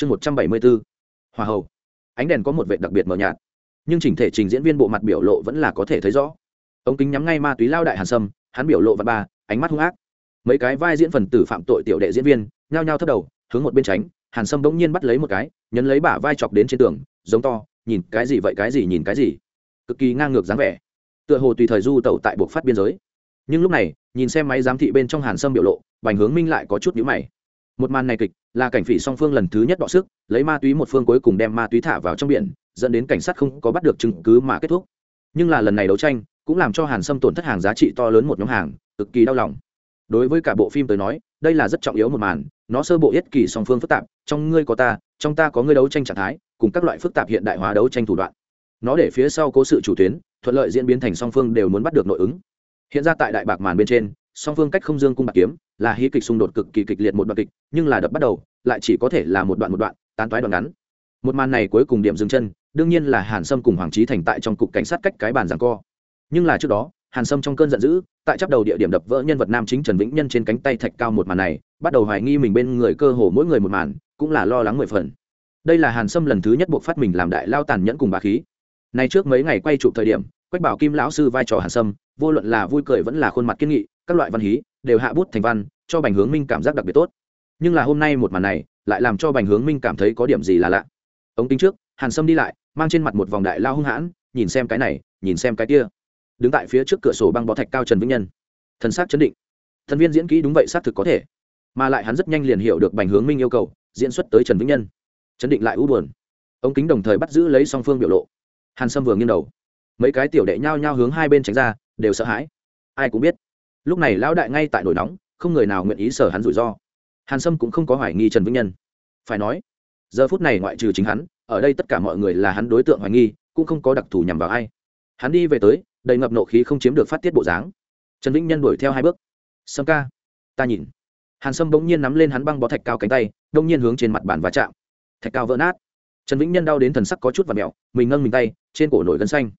chương một trăm bảy mươi bốn hòa hậu. Ánh đèn có một vệ đặc biệt mờ nhạt, nhưng chỉnh thể trình diễn viên bộ mặt biểu lộ vẫn là có thể thấy rõ. Ống kính nhắm ngay ma túy lao đại hàn sâm, hắn biểu lộ và ba, ánh mắt hung ác. Mấy cái vai diễn phần tử phạm tội tiểu đệ diễn viên nhao nhao thất đầu, hướng một bên tránh, hàn sâm bỗng nhiên bắt lấy một cái, nhấn lấy bả vai chọc đến trên tường, giống to, nhìn cái gì vậy, cái gì, nhìn cái gì? Cực kỳ ngang ngược dáng vẻ. Tựa hồ tùy thời du tẩu tại buộc phát biên giới. Nhưng lúc này, nhìn xem máy giám thị bên trong hàn sâm biểu lộ, bành hướng minh lại có chút nhữ mày một màn này kịch là cảnh phỉ song phương lần thứ nhất đọ sức, lấy ma túy một phương cuối cùng đem ma túy thả vào trong biển, dẫn đến cảnh sát không có bắt được chứng cứ mà kết thúc. Nhưng là lần này đấu tranh cũng làm cho hàn sâm tổn thất hàng giá trị to lớn một nhóm hàng, cực kỳ đau lòng. Đối với cả bộ phim tới nói, đây là rất trọng yếu một màn, nó sơ bộ yết kỳ song phương phức tạp, trong ngươi có ta, trong ta có ngươi đấu tranh trạng thái, cùng các loại phức tạp hiện đại hóa đấu tranh thủ đoạn. Nó để phía sau cố sự chủ tuyến, thuận lợi diễn biến thành song phương đều muốn bắt được nội ứng. Hiện ra tại đại bạc màn bên trên song phương cách không dương cung bạc kiếm, là hí kịch xung đột cực kỳ kịch liệt một đoạn kịch, nhưng là đập bắt đầu, lại chỉ có thể là một đoạn một đoạn, tán toái đoạn ngắn. Một màn này cuối cùng điểm dừng chân, đương nhiên là hàn sâm cùng hoàng trí thành tại trong cục cảnh sát cách cái bàn giảng co. Nhưng là trước đó, hàn sâm trong cơn giận dữ, tại chấp đầu địa điểm đập vỡ nhân vật nam chính trần vĩnh nhân trên cánh tay thạch cao một màn này, bắt đầu hoài nghi mình bên người cơ hồ mỗi người một màn, cũng là lo lắng mười phần. Đây là hàn sâm lần thứ nhất buộc phát mình làm đại lao tàn nhẫn cùng bà khí. Nay trước mấy ngày quay chụp thời điểm, quách bảo kim lão sư vai trò hàn sâm, vô luận là vui cười vẫn là khuôn mặt kiên nghị các loại văn hí đều hạ bút thành văn, cho bành hướng minh cảm giác đặc biệt tốt. Nhưng là hôm nay một màn này, lại làm cho bành hướng minh cảm thấy có điểm gì là lạ. Ống kính trước, hàn sâm đi lại, mang trên mặt một vòng đại lao hung hãn, nhìn xem cái này, nhìn xem cái kia. Đứng tại phía trước cửa sổ băng bó thạch cao trần vĩnh nhân. Thần s á c chấn định. Thần viên diễn kỹ đúng vậy xác thực có thể. Mà lại hắn rất nhanh liền hiểu được bành hướng minh yêu cầu, diễn xuất tới trần vĩnh nhân. Chấn định lại u buồn. Ống kính đồng thời bắt giữ lấy song phương biểu lộ. Hàn sâm vừa nghiêng đầu. Mấy cái tiểu đệ nhao nhao hướng hai bên tránh ra, đều sợ hãi. Ai cũng biết lúc này lão đại ngay tại nổi nóng, không người nào nguyện ý sở hắn rủi ro. Hàn sâm cũng không có hoài nghi trần vĩnh nhân. Phải nói, giờ phút này ngoại trừ chính hắn, ở đây tất cả mọi người là hắn đối tượng hoài nghi, cũng không có đặc thù nhằm vào ai. Hắn đi về tới, đầy ngập nộ khí không chiếm được phát tiết bộ dáng. Trần vĩnh nhân đuổi theo hai bước. Sâm ca, ta nhìn. Hàn sâm bỗng nhiên nắm lên hắn băng bó thạch cao cánh tay, đông nhiên hướng trên mặt bàn và chạm. Thạch cao vỡ nát. Trần vĩnh nhân đau đến thần sắc có chút và mẹo mình ngâng mình tay, trên cổ nổi gân xanh.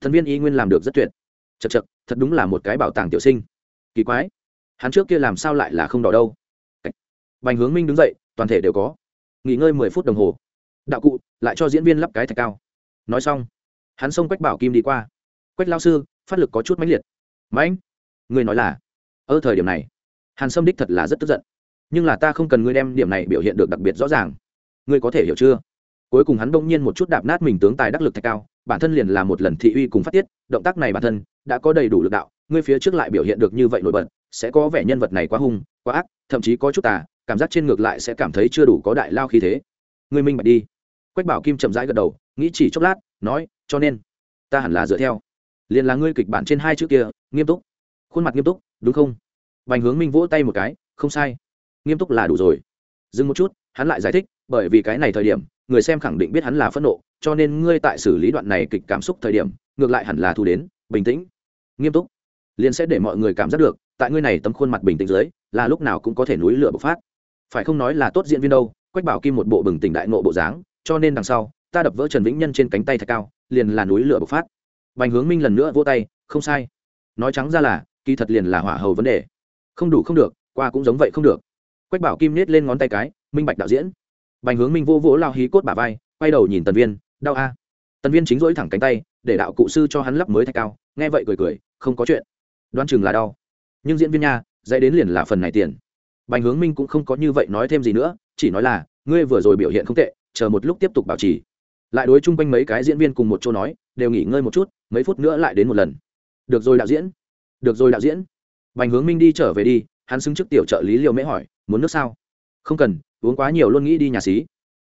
Thần viên y nguyên làm được rất tuyệt. Chật chật thật đúng là một cái bảo tàng tiểu sinh kỳ quái. Hắn trước kia làm sao lại là không đỏ đâu? Bành hướng minh đứng dậy, toàn thể đều có. Nghỉ ngơi mười phút đồng hồ. Đạo cụ, lại cho diễn viên lắp cái thạch cao. Nói xong, hắn xông quách bảo kim đi qua. Quách lao sư, phát lực có chút mãnh liệt. Mãnh người nói là, ở thời điểm này, hàn sâm đích thật là rất tức giận. Nhưng là ta không cần ngươi đem điểm này biểu hiện được đặc biệt rõ ràng. Ngươi có thể hiểu chưa? Cuối cùng hắn đông nhiên một chút đạp nát mình tướng tài đắc lực thạch cao, bản thân liền là một lần thị uy cùng phát tiết, động tác này bản thân đã có đầy đủ lực đạo ngươi phía trước lại biểu hiện được như vậy nổi bật, sẽ có vẻ nhân vật này quá hung, quá ác, thậm chí có chút tà, cảm giác trên ngược lại sẽ cảm thấy chưa đủ có đại lao khí thế. Ngươi minh bạch đi. Quách bảo kim chậm rãi gật đầu, nghĩ chỉ chốc lát, nói, cho nên, ta hẳn là dựa theo. Liền là ngươi kịch bản trên hai chữ kia, nghiêm túc. Khuôn mặt nghiêm túc, đúng không? Bành hướng minh vỗ tay một cái, không sai. Nghiêm túc là đủ rồi. Dừng một chút, hắn lại giải thích, bởi vì cái này thời điểm, người xem khẳng định biết hắn là phẫn nộ, cho nên ngươi tại xử lý đoạn này kịch cảm xúc thời điểm, ngược lại hẳn là thu đến bình tĩnh. Nghiêm túc liền sẽ để mọi người cảm giác được, tại ngươi này tấm khuôn mặt bình tĩnh dưới, là lúc nào cũng có thể núi lửa bộc phát. Phải không nói là tốt diễn viên đâu, quách bảo kim một bộ bừng tỉnh đại nộ bộ dáng, cho nên đằng sau, ta đập vỡ trần vĩnh nhân trên cánh tay thật cao, liền là núi lửa bộc phát. Bành hướng minh lần nữa vỗ tay, không sai. Nói trắng ra là, kỳ thật liền là hỏa hầu vấn đề. Không đủ không được, qua cũng giống vậy không được. Quách bảo kim nết lên ngón tay cái, minh bạch đạo diễn. Bành hướng minh vô vỗ lao hí cốt bả vai, quay đầu nhìn tần viên, đau a. Tần viên chính dỗi thẳng cánh tay, để đạo cụ sư cho hắn lắp mới thạch cao, nghe vậy cười cười, không có chuyện. Đoán chừng là đau. Nhưng diễn viên nha, dạy đến liền là phần này tiền. Bành hướng minh cũng không có như vậy nói thêm gì nữa, chỉ nói là, ngươi vừa rồi biểu hiện không tệ, chờ một lúc tiếp tục bảo trì. Lại đối chung quanh mấy cái diễn viên cùng một chỗ nói, đều nghỉ ngơi một chút, mấy phút nữa lại đến một lần. Được rồi đạo diễn. Được rồi đạo diễn. Bành hướng minh đi trở về đi, hắn xứng trước tiểu trợ lý liều mễ hỏi, muốn nước sao? Không cần, uống quá nhiều luôn nghĩ đi nhà xí.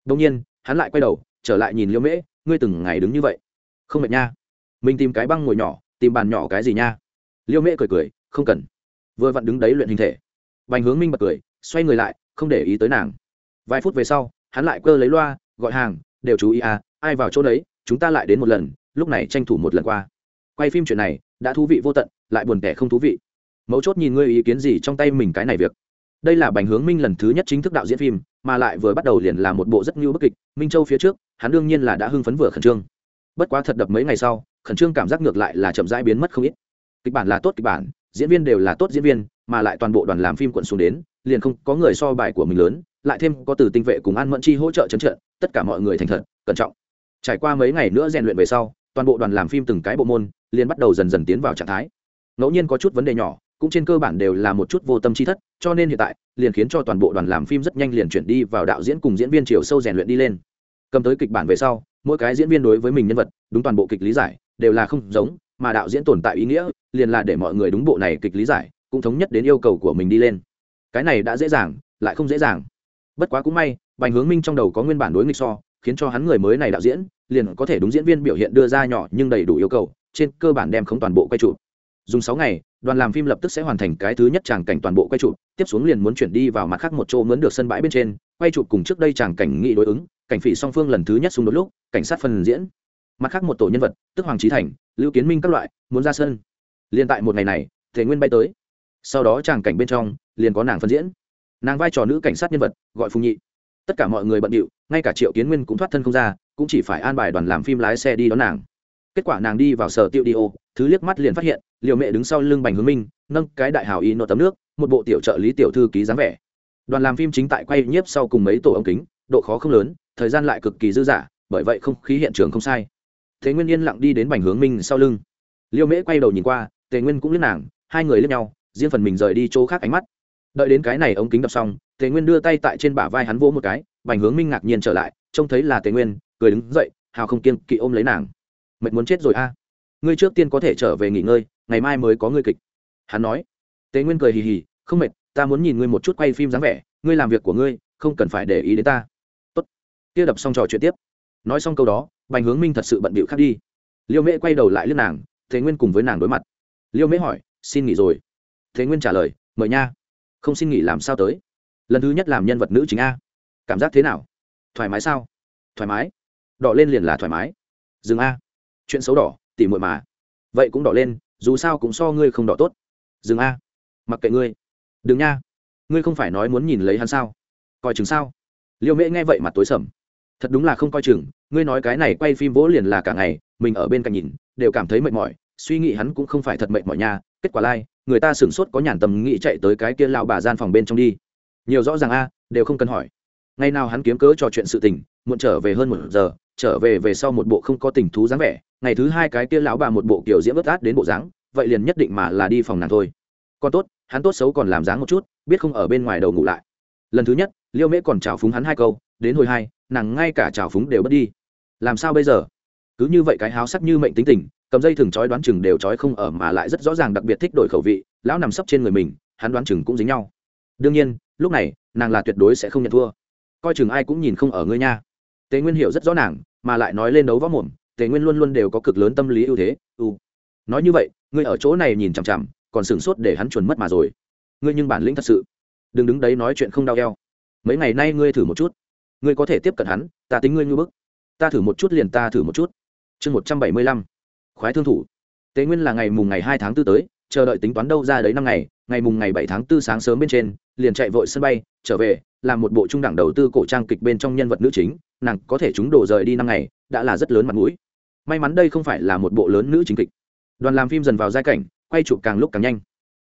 Đông nhiên, hắn lại quay đầu, trở lại nhìn liêu mễ, ngươi từng ngày đứng như vậy. Không mệt nha. Mình tìm cái băng ngồi nhỏ, tìm bàn nhỏ cái gì nha? Liêu mễ cười cười, không cần. Vừa vặn đứng đấy luyện hình thể. Bành hướng minh bật cười, xoay người lại, không để ý tới nàng. Vài phút về sau, hắn lại cơ lấy loa, gọi hàng, đều chú ý à ai vào chỗ đấy, chúng ta lại đến một lần, lúc này tranh thủ một lần qua. Quay phim chuyện này, đã thú vị vô tận, lại buồn tẻ không thú vị. Mấu chốt nhìn ngươi ý kiến gì trong tay mình cái này việc. Đây là bành hướng minh lần thứ nhất chính thức đạo diễn phim, mà lại vừa bắt đầu liền là một bộ rất ngưu bức kịch, minh châu phía trước, hắn đương nhiên là đã hưng phấn vừa khẩn trương. Bất quá thật đập mấy ngày sau, khẩn trương cảm giác ngược lại là chậm rãi biến mất không ít kịch bản là tốt kịch bản, diễn viên đều là tốt diễn viên, mà lại toàn bộ đoàn làm phim quận xuống đến, liền không có người so bài của mình lớn, lại thêm có từ tinh vệ cùng an mẫn chi hỗ trợ chấn trận, tất cả mọi người thành thật, cẩn trọng. Trải qua mấy ngày nữa rèn luyện về sau, toàn bộ đoàn làm phim từng cái bộ môn liền bắt đầu dần dần tiến vào trạng thái. Ngẫu nhiên có chút vấn đề nhỏ, cũng trên cơ bản đều là một chút vô tâm chi thất, cho nên hiện tại liền khiến cho toàn bộ đoàn làm phim rất nhanh liền chuyển đi vào đạo diễn cùng diễn viên chiều sâu rèn luyện đi lên. Cầm tới kịch bản về sau, mỗi cái diễn viên đối với mình nhân vật, đúng toàn bộ kịch lý giải, đều là không giống mà đạo diễn tồn tại ý nghĩa, liền là để mọi người đúng bộ này kịch lý giải, cũng thống nhất đến yêu cầu của mình đi lên. Cái này đã dễ dàng, lại không dễ dàng. Bất quá cũng may, bành hướng minh trong đầu có nguyên bản đối nghịch so, khiến cho hắn người mới này đạo diễn, liền có thể đúng diễn viên biểu hiện đưa ra nhỏ nhưng đầy đủ yêu cầu, trên cơ bản đem không toàn bộ quay trụ dùng sáu ngày, đoàn làm phim lập tức sẽ hoàn thành cái thứ nhất tràng cảnh toàn bộ quay trụ tiếp xuống liền muốn chuyển đi vào mặt khác một chỗ mướn được sân bãi bên trên, quay trụ cùng trước đây tràng cảnh nghị đối ứng, cảnh phỉ song phương lần thứ nhất xung đột lúc, cảnh sát phần diễn mặt khác một tổ nhân vật, tức hoàng trí thành, lưu kiến minh các loại, muốn ra sân. Liền tại một ngày này, thể nguyên bay tới. Sau đó tràng cảnh bên trong, liền có nàng phân diễn. Nàng vai trò nữ cảnh sát nhân vật, gọi phùng nhị. Tất cả mọi người bận điệu, ngay cả triệu kiến nguyên cũng thoát thân không ra, cũng chỉ phải an bài đoàn làm phim lái xe đi đón nàng. Kết quả nàng đi vào sở tiêu đi ô, thứ liếc mắt liền phát hiện, liều mẹ đứng sau lưng bành hướng minh, nâng cái đại hào y nổ tấm nước, một bộ tiểu trợ lý tiểu thư ký dáng vẻ. Đoàn làm phim chính tại quay nhiếp sau cùng mấy tổ ống kính, độ khó không lớn, thời gian lại cực kỳ dư dả, bởi vậy không khí hiện trường không sai thế nguyên yên lặng đi đến bành hướng minh sau lưng. Liêu mễ quay đầu nhìn qua, tề nguyên cũng liếc nàng, hai người liếc nhau, riêng phần mình rời đi chỗ khác ánh mắt. Đợi đến cái này ống kính đập xong, tề nguyên đưa tay tại trên bả vai hắn vỗ một cái, bành hướng minh ngạc nhiên trở lại, trông thấy là tề nguyên, cười đứng dậy, hào không kiên kỵ ôm lấy nàng. Mệt muốn chết rồi a. Ngươi trước tiên có thể trở về nghỉ ngơi, ngày mai mới có ngươi kịch. Hắn nói. Tề nguyên cười hì hì, không mệt, ta muốn nhìn ngươi một chút quay phim dáng vẻ, ngươi làm việc của ngươi, không cần phải để ý đến ta. Tốt. Kia đập xong trò chuyện tiếp. Nói xong câu đó bành hướng minh thật sự bận bịu khác đi. Liêu mễ quay đầu lại lướt nàng, thế nguyên cùng với nàng đối mặt. Liêu mễ hỏi, xin nghỉ rồi. Thế nguyên trả lời, mời nha. Không xin nghỉ làm sao tới? Lần thứ nhất làm nhân vật nữ chính a. Cảm giác thế nào? Thoải mái sao? Thoải mái. Đỏ lên liền là thoải mái. Dừng a. Chuyện xấu đỏ, tỉ muội mà. Vậy cũng đỏ lên, dù sao cũng so ngươi không đỏ tốt. Dừng a. Mặc kệ ngươi. Đừng nha. Ngươi không phải nói muốn nhìn lấy hắn sao? Coi chừng sao? Liêu mễ nghe vậy mặt tối sầm thật đúng là không coi chừng ngươi nói cái này quay phim vỗ liền là cả ngày mình ở bên cạnh nhìn đều cảm thấy mệt mỏi suy nghĩ hắn cũng không phải thật mệt mỏi nha kết quả lai、like, người ta sửng sốt có nhàn tầm nghĩ chạy tới cái kia lão bà gian phòng bên trong đi. Nhiều rõ ràng a đều không cần hỏi. Ngày nào hắn kiếm cớ trò chuyện sự tình muộn trở về hơn một giờ trở về về sau một bộ không có tình thú dáng vẻ ngày thứ hai cái kia lão bà một bộ kiểu diễm ướt át đến bộ dáng vậy liền nhất định mà là đi phòng nàng thôi. Còn tốt hắn tốt xấu còn làm dáng một chút biết không ở bên ngoài đầu ngủ lại. Lần thứ nhất liêu mễ còn chào phúng hắn hai câu đến hồi hai, nàng ngay cả chào phúng đều bất đi. Làm sao bây giờ? Cứ như vậy cái háo sắc như mệnh tính tình, cầm dây thừng trói đoán chừng đều trói không ở mà lại rất rõ ràng đặc biệt thích đổi khẩu vị, lão nằm sấp trên người mình, hắn đoán chừng cũng dính nhau. Đương nhiên, lúc này, nàng là tuyệt đối sẽ không nhận thua. Coi chừng ai cũng nhìn không ở ngươi nha. Tề nguyên hiểu rất rõ nàng, mà lại nói lên đấu võ mồm, tề nguyên luôn luôn đều có cực lớn tâm lý ưu thế. U nói như vậy, ngươi ở chỗ này nhìn chằm chằm, còn sửng sốt để hắn chuẩn mất mà rồi. Ngươi nhưng bản lĩnh thật sự. Đừng đứng đấy nói chuyện không đau eo. Mấy ngày nay ngươi thử một chút ngươi có thể tiếp cận hắn, ta tính ngươi như bức. Ta thử một chút liền ta thử một chút. Chương một trăm bảy mươi lăm, khoái thương thủ. Tế nguyên là ngày mùng ngày hai tháng tư tới, chờ đợi tính toán đâu ra đấy năm ngày ngày mùng ngày bảy tháng tư sáng sớm bên trên, liền chạy vội sân bay, trở về, làm một bộ trung đẳng đầu tư cổ trang kịch bên trong nhân vật nữ chính, nàng có thể chúng đổ rời đi năm ngày, đã là rất lớn mặt mũi. May mắn đây không phải là một bộ lớn nữ chính kịch. Đoàn làm phim dần vào giai cảnh, quay chụp càng lúc càng nhanh.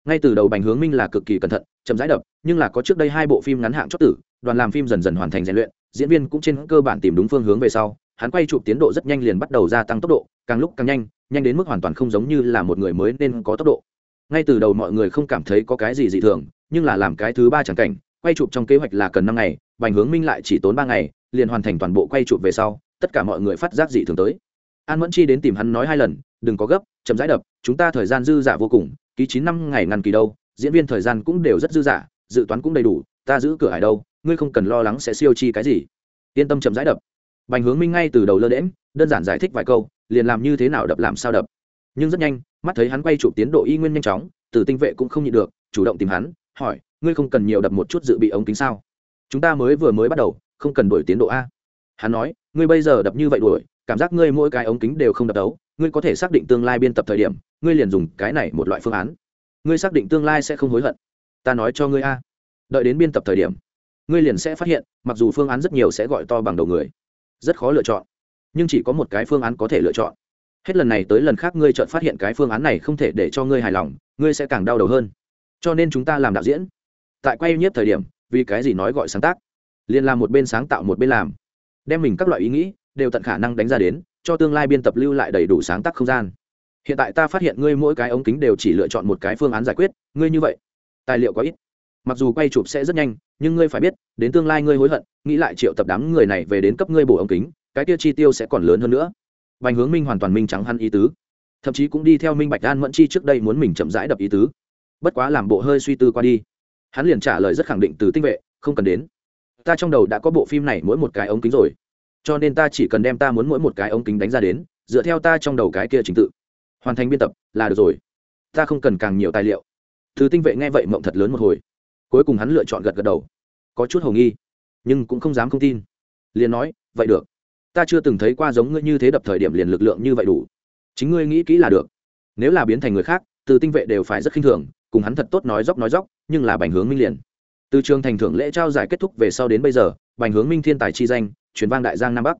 Ngay từ đầu bành hướng minh là cực kỳ cẩn thận, chậm rãi đập, nhưng là có trước đây hai bộ phim ngắn hạng chót tử, đoàn làm phim dần dần hoàn thành rèn luyện diễn viên cũng trên cơ bản tìm đúng phương hướng về sau, hắn quay chụp tiến độ rất nhanh liền bắt đầu gia tăng tốc độ, càng lúc càng nhanh nhanh đến mức hoàn toàn không giống như là một người mới nên có tốc độ. Ngay từ đầu mọi người không cảm thấy có cái gì dị thường, nhưng là làm cái thứ ba chẳng cảnh, quay chụp trong kế hoạch là cần năm ngày, bành hướng minh lại chỉ tốn ba ngày, liền hoàn thành toàn bộ quay chụp về sau, tất cả mọi người phát giác dị thường tới. An mẫn chi đến tìm hắn nói hai lần, đừng có gấp, chậm rãi đập, chúng ta thời gian dư giả vô cùng, ký chín năm ngày ngăn kỳ đâu, diễn viên thời gian cũng đều rất dư giả dự toán cũng đầy đủ, ta giữ cửa hải đâu ngươi không cần lo lắng sẽ siêu chi cái gì. Yên tâm chậm rãi đập. Bành hướng minh ngay từ đầu lơ đễm đơn giản giải thích vài câu, liền làm như thế nào đập làm sao đập. Nhưng rất nhanh, mắt thấy hắn quay chụp tiến độ y nguyên nhanh chóng, từ tinh vệ cũng không nhịn được, chủ động tìm hắn, hỏi, ngươi không cần nhiều đập một chút dự bị ống kính sao? Chúng ta mới vừa mới bắt đầu, không cần đổi tiến độ a. Hắn nói, ngươi bây giờ đập như vậy đuổi, cảm giác ngươi mỗi cái ống kính đều không đập đấu, ngươi có thể xác định tương lai biên tập thời điểm, ngươi liền dùng cái này một loại phương án. Ngươi xác định tương lai sẽ không hối hận. Ta nói cho ngươi a. Đợi đến biên tập thời điểm ngươi liền sẽ phát hiện, mặc dù phương án rất nhiều sẽ gọi to bằng đầu người, rất khó lựa chọn, nhưng chỉ có một cái phương án có thể lựa chọn. Hết lần này tới lần khác ngươi chợt phát hiện cái phương án này không thể để cho ngươi hài lòng, ngươi sẽ càng đau đầu hơn. Cho nên chúng ta làm đạo diễn. Tại quay nhiếp thời điểm, vì cái gì nói gọi sáng tác? Liền làm một bên sáng tạo một bên làm. Đem mình các loại ý nghĩ, đều tận khả năng đánh ra đến, cho tương lai biên tập lưu lại đầy đủ sáng tác không gian. Hiện tại ta phát hiện ngươi mỗi cái ống kính đều chỉ lựa chọn một cái phương án giải quyết, ngươi như vậy, tài liệu có ít mặc dù quay chụp sẽ rất nhanh, nhưng ngươi phải biết, đến tương lai ngươi hối hận, nghĩ lại triệu tập đám người này về đến cấp ngươi bổ ống kính, cái kia chi tiêu sẽ còn lớn hơn nữa. Bành hướng minh hoàn toàn minh trắng hắn ý tứ. Thậm chí cũng đi theo minh bạch an mẫn chi trước đây muốn mình chậm rãi đập ý tứ. Bất quá làm bộ hơi suy tư qua đi. Hắn liền trả lời rất khẳng định từ tinh vệ, không cần đến. Ta trong đầu đã có bộ phim này mỗi một cái ống kính rồi. Cho nên ta chỉ cần đem ta muốn mỗi một cái ống kính đánh ra đến, dựa theo ta trong đầu cái kia trình tự. Hoàn thành biên tập là được rồi. Ta không cần càng nhiều tài liệu. Thứ tinh vệ nghe vậy mộng thật lớn một hồi cuối cùng hắn lựa chọn gật gật đầu. Có chút hầu nghi, nhưng cũng không dám không tin. Liền nói, vậy được. Ta chưa từng thấy qua giống ngươi như thế đập thời điểm liền lực lượng như vậy đủ. Chính ngươi nghĩ kỹ là được. Nếu là biến thành người khác, từ tinh vệ đều phải rất khinh thường, cùng hắn thật tốt nói dốc nói dốc, nhưng là bành hướng minh liền. Từ trường thành thưởng lễ trao giải kết thúc về sau đến bây giờ, bành hướng minh thiên tài chi danh, truyền vang đại giang nam bắc.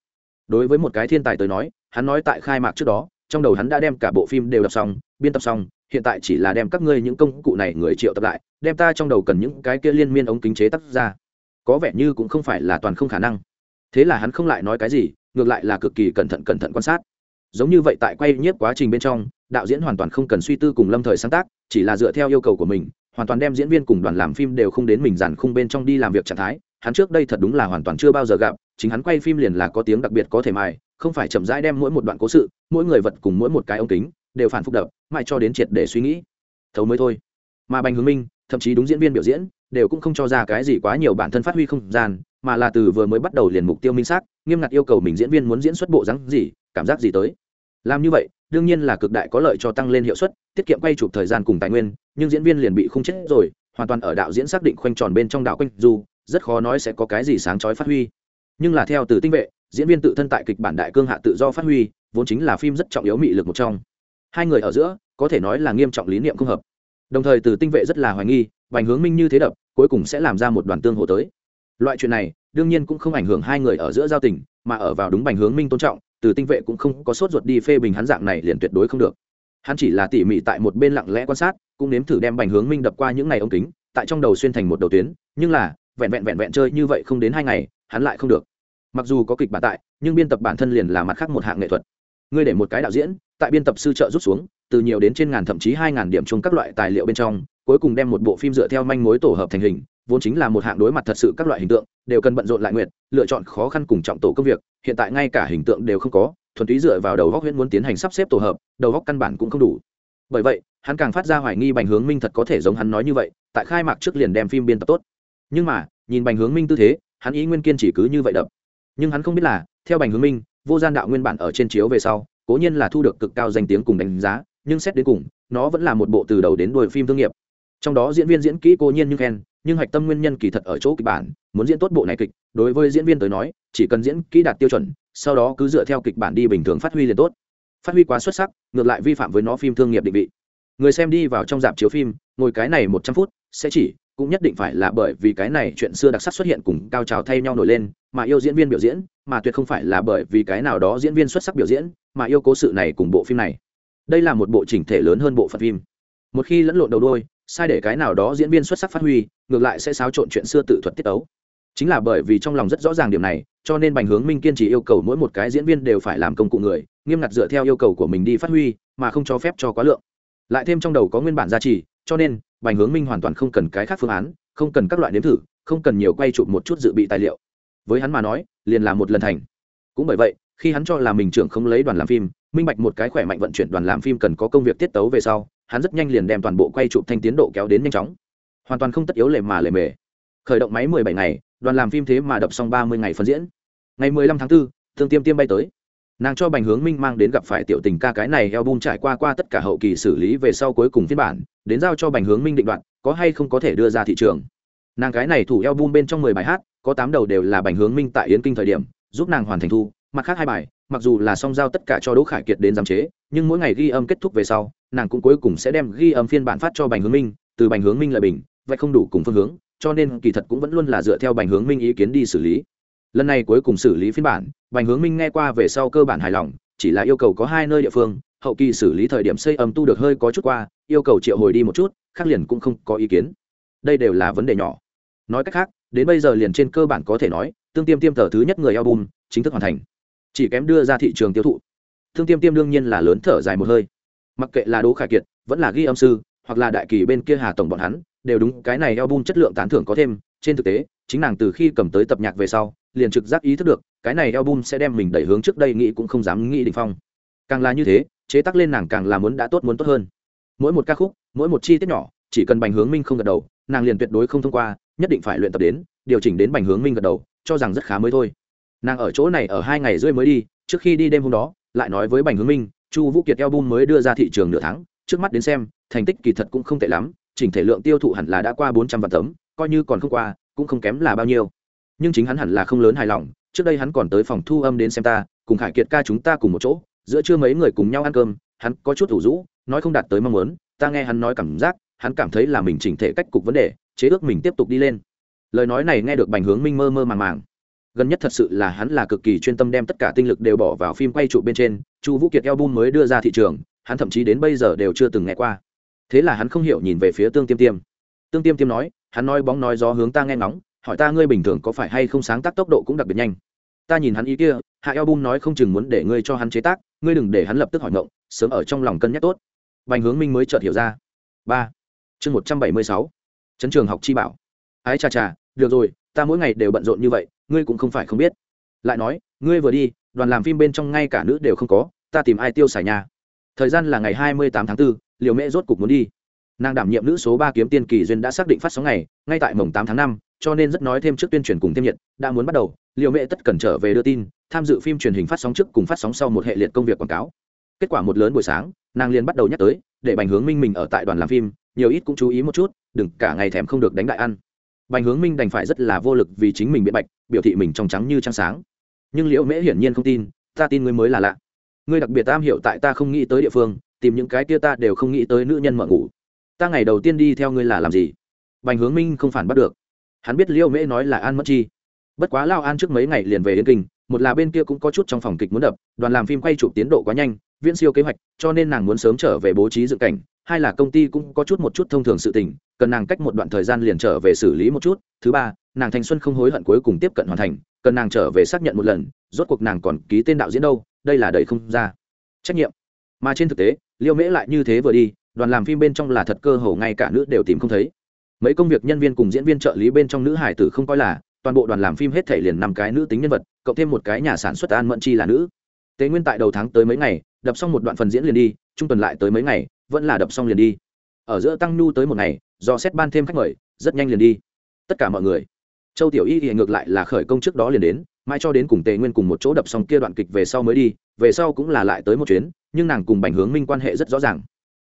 Đối với một cái thiên tài tới nói, hắn nói tại khai mạc trước đó, trong đầu hắn đã đem cả bộ phim đều đọc xong, biên tập xong hiện tại chỉ là đem các ngươi những công cụ này người triệu tập lại, đem ta trong đầu cần những cái kia liên miên ống kính chế tác ra. Có vẻ như cũng không phải là toàn không khả năng. Thế là hắn không lại nói cái gì, ngược lại là cực kỳ cẩn thận cẩn thận quan sát. Giống như vậy tại quay nhiếp quá trình bên trong, đạo diễn hoàn toàn không cần suy tư cùng lâm thời sáng tác, chỉ là dựa theo yêu cầu của mình, hoàn toàn đem diễn viên cùng đoàn làm phim đều không đến mình dàn khung bên trong đi làm việc trạng thái. Hắn trước đây thật đúng là hoàn toàn chưa bao giờ gặp, chính hắn quay phim liền là có tiếng đặc biệt có thể mài, không phải chậm rãi đem mỗi một đoạn cố sự, mỗi người vật cùng mỗi một cái ống kính đều phản phục đập, mãi cho đến triệt để suy nghĩ. Thấu mới thôi. Mà bành hướng minh, thậm chí đúng diễn viên biểu diễn, đều cũng không cho ra cái gì quá nhiều bản thân phát huy không gian, mà là từ vừa mới bắt đầu liền mục tiêu minh xác, nghiêm ngặt yêu cầu mình diễn viên muốn diễn xuất bộ rắn gì, cảm giác gì tới. Làm như vậy, đương nhiên là cực đại có lợi cho tăng lên hiệu suất, tiết kiệm quay chụp thời gian cùng tài nguyên, nhưng diễn viên liền bị không chết rồi, hoàn toàn ở đạo diễn xác định khoanh tròn bên trong đạo quanh dù, rất khó nói sẽ có cái gì sáng chói phát huy. Nhưng là theo từ tinh vệ, diễn viên tự thân tại kịch bản đại cương hạ tự do phát huy, vốn chính là phim rất trọng yếu mị lực một trong hai người ở giữa, có thể nói là nghiêm trọng lý niệm không hợp. Đồng thời từ tinh vệ rất là hoài nghi, vành hướng minh như thế đập, cuối cùng sẽ làm ra một đoàn tương hộ tới. Loại chuyện này, đương nhiên cũng không ảnh hưởng hai người ở giữa giao tình, mà ở vào đúng bành hướng minh tôn trọng, từ tinh vệ cũng không có sốt ruột đi phê bình hắn dạng này liền tuyệt đối không được. Hắn chỉ là tỉ mỉ tại một bên lặng lẽ quan sát, cũng nếm thử đem bành hướng minh đập qua những ngày ống kính, tại trong đầu xuyên thành một đầu tuyến, nhưng là, vẹn vẹn vẹn vẹn chơi như vậy không đến hai ngày, hắn lại không được. Mặc dù có kịch bản tại, nhưng biên tập bản thân liền là mặt khác một hạng nghệ thuật. Ngươi để một cái đạo diễn tại biên tập sư trợ rút xuống, từ nhiều đến trên ngàn thậm chí hai ngàn điểm chung các loại tài liệu bên trong, cuối cùng đem một bộ phim dựa theo manh mối tổ hợp thành hình, vốn chính là một hạng đối mặt thật sự các loại hình tượng, đều cần bận rộn lại nguyệt lựa chọn khó khăn cùng trọng tổ công việc, hiện tại ngay cả hình tượng đều không có, thuần túy dựa vào đầu góc huyễn muốn tiến hành sắp xếp tổ hợp, đầu góc căn bản cũng không đủ. Bởi vậy, hắn càng phát ra hoài nghi bành hướng minh thật có thể giống hắn nói như vậy, tại khai mạc trước liền đem phim biên tập tốt. Nhưng mà, nhìn bành hướng minh tư thế, hắn ý nguyên kiên chỉ cứ như vậy đập. Nhưng hắn không biết là, theo bành hướng minh, vô gian đạo nguyên bản ở trên chiếu về sau cố nhiên là thu được cực cao danh tiếng cùng đánh giá, nhưng xét đến cùng, nó vẫn là một bộ từ đầu đến đuôi phim thương nghiệp. Trong đó diễn viên diễn kỹ cố nhiên như khen, nhưng hạch tâm nguyên nhân kỳ thật ở chỗ kịch bản, muốn diễn tốt bộ này kịch, đối với diễn viên tới nói, chỉ cần diễn kỹ đạt tiêu chuẩn, sau đó cứ dựa theo kịch bản đi bình thường phát huy liền tốt. Phát huy quá xuất sắc, ngược lại vi phạm với nó phim thương nghiệp định vị. Người xem đi vào trong dạp chiếu phim, ngồi cái này một trăm phút, sẽ chỉ, cũng nhất định phải là bởi vì cái này chuyện xưa đặc sắc xuất hiện cùng cao trào thay nhau nổi lên, mà yêu diễn viên biểu diễn, mà tuyệt không phải là bởi vì cái nào đó diễn viên xuất sắc biểu diễn mà yêu cố sự này cùng bộ phim này. Đây là một bộ chỉnh thể lớn hơn bộ phận phim. Một khi lẫn lộn đầu đôi, sai để cái nào đó diễn viên xuất sắc phát huy, ngược lại sẽ xáo trộn chuyện xưa tự thuật tiết ấu chính là bởi vì trong lòng rất rõ ràng điểm này, cho nên bành hướng minh kiên trì yêu cầu mỗi một cái diễn viên đều phải làm công cụ người, nghiêm ngặt dựa theo yêu cầu của mình đi phát huy, mà không cho phép cho quá lượng. Lại thêm trong đầu có nguyên bản giá trị cho nên bành hướng minh hoàn toàn không cần cái khác phương án, không cần các loại nếm thử, không cần nhiều quay chụp một chút dự bị tài liệu. Với hắn mà nói, liền là một lần thành. Cũng bởi vậy khi hắn cho là mình trưởng không lấy đoàn làm phim minh bạch một cái khỏe mạnh vận chuyển đoàn làm phim cần có công việc tiết tấu về sau hắn rất nhanh liền đem toàn bộ quay chụp thanh tiến độ kéo đến nhanh chóng. Hoàn toàn không tất yếu lề mà lề mề. Khởi động máy mười bảy ngày đoàn làm phim thế mà đập xong ba mươi ngày phân diễn. Ngày mười lăm tháng 4, thương tiêm tiêm bay tới. Nàng cho bành hướng minh mang đến gặp phải tiểu tình ca cái này eo trải qua qua tất cả hậu kỳ xử lý về sau cuối cùng phiên bản đến giao cho bành hướng minh định đoạn có hay không có thể đưa ra thị trường. Nàng cái này thủ eo bên trong mười bài hát có tám đầu đều là bành hướng minh tại yến kinh thời điểm giúp nàng hoàn thành thu mặt khác hai bài, mặc dù là song giao tất cả cho đỗ khải kiệt đến giám chế, nhưng mỗi ngày ghi âm kết thúc về sau, nàng cũng cuối cùng sẽ đem ghi âm phiên bản phát cho bành hướng minh, từ bành hướng minh lợi bình, vậy không đủ cùng phương hướng, cho nên kỳ thật cũng vẫn luôn là dựa theo bành hướng minh ý kiến đi xử lý. Lần này cuối cùng xử lý phiên bản, bành hướng minh nghe qua về sau cơ bản hài lòng, chỉ là yêu cầu có hai nơi địa phương, hậu kỳ xử lý thời điểm xây âm tu được hơi có chút qua, yêu cầu triệu hồi đi một chút, khác liền cũng không có ý kiến. Đây đều là vấn đề nhỏ. Nói cách khác, đến bây giờ liền trên cơ bản có thể nói, tương tiêm tiêm tờ thứ nhất người album chính thức hoàn thành chỉ kém đưa ra thị trường tiêu thụ. Thương tiêm tiêm đương nhiên là lớn thở dài một hơi. Mặc kệ là đỗ khải kiệt, vẫn là ghi âm sư, hoặc là đại kỳ bên kia hà tổng bọn hắn, đều đúng cái này album chất lượng tán thưởng có thêm. Trên thực tế, chính nàng từ khi cầm tới tập nhạc về sau, liền trực giác ý thức được, cái này album sẽ đem mình đẩy hướng trước đây nghĩ cũng không dám nghĩ đỉnh phong. Càng là như thế, chế tác lên nàng càng là muốn đã tốt muốn tốt hơn. Mỗi một ca khúc, mỗi một chi tiết nhỏ, chỉ cần bành hướng minh không gật đầu, nàng liền tuyệt đối không thông qua, nhất định phải luyện tập đến, điều chỉnh đến bành hướng minh gật đầu, cho rằng rất khá mới thôi nàng ở chỗ này ở hai ngày rưỡi mới đi, trước khi đi đêm hôm đó, lại nói với bành hướng minh, chu vũ kiệt album mới đưa ra thị trường nửa tháng, trước mắt đến xem, thành tích kỳ thật cũng không tệ lắm, chỉnh thể lượng tiêu thụ hẳn là đã qua bốn trăm vạn tấm, coi như còn không qua, cũng không kém là bao nhiêu. Nhưng chính hắn hẳn là không lớn hài lòng, trước đây hắn còn tới phòng thu âm đến xem ta, cùng khải kiệt ca chúng ta cùng một chỗ, giữa trưa mấy người cùng nhau ăn cơm, hắn có chút thủ rũ, nói không đạt tới mong muốn, ta nghe hắn nói cảm giác, hắn cảm thấy là mình chỉnh thể cách cục vấn đề, chế ước mình tiếp tục đi lên. Lời nói này nghe được bành hướng minh mơ mơ màng màng gần nhất thật sự là hắn là cực kỳ chuyên tâm đem tất cả tinh lực đều bỏ vào phim quay trụ bên trên, chu vũ kiệt album mới đưa ra thị trường, hắn thậm chí đến bây giờ đều chưa từng nghe qua. Thế là hắn không hiểu nhìn về phía tương tiêm tiêm. Tương tiêm tiêm nói, hắn nói bóng nói gió hướng ta nghe ngóng, hỏi ta ngươi bình thường có phải hay không sáng tác tốc độ cũng đặc biệt nhanh. Ta nhìn hắn ý kia, hạ album nói không chừng muốn để ngươi cho hắn chế tác, ngươi đừng để hắn lập tức hỏi ngộng, sớm ở trong lòng cân nhắc tốt. Bành hướng minh mới chợt hiểu ra. Ba. Chương một trăm bảy mươi sáu. Chấn trường học chi bảo. Ái cha cha, được rồi, ta mỗi ngày đều bận rộn như vậy ngươi cũng không phải không biết. Lại nói ngươi vừa đi đoàn làm phim bên trong ngay cả nữ đều không có ta tìm ai tiêu xài nhà. Thời gian là ngày hai mươi tám tháng 4, liều mễ rốt cục muốn đi. Nàng đảm nhiệm nữ số ba kiếm tiên kỳ duyên đã xác định phát sóng ngày ngay tại mồng tám tháng năm cho nên rất nói thêm trước tuyên truyền cùng thêm nhiệt đã muốn bắt đầu liều mễ tất cần trở về đưa tin tham dự phim truyền hình phát sóng trước cùng phát sóng sau một hệ liệt công việc quảng cáo. Kết quả một lớn buổi sáng nàng liền bắt đầu nhắc tới để bành hướng minh mình ở tại đoàn làm phim nhiều ít cũng chú ý một chút đừng cả ngày thèm không được đánh đại ăn bành hướng minh đành phải rất là vô lực vì chính mình biện bạch, biểu thị mình trong trắng như trăng sáng. Nhưng liễu mễ hiển nhiên không tin, ta tin ngươi mới là lạ. Ngươi đặc biệt tam hiểu tại ta không nghĩ tới địa phương, tìm những cái kia ta đều không nghĩ tới nữ nhân mở ngủ. Ta ngày đầu tiên đi theo ngươi là làm gì? Bành hướng minh không phản bắt được. Hắn biết liễu mễ nói là an mất chi. Bất quá lao an trước mấy ngày liền về yên kinh, một là bên kia cũng có chút trong phòng kịch muốn đập, đoàn làm phim quay chụp tiến độ quá nhanh, viễn siêu kế hoạch, cho nên nàng muốn sớm trở về bố trí dự cảnh hai là công ty cũng có chút một chút thông thường sự tình, cần nàng cách một đoạn thời gian liền trở về xử lý một chút. Thứ ba, nàng thanh xuân không hối hận cuối cùng tiếp cận hoàn thành, cần nàng trở về xác nhận một lần, rốt cuộc nàng còn ký tên đạo diễn đâu, đây là đầy không ra. Trách nhiệm. Mà trên thực tế, liêu mễ lại như thế vừa đi, đoàn làm phim bên trong là thật cơ hồ ngay cả nữ đều tìm không thấy. Mấy công việc nhân viên cùng diễn viên trợ lý bên trong nữ hải tử không coi là, toàn bộ đoàn làm phim hết thể liền năm cái nữ tính nhân vật, cộng thêm một cái nhà sản xuất an mẫn chi là nữ. Tế nguyên tại đầu tháng tới mấy ngày, đập xong một đoạn phần diễn liền đi, trung tuần lại tới mấy ngày vẫn là đập xong liền đi. Ở giữa tăng nhu tới một ngày, do xét ban thêm khách mời, rất nhanh liền đi. Tất cả mọi người. Châu tiểu y thì ngược lại là khởi công trước đó liền đến mai cho đến cùng tề nguyên cùng một chỗ đập xong kia đoạn kịch về sau mới đi, về sau cũng là lại tới một chuyến, nhưng nàng cùng bành hướng minh quan hệ rất rõ ràng.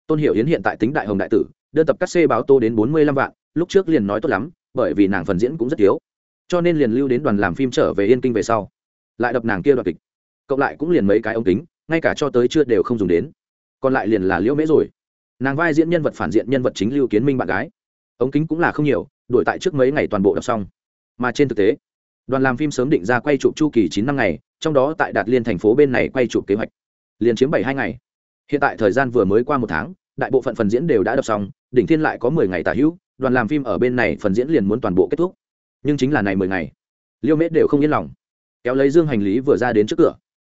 Tôn hiểu yến hiện tại tính đại hồng đại tử, đơn tập các xê báo tô đến bốn mươi lăm vạn, lúc trước liền nói tốt lắm, bởi vì nàng phần diễn cũng rất thiếu. Cho nên liền lưu đến đoàn làm phim trở về yên kinh về sau. Lại đập nàng kia đoạn kịch. Cộng lại cũng liền mấy cái ống kính, ngay cả cho tới chưa đều không dùng đến còn lại liền là liễu mễ rồi. Nàng vai diễn nhân vật phản diện nhân vật chính lưu kiến minh bạn gái. Ống kính cũng là không nhiều đổi tại trước mấy ngày toàn bộ đọc xong. Mà trên thực tế, đoàn làm phim sớm định ra quay chụp chu kỳ chín năm ngày, trong đó tại đạt liên thành phố bên này quay chụp kế hoạch. Liền chiếm bảy hai ngày. Hiện tại thời gian vừa mới qua một tháng, đại bộ phận phần diễn đều đã đọc xong, đỉnh thiên lại có mười ngày tả hữu, đoàn làm phim ở bên này phần diễn liền muốn toàn bộ kết thúc. Nhưng chính là này mười ngày liêu mễ đều không yên lòng. Kéo lấy dương hành lý vừa ra đến trước cửa.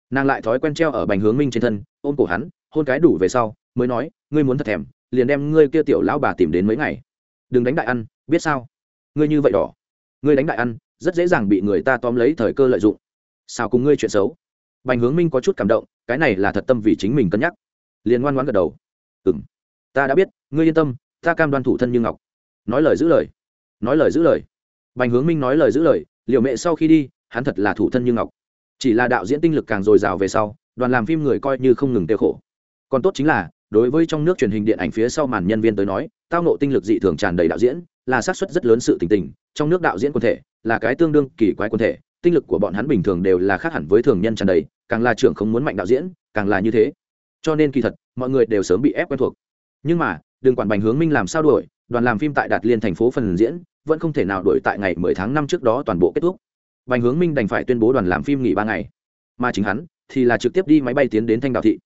Nàng lại thói quen treo ở bành hướng minh trên thân, ôm cổ hắn hôn cái đủ về sau, mới nói, ngươi muốn thật thèm, liền đem ngươi kia tiểu lão bà tìm đến mấy ngày. Đừng đánh đại ăn, biết sao? Ngươi như vậy đỏ. Ngươi đánh đại ăn, rất dễ dàng bị người ta tóm lấy thời cơ lợi dụng. Sao cùng ngươi chuyện xấu? Bành hướng minh có chút cảm động, cái này là thật tâm vì chính mình cân nhắc. Liền ngoan ngoãn gật đầu. Ừ m ta đã biết, ngươi yên tâm, ta cam đoan thủ thân như ngọc. Nói lời giữ lời. Nói lời giữ lời. Bành hướng minh nói lời giữ lời liệu mẹ sau khi đi, hắn thật là thủ thân như ngọc. Chỉ là đạo diễn tinh lực càng dồi dào về sau, đoàn làm phim người coi như không ngừng tiêu khổ còn tốt chính là, đối với trong nước truyền hình điện ảnh phía sau màn nhân viên tới nói, tao nộ tinh lực dị thường tràn đầy đạo diễn, là xác suất rất lớn sự tình tình. Trong nước đạo diễn quân thể, là cái tương đương kỳ quái quân thể, tinh lực của bọn hắn bình thường đều là khác hẳn với thường nhân tràn đầy, càng là trưởng không muốn mạnh đạo diễn, càng là như thế. Cho nên kỳ thật, mọi người đều sớm bị ép quen thuộc. Nhưng mà, đừng quản bành hướng minh làm sao đuổi, đoàn làm phim tại đạt liên thành phố phần diễn, vẫn không thể nào đuổi tại ngày 10 tháng 5 trước đó toàn bộ kết thúc. Bành hướng minh đành phải tuyên bố đoàn làm phim nghỉ ba ngày. Mà chính hắn, thì là trực tiếp đi máy bay tiến đến thanh đạo thị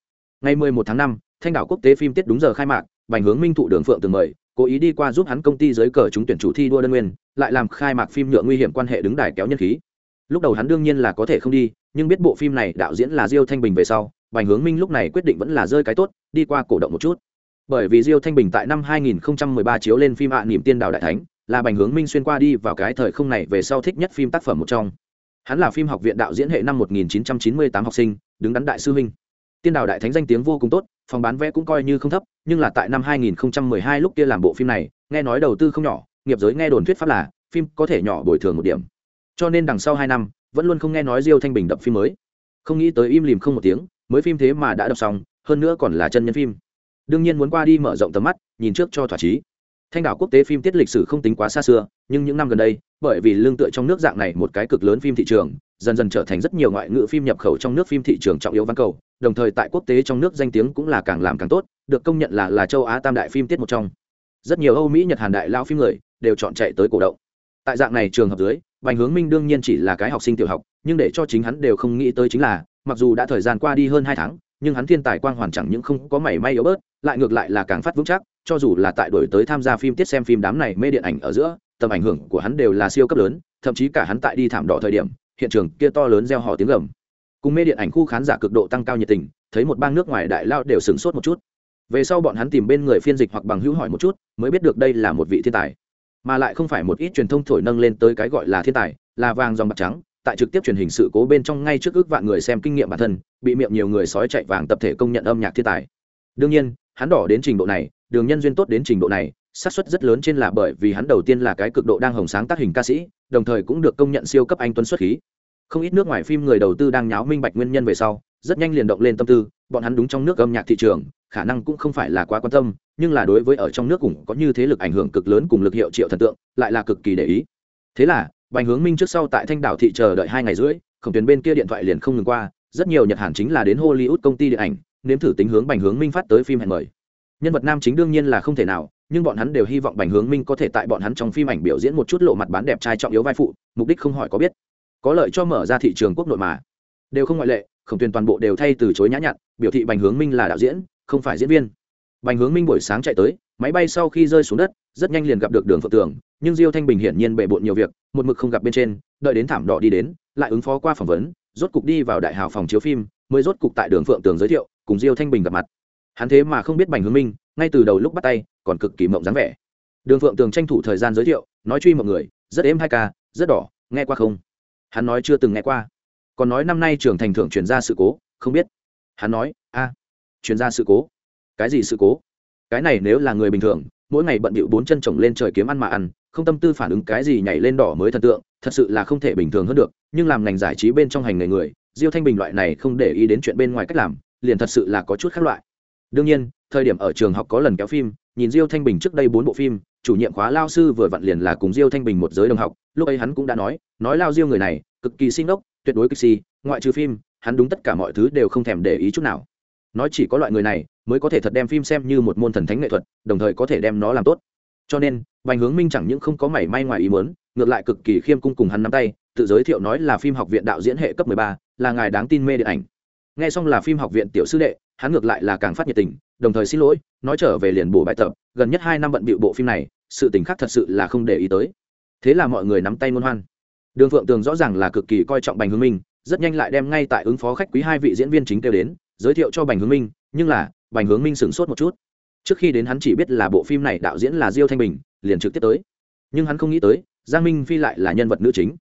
ngày 11 tháng 5, thanh đảo quốc tế phim tiết đúng giờ khai mạc bành hướng minh thụ đường phượng từng mời cố ý đi qua giúp hắn công ty dưới cờ chúng tuyển chủ thi đua đơn nguyên lại làm khai mạc phim nhựa nguy hiểm quan hệ đứng đài kéo nhân khí. Lúc đầu hắn đương nhiên là có thể không đi nhưng biết bộ phim này đạo diễn là diêu thanh bình về sau bành hướng minh lúc này quyết định vẫn là rơi cái tốt đi qua cổ động một chút. Bởi vì diêu thanh bình tại năm 2013 chiếu lên phim ạ à, niệm tiên đạo đại thánh là bành hướng minh xuyên qua đi vào cái thời không này về sau thích nhất phim tác phẩm một trong. Hắn là phim học viện đạo diễn hệ năm 1998 học sinh đứng đắn đại sư huynh tiên đào đại thánh danh tiếng vô cùng tốt, phòng bán vé cũng coi như không thấp, nhưng là tại năm 2012 lúc kia làm bộ phim này, nghe nói đầu tư không nhỏ, nghiệp giới nghe đồn thuyết pháp là, phim có thể nhỏ bồi thường một điểm. Cho nên đằng sau hai năm, vẫn luôn không nghe nói diêu thanh bình đập phim mới. Không nghĩ tới im lìm không một tiếng, mới phim thế mà đã đọc xong, hơn nữa còn là chân nhân phim. Đương nhiên muốn qua đi mở rộng tầm mắt, nhìn trước cho thỏa chí. Thanh đảo quốc tế phim tiết lịch sử không tính quá xa xưa, nhưng những năm gần đây, bởi vì lương tựa trong nước dạng này một cái cực lớn phim thị trường dần dần trở thành rất nhiều ngoại ngữ phim nhập khẩu trong nước phim thị trường trọng yếu văn cầu đồng thời tại quốc tế trong nước danh tiếng cũng là càng làm càng tốt được công nhận là là châu á tam đại phim tiết một trong. Rất nhiều âu mỹ nhật hàn đại lao phim người đều chọn chạy tới cổ động. Tại dạng này trường hợp dưới Bành Hướng Minh đương nhiên chỉ là cái học sinh tiểu học, nhưng để cho chính hắn đều không nghĩ tới chính là, mặc dù đã thời gian qua đi hơn hai tháng, nhưng hắn thiên tài quang hoàn chẳng những không có mảy may yếu bớt, lại ngược lại là càng phát vững chắc, cho dù là tại đổi tới tham gia phim tiết xem phim đám này mê điện ảnh ở giữa, tầm ảnh hưởng của hắn đều là siêu cấp lớn, thậm chí cả hắn tại đi thảm đỏ thời điểm, hiện trường kia to lớn reo hò tiếng gầm. Cùng mê điện ảnh khu khán giả cực độ tăng cao nhiệt tình, thấy một bang nước ngoài đại lao đều sửng sốt một chút. Về sau bọn hắn tìm bên người phiên dịch hoặc bằng hữu hỏi một chút, mới biết được đây là một vị thiên tài mà lại không phải một ít truyền thông thổi nâng lên tới cái gọi là thiên tài là vàng dòng bạc trắng tại trực tiếp truyền hình sự cố bên trong ngay trước ước vạn người xem kinh nghiệm bản thân bị miệng nhiều người sói chạy vàng tập thể công nhận âm nhạc thiên tài đương nhiên hắn đỏ đến trình độ này đường nhân duyên tốt đến trình độ này xác suất rất lớn trên là bởi vì hắn đầu tiên là cái cực độ đang hồng sáng tác hình ca sĩ đồng thời cũng được công nhận siêu cấp anh tuấn xuất khí. Không ít nước ngoài phim người đầu tư đang nháo minh bạch nguyên nhân về sau, rất nhanh liền động lên tâm tư, bọn hắn đúng trong nước âm nhạc thị trường, khả năng cũng không phải là quá quan tâm, nhưng là đối với ở trong nước cũng có như thế lực ảnh hưởng cực lớn cùng lực hiệu triệu thần tượng, lại là cực kỳ để ý. Thế là, bành hướng minh trước sau tại thanh đảo thị chờ đợi hai ngày rưỡi, khổng tuyến bên kia điện thoại liền không ngừng qua, rất nhiều nhật hàn chính là đến hollywood công ty điện ảnh, nếm thử tính hướng bành hướng minh phát tới phim hẹn mời. Nhân vật nam chính đương nhiên là không thể nào nhưng bọn hắn đều hy vọng bành hướng minh có thể tại bọn hắn trong phim ảnh biểu diễn một chút lộ mặt bán đẹp trai trọng yếu vai phụ, mục đích không hỏi có biết. Có lợi cho mở ra thị trường quốc nội mà. Đều không ngoại lệ khổng tuyên toàn bộ đều thay từ chối nhã nhặn, biểu thị bành hướng minh là đạo diễn, không phải diễn viên. Bành hướng minh buổi sáng chạy tới, máy bay sau khi rơi xuống đất, rất nhanh liền gặp được đường phượng tường, nhưng diêu thanh bình hiển nhiên bề bộn nhiều việc, một mực không gặp bên trên, đợi đến thảm đỏ đi đến, lại ứng phó qua phỏng vấn, rốt cục đi vào đại hào phòng chiếu phim, mới rốt cục tại đường phượng tường giới thiệu, cùng diêu thanh bình gặp mặt. Hắn thế mà không biết bành hướng minh, ngay từ đầu lúc bắt tay còn cực kỳ mộng dáng vẻ. Đường phượng tường tranh thủ thời gian giới thiệu nói truy mọi người rất êm hai ca rất đỏ nghe qua không? Hắn nói chưa từng nghe qua. Còn nói năm nay trưởng thành thưởng chuyển ra sự cố không biết. Hắn nói a à, chuyển ra sự cố. Cái gì sự cố? Cái này nếu là người bình thường mỗi ngày bận bịu bốn chân trồng lên trời kiếm ăn mà ăn không tâm tư phản ứng cái gì nhảy lên đỏ mới thần tượng thật sự là không thể bình thường hơn được nhưng làm ngành giải trí bên trong hành nghề người diêu thanh bình loại này không để ý đến chuyện bên ngoài cách làm liền thật sự là có chút khác loại đương nhiên thời điểm ở trường học có lần kéo phim nhìn diêu thanh bình trước đây bốn bộ phim chủ nhiệm khóa lao sư vừa vặn liền là cùng diêu thanh bình một giới đồng học lúc ấy hắn cũng đã nói nói lao diêu người này cực kỳ sinh đốc tuyệt đối cực si ngoại trừ phim hắn đúng tất cả mọi thứ đều không thèm để ý chút nào. Nói chỉ có loại người này mới có thể thật đem phim xem như một môn thần thánh nghệ thuật đồng thời có thể đem nó làm tốt. Cho nên bành hướng minh chẳng những không có mảy may ngoài ý muốn ngược lại cực kỳ khiêm cung cùng hắn nắm tay tự giới thiệu nói là phim học viện đạo diễn hệ cấp 13, là ngài đáng tin mê điện ảnh. Nghe xong là phim học viện tiểu sư đệ hắn ngược lại là càng phát nhiệt tình, đồng thời xin lỗi, nói trở về liền bổ bài tập, gần nhất hai năm bận bịu bộ phim này, sự tình khác thật sự là không để ý tới. Thế là mọi người nắm tay ngôn hoan. Đường phượng tường rõ ràng là cực kỳ coi trọng bành hướng minh, rất nhanh lại đem ngay tại ứng phó khách quý hai vị diễn viên chính kêu đến, giới thiệu cho bành hướng minh, nhưng là, bành hướng minh sửng sốt một chút. Trước khi đến hắn chỉ biết là bộ phim này đạo diễn là diêu thanh bình, liền trực tiếp tới. Nhưng hắn không nghĩ tới, giang minh phi lại là nhân vật nữ chính.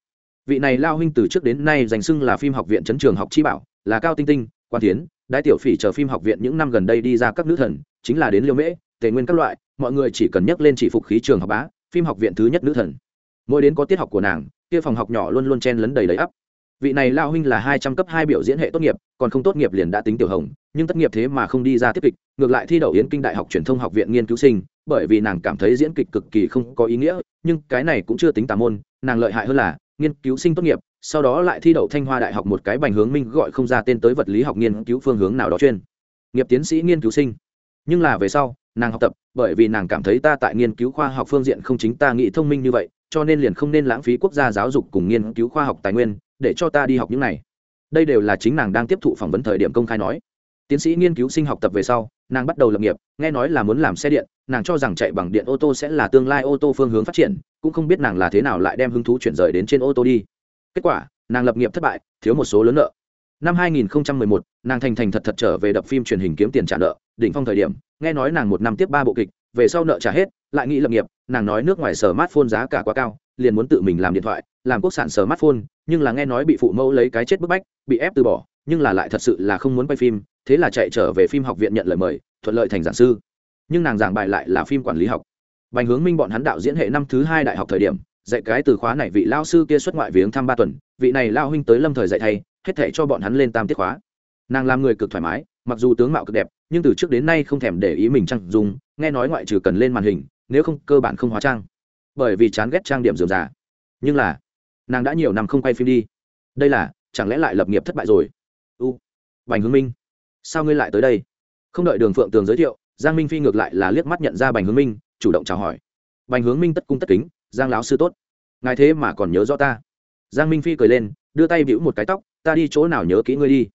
Vị này lao huynh từ trước đến nay dành xưng là phim học viện chấn trường học chi bảo, là cao tinh tinh, quan tiến đại tiểu phỉ chờ phim học viện những năm gần đây đi ra các nữ thần, chính là đến liêu mễ, tề nguyên các loại, mọi người chỉ cần nhắc lên chỉ phục khí trường học bá, phim học viện thứ nhất nữ thần. Mỗi đến có tiết học của nàng, kia phòng học nhỏ luôn luôn chen lấn đầy đầy ắp. Vị này lao huynh là hai trăm cấp hai biểu diễn hệ tốt nghiệp, còn không tốt nghiệp liền đã tính tiểu hồng, nhưng tất nghiệp thế mà không đi ra tiếp kịch, ngược lại thi đậu yến kinh đại học truyền thông học viện nghiên cứu sinh, bởi vì nàng cảm thấy diễn kịch cực kỳ không có ý nghĩa, nhưng cái này cũng chưa tính tà môn, nàng lợi hại hơn là nghiên cứu sinh tốt nghiệp sau đó lại thi đậu thanh hoa đại học một cái bành hướng minh gọi không ra tên tới vật lý học nghiên cứu phương hướng nào đó chuyên. Nghiệp tiến sĩ nghiên cứu sinh. Nhưng là về sau, nàng học tập, bởi vì nàng cảm thấy ta tại nghiên cứu khoa học phương diện không chính ta nghĩ thông minh như vậy, cho nên liền không nên lãng phí quốc gia giáo dục cùng nghiên cứu khoa học tài nguyên, để cho ta đi học những này. Đây đều là chính nàng đang tiếp thụ phỏng vấn thời điểm công khai nói. Tiến sĩ nghiên cứu sinh học tập về sau, nàng bắt đầu lập nghiệp, nghe nói là muốn làm xe điện, nàng cho rằng chạy bằng điện ô tô sẽ là tương lai ô tô phương hướng phát triển, cũng không biết nàng là thế nào lại đem hứng thú chuyển rời đến trên ô tô đi kết quả nàng lập nghiệp thất bại thiếu một số lớn nợ. Năm 2011, nàng thành thành thật thật trở về đập phim truyền hình kiếm tiền trả nợ đỉnh phong thời điểm nghe nói nàng một năm tiếp ba bộ kịch về sau nợ trả hết lại nghĩ lập nghiệp nàng nói nước ngoài sở smartphone giá cả quá cao liền muốn tự mình làm điện thoại làm quốc sản sở smartphone nhưng là nghe nói bị phụ mẫu lấy cái chết bức bách bị ép từ bỏ nhưng là lại thật sự là không muốn quay phim thế là chạy trở về phim học viện nhận lời mời thuận lợi thành giảng sư. Nhưng nàng giảng bài lại là phim quản lý học. Bành hướng minh bọn hắn đạo diễn hệ năm thứ hai đại học thời điểm dạy cái từ khóa này vị lao sư kia xuất ngoại viếng thăm ba tuần, vị này lao huynh tới lâm thời dạy thay, hết thể cho bọn hắn lên tam tiết khóa. Nàng làm người cực thoải mái, mặc dù tướng mạo cực đẹp, nhưng từ trước đến nay không thèm để ý mình trang dùng nghe nói ngoại trừ cần lên màn hình, nếu không cơ bản không hóa trang. Bởi vì chán ghét trang điểm dườm già. Nhưng là, nàng đã nhiều năm không quay phim đi. Đây là, chẳng lẽ lại lập nghiệp thất bại rồi? U, bành hướng minh, sao ngươi lại tới đây? Không đợi đường phượng tường giới thiệu, giang minh phi ngược lại là liếc mắt nhận ra bành hướng minh, chủ động chào hỏi. Bành hướng minh tất cung tất kính giang lão sư tốt. Ngài thế mà còn nhớ rõ ta. Giang minh phi cười lên, đưa tay vĩu một cái tóc, ta đi chỗ nào nhớ kỹ ngươi đi.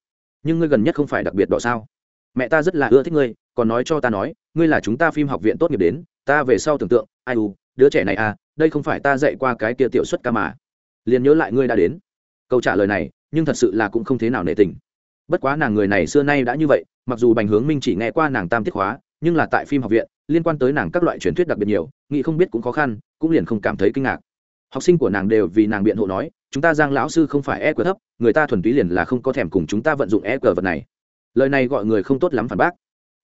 Nhưng ngươi gần nhất không phải đặc biệt đỏ sao? Mẹ ta rất là ưa thích ngươi, còn nói cho ta nói, ngươi là chúng ta phim học viện tốt nghiệp đến, ta về sau tưởng tượng, ai u, đứa trẻ này à đây không phải ta dạy qua cái kia tiểu xuất ca mà. Liền nhớ lại ngươi đã đến. Câu trả lời này, nhưng thật sự là cũng không thế nào nể tình. Bất quá nàng người này xưa nay đã như vậy, mặc dù bành hướng minh chỉ nghe qua nàng tam tiết hóa nhưng là tại phim học viện, liên quan tới nàng các loại truyền thuyết đặc biệt nhiều, nghĩ không biết cũng khó khăn cũng liền không cảm thấy kinh ngạc. Học sinh của nàng đều vì nàng biện hộ nói, chúng ta giang lão sư không phải e cờ thấp, người ta thuần túy liền là không có thèm cùng chúng ta vận dụng e cờ vật này. Lời này gọi người không tốt lắm phản bác.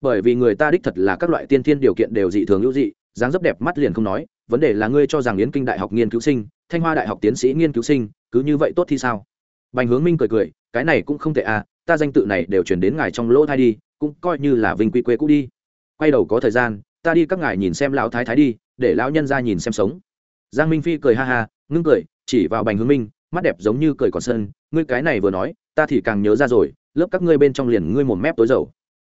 Bởi vì người ta đích thật là các loại tiên thiên điều kiện đều dị thường hữu dị, dáng dấp đẹp mắt liền không nói, vấn đề là ngươi cho rằng yến kinh đại học nghiên cứu sinh, thanh hoa đại học tiến sĩ nghiên cứu sinh, cứ như vậy tốt thì sao? Bành hướng minh cười cười, cái này cũng không tệ à ta danh tự này đều chuyển đến ngài trong lỗ thai đi, cũng coi như là vinh quy quê cũ đi. Quay đầu có thời gian, ta đi các ngài nhìn xem lão thái thái đi để lão nhân ra nhìn xem sống. Giang minh phi cười ha ha ngưng cười chỉ vào bành hướng minh mắt đẹp giống như cười còn sơn, ngươi cái này vừa nói ta thì càng nhớ ra rồi lớp các ngươi bên trong liền ngươi một mép tối dầu.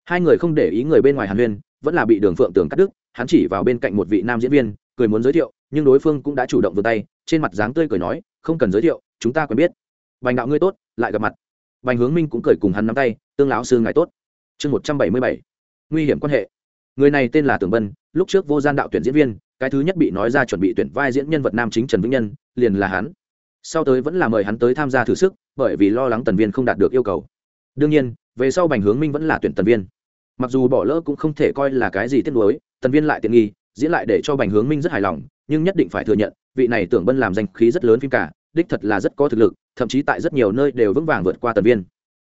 Hai người không để ý người bên ngoài hàn huyên vẫn là bị đường phượng tường cắt đứt hắn chỉ vào bên cạnh một vị nam diễn viên cười muốn giới thiệu nhưng đối phương cũng đã chủ động vươn tay trên mặt dáng tươi cười nói không cần giới thiệu chúng ta quen biết. Bành đạo ngươi tốt lại gặp mặt. Bành hướng minh cũng cười cùng hắn nắm tay tương lão sư ngài tốt. Chương một trăm bảy mươi bảy nguy hiểm quan hệ. Người này tên là tưởng bân lúc trước vô gian đạo tuyển diễn viên cái thứ nhất bị nói ra chuẩn bị tuyển vai diễn nhân vật nam chính trần vĩnh nhân, liền là hắn. Sau tới vẫn là mời hắn tới tham gia thử sức, bởi vì lo lắng tần viên không đạt được yêu cầu. Đương nhiên, về sau bành hướng minh vẫn là tuyển tần viên. Mặc dù bỏ lỡ cũng không thể coi là cái gì tiếc nuối, tần viên lại tiện nghi, diễn lại để cho bành hướng minh rất hài lòng, nhưng nhất định phải thừa nhận, vị này tưởng bân làm danh khí rất lớn phim cả, đích thật là rất có thực lực, thậm chí tại rất nhiều nơi đều vững vàng vượt qua tần viên.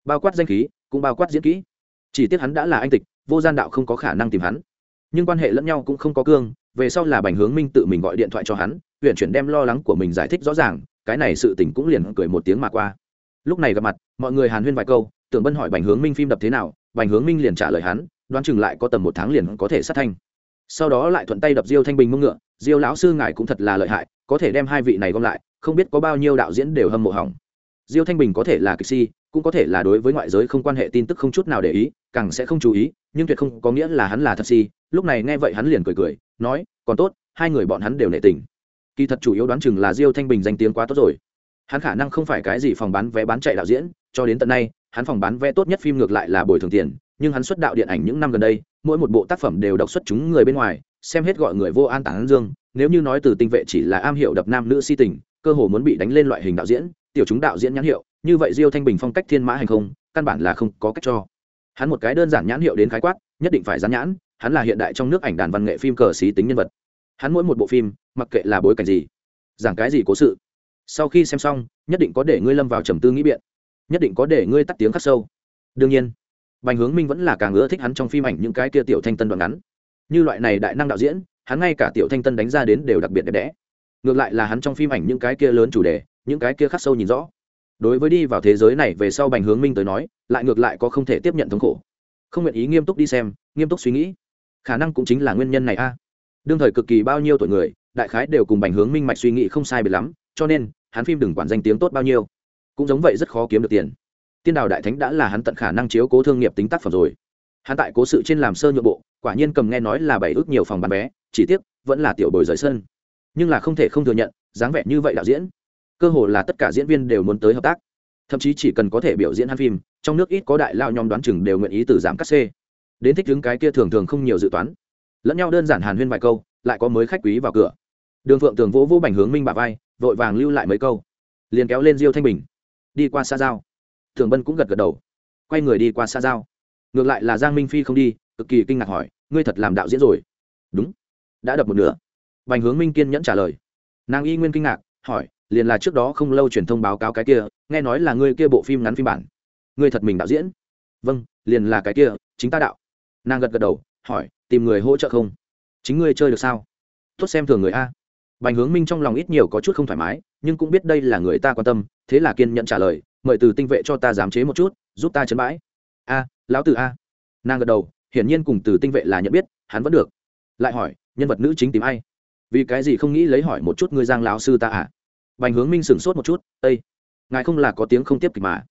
Bao quát danh khí, cũng bao quát diễn kỹ. Chỉ tiếc hắn đã là anh tịch, vô gian đạo không có khả năng tìm hắn nhưng quan hệ lẫn nhau cũng không có cương, về sau là bành hướng minh tự mình gọi điện thoại cho hắn huyện chuyển đem lo lắng của mình giải thích rõ ràng, cái này sự tình cũng liền cười một tiếng mà qua. Lúc này gặp mặt, mọi người hàn huyên vài câu, tưởng bân hỏi bành hướng minh phim đập thế nào, bành hướng minh liền trả lời hắn, đoán chừng lại có tầm một tháng liền có thể sát thanh. Sau đó lại thuận tay đập diêu thanh bình mông ngựa, diêu lão sư ngài cũng thật là lợi hại, có thể đem hai vị này gom lại, không biết có bao nhiêu đạo diễn đều hâm mộ hỏng. Diêu thanh bình có thể là kịch si cũng có thể là đối với ngoại giới không quan hệ tin tức không chút nào để ý, càng sẽ không chú ý, nhưng tuyệt không có nghĩa là hắn là thật si. Lúc này nghe vậy hắn liền cười cười, nói, còn tốt, hai người bọn hắn đều nệ tình. Kỳ thật chủ yếu đoán chừng là diêu thanh bình danh tiếng quá tốt rồi. Hắn khả năng không phải cái gì phòng bán vé bán chạy đạo diễn, cho đến tận nay, hắn phòng bán vé tốt nhất phim ngược lại là bồi thường tiền, nhưng hắn xuất đạo điện ảnh những năm gần đây, mỗi một bộ tác phẩm đều đọc xuất chúng người bên ngoài, xem hết gọi người vô an tản dương. Nếu như nói từ tinh vệ chỉ là am hiểu đập nam nữ si tình, cơ hồ muốn bị đánh lên loại hình đạo diễn, tiểu chúng đạo diễn nhãn hiệu như vậy diêu thanh bình phong cách thiên mã hành không, căn bản là không có cách cho. Hắn một cái đơn giản nhãn hiệu đến khái quát, nhất định phải dán nhãn, hắn là hiện đại trong nước ảnh đàn văn nghệ phim cờ xí tính nhân vật. Hắn mỗi một bộ phim, mặc kệ là bối cảnh gì, giảng cái gì cố sự, sau khi xem xong, nhất định có để ngươi lâm vào trầm tư nghĩ biện, nhất định có để ngươi tắt tiếng khắc sâu. Đương nhiên, bành hướng minh vẫn là càng ưa thích hắn trong phim ảnh những cái kia tiểu thanh tân đoạn ngắn. Như loại này đại năng đạo diễn, hắn ngay cả tiểu thanh tân đánh ra đến đều đặc biệt đẹp đẽ. Ngược lại là hắn trong phim ảnh những cái kia lớn chủ đề, những cái kia khắc sâu nhìn rõ đối với đi vào thế giới này về sau bành hướng minh tới nói, lại ngược lại có không thể tiếp nhận thống khổ. Không nguyện ý nghiêm túc đi xem, nghiêm túc suy nghĩ. Khả năng cũng chính là nguyên nhân này a. Đương thời cực kỳ bao nhiêu tuổi người, đại khái đều cùng bành hướng minh mạch suy nghĩ không sai biệt lắm, cho nên, hắn phim đừng quản danh tiếng tốt bao nhiêu. Cũng giống vậy rất khó kiếm được tiền. Tiên đào đại thánh đã là hắn tận khả năng chiếu cố thương nghiệp tính tác phẩm rồi. Hắn tại cố sự trên làm sơ nhượng bộ, quả nhiên cầm nghe nói là bảy ước nhiều phòng bán vé, chỉ tiếc, vẫn là tiểu bồi rời sân. Nhưng là không thể không thừa nhận, dáng vẻ như vậy đạo diễn cơ hồ là tất cả diễn viên đều muốn tới hợp tác. Thậm chí chỉ cần có thể biểu diễn hắn phim, trong nước ít có đại lao nhóm đoán chừng đều nguyện ý từ giảm cắt xê. Đến thích đứng cái kia thường thường không nhiều dự toán. Lẫn nhau đơn giản hàn huyên vài câu, lại có mới khách quý vào cửa. Đường phượng tường vỗ vỗ bành hướng minh bà vai, vội vàng lưu lại mấy câu. Liền kéo lên diêu thanh bình. Đi qua xa giao. Thường bân cũng gật gật đầu. Quay người đi qua xa giao. Ngược lại là giang minh phi không đi, cực kỳ kinh ngạc hỏi, ngươi thật làm đạo diễn rồi? Đúng. Đã đập một nửa. Bành hướng minh kiên nhẫn trả lời. Nàng y nguyên kinh ngạc, hỏi liền là trước đó không lâu truyền thông báo cáo cái kia, nghe nói là ngươi kia bộ phim ngắn phim bản. Ngươi thật mình đạo diễn? Vâng liền là cái kia, chính ta đạo. Nàng gật gật đầu, hỏi, tìm người hỗ trợ không? Chính ngươi chơi được sao? Tốt xem thường người a. Bành hướng minh trong lòng ít nhiều có chút không thoải mái, nhưng cũng biết đây là người ta quan tâm, thế là kiên nhận trả lời, mời từ tinh vệ cho ta giám chế một chút, giúp ta chấn bãi. A, lão từ a. Nàng gật đầu, hiển nhiên cùng từ tinh vệ là nhận biết, hắn vẫn được. Lại hỏi, nhân vật nữ chính tìm ai? Vì cái gì không nghĩ lấy hỏi một chút ngươi giang lão sư ta à? Bành hướng minh sửng sốt một chút ây ngài không là có tiếng không tiếp kịch mà.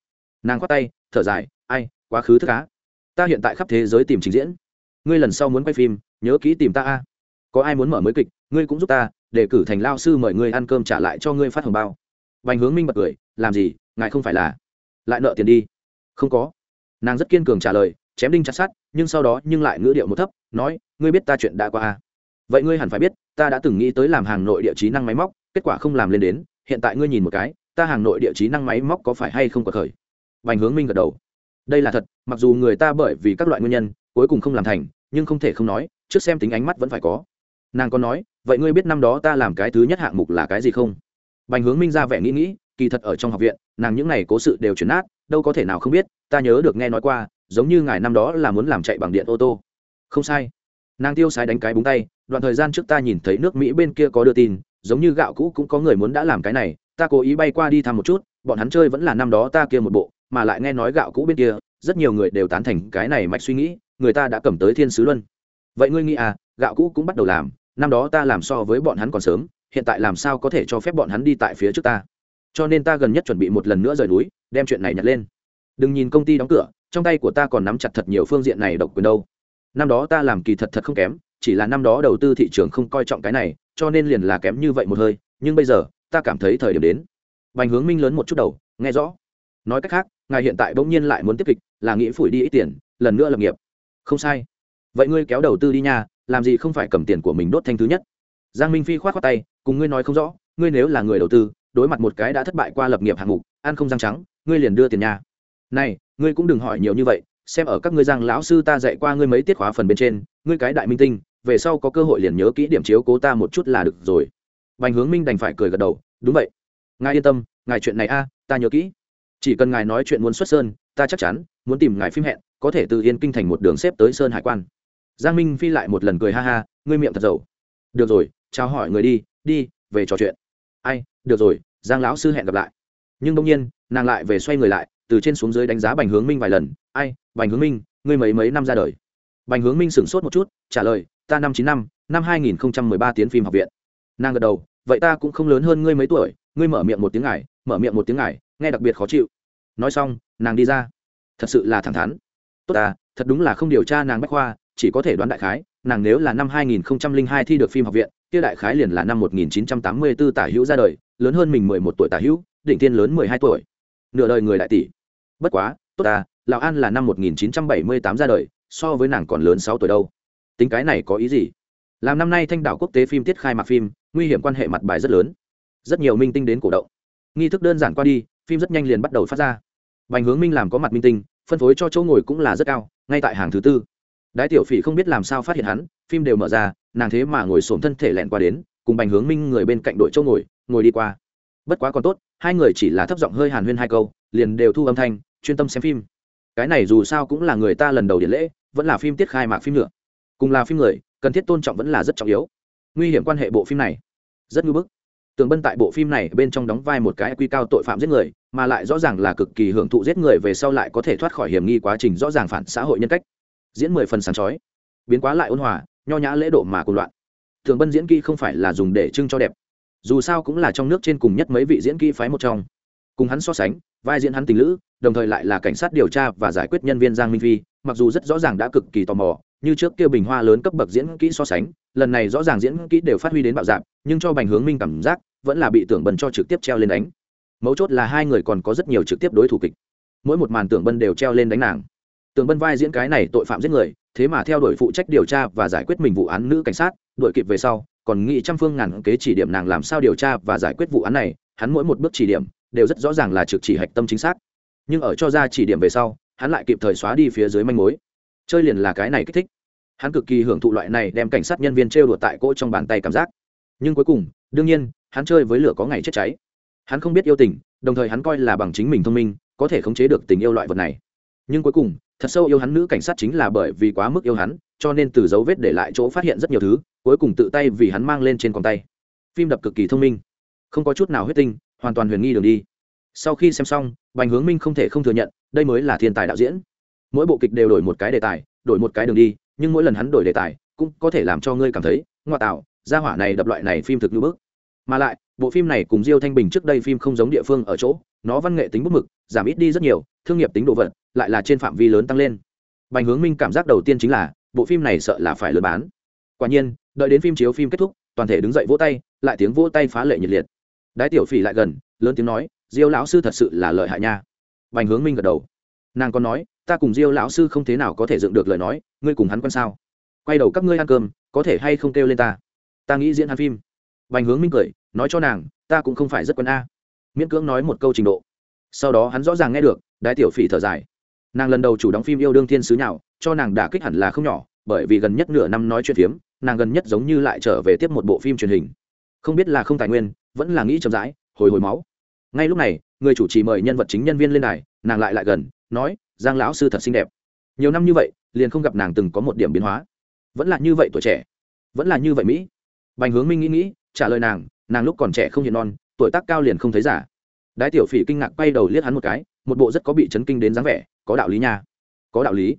Nàng khoát tay, thở dài, ai, quá khứ thức cá ta hiện tại khắp thế giới tìm trình diễn. Ngươi lần sau muốn quay phim, nhớ kỹ tìm ta a. Có ai muốn mở mới kịch, ngươi cũng giúp ta, để cử thành lao sư mời ngươi ăn cơm trả lại cho ngươi phát hồng bao. Bành hướng minh bật cười, làm gì, ngài không phải là lại nợ tiền đi? Không có. Nàng rất kiên cường trả lời, chém đinh chặt sát nhưng sau đó nhưng lại ngữ điệu một thấp, nói, ngươi biết ta chuyện đã qua a. Vậy ngươi hẳn phải biết, ta đã từng nghĩ tới làm hàng nội địa trí năng máy móc, kết quả không làm lên đến hiện tại ngươi nhìn một cái, ta hàng nội địa trí năng máy móc có phải hay không có khởi? Vành hướng minh gật đầu. Đây là thật, mặc dù người ta bởi vì các loại nguyên nhân, cuối cùng không làm thành, nhưng không thể không nói, trước xem tính ánh mắt vẫn phải có. Nàng có nói, vậy ngươi biết năm đó ta làm cái thứ nhất hạng mục là cái gì không? Bành hướng minh ra vẻ nghĩ nghĩ, kỳ thật ở trong học viện, nàng những n à y cố sự đều chuyển nát, đâu có thể nào không biết, ta nhớ được nghe nói qua, giống như ngài năm đó là muốn làm chạy bằng điện ô tô. Không sai. Nàng tiêu sái đánh cái búng tay, đoạn thời gian trước ta nhìn thấy nước mỹ bên kia có đưa tin giống như gạo cũ cũng có người muốn đã làm cái này, ta cố ý bay qua đi thăm một chút, bọn hắn chơi vẫn là năm đó ta kia một bộ, mà lại nghe nói gạo cũ bên kia, rất nhiều người đều tán thành cái này mạch suy nghĩ, người ta đã cầm tới thiên sứ luân. Vậy ngươi nghĩ à gạo cũ cũng bắt đầu làm, năm đó ta làm so với bọn hắn còn sớm, hiện tại làm sao có thể cho phép bọn hắn đi tại phía trước ta? Cho nên ta gần nhất chuẩn bị một lần nữa rời núi, đem chuyện này nhặt lên. Đừng nhìn công ty đóng cửa, trong tay của ta còn nắm chặt thật nhiều phương diện này độc quyền đâu. Năm đó ta làm kỳ thật thật không kém, chỉ là năm đó đầu tư thị trường không coi trọng cái này cho nên liền là kém như vậy một hơi, nhưng bây giờ, ta cảm thấy thời điểm đến. Bành hướng minh lớn một chút đầu, nghe rõ. Nói cách khác, ngài hiện tại bỗng nhiên lại muốn tiếp kịch, là nghĩ phủi đi ít tiền, lần nữa lập nghiệp. Không sai. Vậy ngươi kéo đầu tư đi nha, làm gì không phải cầm tiền của mình đốt thanh thứ nhất? Giang minh phi k h o á t k tay, cùng ngươi nói không rõ, ngươi nếu là người đầu tư, đối mặt một cái đã thất bại qua lập nghiệp hạng mục, ăn không răng trắng, ngươi liền đưa tiền nha. Này, ngươi cũng đừng hỏi nhiều như vậy, xem ở các ngươi giang lão sư ta dạy qua ngươi mấy tiết khóa phần bên trên, ngươi cái đại minh tinh về sau có cơ hội liền nhớ kỹ điểm chiếu cố ta một chút là được rồi. Bành hướng minh đành phải cười gật đầu, đúng vậy. Ngài yên tâm, ngài chuyện này a, ta nhớ kỹ. Chỉ cần ngài nói chuyện muốn xuất sơn, ta chắc chắn muốn tìm ngài phim hẹn, có thể từ yên kinh thành một đường xếp tới sơn hải quan. Giang minh phi lại một lần cười ha ha, ngươi miệng thật giàu được rồi, chào hỏi người đi đi, về trò chuyện. Ai, được rồi, giang lão sư hẹn gặp lại. Nhưng đông nhiên, nàng lại về xoay người lại, từ trên xuống dưới đánh giá bành hướng minh vài lần. Ai, bành hướng minh, ngươi mấy mấy năm ra đời? Bành hướng minh sửng sốt một chút, trả lời ta năm chín năm năm hai nghìn ba tiến phim học viện. Nàng gật đầu, vậy ta cũng không lớn hơn ngươi mấy tuổi, ngươi mở miệng một tiếng ngài, mở miệng một tiếng ngài, nghe đặc biệt khó chịu. Nói xong, nàng đi ra. Thật sự là thẳng thắn. Tốt à thật đúng là không điều tra nàng bách khoa, chỉ có thể đoán đại khái, nàng nếu là năm 2002 thi được phim học viện, kia đại khái liền là năm 1984 tả hữu ra đời, lớn hơn mình 11 tuổi tả hữu định tiên lớn 12 tuổi. Nửa đời người đại tỷ. Bất quá, tốt à lão an là năm 1978 ra đời, so với nàng còn lớn 6 tuổi đâu tính cái này có ý gì? Làm năm nay thanh đảo quốc tế phim tiết khai mạc phim, nguy hiểm quan hệ mặt bài rất lớn. Rất nhiều minh tinh đến cổ động. Nghi thức đơn giản qua đi, phim rất nhanh liền bắt đầu phát ra. Bành hướng minh làm có mặt minh tinh, phân phối cho chỗ ngồi cũng là rất cao, ngay tại hàng thứ tư. Đái tiểu phỉ không biết làm sao phát hiện hắn, phim đều mở ra, nàng thế mà ngồi xổm thân thể lẹn qua đến, cùng bành hướng minh người bên cạnh đội chỗ ngồi ngồi đi qua. Bất quá còn tốt, hai người chỉ là thấp giọng hơi hàn huyên hai câu, liền đều thu âm thanh, chuyên tâm xem phim. Cái này dù sao cũng là người ta lần đầu điện lễ, vẫn là phim tiết khai mạc phim nữa cùng là phim người, cần thiết tôn trọng vẫn là rất trọng yếu. Nguy hiểm quan hệ bộ phim này, rất ngư bức. Tường bân tại bộ phim này bên trong đóng vai một cái quy cao tội phạm giết người, mà lại rõ ràng là cực kỳ hưởng thụ giết người về sau lại có thể thoát khỏi hiểm nghi quá trình rõ ràng phản xã hội nhân cách. Diễn mười phần sáng chói. Biến quá lại ôn hòa, nho nhã lễ độ mà cùng loạn. Thường bân diễn kỹ không phải là dùng để trưng cho đẹp. Dù sao cũng là trong nước trên cùng nhất mấy vị diễn kỹ phái một trong. Cùng hắn so sánh, vai diễn hắn tình lữ, đồng thời lại là cảnh sát điều tra và giải quyết nhân viên giang minh phi, mặc dù rất rõ ràng đã cực kỳ tò mò như trước kia bình hoa lớn cấp bậc diễn kỹ so sánh, lần này rõ ràng diễn kỹ đều phát huy đến bạo dạp nhưng cho bành hướng minh cảm giác, vẫn là bị tưởng bần cho trực tiếp treo lên đánh. Mấu chốt là hai người còn có rất nhiều trực tiếp đối thủ kịch. Mỗi một màn tưởng bân đều treo lên đánh nàng. Tưởng bân vai diễn cái này tội phạm giết người, thế mà theo đuổi phụ trách điều tra và giải quyết mình vụ án nữ cảnh sát, đuổi kịp về sau, còn nghĩ trăm phương ngàn kế chỉ điểm nàng làm sao điều tra và giải quyết vụ án này, hắn mỗi một bước chỉ điểm, đều rất rõ ràng là trực chỉ hạch tâm chính xác. Nhưng ở cho ra chỉ điểm về sau, hắn lại kịp thời xóa đi phía dưới manh mối. Chơi liền là cái này kích thích hắn cực kỳ hưởng thụ loại này đem cảnh sát nhân viên trêu đùa tại cỗ trong bàn tay cảm giác. Nhưng cuối cùng, đương nhiên, hắn chơi với lửa có ngày chết cháy. Hắn không biết yêu tình, đồng thời hắn coi là bằng chính mình thông minh, có thể khống chế được tình yêu loại vật này. Nhưng cuối cùng, thật sâu yêu hắn nữ cảnh sát chính là bởi vì quá mức yêu hắn, cho nên từ dấu vết để lại chỗ phát hiện rất nhiều thứ, cuối cùng tự tay vì hắn mang lên trên con tay. Phim đập cực kỳ thông minh. Không có chút nào huyết tinh, hoàn toàn huyền nghi đường đi. Sau khi xem xong, bành hướng minh không thể không thừa nhận, đây mới là thiên tài đạo diễn. Mỗi bộ kịch đều đổi một cái đề tài, đổi một cái đường đi nhưng mỗi lần hắn đổi đề tài cũng có thể làm cho ngươi cảm thấy ngoại tạo, gia hỏa này đập loại này phim thực như bước mà lại, bộ phim này cùng diêu thanh bình trước đây phim không giống địa phương ở chỗ, nó văn nghệ tính bút mực, giảm ít đi rất nhiều, thương nghiệp tính đồ vật lại là trên phạm vi lớn tăng lên. Bành hướng minh cảm giác đầu tiên chính là, bộ phim này sợ là phải lừa bán. Quả nhiên, đợi đến phim chiếu phim kết thúc, toàn thể đứng dậy vỗ tay, lại tiếng vỗ tay phá lệ nhiệt liệt. Đái tiểu phỉ lại gần, lớn tiếng nói, diêu lão sư thật sự là lợi hại nha. Bành hướng minh gật đầu. Nàng còn nói ta cùng diêu lão sư không thế nào có thể dựng được lời nói, ngươi cùng hắn quan sao? Quay đầu các ngươi ăn cơm, có thể hay không kêu lên ta? Ta nghĩ diễn hắn phim. Vành hướng minh cười, nói cho nàng, ta cũng không phải rất quân a. Miễn cưỡng nói một câu trình độ. Sau đó hắn rõ ràng nghe được, đái tiểu phỉ thở dài. Nàng lần đầu chủ đóng phim yêu đương thiên sứ nhạo, cho nàng đả kích hẳn là không nhỏ, bởi vì gần nhất nửa năm nói chuyện phiếm, nàng gần nhất giống như lại trở về tiếp một bộ phim truyền hình. Không biết là không tài nguyên, vẫn là nghĩ chậm rãi, hồi hồi máu. Ngay lúc này, người chủ trì mời nhân vật chính nhân viên lên đài, nàng lại lại gần, nói giang lão sư thật xinh đẹp. Nhiều năm như vậy, liền không gặp nàng từng có một điểm biến hóa. Vẫn là như vậy tuổi trẻ, vẫn là như vậy mỹ. Bành hướng minh nghĩ nghĩ, trả lời nàng nàng lúc còn trẻ không hiện non, tuổi tác cao liền không thấy giả đái tiểu phỉ kinh ngạc quay đầu liếc hắn một cái, một bộ rất có bị chấn kinh đến dáng vẻ, có đạo lý nha. Có đạo lý.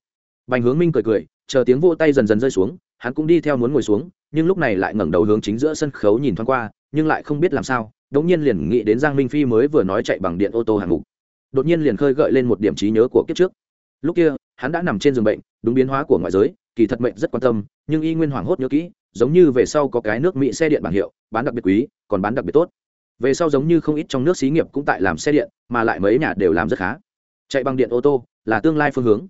Bành hướng minh cười cười, chờ tiếng vô tay dần dần rơi xuống, hắn cũng đi theo muốn ngồi xuống, nhưng lúc này lại ngẩng đầu hướng chính giữa sân khấu nhìn thoáng qua, nhưng lại không biết làm sao đống nhiên liền nghĩ đến giang minh phi mới vừa nói chạy bằng điện ô tô hạng mục đột nhiên liền khơi gợi lên một điểm trí nhớ của kiếp trước. Lúc kia, hắn đã nằm trên giường bệnh, đúng biến hóa của ngoại giới, kỳ thật mệnh rất quan tâm, nhưng y nguyên hoảng hốt nhớ kỹ, giống như về sau có cái nước mỹ xe điện bảng hiệu, bán đặc biệt quý, còn bán đặc biệt tốt. Về sau giống như không ít trong nước xí nghiệp cũng tại làm xe điện, mà lại mấy nhà đều làm rất khá. Chạy bằng điện ô tô, là tương lai phương hướng.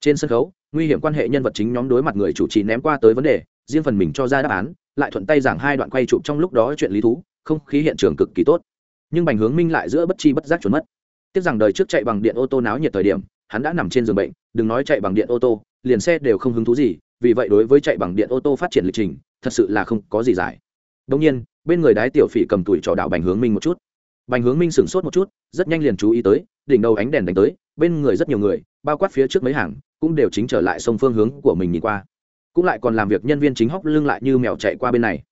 Trên sân khấu, nguy hiểm quan hệ nhân vật chính nhóm đối mặt người chủ trì ném qua tới vấn đề, riêng phần mình cho ra đáp án, lại thuận tay giảng hai đoạn quay chụp trong lúc đó chuyện lý thú, không khí hiện trường cực kỳ tốt. Nhưng bành hướng minh lại giữa bất chi bất giác trốn mất tiếc rằng đời trước chạy bằng điện ô tô náo nhiệt thời điểm, hắn đã nằm trên giường bệnh, đừng nói chạy bằng điện ô tô, liền xe đều không hứng thú gì, vì vậy đối với chạy bằng điện ô tô phát triển lịch trình, thật sự là không có gì giải đông nhiên, bên người đái tiểu phỉ cầm tuổi trò đạo bành hướng minh một chút. Bành hướng minh sửng sốt một chút, rất nhanh liền chú ý tới, đỉnh đầu ánh đèn đánh tới, bên người rất nhiều người, bao quát phía trước mấy hàng, cũng đều chính trở lại sông phương hướng của mình nhìn qua. Cũng lại còn làm việc nhân viên chính hóc lưng lại như mèo chạy qua bên này.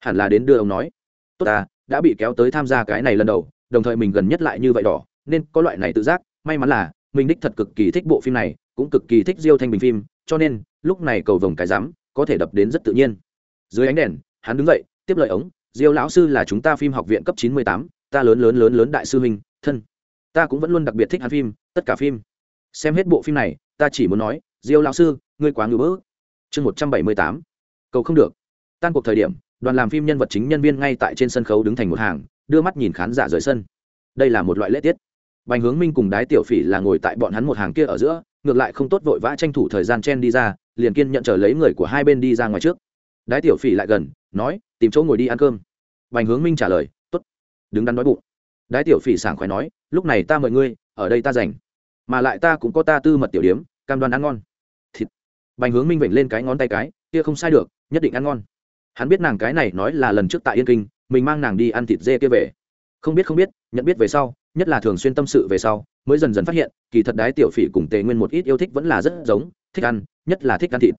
Hẳn là đến đưa ông nói, tốt ta, đã bị kéo tới tham gia cái này lần đầu, đồng thời mình gần nhất lại như vậy đỏ nên có loại này tự giác, may mắn là mình đích thật cực kỳ thích bộ phim này, cũng cực kỳ thích diêu thanh bình phim, cho nên lúc này cầu vồng cái rắm có thể đập đến rất tự nhiên. Dưới ánh đèn, hắn đứng dậy, tiếp lời ống, diêu lão sư là chúng ta phim học viện cấp chín mươi tám, ta lớn lớn lớn lớn đại sư huynh, thân. Ta cũng vẫn luôn đặc biệt thích hắn phim, tất cả phim. Xem hết bộ phim này, ta chỉ muốn nói, diêu lão sư, ngươi quá ngưỡng bỡ chương một trăm bảy mươi tám. Cầu không được. Tan cuộc thời điểm, đoàn làm phim nhân vật chính nhân viên ngay tại trên sân khấu đứng thành một hàng, đưa mắt nhìn khán giả rời sân. Đây là một loại lễ tiết bành hướng minh cùng đái tiểu phỉ là ngồi tại bọn hắn một hàng kia ở giữa, ngược lại không tốt vội vã tranh thủ thời gian chen đi ra, liền kiên nhận chờ lấy người của hai bên đi ra ngoài trước. Đái tiểu phỉ lại gần, nói, tìm chỗ ngồi đi ăn cơm. Bành hướng minh trả lời t ố t đứng đắn nói bụng. Đái tiểu phỉ sảng khoái nói, lúc này ta mời ngươi, ở đây ta dành mà lại ta cũng có ta tư mật tiểu điếm, cam đoan ăn ngon. Thịt. Bành hướng minh vểnh lên cái ngón tay cái, kia không sai được, nhất định ăn ngon. Hắn biết nàng cái này nói là lần trước tại yên kinh, mình mang nàng đi ăn thịt dê kia về. Không biết không biết, nhận biết về sau nhất là thường xuyên tâm sự về sau, mới dần dần phát hiện, kỳ thật đái tiểu phỉ cùng tề nguyên một ít yêu thích vẫn là rất giống, thích ăn, nhất là thích ăn thịt.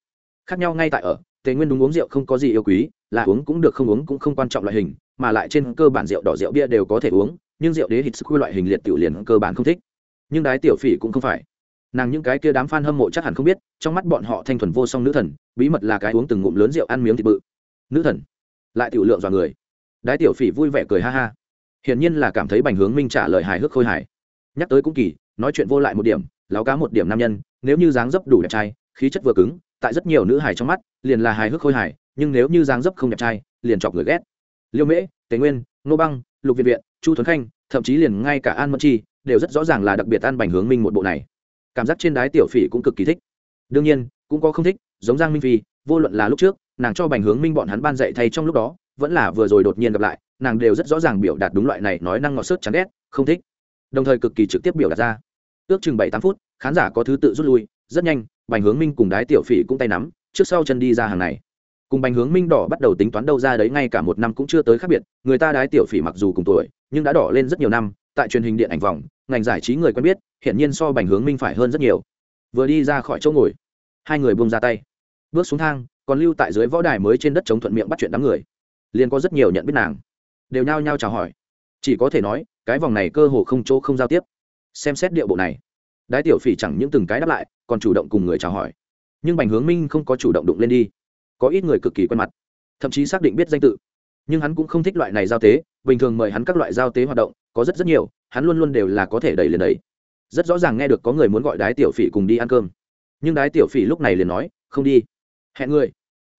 Khác nhau ngay tại ở, tề nguyên đúng uống rượu không có gì yêu quý, là uống cũng được không uống cũng không quan trọng loại hình, mà lại trên cơ bản rượu đỏ rượu bia đều có thể uống, nhưng rượu đế hít quy loại hình liệt tiểu liền cơ bản không thích. Nhưng đái tiểu phỉ cũng không phải. Nàng những cái kia đám fan hâm mộ chắc hẳn không biết, trong mắt bọn họ thanh thuần vô song nữ thần, bí mật là cái uống từng ngụm lớn rượu ăn miếng thịt bự. Nữ thần. Lại tiểu lượng dọa người. Đái tiểu phỉ vui vẻ cười ha ha hiển nhiên là cảm thấy bành hướng minh trả lời hài hước khôi hài. Nhắc tới cũng kỳ, nói chuyện vô lại một điểm, láo cá một điểm nam nhân, nếu như dáng dấp đủ đẹp trai, khí chất vừa cứng, tại rất nhiều nữ hài trong mắt, liền là hài hước khôi hài, nhưng nếu như dáng dấp không đẹp trai, liền chọc người ghét. Liêu mễ, tề nguyên, nô băng, lục viện viện, chu thuấn khanh, thậm chí liền ngay cả an mẫn chi, đều rất rõ ràng là đặc biệt an bành hướng minh một bộ này. Cảm giác trên đái tiểu phỉ cũng cực kỳ thích. Đương nhiên, cũng có không thích, giống giang minh phi, vô luận là lúc trước, nàng cho bành hướng minh bọn hắn ban dạy thay trong lúc đó, vẫn là vừa rồi đột nhiên gặp lại nàng đều rất rõ ràng biểu đạt đúng loại này nói năng ngọt sớt chán ghét, không thích. Đồng thời cực kỳ trực tiếp biểu đạt ra. Ước chừng bảy tám phút, khán giả có thứ tự rút lui, rất nhanh, bành hướng minh cùng đái tiểu phỉ cũng tay nắm, trước sau chân đi ra hàng này. Cùng bành hướng minh đỏ bắt đầu tính toán đâu ra đấy ngay cả một năm cũng chưa tới khác biệt, người ta đái tiểu phỉ mặc dù cùng tuổi, nhưng đã đỏ lên rất nhiều năm, tại truyền hình điện ảnh vòng, ngành giải trí người quen biết hiện nhiên so bành hướng minh phải hơn rất nhiều. Vừa đi ra khỏi chỗ ngồi, hai người buông ra tay. Bước xuống thang, còn lưu tại dưới võ đài mới trên đất chống thuận miệng bắt chuyện đám người. Liền có rất nhiều nhận biết nàng đều nhao nhao chào hỏi. Chỉ có thể nói, cái vòng này cơ hồ không chỗ không giao tiếp. Xem xét điệu bộ này, đái tiểu phỉ chẳng những từng cái đáp lại, còn chủ động cùng người chào hỏi. Nhưng bành hướng minh không có chủ động đụng lên đi. Có ít người cực kỳ quen mặt, thậm chí xác định biết danh tự. Nhưng hắn cũng không thích loại này giao tế, bình thường mời hắn các loại giao tế hoạt động, có rất rất nhiều, hắn luôn luôn đều là có thể đẩy liền đẩy rất rõ ràng nghe được có người muốn gọi đái tiểu phỉ cùng đi ăn cơm. Nhưng đái tiểu phỉ lúc này liền nói, không đi. Hẹn người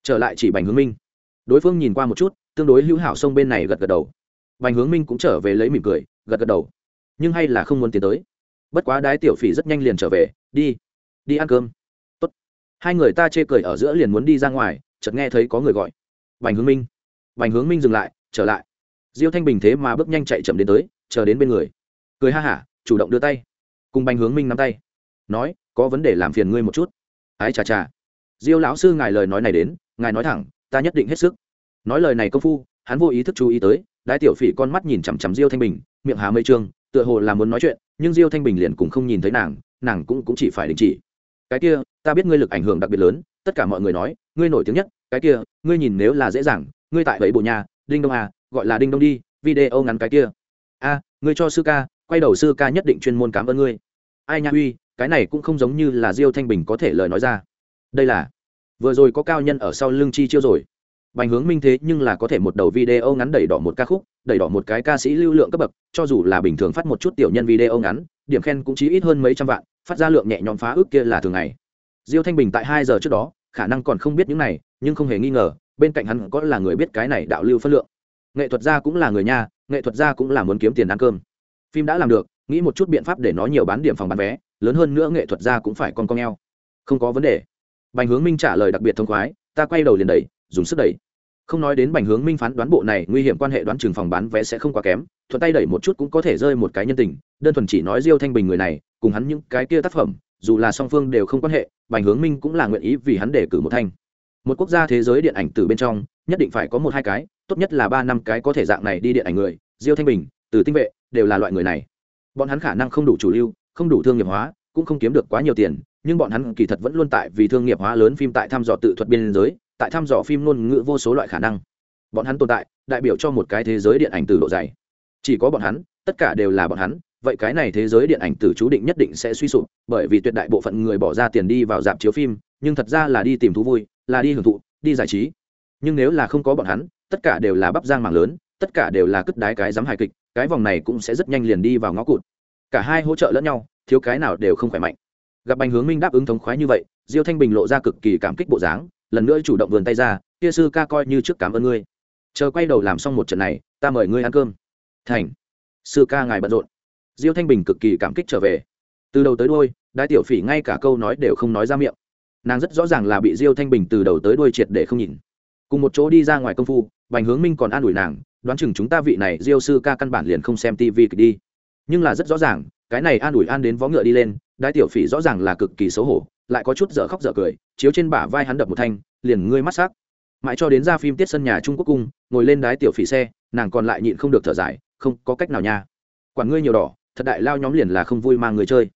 trở lại chỉ bành hướng minh. Đối phương nhìn qua một chút tương đối hữu hảo sông bên này gật gật đầu. Bành hướng minh cũng trở về lấy mỉm cười, gật gật đầu. Nhưng hay là không muốn tiến tới. Bất quá đái tiểu phỉ rất nhanh liền trở về, đi đi ăn cơm. Tốt. hai người ta chê cười ở giữa liền muốn đi ra ngoài, chợt nghe thấy có người gọi. Bành hướng minh. Bành hướng minh dừng lại, trở lại. Diêu thanh bình thế mà bước nhanh chạy chậm đến tới, chờ đến bên người. Cười ha hả, chủ động đưa tay. Cùng bành hướng minh nắm tay. Nói, có vấn đề làm phiền ngươi một chút. Ái chà chà. Diêu lão sư ngài lời nói này đến, ngài nói thẳng, ta nhất định hết sức nói lời này công phu hắn vô ý thức chú ý tới đái tiểu phỉ con mắt nhìn chằm chằm diêu thanh bình miệng hà mây trương tựa hồ là muốn nói chuyện nhưng diêu thanh bình liền cũng không nhìn thấy nàng nàng cũng, cũng chỉ phải đình chỉ. Cái kia ta biết ngươi lực ảnh hưởng đặc biệt lớn tất cả mọi người nói ngươi nổi tiếng nhất cái kia ngươi nhìn nếu là dễ dàng ngươi tại bẫy bộ nhà đinh đông à gọi là đinh đông đi video ngắn cái kia. A ngươi cho sư ca quay đầu sư ca nhất định chuyên môn cảm ơn ngươi. Ai nha uy cái này cũng không giống như là diêu thanh bình có thể lời nói ra. Đây là vừa rồi có cao nhân ở sau lưng chi chiêu rồi bành hướng minh thế nhưng là có thể một đầu video ngắn đẩy đỏ một ca khúc đẩy đỏ một cái ca sĩ lưu lượng cấp bậc cho dù là bình thường phát một chút tiểu nhân video ngắn điểm khen cũng chỉ ít hơn mấy trăm vạn phát ra lượng nhẹ nhõm phá ước kia là thường ngày. Diêu thanh bình tại hai giờ trước đó khả năng còn không biết những này nhưng không hề nghi ngờ bên cạnh hắn có là người biết cái này đạo lưu phân lượng. Nghệ thuật gia cũng là người nhà, nghệ thuật gia cũng là muốn kiếm tiền ăn cơm. Phim đã làm được nghĩ một chút biện pháp để nó nhiều bán điểm phòng bán vé lớn hơn nữa nghệ thuật gia cũng phải con con eo. Không có vấn đề. Bành hướng minh trả lời đặc biệt thông khoái ta quay đầu liền đẩy dùng sức đẩy. Không nói đến bành hướng minh phán đoán bộ này, nguy hiểm quan hệ đoán trường phòng bán vé sẽ không quá kém, thuận tay đẩy một chút cũng có thể rơi một cái nhân tình, đơn thuần chỉ nói diêu thanh bình người này, cùng hắn những cái kia tác phẩm, dù là song phương đều không quan hệ, bành hướng minh cũng là nguyện ý vì hắn để cử một thanh. Một quốc gia thế giới điện ảnh từ bên trong, nhất định phải có một hai cái, tốt nhất là ba năm cái có thể dạng này đi điện ảnh người, diêu thanh bình, từ tinh vệ, đều là loại người này. Bọn hắn khả năng không đủ chủ lưu, không đủ thương nghiệp hóa, cũng không kiếm được quá nhiều tiền, nhưng bọn hắn kỳ thật vẫn luôn tại vì thương nghiệp hóa lớn phim tại thăm dò tự thuật biên giới tại thăm dò phim ngôn ngữ vô số loại khả năng. Bọn hắn tồn tại, đại biểu cho một cái thế giới điện ảnh từ độ dày. Chỉ có bọn hắn, tất cả đều là bọn hắn, vậy cái này thế giới điện ảnh từ chú định nhất định sẽ suy sụp, bởi vì tuyệt đại bộ phận người bỏ ra tiền đi vào dạp chiếu phim, nhưng thật ra là đi tìm thú vui, là đi hưởng thụ, đi giải trí. Nhưng nếu là không có bọn hắn, tất cả đều là bắp giang mảng lớn, tất cả đều là cất đái cái dám hài kịch, cái vòng này cũng sẽ rất nhanh liền đi vào ngõ cụt. Cả hai hỗ trợ lẫn nhau, thiếu cái nào đều không khỏe mạnh. Gặp bành hướng minh đáp ứng thống khoái như vậy, diêu thanh bình lộ ra cực kỳ cảm kích bộ dáng lần nữa chủ động vườn tay ra, kia sư ca coi như trước cảm ơn ngươi. Chờ quay đầu làm xong một trận này, ta mời ngươi ăn cơm. Thành. Sư ca ngài bận rộn. Diêu thanh bình cực kỳ cảm kích trở về. Từ đầu tới đôi đại tiểu phỉ ngay cả câu nói đều không nói ra miệng. Nàng rất rõ ràng là bị diêu thanh bình từ đầu tới đuôi triệt để không nhìn. Cùng một chỗ đi ra ngoài công phu, bành hướng minh còn an ủi nàng, đoán chừng chúng ta vị này diêu sư ca căn bản liền không xem tv kịch đi. Nhưng là rất rõ ràng, cái này an ủi an đến vó ngựa đi lên đại tiểu phỉ rõ ràng là cực kỳ xấu hổ lại có chút dở khóc dở cười, chiếu trên bả vai hắn đập một thanh, liền ngươi mắt sắc. Mãi cho đến ra phim tiết sân nhà trung quốc cung, ngồi lên đái tiểu phỉ xe, nàng còn lại nhịn không được thở dài, không, có cách nào nha. Quản ngươi nhiều đỏ, thật đại lao nhóm liền là không vui mang người chơi.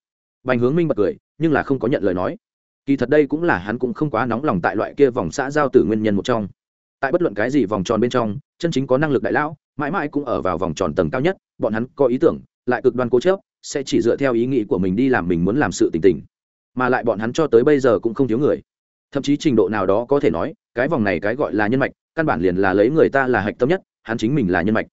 Bành hướng minh bật cười, nhưng là không có nhận lời nói. Kỳ thật đây cũng là hắn cũng không quá nóng lòng tại loại kia vòng xã giao tử nguyên nhân một trong. Tại bất luận cái gì vòng tròn bên trong, chân chính có năng lực đại lão, mãi mãi cũng ở vào vòng tròn tầng cao nhất, bọn hắn có ý tưởng, lại cực đoan cố chớp sẽ chỉ dựa theo ý nghĩ của mình đi làm mình muốn làm sự tình tình mà lại bọn hắn cho tới bây giờ cũng không thiếu người. Thậm chí trình độ nào đó có thể nói, cái vòng này cái gọi là nhân mạch, căn bản liền là lấy người ta là hạch tâm nhất, hắn chính mình là nhân mạch.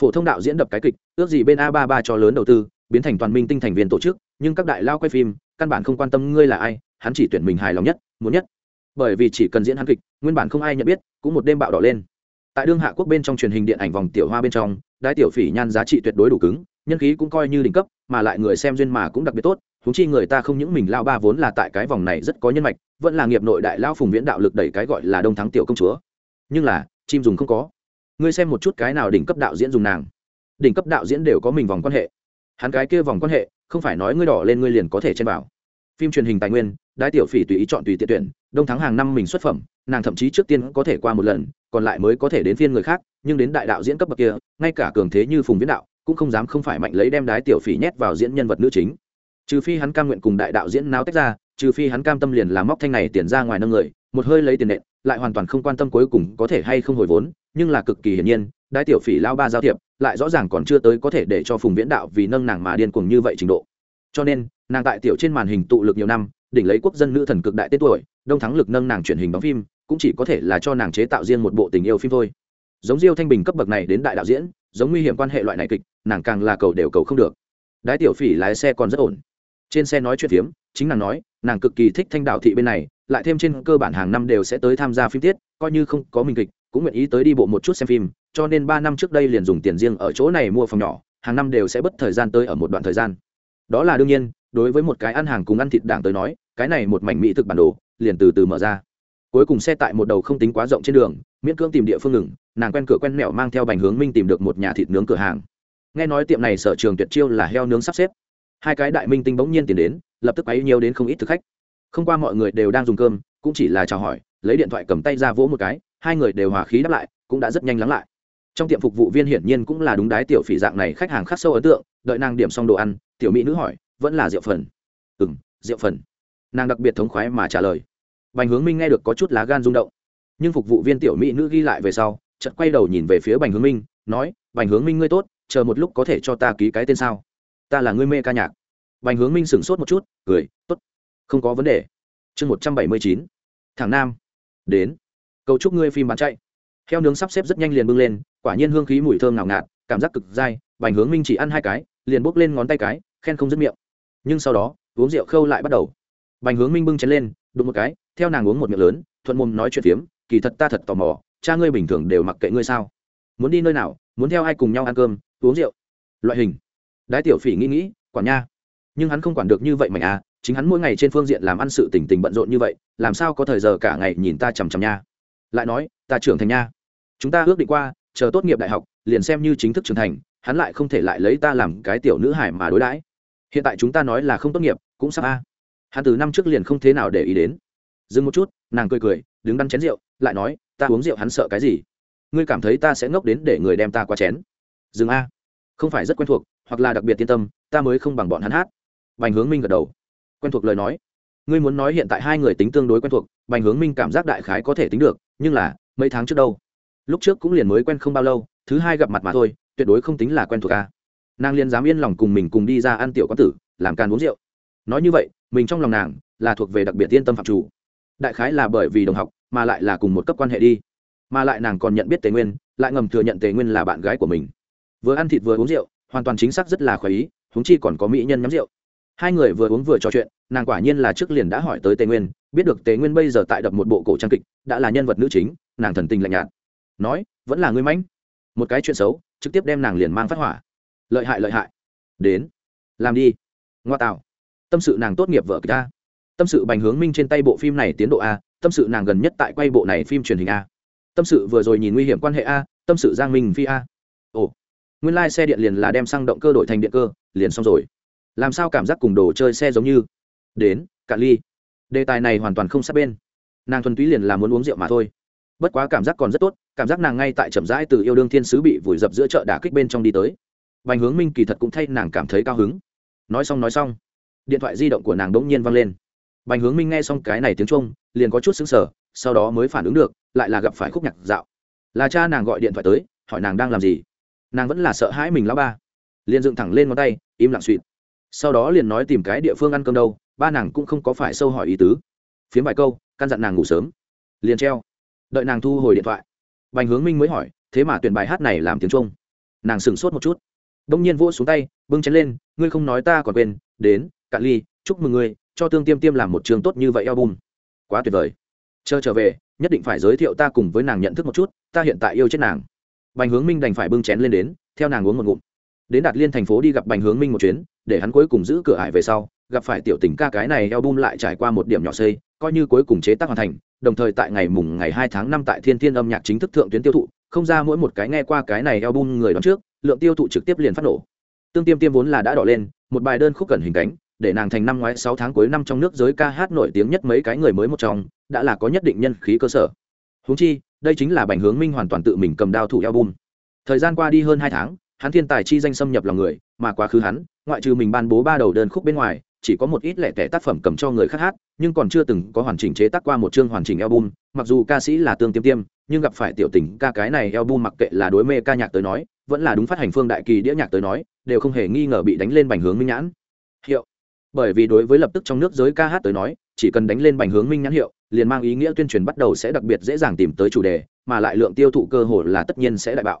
Phổ thông đạo diễn đập cái kịch, ước gì bên a ba ba cho lớn đầu tư, biến thành toàn minh tinh thành viên tổ chức, nhưng các đại lao quay phim, căn bản không quan tâm ngươi là ai, hắn chỉ tuyển mình hài lòng nhất, muốn nhất. Bởi vì chỉ cần diễn hắn kịch, nguyên bản không ai nhận biết, cũng một đêm bạo đỏ lên. Tại đương hạ quốc bên trong truyền hình điện ảnh vòng tiểu hoa bên trong đại tiểu phỉ nhan giá trị tuyệt đối đủ cứng, nhân khí cũng coi như đỉnh cấp, mà lại người xem duyên mà cũng đặc biệt tốt huống chi người ta không những mình lao ba vốn là tại cái vòng này rất có nhân mạch, vẫn là nghiệp nội đại lao phùng viễn đạo lực đẩy cái gọi là đông thắng tiểu công chúa. Nhưng là, chim dùng không có. Ngươi xem một chút cái nào đỉnh cấp đạo diễn dùng nàng. Đỉnh cấp đạo diễn đều có mình vòng quan hệ. Hắn cái kia vòng quan hệ, không phải nói ngươi đỏ lên ngươi liền có thể chen vào. Phim truyền hình tài nguyên, đái tiểu phỉ tùy ý chọn tùy tiện tuyển, đông thắng hàng năm mình xuất phẩm, nàng thậm chí trước tiên có thể qua một lần, còn lại mới có thể đến phiên người khác, nhưng đến đại đạo diễn cấp bậc kia, ngay cả cường thế như phùng viễn đạo, cũng không dám không phải mạnh lấy đem đái tiểu phỉ nhét vào diễn nhân vật nữ chính trừ phi hắn cam nguyện cùng đại đạo diễn náo tách ra, trừ phi hắn cam tâm liền làm móc thanh này tiền ra ngoài nâng người, một hơi lấy tiền nện, lại hoàn toàn không quan tâm cuối cùng có thể hay không hồi vốn, nhưng là cực kỳ hiển nhiên, đại tiểu phỉ lao ba giao thiệp, lại rõ ràng còn chưa tới có thể để cho phùng viễn đạo vì nâng nàng mà điên cuồng như vậy trình độ. Cho nên, nàng tại tiểu trên màn hình tụ lực nhiều năm, đỉnh lấy quốc dân nữ thần cực đại tên tuổi, đông thắng lực nâng nàng truyền hình đóng phim, cũng chỉ có thể là cho nàng chế tạo riêng một bộ tình yêu phim thôi. Giống diêu thanh bình cấp bậc này đến đại đạo diễn, giống nguy hiểm quan hệ loại này kịch, nàng càng là cầu đều cầu không được. Đái tiểu phỉ lái xe còn rất ổn trên xe nói chuyện phiếm, chính nàng nói, nàng cực kỳ thích thanh đạo thị bên này, lại thêm trên cơ bản hàng năm đều sẽ tới tham gia phim tiết, coi như không có mình kịch, cũng nguyện ý tới đi bộ một chút xem phim, cho nên ba năm trước đây liền dùng tiền riêng ở chỗ này mua phòng nhỏ, hàng năm đều sẽ bất thời gian tới ở một đoạn thời gian. Đó là đương nhiên, đối với một cái ăn hàng cùng ăn thịt đảng tới nói, cái này một mảnh mỹ thực bản đồ, liền từ từ mở ra. Cuối cùng xe tại một đầu không tính quá rộng trên đường, miễn cưỡng tìm địa phương ngừng, nàng quen cửa quen mẹo mang theo bành hướng minh tìm được một nhà thịt nướng cửa hàng. Nghe nói tiệm này sở trường tuyệt chiêu là heo nướng sắp xếp hai cái đại minh tinh bỗng nhiên tìm đến, lập tức ấy nhiều đến không ít thực khách. Không qua mọi người đều đang dùng cơm, cũng chỉ là chào hỏi, lấy điện thoại cầm tay ra vỗ một cái, hai người đều hòa khí đáp lại, cũng đã rất nhanh lắng lại. Trong tiệm phục vụ viên hiển nhiên cũng là đúng đái tiểu phỉ dạng này, khách hàng khắc sâu ấn tượng, đợi nàng điểm xong đồ ăn, tiểu mỹ nữ hỏi, vẫn là rượu phần? Ừ m rượu phần. Nàng đặc biệt thống khoái mà trả lời. Bành hướng minh nghe được có chút lá gan rung động. Nhưng phục vụ viên tiểu mỹ nữ ghi lại về sau, chợt quay đầu nhìn về phía bành hướng minh, nói, bành hướng minh ngươi tốt, chờ một lúc có thể cho ta ký cái tên sao? Ta là ngươi mê ca nhạc. Bành hướng minh sửng sốt một chút, cười, tốt, không có vấn đề. Chương một trăm bảy mươi chín, thằng nam, đến. Cầu chúc ngươi phim bán chạy. Heo nướng sắp xếp rất nhanh liền bưng lên, quả nhiên hương khí mùi thơm ngào ngạt, cảm giác cực dai, bành hướng minh chỉ ăn hai cái, liền bốc lên ngón tay cái, khen không dứt miệng. Nhưng sau đó, uống rượu khâu lại bắt đầu. Bành hướng minh bưng chén lên, đụng một cái, theo nàng uống một miệng lớn, thuận mồm nói chuyện phiếm, kỳ thật ta thật tò mò, cha ngươi bình thường đều mặc kệ ngươi sao? Muốn đi nơi nào, muốn theo ai cùng nhau ăn cơm, uống rượu? Loại hình đái tiểu phỉ nghĩ nghĩ, quản nha, nhưng hắn không quản được như vậy mạnh à chính hắn mỗi ngày trên phương diện làm ăn sự tình tình bận rộn như vậy, làm sao có thời giờ cả ngày nhìn ta chằm chằm nha? Lại nói, ta trưởng thành nha. Chúng ta ước định qua, chờ tốt nghiệp đại học, liền xem như chính thức trưởng thành, hắn lại không thể lại lấy ta làm cái tiểu nữ hải mà đối đãi. Hiện tại chúng ta nói là không tốt nghiệp, cũng sắp a? Hắn từ năm trước liền không thế nào để ý đến. Dừng một chút, nàng cười cười, đứng đắn chén rượu, lại nói, ta uống rượu hắn sợ cái gì? Ngươi cảm thấy ta sẽ ngốc đến để người đem ta qua chén. Dừng a, không phải rất quen thuộc hoặc là đặc biệt yên tâm, ta mới không bằng bọn hắn hát. Bành hướng minh gật đầu. Quen thuộc lời nói. Ngươi muốn nói hiện tại hai người tính tương đối quen thuộc, bành hướng minh cảm giác đại khái có thể tính được, nhưng là, mấy tháng trước đâu? Lúc trước cũng liền mới quen không bao lâu, thứ hai gặp mặt mà thôi, tuyệt đối không tính là quen thuộc ca nàng liền dám yên lòng cùng mình cùng đi ra ăn tiểu quán tử, làm can uống rượu. Nói như vậy, mình trong lòng nàng là thuộc về đặc biệt yên tâm phạm chủ. Đại khái là bởi vì đồng học, mà lại là cùng một cấp quan hệ đi. Mà lại nàng còn nhận biết tề nguyên, lại ngầm thừa nhận tề nguyên là bạn gái của mình. Vừa ăn thịt vừa uống rượu hoàn toàn chính xác rất là khoái ý húng chi còn có mỹ nhân nhắm rượu. Hai người vừa uống vừa trò chuyện, nàng quả nhiên là trước liền đã hỏi tới tề nguyên, biết được tề nguyên bây giờ tại đập một bộ cổ trang kịch, đã là nhân vật nữ chính, nàng thần tình lạnh nhạt. Nói, vẫn là ngươi mãnh. Một cái chuyện xấu, trực tiếp đem nàng liền mang phát hỏa. Lợi hại lợi hại. Đến, làm đi. Ngoa tạo. Tâm sự nàng tốt nghiệp vợ kịch a. Tâm sự bành hướng minh trên tay bộ phim này tiến độ a, tâm sự nàng gần nhất tại quay bộ này phim truyền hình a. Tâm sự vừa rồi nhìn nguy hiểm quan hệ a, tâm sự giang minh phi a. Ồ nguyên lai、like、xe điện liền là đem xăng động cơ đổi thành điện cơ, liền xong rồi. Làm sao cảm giác cùng đồ chơi xe giống như? Đến, cạn ly. Đề tài này hoàn toàn không sát bên. Nàng thuần túy liền là muốn uống rượu mà thôi. Bất quá cảm giác còn rất tốt, cảm giác nàng ngay tại chậm rãi từ yêu đương thiên sứ bị vùi dập giữa chợ đả kích bên trong đi tới. Bành hướng minh kỳ thật cũng thay nàng cảm thấy cao hứng. Nói xong nói xong, điện thoại di động của nàng đ ỗ n g nhiên văng lên. Bành hướng minh nghe xong cái này tiếng trung liền có chút xứng sở sau đó mới phản ứng được, lại là gặp phải khúc nhạc dạo. Là cha nàng gọi điện thoại tới, hỏi nàng đang làm gì nàng vẫn là sợ hãi mình lão ba. Liền dựng thẳng lên ngón tay, im lặng suỵt sau đó liền nói tìm cái địa phương ăn cơm đâu, ba nàng cũng không có phải sâu hỏi ý tứ. Phiếm vài câu, căn dặn nàng ngủ sớm. Liền treo. Đợi nàng thu hồi điện thoại. Bành hướng minh mới hỏi, thế mà tuyển bài hát này làm tiếng trung? Nàng sửng sốt một chút. Đông nhiên vỗ xuống tay, bưng chén lên, ngươi không nói ta còn quên, đến, cạn ly, chúc mừng ngươi, cho tương tiêm tiêm làm một trường tốt như vậy album. Quá tuyệt vời. Chờ trở về, nhất định phải giới thiệu ta cùng với nàng nhận thức một chút, ta hiện tại yêu chết nàng bành hướng minh đành phải bưng chén lên đến, theo nàng uống một ngụm. Đến đạt liên thành phố đi gặp bành hướng minh một chuyến, để hắn cuối cùng giữ cửa ải về sau, gặp phải tiểu tình ca cái này album lại trải qua một điểm nhỏ xây, coi như cuối cùng chế tác hoàn thành, đồng thời tại ngày mùng ngày hai tháng năm tại thiên thiên âm nhạc chính thức thượng tuyến tiêu thụ, không ra mỗi một cái nghe qua cái này album người đón trước, lượng tiêu thụ trực tiếp liền phát nổ. Tương tiêm tiêm vốn là đã đỏ lên, một bài đơn khúc cần hình cánh, để nàng thành năm ngoái sáu tháng cuối năm trong nước giới ca hát nổi tiếng nhất mấy cái người mới một trong, đã là có nhất định nhân khí cơ sở. Húng chi đây chính là bành hướng minh hoàn toàn tự mình cầm đao thủ eo bùn. thời gian qua đi hơn hai tháng, hắn thiên tài chi danh xâm nhập lòng người, mà quá khứ hắn, ngoại trừ mình ban bố ba đầu đơn khúc bên ngoài, chỉ có một ít lẻ tẻ tác phẩm cầm cho người khác hát, nhưng còn chưa từng có hoàn chỉnh chế tác qua một chương hoàn chỉnh album. Mặc dù ca sĩ là tương tiêm tiêm, nhưng gặp phải tiểu tình ca cái này album mặc kệ là đối mê ca nhạc tới nói, vẫn là đúng phát hành phương đại kỳ đĩa nhạc tới nói, đều không hề nghi ngờ bị đánh lên bành hướng minh nhãn. Hiệu. Bởi vì đối với lập tức trong nước giới ca hát tới nói, chỉ cần đánh lên bành hướng minh nhãn hiệu liền mang ý nghĩa tuyên truyền bắt đầu sẽ đặc biệt dễ dàng tìm tới chủ đề, mà lại lượng tiêu thụ cơ hội là tất nhiên sẽ đại bạo.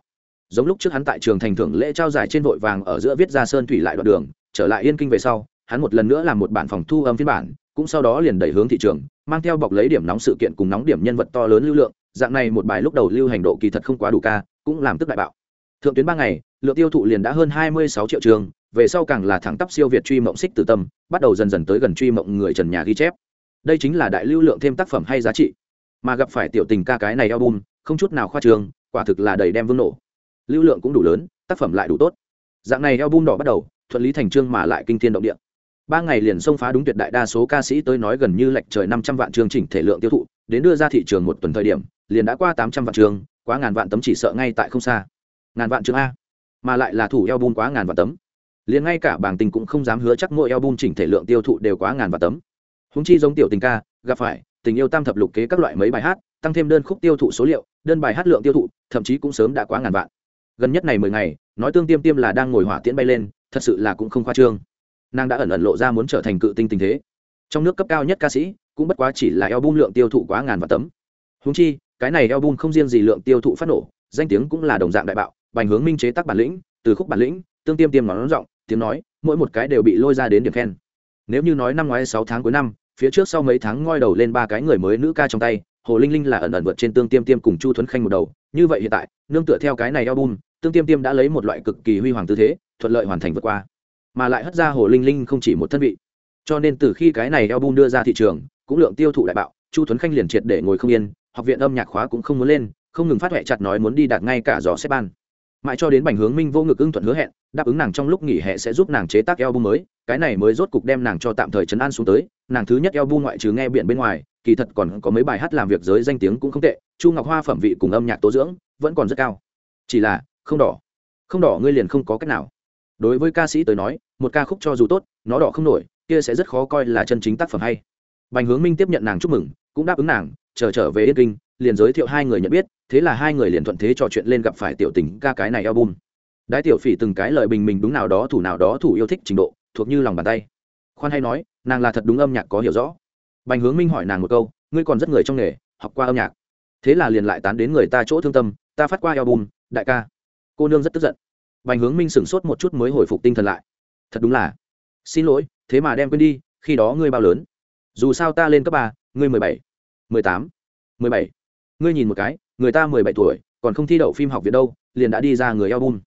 Giống lúc trước hắn tại trường thành thưởng lễ trao giải trên vội vàng ở giữa viết ra sơn thủy lại đoạn đường, trở lại yên kinh về sau, hắn một lần nữa làm một bản phòng thu âm phiên bản, cũng sau đó liền đẩy hướng thị trường, mang theo bọc lấy điểm nóng sự kiện cùng nóng điểm nhân vật to lớn lưu lượng, dạng này một bài lúc đầu lưu hành độ kỳ thật không quá đủ ca, cũng làm tức đại bạo. Thượng tuyến ba ngày, lượng tiêu thụ liền đã hơn hai mươi sáu triệu trường, về sau càng là thẳng tắp siêu việt truy mộng xích từ tâm, bắt đầu dần dần tới gần truy mộng người trần nhà ghi chép đây chính là đại lưu lượng thêm tác phẩm hay giá trị. Mà gặp phải tiểu tình ca cái này album, không chút nào khoa trường, quả thực là đầy đem vương nổ. Lưu lượng cũng đủ lớn, tác phẩm lại đủ tốt. Dạng này album đỏ bắt đầu, thuận lý thành trương mà lại kinh thiên động địa. Ba ngày liền xông phá đúng tuyệt đại đa số ca sĩ tới nói gần như lệch trời năm trăm vạn chương chỉnh thể lượng tiêu thụ, đến đưa ra thị trường một tuần thời điểm, liền đã qua tám trăm vạn chương, quá ngàn vạn tấm chỉ sợ ngay tại không xa. Ngàn vạn chương a. Mà lại là thủ album quá ngàn vạn tấm. Liền ngay cả bảng tình cũng không dám hứa chắc mỗi album chỉnh thể lượng tiêu thụ đều quá ngàn vạn tấm húng chi giống tiểu tình ca, gặp phải, tình yêu tam thập lục kế các loại mấy bài hát, tăng thêm đơn khúc tiêu thụ số liệu, đơn bài hát lượng tiêu thụ, thậm chí cũng sớm đã quá ngàn vạn. Gần nhất này mười ngày, nói tương tiêm tiêm là đang ngồi hỏa tiễn bay lên, thật sự là cũng không khoa trương. Nàng đã ẩn ẩn lộ ra muốn trở thành cự tinh tình thế. Trong nước cấp cao nhất ca sĩ, cũng bất quá chỉ là eo bung lượng tiêu thụ quá ngàn vạn tấm. Húng chi, cái này eo bung không riêng gì lượng tiêu thụ phát nổ, danh tiếng cũng là đồng dạng đại bạo, bành hướng minh chế tác bản lĩnh, từ khúc bản lĩnh, tương tiêm tiêm nói giọng, tiếng nói, mỗi một cái đều bị lôi ra đến điểm khen. Nếu như nói năm ngoái sáu tháng cuối năm phía trước sau mấy tháng ngoi đầu lên ba cái người mới nữ ca trong tay, hồ linh linh là ẩn ẩn vượt trên tương tiêm tiêm cùng chu thuấn khanh một đầu. Như vậy hiện tại, nương tựa theo cái này album, tương tiêm tiêm đã lấy một loại cực kỳ huy hoàng tư thế, thuận lợi hoàn thành vượt qua. Mà lại hất ra hồ linh linh không chỉ một thân vị. Cho nên từ khi cái này album đưa ra thị trường, cũng lượng tiêu thụ đại bạo, chu thuấn khanh liền triệt để ngồi không yên, học viện âm nhạc khóa cũng không muốn lên, không ngừng phát huệ chặt nói muốn đi đạt ngay cả giò xếp ban mãi cho đến bành hướng minh vô ngực ưng thuận hứa hẹn, đáp ứng nàng trong lúc nghỉ hè sẽ giúp nàng chế tác eo bu mới. Cái này mới rốt cục đem nàng cho tạm thời chấn an xuống tới. Nàng thứ nhất eo bu ngoại trừ nghe biển bên ngoài, kỳ thật còn có mấy bài hát làm việc giới danh tiếng cũng không tệ. Chu ngọc hoa phẩm vị cùng âm nhạc tố dưỡng vẫn còn rất cao. Chỉ là, không đỏ. Không đỏ ngươi liền không có cách nào. Đối với ca sĩ tới nói, một ca khúc cho dù tốt, nó đỏ không nổi, kia sẽ rất khó coi là chân chính tác phẩm hay. Bành hướng minh tiếp nhận nàng chúc mừng, cũng đáp ứng nàng chờ trở về yên kinh, liền giới thiệu hai người nhận biết, thế là hai người liền thuận thế trò chuyện lên gặp phải tiểu tình ca cái này album. Đái tiểu phỉ từng cái lời bình mình đúng nào đó, thủ nào đó thủ yêu thích trình độ, thuộc như lòng bàn tay. Khoan hay nói, nàng là thật đúng âm nhạc có hiểu rõ. Bành hướng minh hỏi nàng một câu, ngươi còn rất người trong nghề, học qua âm nhạc? Thế là liền lại tán đến người ta chỗ thương tâm, ta phát qua album, đại ca. Cô nương rất tức giận. Bành hướng minh sửng sốt một chút mới hồi phục tinh thần lại. Thật đúng là. Xin lỗi, thế mà đem quên đi, khi đó ngươi bao lớn. Dù sao ta lên cấp ba, ngươi mười bảy mười tám, mười bảy. Ngươi nhìn một cái, người ta mười bảy tuổi, còn không thi đậu phim học viện đâu, liền đã đi ra người album.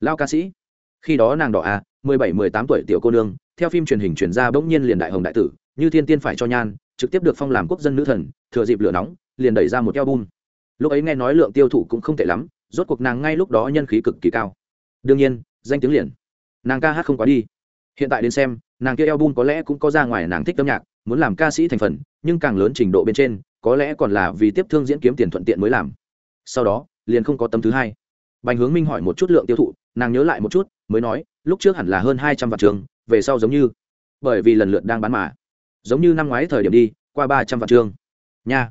Lao ca sĩ. Khi đó nàng đỏ à mười bảy, mười tám tuổi tiểu cô nương, theo phim truyền hình truyền ra bỗng nhiên liền đại hồng đại tử, như thiên tiên phải cho nhan, trực tiếp được phong làm quốc dân nữ thần, thừa dịp lửa nóng, liền đẩy ra một album. Lúc ấy nghe nói lượng tiêu thụ cũng không tệ lắm, rốt cuộc nàng ngay lúc đó nhân khí cực kỳ cao. Đương nhiên, danh tiếng liền. Nàng ca hát không quá đi. Hiện tại đến xem, nàng kia album có lẽ cũng có ra ngoài nàng thích âm nhạc, muốn làm ca sĩ thành phần, nhưng càng lớn trình độ bên trên có lẽ còn là vì tiếp thương diễn kiếm tiền thuận tiện mới làm. Sau đó, liền không có tấm thứ hai. Bành hướng minh hỏi một chút lượng tiêu thụ, nàng nhớ lại một chút, mới nói, lúc trước hẳn là hơn hai trăm vạn trường, về sau giống như, bởi vì lần lượt đang bán mà. Giống như năm ngoái thời điểm đi, qua ba trăm vạn trường. Nha,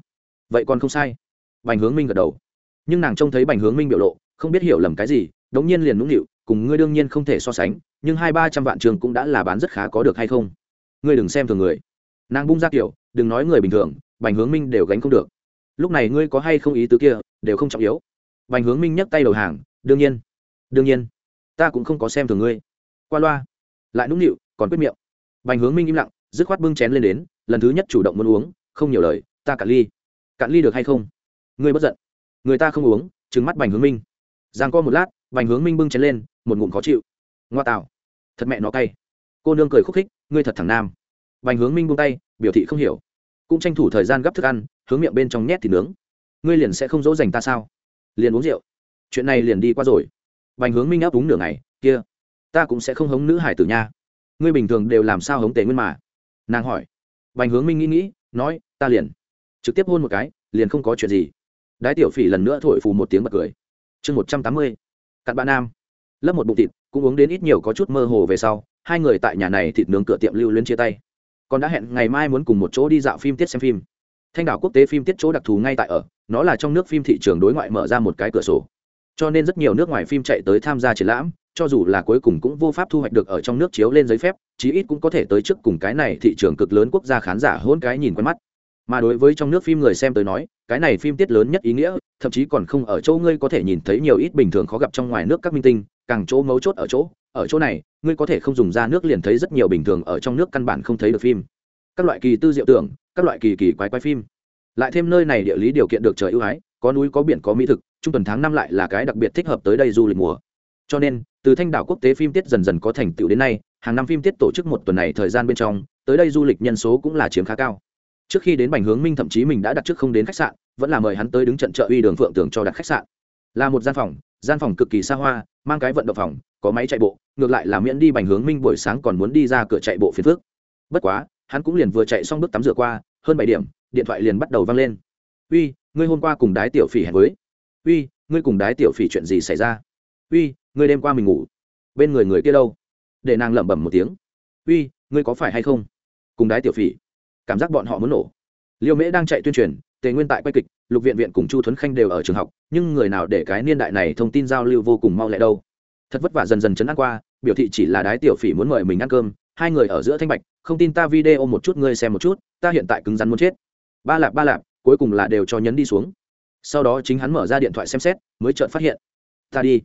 vậy còn không sai. Bành hướng minh gật đầu. Nhưng nàng trông thấy bành hướng minh biểu lộ, không biết hiểu lầm cái gì, đống nhiên liền nũng nịu, cùng ngươi đương nhiên không thể so sánh, nhưng hai ba trăm vạn trường cũng đã là bán rất khá có được hay không? Ngươi đừng xem thường người nàng bung ra kiểu, đừng nói người bình thường, bành hướng minh đều gánh không được. Lúc này ngươi có hay không ý tứ kia, đều không trọng yếu. Bành hướng minh nhấc tay đầu hàng, đương nhiên đương nhiên, ta cũng không có xem thường ngươi. Qua loa, lại nũng nịu, còn quyết miệng. Bành hướng minh im lặng, dứt khoát bưng chén lên đến, lần thứ nhất chủ động muốn uống, không nhiều lời, ta cạn ly. Cạn ly được hay không? Ngươi bất giận. Người ta không uống, trừng mắt bành hướng minh. Giang co một lát, bành hướng minh bưng chén lên, một ngụm khó chịu. Ngoa tạo. Thật mẹ nó cay. Cô nương cười khúc khích, ngươi thật thẳng nam bành hướng minh buông tay, biểu thị không hiểu. Cũng tranh thủ thời gian gấp thức ăn, hướng miệng bên trong nhét thịt nướng. Ngươi liền sẽ không dỗ dành ta sao? Liền uống rượu. Chuyện này liền đi qua rồi. Bành hướng minh ấp úng nửa ngày, kia, ta cũng sẽ không hống nữ hải tử nha. Ngươi bình thường đều làm sao hống tề nguyên mà? Nàng hỏi. Bành hướng minh nghĩ nghĩ, nói, ta liền. Trực tiếp hôn một cái, liền không có chuyện gì. Đái tiểu phỉ lần nữa thổi phù một tiếng bật cười. Chương một trăm tám mươi, cặn bạn nam. Lấp một bụng thịt, cũng uống đến ít nhiều có chút mơ hồ về sau, hai người tại nhà này thịt nướng cửa tiệm lưu luyến chia tay còn đã hẹn ngày mai muốn cùng một chỗ đi dạo phim tiết xem phim. Thanh đảo quốc tế phim tiết chỗ đặc thù ngay tại ở, nó là trong nước phim thị trường đối ngoại mở ra một cái cửa sổ. Cho nên rất nhiều nước ngoài phim chạy tới tham gia triển lãm, cho dù là cuối cùng cũng vô pháp thu hoạch được ở trong nước chiếu lên giấy phép, chí ít cũng có thể tới trước cùng cái này thị trường cực lớn quốc gia khán giả hôn cái nhìn quen mắt. Mà đối với trong nước phim người xem tới nói, cái này phim tiết lớn nhất ý nghĩa, thậm chí còn không ở chỗ ngươi có thể nhìn thấy nhiều ít bình thường khó gặp trong ngoài nước các minh tinh càng chỗ mấu chốt ở chỗ ở chỗ này, ngươi có thể không dùng ra nước liền thấy rất nhiều bình thường ở trong nước căn bản không thấy được phim. Các loại kỳ tư diệu tưởng, các loại kỳ kỳ quái quái phim. Lại thêm nơi này địa lý điều kiện được trời ưu ái, có núi, có biển, có mỹ thực, trung tuần tháng năm lại là cái đặc biệt thích hợp tới đây du lịch mùa. Cho nên, từ thanh đảo quốc tế phim tiết dần dần có thành tựu đến nay, hàng năm phim tiết tổ chức một tuần này thời gian bên trong, tới đây du lịch nhân số cũng là chiếm khá cao. Trước khi đến bành hướng minh thậm chí mình đã đặt trước không đến khách sạn, vẫn là mời hắn tới đứng trận chợ uy đường phượng tưởng cho đặt khách sạn. Là một gian phòng gian phòng cực kỳ xa hoa, mang cái vận động phòng, có máy chạy bộ, ngược lại là miễn đi bành hướng minh buổi sáng còn muốn đi ra cửa chạy bộ phiền phước bất quá, hắn cũng liền vừa chạy xong bước tắm rửa qua, hơn bảy điểm, điện thoại liền bắt đầu văng lên. Uy, ngươi hôm qua cùng đái tiểu phỉ hẹn với. Uy, ngươi cùng đái tiểu phỉ chuyện gì xảy ra? Uy, ngươi đêm qua mình ngủ. Bên người người kia đâu? Để nàng lẩm bẩm một tiếng. Uy, ngươi có phải hay không? Cùng đái tiểu phỉ. Cảm giác bọn họ muốn nổ. Liêu mễ đang chạy tuyên truyền tề nguyên tại quay kịch, lục viện viện cùng chu thuấn khanh đều ở trường học, nhưng người nào để cái niên đại này thông tin giao lưu vô cùng mau lẹ đâu. Thật vất vả dần dần chấn an qua, biểu thị chỉ là đái tiểu phỉ muốn mời mình ăn cơm, hai người ở giữa thanh bạch, không tin ta video một chút, ngươi xem một chút, ta hiện tại cứng rắn muốn chết. Ba lạp ba lạp, cuối cùng là đều cho nhấn đi xuống. Sau đó chính hắn mở ra điện thoại xem xét, mới chợt phát hiện, ta đi.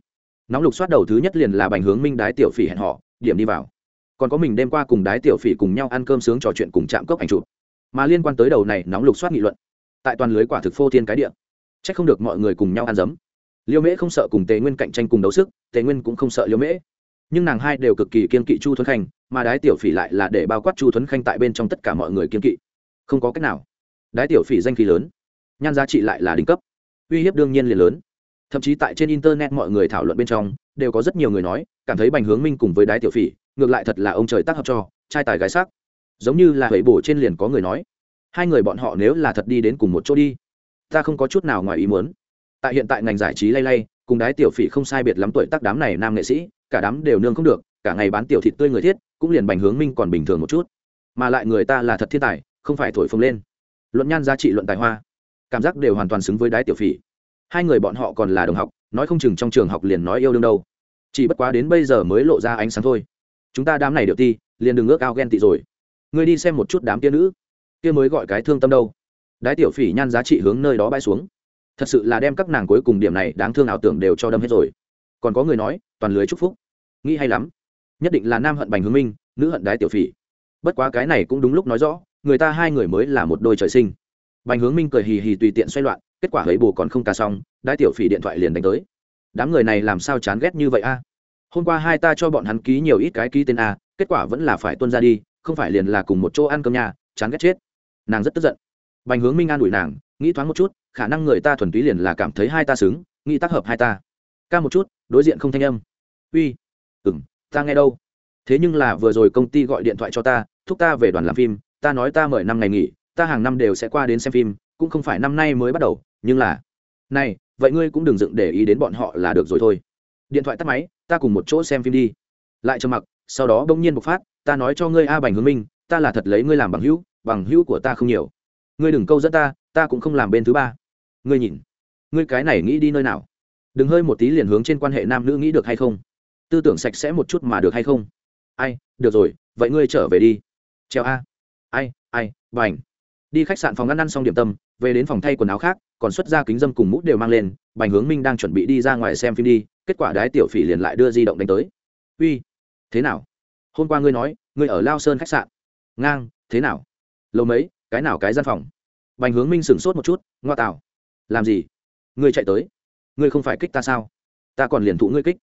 Nóng lục soát đầu thứ nhất liền là bành hướng minh đái tiểu phỉ hẹn họ điểm đi vào. Còn có mình đêm qua cùng đái tiểu phỉ cùng nhau ăn cơm sướng trò chuyện cùng chạm cốc ảnh chụp. Mà liên quan tới đầu này nóng lục soát nghị luận tại toàn lưới quả thực phô thiên cái địa. C h ắ c không được mọi người cùng nhau ăn dấm liêu mễ không sợ cùng tề nguyên cạnh tranh cùng đấu sức, tề nguyên cũng không sợ liêu mễ. Nhưng nàng hai đều cực kỳ kiên kỵ chu thuấn khanh, mà đái tiểu phỉ lại là để bao quát chu thuấn khanh tại bên trong tất cả mọi người kiên kỵ. Không có cách nào. Đái tiểu phỉ danh khí lớn, nhan giá trị lại là đỉnh cấp. Uy hiếp đương nhiên liền lớn. Thậm chí tại trên internet mọi người thảo luận bên trong, đều có rất nhiều người nói, cảm thấy bành hướng minh cùng với đái tiểu phỉ, ngược lại thật là ông trời tác hợp cho, trai tài gái sắc. Giống như là hủy bổ trên liền có người nói hai người bọn họ nếu là thật đi đến cùng một chỗ đi, ta không có chút nào ngoài ý muốn. Tại hiện tại ngành giải trí lay lay, cùng đái tiểu phỉ không sai biệt lắm tuổi tác đám này nam nghệ sĩ, cả đám đều nương không được, cả ngày bán tiểu thịt tươi người thiết, cũng liền bành hướng minh còn bình thường một chút. Mà lại người ta là thật thiên tài, không phải thổi phồng lên. Luận nhan giá trị luận tài hoa, cảm giác đều hoàn toàn xứng với đái tiểu phỉ. Hai người bọn họ còn là đồng học, nói không chừng trong trường học liền nói yêu đương đâu. Chỉ bất quá đến bây giờ mới lộ ra ánh sáng thôi. Chúng ta đám này điệu ti, liền đừng ước ao ghen tị rồi. Ngươi đi xem một chút đám kia nữ kia mới gọi cái thương tâm đâu. Đái tiểu phỉ nhan giá trị hướng nơi đó bay xuống. Thật sự là đem các nàng cuối cùng điểm này đáng thương ảo tưởng đều cho đâm hết rồi. Còn có người nói, toàn lưới chúc phúc. Nghĩ hay lắm. Nhất định là nam hận bành hướng minh, nữ hận đái tiểu phỉ. Bất quá cái này cũng đúng lúc nói rõ, người ta hai người mới là một đôi trời sinh. Bành hướng minh cười hì hì tùy tiện xoay loạn, kết quả ấy bồ còn không cả xong, đái tiểu phỉ điện thoại liền đánh tới. Đám người này làm sao chán ghét như vậy a? Hôm qua hai ta cho bọn hắn ký nhiều ít cái ký tên a, kết quả vẫn là phải tuân ra đi, không phải liền là cùng một chỗ ăn cơm nhà, chán ghét chết nàng rất tức giận. Bành hướng minh an ủi nàng, nghĩ thoáng một chút, khả năng người ta thuần túy liền là cảm thấy hai ta xứng, nghĩ tác hợp hai ta. Ca một chút, đối diện không thanh âm. Uy ừ m ta nghe đâu? Thế nhưng là vừa rồi công ty gọi điện thoại cho ta, thúc ta về đoàn làm phim, ta nói ta mời năm ngày nghỉ, ta hàng năm đều sẽ qua đến xem phim, cũng không phải năm nay mới bắt đầu, nhưng là, này, vậy ngươi cũng đừng dựng để ý đến bọn họ là được rồi thôi. Điện thoại tắt máy, ta cùng một chỗ xem phim đi. Lại trầm mặc, sau đó bỗng nhiên bộc phát, ta nói cho ngươi a bành hướng minh, ta là thật lấy ngươi làm bằng hữu bằng hữu của ta không nhiều. Ngươi đừng câu dẫn ta ta cũng không làm bên thứ ba. Ngươi nhìn, ngươi cái này nghĩ đi nơi nào? Đừng hơi một tí liền hướng trên quan hệ nam nữ nghĩ được hay không? Tư tưởng sạch sẽ một chút mà được hay không? Ai, được rồi, vậy ngươi trở về đi. Treo a. Ai ai, bành. Đi khách sạn phòng ăn ăn xong điểm tâm, về đến phòng thay quần áo khác, còn xuất ra kính dâm cùng mũ đều mang lên, bành hướng minh đang chuẩn bị đi ra ngoài xem phim đi, kết quả đái tiểu phỉ liền lại đưa di động đánh tới. Uy, thế nào? Hôm qua ngươi nói, ngươi ở lao sơn khách sạn. Ngang, thế nào? Lâu mấy, cái nào cái gian phòng? Bành hướng minh sửng sốt một chút, ngoa tạo làm gì? Ngươi chạy tới. Ngươi không phải kích ta sao? Ta còn liền thụ ngươi kích.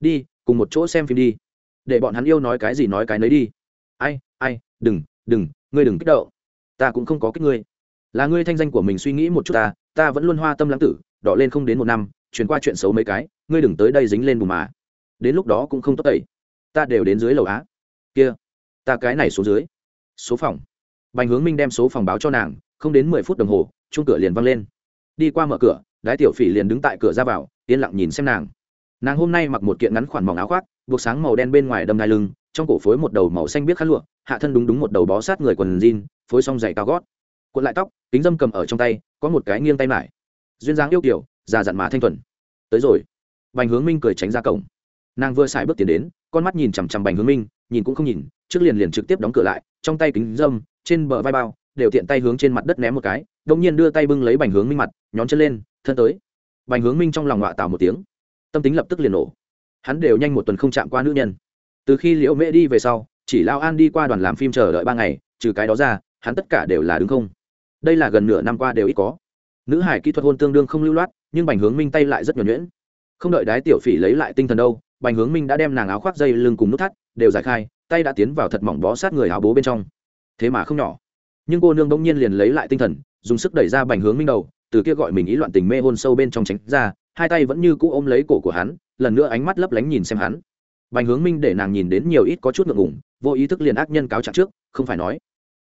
Đi, cùng một chỗ xem phim đi. Để bọn hắn yêu nói cái gì nói cái nấy đi. Ai ai, đừng đừng, ngươi đừng kích động. Ta cũng không có kích ngươi. Là ngươi thanh danh của mình suy nghĩ một chút ta ta vẫn luôn hoa tâm lãng tử đọ lên không đến một năm chuyển qua chuyện xấu mấy cái, ngươi đừng tới đây dính lên bùn mà. Đến lúc đó cũng không tốt tẩy. Ta đều đến dưới lầu á. Kia, ta cái này số dưới. Số phòng bành hướng minh đem số phòng báo cho nàng, không đến mười phút đồng hồ chung cửa liền văng lên. Đi qua mở cửa, đái tiểu phỉ liền đứng tại cửa ra vào, yên lặng nhìn xem nàng. Nàng hôm nay mặc một kiện ngắn khoản mỏng áo khoác, buộc sáng màu đen bên ngoài đâm ngai lưng, trong cổ phối một đầu màu xanh biết khăn lụa, hạ thân đúng đúng một đầu bó sát người quần jean, phối xong giày cao gót. Cuộn lại tóc, kính dâm cầm ở trong tay, có một cái nghiêng tay mải. Duyên dáng yêu kiểu già dặn mà thanh thuần. Tới rồi. Bành hướng minh cười tránh ra cổng. Nàng vừa xài bước tiến đến, con mắt nhìn chằm chằm bành hướng minh, nhìn cũng không nhìn, trước liền liền trực tiếp đóng cửa lại, trong tay kính dâm trên bờ vai bao, đều tiện tay hướng trên mặt đất ném một cái đông nhiên đưa tay bưng lấy bành hướng minh mặt, nhón chân lên, thân tới. Bành hướng minh trong lòng họa tào một tiếng, tâm tính lập tức liền nổ. Hắn đều nhanh một tuần không chạm qua nữ nhân. Từ khi liễu mễ đi về sau, chỉ lao an đi qua đoàn làm phim chờ đợi ba ngày, trừ cái đó ra, hắn tất cả đều là đứng không. Đây là gần nửa năm qua đều ít có. Nữ hải kỹ thuật hôn tương đương không lưu loát, nhưng bành hướng minh tay lại rất nhuẩn nhuyễn. Không đợi đái tiểu phỉ lấy lại tinh thần đâu, bành hướng minh đã đem nàng áo khoác dây lưng cùng nút thắt, đều giải khai, tay đã tiến vào thật mỏng bó sát người áo bố bên trong thế mà không nhỏ. Nhưng cô nương bỗng nhiên liền lấy lại tinh thần, dùng sức đẩy ra bành hướng minh đầu, từ kia gọi mình ý loạn tình mê hôn sâu bên trong tránh ra, hai tay vẫn như cũ ôm lấy cổ của hắn, lần nữa ánh mắt lấp lánh nhìn xem hắn. Bành hướng minh để nàng nhìn đến nhiều ít có chút ngượng ngủng vô ý thức liền ác nhân cáo trạng trước, không phải nói,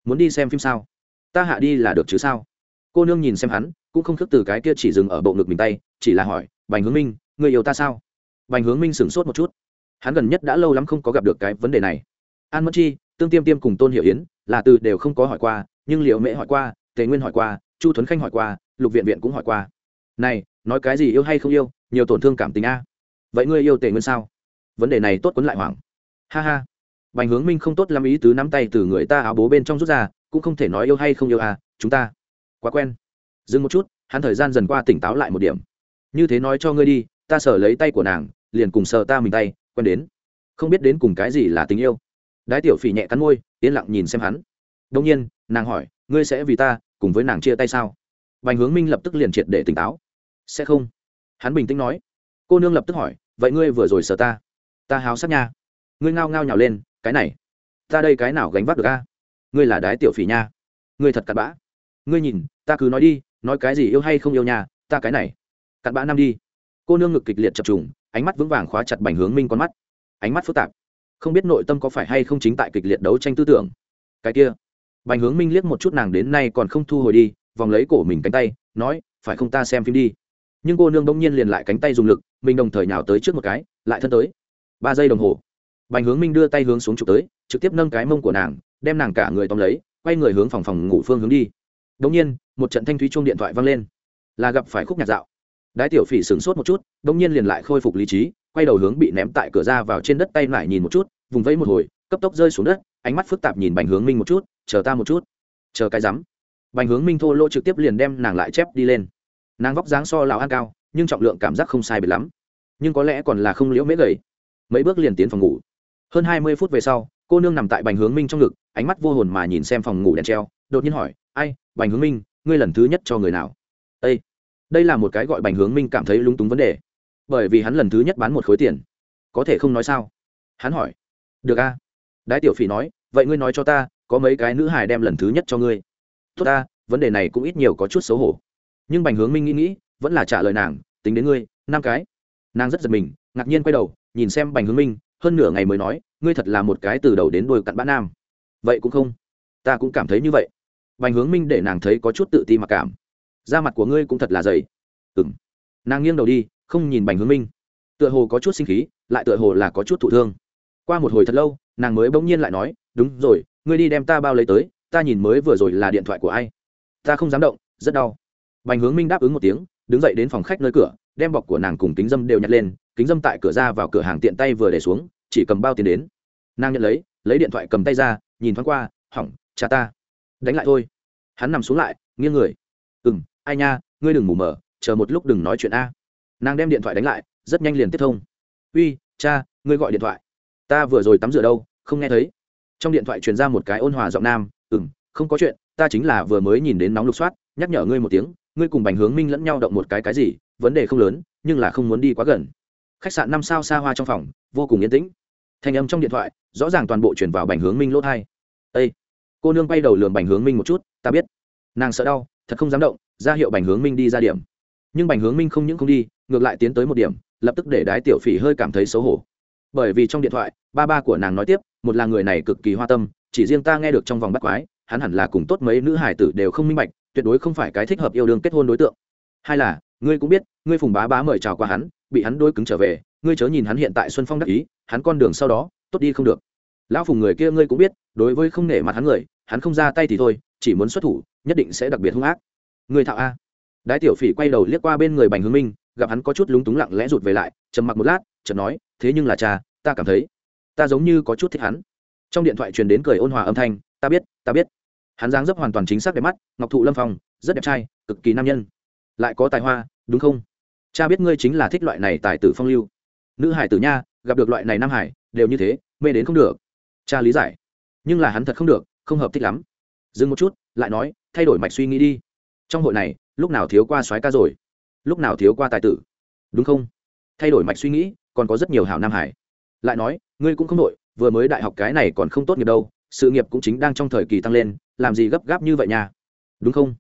muốn đi xem phim sao? Ta hạ đi là được chứ sao? Cô nương nhìn xem hắn, cũng không thức từ cái kia chỉ dừng ở bộ ngực mình tay, chỉ là hỏi, bành hướng minh, người yêu ta sao? Bành hướng minh sửng sốt một chút. Hắn gần nhất đã lâu lắm không có gặp được cái vấn đề này. An mất chi, tương tiêm tiêm cùng tôn hiệu yến là từ đều không có hỏi qua, nhưng liệu mễ hỏi qua, tề nguyên hỏi qua, chu tuấn khanh hỏi qua, lục viện viện cũng hỏi qua. Này, nói cái gì yêu hay không yêu, nhiều tổn thương cảm tình a. Vậy ngươi yêu tề nguyên sao? Vấn đề này tốt quấn lại hoảng. Ha ha. Bành hướng minh không tốt làm ý tứ nắm tay từ người ta áo bố bên trong rút ra, cũng không thể nói yêu hay không yêu à chúng ta quá quen. Dừng một chút, hắn thời gian dần qua tỉnh táo lại một điểm. Như thế nói cho ngươi đi, ta sờ lấy tay của nàng, liền cùng sờ ta mình tay, quen đến. Không biết đến cùng cái gì là tình yêu đái tiểu phỉ nhẹ cắn môi, yên lặng nhìn xem hắn. Đông nhiên, nàng hỏi, ngươi sẽ vì ta, cùng với nàng chia tay sao? Bành hướng minh lập tức liền triệt để tỉnh táo. Sẽ không. Hắn bình tĩnh nói. Cô nương lập tức hỏi, vậy ngươi vừa rồi sờ ta? Ta háo sắc nha. Ngươi ngao ngao nhào lên, cái này, ta đây cái nào gánh vác được a? Ngươi là đái tiểu phỉ nha. Ngươi thật cặn bã. Ngươi nhìn, ta cứ nói đi, nói cái gì yêu hay không yêu nha, ta cái này, cặn bã năm đi. Cô nương ngực kịch liệt chập trùng, ánh mắt vững vàng khóa chặt bành hướng minh con mắt. Ánh mắt phức tạp không biết nội tâm có phải hay không chính tại kịch liệt đấu tranh tư tưởng. Cái kia, bành hướng minh liếc một chút nàng đến nay còn không thu hồi đi, vòng lấy cổ mình cánh tay, nói, phải không ta xem phim đi? Nhưng cô nương đông nhiên liền lại cánh tay dùng lực, mình đồng thời nào tới trước một cái, lại thân tới. Ba giây đồng hồ, bành hướng minh đưa tay hướng xuống chụp tới, trực tiếp nâng cái mông của nàng, đem nàng cả người tóm lấy, quay người hướng phòng phòng ngủ phương hướng đi. Đ ỗ n g nhiên, một trận thanh thúy chuông điện thoại vang lên. Là gặp phải khúc nhạc dạo đái tiểu phỉ sửng sốt một chút đ ỗ n g nhiên liền lại khôi phục lý trí, quay đầu hướng bị ném tại cửa ra vào trên đất tay lại nhìn một chút, vùng vẫy một hồi, cấp tốc rơi xuống đất, ánh mắt phức tạp nhìn bành hướng minh một chút, chờ ta một chút, chờ cái rắm. Bành hướng minh thô lỗ trực tiếp liền đem nàng lại chép đi lên. Nàng vóc dáng so lào ăn cao, nhưng trọng lượng cảm giác không sai biệt lắm. Nhưng có lẽ còn là không liễu mễ gầy. Mấy bước liền tiến phòng ngủ. Hơn hai mươi phút về sau, cô nương nằm tại bành hướng minh trong ngực, ánh mắt vô hồn mà nhìn xem phòng ngủ đèn treo, đột nhiên hỏi, ai, bành hướng minh, ngươi lần thứ nhất cho người nào? Ây đây là một cái gọi bành hướng minh cảm thấy lung túng vấn đề. Bởi vì hắn lần thứ nhất bán một khối tiền. Có thể không nói sao? Hắn hỏi. Được a. Đái tiểu phỉ nói, vậy ngươi nói cho ta, có mấy cái nữ hài đem lần thứ nhất cho ngươi? Tốt ta, vấn đề này cũng ít nhiều có chút xấu hổ. Nhưng bành hướng minh nghĩ nghĩ, vẫn là trả lời nàng, tính đến ngươi, năm cái. Nàng rất giật mình, ngạc nhiên quay đầu, nhìn xem bành hướng minh, hơn nửa ngày mới nói, ngươi thật là một cái từ đầu đến đôi cặn bã nam. Vậy cũng không? Ta cũng cảm thấy như vậy. Bành hướng minh để nàng thấy có chút tự ti mặc cảm da mặt của ngươi cũng thật là dày. Ừng nàng nghiêng đầu đi, không nhìn bành hướng minh. Tựa hồ có chút sinh khí, lại tựa hồ là có chút thụ thương. Qua một hồi thật lâu, nàng mới bỗng nhiên lại nói, đúng rồi, ngươi đi đem ta bao lấy tới, ta nhìn mới vừa rồi là điện thoại của ai. Ta không dám động, rất đau. Bành hướng minh đáp ứng một tiếng, đứng dậy đến phòng khách nơi cửa, đem bọc của nàng cùng kính dâm đều nhặt lên, kính dâm tại cửa ra vào cửa hàng tiện tay vừa để xuống, chỉ cầm bao tiền đến. Nàng nhận lấy lấy điện thoại cầm tay ra, nhìn thoáng qua, hỏng, cha ta. Đánh lại thôi. Hắn nằm xuống lại, nghiêng người. Ừ m ai nha, ngươi đừng mù mờ, chờ một lúc đừng nói chuyện a. Nàng đem điện thoại đánh lại, rất nhanh liền tiếp thông. Uy, cha, ngươi gọi điện thoại. Ta vừa rồi tắm rửa đâu, không nghe thấy. Trong điện thoại truyền ra một cái ôn hòa giọng nam ừ m không có chuyện, ta chính là vừa mới nhìn đến nóng lục soát, nhắc nhở ngươi một tiếng, ngươi cùng bành hướng minh lẫn nhau động một cái cái gì, vấn đề không lớn, nhưng là không muốn đi quá gần. Khách sạn năm sao xa hoa trong phòng, vô cùng yên tĩnh. Thanh âm trong điện thoại, rõ ràng toàn bộ chuyển vào bành hướng minh lỗ thai. Â cô nương bay đầu lường bành hướng minh một chút, ta biết. Nàng sợ đau, thật không dám động ra hiệu bành hướng minh đi ra điểm. Nhưng bành hướng minh không những không đi, ngược lại tiến tới một điểm, lập tức để đái tiểu phỉ hơi cảm thấy xấu hổ. Bởi vì trong điện thoại, ba ba của nàng nói tiếp, một là người này cực kỳ hoa tâm, chỉ riêng ta nghe được trong vòng bắt quái, hắn hẳn là cùng tốt mấy nữ hải tử đều không minh bạch, tuyệt đối không phải cái thích hợp yêu đương kết hôn đối tượng. Hai là, ngươi cũng biết, ngươi phùng bá bá mời chào qua hắn, bị hắn đôi cứng trở về, ngươi chớ nhìn hắn hiện tại xuân phong đắc ý, hắn con đường sau đó, tốt đi không được. Lão phùng người kia ngươi cũng biết, đối với không nể mặt hắn người, hắn không ra tay thì thôi, chỉ muốn xuất thủ, nhất định sẽ đặc biệt hung ác người thạo a. Đái tiểu phỉ quay đầu liếc qua bên người bành hướng minh, gặp hắn có chút lúng túng lặng lẽ rụt về lại, trầm mặc một lát, chợt nói, thế nhưng là cha, ta cảm thấy, ta giống như có chút thích hắn. Trong điện thoại truyền đến cười ôn hòa âm thanh, ta biết ta biết. Hắn dáng dấp hoàn toàn chính xác đẹp mắt, ngọc thụ lâm phong, rất đẹp trai, cực kỳ nam nhân. Lại có tài hoa, đúng không? Cha biết ngươi chính là thích loại này tài tử phong lưu. Nữ hải tử nha, gặp được loại này nam hải, đều như thế, mê đến không được. Cha lý giải. Nhưng là hắn thật không được, không hợp thích lắm. Dừng một chút, lại nói, thay đổi mạch suy nghĩ đi trong hội này, lúc nào thiếu qua soái ca rồi? Lúc nào thiếu qua tài tử? Đúng không? Thay đổi mạch suy nghĩ, còn có rất nhiều hảo nam hải. Lại nói, ngươi cũng không đội vừa mới đại học cái này còn không tốt nghiệp đâu, sự nghiệp cũng chính đang trong thời kỳ tăng lên, làm gì gấp gáp như vậy nha? Đúng không?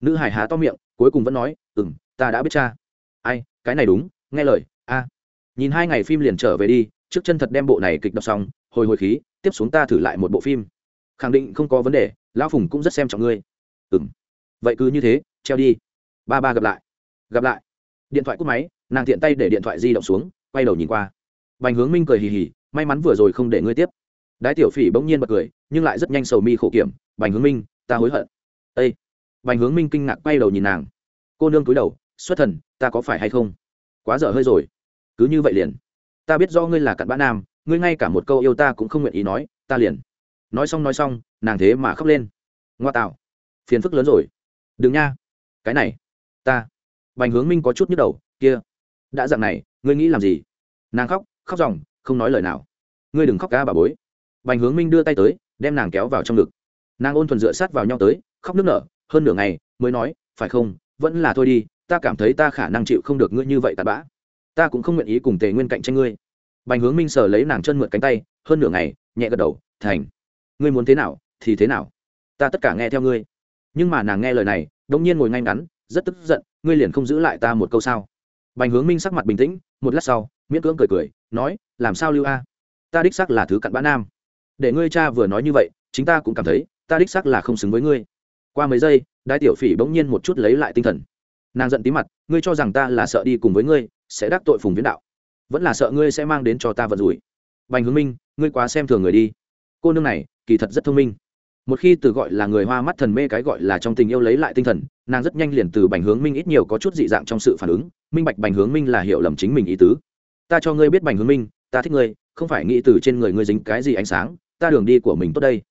Nữ hải há to miệng, cuối cùng vẫn nói ừ m ta đã biết cha. Ai, cái này đúng, nghe lời, a. Nhìn hai ngày phim liền trở về đi, trước chân thật đem bộ này kịch đọc xong, hồi hồi khí, tiếp xuống ta thử lại một bộ phim. Khẳng định không có vấn đề, lão phùng cũng rất xem trọng ngươi. Ừ m vậy cứ như thế, treo đi. Ba ba gặp lại. Gặp lại. Điện thoại cúp máy, nàng tiện tay để điện thoại di động xuống, quay đầu nhìn qua. Bành hướng minh cười hì hì, may mắn vừa rồi không để ngươi tiếp. Đái tiểu phỉ bỗng nhiên bật cười, nhưng lại rất nhanh sầu mi khổ kiểm. Bành hướng minh, ta hối hận. Â bành hướng minh kinh ngạc quay đầu nhìn nàng. Cô nương cúi đầu, xuất thần, ta có phải hay không? Quá dở hơi rồi. Cứ như vậy liền. Ta biết do ngươi là cặn bã nam, ngươi ngay cả một câu yêu ta cũng không nguyện ý nói, ta liền. Nói xong nói xong, nàng thế mà khóc lên. Ngoa tạo. Phiền phức lớn rồi đừng nha. Cái này, ta. Bành hướng minh có chút nhức đầu, kia. Đã dặn này, ngươi nghĩ làm gì? Nàng khóc khóc dòng, không nói lời nào. Ngươi đừng khóc ca bà bối. Bành hướng minh đưa tay tới, đem nàng kéo vào trong ngực. Nàng ôn thuần dựa sát vào nhau tới, khóc nức nở, hơn nửa ngày mới nói, phải không? Vẫn là thôi đi, ta cảm thấy ta khả năng chịu không được ngươi như vậy tạt bã. Ta cũng không nguyện ý cùng tề nguyên cạnh tranh ngươi. Bành hướng minh sờ lấy nàng chân mượn cánh tay, hơn nửa ngày, nhẹ gật đầu, thành. Ngươi muốn thế nào, thì thế nào. Ta tất cả nghe theo ngươi nhưng mà nàng nghe lời này đông nhiên ngồi ngay ngắn, rất tức giận, ngươi liền không giữ lại ta một câu sao? Bành hướng minh sắc mặt bình tĩnh, một lát sau, miễn cưỡng cười cười, nói, làm sao lưu a? Ta đích sắc là thứ cặn bã nam. Để ngươi cha vừa nói như vậy, chính ta cũng cảm thấy, ta đích sắc là không xứng với ngươi. Qua mấy giây đại tiểu phỉ bỗng nhiên một chút lấy lại tinh thần. Nàng giận tí mặt, ngươi cho rằng ta là sợ đi cùng với ngươi, sẽ đắc tội phùng viễn đạo. Vẫn là sợ ngươi sẽ mang đến cho ta vận rủi. Bành hướng minh, ngươi quá xem thường người đi. Cô nương này, kỳ thật rất thông minh một khi từ gọi là người hoa mắt thần mê cái gọi là trong tình yêu lấy lại tinh thần, nàng rất nhanh liền từ bành hướng minh ít nhiều có chút dị dạng trong sự phản ứng. Minh bạch bành hướng minh là hiểu lầm chính mình ý tứ. Ta cho ngươi biết bành hướng minh, ta thích ngươi, không phải nghĩ từ trên người ngươi dính cái gì ánh sáng, ta đường đi của mình tốt đây.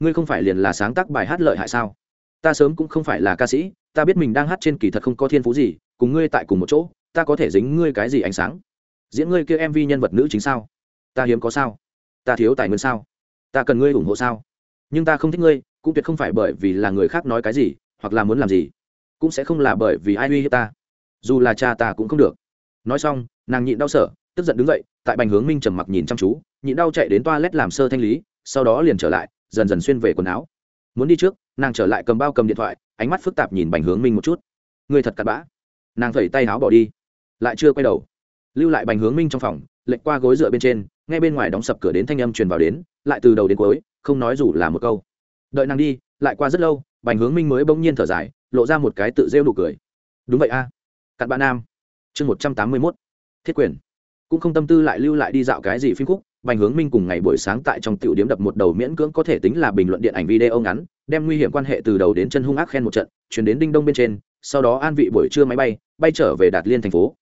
Ngươi không phải liền là sáng tác bài hát lợi hại sao? Ta sớm cũng không phải là ca sĩ, ta biết mình đang hát trên kỳ thật không có thiên phú gì, cùng ngươi tại cùng một chỗ, ta có thể dính ngươi cái gì ánh sáng? Diễn ngươi kia mv nhân vật nữ chính sao? Ta hiếm có sao? Ta thiếu tài nguyên sao? Ta cần ngươi ủng hộ sao? Nhưng ta không thích ngươi, cũng tuyệt không phải bởi vì là người khác nói cái gì, hoặc là muốn làm gì, cũng sẽ không là bởi vì ai uy hiếp ta. Dù là cha ta cũng không được. Nói xong, nàng nhịn đau sở tức giận đứng dậy, tại bành hướng minh trầm mặc nhìn chăm chú, nhịn đau chạy đến toa lét làm sơ thanh lý, sau đó liền trở lại, dần dần xuyên về quần áo. Muốn đi trước, nàng trở lại cầm bao cầm điện thoại, ánh mắt phức tạp nhìn bành hướng minh một chút. Người thật cặn bã. Nàng phẩy tay áo bỏ đi, lại chưa quay đầu. Lưu lại bành hướng minh trong phòng lệnh qua gối dựa bên trên ngay bên ngoài đóng sập cửa đến thanh âm truyền vào đến, lại từ đầu đến cuối không nói dù là một câu. Đợi nàng đi, lại qua rất lâu, bành hướng minh mới bỗng nhiên thở dài, lộ ra một cái tự rêu nụ cười. Đúng vậy a. À. cặn bạn nam. Chương một trăm tám mươi mốt. Thiết quyền. Cũng không tâm tư lại lưu lại đi dạo cái gì phim khúc, bành hướng minh cùng ngày buổi sáng tại trong tiểu điếm đập một đầu miễn cưỡng có thể tính là bình luận điện ảnh video ngắn, đem nguy hiểm quan hệ từ đầu đến chân hung ác khen một trận, chuyển đến đinh đông bên trên, sau đó an vị buổi trưa máy bay bay trở về đạt liên thành phố.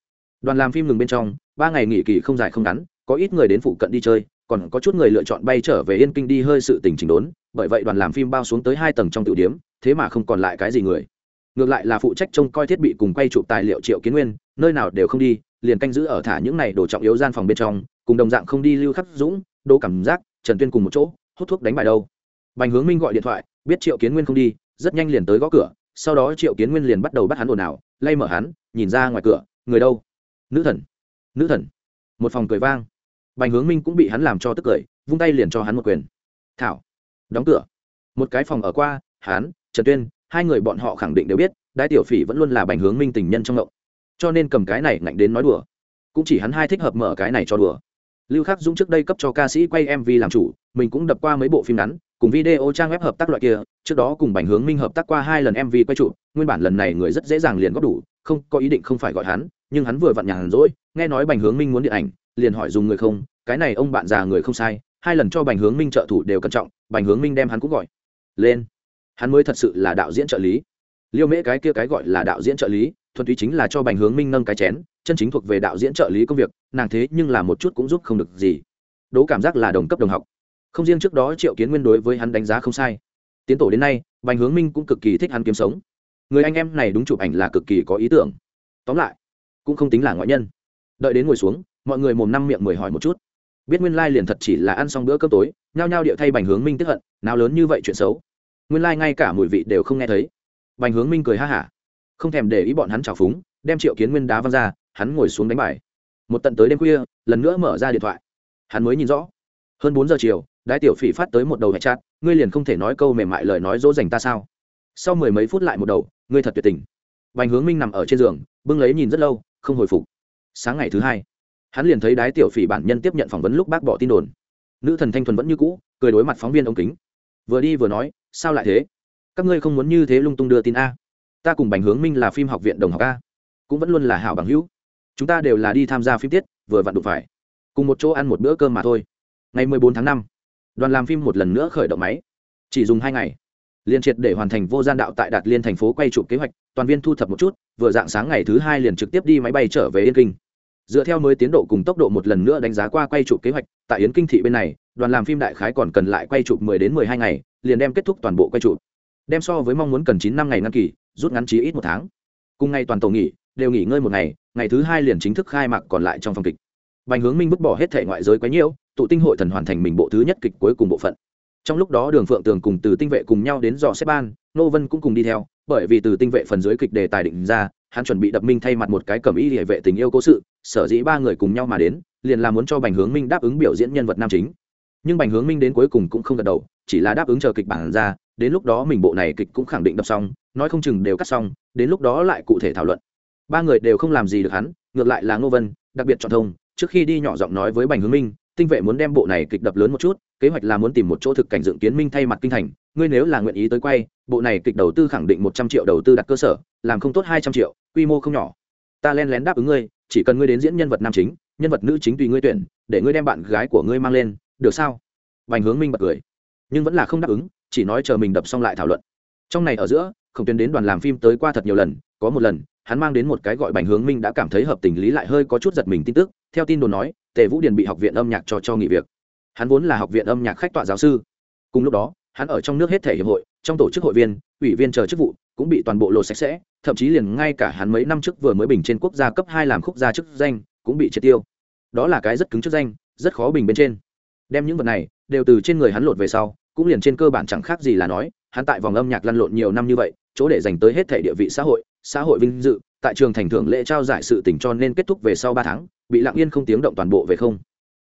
Đoàn làm phim ngừng bên trong, ba ngày nghỉ kỳ không dài không ngắn, có ít người đến phụ cận đi chơi còn có chút người lựa chọn bay trở về yên kinh đi hơi sự tình trình đốn, bởi vậy đoàn làm phim bao xuống tới hai tầng trong tiểu điếm thế mà không còn lại cái gì người. Ngược lại là phụ trách trông coi thiết bị cùng quay chụp tài liệu triệu kiến nguyên, nơi nào đều không đi, liền canh giữ ở thả những này đồ trọng yếu gian phòng bên trong, cùng đồng dạng không đi lưu khắc dũng, đỗ cảm giác, trần tuyên cùng một chỗ, hút thuốc đánh bài đâu. Bành hướng minh gọi điện thoại, biết triệu kiến nguyên không đi, rất nhanh liền tới gõ cửa, sau đó triệu kiến nguyên liền bắt đầu bắt hắn ồn ào, lay mở hắn, nhìn ra ngoài cửa, người đâu? Nữ thần nữ thần. Một phòng cười vang bành hướng minh cũng bị hắn làm cho tức cười vung tay liền cho hắn một quyền. Thảo đóng cửa. Một cái phòng ở qua hắn, trần tuyên hai người bọn họ khẳng định đều biết đái tiểu phỉ vẫn luôn là bành hướng minh tình nhân trong ngộng. Cho nên cầm cái này ngạnh đến nói đùa. Cũng chỉ hắn hai thích hợp mở cái này cho đùa. Lưu khắc dũng trước đây cấp cho ca sĩ quay mv làm chủ mình cũng đập qua mấy bộ phim ngắn cùng video trang web hợp tác loại kia trước đó cùng bành hướng minh hợp tác qua hai lần mv quay trụ nguyên bản lần này người rất dễ dàng liền góp đủ không có ý định không phải gọi hắn nhưng hắn vừa vặn nhàn rỗi nghe nói bành hướng minh muốn điện ảnh liền hỏi dùng người không, cái này ông bạn già người không sai, hai lần cho bành hướng minh trợ thủ đều cẩn trọng, bành hướng minh đem hắn cũng gọi lên. Hắn mới thật sự là đạo diễn trợ lý. Liêu mễ cái kia cái gọi là đạo diễn trợ lý, thuần túy chính là cho bành hướng minh nâng cái chén, chân chính thuộc về đạo diễn trợ lý công việc, nàng thế nhưng là một chút cũng giúp không được gì. Đố cảm giác là đồng cấp đồng học. Không riêng trước đó triệu kiến nguyên đối với hắn đánh giá không sai. Tiến tổ đến nay, bành hướng minh cũng cực kỳ thích hắn kiếm sống. Người anh em này đúng chụp ảnh là cực kỳ có ý tưởng. Tóm lại, cũng không tính là ngoại nhân đợi đến ngồi xuống, mọi người mồm năm miệng mười hỏi một chút. Biết nguyên lai liền thật chỉ là ăn xong bữa cơm tối, nhao nhao điệu thay bành hướng minh tức hận, nào lớn như vậy chuyện xấu. Nguyên lai ngay cả mùi vị đều không nghe thấy. Bành hướng minh cười ha hả, không thèm để ý bọn hắn trào phúng, đem triệu kiến nguyên đá văng ra, hắn ngồi xuống đánh bài. Một tận tới đêm khuya, lần nữa mở ra điện thoại. Hắn mới nhìn rõ, hơn bốn giờ chiều đại tiểu phỉ phát tới một đầu hẹn chát ngươi liền không thể nói câu mềm mại lời nói dỗ dành ta sao? Sau mười mấy phút lại một đầu, ngươi thật tuyệt tình. Bành hướng minh nằm ở trên giường, bưng lấy nhìn rất lâu, không hồi phục sáng ngày thứ hai, hắn liền thấy đái tiểu phỉ bản nhân tiếp nhận phỏng vấn lúc bác bỏ tin đồn. Nữ thần thanh thuần vẫn như cũ, cười đối mặt phóng viên ống kính. Vừa đi vừa nói, sao lại thế? Các ngươi không muốn như thế lung tung đưa tin a? Ta cùng bành hướng minh là phim học viện đồng học a, cũng vẫn luôn là hảo bằng hữu. Chúng ta đều là đi tham gia phim tiết, vừa vặn đụng phải. Cùng một chỗ ăn một bữa cơm mà thôi. Ngày mười bốn tháng năm, đoàn làm phim một lần nữa khởi động máy. Chỉ dùng hai ngày liên triệt để hoàn thành vô gian đạo tại đạt liên thành phố quay chụp kế hoạch, toàn viên thu thập một chút, vừa dạng sáng ngày thứ hai liền trực tiếp đi máy bay trở về yên kinh dựa theo mới tiến độ cùng tốc độ một lần nữa đánh giá qua quay chụp kế hoạch, tại yến kinh thị bên này, đoàn làm phim đại khái còn cần lại quay chụp 10 đến 12 ngày, liền đem kết thúc toàn bộ quay chụp. Đem so với mong muốn cần 9 năm ngày ngăn kỳ, rút ngắn chí ít một tháng. Cùng ngày toàn tổ nghỉ, đều nghỉ ngơi một ngày ngày thứ hai liền chính thức khai mạc còn lại trong phòng kịch. Bành hướng minh vứt bỏ hết thể ngoại giới quá nhiễu, tụ tinh hội thần hoàn thành mình bộ thứ nhất kịch cuối cùng bộ phận. Trong lúc đó đường phượng tường cùng từ tinh vệ cùng nhau đến dò xếp ban nô vân cũng cùng đi theo, bởi vì từ tinh vệ phần dưới kịch đề tài định ra hắn chuẩn bị đập minh thay mặt một cái cầm y địa vệ tình yêu cố sự, sở dĩ ba người cùng nhau mà đến, liền là muốn cho bành hướng minh đáp ứng biểu diễn nhân vật nam chính. Nhưng bành hướng minh đến cuối cùng cũng không gật đầu, chỉ là đáp ứng chờ kịch bản ra, đến lúc đó mình bộ này kịch cũng khẳng định đập xong, nói không chừng đều cắt xong, đến lúc đó lại cụ thể thảo luận. Ba người đều không làm gì được hắn, ngược lại là ngô vân, đặc biệt chọn thông, trước khi đi nhỏ giọng nói với bành hướng minh, tinh vệ muốn đem bộ này kịch đập lớn một chút kế hoạch là muốn tìm một chỗ thực cảnh dựng kiến minh thay mặt kinh thành, ngươi nếu là nguyện ý tới quay, bộ này kịch đầu tư khẳng định một trăm triệu đầu tư đặt cơ sở, làm không tốt hai trăm triệu, quy mô không nhỏ. Ta len lén đáp ứng ngươi, chỉ cần ngươi đến diễn nhân vật nam chính, nhân vật nữ chính tùy ngươi tuyển, để ngươi đem bạn gái của ngươi mang lên, được sao? Vành hướng minh bật cười. Nhưng vẫn là không đáp ứng, chỉ nói chờ mình đập xong lại thảo luận. Trong này ở giữa không tuyến đến đoàn làm phim tới qua thật nhiều lần, có một lần, hắn mang đến một cái gọi bành hướng minh đã cảm thấy hợp tình lý lại hơi có chút giật mình tin tức, theo tin đồn nói, tề vũ điền bị học viện âm nhạc cho cho nghỉ việc hắn vốn là học viện âm nhạc khách tọa giáo sư. Cùng lúc đó, hắn ở trong nước hết thể hiệp hội, trong tổ chức hội viên, ủy viên chờ chức vụ, cũng bị toàn bộ lột sạch sẽ, thậm chí liền ngay cả hắn mấy năm trước vừa mới bình trên quốc gia cấp hai làm khúc gia chức danh, cũng bị triệt tiêu. Đó là cái rất cứng chức danh, rất khó bình bên trên. Đem những vật này, đều từ trên người hắn lột về sau, cũng liền trên cơ bản chẳng khác gì là nói, hắn tại vòng âm nhạc lăn lộn nhiều năm như vậy, chỗ để dành tới hết thể địa vị xã hội xã hội vinh dự, tại trường thành thưởng lễ trao giải sự tỉnh cho nên kết thúc về sau ba tháng, bị lặng yên không tiếng động toàn bộ về không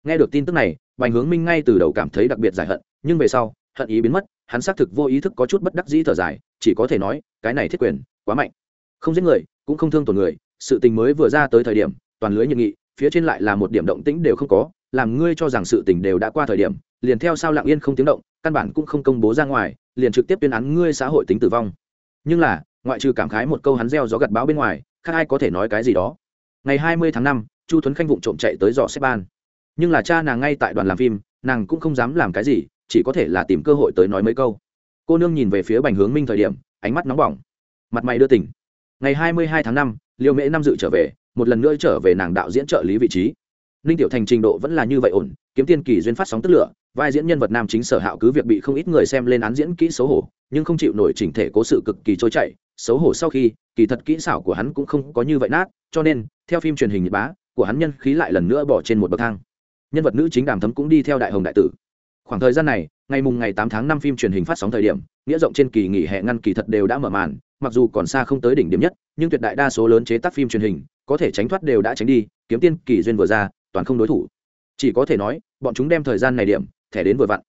nghe được tin tức này, bành hướng minh ngay từ đầu cảm thấy đặc biệt giải hận, nhưng về sau, hận ý biến mất, hắn xác thực vô ý thức có chút bất đắc dĩ thở dài, chỉ có thể nói, cái này thiết quyền quá mạnh. Không giết người, cũng không thương tổn người, sự tình mới vừa ra tới thời điểm, toàn lưới nhiệt nghị, phía trên lại là một điểm động tĩnh đều không có, làm ngươi cho rằng sự tình đều đã qua thời điểm, liền theo sao lặng yên không tiếng động, căn bản cũng không công bố ra ngoài, liền trực tiếp tuyên án ngươi xã hội tính tử vong. Nhưng là, ngoại trừ cảm khái một câu hắn gieo gió gặt báo bên ngoài, khác ai có thể nói cái gì đó. Ngày hai mươi tháng năm, chu thuấn khanh vụng trộm chạy tới dò xếp ban nhưng là cha nàng ngay tại đoàn làm phim, nàng cũng không dám làm cái gì, chỉ có thể là tìm cơ hội tới nói mấy câu. Cô nương nhìn về phía bành hướng minh thời điểm, ánh mắt nóng bỏng. Mặt mày đưa tỉnh. Ngày hai mươi hai tháng năm, liêu mễ năm dự trở về, một lần nữa trở về nàng đạo diễn trợ lý vị trí. Ninh tiểu thành trình độ vẫn là như vậy ổn, kiếm tiên kỳ duyên phát sóng tức lửa, vai diễn nhân vật nam chính sở hạo cứ việc bị không ít người xem lên án diễn kỹ xấu hổ, nhưng không chịu nổi chỉnh thể cố sự cực kỳ trôi chảy, xấu hổ sau khi, kỳ thật kỹ xảo của hắn cũng không có như vậy nát, cho nên, theo phim truyền hình nhật bá, của hắn nhân khí lại lần nữa bỏ trên một bậc thang nhân vật nữ chính đàm thấm cũng đi theo đại hồng đại tử. Khoảng thời gian này, ngày mùng ngày tám tháng năm phim truyền hình phát sóng thời điểm, nghĩa rộng trên kỳ nghỉ hè ngăn kỳ thật đều đã mở màn, mặc dù còn xa không tới đỉnh điểm nhất, nhưng tuyệt đại đa số lớn chế tác phim truyền hình, có thể tránh thoát đều đã tránh đi, kiếm tiên kỳ duyên vừa ra, toàn không đối thủ. Chỉ có thể nói, bọn chúng đem thời gian này điểm, thẻ đến vừa vặn.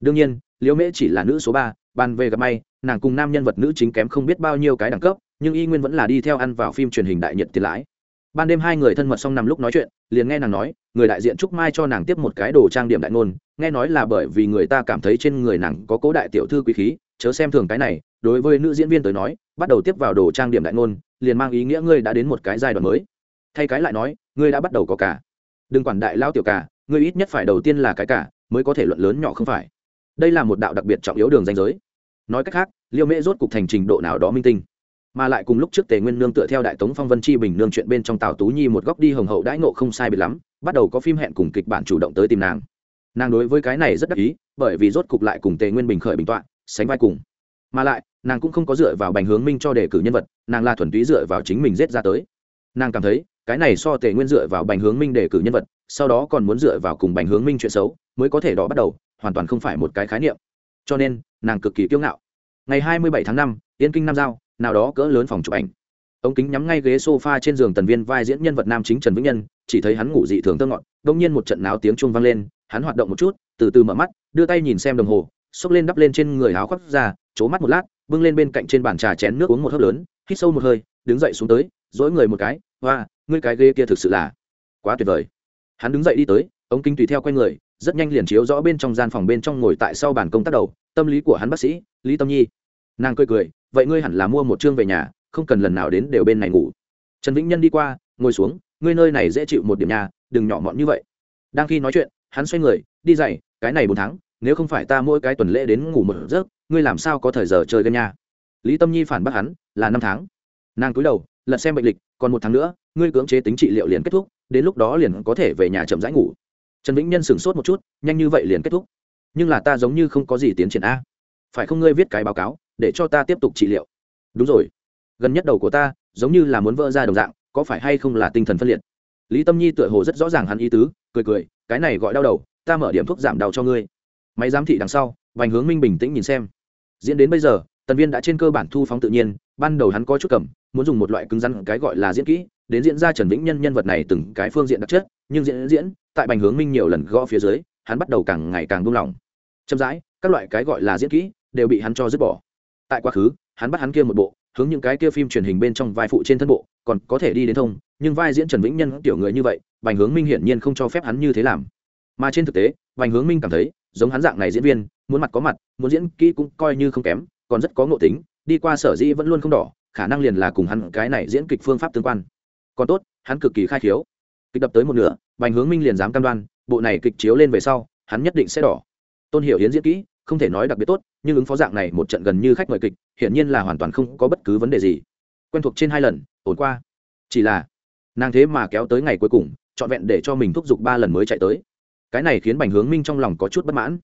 Đương nhiên, liễu mễ chỉ là nữ số ba bàn về gặp may, nàng cùng nam nhân vật nữ chính kém không biết bao nhiêu cái đẳng cấp, nhưng y nguyên vẫn là đi theo ăn vào phim truyền hình đại nhiệt tiền lãi ban đêm hai người thân mật xong nằm lúc nói chuyện, liền nghe nàng nói, người đại diện trúc mai cho nàng tiếp một cái đồ trang điểm đại ngôn, nghe nói là bởi vì người ta cảm thấy trên người nàng có cố đại tiểu thư quý khí, chớ xem thường cái này, đối với nữ diễn viên tới nói, bắt đầu tiếp vào đồ trang điểm đại ngôn, liền mang ý nghĩa ngươi đã đến một cái giai đoạn mới. Thay cái lại nói, ngươi đã bắt đầu có cả. Đừng quản đại lao tiểu cả, ngươi ít nhất phải đầu tiên là cái cả, mới có thể luận lớn nhỏ không phải. Đây là một đạo đặc biệt trọng yếu đường danh giới. Nói cách khác, liêu mễ rốt cục thành trình độ nào đó minh tinh mà lại cùng lúc trước tề nguyên nương tựa theo đại tống phong vân chi bình nương chuyện bên trong tào tú nhi một góc đi hồng hậu đãi nộ không sai biệt lắm, bắt đầu có phim hẹn cùng kịch bản chủ động tới tìm nàng. Nàng đối với cái này rất đắc ý, bởi vì rốt cục lại cùng tề nguyên bình khởi bình tọa, sánh vai cùng. Mà lại, nàng cũng không có dựa vào bành hướng minh cho đề cử nhân vật, nàng là thuần túy dựa vào chính mình rết ra tới. Nàng cảm thấy, cái này so tề nguyên dựa vào bành hướng minh đề cử nhân vật, sau đó còn muốn dựa vào cùng bành hướng minh chuyện xấu, mới có thể đó bắt đầu, hoàn toàn không phải một cái khái niệm. Cho nên, nàng cực kỳ kiêu ngạo. Ngày hai mươi bảy tháng năm yên kinh nam giao nào đó cỡ lớn phòng chụp ảnh. Ống kính nhắm ngay ghế sofa trên giường tần viên vai diễn nhân vật nam chính trần vĩnh nhân, chỉ thấy hắn ngủ dị thường tơ ngọn đông nhiên một trận náo tiếng chuông vang lên, hắn hoạt động một chút, từ từ mở mắt, đưa tay nhìn xem đồng hồ, xốc lên đắp lên trên người áo khoác ra, c mắt một lát, bưng lên bên cạnh trên bàn trà chén nước uống một hớp lớn, hít sâu một hơi, đứng dậy xuống tới, dỗi người một cái hoa ngươi cái ghê kia thực sự là quá tuyệt vời. Hắn đứng dậy đi tới, ống kính tùy theo quay người, rất nhanh liền chiếu rõ bên trong gian phòng bên trong ngồi tại sau bàn công tác đầu, tâm lý của hắn bác sĩ, lý tâm nhi nàng cười cười, vậy ngươi hẳn là mua một chương về nhà, không cần lần nào đến đều bên này ngủ. Trần vĩnh nhân đi qua, ngồi xuống, ngươi nơi này dễ chịu một điểm nhà đừng nhỏ mọn như vậy. Đang khi nói chuyện, hắn xoay người, đi dày cái này bốn tháng, nếu không phải ta mỗi cái tuần lễ đến ngủ một giấc, ngươi làm sao có thời giờ chơi game nha? Lý tâm nhi phản bác hắn, là năm tháng. Nàng cúi đầu, lật xem bệnh lịch, còn một tháng nữa, ngươi cưỡng chế tính trị liệu liền kết thúc, đến lúc đó liền có thể về nhà chậm rãi ngủ. Trần vĩnh nhân sửng sốt một chút, nhanh như vậy liền kết thúc? Nhưng là ta giống như không có gì tiến triển a. Phải không ngươi viết cái báo cáo để cho ta tiếp tục trị liệu. Đúng rồi. Gần nhất đầu của ta, giống như là muốn vỡ ra đồng dạng, có phải hay không là tinh thần phân liệt? Lý tâm nhi tựa hồ rất rõ ràng hắn ý tứ, cười cười, cái này gọi đau đầu, ta mở điểm thuốc giảm đau cho ngươi. Máy giám thị đằng sau, vành hướng minh bình tĩnh nhìn xem. Diễn đến bây giờ, tần viên đã trên cơ bản thu phóng tự nhiên, ban đầu hắn có chút cầm, muốn dùng một loại cứng rắn cái gọi là diễn kỹ, đến diễn ra trần vĩnh nhân nhân vật này từng cái phương diện đặc chất, nhưng diễn diễn, tại bành hướng minh nhiều lần gõ phía dưới, hắn bắt đầu càng ngày càng buông lỏng. Chậm rãi, các loại cái gọi là diễn kỹ, đều bị hắn cho dứt bỏ tại quá khứ, hắn bắt hắn kia một bộ, hướng những cái kia phim truyền hình bên trong vai phụ trên thân bộ, còn có thể đi đến thông, nhưng vai diễn trần vĩnh nhân tiểu người như vậy, bành hướng minh hiển nhiên không cho phép hắn như thế làm. Mà trên thực tế, bành hướng minh cảm thấy, giống hắn dạng này diễn viên, muốn mặt có mặt, muốn diễn kỹ cũng coi như không kém, còn rất có ngộ tính, đi qua sở dĩ vẫn luôn không đỏ, khả năng liền là cùng hắn cái này diễn kịch phương pháp tương quan. Còn tốt, hắn cực kỳ khai khiếu. Kịch đập tới một nửa, bành hướng minh liền dám cam đoan, bộ này kịch chiếu lên về sau, hắn nhất định sẽ đỏ. Tôn hiểu hiến diễn kỹ không thể nói đặc biệt tốt, nhưng ứng phó dạng này một trận gần như khách mời kịch, hiển nhiên là hoàn toàn không có bất cứ vấn đề gì. Quen thuộc trên hai lần, ổn qua. Chỉ là, nàng thế mà kéo tới ngày cuối cùng, trọn vẹn để cho mình thúc giục ba lần mới chạy tới. Cái này khiến bành hướng minh trong lòng có chút bất mãn.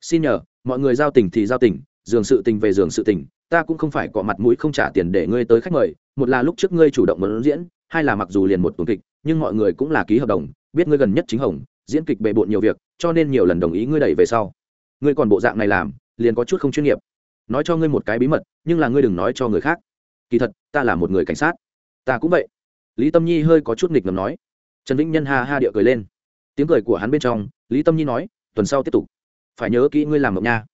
Xin nhờ, mọi người giao tình thì giao tình, dường sự tình về dường sự tình, ta cũng không phải cọ mặt mũi không trả tiền để ngươi tới khách mời, một là lúc trước ngươi chủ động muốn diễn, hai là mặc dù liền một tuần kịch, nhưng mọi người cũng là ký hợp đồng, biết ngươi gần nhất chính hồng, diễn kịch bề bộn nhiều việc, cho nên nhiều lần đồng ý ngươi đẩy về sau ngươi còn bộ dạng này làm, liền có chút không chuyên nghiệp. Nói cho ngươi một cái bí mật, nhưng là ngươi đừng nói cho người khác. Kỳ thật, ta là một người cảnh sát. Ta cũng vậy. Lý tâm nhi hơi có chút nghịch ngầm nói. Trần vĩnh nhân ha ha địa cười lên. Tiếng cười của hắn bên trong, lý tâm nhi nói, tuần sau tiếp tục. Phải nhớ kỹ ngươi làm mộng nha.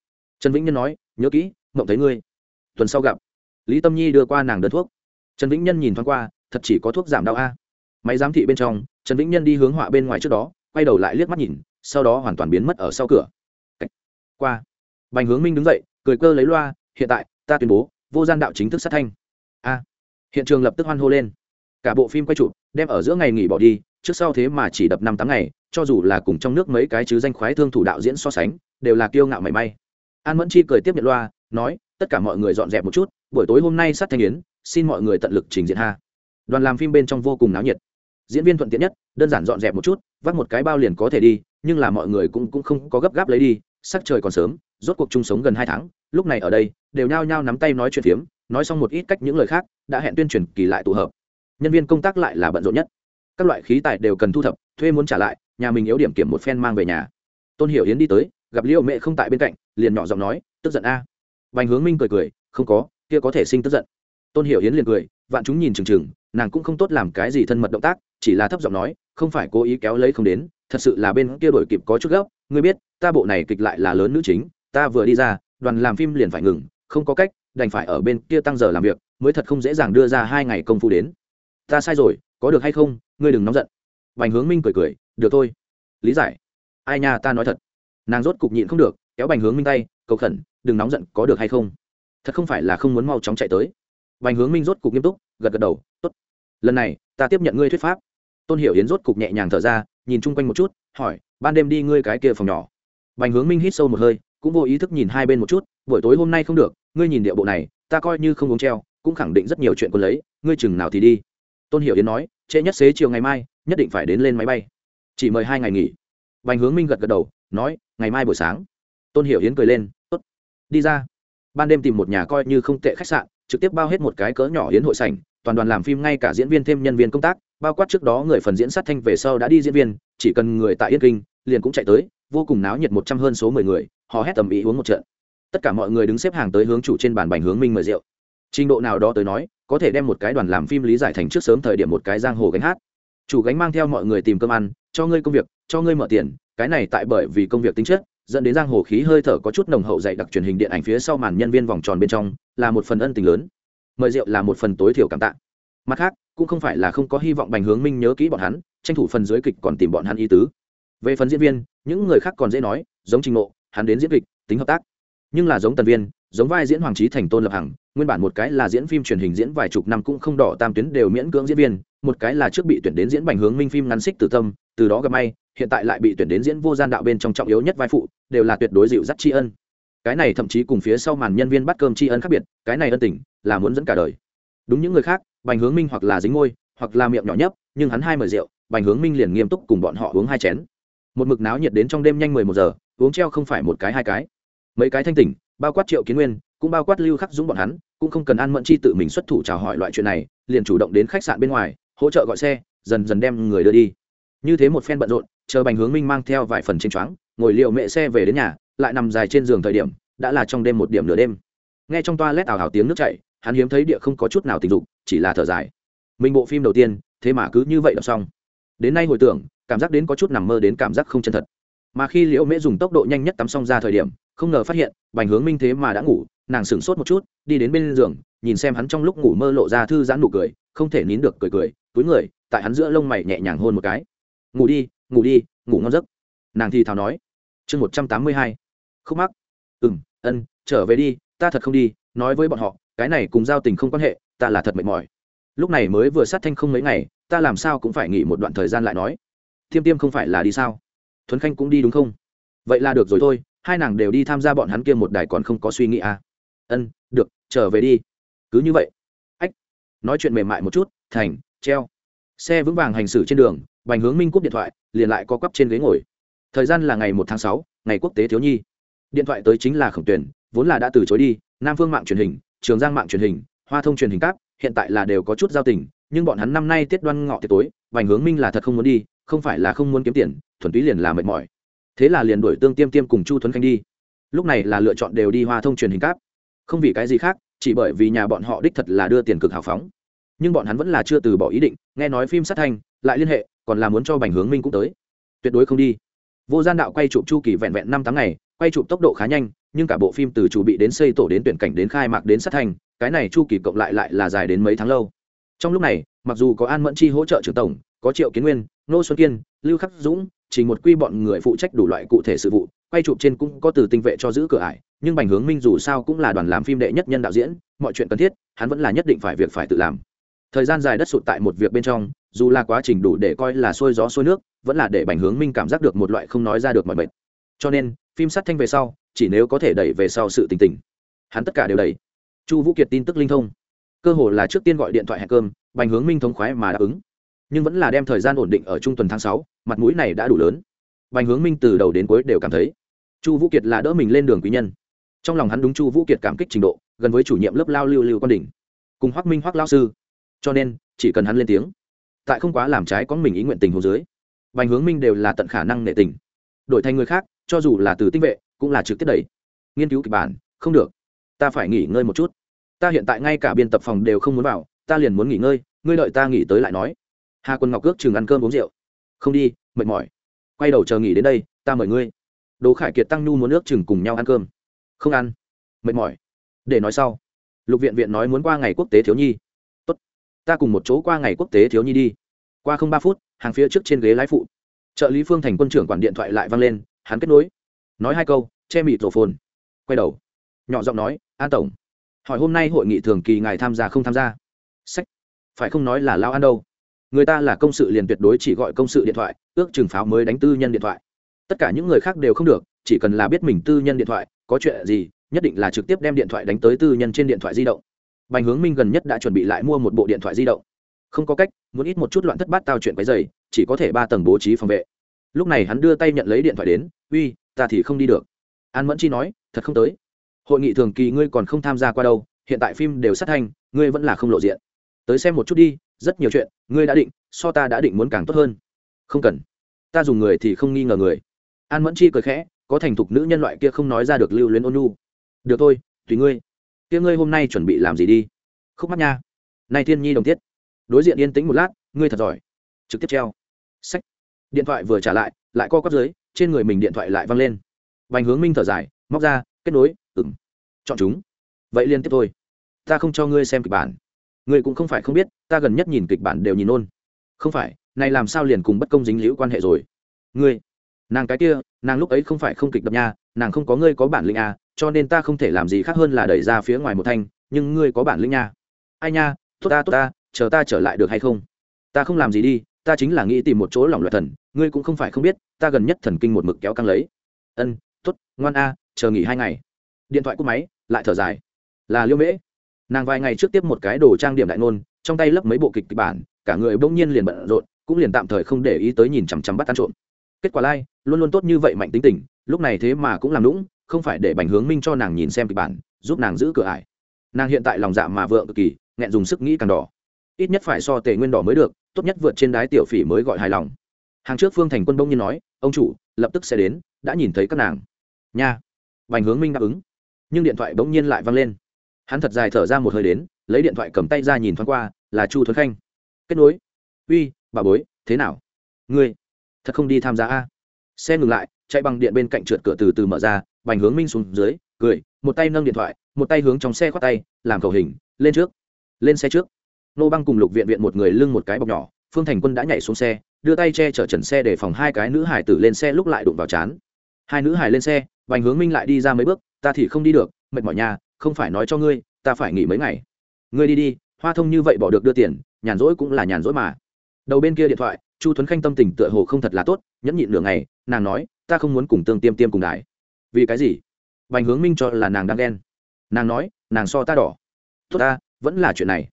Trần vĩnh nhân nói, nhớ kỹ, mộng thấy ngươi. Tuần sau gặp. Lý tâm nhi đưa qua nàng đơn thuốc. Trần vĩnh nhân nhìn thoáng qua, thật chỉ có thuốc giảm đau a. Máy giám thị bên trong, trần vĩnh nhân đi hướng họa bên ngoài trước đó, quay đầu lại liếc mắt nhìn, sau đó hoàn toàn biến mất ở sau cửa qua. Bành hướng minh đứng dậy, cười cơ lấy loa, hiện tại, ta tuyên bố, vô gian đạo chính thức sát thanh. A. Hiện trường lập tức hoan hô lên. Cả bộ phim quay chụp, đem ở giữa ngày nghỉ bỏ đi, trước sau thế mà chỉ đập năm tám ngày, cho dù là cùng trong nước mấy cái chứ danh khoái thương thủ đạo diễn so sánh, đều là kiêu ngạo mảy may. An mẫn chi cười tiếp nhận loa, nói, tất cả mọi người dọn dẹp một chút, buổi tối hôm nay sát thanh yến, xin mọi người tận lực trình diễn ha. Đoàn làm phim bên trong vô cùng náo nhiệt. Diễn viên thuận tiện nhất, đơn giản dọn dẹp một chút vắt một cái bao liền có thể đi, nhưng là mọi người cũng cũng không có gấp gáp lấy đi sắc trời còn sớm, rốt cuộc chung sống gần hai tháng, lúc này ở đây, đều nhao nhao nắm tay nói chuyện phiếm, nói xong một ít cách những lời khác, đã hẹn tuyên truyền kỳ lại tụ hợp. Nhân viên công tác lại là bận rộn nhất. Các loại khí tài đều cần thu thập, thuê muốn trả lại, nhà mình yếu điểm kiểm một phen mang về nhà. Tôn hiểu yến đi tới, gặp liễu mẹ không tại bên cạnh, liền nhỏ giọng nói, tức giận a. À. vành hướng minh cười cười, không có, kia có thể sinh tức giận. Tôn hiểu yến liền cười, vạn chúng nhìn chừng chừng, nàng cũng không tốt làm cái gì thân mật động tác, chỉ là thấp giọng nói, không phải cố ý kéo lấy không đến, thật sự là bên kia đổi kịp có chút gấp, ngươi biết ta bộ này kịch lại là lớn nữ chính, ta vừa đi ra, đoàn làm phim liền phải ngừng, không có cách, đành phải ở bên kia tăng giờ làm việc, mới thật không dễ dàng đưa ra hai ngày công phu đến. Ta sai rồi, có được hay không, ngươi đừng nóng giận. Bành hướng minh cười cười, được thôi. Lý giải. Ai nha, ta nói thật, nàng rốt cục nhịn không được, kéo bành hướng minh tay, cầu khẩn, đừng nóng giận, có được hay không? Thật không phải là không muốn mau chóng chạy tới. Bành hướng minh rốt cục nghiêm túc, gật gật đầu, tốt. Lần này, ta tiếp nhận ngươi thuyết pháp. Tôn hiểu yến rốt cục nhẹ nhàng thở ra, nhìn chung quanh một chút, hỏi, ban đêm đi ngươi cái kia phòng nhỏ bành hướng minh hít sâu một hơi, cũng vô ý thức nhìn hai bên một chút, buổi tối hôm nay không được, ngươi nhìn địa bộ này, ta coi như không uống treo, cũng khẳng định rất nhiều chuyện quân lấy, ngươi chừng nào thì đi. Tôn hiểu yến nói, trễ nhất xế chiều ngày mai, nhất định phải đến lên máy bay. Chỉ mời hai ngày nghỉ. Bành hướng minh gật gật đầu, nói, ngày mai buổi sáng. Tôn hiểu yến cười lên, tốt, đi ra. Ban đêm tìm một nhà coi như không tệ khách sạn, trực tiếp bao hết một cái cỡ nhỏ yến hội sảnh, toàn đoàn làm phim ngay cả diễn viên thêm nhân viên công tác, bao quát trước đó người phần diễn sát thanh về sau đã đi diễn viên, chỉ cần người tại yên kinh, liền cũng chạy tới vô cùng náo nhiệt một trăm hơn số mười người họ hét tầm ý uống một trận. Tất cả mọi người đứng xếp hàng tới hướng chủ trên bàn bành hướng minh mời rượu. Trình độ nào đó tới nói, có thể đem một cái đoàn làm phim lý giải thành trước sớm thời điểm một cái giang hồ gánh hát. Chủ gánh mang theo mọi người tìm cơm ăn, cho ngươi công việc, cho ngươi mở tiền, cái này tại bởi vì công việc tính chất, dẫn đến giang hồ khí hơi thở có chút nồng hậu dạy đặc truyền hình điện ảnh phía sau màn nhân viên vòng tròn bên trong, là một phần ân tình lớn. Mời rượu là một phần tối thiểu cảm tạ. Mặt khác, cũng không phải là không có hy vọng bành hướng minh nhớ kỹ bọn hắn, tranh thủ phần dưới kịch còn tìm bọn hắn ý tứ về phần diễn viên, những người khác còn dễ nói, giống trình ngộ, hắn đến diễn kịch, tính hợp tác. Nhưng là giống tần viên, giống vai diễn hoàng trí thành, tôn lập hằng, nguyên bản một cái là diễn phim truyền hình diễn vài chục năm cũng không đỏ tam tuyến đều miễn cưỡng diễn viên, một cái là trước bị tuyển đến diễn bành hướng minh phim ngắn xích từ tâm, từ đó gặp may, hiện tại lại bị tuyển đến diễn vô gian đạo bên trong trọng yếu nhất vai phụ, đều là tuyệt đối dịu dắt tri ân. Cái này thậm chí cùng phía sau màn nhân viên bắt cơm tri ân khác biệt, cái này ân tình, là muốn dẫn cả đời. Đúng những người khác, bành hướng minh hoặc là dính ngôi hoặc là miệng nhỏ nhấp, nhưng hắn hai mời rượu, bành hướng minh liền nghiêm túc cùng bọn họ uống hai chén một mực náo nhiệt đến trong đêm nhanh mười một giờ, uống treo không phải một cái hai cái. Mấy cái thanh tỉnh, bao quát triệu kiến nguyên, cũng bao quát lưu khắc dũng bọn hắn, cũng không cần ăn mẫn chi tự mình xuất thủ chào hỏi loại chuyện này, liền chủ động đến khách sạn bên ngoài, hỗ trợ gọi xe, dần dần đem người đưa đi. Như thế một phen bận rộn, chờ bành hướng minh mang theo vài phần trên choáng, ngồi liệu mẹ xe về đến nhà, lại nằm dài trên giường thời điểm, đã là trong đêm một điểm nửa đêm. Nghe trong toa lét ảo hào tiếng nước chảy, hắn hiếm thấy địa không có chút nào tình dục, chỉ là thở dài. Mình bộ phim đầu tiên, thế mà cứ như vậy đọc xong đến nay hồi tưởng, cảm giác đến có chút nằm mơ đến cảm giác không chân thật. Mà khi liễu mễ dùng tốc độ nhanh nhất tắm xong ra thời điểm, không ngờ phát hiện, bành hướng minh thế mà đã ngủ, nàng sửng sốt một chút, đi đến bên giường, nhìn xem hắn trong lúc ngủ mơ lộ ra thư giãn nụ cười, không thể nín được cười cười, túi người, tại hắn giữa lông mày nhẹ nhàng hôn một cái. Ngủ đi ngủ đi, ngủ ngon giấc. Nàng thì thào nói. Chương một trăm tám mươi hai. Khúc mắc. Ừ m ân, trở về đi, ta thật không đi, nói với bọn họ, cái này cùng giao tình không quan hệ, ta là thật mệt mỏi lúc này mới vừa sát thanh không mấy ngày, ta làm sao cũng phải nghỉ một đoạn thời gian lại nói. Tiêm tiêm không phải là đi sao? Thuấn khanh cũng đi đúng không? Vậy là được rồi thôi, hai nàng đều đi tham gia bọn hắn kia một đài còn không có suy nghĩ à? Ân, được, trở về đi. Cứ như vậy. Ách. Nói chuyện mềm mại một chút, thành, treo. Xe vững vàng hành xử trên đường, bành hướng minh cúp điện thoại, liền lại có quắp trên ghế ngồi. Thời gian là ngày một tháng sáu, ngày quốc tế thiếu nhi. Điện thoại tới chính là khổng tuyển vốn là đã từ chối đi, nam phương mạng truyền hình, trường giang mạng truyền hình, hoa thông truyền hình cáp hiện tại là đều có chút giao tình, nhưng bọn hắn năm nay tiết đoan ngọ tiệc tối bành hướng minh là thật không muốn đi, không phải là không muốn kiếm tiền, thuần túy liền là mệt mỏi. Thế là liền đổi tương tiêm tiêm cùng chu thuấn khanh đi. Lúc này là lựa chọn đều đi hoa thông truyền hình cáp. Không vì cái gì khác, chỉ bởi vì nhà bọn họ đích thật là đưa tiền cực hào phóng. Nhưng bọn hắn vẫn là chưa từ bỏ ý định, nghe nói phim sát thanh, lại liên hệ, còn là muốn cho bành hướng minh cũng tới. Tuyệt đối không đi. Vô gian đạo quay chụp chu kỳ vẹn vẹn năm tháng ngày, quay chụp tốc độ khá nhanh, nhưng cả bộ phim từ chủ bị đến xây tổ đến tuyển cảnh đến khai mạc đến sát thành cái này chu kỳ cộng lại lại là dài đến mấy tháng lâu. Trong lúc này, mặc dù có an mẫn chi hỗ trợ trưởng tổng, có triệu kiến nguyên, nô xuân kiên, lưu khắc dũng, chỉ một quy bọn người phụ trách đủ loại cụ thể sự vụ, quay chụp trên cũng có từ tinh vệ cho giữ cửa ải, nhưng bành hướng minh dù sao cũng là đoàn làm phim đệ nhất nhân đạo diễn, mọi chuyện cần thiết, hắn vẫn là nhất định phải việc phải tự làm. Thời gian dài đất sụt tại một việc bên trong, dù là quá trình đủ để coi là sôi gió sôi nước, vẫn là để bành hướng minh cảm giác được một loại không nói ra được mọi mệt. Cho nên, phim sát thanh về sau, chỉ nếu có thể đẩy về sau sự tình tình. Hắn tất cả đều đẩy chu vũ kiệt tin tức linh thông. Cơ hồ là trước tiên gọi điện thoại hẹn cơm bành hướng minh thống khoái mà đáp ứng. Nhưng vẫn là đem thời gian ổn định ở trung tuần tháng sáu mặt mũi này đã đủ lớn. Bành hướng minh từ đầu đến cuối đều cảm thấy chu vũ kiệt là đỡ mình lên đường quý nhân. Trong lòng hắn đúng chu vũ kiệt cảm kích trình độ gần với chủ nhiệm lớp lao lưu lưu quan đỉnh, cùng hoác minh hoác lao sư. Cho nên chỉ cần hắn lên tiếng tại không quá làm trái có mình ý nguyện tình hồ dưới bành hướng minh đều là tận khả năng nệ tình. Đổi thành người khác cho dù là từ tinh vệ cũng là trực tiếp đẩy. Nghiên cứu kịch bản không được ta phải nghỉ ngơi một chút. Ta hiện tại ngay cả biên tập phòng đều không muốn vào, ta liền muốn nghỉ ngơi, ngươi đợi ta nghỉ tới lại nói. Hà quân ngọc ước chừng ăn cơm uống rượu. Không đi, mệt mỏi. Quay đầu chờ nghỉ đến đây, ta mời ngươi. Đỗ khải kiệt tăng nhu muốn ước chừng cùng nhau ăn cơm. Không ăn. Mệt mỏi. Để nói sau. Lục viện viện nói muốn qua ngày quốc tế thiếu nhi. Tốt, ta cùng một chỗ qua ngày quốc tế thiếu nhi đi. Qua không ba phút, hàng phía trước trên ghế lái phụ, trợ lý phương thành quân trưởng quản điện thoại lại vang lên, hắn kết nối, nói hai câu, che mịt rổ phồn, quay đầu nhỏ giọng nói, an tổng, hỏi hôm nay hội nghị thường kỳ ngài tham gia không tham gia? Sách, phải không nói là lao ăn đâu? Người ta là công sự liền tuyệt đối chỉ gọi công sự điện thoại, ước chừng pháo mới đánh tư nhân điện thoại. Tất cả những người khác đều không được, chỉ cần là biết mình tư nhân điện thoại, có chuyện gì, nhất định là trực tiếp đem điện thoại đánh tới tư nhân trên điện thoại di động. Bành hướng minh gần nhất đã chuẩn bị lại mua một bộ điện thoại di động. Không có cách, muốn ít một chút loạn thất bát tao chuyện cái giày chỉ có thể ba tầng bố trí phòng vệ. Lúc này hắn đưa tay nhận lấy điện thoại đến, uy, ta thì không đi được. An mẫn chi nói, thật không tới hội nghị thường kỳ ngươi còn không tham gia qua đâu, hiện tại phim đều sát thanh ngươi vẫn là không lộ diện. Tới xem một chút đi, rất nhiều chuyện, ngươi đã định, so ta đã định muốn càng tốt hơn. Không cần. Ta dùng người thì không nghi ngờ người. An mẫn chi cười khẽ, có thành thục nữ nhân loại kia không nói ra được lưu luyến ôn nhu. Được thôi, tùy ngươi. Kia ngươi hôm nay chuẩn bị làm gì đi? Khúc mắt nha. Nay thiên nhi đồng tiết đối diện yên tĩnh một lát, ngươi thật giỏi. Trực tiếp treo. Sách điện thoại vừa trả lại lại co quắp dưới, trên người mình điện thoại lại văng lên. Vành hướng minh thở dài, móc ra, kết nối ừng chọn chúng. Vậy liên tiếp thôi. Ta không cho ngươi xem kịch bản. Ngươi cũng không phải không biết ta gần nhất nhìn kịch bản đều nhìn ôn. Không phải này làm sao liền cùng bất công dính liễu quan hệ rồi? Ngươi nàng cái kia nàng lúc ấy không phải không kịch đập nha nàng không có ngươi có bản lĩnh à cho nên ta không thể làm gì khác hơn là đẩy ra phía ngoài một thanh nhưng ngươi có bản lĩnh nha. Ai nha tốt ta tốt ta chờ ta trở lại được hay không? Ta không làm gì đi ta chính là nghĩ tìm một chỗ lỏng loại thần ngươi cũng không phải không biết ta gần nhất thần kinh một mực kéo căng lấy. Ân tốt, ngoan a chờ nghỉ hai ngày điện thoại cúp máy, lại thở dài. Là liêu mễ. Nàng vài ngày trước tiếp một cái đồ trang điểm đại ngôn, trong tay lấp mấy bộ kịch kịch bản, cả người bỗng nhiên liền bận rộn, cũng liền tạm thời không để ý tới nhìn chằm chằm bắt ăn trộm. Kết quả lai, luôn luôn tốt như vậy mạnh tính tình, lúc này thế mà cũng làm lũng không phải để bành hướng minh cho nàng nhìn xem kịch bản, giúp nàng giữ cửa ải. Nàng hiện tại lòng dạ mà vợ cực kỳ, nghẹn dùng sức nghĩ càng đỏ. Ít nhất phải so tề nguyên đỏ mới được, tốt nhất vượt trên đái tiểu phỉ mới gọi hài lòng. Hàng trước phương thành quân bông nhiên nói, ông chủ, lập tức sẽ đến, đã nhìn thấy các nàng. Nha. Bành hướng minh đáp ứng nhưng điện thoại bỗng nhiên lại văng lên. Hắn thật dài thở ra một hơi đến, lấy điện thoại cầm tay ra nhìn thoáng qua, là chu thuấn khanh. Kết nối. Uy, bà bối, thế nào? Ngươi, thật không đi tham gia a? Xe ngừng lại, chạy bằng điện bên cạnh trượt cửa từ từ mở ra, bành hướng minh xuống dưới, cười, một tay nâng điện thoại, một tay hướng trong xe khoác tay, làm cầu hình, lên trước, lên xe trước. Nô băng cùng lục viện viện một người lưng một cái bọc nhỏ, phương thành quân đã nhảy xuống xe, đưa tay che chở trần xe để phòng hai cái nữ hải tử lên xe lúc lại đụng vào chán. Hai nữ hải lên xe, bành hướng minh lại đi ra mấy bước ta thì không đi được, mệt mỏi nhà không phải nói cho ngươi, ta phải nghỉ mấy ngày. Ngươi đi đi, hoa thông như vậy bỏ được đưa tiền, nhàn rỗi cũng là nhàn rỗi mà. Đầu bên kia điện thoại, chu thuấn khanh tâm tình tựa hồ không thật là tốt, nhẫn nhịn nửa ngày, nàng nói, ta không muốn cùng tương tiêm tiêm cùng đài. Vì cái gì? Vành hướng minh cho là nàng đang ghen. Nàng nói, nàng so ta đỏ. Tốt ta, vẫn là chuyện này.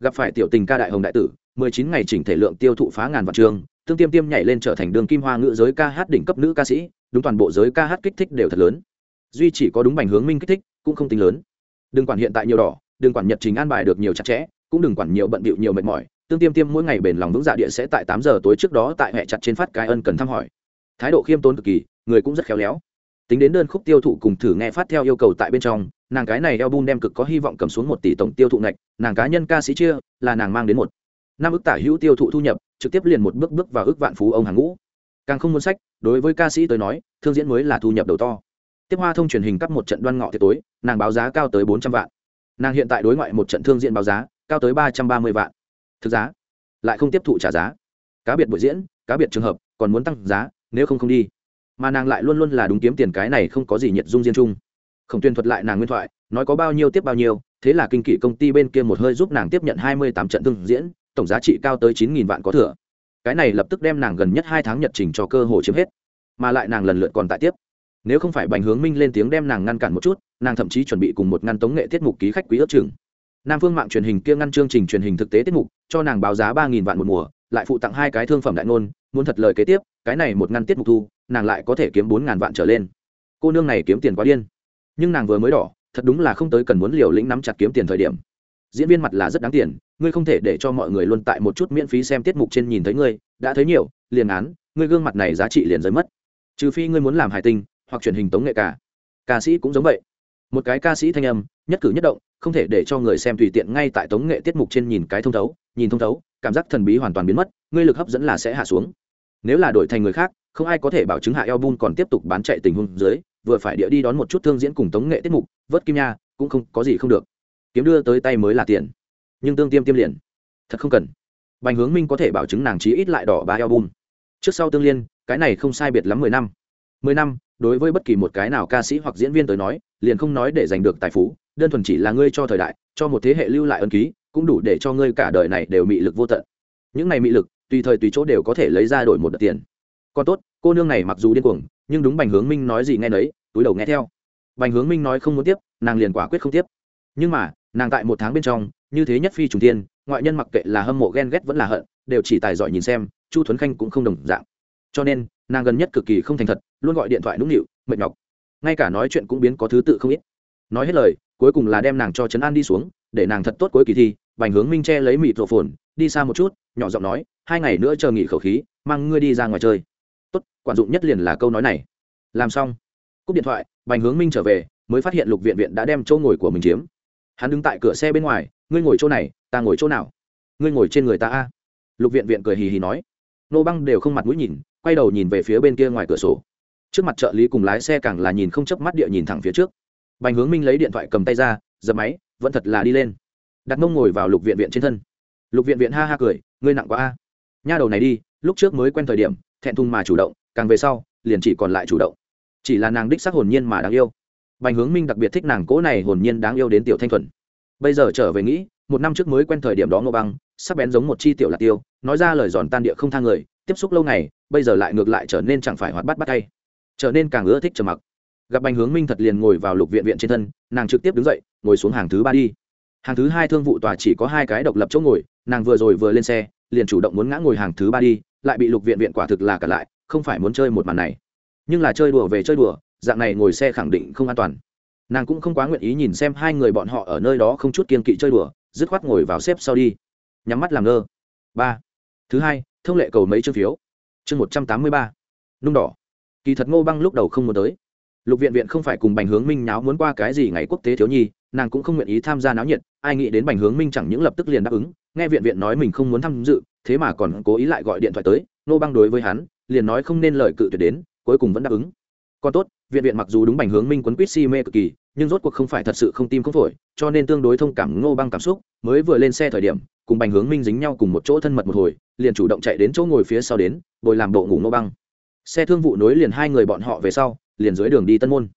Gặp phải tiểu tình ca đại hồng đại tử, mười chín ngày chỉnh thể lượng tiêu thụ phá ngàn vạn trường, tương tiêm tiêm nhảy lên trở thành đường kim hoa ngữ giới ca hát đỉnh cấp nữ ca sĩ, đúng toàn bộ giới ca hát kích thích đều thật lớn duy chỉ có đúng bành hướng minh kích thích, cũng không tính lớn. Đừng quản hiện tại nhiều đỏ đừng quản nhật trình an bài được nhiều chặt chẽ, cũng đừng quản nhiều bận bịu nhiều mệt mỏi. Tương tiêm tiêm mỗi ngày bền lòng vững dạ địa sẽ tại tám giờ tối trước đó tại hệ chặt trên phát cái ân cần thăm hỏi. Thái độ khiêm tốn cực kỳ, người cũng rất khéo léo. Tính đến đơn khúc tiêu thụ cùng thử nghe phát theo yêu cầu tại bên trong, nàng cái này album đem cực có hy vọng cầm xuống một tỷ tổng tiêu thụ ngạch, nàng cá nhân ca sĩ chia, là nàng mang đến một. Năm ước tả hữu tiêu thụ thu nhập, trực tiếp liền một bước bước vào ước vạn phú ông hàng ngũ. Càng không muốn sách, đối với ca sĩ tới nói, thương diễn mới là thu nhập đầu to tiếp hoa thông truyền hình cắp một trận đoan ngọ tiệc tối, nàng báo giá cao tới bốn trăm vạn. Nàng hiện tại đối ngoại một trận thương diễn báo giá, cao tới ba trăm ba mươi vạn. Thực giá? Lại không tiếp thụ trả giá. Cá biệt buổi diễn, cá biệt trường hợp, còn muốn tăng giá, nếu không không đi. Mà nàng lại luôn luôn là đúng kiếm tiền cái này không có gì nhiệt dung riêng chung. Khổng tuyên thuật lại nàng nguyên thoại, nói có bao nhiêu tiếp bao nhiêu, thế là kinh kỷ công ty bên kia một hơi giúp nàng tiếp nhận hai mươi tám trận thương diễn, tổng giá trị cao tới chín nghìn vạn có thừa. Cái này lập tức đem nàng gần nhất hai tháng nhật trình cho cơ hội chiếm hết. Mà lại nàng lần lượt còn tại tiếp nếu không phải bành hướng minh lên tiếng đem nàng ngăn cản một chút, nàng thậm chí chuẩn bị cùng một ngăn tống nghệ tiết mục ký khách quý ước chừng. Nam phương mạng truyền hình kia ngăn chương trình truyền hình thực tế tiết mục, cho nàng báo giá ba nghìn vạn một mùa, lại phụ tặng hai cái thương phẩm đại ngôn, muốn thật lời kế tiếp, cái này một ngăn tiết mục thu, nàng lại có thể kiếm bốn ngàn vạn trở lên. Cô nương này kiếm tiền quá điên. Nhưng nàng vừa mới đỏ, thật đúng là không tới cần muốn liều lĩnh nắm chặt kiếm tiền thời điểm. Diễn viên mặt là rất đáng tiền, ngươi không thể để cho mọi người luôn tại một chút miễn phí xem tiết mục trên nhìn thấy ngươi, đã thấy nhiều, liền án, ngươi gương mặt này giá trị liền rơi mất. Trừ phi ngươi muốn làm hài tinh hoặc truyền hình tống nghệ cả. Ca sĩ cũng giống vậy. Một cái ca sĩ thanh âm, nhất cử nhất động, không thể để cho người xem tùy tiện ngay tại tống nghệ tiết mục trên nhìn cái thông thấu, nhìn thông thấu, cảm giác thần bí hoàn toàn biến mất, ngươi lực hấp dẫn là sẽ hạ xuống. Nếu là đổi thành người khác, không ai có thể bảo chứng hạ album còn tiếp tục bán chạy tình huống dưới, vừa phải địa đi đón một chút thương diễn cùng tống nghệ tiết mục, vớt kim nha, cũng không, có gì không được. Kiếm đưa tới tay mới là tiền. Nhưng tương tiêm tiêm liền. Thật không cần. Bành hướng minh có thể bảo chứng nàng chí ít lại đỏ ba album. Trước sau tương liên, cái này không sai biệt lắm mười năm mười năm, đối với bất kỳ một cái nào ca sĩ hoặc diễn viên tới nói, liền không nói để giành được tài phú, đơn thuần chỉ là ngươi cho thời đại, cho một thế hệ lưu lại ân ký, cũng đủ để cho ngươi cả đời này đều mị lực vô tận. Những này mị lực, tùy thời tùy chỗ đều có thể lấy ra đổi một đợt tiền. Còn tốt, cô nương này mặc dù điên cuồng, nhưng đúng bành hướng minh nói gì nghe nấy, túi đầu nghe theo. Bành hướng minh nói không muốn tiếp, nàng liền quả quyết không tiếp. Nhưng mà, nàng tại một tháng bên trong, như thế nhất phi trùng tiên ngoại nhân mặc kệ là hâm mộ ghen ghét vẫn là hận, đều chỉ tài giỏi nhìn xem, chu thuấn khanh cũng không đồng dạng. Cho nên, nàng gần nhất cực kỳ không thành thật luôn gọi điện thoại nũng nịu, mệt nhọc. Ngay cả nói chuyện cũng biến có thứ tự không ít. Nói hết lời, cuối cùng là đem nàng cho trấn an đi xuống, để nàng thật tốt cuối kỳ thi, bành hướng minh che lấy mịt rổ phồn, đi xa một chút, nhỏ giọng nói, hai ngày nữa chờ nghỉ khẩu khí, mang ngươi đi ra ngoài chơi. Tốt, quản dụng nhất liền là câu nói này. Làm xong, cúp điện thoại, bành hướng minh trở về, mới phát hiện lục viện viện đã đem chỗ ngồi của mình chiếm. Hắn đứng tại cửa xe bên ngoài, ngươi ngồi chỗ này, ta ngồi chỗ nào? Ngươi ngồi trên người ta a. Lục viện viện cười hì hì nói. Nô băng đều không mặt mũi nhìn, quay đầu nhìn về phía bên kia ngoài cửa sổ trước mặt trợ lý cùng lái xe càng là nhìn không chớp mắt địa nhìn thẳng phía trước. Bành hướng minh lấy điện thoại cầm tay ra dập máy, vẫn thật là đi lên. Đặt mông ngồi vào lục viện viện trên thân. Lục viện viện ha ha cười, ngươi nặng quá a. Nha đầu này đi, lúc trước mới quen thời điểm, thẹn thùng mà chủ động, càng về sau, liền chỉ còn lại chủ động. Chỉ là nàng đích xác hồn nhiên mà đáng yêu. Bành hướng minh đặc biệt thích nàng cỗ này hồn nhiên đáng yêu đến tiểu thanh thuần. Bây giờ trở về nghĩ, một năm trước mới quen thời điểm đó ngô băng, sắc bén giống một chi tiểu lạc tiêu, nói ra lời giòn tan địa không thang người, tiếp xúc lâu ngày, bây giờ lại ngược lại trở nên chẳng phải hoạt bắt bắt tay trở nên càng ưa thích trầm mặc. Gặp bành hướng minh thật liền ngồi vào lục viện viện trên thân, nàng trực tiếp đứng dậy, ngồi xuống hàng thứ ba đi. Hàng thứ hai thương vụ tòa chỉ có hai cái độc lập chỗ ngồi, nàng vừa rồi vừa lên xe, liền chủ động muốn ngã ngồi hàng thứ ba đi, lại bị lục viện viện quả thực là cả lại, không phải muốn chơi một màn này. Nhưng là chơi đùa về chơi đùa, dạng này ngồi xe khẳng định không an toàn. Nàng cũng không quá nguyện ý nhìn xem hai người bọn họ ở nơi đó không chút kiên kỵ chơi đùa, dứt khoát ngồi vào xếp sau đi. Nhắm mắt làm ngơ. Ba. Thứ hai, thông lệ cầu mấy chương phiếu? Chương một trăm tám mươi ba. Nung đỏ kỳ thật ngô băng lúc đầu không muốn tới. Lục viện viện không phải cùng bành hướng minh nháo muốn qua cái gì ngày quốc tế thiếu nhi, nàng cũng không nguyện ý tham gia náo nhiệt, ai nghĩ đến bành hướng minh chẳng những lập tức liền đáp ứng, nghe viện viện nói mình không muốn tham dự, thế mà còn cố ý lại gọi điện thoại tới, ngô băng đối với hắn, liền nói không nên lời cự tuyệt đến, cuối cùng vẫn đáp ứng. Còn tốt, viện viện mặc dù đúng bành hướng minh quấn quýt si mê cực kỳ, nhưng rốt cuộc không phải thật sự không tim không phổi, cho nên tương đối thông cảm ngô băng cảm xúc, mới vừa lên xe thời điểm, cùng bành hướng minh dính nhau cùng một chỗ thân mật một hồi, liền chủ động chạy đến chỗ ngồi phía sau đến, bồi làm bộ ngủ ngô băng xe thương vụ nối liền hai người bọn họ về sau, liền dưới đường đi tân môn.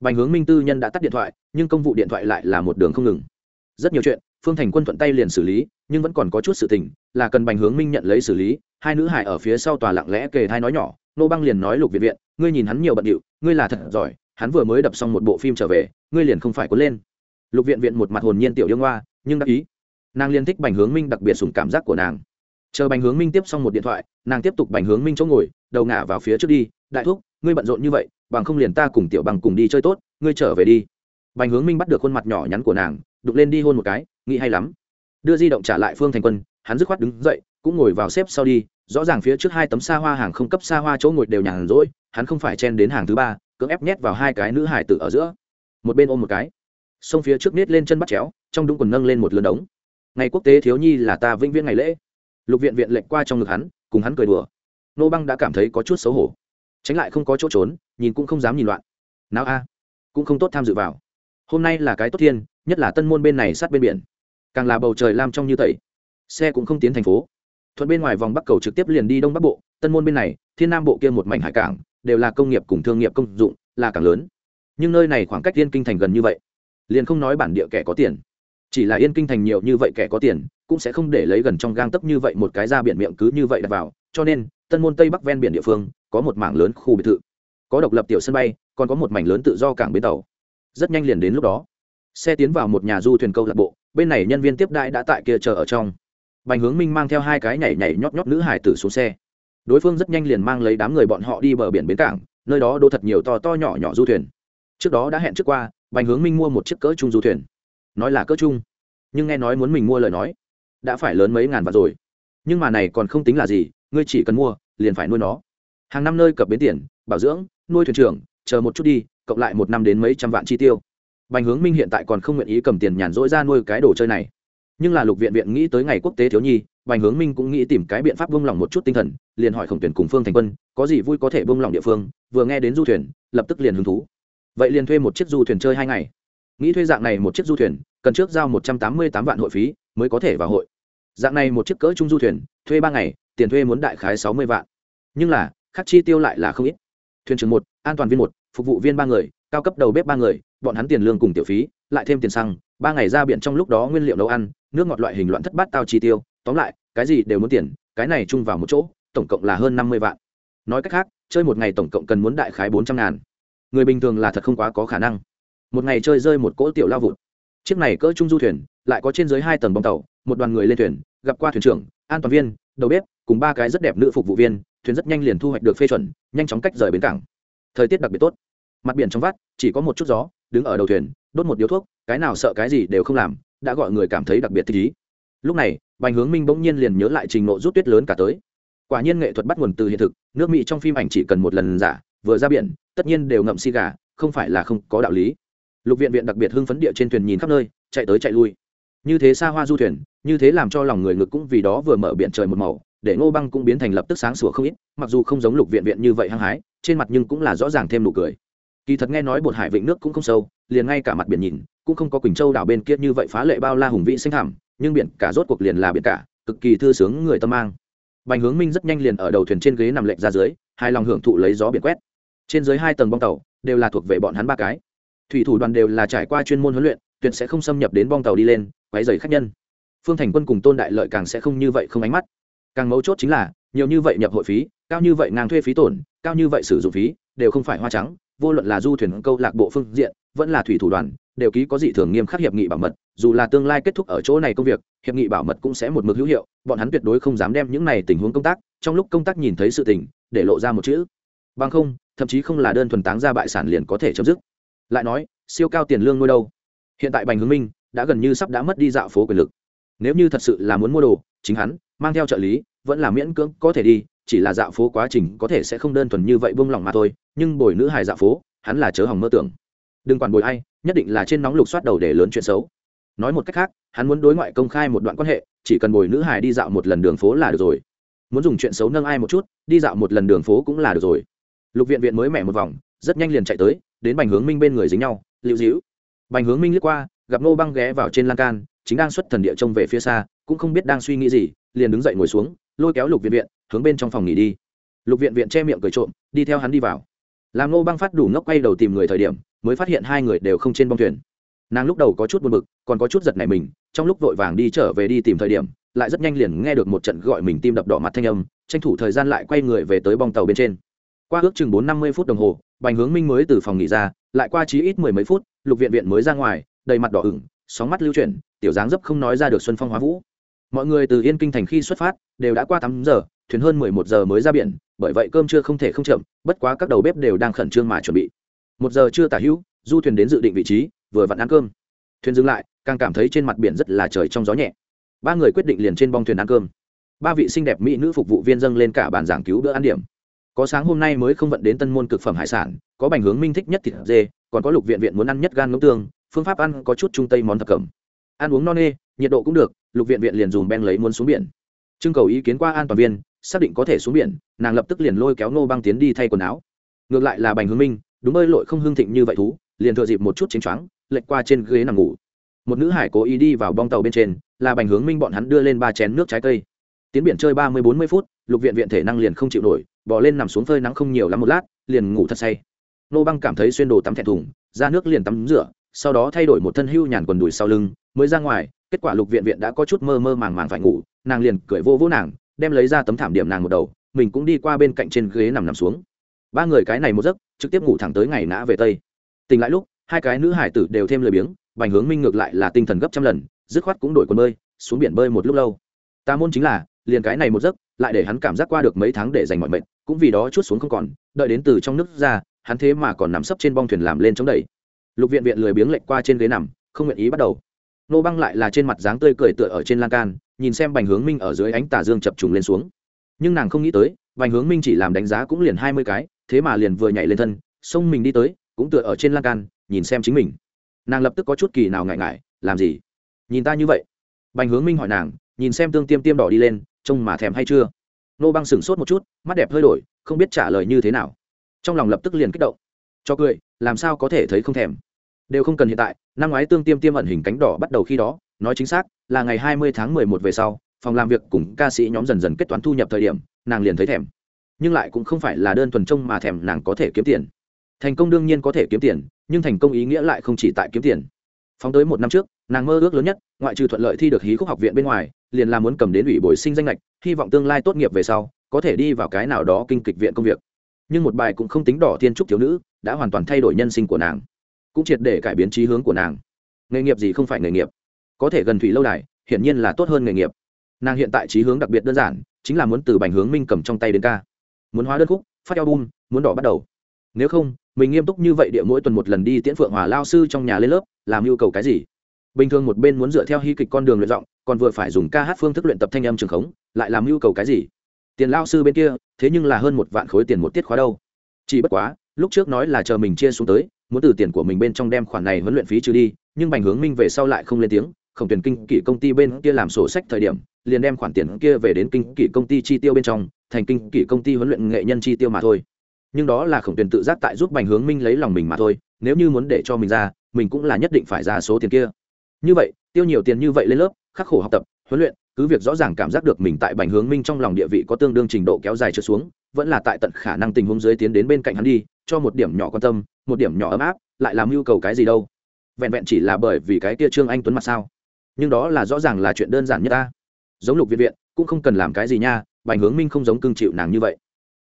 Bành hướng minh tư nhân đã tắt điện thoại, nhưng công vụ điện thoại lại là một đường không ngừng. Rất nhiều chuyện, phương thành quân thuận tay liền xử lý, nhưng vẫn còn có chút sự tình, là cần bành hướng minh nhận lấy xử lý, hai nữ hải ở phía sau tòa lặng lẽ kề thai nói nhỏ, nô băng liền nói lục viện viện, ngươi nhìn hắn nhiều bận điệu, ngươi là thật giỏi, hắn vừa mới đập xong một bộ phim trở về, ngươi liền không phải cuốn lên. Lục viện viện một mặt hồn nhiên tiểu yêu hoa nhưng đắc ý. Nàng liên thích bành hướng minh đặc biệt sùng cảm giác của nàng. Chờ bành hướng minh tiếp xong một điện thoại, nàng tiếp tục bành hướng minh chỗ ngồi đầu ngả vào phía trước đi, đại thúc, ngươi bận rộn như vậy, bằng không liền ta cùng tiểu bằng cùng đi chơi tốt, ngươi trở về đi. Bành hướng minh bắt được khuôn mặt nhỏ nhắn của nàng đục lên đi hôn một cái, nghĩ hay lắm. Đưa di động trả lại phương thành quân, hắn dứt khoát đứng dậy, cũng ngồi vào xếp sau đi, rõ ràng phía trước hai tấm xa hoa hàng không cấp xa hoa chỗ ngồi đều nhàn rỗi, hắn không phải chen đến hàng thứ ba, cưỡng ép nhét vào hai cái nữ hải tử ở giữa. Một bên ôm một cái xông phía trước nết lên chân bắt chéo, trong đúng quần nâng lên một lượn đống. Ngày quốc tế thiếu nhi là ta vĩnh viễn ngày lễ. Lục viện viện lệnh qua trong ngực hắn, cùng hắn cười đùa nô băng đã cảm thấy có chút xấu hổ. Tránh lại không có chỗ trốn, nhìn cũng không dám nhìn loạn. Nào a, cũng không tốt tham dự vào. Hôm nay là cái tốt thiên, nhất là tân môn bên này sát bên biển. Càng là bầu trời lam trong như tẩy. Xe cũng không tiến thành phố. Thuận bên ngoài vòng bắc cầu trực tiếp liền đi đông bắc bộ, tân môn bên này, thiên nam bộ kia một mảnh hải cảng, đều là công nghiệp cùng thương nghiệp công dụng, là cảng lớn. Nhưng nơi này khoảng cách yên kinh thành gần như vậy, liền không nói bản địa kẻ có tiền. Chỉ là yên kinh thành nhiều như vậy kẻ có tiền, cũng sẽ không để lấy gần trong gang tấp như vậy một cái ra biển miệng cứ như vậy đặt vào, cho nên tân môn tây bắc ven biển địa phương, có một mảng lớn khu biệt thự. Có độc lập tiểu sân bay, còn có một mảnh lớn tự do cảng bến tàu. Rất nhanh liền đến lúc đó. Xe tiến vào một nhà du thuyền câu lạc bộ, bên này nhân viên tiếp đãi đã tại kia chờ ở trong. Bành hướng minh mang theo hai cái nhảy nhảy nhót nhót nữ hải tử xuống xe. Đối phương rất nhanh liền mang lấy đám người bọn họ đi bờ biển bến cảng, nơi đó đỗ thật nhiều to to nhỏ nhỏ du thuyền. Trước đó đã hẹn trước qua, bành hướng minh mua một chiếc cỡ chung du thuyền. Nói là cỡ chung, nhưng nghe nói muốn mình mua lời nói, đã phải lớn mấy ngàn vạn rồi. Nhưng mà này còn không tính là gì ngươi chỉ cần mua, liền phải nuôi nó. Hàng năm nơi cập bến tiền, bảo dưỡng, nuôi thuyền trưởng, chờ một chút đi, cộng lại một năm đến mấy trăm vạn chi tiêu. Bành hướng minh hiện tại còn không nguyện ý cầm tiền nhàn rỗi ra nuôi cái đồ chơi này. Nhưng là lục viện viện nghĩ tới ngày quốc tế thiếu nhi, bành hướng minh cũng nghĩ tìm cái biện pháp buông lỏng một chút tinh thần, liền hỏi khổng tuyển cùng phương thành quân, có gì vui có thể buông lỏng địa phương, vừa nghe đến du thuyền, lập tức liền hứng thú. Vậy liền thuê một chiếc du thuyền chơi hai ngày. Nghĩ thuê dạng này một chiếc du thuyền, cần trước giao một trăm tám mươi tám vạn hội phí mới có thể vào hội. Dạng này một chiếc cỡ trung du thuyền, thuê ba ngày tiền thuê muốn đại khái sáu mươi vạn. Nhưng là, khắc chi tiêu lại là không ít. Thuyền trưởng một, an toàn viên một, phục vụ viên ba người, cao cấp đầu bếp ba người, bọn hắn tiền lương cùng tiểu phí, lại thêm tiền xăng, ba ngày ra biển trong lúc đó nguyên liệu nấu ăn, nước ngọt loại hình loạn thất bát tao chi tiêu, tóm lại, cái gì đều muốn tiền, cái này chung vào một chỗ, tổng cộng là hơn năm mươi vạn. Nói cách khác, chơi một ngày tổng cộng cần muốn đại khái bốn trăm ngàn. Người bình thường là thật không quá có khả năng. Một ngày chơi rơi một cỗ tiểu lao vụt. Chiếc này cỡ trung du thuyền, lại có trên dưới hai tầng bóng tàu, một đoàn người lên thuyền, gặp qua thuyền trưởng, an toàn viên, đầu bếp cùng ba cái rất đẹp nữ phục vụ viên, thuyền rất nhanh liền thu hoạch được phê chuẩn, nhanh chóng cách rời bến cảng. Thời tiết đặc biệt tốt. Mặt biển trong vắt, chỉ có một chút gió, đứng ở đầu thuyền, đốt một điếu thuốc, cái nào sợ cái gì đều không làm, đã gọi người cảm thấy đặc biệt thích ý. Lúc này, bành hướng minh bỗng nhiên liền nhớ lại trình nộ rút tuyết lớn cả tới. Quả nhiên nghệ thuật bắt nguồn từ hiện thực, nước mỹ trong phim ảnh chỉ cần một lần giả, vừa ra biển, tất nhiên đều ngậm xi gà, không phải là không có đạo lý. Lục viện viện đặc biệt hưng phấn địa trên thuyền nhìn khắp nơi, chạy tới chạy lui. Như thế xa hoa du thuyền, như thế làm cho lòng người ngực cũng vì đó vừa mở biển trời một màu để ngô băng cũng biến thành lập tức sáng sủa không ít, mặc dù không giống lục viện viện như vậy hăng hái, trên mặt nhưng cũng là rõ ràng thêm nụ cười. Kỳ thật nghe nói bột hải vịnh nước cũng không sâu, liền ngay cả mặt biển nhìn, cũng không có quỳnh châu đảo bên kia như vậy phá lệ bao la hùng vĩ xanh thảm nhưng biển cả rốt cuộc liền là biển cả, cực kỳ thư sướng người tâm mang. Bành hướng minh rất nhanh liền ở đầu thuyền trên ghế nằm lệnh ra dưới hai lòng hưởng thụ lấy gió biển quét. Trên dưới hai tầng bong tàu, đều là thuộc về bọn hắn ba cái. Thủy thủ đoàn đều là trải qua chuyên môn huấn luyện, tuyệt sẽ không xâm nhập đến bong tàu đi lên, quấy rầy khách nhân. Phương thành quân cùng tôn đại lợi càng sẽ không như vậy không ánh mắt càng mấu chốt chính là, nhiều như vậy nhập hội phí, cao như vậy ngang thuê phí tổn, cao như vậy sử dụng phí, đều không phải hoa trắng, vô luận là du thuyền, câu lạc bộ phương diện, vẫn là thủy thủ đoàn, đều ký có dị thường nghiêm khắc hiệp nghị bảo mật. Dù là tương lai kết thúc ở chỗ này công việc, hiệp nghị bảo mật cũng sẽ một mực hữu hiệu, bọn hắn tuyệt đối không dám đem những này tình huống công tác, trong lúc công tác nhìn thấy sự tình, để lộ ra một chữ. Bằng không, thậm chí không là đơn thuần táng ra bại sản liền có thể chấm dứt. Lại nói, siêu cao tiền lương nuôi đâu? Hiện tại bành hướng minh đã gần như sắp đã mất đi dạo phố quyền lực. Nếu như thật sự là muốn mua đồ chính hắn, mang theo trợ lý, vẫn là miễn cưỡng có thể đi, chỉ là dạo phố quá trình có thể sẽ không đơn thuần như vậy buông lỏng mà thôi, nhưng bồi nữ hài dạo phố, hắn là chớ hỏng mơ tưởng. Đừng quản bồi ai, nhất định là trên nóng lục soát đầu để lớn chuyện xấu. Nói một cách khác, hắn muốn đối ngoại công khai một đoạn quan hệ, chỉ cần bồi nữ hài đi dạo một lần đường phố là được rồi. Muốn dùng chuyện xấu nâng ai một chút, đi dạo một lần đường phố cũng là được rồi. Lục viện viện mới mẻ một vòng, rất nhanh liền chạy tới, đến bành hướng minh bên người dính nhau, lưu dĩu bành hướng minh liếc qua, gặp nô băng ghé vào trên lan can chính đang xuất thần địa trông về phía xa, cũng không biết đang suy nghĩ gì, liền đứng dậy ngồi xuống, lôi kéo lục viện viện, hướng bên trong phòng nghỉ đi. Lục viện viện che miệng cười trộm, đi theo hắn đi vào. Làm nô băng phát đủ ngốc quay đầu tìm người thời điểm, mới phát hiện hai người đều không trên bông thuyền. Nàng lúc đầu có chút buồn bực, còn có chút giật nảy mình, trong lúc vội vàng đi trở về đi tìm thời điểm, lại rất nhanh liền nghe được một trận gọi mình tim đập đỏ mặt thanh âm, tranh thủ thời gian lại quay người về tới bong tàu bên trên. Qua ước chừng bốn năm mươi phút đồng hồ, bành hướng minh mới từ phòng nghỉ ra, lại qua chí ít mười mấy phút, lục viện viện mới ra ngoài, đầy mặt đỏ ửng, sóng mắt lưu chuyển tiểu dáng dấp không nói ra được xuân phong hóa vũ. Mọi người từ yên kinh thành khi xuất phát, đều đã qua tám giờ, thuyền hơn mười một giờ mới ra biển, bởi vậy cơm chưa không thể không chậm, bất quá các đầu bếp đều đang khẩn trương mà chuẩn bị. Một giờ chưa tả hữu, du thuyền đến dự định vị trí, vừa vặn ăn cơm. Thuyền dừng lại, càng cảm thấy trên mặt biển rất là trời trong gió nhẹ. Ba người quyết định liền trên bong thuyền ăn cơm. Ba vị xinh đẹp mỹ nữ phục vụ viên dâng lên cả bàn giảng cứu bữa ăn điểm. Có sáng hôm nay mới không vận đến tân môn cực phẩm hải sản, có bành hướng minh thích nhất thịt dê, còn có lục viện viện muốn ăn nhất gan ngỗng tương, phương pháp ăn có chút trung tây món thập cẩm ăn uống no nê, nhiệt độ cũng được, lục viện viện liền dùng Ben lấy muốn xuống biển. Trưng cầu ý kiến qua an toàn viên, xác định có thể xuống biển, nàng lập tức liền lôi kéo nô băng tiến đi thay quần áo. Ngược lại là bành hướng minh, đúng bơi lội không hương thịnh như vậy thú, liền thừa dịp một chút chính choáng, lệch qua trên ghế nằm ngủ. Một nữ hải cố ý đi vào bong tàu bên trên, là bành hướng minh bọn hắn đưa lên ba chén nước trái cây. Tiến biển chơi ba mươi bốn mươi phút, lục viện viện thể năng liền không chịu nổi bỏ lên nằm xuống phơi nắng không nhiều lắm một lát, liền ngủ thật say. Nô băng cảm thấy xuyên đồ tắm thẹn thùng, ra nước liền tắm rửa, sau đó thay đổi một thân hưu nhàn quần đùi sau lưng mới ra ngoài, kết quả lục viện viện đã có chút mơ mơ màng màng phải ngủ, nàng liền cười vô vô nàng, đem lấy ra tấm thảm điểm nàng một đầu, mình cũng đi qua bên cạnh trên ghế nằm nằm xuống. Ba người cái này một giấc, trực tiếp ngủ thẳng tới ngày nã về tây. Tỉnh lại lúc, hai cái nữ hải tử đều thêm lời biếng, bành hướng minh ngược lại là tinh thần gấp trăm lần, dứt khoát cũng đổi quần bơi, xuống biển bơi một lúc lâu. Ta môn chính là, liền cái này một giấc, lại để hắn cảm giác qua được mấy tháng để dành mọi mệnh cũng vì đó chút xuống không còn, đợi đến từ trong nước ra, hắn thế mà còn nằm sấp trên bong thuyền làm lên chống đẩy. Lục viện viện lười biếng lệch qua trên ghế nằm, không nguyện ý bắt đầu nô băng lại là trên mặt dáng tươi cười tựa ở trên lan can, nhìn xem bành hướng minh ở dưới ánh tà dương chập trùng lên xuống. Nhưng nàng không nghĩ tới, bành hướng minh chỉ làm đánh giá cũng liền hai mươi cái, thế mà liền vừa nhảy lên thân, xông mình đi tới, cũng tựa ở trên lan can, nhìn xem chính mình. Nàng lập tức có chút kỳ nào ngại ngại, làm gì? Nhìn ta như vậy? Bành hướng minh hỏi nàng, nhìn xem tương tiêm tiêm đỏ đi lên, trông mà thèm hay chưa? Nô băng sửng sốt một chút, mắt đẹp hơi đổi, không biết trả lời như thế nào. Trong lòng lập tức liền kích động. Cho cười, làm sao có thể thấy không thèm? Đều không cần hiện tại, năm ngoái tương tiêm tiêm ẩn hình cánh đỏ bắt đầu khi đó, nói chính xác, là ngày hai mươi tháng mười một về sau, phòng làm việc cùng ca sĩ nhóm dần dần kết toán thu nhập thời điểm, nàng liền thấy thèm. Nhưng lại cũng không phải là đơn thuần trông mà thèm nàng có thể kiếm tiền. Thành công đương nhiên có thể kiếm tiền, nhưng thành công ý nghĩa lại không chỉ tại kiếm tiền. Phóng tới một năm trước, nàng mơ ước lớn nhất, ngoại trừ thuận lợi thi được hí khúc học viện bên ngoài, liền là muốn cầm đến ủy bồi sinh danh lệch hy vọng tương lai tốt nghiệp về sau, có thể đi vào cái nào đó kinh kịch viện công việc. Nhưng một bài cũng không tính đỏ thiên trúc thiếu nữ, đã hoàn toàn thay đổi nhân sinh của nàng cũng triệt để cải biến trí hướng của nàng. Nghề nghiệp gì không phải nghề nghiệp. Có thể gần thủy lâu đài, hiển nhiên là tốt hơn nghề nghiệp. Nàng hiện tại trí hướng đặc biệt đơn giản, chính là muốn từ bành hướng minh cầm trong tay đến ca. Muốn hóa đơn khúc, phát album, muốn đỏ bắt đầu. Nếu không, mình nghiêm túc như vậy địa mỗi tuần một lần đi tiễn phượng hòa lao sư trong nhà lên lớp, làm yêu cầu cái gì? Bình thường một bên muốn dựa theo hy kịch con đường luyện giọng, còn vừa phải dùng ca hát phương thức luyện tập thanh âm trường khống, lại làm yêu cầu cái gì? Tiền lao sư bên kia, thế nhưng là hơn một vạn khối tiền một tiết khóa đâu. Chỉ bất quá lúc trước nói là chờ mình chia xuống tới, muốn từ tiền của mình bên trong đem khoản này huấn luyện phí trừ đi, nhưng bành hướng minh về sau lại không lên tiếng khổng tuyển kinh kỷ công ty bên kia làm sổ sách thời điểm, liền đem khoản tiền kia về đến kinh kỷ công ty chi tiêu bên trong, thành kinh kỷ công ty huấn luyện nghệ nhân chi tiêu mà thôi. Nhưng đó là khổng tuyển tự giác tại giúp bành hướng minh lấy lòng mình mà thôi, nếu như muốn để cho mình ra, mình cũng là nhất định phải ra số tiền kia. Như vậy, tiêu nhiều tiền như vậy lên lớp, khắc khổ học tập, huấn luyện, cứ việc rõ ràng cảm giác được mình tại bành hướng minh trong lòng địa vị có tương đương trình độ kéo dài trượt xuống, vẫn là tại tận khả năng tình huống dưới tiến đến bên cạnh hắn đi cho một điểm nhỏ quan tâm, một điểm nhỏ ấm áp, lại làm yêu cầu cái gì đâu? Vẹn vẹn chỉ là bởi vì cái kia trương anh tuấn mặt sao? Nhưng đó là rõ ràng là chuyện đơn giản nhất ta. Giống lục viện viện, cũng không cần làm cái gì nha, bành hướng minh không giống cưng chịu nàng như vậy.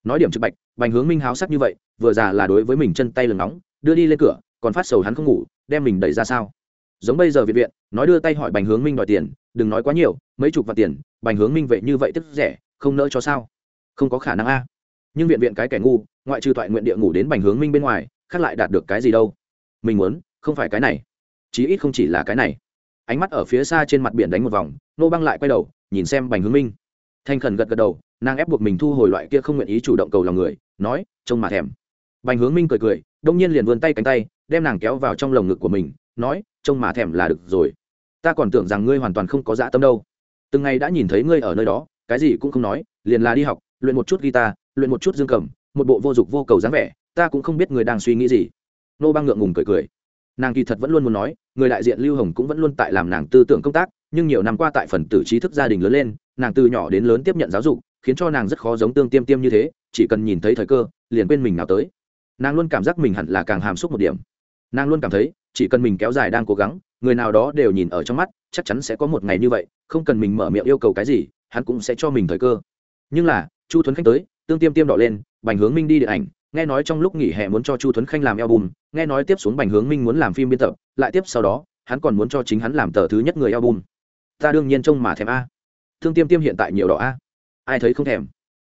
Nói điểm trực bạch, bành hướng minh háo sắc như vậy, vừa già là đối với mình chân tay lừng nóng, đưa đi lên cửa, còn phát sầu hắn không ngủ, đem mình đẩy ra sao? Giống bây giờ viện viện, nói đưa tay hỏi bành hướng minh đòi tiền, đừng nói quá nhiều, mấy chục vạn tiền, bành hướng minh vậy như vậy tức rẻ, không nỡ cho sao? Không có khả năng a nhưng viện viện cái kẻ ngu, ngoại trừ thoại nguyện địa ngủ đến bành hướng minh bên ngoài, khác lại đạt được cái gì đâu. Mình muốn, không phải cái này. Chí ít không chỉ là cái này. Ánh mắt ở phía xa trên mặt biển đánh một vòng, nô băng lại quay đầu, nhìn xem bành hướng minh. Thanh khẩn gật gật đầu, nàng ép buộc mình thu hồi loại kia không nguyện ý chủ động cầu lòng người, nói, trông mà thèm. Bành hướng minh cười cười, đông nhiên liền vươn tay cánh tay, đem nàng kéo vào trong lồng ngực của mình, nói, trông mà thèm là được rồi. Ta còn tưởng rằng ngươi hoàn toàn không có dạ tâm đâu. Từng ngày đã nhìn thấy ngươi ở nơi đó, cái gì cũng không nói, liền là đi học, luyện một chút guitar luyện một chút dương cầm, một bộ vô dụng vô cầu dáng vẻ, ta cũng không biết người đang suy nghĩ gì. Nô băng ngượng ngùng cười cười. Nàng kỳ thật vẫn luôn muốn nói, người đại diện lưu hồng cũng vẫn luôn tại làm nàng tư tưởng công tác, nhưng nhiều năm qua tại phần tử trí thức gia đình lớn lên, nàng từ nhỏ đến lớn tiếp nhận giáo dục, khiến cho nàng rất khó giống tương tiêm tiêm như thế, chỉ cần nhìn thấy thời cơ, liền quên mình nào tới. Nàng luôn cảm giác mình hẳn là càng hàm xúc một điểm. Nàng luôn cảm thấy, chỉ cần mình kéo dài đang cố gắng, người nào đó đều nhìn ở trong mắt, chắc chắn sẽ có một ngày như vậy, không cần mình mở miệng yêu cầu cái gì, hắn cũng sẽ cho mình thời cơ. Nhưng là, chu thuấn khách tới tương tiêm tiêm đỏ lên, bành hướng minh đi điện ảnh, nghe nói trong lúc nghỉ hè muốn cho chu thuấn khanh làm album, nghe nói tiếp xuống bành hướng minh muốn làm phim biên tập, lại tiếp sau đó, hắn còn muốn cho chính hắn làm tờ thứ nhất người album. Ta đương nhiên trông mà thèm a. Thương tiêm tiêm hiện tại nhiều đỏ a. Ai thấy không thèm?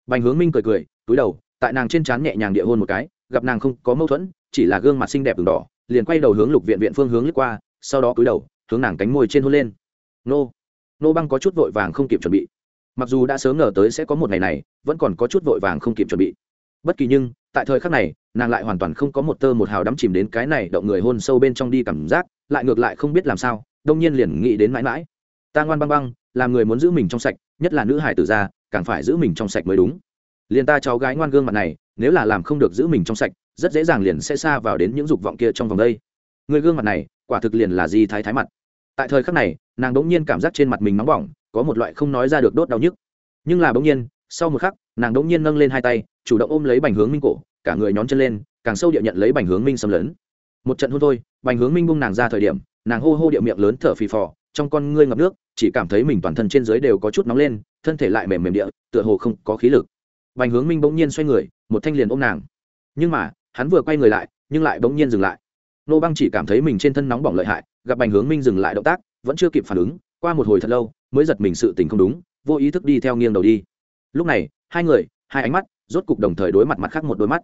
Bành hướng minh cười cười, túi đầu, tại nàng trên trán nhẹ nhàng địa hôn một cái, gặp nàng không có mâu thuẫn, chỉ là gương mặt xinh đẹp đường đỏ, liền quay đầu hướng lục viện viện phương hướng lướt qua, sau đó cúi đầu, hướng nàng cánh môi trên hôn lên. Nô nô băng có chút vội vàng không kịp chuẩn bị mặc dù đã sớm ngờ tới sẽ có một ngày này, vẫn còn có chút vội vàng không kịp chuẩn bị. Bất kỳ nhưng, tại thời khắc này, nàng lại hoàn toàn không có một tơ một hào đắm chìm đến cái này động người hôn sâu bên trong đi cảm giác, lại ngược lại không biết làm sao, đông nhiên liền nghĩ đến mãi mãi. Ta ngoan băng băng làm người muốn giữ mình trong sạch, nhất là nữ hải tử gia càng phải giữ mình trong sạch mới đúng. Liền ta cháu gái ngoan gương mặt này, nếu là làm không được giữ mình trong sạch, rất dễ dàng liền sẽ xa vào đến những dục vọng kia trong vòng đây. Người gương mặt này, quả thực liền là di thái thái mặt. Tại thời khắc này, nàng đống nhiên cảm giác trên mặt mình nóng bỏng có một loại không nói ra được đốt đau nhức. Nhưng là bỗng nhiên, sau một khắc, nàng bỗng nhiên nâng lên hai tay, chủ động ôm lấy bành hướng minh cổ, cả người nhón chân lên, càng sâu địa nhận lấy bành hướng minh xâm lấn. Một trận hôn thôi, bành hướng minh bung nàng ra thời điểm, nàng hô hô địa miệng lớn thở phì phò, trong con ngươi ngập nước, chỉ cảm thấy mình toàn thân trên dưới đều có chút nóng lên, thân thể lại mềm mềm địa, tựa hồ không có khí lực. Bành hướng minh bỗng nhiên xoay người, một thanh liền ôm nàng. Nhưng mà, hắn vừa quay người lại, nhưng lại bỗng nhiên dừng lại. Nô băng chỉ cảm thấy mình trên thân nóng bỏng lợi hại, gặp bành hướng minh dừng lại động tác, vẫn chưa kịp phản ứng, qua một hồi thật lâu mới giật mình sự tình không đúng, vô ý thức đi theo nghiêng đầu đi. Lúc này, hai người, hai ánh mắt, rốt cục đồng thời đối mặt mặt khác một đôi mắt.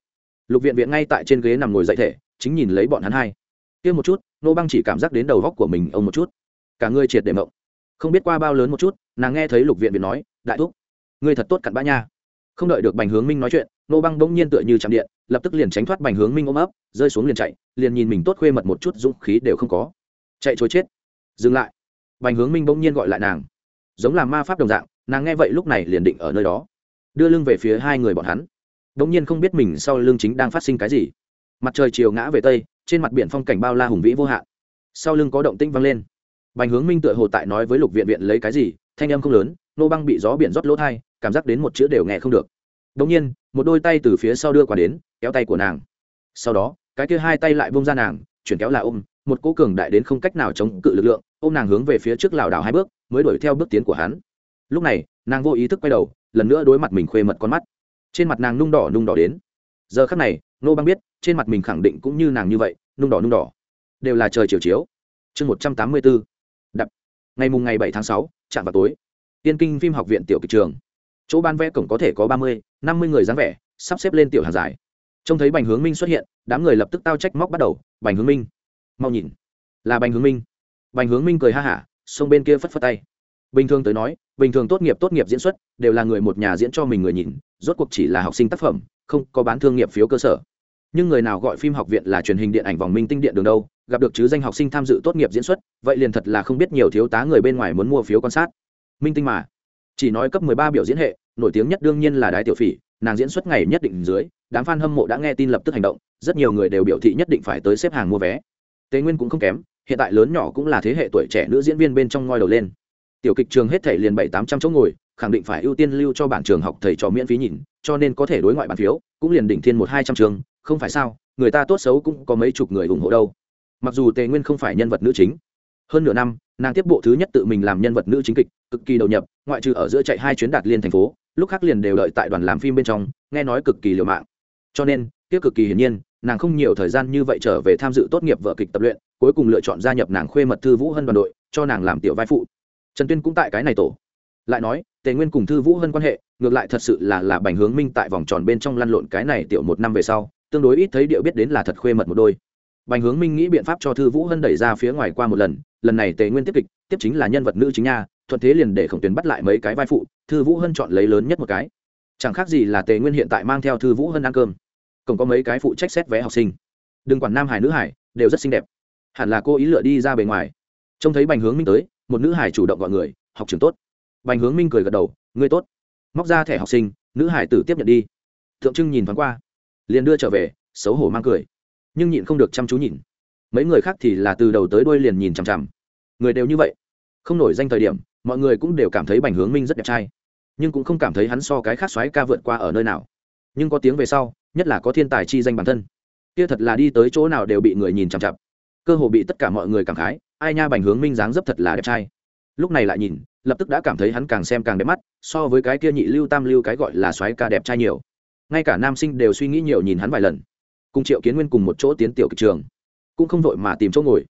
Lục viện viện ngay tại trên ghế nằm ngồi dậy thể, chính nhìn lấy bọn hắn hai. Kia một chút, nô băng chỉ cảm giác đến đầu góc của mình ông một chút. Cả người triệt để mộng. Không biết qua bao lớn một chút, nàng nghe thấy lục viện viện nói, đại thúc, ngươi thật tốt cặn bã nha. Không đợi được bành hướng minh nói chuyện, nô băng bỗng nhiên tựa như chạm điện, lập tức liền tránh thoát bành hướng minh ôm ấp, rơi xuống liền chạy, liền nhìn mình tốt khuê mật một chút, dũng khí đều không có. Chạy trốn chết. Dừng lại. Bành hướng minh bỗng nhiên gọi lại nàng giống là ma pháp đồng dạng, nàng nghe vậy lúc này liền định ở nơi đó, đưa lưng về phía hai người bọn hắn. Đ ỗ n g nhiên không biết mình sau lưng chính đang phát sinh cái gì. Mặt trời chiều ngã về tây, trên mặt biển phong cảnh bao la hùng vĩ vô hạn. Sau lưng có động tinh vang lên. Bành hướng minh tựa hồ tại nói với lục viện viện lấy cái gì, thanh âm không lớn, nô băng bị gió biển rót lỗ thai, cảm giác đến một chữ đều nghe không được. Đông nhiên, một đôi tay từ phía sau đưa qua đến, kéo tay của nàng. Sau đó, cái kia hai tay lại bông ra nàng, chuyển kéo là ôm, một cố cường đại đến không cách nào chống cự lực lượng ôm nàng hướng về phía trước lảo đảo hai bước, mới đuổi theo bước tiến của hắn. Lúc này, nàng vô ý thức quay đầu, lần nữa đối mặt mình khuê mật con mắt. Trên mặt nàng nung đỏ nung đỏ đến. Giờ khắc này nô băng biết, trên mặt mình khẳng định cũng như nàng như vậy, nung đỏ nung đỏ. Đều là trời chiều chiếu. Chương một trăm tám mươi bốn. Đập. Ngày mùng ngày bảy tháng sáu, chạm vào tối. Tiên kinh phim học viện tiểu kịch trường. Chỗ ban vẽ cổng có thể có ba mươi, năm mươi người dáng vẻ, sắp xếp lên tiểu hàng dài. Trông thấy bành hướng minh xuất hiện, đám người lập tức tao trách móc bắt đầu. Bành hướng minh. Mau nhìn. Là bành hướng minh bành hướng minh cười ha hả sông bên kia phất phất tay. Bình thường tới nói, bình thường tốt nghiệp tốt nghiệp diễn xuất, đều là người một nhà diễn cho mình người nhìn, rốt cuộc chỉ là học sinh tác phẩm, không có bán thương nghiệp phiếu cơ sở. Nhưng người nào gọi phim học viện là truyền hình điện ảnh vòng minh tinh điện đường đâu, gặp được chứ danh học sinh tham dự tốt nghiệp diễn xuất, vậy liền thật là không biết nhiều thiếu tá người bên ngoài muốn mua phiếu quan sát. Minh tinh mà. Chỉ nói cấp 13 biểu diễn hệ, nổi tiếng nhất đương nhiên là đái tiểu phỉ, nàng diễn xuất ngày nhất định dưới, đám fan hâm mộ đã nghe tin lập tức hành động, rất nhiều người đều biểu thị nhất định phải tới xếp hàng mua vé. Tế nguyên cũng không kém hiện tại lớn nhỏ cũng là thế hệ tuổi trẻ nữ diễn viên bên trong ngoi đầu lên. Tiểu kịch trường hết thể liền bảy tám trăm chỗ ngồi, khẳng định phải ưu tiên lưu cho bản trường học thầy trò miễn phí nhìn, cho nên có thể đối ngoại bản phiếu, cũng liền đỉnh thiên một hai trăm trường, không phải sao, người ta tốt xấu cũng có mấy chục người ủng hộ đâu. Mặc dù tề nguyên không phải nhân vật nữ chính, hơn nửa năm, nàng tiếp bộ thứ nhất tự mình làm nhân vật nữ chính kịch, cực kỳ đầu nhập, ngoại trừ ở giữa chạy hai chuyến đạt liên thành phố, lúc khác liền đều đợi tại đoàn làm phim bên trong, nghe nói cực kỳ liều mạng. Cho nên tiếc cực kỳ hiển nhiên nàng không nhiều thời gian như vậy trở về tham dự tốt nghiệp vở kịch tập luyện, cuối cùng lựa chọn gia nhập nàng khuê mật thư vũ hân đoàn đội, cho nàng làm tiểu vai phụ. Trần tuyên cũng tại cái này tổ. Lại nói, tề nguyên cùng thư vũ hân quan hệ, ngược lại thật sự là là bành hướng minh tại vòng tròn bên trong lăn lộn cái này tiểu một năm về sau, tương đối ít thấy điệu biết đến là thật khuê mật một đôi. Bành hướng minh nghĩ biện pháp cho thư vũ hân đẩy ra phía ngoài qua một lần lần này tề nguyên tiếp kịch, tiếp chính là nhân vật nữ chính nha, thuận thế liền để khổng tuyến bắt lại mấy cái vai phụ, thư vũ hân chọn lấy lớn nhất một cái. Chẳng khác gì là tề nguyên hiện tại mang theo thư vũ hân ăn cơm còn có mấy cái phụ trách xét vé học sinh. Đừng quản nam hải nữ hải, đều rất xinh đẹp. Hẳn là cô ý lựa đi ra bề ngoài. Trông thấy bành hướng minh tới, một nữ hải chủ động gọi người, học trường tốt. Bành hướng minh cười gật đầu, ngươi tốt. Móc ra thẻ học sinh, nữ hải tử tiếp nhận đi. Thượng trưng nhìn thoáng qua, liền đưa trở về, xấu hổ mang cười. Nhưng nhịn không được chăm chú nhìn. Mấy người khác thì là từ đầu tới đuôi liền nhìn chằm chằm. Người đều như vậy. Không nổi danh thời điểm, mọi người cũng đều cảm thấy bành hướng minh rất đẹp trai. Nhưng cũng không cảm thấy hắn so cái khác xoáy ca vượt qua ở nơi nào nhưng có tiếng về sau, nhất là có thiên tài chi danh bản thân. Kia thật là đi tới chỗ nào đều bị người nhìn chằm chặp cơ hồ bị tất cả mọi người cảm khái, ai nha bành hướng minh dáng dấp thật là đẹp trai. Lúc này lại nhìn, lập tức đã cảm thấy hắn càng xem càng đẹp mắt, so với cái kia nhị lưu tam lưu cái gọi là xoáy ca đẹp trai nhiều. Ngay cả nam sinh đều suy nghĩ nhiều nhìn hắn vài lần. Cùng triệu kiến nguyên cùng một chỗ tiến tiểu kịch trường, cũng không vội mà tìm chỗ ngồi.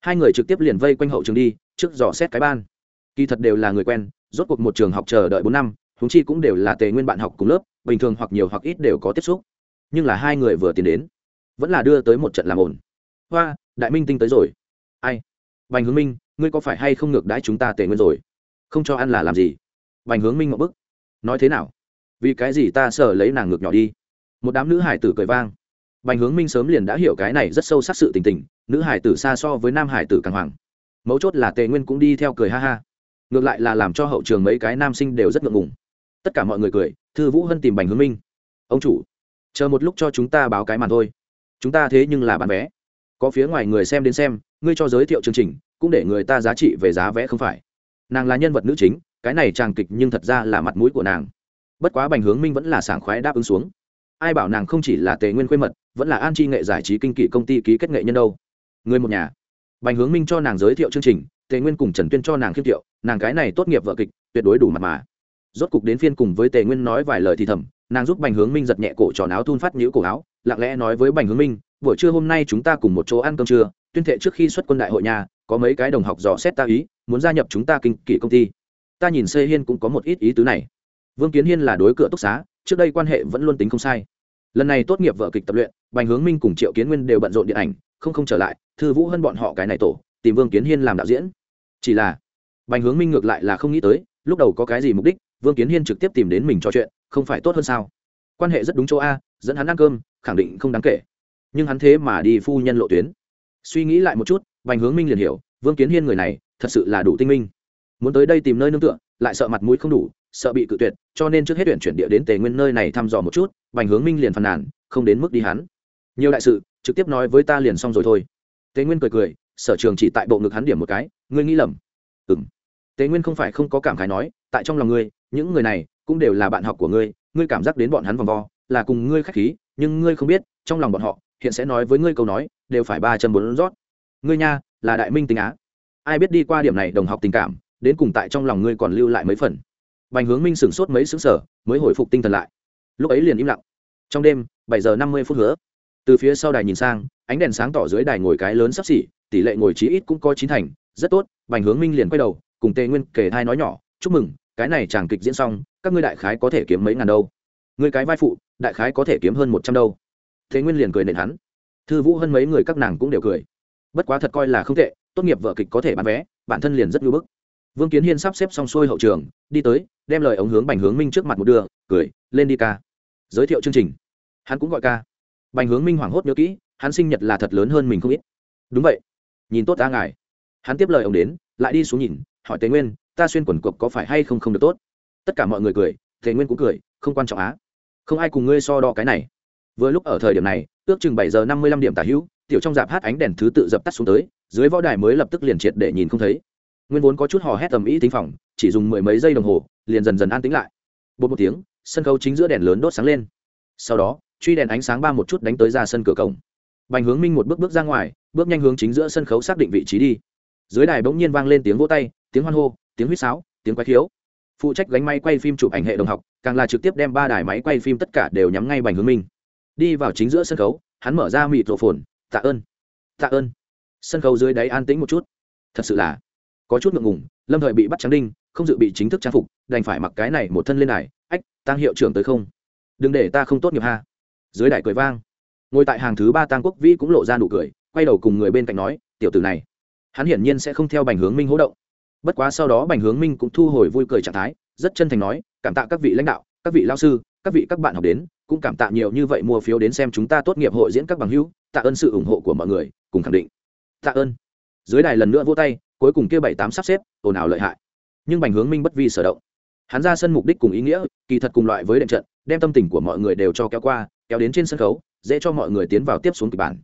Hai người trực tiếp liền vây quanh hậu trường đi, trước dò xét cái ban. Kỳ thật đều là người quen, rốt cuộc một trường học chờ đợi bốn năm húng chi cũng đều là tề nguyên bạn học cùng lớp, bình thường hoặc nhiều hoặc ít đều có tiếp xúc. Nhưng là hai người vừa tiến đến, vẫn là đưa tới một trận làm ổn hoa, đại minh tinh tới rồi. Ai? Bành hướng minh, ngươi có phải hay không ngược đãi chúng ta tề nguyên rồi? Không cho ăn là làm gì? Bành hướng minh ngậm bức. Nói thế nào? Vì cái gì ta sợ lấy nàng ngược nhỏ đi? Một đám nữ hải tử cười vang. Bành hướng minh sớm liền đã hiểu cái này rất sâu sắc sự tình tình, nữ hải tử xa so với nam hải tử càng hoàng mấu chốt là tề nguyên cũng đi theo cười ha ha. Ngược lại là làm cho hậu trường mấy cái nam sinh đều rất ngượng ngùng tất cả mọi người cười, thư vũ hân tìm bành hướng minh. Ông chủ, chờ một lúc cho chúng ta báo cái màn thôi. Chúng ta thế nhưng là bán vé có phía ngoài người xem đến xem, ngươi cho giới thiệu chương trình, cũng để người ta giá trị về giá vé không phải. Nàng là nhân vật nữ chính, cái này tràng kịch nhưng thật ra là mặt mũi của nàng. Bất quá bành hướng minh vẫn là sảng khoái đáp ứng xuống. Ai bảo nàng không chỉ là tề nguyên khuê mật, vẫn là an chi nghệ giải trí kinh kỷ công ty ký kết nghệ nhân đâu. Người một nhà. Bành hướng minh cho nàng giới thiệu chương trình, tề nguyên cùng trần tuyên cho nàng khiêm thiệu nàng cái này tốt nghiệp vợ kịch, tuyệt đối đủ mặt mà rốt cục đến phiên cùng với tề nguyên nói vài lời thì thầm, nàng giúp bành hướng minh giật nhẹ cổ tròn áo thun phát nhũ cổ áo, lặng lẽ nói với bành hướng minh, buổi trưa hôm nay chúng ta cùng một chỗ ăn cơm trưa, tuyên thệ trước khi xuất quân đại hội nhà, có mấy cái đồng học dò xét ta ý, muốn gia nhập chúng ta kinh kỷ công ty. Ta nhìn xê hiên cũng có một ít ý tứ này. Vương kiến hiên là đối cửa túc xá, trước đây quan hệ vẫn luôn tính không sai. Lần này tốt nghiệp vợ kịch tập luyện, bành hướng minh cùng triệu kiến nguyên đều bận rộn điện ảnh, không không trở lại, thư vũ hơn bọn họ cái này tổ, tìm vương kiến hiên làm đạo diễn. Chỉ là, bành hướng minh ngược lại là không nghĩ tới lúc đầu có cái gì mục đích, vương kiến hiên trực tiếp tìm đến mình trò chuyện, không phải tốt hơn sao? Quan hệ rất đúng chỗ a, dẫn hắn ăn cơm, khẳng định không đáng kể. Nhưng hắn thế mà đi phu nhân lộ tuyến. Suy nghĩ lại một chút, bành hướng minh liền hiểu, vương kiến hiên người này, thật sự là đủ tinh minh. Muốn tới đây tìm nơi nương tựa, lại sợ mặt mũi không đủ, sợ bị cự tuyệt, cho nên trước hết tuyển chuyển địa đến tề nguyên nơi này thăm dò một chút, bành hướng minh liền phàn nàn, không đến mức đi hắn. Nhiều đại sự, trực tiếp nói với ta liền xong rồi thôi. Tề nguyên cười cười, sở trường chỉ tại bộ ngực hắn điểm một cái, ngươi nghĩ lầm. Ừ m tề nguyên không phải không có cảm khái nói, tại trong lòng ngươi, những người này cũng đều là bạn học của ngươi ngươi cảm giác đến bọn hắn vòng vo, là cùng ngươi k h á c h khí, nhưng ngươi không biết, trong lòng bọn họ, hiện sẽ nói với ngươi câu nói, đều phải ba chân bốn rót. Ngươi nha, là đại minh tình á. Ai biết đi qua điểm này đồng học tình cảm, đến cùng tại trong lòng ngươi còn lưu lại mấy phần. Bành hướng minh sửng sốt mấy xứng sở mới hồi phục tinh thần lại. Lúc ấy liền im lặng. Trong đêm, bảy giờ năm mươi phút hứa. Từ phía sau đài nhìn sang, ánh đèn sáng tỏ dưới đài ngồi cái lớn sắp xỉ, tỷ lệ ngồi trí ít cũng có chín thành, rất tốt, bành hướng minh liền quay đầu cùng tề nguyên kể thai nói nhỏ, chúc mừng, cái này chàng kịch diễn xong, các ngươi đại khái có thể kiếm mấy ngàn đâu. Người cái vai phụ, đại khái có thể kiếm hơn một trăm đâu. Thế nguyên liền cười nện hắn. Thư vũ hơn mấy người các nàng cũng đều cười. Bất quá thật coi là không tệ, tốt nghiệp vợ kịch có thể bán vé, bản thân liền rất ngưỡng bức. Vương kiến hiên sắp xếp xong xuôi hậu trường, đi tới, đem lời ống hướng bành hướng minh trước mặt một đưa, cười, lên đi ca. Giới thiệu chương trình. Hắn cũng gọi ca. Bành hướng minh hoảng hốt nhớ kỹ, hắn sinh nhật là thật lớn hơn mình không ít. Đúng vậy. Nhìn tốt ta ngài. Hắn tiếp lời ông đến, lại đi xuống nhìn hỏi tề nguyên, ta xuyên quần cộc có phải hay không không được tốt? Tất cả mọi người cười, tề nguyên cũng cười, không quan trọng á. Không ai cùng ngươi so đo cái này. Vừa lúc ở thời điểm này, ước chừng bảy giờ năm mươi lăm điểm tả hữu, tiểu trong dạp hát ánh đèn thứ tự dập tắt xuống tới, dưới võ đài mới lập tức liền triệt để nhìn không thấy. Nguyên vốn có chút hò hét tầm ý tính phòng, chỉ dùng mười mấy giây đồng hồ, liền dần dần an tĩnh lại. Bột một tiếng, sân khấu chính giữa đèn lớn đốt sáng lên. Sau đó, truy đèn ánh sáng ba một chút đánh tới ra sân cửa cổng. Bành hướng minh một bước bước ra ngoài, bước nhanh hướng chính giữa sân khấu xác định vị trí đi. Dưới đài bỗng nhiên vang lên tiếng vỗ tay tiếng hoan hô, tiếng huýt sáo, tiếng quái khiếu. Phụ trách gánh máy quay phim chụp ảnh hệ đồng học, càng là trực tiếp đem ba đài máy quay phim tất cả đều nhắm ngay bành hướng minh. Đi vào chính giữa sân khấu, hắn mở ra mịt rộ phồn tạ ơn tạ ơn. Sân khấu dưới đáy an tĩnh một chút. Thật sự là có chút ngượng ngùng, lâm thời bị bắt trắng đinh, không dự bị chính thức trang phục, đành phải mặc cái này một thân lên đài, ách tăng hiệu trưởng tới không? Đừng để ta không tốt nghiệp ha. Dưới đài cười vang. Ngồi tại hàng thứ ba tăng quốc vĩ cũng lộ ra nụ cười, quay đầu cùng người bên cạnh nói, tiểu tử này, hắn hiển nhiên sẽ không theo bành hướng minh hỗ động bất quá sau đó bành hướng minh cũng thu hồi vui cười trạng thái, rất chân thành nói, cảm tạ các vị lãnh đạo, các vị lao sư, các vị các bạn học đến, cũng cảm tạ nhiều như vậy mua phiếu đến xem chúng ta tốt nghiệp hội diễn các bằng hữu, tạ ơn sự ủng hộ của mọi người, cùng khẳng định. Tạ ơn. Dưới đài lần nữa vô tay, cuối cùng kia bảy tám sắp xếp, ồn ào lợi hại. Nhưng bành hướng minh bất vi sở động. Hắn ra sân mục đích cùng ý nghĩa, kỳ thật cùng loại với đệm trận, đem tâm tình của mọi người đều cho kéo qua, kéo đến trên sân khấu, dễ cho mọi người tiến vào tiếp xuống kịch bản.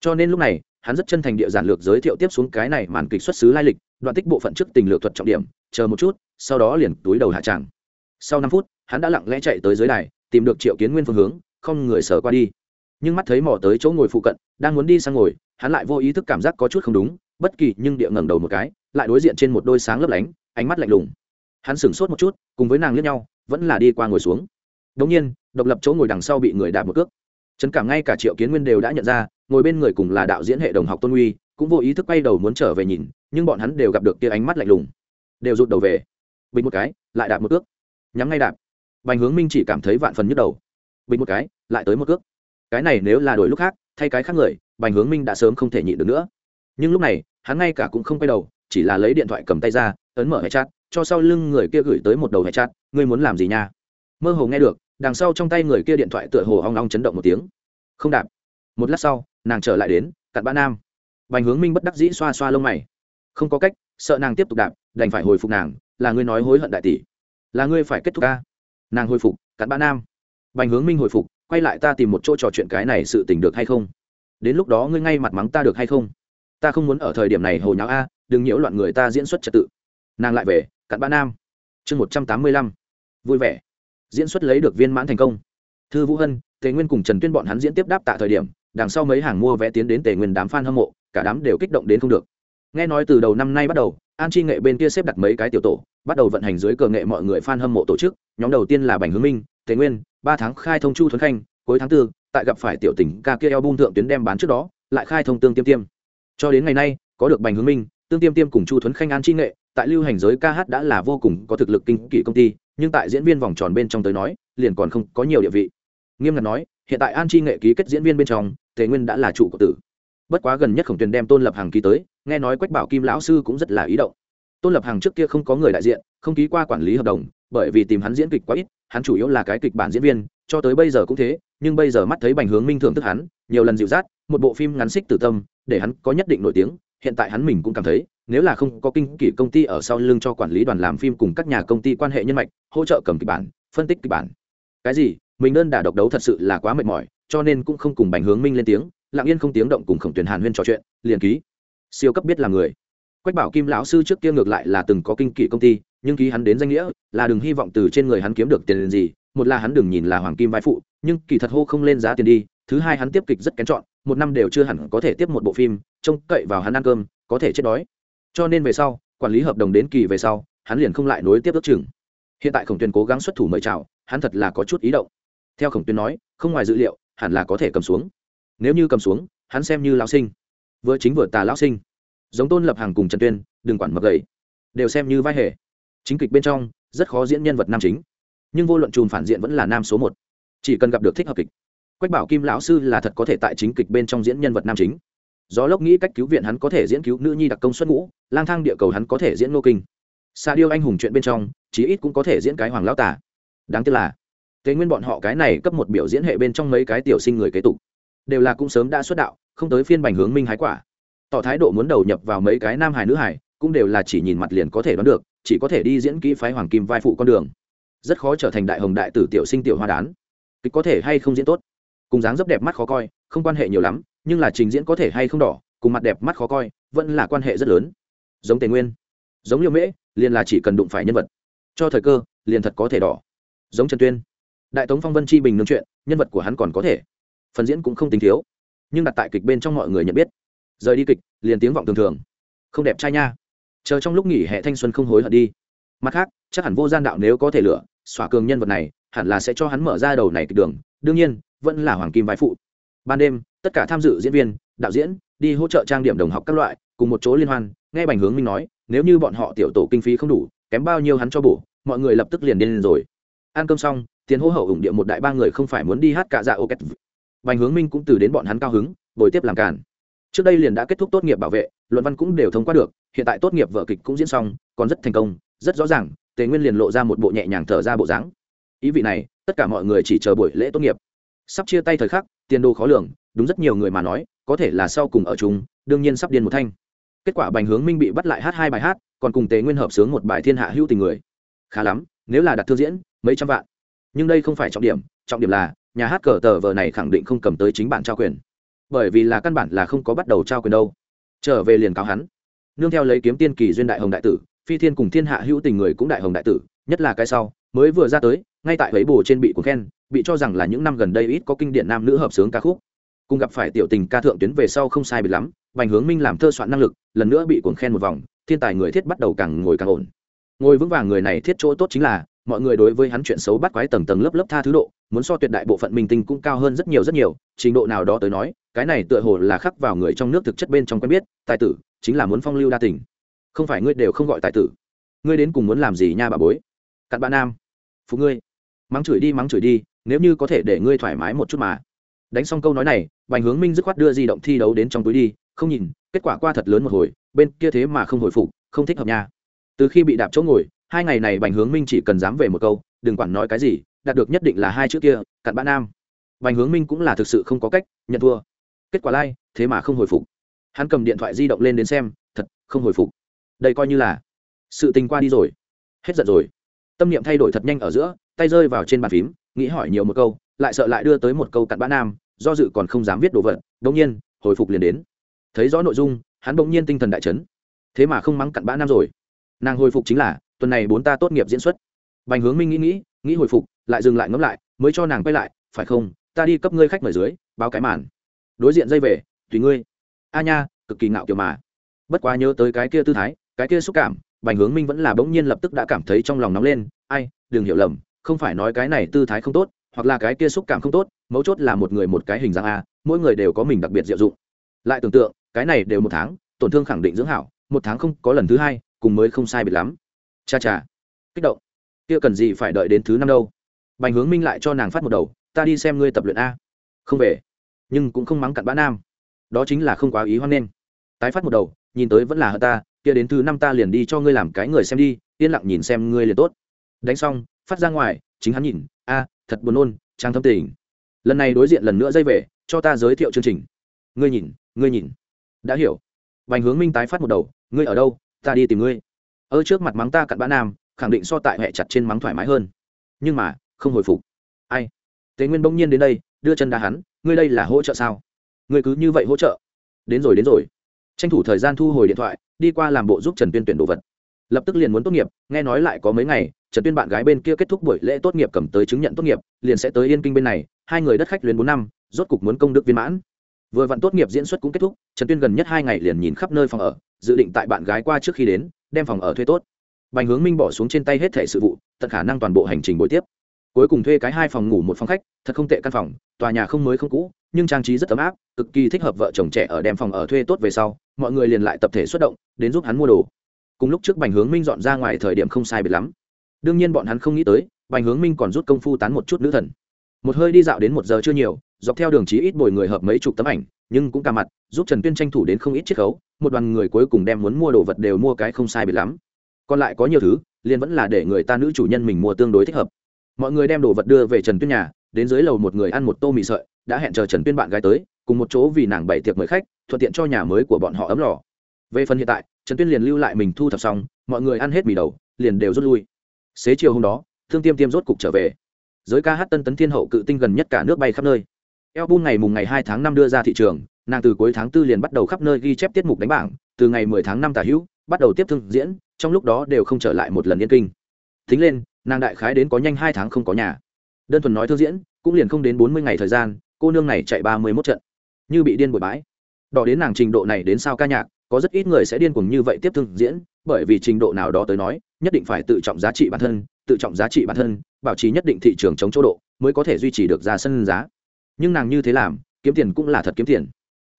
Cho nên lúc này hắn rất chân thành địa giản lược giới thiệu tiếp xuống cái này màn kịch xuất xứ lai lịch, đoạn tích bộ phận trước tình lược thuật trọng điểm, chờ một chút, sau đó liền túi đầu hạ tràng. Sau năm phút, hắn đã lặng lẽ chạy tới dưới đài, tìm được triệu kiến nguyên phương hướng, không người sờ qua đi. Nhưng mắt thấy mò tới chỗ ngồi phụ cận, đang muốn đi sang ngồi, hắn lại vô ý thức cảm giác có chút không đúng, bất kỳ nhưng địa ngẩng đầu một cái, lại đối diện trên một đôi sáng lấp lánh, ánh mắt lạnh lùng. Hắn sửng sốt một chút, cùng với nàng liếc nhau, vẫn là đi qua ngồi xuống. Đống nhiên, độc lập chỗ ngồi đằng sau bị người đạp một cước trấn cảm ngay cả triệu kiến nguyên đều đã nhận ra, ngồi bên người cùng là đạo diễn hệ đồng học tôn uy, cũng vô ý thức quay đầu muốn trở về nhìn, nhưng bọn hắn đều gặp được kia ánh mắt lạnh lùng. Đều rụt đầu về. Bình một cái, lại đạp một cước. Nhắm ngay đạp. Bành hướng minh chỉ cảm thấy vạn phần nhức đầu. Bình một cái, lại tới một cước. Cái này nếu là đổi lúc khác, thay cái khác người, bành hướng minh đã sớm không thể nhịn được nữa. Nhưng lúc này, hắn ngay cả cũng không quay đầu, chỉ là lấy điện thoại cầm tay ra, ấn mở hệ chat, cho sau lưng người kia gửi tới một đầu hệ chat, ngươi muốn làm gì nha? Mơ hồ nghe được đằng sau trong tay người kia điện thoại tựa hồ hoang long chấn động một tiếng. Không đạp. Một lát sau, nàng trở lại đến, cặn bã nam. Bành hướng minh bất đắc dĩ xoa xoa lông mày. Không có cách, sợ nàng tiếp tục đạp, đành phải hồi phục nàng, là ngươi nói hối hận đại tỷ. Là ngươi phải kết thúc ca nàng hồi phục, cặn bã nam. Bành hướng minh hồi phục, quay lại ta tìm một chỗ trò chuyện cái này sự tình được hay không? Đến lúc đó ngươi ngay mặt mắng ta được hay không? Ta không muốn ở thời điểm này hồi nháo a, đừng nhiễu loạn người ta diễn xuất trật tự. Nàng lại về, cặn bã nam. Chương một trăm tám mươi lăm. Vui vẻ diễn xuất lấy được viên mãn thành công. Thư vũ hân, tề nguyên cùng trần tuyên bọn hắn diễn tiếp đáp tạ thời điểm, đằng sau mấy hàng mua vé tiến đến tề nguyên đám f a n hâm mộ, cả đám đều kích động đến không được. Nghe nói từ đầu năm nay bắt đầu, an chi nghệ bên kia xếp đặt mấy cái tiểu tổ, bắt đầu vận hành dưới cờ nghệ mọi người f a n hâm mộ tổ chức, nhóm đầu tiên là bành hướng minh, tề nguyên, ba tháng khai thông chu thuấn khanh, cuối tháng tư, tại gặp phải tiểu tỉnh ca kia eo bung thượng tuyến đem bán trước đó, lại khai thông tương tiêm tiêm. Cho đến ngày nay, có được bành hướng minh, tương tiêm tiêm cùng chu thuấn khanh an chi nghệ, tại lưu hành giới ca hát đã là vô cùng có thực lực kinh kỷ công ty nhưng tại diễn viên vòng tròn bên trong tới nói, liền còn không có nhiều địa vị. Nghiêm ngặt nói, hiện tại an chi nghệ ký kết diễn viên bên trong, tề nguyên đã là chủ của tử. Bất quá gần nhất khổng tuyền đem tôn lập hàng ký tới, nghe nói quách bảo kim lão sư cũng rất là ý động. Tôn lập hàng trước kia không có người đại diện, không ký qua quản lý hợp đồng, bởi vì tìm hắn diễn kịch quá ít, hắn chủ yếu là cái kịch bản diễn viên, cho tới bây giờ cũng thế, nhưng bây giờ mắt thấy bành hướng minh thưởng thức hắn, nhiều lần dịu dắt, một bộ phim ngắn xích tử tâm, để hắn có nhất định nổi tiếng, hiện tại hắn mình cũng cảm thấy nếu là không có kinh kỷ công ty ở sau lưng cho quản lý đoàn làm phim cùng các nhà công ty quan hệ nhân mạch, hỗ trợ cầm kịch bản, phân tích kịch bản. Cái gì? Mình đơn đả độc đấu thật sự là quá mệt mỏi, cho nên cũng không cùng bành hướng minh lên tiếng, lặng yên không tiếng động cùng khổng tuyển hàn huyên trò chuyện, liền ký. Siêu cấp biết là người. Quách bảo kim lão sư trước kia ngược lại là từng có kinh kỷ công ty, nhưng ký hắn đến danh nghĩa, là đừng hy vọng từ trên người hắn kiếm được tiền gì, một là hắn đừng nhìn là hoàng kim vai phụ, nhưng kỳ thật hô không lên giá tiền đi, thứ hai hắn tiếp kịch rất kén chọn, một năm đều chưa hẳn có thể tiếp một bộ phim, trông cậy vào hắn ăn cơm, có thể chết đói cho nên về sau, quản lý hợp đồng đến kỳ về sau, hắn liền không lại nối tiếp ước chừng. Hiện tại khổng tuyền cố gắng xuất thủ mời chào, hắn thật là có chút ý động. Theo khổng tuyền nói, không ngoài dự liệu, hẳn là có thể cầm xuống. Nếu như cầm xuống, hắn xem như lão sinh. Vừa chính vừa tà lão sinh. Giống tôn lập hàng cùng trần tuyên, đừng quản mập gầy. Đều xem như vai hề. Chính kịch bên trong, rất khó diễn nhân vật nam chính. Nhưng vô luận chùm phản diện vẫn là nam số một. Chỉ cần gặp được thích hợp kịch. Quách bảo kim lão sư là thật có thể tại chính kịch bên trong diễn nhân vật nam chính gió lốc nghĩ cách cứu viện hắn có thể diễn cứu nữ nhi đặc công xuất ngũ, lang thang địa cầu hắn có thể diễn ngô kinh. Xa điêu anh hùng chuyện bên trong, chí ít cũng có thể diễn cái hoàng lão tả đáng tiếc là thế nguyên bọn họ cái này cấp một biểu diễn hệ bên trong mấy cái tiểu sinh người kế tục, đều là cũng sớm đã xuất đạo, không tới phiên bành hướng minh hái quả. Tỏ thái độ muốn đầu nhập vào mấy cái nam hài nữ hài, cũng đều là chỉ nhìn mặt liền có thể đoán được, chỉ có thể đi diễn kỹ phái hoàng kim vai phụ con đường. Rất khó trở thành đại hồng đại tử tiểu sinh tiểu hoa đán. Kịch có thể hay không diễn tốt? Cùng dáng dấp đẹp mắt khó coi, không quan hệ nhiều lắm nhưng là trình diễn có thể hay không đỏ, cùng mặt đẹp mắt khó coi, vẫn là quan hệ rất lớn. Giống tề nguyên, giống liêu mễ, liền là chỉ cần đụng phải nhân vật. Cho thời cơ, liền thật có thể đỏ. Giống trần tuyên, đại tống phong vân chi bình nương chuyện, nhân vật của hắn còn có thể. Phần diễn cũng không tính thiếu, nhưng đặt tại kịch bên trong mọi người nhận biết. Rời đi kịch, liền tiếng vọng thường thường. Không đẹp trai nha. Chờ trong lúc nghỉ hè thanh xuân không hối hận đi. Mặt khác, chắc hẳn vô gian đạo nếu có thể lựa xỏa cường nhân vật này, hẳn là sẽ cho hắn mở ra đầu này kịch đường. Đương nhiên, vẫn là hoàng kim vai phụ. Ban đêm tất cả tham dự diễn viên, đạo diễn, đi hỗ trợ trang điểm đồng học các loại, cùng một chỗ liên hoan, nghe bành hướng minh nói, nếu như bọn họ tiểu tổ kinh phí không đủ, kém bao nhiêu hắn cho bổ, mọi người lập tức liền điên lên rồi. Ăn cơm xong, tiền hô hậu ủng địa một đại ba người không phải muốn đi hát cả dạ ô két bành hướng minh cũng từ đến bọn hắn cao hứng, bồi tiếp làm cản trước đây liền đã kết thúc tốt nghiệp bảo vệ, luận văn cũng đều thông qua được, hiện tại tốt nghiệp vợ kịch cũng diễn xong, còn rất thành công, rất rõ ràng, tề nguyên liền lộ ra một bộ nhẹ nhàng thở ra bộ dáng. Ý vị này, tất cả mọi người chỉ chờ buổi lễ tốt nghiệp. Sắp chia tay thời khắc, tiền đồ khó lường đúng rất nhiều người mà nói, có thể là sau cùng ở chung, đương nhiên sắp điên một thanh. Kết quả bành hướng minh bị bắt lại hát hai bài hát, còn cùng tề nguyên hợp sướng một bài thiên hạ hữu tình người. Khá lắm, nếu là đặt thương diễn, mấy trăm vạn. Nhưng đây không phải trọng điểm trọng điểm là, nhà hát cờ tờ vờ này khẳng định không cầm tới chính bản trao quyền. Bởi vì là căn bản là không có bắt đầu trao quyền đâu. Trở về liền cáo hắn. Nương theo lấy kiếm tiên kỳ duyên đại hồng đại tử, phi thiên cùng thiên hạ hữu tình người cũng đại hồng đại tử, nhất là cái sau, mới vừa ra tới, ngay tại ấy bồ trên bị cuốn khen, bị cho rằng là những năm gần đây ít có kinh điển nam nữ hợp sướng ca khúc cùng gặp phải tiểu tình ca thượng tuyến về sau không sai bị lắm, bành hướng minh làm thơ soạn năng lực, lần nữa bị cuốn khen một vòng, thiên tài người thiết bắt đầu càng ngồi càng ổn. Ngồi vững vàng người này thiết chỗ tốt chính là, mọi người đối với hắn chuyện xấu bắt quái tầng tầng lớp lớp tha thứ độ, muốn so tuyệt đại bộ phận minh tinh cũng cao hơn rất nhiều rất nhiều, trình độ nào đó tới nói, cái này tựa hồ là khắc vào người trong nước thực chất bên trong quen biết, tài tử, chính là muốn phong lưu đa tình. Không phải ngươi đều không gọi tài tử. Ngươi đến cùng muốn làm gì nha bà bối? Cặn bạn nam. Phụ ngươi. Mắng chửi đi, mắng chửi đi, nếu như có thể để ngươi thoải mái một chút mà đánh xong câu nói này bành hướng minh dứt khoát đưa di động thi đấu đến trong túi đi không nhìn kết quả qua thật lớn một hồi bên kia thế mà không hồi phục không thích hợp nha. Từ khi bị đạp chỗ ngồi hai ngày này bành hướng minh chỉ cần dám về một câu đừng quản nói cái gì đạt được nhất định là hai chữ kia cặn bạn nam. Bành hướng minh cũng là thực sự không có cách nhận thua. Kết quả lai、like, thế mà không hồi phục. Hắn cầm điện thoại di động lên đến xem thật không hồi phục. Đây coi như là sự tình qua đi rồi. Hết giận rồi. Tâm niệm thay đổi thật nhanh ở giữa tay rơi vào trên bàn phím nghĩ hỏi nhiều một câu lại sợ lại đưa tới một câu cặn bã nam, do dự còn không dám viết đồ vật bỗng nhiên, hồi phục liền đến. Thấy rõ nội dung, hắn bỗng nhiên tinh thần đại chấn. Thế mà không mắng cặn bã nam rồi. Nàng hồi phục chính là, tuần này bốn ta tốt nghiệp diễn xuất. Bành hướng minh nghĩ nghĩ nghĩ hồi phục, lại dừng lại ngẫm lại, mới cho nàng quay lại, phải không, ta đi cấp ngươi khách mời dưới, báo cái màn. Đối diện dây về, tùy ngươi. A nha, cực kỳ ngạo kiểu mà. Bất quá nhớ tới cái kia tư thái, cái kia xúc cảm, bành hướng minh vẫn là bỗng nhiên lập tức đã cảm thấy trong lòng nóng lên. Ai, đừng hiểu lầm, không phải nói cái này tư thái không tốt hoặc là cái kia xúc cảm không tốt, mấu chốt là một người một cái hình dạng a, mỗi người đều có mình đặc biệt diệu dụng. Lại tưởng tượng, cái này đều một tháng, tổn thương khẳng định dưỡng hảo, một tháng không có lần thứ hai, cùng mới không sai biệt lắm. Cha cha. Kích động. Kia cần gì phải đợi đến thứ năm đâu? Bành hướng minh lại cho nàng phát một đầu, ta đi xem ngươi tập luyện a. Không về. Nhưng cũng không mắng cặn bã nam. Đó chính là không quá ý hoan nghênh. Tái phát một đầu, nhìn tới vẫn là hờ ta, kia đến thứ năm ta liền đi cho ngươi làm cái người xem đi, yên lặng nhìn xem ngươi liền tốt. Đánh xong, phát ra ngoài, chính hắn nhìn thật buồn nôn trang thâm tình. Lần này đối diện lần nữa dây về, cho ta giới thiệu chương trình. Ngươi nhìn ngươi nhìn. Đã hiểu. Vành hướng minh tái phát một đầu, ngươi ở đâu, ta đi tìm ngươi. Ở trước mặt mắng ta cặn bã nam, khẳng định so tại hệ chặt trên mắng thoải mái hơn. Nhưng mà, không hồi phục. Ai? Tế nguyên bỗng nhiên đến đây, đưa chân đá hắn, ngươi đây là hỗ trợ sao? Ngươi cứ như vậy hỗ trợ? Đến rồi đến rồi. Tranh thủ thời gian thu hồi điện thoại, đi qua làm bộ giúp trần tuyên tuyển đồ vật lập tức liền muốn tốt nghiệp, nghe nói lại có mấy ngày, trần tuyên bạn gái bên kia kết thúc buổi lễ tốt nghiệp cầm tới chứng nhận tốt nghiệp, liền sẽ tới yên kinh bên này, hai người đất khách luyến bốn năm, rốt cục muốn công đức viên mãn. Vừa vặn tốt nghiệp diễn xuất cũng kết thúc, trần tuyên gần nhất hai ngày liền nhìn khắp nơi phòng ở, dự định tại bạn gái qua trước khi đến, đem phòng ở thuê tốt. Bành hướng minh bỏ xuống trên tay hết thẻ sự vụ, tận khả năng toàn bộ hành trình buổi tiếp. Cuối cùng thuê cái hai phòng ngủ một phòng khách, thật không tệ căn phòng, tòa nhà không mới không cũ, nhưng trang trí rất ấm áp, cực kỳ thích hợp vợ chồng trẻ ở đem phòng ở thuê tốt về sau, mọi người liền lại tập thể xuất động, đến giúp hắn mua đồ cùng lúc trước bành hướng minh dọn ra ngoài thời điểm không sai biệt lắm. Đương nhiên bọn hắn không nghĩ tới, bành hướng minh còn rút công phu tán một chút nữ thần. Một hơi đi dạo đến một giờ chưa nhiều, dọc theo đường trí ít bồi người hợp mấy chục tấm ảnh, nhưng cũng cả mặt, giúp trần tuyên tranh thủ đến không ít chiết khấu, một đoàn người cuối cùng đem muốn mua đồ vật đều mua cái không sai biệt lắm. Còn lại có nhiều thứ, liền vẫn là để người ta nữ chủ nhân mình mua tương đối thích hợp. Mọi người đem đồ vật đưa về trần tuyên nhà, đến dưới lầu một người ăn một tô mì sợi, đã hẹn chờ trần tuyên bạn gái tới, cùng một chỗ vì nàng bày tiệc mời khách, thuận tiện cho nhà mới của bọn họ ấm lò. Về phần hiện tại trần tuyên liền lưu lại mình thu thập xong, mọi người ăn hết mì đầu, liền đều rút lui. Xế chiều hôm đó, thương tiêm tiêm rốt cục trở về. Giới ca hát tân tấn thiên hậu cự tinh gần nhất cả nước bay khắp nơi. Eo bun ngày mùng ngày hai tháng năm đưa ra thị trường, nàng từ cuối tháng tư liền bắt đầu khắp nơi ghi chép tiết mục đánh bảng, từ ngày mười tháng năm tả hữu, bắt đầu tiếp thương diễn, trong lúc đó đều không trở lại một lần yên kinh. Thính lên, nàng đại khái đến có nhanh hai tháng không có nhà. Đơn thuần nói thương diễn, cũng liền không đến bốn mươi ngày thời gian, cô nương này chạy ba mươi mốt trận. Như bị điên bụi bãi. Đỏ đến nàng trình độ này đến sao ca nhạc có rất ít người sẽ điên cuồng như vậy tiếp thương diễn, bởi vì trình độ nào đó tới nói, nhất định phải tự trọng giá trị bản thân, tự trọng giá trị bản thân, bảo trì nhất định thị trường chống chỗ độ, mới có thể duy trì được ra sân giá. Nhưng nàng như thế làm, kiếm tiền cũng là thật kiếm tiền.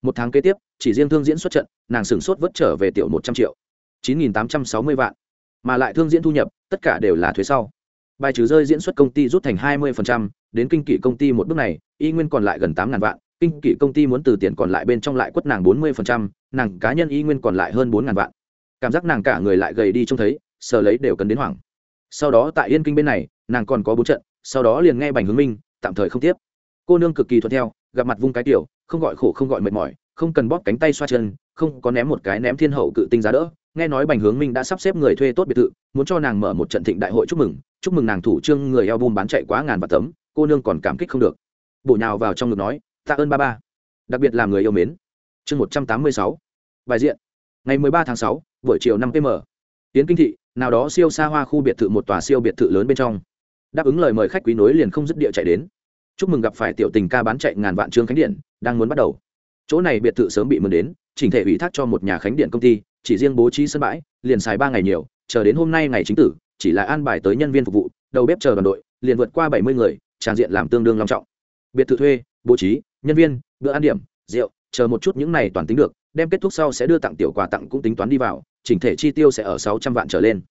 Một tháng kế tiếp, chỉ riêng thương diễn xuất trận, nàng sửng sốt vất trở về tiểu một trăm triệu. chín nghìn tám trăm sáu mươi vạn. Mà lại thương diễn thu nhập, tất cả đều là thuế sau. Bài trừ rơi diễn xuất công ty rút thành hai mươi đến kinh kỷ công ty một bước này, y nguyên còn lại gần tám ngàn vạn kinh kỵ công ty muốn từ tiền còn lại bên trong lại quất nàng bốn mươi nàng cá nhân y nguyên còn lại hơn bốn ngàn vạn. Cảm giác nàng cả người lại gầy đi trông thấy, sờ lấy đều cần đến hoảng. Sau đó tại yên kinh bên này, nàng còn có bốn trận, sau đó liền nghe bành hướng minh, tạm thời không tiếp. Cô nương cực kỳ thuận theo, gặp mặt vung cái tiểu, không gọi khổ không gọi mệt mỏi, không cần bóp cánh tay xoa chân, không có ném một cái ném thiên hậu cự tinh giá đỡ. Nghe nói bành hướng minh đã sắp xếp người thuê tốt biệt thự, muốn cho nàng mở một trận thịnh đại hội chúc mừng chúc mừng nàng thủ trương người eo bùn bán chạy quá ngàn và tấm, cô nương còn cảm kích không được. Bổ nhào vào trong ngực nói tạ ơn ba ba. Đặc biệt là người yêu mến. Chương một trăm tám mươi sáu. Bài diện. Ngày mười ba tháng sáu, buổi chiều năm pm tiến kinh thị, nào đó siêu xa hoa khu biệt thự một tòa siêu biệt thự lớn bên trong. Đáp ứng lời mời khách quý nối liền không dứt địa chạy đến. Chúc mừng gặp phải tiểu tình ca bán chạy ngàn vạn trương khánh điện, đang muốn bắt đầu. Chỗ này biệt thự sớm bị mừng đến, chỉnh thể ủy thác cho một nhà khánh điện công ty, chỉ riêng bố trí sân bãi, liền xài ba ngày nhiều, chờ đến hôm nay ngày chính tử, chỉ là an bài tới nhân viên phục vụ, đầu bếp chờ đoàn đội, liền vượt qua bảy mươi người, tràn diện làm tương đương long trọng. Biệt thự thuê, bố trí nhân viên, bữa ăn điểm, rượu, chờ một chút những này toàn tính được, đem kết thúc sau sẽ đưa tặng tiểu quà tặng cũng tính toán đi vào, chỉnh thể chi tiêu sẽ ở sáu trăm vạn trở lên.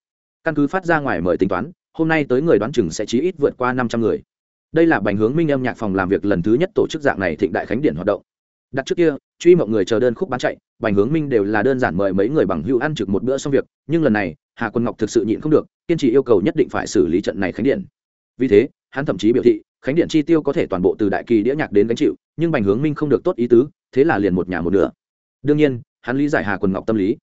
Căn cứ phát ra ngoài mời tính toán, hôm nay tới người đoán chừng sẽ chí ít vượt qua năm trăm người. Đây là bành hướng minh âm nhạc phòng làm việc lần thứ nhất tổ chức dạng này thịnh đại khánh điển hoạt động. Đặt trước kia, truy mộng người chờ đơn khúc bán chạy, bành hướng minh đều là đơn giản mời mấy người bằng hưu ăn trực một bữa xong việc, nhưng lần này, hà quân ngọc thực sự nhịn không được, kiên trì yêu cầu nhất định phải xử lý trận này khánh điện vì thế, hắn thậm chí biểu thị khánh điện chi tiêu có thể toàn bộ từ đại kỳ đĩa nhạc đến gánh chịu, nhưng bành hướng minh không được tốt ý tứ, thế là liền một nhà một nửa. Đương nhiên, hắn lý giải hà quần ngọc tâm lý.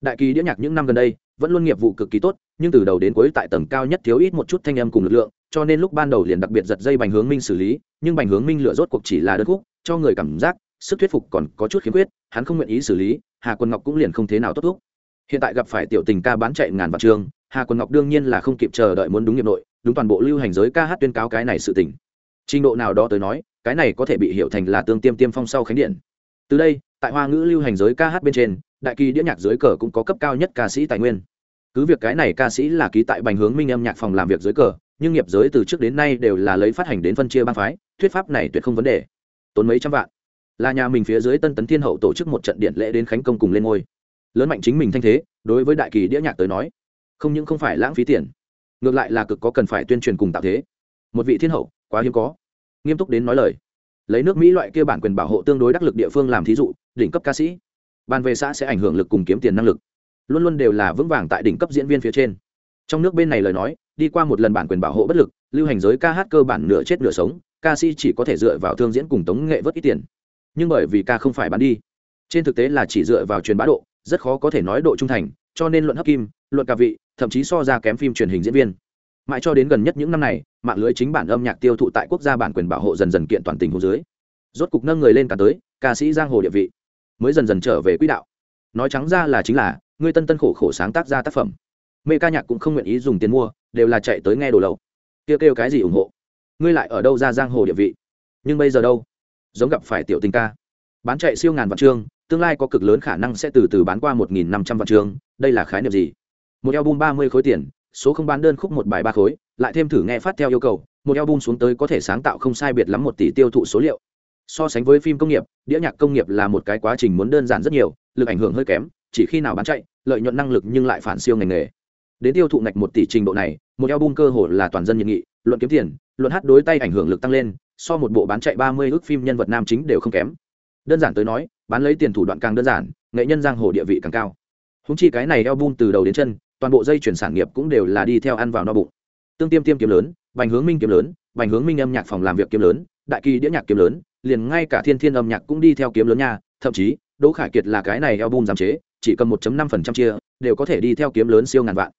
Đại kỳ đĩa nhạc những năm gần đây, vẫn luôn nghiệp vụ cực kỳ tốt, nhưng từ đầu đến cuối tại tầng cao nhất thiếu ít một chút thanh âm cùng lực lượng, cho nên lúc ban đầu liền đặc biệt giật dây bành hướng minh xử lý, nhưng bành hướng minh lựa rốt cuộc chỉ là đơn khúc, cho người cảm giác, sức thuyết phục còn có chút khiếm khuyết, hắn không nguyện ý xử lý, hà quân ngọc cũng liền không thế nào tốt thuốc hiện tại gặp phải tiểu tình ca bán chạy ngàn vạn trường, hà quân ngọc đương nhiên là không kịp chờ đợi muốn đúng nghiệp nội, đúng toàn bộ lưu hành giới ca hát tuyên cáo cái này sự tình trình độ nào đó tới nói, cái này có thể bị hiểu thành là tương tiêm tiêm phong sau khánh điện. Từ đây, tại hoa ngữ lưu hành giới ca hát bên trên, đại kỳ đĩa nhạc dưới cờ cũng có cấp cao nhất ca sĩ tài nguyên. Cứ việc cái này ca sĩ là ký tại bành hướng minh âm nhạc phòng làm việc dưới cờ, nhưng nghiệp giới từ trước đến nay đều là lấy phát hành đến phân chia bang phái, thuyết pháp này tuyệt không vấn đề. Tốn mấy trăm vạn. Là nhà mình phía dưới tân tấn thiên hậu tổ chức một trận điện lễ đến khánh công cùng lên ngôi. Lớn mạnh chính mình thanh thế, đối với đại kỳ đĩa nhạc tới nói, không những không phải lãng phí tiền, ngược lại là cực có cần phải tuyên truyền cùng tạo thế. Một vị thiên hậu quá hiếm có. Nghiêm túc đến nói lời. Lấy nước mỹ loại kia bản quyền bảo hộ tương đối đắc lực địa phương làm thí dụ, đỉnh cấp ca sĩ. Ban về xã sẽ ảnh hưởng lực cùng kiếm tiền năng lực. Luôn luôn đều là vững vàng tại đỉnh cấp diễn viên phía trên. Trong nước bên này lời nói, đi qua một lần bản quyền bảo hộ bất lực, lưu hành giới ca hát cơ bản nửa chết nửa sống, ca sĩ chỉ có thể dựa vào thương diễn cùng tống nghệ vớt ít tiền. Nhưng bởi vì ca không phải bán đi. Trên thực tế là chỉ dựa vào truyền bá độ, rất khó có thể nói độ trung thành, cho nên luận hấp kim, luận ca vị, thậm chí so ra kém phim truyền hình diễn viên mãi cho đến gần nhất những năm này, mạng lưới chính bản âm nhạc tiêu thụ tại quốc gia bản quyền bảo hộ dần dần kiện toàn tình hồ dưới. Rốt cục nâng người lên cả tới, ca sĩ giang hồ địa vị mới dần dần trở về quỹ đạo. Nói trắng ra là chính là, người tân tân khổ khổ sáng tác ra tác phẩm. Mê ca nhạc cũng không nguyện ý dùng tiền mua, đều là chạy tới nghe đồ lầu kêu kêu cái gì ủng hộ? Ngươi lại ở đâu ra giang hồ địa vị? Nhưng bây giờ đâu? Giống gặp phải tiểu tình ca. Bán chạy siêu ngàn vạn chương, tương lai có cực lớn khả năng sẽ từ từ bán qua một nghìn năm trăm vạn chương, đây là khái niệm gì? Một album ba mươi khối tiền số không bán đơn khúc một bài ba khối, lại thêm thử nghe phát theo yêu cầu, một album xuống tới có thể sáng tạo không sai biệt lắm một tỷ tiêu thụ số liệu. So sánh với phim công nghiệp, đĩa nhạc công nghiệp là một cái quá trình muốn đơn giản rất nhiều, lực ảnh hưởng hơi kém, chỉ khi nào bán chạy, lợi nhuận năng lực nhưng lại phản siêu ngành nghề. Đến tiêu thụ ngạch một tỷ trình độ này, một album cơ hồ là toàn dân nhiệt nghị, luận kiếm tiền, luận hát đối tay ảnh hưởng lực tăng lên, so một bộ bán chạy ba mươi ước phim nhân vật nam chính đều không kém. Đơn giản tới nói, bán lấy tiền thủ đoạn càng đơn giản, nghệ nhân giang hồ địa vị càng cao. Húng chi cái này album từ đầu đến chân toàn bộ dây chuyển sản nghiệp cũng đều là đi theo ăn vào no bụng. Tương tiêm tiêm kiếm lớn bành hướng minh kiếm lớn bành hướng minh âm nhạc phòng làm việc kiếm lớn, đại kỳ đĩa nhạc kiếm lớn, liền ngay cả thiên thiên âm nhạc cũng đi theo kiếm lớn nha, thậm chí, đỗ khải kiệt là cái này album giảm chế, chỉ cần 1.5% chia, đều có thể đi theo kiếm lớn siêu ngàn vạn.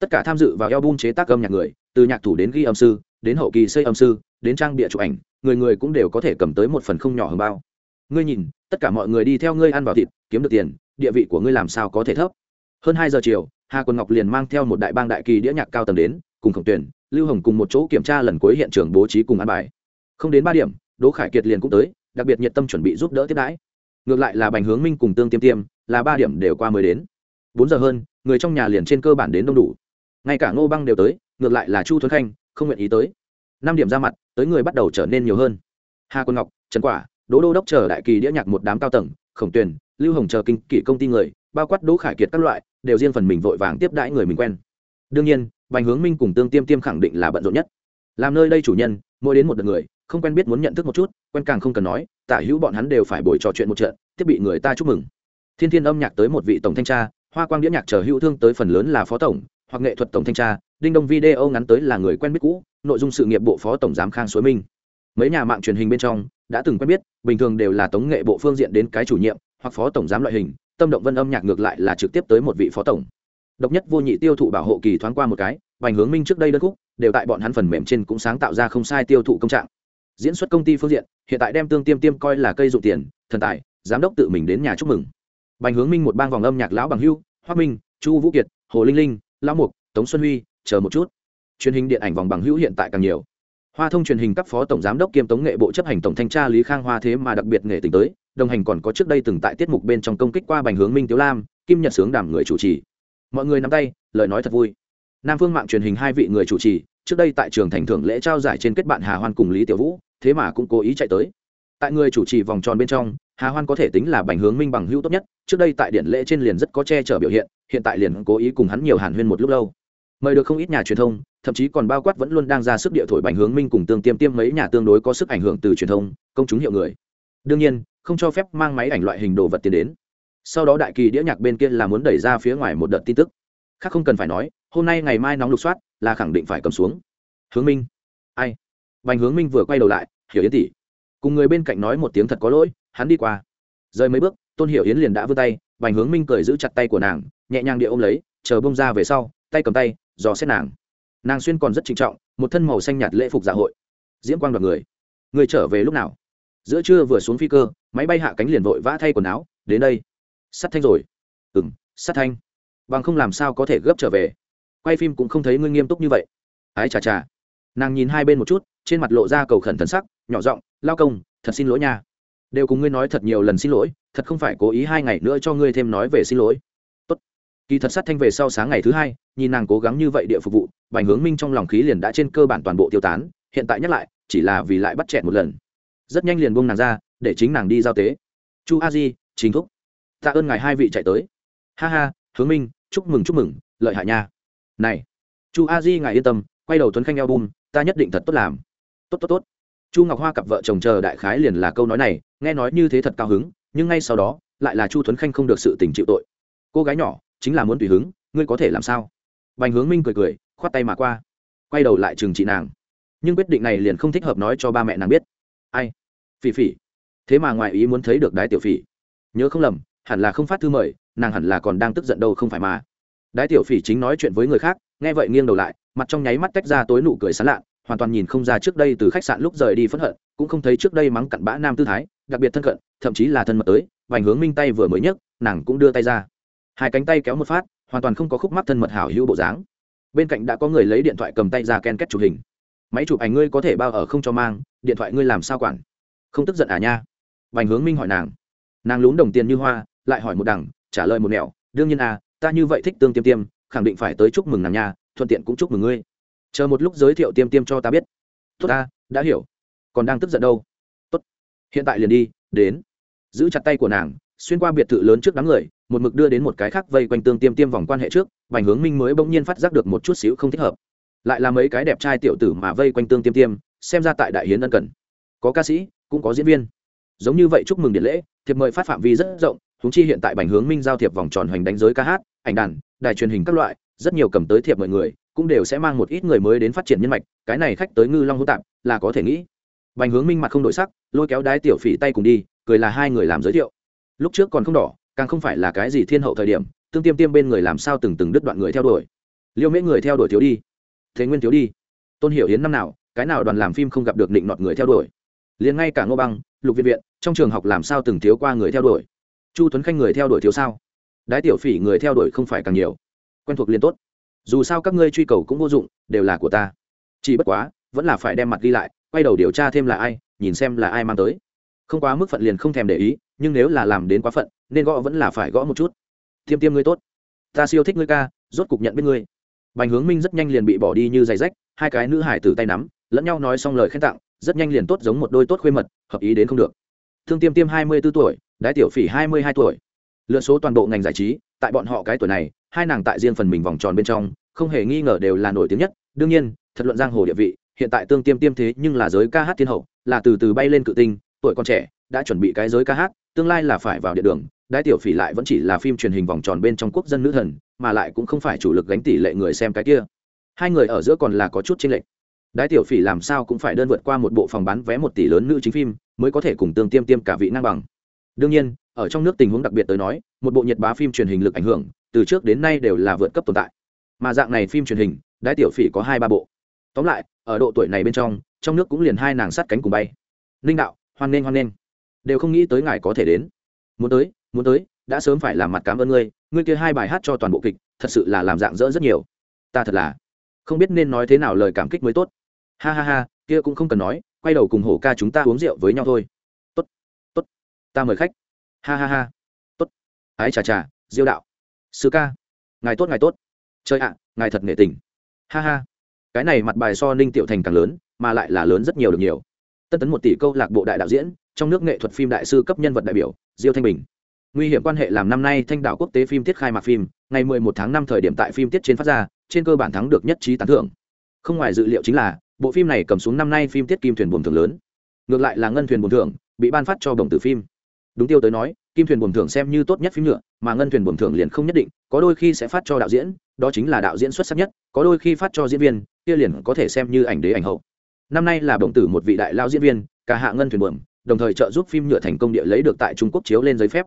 Tất cả tham dự vào album chế tác âm nhạc người, từ nhạc thủ đến ghi âm sư, đến hậu kỳ xây âm sư, đến trang bịa chụp ảnh, người người cũng đều có thể cầm tới một phần không nhỏ hơn bao. Ngươi nhìn, tất cả mọi người đi theo ngươi ăn vào thịt, kiếm được tiền, địa vị của ngươi làm sao có thể thấp? Hơn hai giờ chiều, hà quân ngọc liền mang theo một đại bang đại kỳ đĩa nhạc cao tầng đến, cùng khổng tuyển, lưu hồng cùng một chỗ kiểm tra lần cuối hiện trường bố trí cùng ăn bài. Không đến ba điểm, đỗ khải kiệt liền cũng tới, đặc biệt nhiệt tâm chuẩn bị giúp đỡ tiếp đãi. Ngược lại là bành hướng minh cùng tương tiêm tiêm, là ba điểm đều qua mới đến. Bốn giờ hơn, người trong nhà liền trên cơ bản đến đông đủ. Ngay cả ngô băng đều tới, ngược lại là chu thuấn khanh, không nguyện ý tới. Năm điểm ra mặt, tới người bắt đầu trở nên nhiều hơn. Hà quân ngọc, trần quả, đỗ đô đốc chờ đại kỳ đĩa nhạc một đám cao tầng, khổng tuyền lưu hồng chờ kinh kỷ công ty người, bao quát đỗ khải kiệt các loại đều riêng phần mình vội vàng tiếp đãi người mình quen. Đương nhiên, bành hướng minh cùng tương tiêm tiêm khẳng định là bận rộn nhất. Làm nơi đây chủ nhân, mỗi đến một đợt người, không quen biết muốn nhận thức một chút, quen càng không cần nói, tả hữu bọn hắn đều phải bồi trò chuyện một trận, thiết bị người ta chúc mừng. Thiên thiên âm nhạc tới một vị tổng thanh tra, hoa quang đĩa nhạc chờ hữu thương tới phần lớn là phó tổng, hoặc nghệ thuật tổng thanh tra, đinh đông video ngắn tới là người quen biết cũ, nội dung sự nghiệp bộ phó tổng giám khang suối minh. Mấy nhà mạng truyền hình bên trong, đã từng quen biết, bình thường đều là tống nghệ bộ phương diện đến cái chủ nhiệm, hoặc phó tổng giám loại hình tâm động vân âm nhạc ngược lại là trực tiếp tới một vị phó tổng. Độc nhất vô nhị tiêu thụ bảo hộ kỳ thoáng qua một cái, bành hướng minh trước đây đơn khúc, đều tại bọn hắn phần mềm trên cũng sáng tạo ra không sai tiêu thụ công trạng. Diễn xuất công ty phương diện, hiện tại đem tương tiêm tiêm coi là cây dụng tiền, thần tài, giám đốc tự mình đến nhà chúc mừng. Bành hướng minh một bang vòng âm nhạc lão bằng hưu hoa minh, chu vũ kiệt, hồ linh linh, lão mục, tống xuân huy, chờ một chút. Truyền hình điện ảnh vòng bằng hữu hiện tại càng nhiều. Hoa thông truyền hình các phó tổng giám đốc kiêm tống nghệ bộ chấp hành tổng thanh tra lý khang hoa thế mà đặc biệt nghệ tỉnh tới đồng hành còn có trước đây từng tại tiết mục bên trong công kích qua bành hướng minh tiếu lam, kim nhật sướng đảm người chủ trì. Mọi người nắm tay, lời nói thật vui. Nam phương mạng truyền hình hai vị người chủ trì, trước đây tại trường thành thưởng lễ trao giải trên kết bạn hà hoan cùng lý tiểu vũ, thế mà cũng cố ý chạy tới. Tại người chủ trì vòng tròn bên trong, hà hoan có thể tính là bành hướng minh bằng hữu tốt nhất, trước đây tại điện lễ trên liền rất có che chở biểu hiện hiện tại liền cố ý cùng hắn nhiều hàn huyên một lúc lâu. Mời được không ít nhà truyền thông, thậm chí còn bao quát vẫn luôn đang ra sức địa thổi bành hướng minh cùng tương tiêm tiêm mấy nhà tương đối có sức ảnh hưởng từ truyền thông, công chúng hiệu người. Đương nhiên không cho phép mang máy ảnh loại hình đồ vật tiến đến. Sau đó đại kỳ đĩa nhạc bên kia là muốn đẩy ra phía ngoài một đợt tin tức. Khác không cần phải nói, hôm nay ngày mai nóng lục soát, là khẳng định phải cầm xuống. Hướng minh. Ai? Bành hướng minh vừa quay đầu lại, hiểu yến tỷ, cùng người bên cạnh nói một tiếng thật có lỗi, hắn đi qua. Rời mấy bước, tôn hiểu yến liền đã vươn tay, bành hướng minh cười giữ chặt tay của nàng, nhẹ nhàng địa ôm lấy, chờ bông ra về sau, tay cầm tay, dò xét nàng. Nàng xuyên còn rất trịnh trọng, một thân màu xanh nhạt lễ phục dạ hội. Diễm quang đoạt người. Người trở về lúc nào? Giữa trưa vừa xuống phi cơ, máy bay hạ cánh liền vội vã thay quần áo, đến đây. Sắt thanh rồi. Ừ m sắt thanh. Bằng không làm sao có thể gấp trở về? Quay phim cũng không thấy ngươi nghiêm túc như vậy. Ái chà chà. Nàng nhìn hai bên một chút, trên mặt lộ ra cầu khẩn thần sắc, nhỏ giọng, lao công, thật xin lỗi nha. Đều cùng ngươi nói thật nhiều lần xin lỗi, thật không phải cố ý hai ngày nữa cho ngươi thêm nói về xin lỗi. Tốt. kỳ thật sát thanh về sau sáng ngày thứ hai, nhìn nàng cố gắng như vậy địa phục vụ, bành hướng minh trong lòng khí liền đã trên cơ bản toàn bộ tiêu tán, hiện tại nhắc lại, chỉ là vì lại bắt chẹt một lần rất nhanh liền buông nàng ra, để chính nàng đi giao tế. Chu a di chính thúc, tạ ơn ngài hai vị chạy tới. Ha ha, hướng minh, chúc mừng chúc mừng, lợi hại nha. Này, chu a di ngài yên tâm, quay đầu tuấn khanh album, ta nhất định thật tốt làm. Tốt tốt tốt. Chu ngọc hoa cặp vợ chồng chờ đại khái liền là câu nói này, nghe nói như thế thật cao hứng, nhưng ngay sau đó, lại là chu tuấn khanh không được sự tình chịu tội. Cô gái nhỏ, chính là muốn tùy hứng, ngươi có thể làm sao? Bành hướng minh cười cười, khoát tay mà qua. Quay đầu lại trừng trị nàng. Nhưng quyết định này liền không thích hợp nói cho ba mẹ nàng biết ai? Phỉ phỉ. Thế mà ngoài ý muốn thấy được đái tiểu phỉ. Nhớ không lầm, hẳn là không phát thư mời, nàng hẳn là còn đang tức giận đâu không phải mà. Đái tiểu phỉ chính nói chuyện với người khác, nghe vậy nghiêng đầu lại, mặt trong nháy mắt tách ra tối nụ cười sán lạ, hoàn toàn nhìn không ra trước đây từ khách sạn lúc rời đi phẫn hận, cũng không thấy trước đây mắng cặn bã nam tư thái, đặc biệt thân cận, thậm chí là thân mật tới, vành hướng minh tay vừa mới nhấc, nàng cũng đưa tay ra. Hai cánh tay kéo một phát, hoàn toàn không có khúc mắc thân mật hảo hữu bộ dáng. Bên cạnh đã có người lấy điện thoại cầm tay ra ken kết chụp hình máy chụp ảnh ngươi có thể bao ở không cho mang, điện thoại ngươi làm sao quản? Không tức giận à nha? Vành hướng minh hỏi nàng. Nàng lún đồng tiền như hoa, lại hỏi một đằng, trả lời một nẻo, đương nhiên à ta như vậy thích tương tiêm tiêm, khẳng định phải tới chúc mừng nàng nha, thuận tiện cũng chúc mừng ngươi. Chờ một lúc giới thiệu tiêm tiêm cho ta biết. Tốt ta, đã hiểu. Còn đang tức giận đâu? Tốt, hiện tại liền đi, đến. Giữ chặt tay của nàng, xuyên qua biệt thự lớn trước đám người, một mực đưa đến một cái khác vây quanh tương tiêm tiêm vòng quan hệ trước, vành hướng minh mới bỗng nhiên phát giác được một chút xíu không thích hợp lại là mấy cái đẹp trai tiểu tử mà vây quanh tương tiêm tiêm, xem ra tại đại hiến ân cần. Có ca sĩ, cũng có diễn viên. Giống như vậy chúc mừng điện lễ, thiệp mời phát phạm vi rất rộng húng chi hiện tại bành hướng minh giao thiệp vòng tròn hoành đánh giới ca hát, ảnh đàn, đài truyền hình các loại, rất nhiều cầm tới thiệp mời người, cũng đều sẽ mang một ít người mới đến phát triển nhân mạch, cái này khách tới ngư long hữu tạp, là có thể nghĩ. Bành hướng minh mặt không đổi sắc, lôi kéo đái tiểu phỉ tay cùng đi, cười là hai người làm giới thiệu. Lúc trước còn không đỏ, càng không phải là cái gì thiên hậu thời điểm, tương tiêm tiêm bên người làm sao từng từng đứt đoạn người theo đuổi. Liêu mễ người theo đuổi thiếu đi thế nguyên thiếu đi. Tôn hiểu hiến năm nào, cái nào đoàn làm phim không gặp được định nọt người theo đuổi. Liền ngay cả ngô băng, lục viện viện, trong trường học làm sao từng thiếu qua người theo đuổi. Chu tuấn khanh người theo đuổi thiếu sao? Đái tiểu phỉ người theo đuổi không phải càng nhiều. Quen thuộc liền tốt. Dù sao các ngươi truy cầu cũng vô dụng, đều là của ta. Chỉ bất quá, vẫn là phải đem mặt ghi lại, quay đầu điều tra thêm là ai, nhìn xem là ai mang tới. Không quá mức phận liền không thèm để ý, nhưng nếu là làm đến quá phận, nên gõ vẫn là phải gõ một chút. Tiêm tiêm ngươi tốt. Ta siêu thích ngươi ca, rốt cục nhận biết ngươi bành hướng minh rất nhanh liền bị bỏ đi như giày rách, hai cái nữ hải từ tay nắm, lẫn nhau nói xong lời khen tặng, rất nhanh liền tốt giống một đôi tốt khuê mật, hợp ý đến không được. Thương tiêm tiêm hai mươi b ố tuổi, đái tiểu phỉ hai mươi hai tuổi. Lựa số toàn bộ ngành giải trí, tại bọn họ cái tuổi này, hai nàng tại riêng phần mình vòng tròn bên trong, không hề nghi ngờ đều là nổi tiếng nhất. Đương nhiên, thật luận giang hồ địa vị, hiện tại tương tiêm tiêm thế nhưng là giới ca hát thiên hậu, là từ từ bay lên cự tinh tuổi còn trẻ, đã chuẩn bị cái giới ca hát, tương lai là phải vào địa đường, đái tiểu phỉ lại vẫn chỉ là phim truyền hình vòng tròn bên trong quốc dân nữ thần, mà lại cũng không phải chủ lực gánh tỷ lệ người xem cái kia. Hai người ở giữa còn là có chút chênh lệch. Đái tiểu phỉ làm sao cũng phải đơn vượt qua một bộ phòng bán vé một tỷ lớn nữ chính phim, mới có thể cùng tương tiêm tiêm cả vị ngang bằng. Đương nhiên, ở trong nước tình huống đặc biệt tới nói, một bộ nhiệt bá phim truyền hình lực ảnh hưởng, từ trước đến nay đều là vượt cấp tồn tại. Mà dạng này phim truyền hình, đái tiểu phỉ có hai ba bộ. Tóm lại, ở độ tuổi này bên trong trong nước cũng liền hai nàng sát cánh cùng bay. Ninh đạo hoan nghênh hoan nghênh. Đều không nghĩ tới ngài có thể đến. Muốn tới muốn tới, đã sớm phải làm mặt cảm ơn ngươi ngươi kia hai bài hát cho toàn bộ kịch, thật sự là làm dạng dỡ rất nhiều. Ta thật là không biết nên nói thế nào lời cảm kích mới tốt. Ha ha ha, kia cũng không cần nói, quay đầu cùng hổ ca chúng ta uống rượu với nhau thôi. Tốt tốt, ta mời khách. Ha ha ha, tốt. Ái chà chà, diêu đạo. Sư ca, ngài tốt ngài tốt. Chơi ạ, ngài thật nghệ tình. Ha ha, cái này mặt bài so ninh tiểu thành càng lớn, mà lại là lớn rất nhiều được nhiều tân tấn một tỷ câu lạc bộ đại đạo diễn, trong nước nghệ thuật phim đại sư cấp nhân vật đại biểu, diêu thanh bình. Nguy hiểm quan hệ làm năm nay thanh đạo quốc tế phim tiết khai mạc phim, ngày 11 tháng 5 thời điểm tại phim tiết trên phát ra, trên cơ bản thắng được nhất trí tán thưởng. Không ngoài dự liệu chính là, bộ phim này cầm xuống năm nay phim tiết kim thuyền buồm thưởng lớn. Ngược lại là ngân thuyền buồm thưởng, bị ban phát cho đồng tử phim. Đúng tiêu tới nói, kim thuyền buồm thưởng xem như tốt nhất phim nhựa mà ngân thuyền buồm thưởng liền không nhất định, có đôi khi sẽ phát cho đạo diễn, đó chính là đạo diễn xuất sắc nhất, có đôi khi phát cho diễn viên, kia liền có thể xem như ảnh đế ảnh hậu năm nay là đồng tử một vị đại lao diễn viên cả hạ ngân thuyền buồm, đồng thời trợ giúp phim nhựa thành công địa lấy được tại trung quốc chiếu lên giấy phép.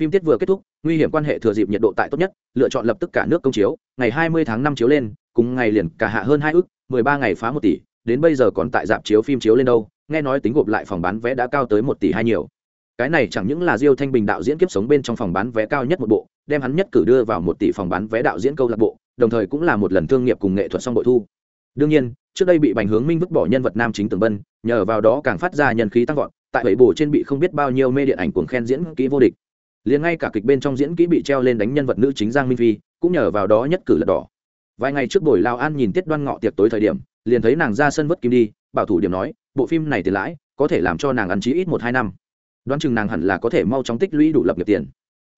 Phim tiết vừa kết thúc, nguy hiểm quan hệ thừa dịp nhiệt độ tại tốt nhất, lựa chọn lập tức cả nước công chiếu, ngày 20 tháng 5 chiếu lên, cùng ngày liền cả hạ hơn hai ước 13 ngày phá một tỷ, đến bây giờ còn tại dạp chiếu phim chiếu lên đâu, nghe nói tính gộp lại phòng bán vé đã cao tới một tỷ hai nhiều. Cái này chẳng những là diêu thanh bình đạo diễn kiếp sống bên trong phòng bán vé cao nhất một bộ, đem hắn nhất cử đưa vào một tỷ phòng bán vé đạo diễn câu lạc bộ, đồng thời cũng là một lần thương nghiệp cùng nghệ thuật song bội thu đương nhiên, trước đây bị bành hướng minh vứt bỏ nhân vật nam chính tường bân nhờ vào đó càng phát ra nhân khí tăng vọt, tại bảy bổ trên bị không biết bao nhiêu mê điện ảnh cuồng khen diễn kỹ vô địch. Liền ngay cả kịch bên trong diễn kỹ bị treo lên đánh nhân vật nữ chính giang minh phi, cũng nhờ vào đó nhất cử lật đỏ. Vài ngày trước buổi lao an nhìn tiết đoan ngọ tiệc tối thời điểm, liền thấy nàng ra sân vất kim đi, bảo thủ điểm nói, bộ phim này tiền lãi, có thể làm cho nàng ăn chí ít một hai năm. Đoán chừng nàng hẳn là có thể mau chóng tích lũy đủ lập nghiệp tiền.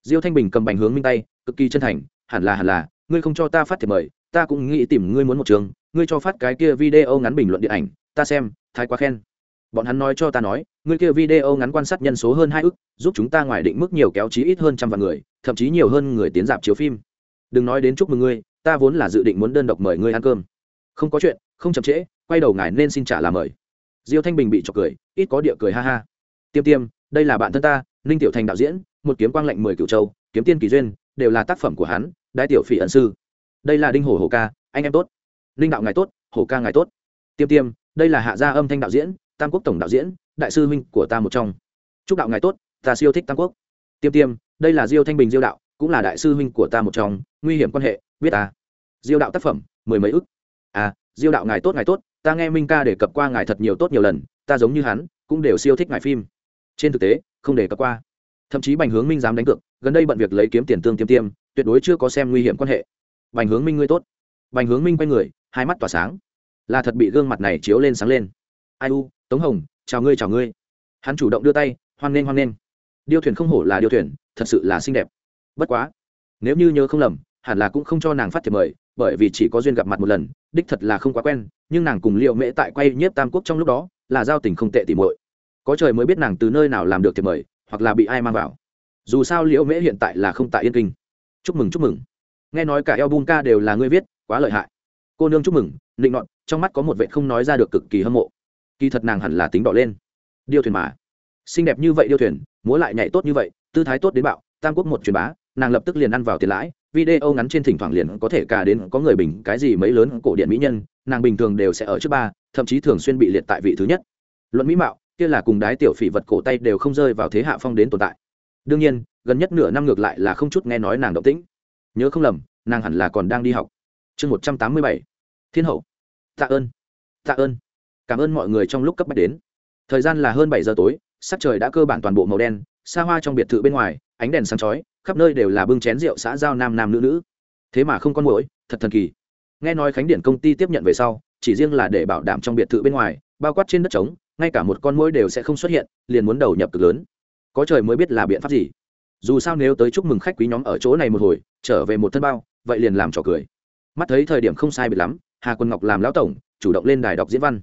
Diêu thanh bình cầm bành hướng minh tay, cực kỳ chân thành, hẳn là hẳn là, ngươi không cho ta phát thiệp mời, ta cũng nghĩ tìm ngươi muốn một trường ngươi cho phát cái kia video ngắn bình luận điện ảnh, ta xem, thái quá khen. Bọn hắn nói cho ta nói, ngươi kia video ngắn quan sát nhân số hơn hai ức, giúp chúng ta ngoài định mức nhiều kéo chí ít hơn trăm vạn người, thậm chí nhiều hơn người tiến dạp chiếu phim. Đừng nói đến chúc mừng ngươi, ta vốn là dự định muốn đơn độc mời ngươi ăn cơm. Không có chuyện, không chậm trễ, quay đầu ngài nên xin trả là mời. Diêu thanh bình bị trọc cười, ít có địa cười ha ha. Tiêm tiêm, đây là bạn thân ta, ninh tiểu thành đạo diễn, một kiếm quang lệnh mười cựu châu, kiếm tiên kỳ duyên, đều là tác phẩm của hắn đại tiểu phỉ ẩn sư. Đây là đinh hổ hổ ca, anh em tốt ninh đạo ngài tốt, hổ ca ngài tốt. Tiêm tiêm, đây là hạ gia âm thanh đạo diễn, tam quốc tổng đạo diễn, đại sư huynh của ta một trong. Chúc đạo ngài tốt, ta siêu thích tam quốc. Tiêm tiêm, đây là diêu thanh bình diêu đạo, cũng là đại sư huynh của ta một trong, nguy hiểm quan hệ, biết ta. Diêu đạo tác phẩm, mười mấy ức. À diêu đạo ngài tốt ngài tốt, ta nghe minh ca đề cập qua ngài thật nhiều tốt nhiều lần, ta giống như hắn, cũng đều siêu thích ngài phim. Trên thực tế, không đề cập qua. Thậm chí bành hướng minh dám đánh cược, gần đây bận việc lấy kiếm tiền tương tiêm tiêm, tuyệt đối chưa có xem nguy hiểm quan hệ. Bành hướng minh ngươi tốt. Bành hướng minh quay người hai mắt tỏa sáng. Là thật bị gương mặt này chiếu lên sáng lên. Ai u, tống hồng, chào ngươi chào ngươi. Hắn chủ động đưa tay, hoan nghênh hoan nghênh. Điêu thuyền không hổ là điêu thuyền, thật sự là xinh đẹp. Bất quá, nếu như nhớ không lầm, hẳn là cũng không cho nàng phát thiệp mời, bởi vì chỉ có duyên gặp mặt một lần, đích thật là không quá quen, nhưng nàng cùng liệu mễ tại quay nhiếp tam quốc trong lúc đó, là giao tình không tệ tìm muội. Có trời mới biết nàng từ nơi nào làm được thiệp mời, hoặc là bị ai mang vào. Dù sao liễu mễ hiện tại là không tại yên kinh. Chúc mừng chúc mừng. Nghe nói cả eo bun ca đều là ngươi viết, quá lợi hại cô nương chúc mừng định nọn trong mắt có một vệ không nói ra được cực kỳ hâm mộ. Kỳ thật nàng hẳn là tính đỏ lên. Điêu thuyền mà. Xinh đẹp như vậy điêu thuyền, múa lại nhảy tốt như vậy, tư thái tốt đến bạo, tam quốc một truyền bá, nàng lập tức liền ăn vào tiền lãi, video ngắn trên thỉnh thoảng liền có thể cả đến có người bình cái gì mấy lớn cổ điện mỹ nhân, nàng bình thường đều sẽ ở trước ba, thậm chí thường xuyên bị liệt tại vị thứ nhất. Luận mỹ mạo, kia là cùng đái tiểu phỉ vật cổ tay đều không rơi vào thế hạ phong đến tồn tại. Đương nhiên, gần nhất nửa năm ngược lại là không chút nghe nói nàng động tĩnh. Nhớ không lầm, nàng hẳn là còn đang đi học. Chương một trăm tám mươi bảy thiên hậu, tạ ơn tạ ơn. Cảm ơn mọi người trong lúc cấp bách đến. Thời gian là hơn bảy giờ tối, sắc trời đã cơ bản toàn bộ màu đen, xa hoa trong biệt thự bên ngoài, ánh đèn sáng chói, khắp nơi đều là bưng chén rượu xã giao nam nam nữ nữ. Thế mà không con mũi thật thần kỳ. Nghe nói khánh điển công ty tiếp nhận về sau, chỉ riêng là để bảo đảm trong biệt thự bên ngoài, bao quát trên đất trống, ngay cả một con mũi đều sẽ không xuất hiện, liền muốn đầu nhập cực lớn. Có trời mới biết là biện pháp gì. Dù sao nếu tới chúc mừng khách quý nhóm ở chỗ này một hồi, trở về một thân bao, vậy liền làm trò cười. Mắt thấy thời điểm không sai biệt lắm hà quân ngọc làm lão tổng, chủ động lên đài đọc diễn văn.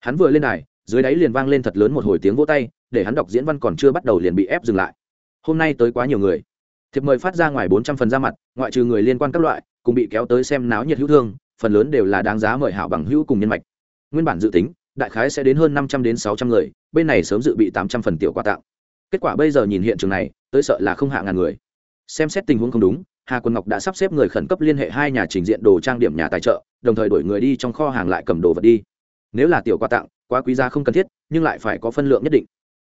Hắn vừa lên đài, dưới đáy liền vang lên thật lớn một hồi tiếng vỗ tay, để hắn đọc diễn văn còn chưa bắt đầu liền bị ép dừng lại. Hôm nay tới quá nhiều người. Thiệp mời phát ra ngoài bốn trăm phần ra mặt, ngoại trừ người liên quan các loại, cùng bị kéo tới xem náo nhiệt hữu thương, phần lớn đều là đáng giá mời hảo bằng hữu cùng nhân mạch. Nguyên bản dự tính, đại khái sẽ đến hơn năm trăm đến sáu trăm người, bên này sớm dự bị tám trăm phần tiểu quà tặng. Kết quả bây giờ nhìn hiện trường này, tới sợ là không hạ ngàn người. Xem xét tình huống không đúng hà quân ngọc đã sắp xếp người khẩn cấp liên hệ hai nhà trình diện đồ trang điểm nhà tài trợ, đồng thời đổi người đi trong kho hàng lại cầm đồ vật đi. Nếu là tiểu quà tặng, quá quý giá không cần thiết, nhưng lại phải có phân lượng nhất định.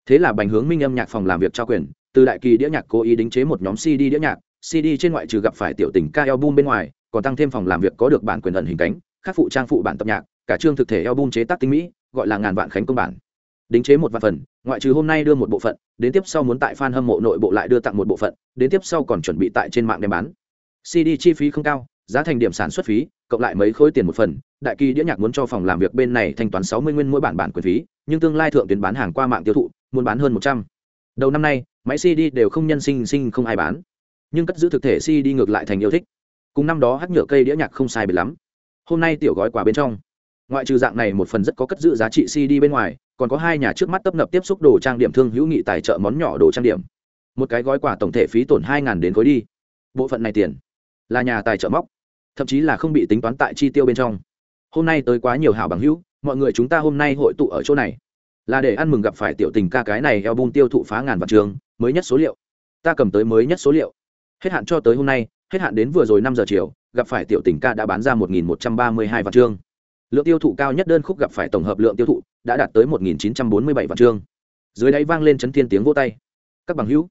Thế là bành hướng minh âm nhạc phòng làm việc trao quyền, từ đại kỳ đĩa nhạc cố ý đính chế một nhóm cd đĩa nhạc cd trên ngoại trừ gặp phải tiểu tình ca album bên ngoài, còn tăng thêm phòng làm việc có được bản quyền ẩn hình cánh khắc phụ trang phụ bản tập nhạc, cả chương thực thể album chế tác tinh mỹ, gọi là ngàn vạn khánh công bản đính chế một vạn phần, ngoại trừ hôm nay đưa một bộ phận, đến tiếp sau muốn tại fan hâm mộ nội bộ lại đưa tặng một bộ phận, đến tiếp sau còn chuẩn bị tại trên mạng đem bán. Cd chi phí không cao, giá thành điểm sản xuất phí, cộng lại mấy khối tiền một phần, đại kỳ đĩa nhạc muốn cho phòng làm việc bên này thanh toán sáu mươi nguyên mỗi bản bản quyền phí, nhưng tương lai thượng tuyến bán hàng qua mạng tiêu thụ, muốn bán hơn một trăm. Đầu năm nay, máy cd đều không nhân sinh sinh không ai bán. Nhưng cất giữ thực thể cd ngược lại thành yêu thích. Cùng năm đó hát nhựa cây đĩa nhạc không sai biệt lắm. Hôm nay tiểu gói quà bên trong. Ngoại trừ dạng này một phần rất có cất giữ giá trị cd bên ngoài còn có hai nhà trước mắt tấp nập tiếp xúc đồ trang điểm thương hữu nghị tài trợ món nhỏ đồ trang điểm. Một cái gói quà tổng thể phí tổn hai đến khối đi. Bộ phận này tiền là nhà tài trợ móc, thậm chí là không bị tính toán tại chi tiêu bên trong. Hôm nay tới quá nhiều hảo bằng hữu, mọi người chúng ta hôm nay hội tụ ở chỗ này. Là để ăn mừng gặp phải tiểu tình ca cái này eo bung tiêu thụ phá ngàn vạn trường, mới nhất số liệu. Ta cầm tới mới nhất số liệu. Hết hạn cho tới hôm nay, hết hạn đến vừa rồi năm giờ chiều, gặp phải tiểu tình ca đã bán ra một nghìn một trăm ba mươi hai vạn chương lượng tiêu thụ cao nhất đơn khúc gặp phải tổng hợp lượng tiêu thụ đã đạt tới một nghìn chín trăm bốn mươi bảy vạn chương. Dưới đáy vang lên chấn thiên tiếng vô tay. Các bằng hữu,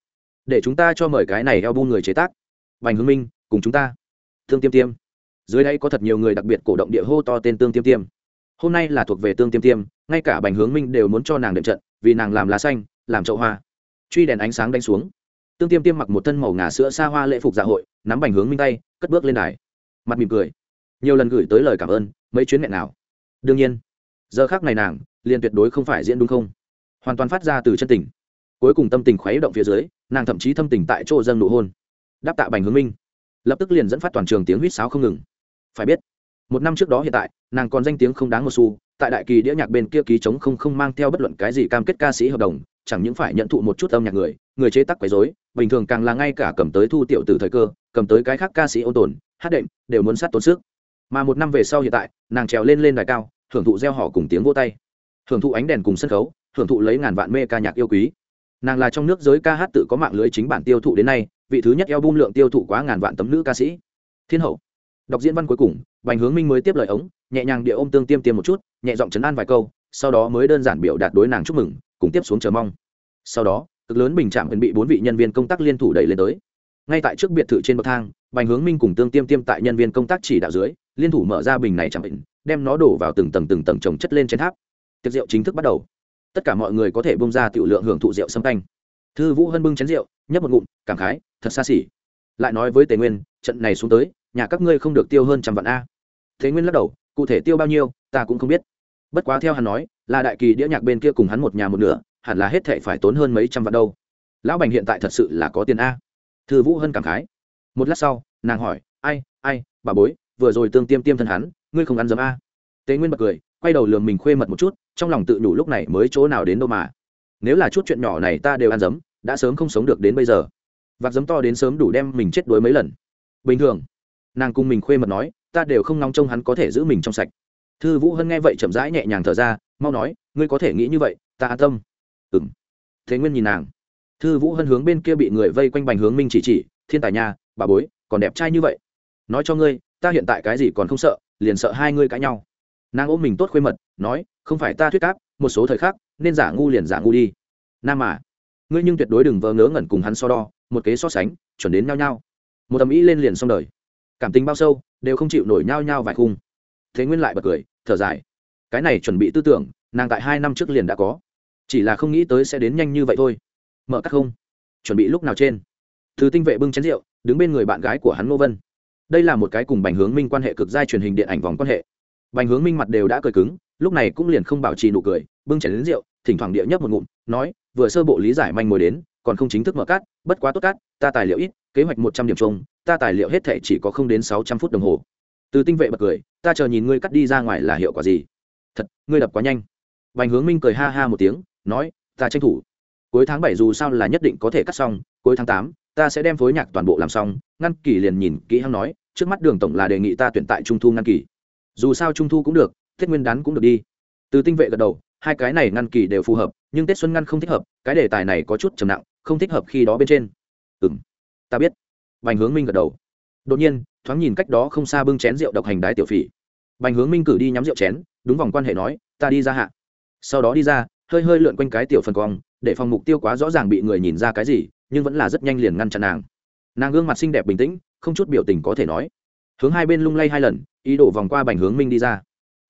để chúng ta cho mời cái này eo người chế tác. Bành hương minh, cùng chúng ta. Thương tiêm tiêm. Dưới đây có thật nhiều người đặc biệt cổ động địa hô to tên tương tiêm tiêm. Hôm nay là thuộc về tương tiêm tiêm, ngay cả bành hướng minh đều muốn cho nàng đệm trận, vì nàng làm lá xanh, làm chậu hoa. Truy đèn ánh sáng đánh xuống. Tương tiêm tiêm mặc một thân màu ngà sữa xa hoa lễ phục dạ hội, nắm bành hướng minh tay, cất bước lên đài. Mặt mỉm cười. Nhiều lần gửi tới lời cảm ơn, mấy chuyến mẹ nào. Đương nhiên, giờ khác này nàng liền tuyệt đối không phải diễn đúng không? Hoàn toàn phát ra từ chân tình. Cuối cùng tâm tình khuấy động phía dưới, nàng thậm chí thâm tình tại chỗ dâng nụ hôn. Đáp tạ bành hướng minh. Lập tức liền dẫn phát toàn trường tiếng huýt sáo không ngừng. Phải biết, một năm trước đó hiện tại, nàng còn danh tiếng không đáng một xu, tại đại kỳ đĩa nhạc bên kia ký chống không không mang theo bất luận cái gì cam kết ca sĩ hợp đồng, chẳng những phải nhận thụ một chút âm nhạc người người chế tác quấy dối bình thường càng là ngay cả cầm tới thu tiểu từ thời cơ, cầm tới cái khác ca sĩ ô tồn, hát đệm, đều muốn sát tốn sức. Mà một năm về sau hiện tại, nàng trèo lên lên đài cao, hưởng thụ gieo họ cùng tiếng vô tay hưởng thụ ánh đèn cùng sân khấu hưởng thụ lấy ngàn vạn mê ca nhạc yêu quý. Nàng là trong nước giới ca hát tự có mạng lưới chính bản tiêu thụ đến nay vị thứ nhất eo bung lượng tiêu thụ quá ngàn vạn tấm nữ ca sĩ. Thiên hậu. Đọc diễn văn cuối cùng bành hướng minh mới tiếp lời ống nhẹ nhàng địa ôm tương tiêm tiêm một chút nhẹ giọng chấn an vài câu sau đó mới đơn giản biểu đạt đối nàng chúc mừng cùng tiếp xuống chờ mong. Sau đó cực lớn bình chạm bị bốn vị nhân viên công tác liên thủ đẩy lên tới. Ngay tại trước biệt thự trên bậc thang bành hướng minh cùng tương tiêm tiêm tại nhân viên công tác chỉ đạo dưới liên thủ mở ra bình này chẳng bình, đem nó đổ vào từng tầng từng tầng trồng chất lên trên tháp tiệc rượu chính thức bắt đầu. Tất cả mọi người có thể bông ra tiểu lượng hưởng thụ rượu xâm canh. Thư vũ hân bưng chén rượu, nhấp một ngụm, cảm khái, thật xa xỉ. Lại nói với tề nguyên, trận này xuống tới, nhà các ngươi không được tiêu hơn trăm vạn a. Thế nguyên lắc đầu, cụ thể tiêu bao nhiêu, ta cũng không biết. Bất quá theo hắn nói, là đại kỳ đĩa nhạc bên kia cùng hắn một nhà một nửa, hẳn là hết thệ phải tốn hơn mấy trăm vạn đâu. Lão bành hiện tại thật sự là có tiền a. Thư vũ hân cảm khái. Một lát sau, nàng hỏi, ai ai, bà bối, vừa rồi tương tiêm tiêm thân hắn, ngươi không ăn dấm a? Tế nguyên bật cười quay đầu lường mình khuê mật một chút, trong lòng tự nhủ lúc này mới chỗ nào đến đâu mà. Nếu là chút chuyện nhỏ này ta đều ăn dấm, đã sớm không sống được đến bây giờ. Vạc dấm to đến sớm đủ đem mình chết đuối mấy lần. Bình thường, nàng cùng mình khuê mật nói, ta đều không nóng trông hắn có thể giữ mình trong sạch. Thư vũ hân nghe vậy chậm rãi nhẹ nhàng thở ra, mau nói, ngươi có thể nghĩ như vậy, ta an tâm. Ừ m thế nguyên nhìn nàng. Thư vũ hân hướng bên kia bị người vây quanh bành hướng minh chỉ chỉ, thiên tài nha, bà bối, còn đẹp trai như vậy. Nói cho ngươi, ta hiện tại cái gì còn không sợ, liền sợ hai ngươi cãi nhau nàng ôm mình tốt khuê mật, nói, không phải ta thuyết cáp một số thời khắc, nên giả ngu liền giả ngu đi. Nam mà ngươi nhưng tuyệt đối đừng vờ ngớ ngẩn cùng hắn so đo, một kế so sánh, chuẩn đến nhau nhau một tầm ý lên liền xong đời. Cảm tình bao sâu, đều không chịu nổi nhau nhau vài khung. Thế nguyên lại bật cười, thở dài. Cái này chuẩn bị tư tưởng, nàng tại hai năm trước liền đã có. Chỉ là không nghĩ tới sẽ đến nhanh như vậy thôi. Mở các không. Chuẩn bị lúc nào trên? Thứ tinh vệ bưng chén rượu, đứng bên người bạn gái của hắn ngô vân. Đây là một cái cùng bành hướng minh quan hệ cực giai truyền hình điện ảnh vòng quan hệ bành hướng minh mặt đều đã cười cứng, lúc này cũng liền không bảo trì nụ cười, bưng chén đến rượu, thỉnh thoảng địa nhấp một ngụm, nói, vừa sơ bộ lý giải manh mối đến, còn không chính thức mở cát, bất quá tốt cát, ta tài liệu ít, kế hoạch một trăm điểm chung, ta tài liệu hết thể chỉ có không đến sáu trăm phút đồng hồ. Từ tinh vệ bật cười, ta chờ nhìn ngươi cắt đi ra ngoài là hiệu quả gì? Thật, ngươi đập quá nhanh. Bành hướng minh cười ha ha một tiếng, nói, ta tranh thủ. Cuối tháng bảy dù sao là nhất định có thể cắt xong, cuối tháng tám, ta sẽ đem phối nhạc toàn bộ làm xong. Ngăn kỳ liền nhìn kỹ hăng nói, trước mắt đường tổng là đề nghị ta tuyển tại trung thu ngăn kỳ dù sao trung thu cũng được, tết nguyên đán cũng được đi. Từ tinh vệ gật đầu, hai cái này ngăn kỳ đều phù hợp, nhưng tết xuân ngăn không thích hợp, cái đề tài này có chút trầm nặng, không thích hợp khi đó bên trên. Ừ m ta biết. Bành hướng minh gật đầu. Đột nhiên, thoáng nhìn cách đó không xa bưng chén rượu độc hành đái tiểu phỉ. Bành hướng minh cử đi nhắm rượu chén, đúng vòng quan hệ nói, ta đi ra hạ. Sau đó đi ra, hơi hơi lượn quanh cái tiểu phần cong, để phòng mục tiêu quá rõ ràng bị người nhìn ra cái gì, nhưng vẫn là rất nhanh liền ngăn chặn nàng. Nàng gương mặt xinh đẹp bình tĩnh, không chút biểu tình có thể nói. Hướng hai bên lung lay hai lần ý đổ vòng qua bành hướng minh đi ra.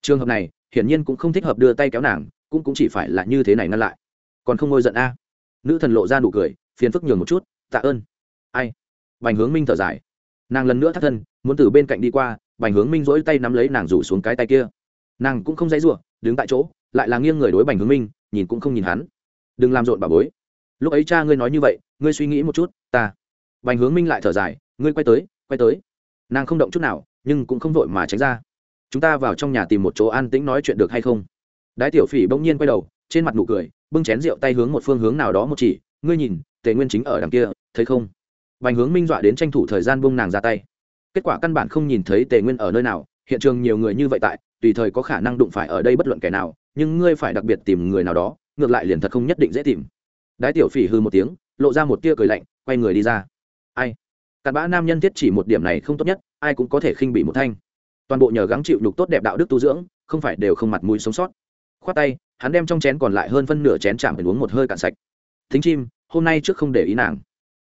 Trường hợp này, hiển nhiên cũng không thích hợp đưa tay kéo nàng, cũng cũng chỉ phải là như thế này ngăn lại. Còn không ngôi giận a. Nữ thần lộ ra nụ cười, phiền phức nhường một chút, tạ ơn. Ai? Bành hướng minh thở dài. Nàng lần nữa thắt thân, muốn từ bên cạnh đi qua, bành hướng minh dỗi tay nắm lấy nàng rủ xuống cái tay kia. Nàng cũng không dãy r u ộ đứng tại chỗ, lại là nghiêng người đối bành hướng minh, nhìn cũng không nhìn hắn. Đừng làm rộn bà bối. Lúc ấy cha ngươi nói như vậy, ngươi suy nghĩ một chút, ta. Bành hướng minh lại thở dài, ngươi quay tới quay tới. Nàng không động chút nào nhưng cũng không vội mà tránh ra. Chúng ta vào trong nhà tìm một chỗ an tĩnh nói chuyện được hay không? Đái tiểu phỉ bỗng nhiên quay đầu, trên mặt nụ cười, bưng chén rượu tay hướng một phương hướng nào đó một chỉ. Ngươi nhìn, tề nguyên chính ở đằng kia, thấy không? Bành hướng minh dọa đến tranh thủ thời gian bông nàng ra tay. Kết quả căn bản không nhìn thấy tề nguyên ở nơi nào, hiện trường nhiều người như vậy tại, tùy thời có khả năng đụng phải ở đây bất luận kẻ nào, nhưng ngươi phải đặc biệt tìm người nào đó, ngược lại liền thật không nhất định dễ tìm. Đái tiểu phỉ hư một tiếng, lộ ra một tia cười lạnh, quay người đi ra. Ai? Cặn bã nam nhân thiết chỉ một điểm này không tốt nhất ai cũng có thể khinh bị một thanh. Toàn bộ nhờ gắng chịu nhục tốt đẹp đạo đức tu dưỡng, không phải đều không mặt mũi sống sót. Khoát tay, hắn đem trong chén còn lại hơn phân nửa chén chạm để uống một hơi cạn sạch. Thính chim, hôm nay trước không để ý nàng.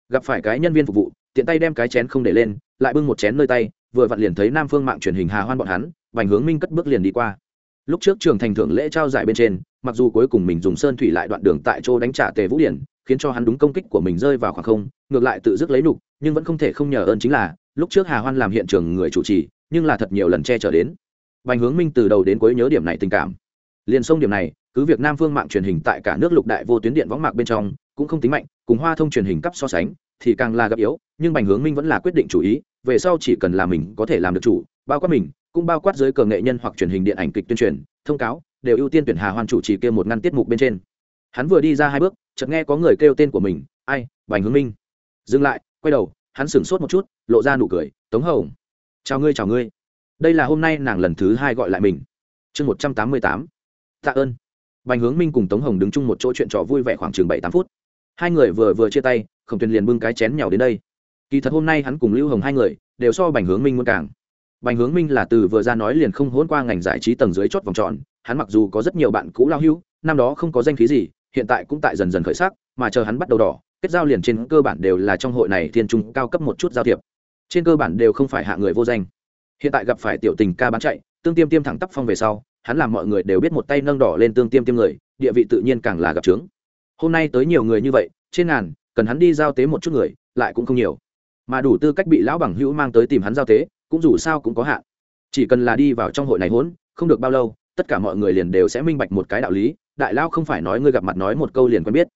Gặp phải cái nhân viên phục vụ, tiện tay đem cái chén không để lên, lại bưng một chén nơi tay, vừa vặn liền thấy nam phương mạng truyền hình hà hoan bọn hắn, vành hướng minh cất bước liền đi qua. Lúc trước trường thành thưởng lễ trao giải bên trên, mặc dù cuối cùng mình dùng sơn thủy lại đoạn đường tại chỗ đánh trả tề vũ điển, khiến cho hắn đúng công kích của mình rơi vào khoảng không, ngược lại tự dứt lấy nục nhưng vẫn không thể không nhờ ơn chính là lúc trước hà hoan làm hiện trường người chủ trì, nhưng là thật nhiều lần che chở đến. Bành hướng minh từ đầu đến cuối nhớ điểm này tình cảm. Liền sông điểm này, cứ việc nam phương mạng truyền hình tại cả nước lục đại vô tuyến điện võng mạc bên trong, cũng không tính mạnh, cùng hoa thông truyền hình cấp so sánh, thì càng là gặp yếu, nhưng bành hướng minh vẫn là quyết định chủ ý, về sau chỉ cần là mình có thể làm được chủ, bao quát mình, cũng bao quát giới cờ nghệ nhân hoặc truyền hình điện ảnh kịch tuyên truyền, thông cáo, đều ưu tiên tuyển hà hoan chủ trì kia một ngăn tiết mục bên trên. Hắn vừa đi ra hai bước, chợt nghe có người kêu tên của mình, ai, bành hướng minh. Dừng lại, quay đầu hắn sửng sốt một chút, lộ ra nụ cười, tống hồng, chào ngươi chào ngươi. Đây là hôm nay nàng lần thứ hai gọi lại mình. Chương một trăm tám mươi tám. Tạ ơn. Bành hướng minh cùng tống hồng đứng chung một chỗ chuyện trò vui vẻ khoảng chừng bảy tám phút. Hai người vừa vừa chia tay, khổng tuyền liền bưng cái chén nhào đến đây. Kỳ thật hôm nay hắn cùng lưu hồng hai người đều so bành hướng minh muốn càng. Bành hướng minh là từ vừa ra nói liền không hôn qua ngành giải trí tầng dưới chót vòng tròn, hắn mặc dù có rất nhiều bạn cũ lao hưu, năm đó không có danh khí gì, hiện tại cũng tại dần dần khởi sắc, mà chờ hắn bắt đầu đỏ kết giao liền trên cơ bản đều là trong hội này thiên trung cao cấp một chút giao thiệp. Trên cơ bản đều không phải hạ người vô danh. Hiện tại gặp phải tiểu tình ca bán chạy, tương tiêm tiêm thẳng tắp phong về sau, hắn làm mọi người đều biết một tay nâng đỏ lên tương tiêm tiêm người, địa vị tự nhiên càng là gặp trướng. Hôm nay tới nhiều người như vậy, trên ngàn, cần hắn đi giao tế một chút người, lại cũng không nhiều. Mà đủ tư cách bị lão bằng hữu mang tới tìm hắn giao tế, cũng dù sao cũng có hạn. Chỉ cần là đi vào trong hội này hỗn không được bao lâu, tất cả mọi người liền đều sẽ minh bạch một cái đạo lý, đại lao không phải nói ngươi gặp mặt nói một câu liền quen biết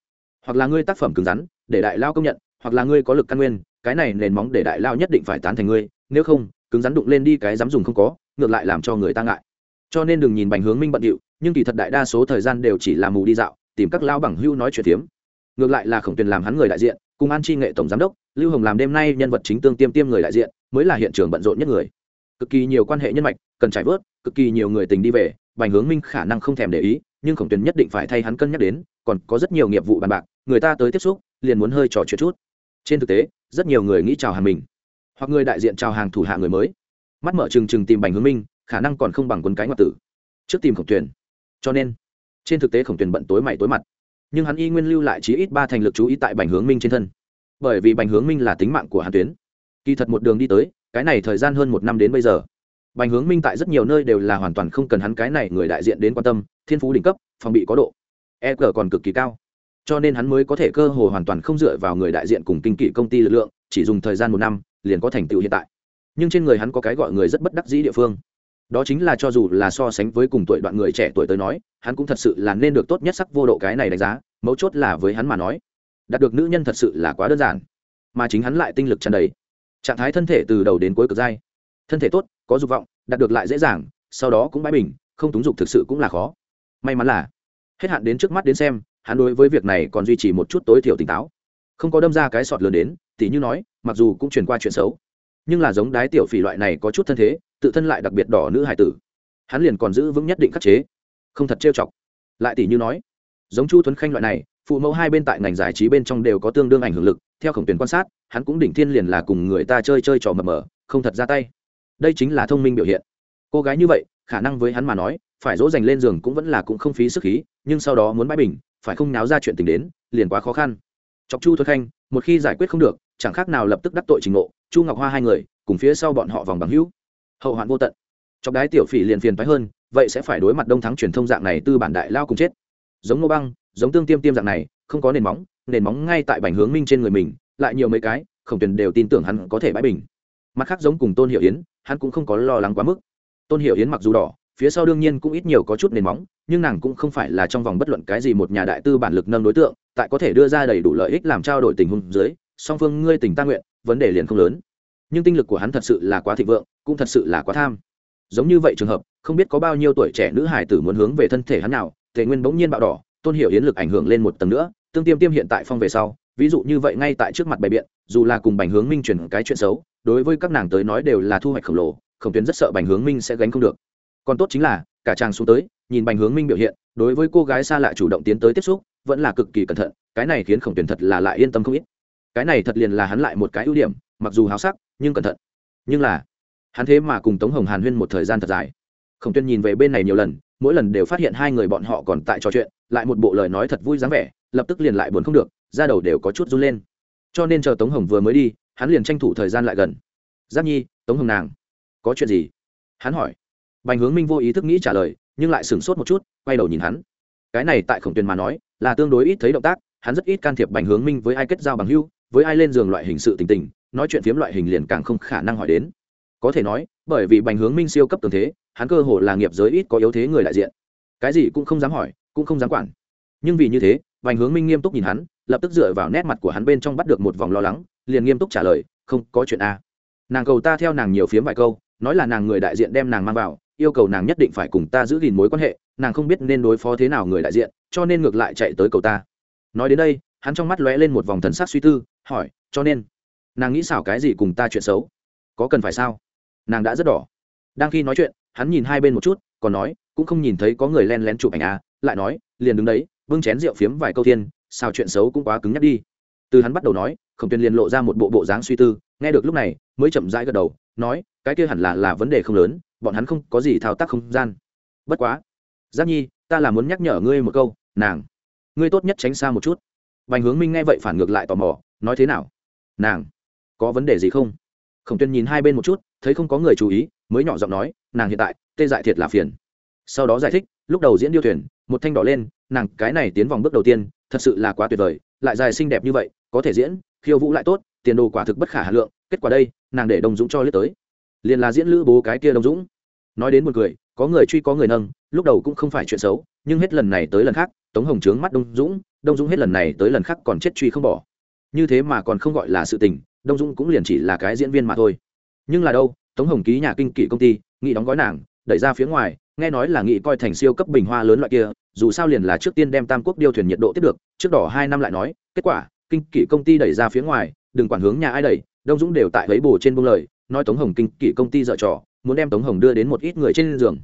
hoặc là ngươi tác phẩm cứng rắn, để đại lao công nhận, hoặc là ngươi có lực căn nguyên, cái này nền móng để đại lao nhất định phải tán thành ngươi, nếu không, cứng rắn đụng lên đi cái dám dùng không có, ngược lại làm cho người ta ngại. Cho nên đừng nhìn bành hướng minh bận điệu, nhưng kỳ thật đại đa số thời gian đều chỉ là mù đi dạo, tìm các lao bằng hưu nói chuyện tiếm ngược lại là khổng tuyền làm hắn người đại diện, cùng an chi nghệ tổng giám đốc, lưu hồng làm đêm nay nhân vật chính tương tiêm tiêm người đại diện, mới là hiện trường bận rộn nhất người. Cực kỳ nhiều quan hệ nhân mạch cần trải vớt, cực kỳ nhiều người tình đi về bành hướng minh khả năng không thèm để ý, nhưng khổng tuyền nhất định phải thay hắn cân nhắc đến, còn có rất nhiều nghiệp vụ bàn bạc, người ta tới tiếp xúc, liền muốn hơi trò chuyện chút. Trên thực tế, rất nhiều người nghĩ chào hàng mình, hoặc người đại diện chào hàng thủ hạ người mới. Mắt mở trừng trừng tìm bành hướng minh, khả năng còn không bằng quân cái ngoại tử. Trước tìm khổng tuyền. Cho nên, trên thực tế khổng tuyền bận tối mày tối mặt. Nhưng hắn y nguyên lưu lại chí ít ba thành lực chú ý tại bành hướng minh trên thân. Bởi vì bành hướng minh là tính mạng của hàn tuyến. Kỳ thật một đường đi tới, cái này thời gian hơn một năm đến bây giờ bành hướng minh tại rất nhiều nơi đều là hoàn toàn không cần hắn cái này người đại diện đến quan tâm, thiên phú đỉnh cấp, phòng bị có độ. E g còn cực kỳ cao. Cho nên hắn mới có thể cơ hồ hoàn toàn không dựa vào người đại diện cùng kinh kỵ công ty lực lượng, chỉ dùng thời gian một năm, liền có thành tựu hiện tại. Nhưng trên người hắn có cái gọi người rất bất đắc dĩ địa phương. Đó chính là cho dù là so sánh với cùng tuổi đoạn người trẻ tuổi tới nói, hắn cũng thật sự là nên được tốt nhất sắc vô độ cái này đánh giá, mấu chốt là với hắn mà nói. Đạt được nữ nhân thật sự là quá đơn giản, mà chính hắn lại tinh lực tràn đầy. Trạng thái thân thể từ đầu đến cuối cực dai thân thể tốt, có dục vọng, đạt được lại dễ dàng, sau đó cũng bãi bình, không túng dục thực sự cũng là khó. May mắn là, hết hạn đến trước mắt đến xem, hắn đối với việc này còn duy trì một chút tối thiểu tỉnh táo. Không có đâm ra cái sọt lớn đến, tỉ như nói, mặc dù cũng truyền qua chuyện xấu, nhưng là giống đái tiểu phỉ loại này có chút thân thế, tự thân lại đặc biệt đỏ nữ hải tử. Hắn liền còn giữ vững nhất định khắc chế, không thật trêu chọc. Lại tỷ như nói, giống chu tuấn khanh loại này, phụ mẫu hai bên tại ngành giải trí bên trong đều có tương đương ảnh hưởng lực, theo khổng tuyển quan sát, hắn cũng đỉnh thiên liền là cùng người ta chơi chơi trò mờ mờ, không thật ra tay đây chính là thông minh biểu hiện. Cô gái như vậy, khả năng với hắn mà nói, phải dỗ dành lên giường cũng vẫn là cũng không phí sức khí, nhưng sau đó muốn bãi bình, phải không náo ra chuyện tình đến, liền quá khó khăn. Chọc chu Thôi khanh, một khi giải quyết không được, chẳng khác nào lập tức đắc tội trình ngộ, chu ngọc hoa hai người, cùng phía sau bọn họ vòng bằng hữu. Hậu hoạn vô tận. Chọc đái tiểu phỉ liền phiền phái hơn, vậy sẽ phải đối mặt đông thắng truyền thông dạng này tư bản đại lao cùng chết. Giống ngô băng, giống tương tiêm tiêm dạng này, không có nền móng nền móng ngay tại bành hướng minh trên người mình, lại nhiều mấy cái khổng tuyền đều tin tưởng hắn có thể bãi bình. Mặt khác giống cùng tôn hiệu yến hắn cũng không có lo lắng quá mức. Tôn Hiểu yến mặc dù đỏ, phía sau đương nhiên cũng ít nhiều có chút nền móng, nhưng nàng cũng không phải là trong vòng bất luận cái gì một nhà đại tư bản lực nâng đối tượng, tại có thể đưa ra đầy đủ lợi ích làm trao đổi tình huống dưới, song phương ngươi tình ta nguyện, vấn đề liền không lớn. Nhưng tinh lực của hắn thật sự là quá thịnh vượng, cũng thật sự là quá tham. Giống như vậy trường hợp, không biết có bao nhiêu tuổi trẻ nữ hải tử muốn hướng về thân thể hắn nào, tề nguyên bỗng nhiên bạo đỏ, tôn hiểu yến lực ảnh hưởng lên một tầng nữa, tương tiêm tiêm hiện tại phong về sau ví dụ như vậy ngay tại trước mặt bày biện, dù là cùng bành hướng minh chuyển cái chuyện xấu, đối với các nàng tới nói đều là thu hoạch khổng lồ, khổng tuyến rất sợ bành hướng minh sẽ gánh không được. Còn tốt chính là, cả chàng xuống tới, nhìn bành hướng minh biểu hiện, đối với cô gái xa lạ chủ động tiến tới tiếp xúc, vẫn là cực kỳ cẩn thận, cái này khiến khổng tuyến thật là lại yên tâm không ít. Cái này thật liền là hắn lại một cái ưu điểm, mặc dù háo sắc, nhưng cẩn thận. Nhưng là, hắn thế mà cùng tống hồng hàn huyên một thời gian thật dài. Khổng tuyên nhìn về bên này nhiều lần, mỗi lần đều phát hiện hai người bọn họ còn tại trò chuyện, lại một bộ lời nói thật vui dáng vẻ, lập tức liền lại buồn không được da đầu đều có chút run lên. Cho nên chờ tống hồng vừa mới đi, hắn liền tranh thủ thời gian lại gần. Giáp nhi, tống hồng nàng, có chuyện gì? Hắn hỏi. Bành hướng minh vô ý thức nghĩ trả lời, nhưng lại sửng sốt một chút, quay đầu nhìn hắn. Cái này tại khổng tuyền mà nói, là tương đối ít thấy động tác, hắn rất ít can thiệp bành hướng minh với ai kết giao bằng hưu với ai lên giường loại hình sự tình tình, nói chuyện phiếm loại hình liền càng không khả năng hỏi đến. Có thể nói, bởi vì bành hướng minh siêu cấp tường thế, hắn cơ hồ là nghiệp giới ít có yếu thế người đại diện. Cái gì cũng không dám hỏi, cũng không dám quản. Nhưng vì như thế, bành hướng minh nghiêm túc nhìn hắn lập tức dựa vào nét mặt của hắn bên trong bắt được một vòng lo lắng, liền nghiêm túc trả lời, không, có chuyện a. Nàng cầu ta theo nàng nhiều phiếm vài câu, nói là nàng người đại diện đem nàng mang vào, yêu cầu nàng nhất định phải cùng ta giữ gìn mối quan hệ, nàng không biết nên đối phó thế nào người đại diện, cho nên ngược lại chạy tới cầu ta. Nói đến đây, hắn trong mắt lóe lên một vòng thần sắc suy tư, hỏi, cho nên, nàng nghĩ xảo cái gì cùng ta chuyện xấu? Có cần phải sao? Nàng đã rất đỏ. Đang khi nói chuyện, hắn nhìn hai bên một chút, còn nói, cũng không nhìn thấy có người len lén chụp ảnh à lại nói, liền đứng đấy, bưng chén rượu phiếm vài câu thiên sao chuyện xấu cũng quá cứng nhắc đi. Từ hắn bắt đầu nói, khổng tuyên liền lộ ra một bộ bộ dáng suy tư, nghe được lúc này, mới chậm rãi gật đầu, nói, cái kia hẳn là là vấn đề không lớn, bọn hắn không có gì thao tác không gian. Bất quá, giáp nhi, ta là muốn nhắc nhở ngươi một câu, nàng, ngươi tốt nhất tránh xa một chút. Bành hướng minh nghe vậy phản ngược lại tò mò, nói thế nào? Nàng, có vấn đề gì không? Khổng tuyên nhìn hai bên một chút, thấy không có người chú ý, mới nhỏ giọng nói, nàng hiện tại, tê dại thiệt là phiền. Sau đó giải thích, lúc đầu diễn điêu thuyền, một thanh đỏ lên, nàng cái này tiến vòng bước đầu tiên thật sự là quá tuyệt vời, lại dài xinh đẹp như vậy, có thể diễn, khiêu vũ lại tốt, tiền đồ quả thực bất khả hà lượng, kết quả đây, nàng để đồng dũng cho lướt tới. Liền là diễn lữ bố cái kia đồng dũng. Nói đến một người có người truy có người nâng, lúc đầu cũng không phải chuyện xấu, nhưng hết lần này tới lần khác, tống hồng trướng mắt đông dũng đông dũng hết lần này tới lần khác còn chết truy không bỏ. Như thế mà còn không gọi là sự tình, đông dũng cũng liền chỉ là cái diễn viên mà thôi. Nhưng là đâu, tống hồng ký nhà kinh kỷ công ty, nghĩ đóng gói nàng, đẩy ra phía ngoài nghe nói là nghị coi thành siêu cấp bình hoa lớn loại kia, dù sao liền là trước tiên đem tam quốc điêu thuyền nhiệt độ tiếp được, trước đỏ hai năm lại nói, kết quả, kinh kỷ công ty đẩy ra phía ngoài, đừng quản hướng nhà ai đẩy, đông dũng đều tại lấy bồ trên buông lời, nói tống hồng kinh kỷ công ty dở trò, muốn đem tống hồng đưa đến một ít người trên giường.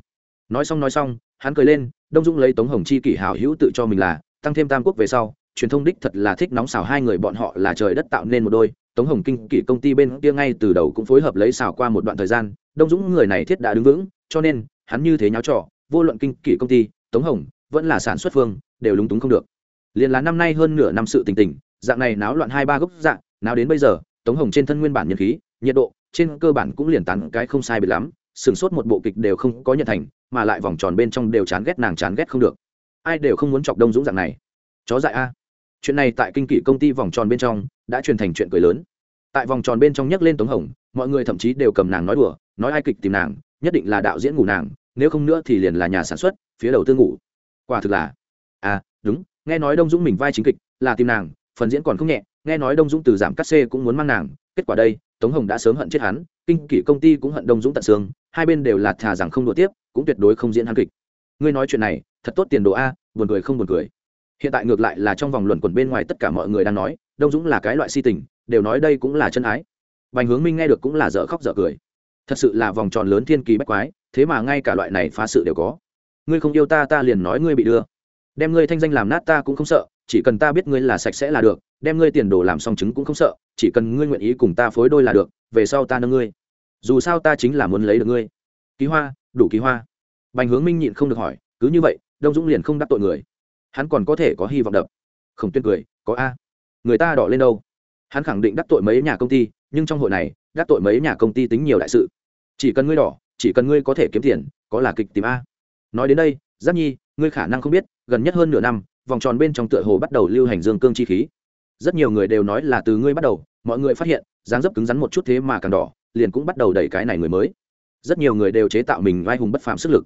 Nói xong nói xong, hắn cười lên, đông dũng lấy tống hồng chi kỷ hảo hữu tự cho mình là, tăng thêm tam quốc về sau, truyền thông đích thật là thích nóng xào hai người bọn họ là trời đất tạo nên một đôi, tống hồng kinh kỷ công ty bên kia ngay từ đầu cũng phối hợp lấy xào qua một đoạn thời gian, đông dũng người này thiết đã đứng vững, cho nên hắn như thế nháo trò, vô luận kinh kỷ công ty, tống hồng, vẫn là sản xuất phương, đều lúng túng không được. Liền là năm nay hơn nửa năm sự tình tình, dạng này náo loạn hai ba gốc dạng nào đến bây giờ, tống hồng trên thân nguyên bản nhân khí, nhiệt độ, trên cơ bản cũng liền tán cái không sai biệt lắm sửng sốt một bộ kịch đều không có nhận thành, mà lại vòng tròn bên trong đều chán ghét nàng chán ghét không được. Ai đều không muốn chọc đông dũng dạng này. Chó dại a. Chuyện này tại kinh kỷ công ty vòng tròn bên trong đã truyền thành chuyện cười lớn. Tại vòng tròn bên trong nhắc lên tống hồng, mọi người thậm chí đều cầm nàng nói đùa, nói ai kịch tìm nàng nhất định là đạo diễn ngủ nàng, nếu không nữa thì liền là nhà sản xuất, phía đầu tư ngủ. Quả thực là à đúng, nghe nói đông dũng mình vai chính kịch là tìm nàng, phần diễn còn không nhẹ, nghe nói đông dũng từ giảm cắt xê cũng muốn mang nàng, kết quả đây, tống hồng đã sớm hận chết hắn, kinh kỷ công ty cũng hận đông dũng tận xương, hai bên đều là thà rằng không đùa tiếp, cũng tuyệt đối không diễn hắn kịch. Ngươi nói chuyện này, thật tốt tiền đồ a, buồn cười không buồn cười. Hiện tại ngược lại là trong vòng luận quẩn bên ngoài tất cả mọi người đang nói, đông dũng là cái loại si tình, đều nói đây cũng là chân ái. Bành hướng minh nghe được cũng là dở khóc dở cười thật sự là vòng tròn lớn thiên kỳ bách quái, thế mà ngay cả loại này phá sự đều có. Ngươi không yêu ta ta liền nói ngươi bị đưa. Đem ngươi thanh danh làm nát ta cũng không sợ, chỉ cần ta biết ngươi là sạch sẽ là được, đem ngươi tiền đồ làm song chứng cũng không sợ, chỉ cần ngươi nguyện ý cùng ta phối đôi là được, về sau ta nâng ngươi. Dù sao ta chính là muốn lấy được ngươi. Ký hoa, đủ ký hoa. Bành hướng minh nhịn không được hỏi, cứ như vậy, đông dũng liền không đắc tội người. Hắn còn có thể có hy vọng đập. Khổng tuyên cười, có a. Người ta đỏ lên đâu? Hắn khẳng định đắc tội mấy nhà công ty, nhưng trong hội này đắc tội mấy nhà công ty tính nhiều đại sự. Chỉ cần ngươi đỏ, chỉ cần ngươi có thể kiếm tiền, có là kịch tìm a. Nói đến đây, giáp nhi, ngươi khả năng không biết, gần nhất hơn nửa năm, vòng tròn bên trong tựa hồ bắt đầu lưu hành dương cương chi khí. Rất nhiều người đều nói là từ ngươi bắt đầu, mọi người phát hiện, dáng dấp cứng rắn một chút thế mà càng đỏ, liền cũng bắt đầu đẩy cái này người mới. Rất nhiều người đều chế tạo mình vai hùng bất phạm sức lực.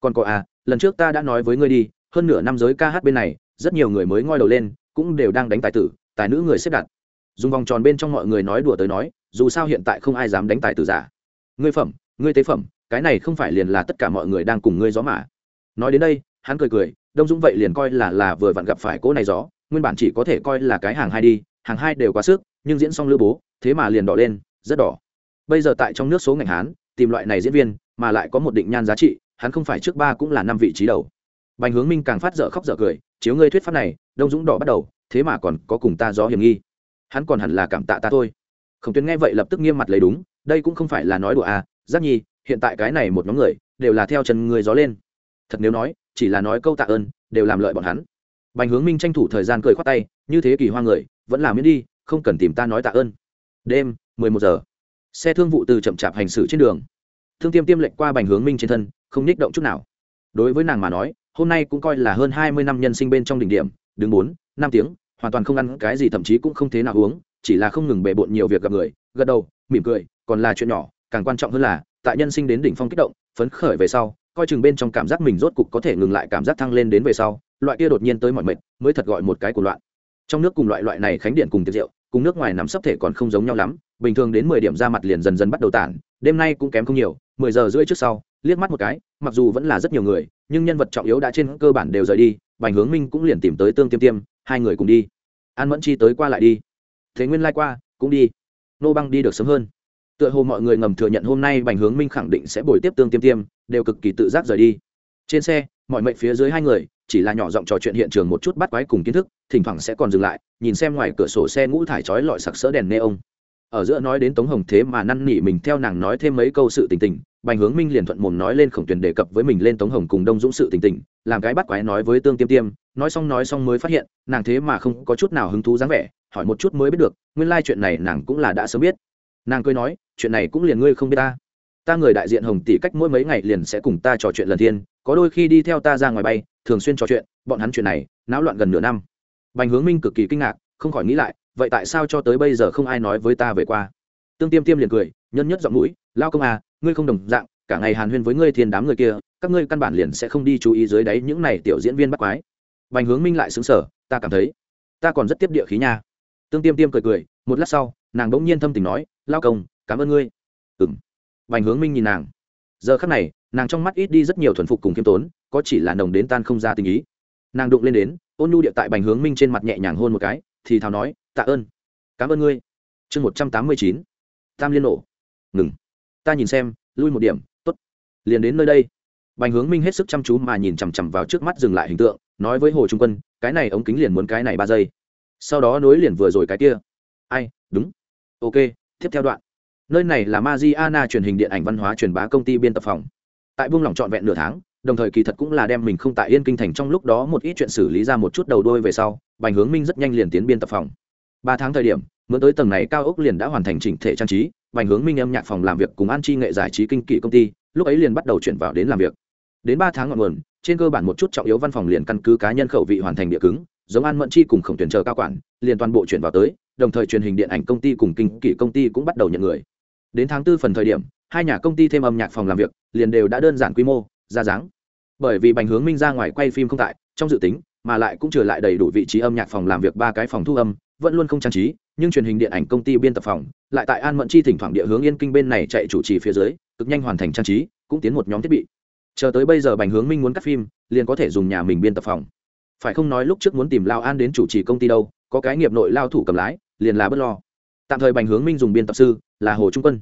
Còn có à lần trước ta đã nói với ngươi đi, hơn nửa năm giới ca hát bên này, rất nhiều người mới ngoi đầu lên, cũng đều đang đánh tài tử, tài nữ người xếp đặt. Dùng vòng tròn bên trong mọi người nói đùa tới nói dù sao hiện tại không ai dám đánh tài tử giả. Ngươi phẩm, ngươi tế phẩm, cái này không phải liền là tất cả mọi người đang cùng ngươi gió mà. Nói đến đây, hắn cười cười, đông dũng vậy liền coi là là vừa vặn gặp phải cỗ này gió, nguyên bản chỉ có thể coi là cái hàng hai đi, hàng hai đều quá sức, nhưng diễn xong lữ bố, thế mà liền đỏ lên, rất đỏ. Bây giờ tại trong nước số ngành hán, tìm loại này diễn viên, mà lại có một định nhan giá trị, hắn không phải trước ba cũng là năm vị trí đầu. Bành hướng minh càng phát dở khóc dở cười, chiếu ngươi thuyết pháp này, đông dũng đỏ bắt đầu, thế mà còn có cùng ta gió hiểm nghi. Hắn còn hẳn là cảm tạ ta thôi khổng tuyến nghe vậy lập tức nghiêm mặt lấy đúng, đây cũng không phải là nói đùa à giác nhi, hiện tại cái này một nhóm người, đều là theo chân người gió lên. Thật nếu nói, chỉ là nói câu tạ ơn, đều làm lợi bọn hắn. Bành hướng minh tranh thủ thời gian cười khoát tay, như thế kỳ hoa người, vẫn làm miễn đi, không cần tìm ta nói tạ ơn. Đêm, mười một giờ. Xe thương vụ từ chậm chạp hành xử trên đường. Thương tiêm tiêm lệnh qua bành hướng minh trên thân, không nhích động chút nào. Đối với nàng mà nói, hôm nay cũng coi là hơn hai mươi năm nhân sinh bên trong đỉnh điểm, đứng bốn, năm tiếng, hoàn toàn không ăn cái gì thậm chí cũng không thế nào uống chỉ là không ngừng bề bộn nhiều việc gặp người, gật đầu, mỉm cười, còn là chuyện nhỏ, càng quan trọng hơn là, tại nhân sinh đến đỉnh phong kích động, phấn khởi về sau, coi chừng bên trong cảm giác mình rốt cục có thể ngừng lại cảm giác thăng lên đến về sau, loại kia đột nhiên tới mọi mệt, mới thật gọi một cái của loạn. Trong nước cùng loại loại này khánh điện cùng tiệc rượu, cùng nước ngoài nằm sấp thể còn không giống nhau lắm, bình thường đến mười điểm ra mặt liền dần dần bắt đầu tản, đêm nay cũng kém không nhiều, mười giờ rưỡi trước sau, liếc mắt một cái, mặc dù vẫn là rất nhiều người, nhưng nhân vật trọng yếu đã trên cơ bản đều rời đi, bành hướng minh cũng liền tìm tới tương tiêm tiêm, hai người cùng đi. An mẫn chi tới qua lại đi thế nguyên lai qua, cũng đi. Nô băng đi được sớm hơn. Tựa hồ mọi người ngầm thừa nhận hôm nay bành hướng minh khẳng định sẽ bồi tiếp tương tiêm tiêm, đều cực kỳ tự giác rời đi. Trên xe, mọi mệnh phía dưới hai người, chỉ là nhỏ giọng trò chuyện hiện trường một chút bắt quái cùng kiến thức, thỉnh thoảng sẽ còn dừng lại, nhìn xem ngoài cửa sổ xe ngũ thải chói lọi sặc sỡ đèn neon. Ở giữa nói đến tống hồng thế mà năn nỉ mình theo nàng nói thêm mấy câu sự tình tình, bành hướng minh liền thuận mồm nói lên khổng tuyền đề cập với mình lên tống hồng cùng đông dũng sự tình tình, làm cái bắt quái nói với tương tiêm tiêm, nói xong nói xong mới phát hiện, nàng thế mà không có chút nào hứng thú dáng vẻ hỏi một chút mới biết được, nguyên lai、like、chuyện này nàng cũng là đã sớm biết. Nàng cười nói, chuyện này cũng liền ngươi không biết ta. Ta người đại diện hồng tỷ cách mỗi mấy ngày liền sẽ cùng ta trò chuyện lần thiên, có đôi khi đi theo ta ra ngoài bay, thường xuyên trò chuyện, bọn hắn chuyện này, náo loạn gần nửa năm. Bành hướng minh cực kỳ kinh ngạc, không khỏi nghĩ lại, vậy tại sao cho tới bây giờ không ai nói với ta về qua? Tương tiêm tiêm liền cười nhân nhất giọng mũi, lao công à ngươi không đồng dạng, cả ngày hàn huyên với ngươi thiên đám người kia, các ngươi căn bản liền sẽ không đi chú ý dưới đáy những này tiểu diễn viên bắt quái. Bành hướng minh lại xứng sở ta cảm thấy, ta còn rất tiếp địa khí nha tương tiêm tiêm cười cười, một lát sau, nàng bỗng nhiên thâm tình nói, lao công, cảm ơn ngươi. Ừng bành hướng minh nhìn nàng. Giờ khắc này, nàng trong mắt ít đi rất nhiều thuần phục cùng khiêm tốn, có chỉ là nồng đến tan không ra tình ý. Nàng đụng lên đến, ôn nhu địa tại bành hướng minh trên mặt nhẹ nhàng hôn một cái, thì thào nói, tạ ơn. Cảm ơn ngươi. Chương một trăm tám mươi chín. Tam liên nổ ngừng. Ta nhìn xem, lui một điểm t ố t liền đến nơi đây. Bành hướng minh hết sức chăm chú mà nhìn chằm chằm vào trước mắt dừng lại hình tượng, nói với hồ trung quân, cái này ống kính liền muốn cái này ba giây sau đó nối liền vừa rồi cái kia. Ai, đúng. Ok, tiếp theo đoạn. Nơi này là Mariana truyền hình điện ảnh văn hóa truyền bá công ty biên tập phòng. Tại buông lỏng trọn vẹn nửa tháng, đồng thời kỳ thật cũng là đem mình không tại yên kinh thành trong lúc đó một ít chuyện xử lý ra một chút đầu đôi về sau, bành hướng minh rất nhanh liền tiến biên tập phòng. Ba tháng thời điểm, mượn tới tầng này cao ốc liền đã hoàn thành chỉnh thể trang trí, bành hướng minh âm nhạc phòng làm việc cùng an chi nghệ giải trí kinh kỵ công ty, lúc ấy liền bắt đầu chuyển vào đến làm việc. Đến ba tháng ngọn nguồn, trên cơ bản một chút trọng yếu văn phòng liền căn cứ cá nhân khẩu vị hoàn thành địa cứng giống an mẫn chi cùng khổng tuyển chờ cao quản, liền toàn bộ chuyển vào tới, đồng thời truyền hình điện ảnh công ty cùng kinh kỷ công ty cũng bắt đầu nhận người. Đến tháng tư phần thời điểm, hai nhà công ty thêm âm nhạc phòng làm việc, liền đều đã đơn giản quy mô, ra dáng. Bởi vì bành hướng minh ra ngoài quay phim không tại, trong dự tính, mà lại cũng trở lại đầy đủ vị trí âm nhạc phòng làm việc ba cái phòng thu âm, vẫn luôn không trang trí, nhưng truyền hình điện ảnh công ty biên tập phòng, lại tại an mẫn chi thỉnh thoảng địa hướng yên kinh bên này chạy chủ trì phía dưới, cực nhanh hoàn thành trang trí, cũng tiến một nhóm thiết bị. Chờ tới bây giờ bành hướng minh muốn cắt phim, liền có thể dùng nhà mình biên tập phòng phải không nói lúc trước muốn tìm lao an đến chủ trì công ty đâu, có cái nghiệp nội lao thủ cầm lái, liền là b ấ t lo. Tạm thời bành hướng minh dùng biên tập sư là hồ trung quân.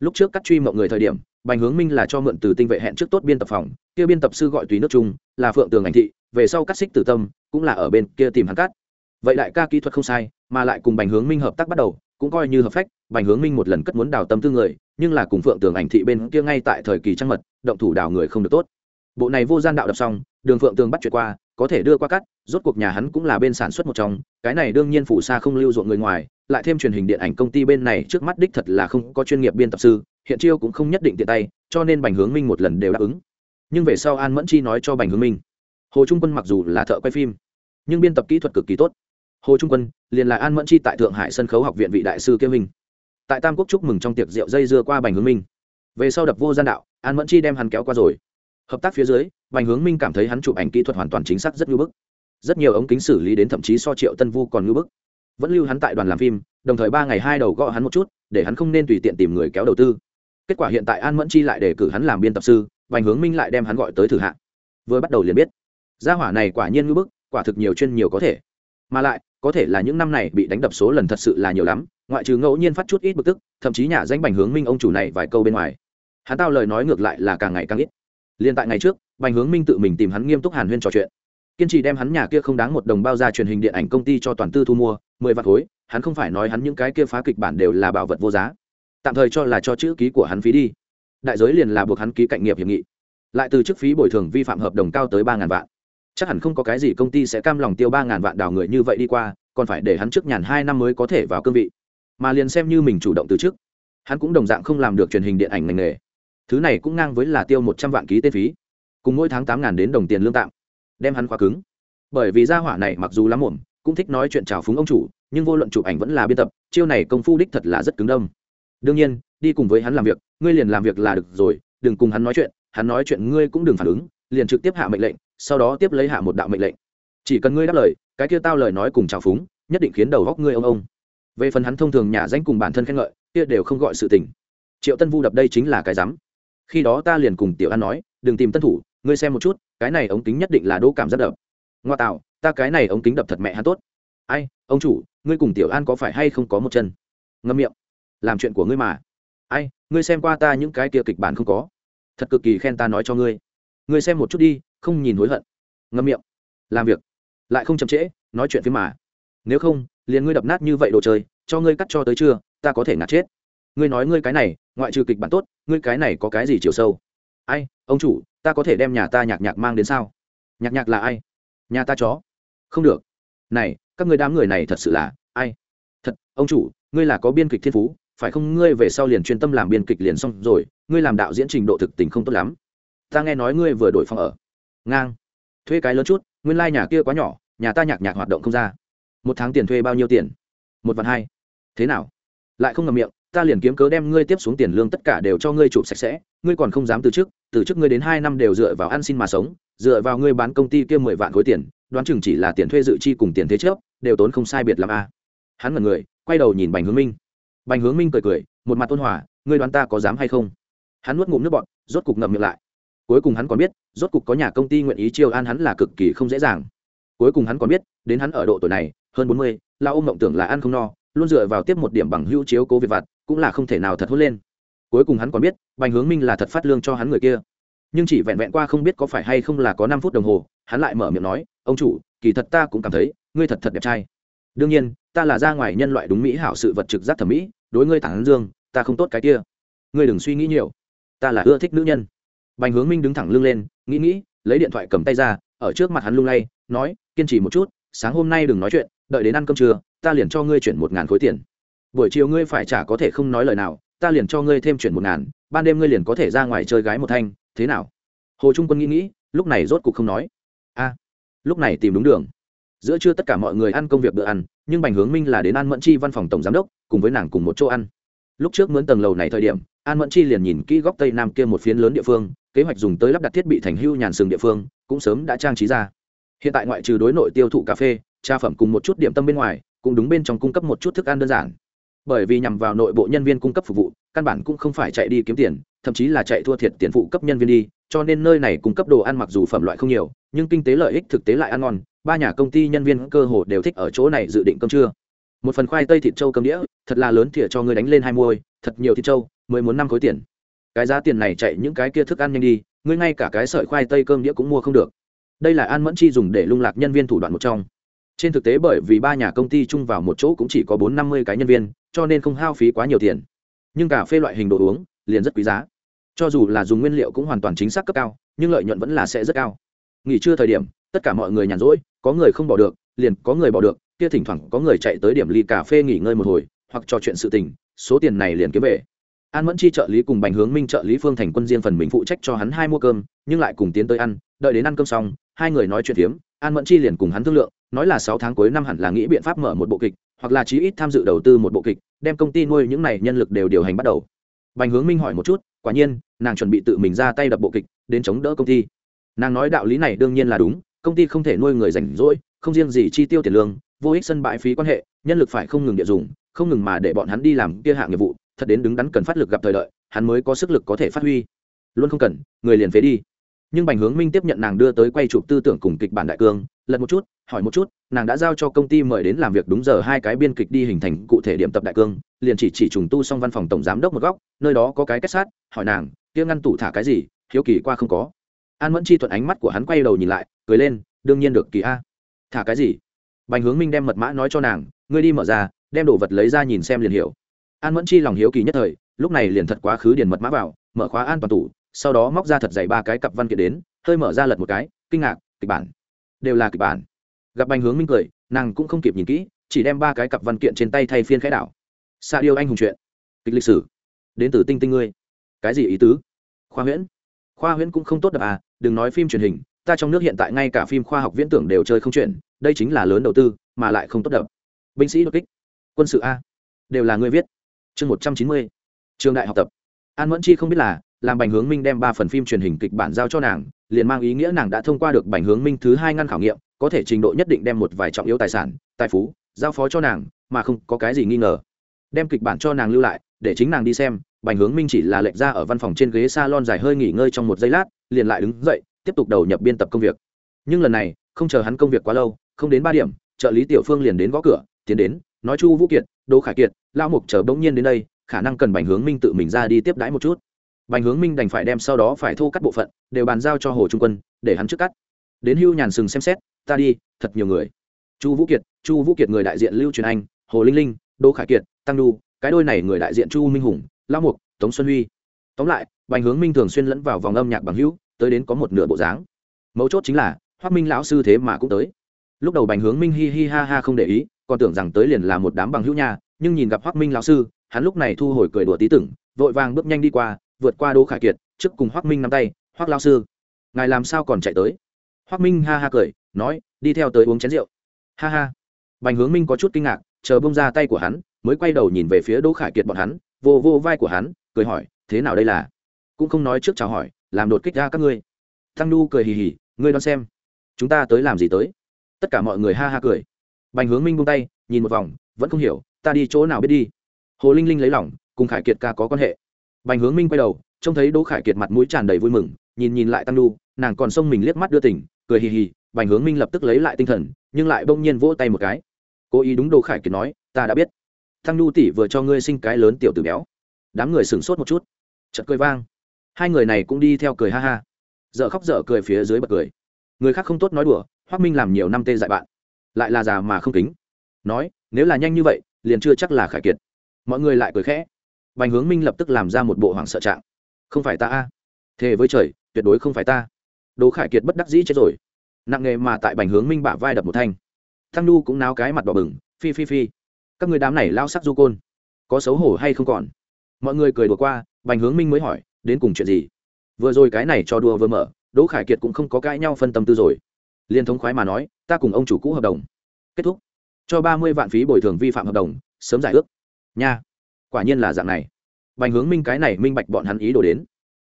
Lúc trước cắt truy mộng người thời điểm, bành hướng minh là cho mượn từ tinh vệ hẹn trước tốt biên tập phòng, kia biên tập sư gọi tùy nước trung, là phượng tường ảnh thị, về sau cắt xích tử tâm, cũng là ở bên kia tìm hắn cắt. Vậy đại ca kỹ thuật không sai, mà lại cùng bành hướng minh hợp tác bắt đầu, cũng coi như hợp phách, bành hướng minh một lần cất muốn đào tâm tư người, nhưng là cùng phượng tường ảnh thị bên kia ngay tại thời kỳ trăng mật, động thủ đào người không được tốt. Bộ này vô gian đạo đập xong đường phượng tường bắt chuyện qua, có thể đưa qua cắt, rốt cuộc nhà hắn cũng là bên sản xuất một trong, cái này đương nhiên phủ xa không lưu ruộng người ngoài, lại thêm truyền hình điện ảnh công ty bên này trước mắt đích thật là không có chuyên nghiệp biên tập sư, hiện chiêu cũng không nhất định tiện tay, cho nên bành hướng minh một lần đều đáp ứng. Nhưng về sau an mẫn chi nói cho bành hướng minh, hồ trung quân mặc dù là thợ quay phim, nhưng biên tập kỹ thuật cực kỳ tốt. Hồ trung quân liền là an mẫn chi tại thượng hải sân khấu học viện vị đại sư kiêm hình. Tại tam quốc chúc mừng trong tiệc rượu dây dưa qua bành hướng minh. Về sau đập vô gian đạo, an mẫn chi đem hắn kéo qua rồi hợp tác phía dưới, bành hướng minh cảm thấy hắn chụp ảnh kỹ thuật hoàn toàn chính xác rất ngưỡng bức. Rất nhiều ống kính xử lý đến thậm chí so triệu tân vu còn ngưỡng bức. Vẫn lưu hắn tại đoàn làm phim, đồng thời ba ngày hai đầu gõ hắn một chút, để hắn không nên tùy tiện tìm người kéo đầu tư. Kết quả hiện tại an mẫn chi lại để cử hắn làm biên tập sư, bành hướng minh lại đem hắn gọi tới thử hạng vừa bắt đầu liền biết, gia hỏa này quả nhiên ngưỡng bức, quả thực nhiều chuyên nhiều có thể. Mà lại, có thể là những năm này bị đánh đập số lần thật sự là nhiều lắm, ngoại trừ ngẫu nhiên phát chút ít bực tức, thậm chí nhà danh bành hướng minh ông chủ này vài câu bên ngoài. Hắn tao lời nói ngược lại là càng ngày càng ít liên tại ngày trước, bành hướng minh tự mình tìm hắn nghiêm túc hàn huyên trò chuyện. Kiên trì đem hắn nhà kia không đáng một đồng bao ra truyền hình điện ảnh công ty cho toàn tư thu mua, mười vạn khối, hắn không phải nói hắn những cái kia phá kịch bản đều là bảo vật vô giá. Tạm thời cho là cho chữ ký của hắn phí đi. Đại giới liền là buộc hắn ký cạnh nghiệp hiệp nghị. Lại từ chức phí bồi thường vi phạm hợp đồng cao tới ba ngàn vạn. Chắc hẳn không có cái gì công ty sẽ cam lòng tiêu ba ngàn vạn đào người như vậy đi qua, còn phải để hắn trước nhàn hai năm mới có thể vào cương vị. Mà liền xem như mình chủ động từ chức, hắn cũng đồng dạng không làm được truyền hình điện ảnh ngành nghề thứ này cũng ngang với là tiêu một trăm vạn ký tên phí. Cùng mỗi tháng tám ngàn đến đồng tiền lương tạm. Đem hắn khóa cứng. Bởi vì gia hỏa này mặc dù lắm muộn, cũng thích nói chuyện trào phúng ông chủ, nhưng vô luận chụp ảnh vẫn là biên tập, chiêu này công phu đích thật là rất cứng đông đương nhiên, đi cùng với hắn làm việc, ngươi liền làm việc là được rồi, đừng cùng hắn nói chuyện, hắn nói chuyện ngươi cũng đừng phản ứng, liền trực tiếp hạ mệnh lệnh, sau đó tiếp lấy hạ một đạo mệnh lệnh. Chỉ cần ngươi đáp lời, cái kia tao lời nói cùng trào phúng, nhất định khiến đầu góc ngươi ông ông. Về phần hắn thông thường nhà danh cùng bản thân khen ngợi, kia đều không gọi sự tình. Triệu tân vu đập đây chính là cái rắm khi đó ta liền cùng tiểu an nói, đừng tìm tân thủ, ngươi xem một chút, cái này ống kính nhất định là đỗ cảm giác đập. Ngoa tạo, ta cái này ống kính đập thật mẹ hắn tốt. Ai, ông chủ, ngươi cùng tiểu an có phải hay không có một chân? Ngâm miệng. Làm chuyện của ngươi mà. Ai, ngươi xem qua ta những cái kia kịch bản không có? Thật cực kỳ khen ta nói cho ngươi. Ngươi xem một chút đi, không nhìn hối hận. Ngâm miệng. Làm việc. Lại không chậm trễ, nói chuyện với mà. Nếu không, liền ngươi đập nát như vậy đồ chơi, cho ngươi cắt cho tới trưa, ta có thể ngạt chết ngươi nói ngươi cái này, ngoại trừ kịch bản tốt, ngươi cái này có cái gì chiều sâu? Ai, ông chủ, ta có thể đem nhà ta nhạc nhạc mang đến sao? Nhạc nhạc là ai? Nhà ta chó. Không được. Này, các người đám người này thật sự là ai? Thật, ông chủ, ngươi là có biên kịch thiên phú, phải không? Ngươi về sau liền chuyên tâm làm biên kịch liền xong rồi, ngươi làm đạo diễn trình độ thực tình không tốt lắm. Ta nghe nói ngươi vừa đổi phòng ở. Ngang. Thuê cái lớn chút, nguyên lai、like、nhà kia quá nhỏ, nhà ta nhạc nhạc hoạt động không ra. Một tháng tiền thuê bao nhiêu tiền? Một vạn hai. Thế nào? Lại không ngầm miệng ta liền kiếm cớ đem ngươi tiếp xuống tiền lương tất cả đều cho ngươi chụp sạch sẽ ngươi còn không dám từ chức từ chức ngươi đến hai năm đều dựa vào ăn xin mà sống dựa vào ngươi bán công ty kia mười vạn khối tiền đoán chừng chỉ là tiền thuê dự chi cùng tiền thế chấp, đều tốn không sai biệt làm a. Hắn ngẩn người quay đầu nhìn bành hướng minh. Bành hướng minh cười cười một mặt ôn hòa ngươi đoán ta có dám hay không? Hắn nuốt ngụm nước bọn rốt cục ngậm miệng lại. Cuối cùng hắn còn biết rốt cục có nhà công ty nguyện ý chiêu an hắn là cực kỳ không dễ dàng. Cuối cùng hắn còn biết đến hắn ở độ tuổi này hơn bốn mươi lao ôm mộng tưởng là ăn không no luôn dựa vào tiếp một điểm bằng hữu chiếu cố việc vặt cũng là không thể nào thật hốt lên. Cuối cùng hắn còn biết, bành hướng minh là thật phát lương cho hắn người kia. Nhưng chỉ vẹn vẹn qua không biết có phải hay không là có năm phút đồng hồ, hắn lại mở miệng nói, ông chủ, kỳ thật ta cũng cảm thấy, ngươi thật thật đẹp trai. Đương nhiên, ta là ra ngoài nhân loại đúng mỹ hảo sự vật trực giác thẩm mỹ, đối ngươi thẳng dương, ta không tốt cái kia. Ngươi đừng suy nghĩ nhiều. Ta là ưa thích nữ nhân. Bành hướng minh đứng thẳng lưng lên, nghĩ nghĩ, lấy điện thoại cầm tay ra, ở trước mặt hắn lung lay, nói, kiên trì một chút, sáng hôm nay đừng nói chuyện, đợi đến ăn cơm trưa, ta liền cho ngươi chuyển một ngàn khối tiền buổi chiều ngươi phải trả có thể không nói lời nào, ta liền cho ngươi thêm chuyển một ngàn, ban đêm ngươi liền có thể ra ngoài chơi gái một thanh, thế nào? Hồ trung quân nghĩ nghĩ, lúc này rốt cuộc không nói. A, lúc này tìm đúng đường. Giữa trưa tất cả mọi người ăn công việc bữa ăn, nhưng bành hướng minh là đến an mẫn chi văn phòng tổng giám đốc, cùng với nàng cùng một chỗ ăn. Lúc trước mướn tầng lầu này thời điểm, an mẫn chi liền nhìn kỹ góc tây nam kia một phiến lớn địa phương, kế hoạch dùng tới lắp đặt thiết bị thành hưu nhàn sừng địa phương, cũng sớm đã trang trí ra. Hiện tại ngoại trừ đối nội tiêu thụ cà phê, trà phẩm cùng một chút điểm tâm bên ngoài, cũng đúng bên trong cung cấp một chút thức ăn đơn giản bởi vì nhằm vào nội bộ nhân viên cung cấp phục vụ, căn bản cũng không phải chạy đi kiếm tiền, thậm chí là chạy thua thiệt tiền phụ cấp nhân viên đi, cho nên nơi này cung cấp đồ ăn mặc dù phẩm loại không nhiều, nhưng kinh tế lợi ích thực tế lại ăn ngon. Ba nhà công ty nhân viên cơ hồ đều thích ở chỗ này dự định cơm trưa. Một phần khoai tây thịt trâu cơm đĩa, thật là lớn thìa cho người đánh lên hai môi thật nhiều thịt trâu, mới muốn năm khối tiền. Cái giá tiền này chạy những cái kia thức ăn nhanh đi, ngươi ngay cả cái sợi khoai tây cơm đĩa cũng mua không được. Đây là an mẫn chi dùng để lung lạc nhân viên thủ đoạn một trong trên thực tế bởi vì ba nhà công ty chung vào một chỗ cũng chỉ có bốn năm mươi cái nhân viên, cho nên không hao phí quá nhiều tiền. Nhưng cà phê loại hình đồ uống liền rất quý giá. Cho dù là dùng nguyên liệu cũng hoàn toàn chính xác cấp cao, nhưng lợi nhuận vẫn là sẽ rất cao. Nghỉ trưa thời điểm, tất cả mọi người nhàn rỗi, có người không bỏ được, liền có người bỏ được, kia thỉnh thoảng có người chạy tới điểm ly cà phê nghỉ ngơi một hồi, hoặc trò chuyện sự tình, số tiền này liền kiếm về an mẫn chi trợ lý cùng bành hướng minh trợ lý phương thành quân riêng phần mình phụ trách cho hắn hai mua cơm, nhưng lại cùng tiến tới ăn, đợi đến ăn cơm xong, hai người nói chuyện phiếm, an mẫn chi liền cùng hắn thương lượng, nói là sáu tháng cuối năm hẳn là nghĩ biện pháp mở một bộ kịch, hoặc là chí ít tham dự đầu tư một bộ kịch, đem công ty nuôi những này nhân lực đều điều hành bắt đầu. Bành hướng minh hỏi một chút, quả nhiên, nàng chuẩn bị tự mình ra tay đập bộ kịch, đến chống đỡ công ty. Nàng nói đạo lý này đương nhiên là đúng, công ty không thể nuôi người rảnh rỗi, không riêng gì chi tiêu tiền lương, vô ích sân bãi phí quan hệ, nhân lực phải không ngừng địa dùng, không ngừng mà để bọn hắn đi làm kia hạng nghiệp vụ thật đến đứng đắn cần phát lực gặp thời đợi hắn mới có sức lực có thể phát huy. Luôn không cần, người liền phế đi. Nhưng bành hướng minh tiếp nhận nàng đưa tới quay chụp tư tưởng cùng kịch bản đại cương, lật một chút, hỏi một chút, nàng đã giao cho công ty mời đến làm việc đúng giờ hai cái biên kịch đi hình thành cụ thể điểm tập đại cương, liền chỉ chỉ trùng tu xong văn phòng tổng giám đốc một góc, nơi đó có cái kết sát, hỏi nàng, kia ngăn tủ thả cái gì, hiếu kỳ qua không có. An mẫn chi thuận ánh mắt của hắn quay đầu nhìn lại, cười lên, đương nhiên được kỳ a. Thả cái gì? Bành hướng minh đem mật mã nói cho nàng, ngươi đi mở ra, đem đồ vật lấy ra nhìn xem liền hiểu an mẫn chi lòng hiếu kỳ nhất thời, lúc này liền thật quá khứ điền mật mã vào, mở khóa an toàn tủ, sau đó móc ra thật dày ba cái cặp văn kiện đến, hơi mở ra lật một cái, kinh ngạc, kịch bản. Đều là kịch bản. Gặp bành hướng minh cười, nàng cũng không kịp nhìn kỹ, chỉ đem ba cái cặp văn kiện trên tay thay phiên khẽ đảo. Xa điêu anh hùng chuyện. Kịch lịch sử. Đến từ tinh tinh ngươi. Cái gì ý tứ? Khoa huyễn. Khoa huyễn cũng không tốt đập à đừng nói phim truyền hình, ta trong nước hiện tại ngay cả phim khoa học viễn tưởng đều chơi không chuyện đây chính là lớn đầu tư, mà lại không tốt đập. Binh sĩ đột kích. Quân sự a. Đều là người viết chương một trăm chín mươi, trường đại học tập. An mẫn chi không biết là, làm bành hướng minh đem ba phần phim truyền hình kịch bản giao cho nàng, liền mang ý nghĩa nàng đã thông qua được bành hướng minh thứ hai ngăn khảo nghiệm, có thể trình độ nhất định đem một vài trọng yếu tài sản, tài phú, giao phó cho nàng, mà không có cái gì nghi ngờ. Đem kịch bản cho nàng lưu lại, để chính nàng đi xem, bành hướng minh chỉ là lệch ra ở văn phòng trên ghế s a lon dài hơi nghỉ ngơi trong một giây lát, liền lại đứng dậy, tiếp tục đầu nhập biên tập công việc. Nhưng lần này, không chờ hắn công việc quá lâu, không đến ba điểm, trợ lý tiểu phương liền đến gõ cửa, tiến đến, nói chu vũ kiệt, đỗ khải kiệt lão mục chờ bỗng nhiên đến đây, khả năng cần bành hướng minh tự mình ra đi tiếp đãi một chút. Bành hướng minh đành phải đem sau đó phải thô cắt bộ phận, đều bàn giao cho hồ trung quân, để hắn trước cắt. Đến hưu nhàn sừng xem xét, ta đi, thật nhiều người. Chu vũ kiệt, chu vũ kiệt người đại diện lưu truyền anh, hồ linh linh, đỗ khải kiệt, tăng nhu, cái đôi này người đại diện chu minh hùng, lão mục, tống xuân huy. Tóm lại, bành hướng minh thường xuyên lẫn vào vòng âm nhạc bằng hữu, tới đến có một nửa bộ dáng. Mấu chốt chính là hoác minh lão sư thế mà cũng tới. Lúc đầu bành hướng minh hi hi ha ha không để ý, còn tưởng rằng tới liền là một đám bằng hữu nha nhưng nhìn gặp hoác minh lão sư, hắn lúc này thu hồi cười đùa tí tưởng vội vàng bước nhanh đi qua, vượt qua đỗ khải kiệt, trước cùng hoác minh nắm tay hoác lão sư, ngài làm sao còn chạy tới? Hoác minh ha ha cười, nói, đi theo tới uống chén rượu. Ha ha. Bành hướng minh có chút kinh ngạc, chờ bông ra tay của hắn, mới quay đầu nhìn về phía đỗ khải kiệt bọn hắn, vô vô vai của hắn, cười hỏi, thế nào đây là? Cũng không nói trước chào hỏi, làm đột kích ra các ngươi. Thăng nu cười hì hì, ngươi đón xem, chúng ta tới làm gì tới? Tất cả mọi người ha ha cười. Bành hướng minh buông tay, nhìn một vòng, vẫn không hiểu ta đi chỗ nào biết đi. Hồ linh linh lấy lỏng cùng khải kiệt ca có quan hệ. Bành hướng minh quay đầu, trông thấy đỗ khải kiệt mặt mũi tràn đầy vui mừng, nhìn nhìn lại tăng nu nàng còn xông mình liếc mắt đưa tỉnh, cười hì hì, bành hướng minh lập tức lấy lại tinh thần, nhưng lại bỗng nhiên vỗ tay một cái. Cố ý đúng đỗ khải kiệt nói, ta đã biết. Thăng nu tỷ vừa cho ngươi sinh cái lớn tiểu tử béo. Đám người sửng sốt một chút. Chật cười vang. Hai người này cũng đi theo cười ha ha. Dợ khóc dở cười phía dưới bật cười. Người khác không tốt nói đùa hoác minh làm nhiều năm tê dại bạn. Lại là già mà không kính. Nói, nếu là nhanh như vậy liền chưa chắc là khải kiệt. Mọi người lại cười khẽ. Bành hướng minh lập tức làm ra một bộ hoảng sợ trạng. Không phải ta a. Thề với trời, tuyệt đối không phải ta. Đỗ khải kiệt bất đắc dĩ chết rồi. Nặng nghề mà tại bành hướng minh bả vai đập một thanh. Thăng nu cũng náo cái mặt đỏ bừng, phi phi phi. Các người đám này lao sắc du côn. Có xấu hổ hay không còn? Mọi người cười đùa qua, bành hướng minh mới hỏi, đến cùng chuyện gì? Vừa rồi cái này cho đùa vừa mở, đỗ khải kiệt cũng không có cãi nhau phân tâm tư rồi. Liên thống khoái mà nói, ta cùng ông chủ cũ hợp đồng. Kết thúc cho ba mươi vạn phí bồi thường vi phạm hợp đồng, sớm giải ước. Nha, quả nhiên là dạng này. Bành hướng minh cái này minh bạch bọn hắn ý đồ đến.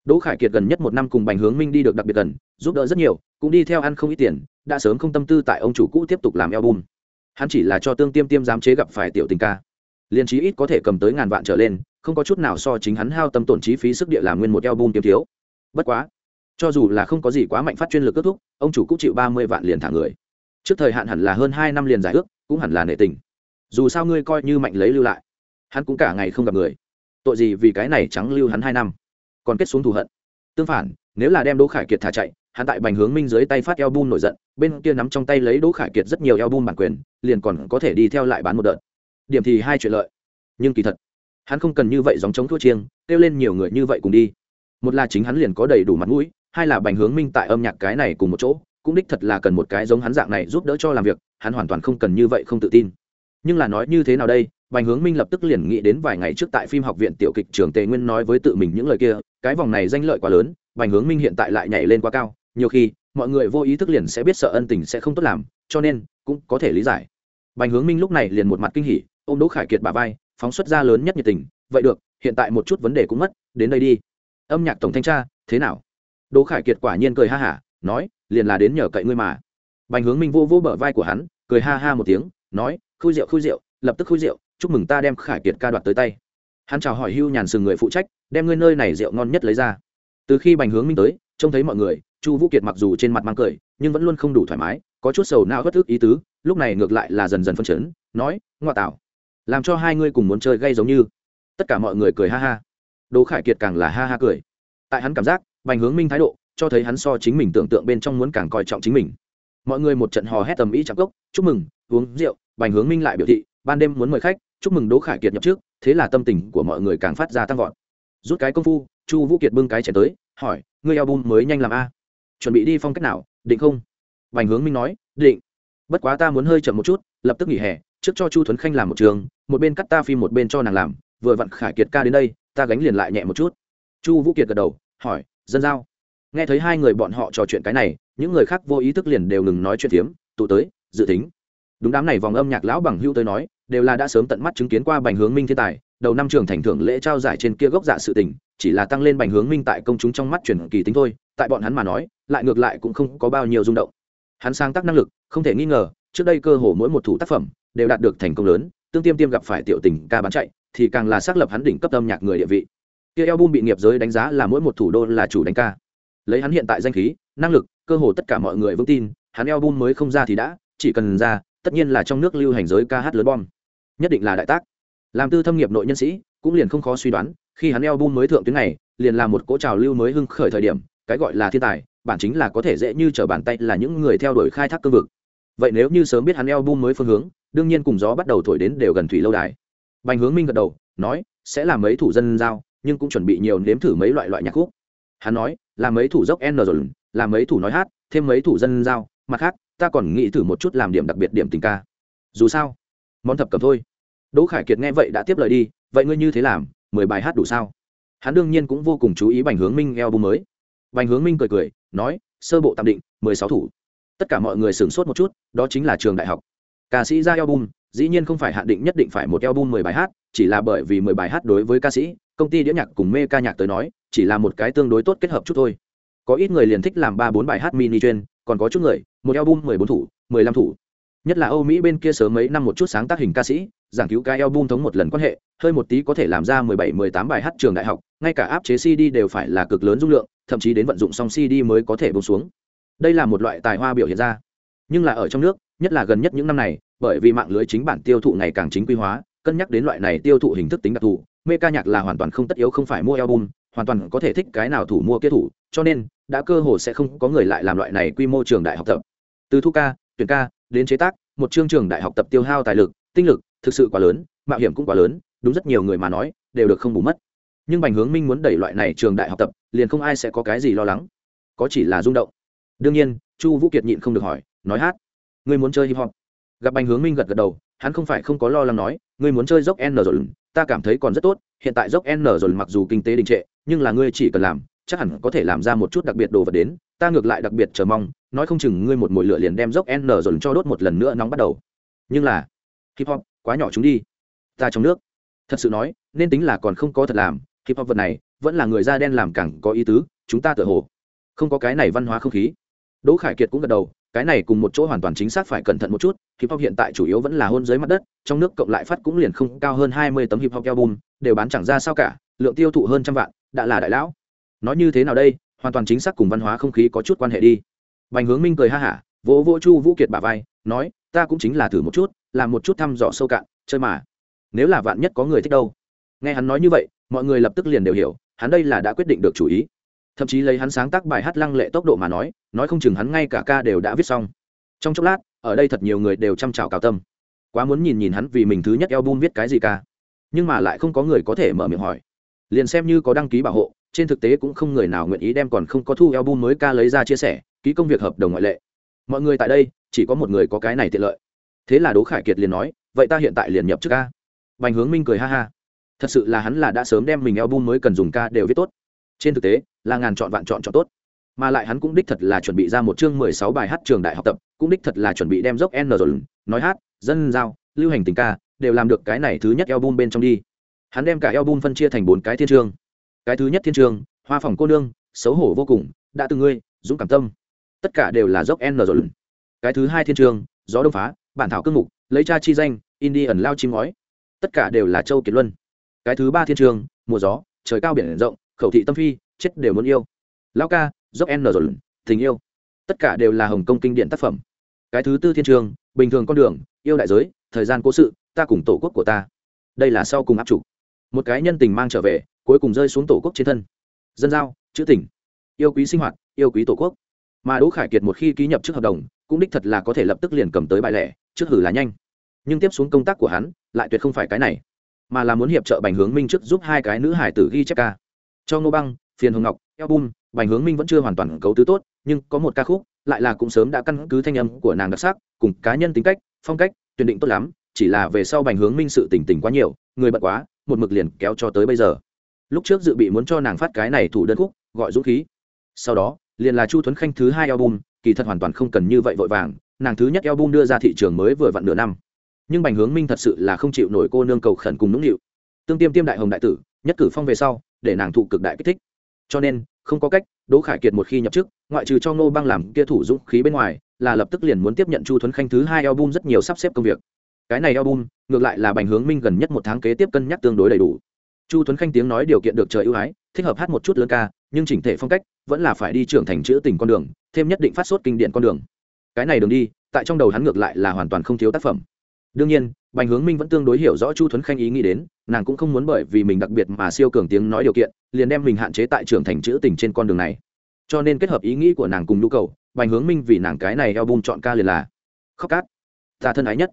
Đỗ khải kiệt gần nhất một năm cùng bành hướng minh đi được đặc biệt gần, giúp đỡ rất nhiều, cũng đi theo ăn không ít tiền, đã sớm không tâm tư tại ông chủ cũ tiếp tục làm album. Hắn chỉ là cho tương tiêm tiêm giám chế gặp phải tiểu tình ca. Liên trí ít có thể cầm tới ngàn vạn trở lên, không có chút nào so chính hắn hao tâm tổn chi phí sức địa làm nguyên một album kiếm thiếu. Bất quá, cho dù là không có gì quá mạnh phát chuyên lực kết thúc, ông chủ cũng chịu ba mươi vạn liền thả người. Trước thời hạn hẳn là hơn hai năm liền giải ước cũng hẳn là nệ tình. Dù sao ngươi coi như mạnh lấy lưu lại, hắn cũng cả ngày không gặp người. Tội gì vì cái này trắng lưu hắn hai năm, còn kết xuống thù hận. Tương phản, nếu là đem đỗ khải kiệt thả chạy, hắn tại bành hướng minh dưới tay phát eo bun nổi giận, bên kia nắm trong tay lấy đỗ khải kiệt rất nhiều eo bun bản quyền, liền còn có thể đi theo lại bán một đợt. Điểm thì hai chuyện lợi. Nhưng kỳ thật, hắn không cần như vậy dòng chống thua chiêng, kêu lên nhiều người như vậy cùng đi. Một là chính hắn liền có đầy đủ mặt mũi, hai là bành hướng minh tại âm nhạc cái này cùng một chỗ cũng đích thật là cần một cái giống hắn dạng này giúp đỡ cho làm việc, hắn hoàn toàn không cần như vậy không tự tin. Nhưng là nói như thế nào đây? Bành hướng minh lập tức liền nghĩ đến vài ngày trước tại phim học viện tiểu kịch trường tề nguyên nói với tự mình những lời kia, cái vòng này danh lợi quá lớn, bành hướng minh hiện tại lại nhảy lên quá cao, nhiều khi, mọi người vô ý thức liền sẽ biết sợ ân tình sẽ không tốt làm, cho nên, cũng có thể lý giải. Bành hướng minh lúc này liền một mặt kinh hỉ ô m đỗ khải kiệt bà vai, phóng xuất ra lớn nhất nhiệt tình, vậy được, hiện tại một chút vấn đề cũng mất, đến đây đi. Âm nhạc tổng thanh tra, thế nào? Đỗ khải kiệt quả nhiên cười ha hả, nói liền là đến nhờ cậy ngươi mà. Bành hướng minh vô vô bờ vai của hắn, cười ha ha một tiếng, nói, khui rượu khui rượu, lập tức khui rượu, chúc mừng ta đem khải kiệt ca đoạt tới tay. Hắn chào hỏi hưu nhàn sừng người phụ trách, đem ngươi nơi này rượu ngon nhất lấy ra. Từ khi bành hướng minh tới, trông thấy mọi người, chu vũ kiệt mặc dù trên mặt mang cười, nhưng vẫn luôn không đủ thoải mái, có chút sầu nao bất thức ý tứ, lúc này ngược lại là dần dần phân chấn, nói, ngoa tạo, làm cho hai ngươi cùng muốn chơi gây giống như. Tất cả mọi người cười ha ha. Đỗ khải kiệt càng là ha ha cười. Tại hắn cảm giác, bành hướng minh thái độ cho thấy hắn so chính mình tưởng tượng bên trong muốn càng coi trọng chính mình. Mọi người một trận hò hét tầm ý chạm cốc, chúc mừng, uống rượu, bành hướng minh lại biểu thị, ban đêm muốn mời khách, chúc mừng đỗ khải kiệt nhập trước. Thế là tâm tình của mọi người càng phát ra tăng vọt. Rút cái công phu, chu vũ kiệt bưng cái chén tới, hỏi, ngươi album mới nhanh làm a? Chuẩn bị đi phong cách nào, định không? Bành hướng minh nói, định. Bất quá ta muốn hơi chậm một chút, lập tức nghỉ hè, trước cho chu thuấn khanh làm một trường, một bên cắt ta phim một bên cho nàng làm, vừa vặn khải kiệt ca đến đây, ta gánh liền lại nhẹ một chút. Chu vũ kiệt gật đầu, hỏi, dân giao? Nghe thấy hai người bọn họ trò chuyện cái này, những người khác vô ý thức liền đều ngừng nói chuyện phiếm, tụ tới, dự tính. Đúng đám này vòng âm nhạc lão bằng hưu tới nói, đều là đã sớm tận mắt chứng kiến qua bành hướng minh thiên tài, đầu năm trường thành thưởng lễ trao giải trên kia gốc dạ sự tình, chỉ là tăng lên bành hướng minh tại công chúng trong mắt truyền kỳ tính thôi, tại bọn hắn mà nói, lại ngược lại cũng không có bao nhiêu rung động. Hắn sáng tác năng lực, không thể nghi ngờ, trước đây cơ hồ mỗi một thủ tác phẩm đều đạt được thành công lớn, tương tiêm tiêm gặp phải tiểu tình ca bán chạy, thì càng là xác lập hắn đỉnh cấp âm nhạc người địa vị. Kia album bị nghiệp giới đánh giá là mỗi một thủ đô là chủ đánh ca lấy hắn hiện tại danh khí, năng lực, cơ hồ tất cả mọi người vững tin, hắn album mới không ra thì đã, chỉ cần ra, tất nhiên là trong nước lưu hành giới ca hát lớn bom. Nhất định là đại tác. Làm tư thâm nghiệp nội nhân sĩ, cũng liền không khó suy đoán, khi hắn album mới thượng tuyến này, liền là một cỗ trào lưu mới hưng khởi thời điểm, cái gọi là thiên tài, bản chính là có thể dễ như trở bàn tay là những người theo đuổi khai thác cương vực. Vậy nếu như sớm biết hắn album mới phương hướng, đương nhiên cùng gió bắt đầu thổi đến đều gần thủy lâu đài. Bành hướng minh gật đầu, nói, sẽ làm mấy thủ dân giao, nhưng cũng chuẩn bị nhiều nếm thử mấy loại loại nhạc khúc. Hắn nói làm mấy thủ dốc n rồi làm mấy thủ nói hát, thêm mấy thủ dân giao. Mặt khác, ta còn nghĩ thử một chút làm điểm đặc biệt điểm tình ca. Dù sao, món thập cầm thôi. Đỗ khải kiệt nghe vậy đã tiếp lời đi, vậy ngươi như thế làm, mười bài hát đủ sao? Hắn đương nhiên cũng vô cùng chú ý bành hướng minh eo bù mới. Bành hướng minh cười cười, nói, sơ bộ tạm định, mười sáu thủ. Tất cả mọi người sửng sốt một chút, đó chính là trường đại học. Ca sĩ ra album dĩ nhiên không phải hạn định nhất định phải một album mười bài hát, chỉ là bởi vì mười bài hát đối với ca sĩ, công ty đĩa nhạc cùng mê ca nhạc tới nói, chỉ là một cái tương đối tốt kết hợp chút thôi. Có ít người liền thích làm ba bốn bài hát mini chuyên, còn có chút người, một album mười bốn thủ, mười lăm thủ. Nhất là âu mỹ bên kia sớm mấy năm một chút sáng tác hình ca sĩ, giảng cứu cái album thống một lần quan hệ, hơi một tí có thể làm ra mười bảy, mười tám bài hát trường đại học, ngay cả áp chế cd đều phải là cực lớn dung lượng, thậm chí đến vận dụng xong cd mới có thể buông xuống. Đây là một loại tài hoa biểu hiện ra. Nhưng là ở trong nước, nhất là gần nhất những năm này bởi vì mạng lưới chính bản tiêu thụ ngày càng chính quy hóa, cân nhắc đến loại này tiêu thụ hình thức tính đặc thù, mê ca nhạc là hoàn toàn không tất yếu, không phải mua album, hoàn toàn có thể thích cái nào thủ mua kia thủ, cho nên, đã cơ hồ sẽ không có người lại làm loại này quy mô trường đại học tập. Từ thu ca, tuyển ca, đến chế tác, một chương trường đại học tập tiêu hao tài lực, tinh lực, thực sự quá lớn, mạo hiểm cũng quá lớn, đúng rất nhiều người mà nói, đều được không bù mất. Nhưng bành hướng minh muốn đẩy loại này trường đại học tập, liền không ai sẽ có cái gì lo lắng. Có chỉ là rung động. Đương nhiên, chu vũ kiệt nhịn không được hỏi, nói hát. Ngươi muốn chơi hip hop? Gặp bành hướng minh gật gật đầu, hắn không phải không có lo lắng nói, ngươi muốn chơi dốc n rồi, ta cảm thấy còn rất tốt, hiện tại dốc n rồi mặc dù kinh tế đình trệ, nhưng là ngươi chỉ cần làm, chắc hẳn có thể làm ra một chút đặc biệt đồ vật đến, ta ngược lại đặc biệt chờ mong, nói không chừng ngươi một mồi lửa liền đem dốc n rồi cho đốt một lần nữa nóng bắt đầu. Nhưng là, hip hop, quá nhỏ chúng đi. Ta trong nước. Thật sự nói, nên tính là còn không có thật làm, hip hop vật này, vẫn là người da đen làm càng có ý tứ, chúng ta tự hồ không có cái này văn hóa không khí. Đỗ khải kiệt cũng gật đầu cái này cùng một chỗ hoàn toàn chính xác phải cẩn thận một chút, hip hop hiện tại chủ yếu vẫn là hôn dưới mặt đất, trong nước cộng lại phát cũng liền không cao hơn hai mươi tấm hip hop album, đều bán chẳng ra sao cả, lượng tiêu thụ hơn trăm vạn, đã là đại lão. Nói như thế nào đây, hoàn toàn chính xác cùng văn hóa không khí có chút quan hệ đi. Bành hướng minh cười ha hả, vỗ vỗ chu vũ kiệt bà vai, nói, ta cũng chính là thử một chút, làm một chút thăm dò sâu cạn, chơi mà. Nếu là vạn nhất có người thích đâu. Nghe hắn nói như vậy, mọi người lập tức liền đều hiểu, hắn đây là đã quyết định được chủ ý thậm chí lấy hắn sáng tác bài hát lăng lệ tốc độ mà nói nói không chừng hắn ngay cả ca đều đã viết xong. Trong chốc lát, ở đây thật nhiều người đều chăm chào cao tâm. Quá muốn nhìn nhìn hắn vì mình thứ nhất album viết cái gì ca. Nhưng mà lại không có người có thể mở miệng hỏi. Liền xem như có đăng ký bảo hộ, trên thực tế cũng không người nào nguyện ý đem còn không có thu album mới ca lấy ra chia sẻ, ký công việc hợp đồng ngoại lệ. Mọi người tại đây, chỉ có một người có cái này tiện lợi. Thế là đỗ khải kiệt liền nói, vậy ta hiện tại liền nhập trước ca. Bành hướng minh cười ha ha. Thật sự là hắn là đã sớm đem mình album mới cần dùng ca đều viết tốt trên thực tế, là ngàn chọn vạn chọn chọn tốt. Mà lại hắn cũng đích thật là chuẩn bị ra một chương mười sáu bài hát trường đại học tập, cũng đích thật là chuẩn bị đem dốc n rồi. Nói hát, dân giao, lưu hành tình ca, đều làm được cái này thứ nhất album bên trong đi. Hắn đem cả album phân chia thành bốn cái thiên trường. Cái thứ nhất thiên trường, hoa phòng cô nương, xấu hổ vô cùng, đã từng ngươi, dũng cảm tâm. Tất cả đều là dốc n rồi. Cái thứ hai thiên trường, gió đông phá, bản thảo cương mục, lấy cha chi danh indie ẩn lao chim ngói. Tất cả đều là châu kiệt luân. Cái thứ ba thiên trường, mùa gió, trời cao biển rộng khẩu thị tâm phi, chết đều muốn yêu. Lao ca, dốc n rồi, tình yêu. Tất cả đều là hồng kông kinh điển tác phẩm. Cái thứ tư thiên trường, bình thường con đường, yêu đại giới, thời gian cố sự, ta cùng tổ quốc của ta. Đây là sau cùng áp chủ. Một cái nhân tình mang trở về, cuối cùng rơi xuống tổ quốc trên thân. Dân giao, chữ tình. Yêu quý sinh hoạt, yêu quý tổ quốc. Mà đỗ khải kiệt một khi ký nhập trước hợp đồng, cũng đích thật là có thể lập tức liền cầm tới bài lẻ, trước hử là nhanh. Nhưng tiếp xuống công tác của hắn, lại tuyệt không phải cái này, mà là muốn hiệp trợ bành hướng minh trước giúp hai cái nữ hải tử ghi chép ca cho ngô băng, phiền hồng ngọc, album, bành hướng minh vẫn chưa hoàn toàn cấu tứ tốt, nhưng có một ca khúc, lại là cũng sớm đã căn cứ thanh âm của nàng đặc sắc, cùng cá nhân tính cách, phong cách, tuyển định tốt lắm, chỉ là về sau bành hướng minh sự tỉnh tỉnh quá nhiều, người bận quá, một mực liền kéo cho tới bây giờ. Lúc trước dự bị muốn cho nàng phát cái này thủ đơn khúc, gọi dũng khí. Sau đó, liền là chu thuấn khanh thứ hai album, kỳ thật hoàn toàn không cần như vậy vội vàng, nàng thứ nhất album đưa ra thị trường mới vừa vặn nửa năm. Nhưng bành hướng minh thật sự là không chịu nổi cô nương cầu khẩn cùng nũng nịu. Tương tiêm tiêm đại hồng đại tử, nhất cử phong về sau để nàng thụ cực đại kích thích. Cho nên, không có cách, đỗ khải kiệt một khi nhập chức, ngoại trừ cho ngô băng làm kia thủ dũng khí bên ngoài, là lập tức liền muốn tiếp nhận chu thuấn khanh thứ hai album rất nhiều sắp xếp công việc. Cái này album, ngược lại là bành hướng minh gần nhất một tháng kế tiếp cân nhắc tương đối đầy đủ. Chu thuấn khanh tiếng nói điều kiện được trời ưu ái, thích hợp hát một chút lớn ca, nhưng chỉnh thể phong cách vẫn là phải đi trưởng thành chữ tình con đường, thêm nhất định phát sốt kinh điển con đường. Cái này đường đi, tại trong đầu hắn ngược lại là hoàn toàn không thiếu tác phẩm đương nhiên, bành hướng minh vẫn tương đối hiểu rõ chu thuấn khanh ý nghĩ đến, nàng cũng không muốn bởi vì mình đặc biệt mà siêu cường tiếng nói điều kiện, liền đem mình hạn chế tại trưởng thành chữ tình trên con đường này. Cho nên kết hợp ý nghĩ của nàng cùng nhu cầu, bành hướng minh vì nàng cái này eo bung chọn ca liền là khóc cát, ta thân ái nhất,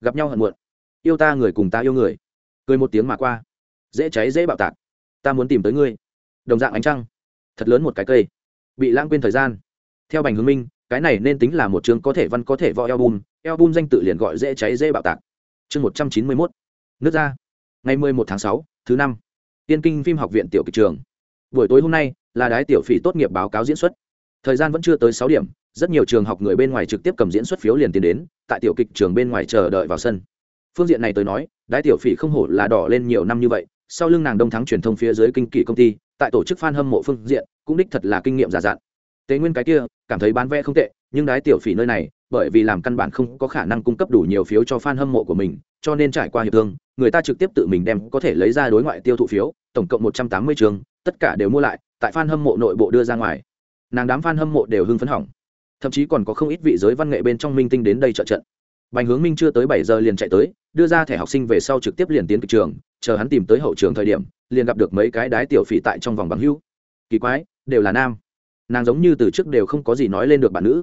gặp nhau hận muộn, yêu ta người cùng ta yêu người. Cười một tiếng mà qua. Dễ cháy dễ bạo tạc. Ta muốn tìm tới ngươi. Đồng dạng ánh trăng. Thật lớn một cái cây. Bị lãng quên thời gian. Theo bành hướng minh, cái này nên tính là một chương có thể văn có thể võ eo bung album danh tự liền gọi dễ cháy dễ bạo tạc. Chương một trăm chín mươi mốt. Nước ra. Ngày mười một tháng sáu, thứ năm. Tiên kinh phim học viện tiểu kịch trường. Buổi tối hôm nay là đái tiểu phỉ tốt nghiệp báo cáo diễn xuất. Thời gian vẫn chưa tới sáu điểm, rất nhiều trường học người bên ngoài trực tiếp cầm diễn xuất phiếu liền tiến đến, tại tiểu kịch trường bên ngoài chờ đợi vào sân. Phương diện này tới nói, đái tiểu phỉ không hổ là đỏ lên nhiều năm như vậy, sau lưng nàng đông thắng truyền thông phía dưới kinh kỷ công ty, tại tổ chức f a n hâm mộ phương diện, cũng đích thật là kinh nghiệm giả dạn tế nguyên cái kia, cảm thấy bán vé không tệ, nhưng đái tiểu phỉ nơi này bởi vì làm căn bản không có khả năng cung cấp đủ nhiều phiếu cho fan hâm mộ của mình cho nên trải qua hiệp thương người ta trực tiếp tự mình đem có thể lấy ra đối ngoại tiêu thụ phiếu tổng cộng một trăm tám mươi trường tất cả đều mua lại tại fan hâm mộ nội bộ đưa ra ngoài. Nàng đám fan hâm mộ đều hưng phấn hỏng. Thậm chí còn có không ít vị giới văn nghệ bên trong minh tinh đến đây trợ trận. Bành hướng minh chưa tới bảy giờ liền chạy tới đưa ra thẻ học sinh về sau trực tiếp liền tiến kịch trường chờ hắn tìm tới hậu trường thời điểm liền gặp được mấy cái đái tiểu phỉ tại trong vòng bằng hữu, kỳ quái đều là nam. Nàng giống như từ trước đều không có gì nói lên được bạn nữ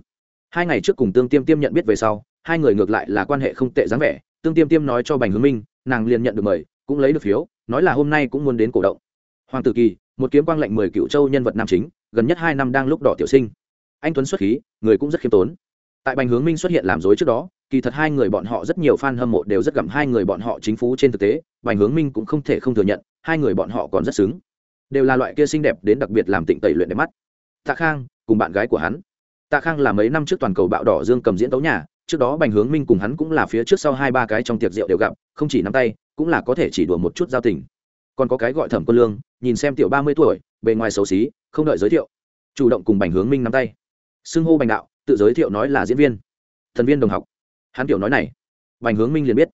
hai ngày trước cùng tương tiêm tiêm nhận biết về sau, hai người ngược lại là quan hệ không tệ dáng vẻ, tương tiêm tiêm nói cho bành hướng minh, nàng liền nhận được mời, cũng lấy được phiếu, nói là hôm nay cũng muốn đến cổ động. Hoàng tử kỳ, một kiếm quang lệnh mười cựu châu nhân vật nam chính, gần nhất hai năm đang lúc đỏ tiểu sinh. Anh tuấn xuất khí, người cũng rất khiêm tốn. Tại bành hướng minh xuất hiện làm dối trước đó, kỳ thật hai người bọn họ rất nhiều fan hâm mộ đều rất gặm hai người bọn họ chính phú trên thực tế, bành hướng minh cũng không thể không thừa nhận, hai người bọn họ còn rất xứng. Đều là loại kia xinh đẹp đến đặc biệt làm tịnh tẩy luyện đẹp mắt. Tạ khang, cùng bạn gái của hắn tạ khang là mấy năm trước toàn cầu bạo đỏ dương cầm diễn tấu nhà, trước đó bành hướng minh cùng hắn cũng là phía trước sau hai ba cái trong tiệc rượu đều gặp, không chỉ nắm tay, cũng là có thể chỉ đùa một chút giao tình. Còn có cái gọi thẩm quân lương, nhìn xem tiểu ba mươi tuổi, bề ngoài xấu xí, không đợi giới thiệu. Chủ động cùng bành hướng minh nắm tay. Xưng hô bành đạo, tự giới thiệu nói là diễn viên. Thần viên đồng học. Hắn kiểu nói này. Bành hướng minh liền biết.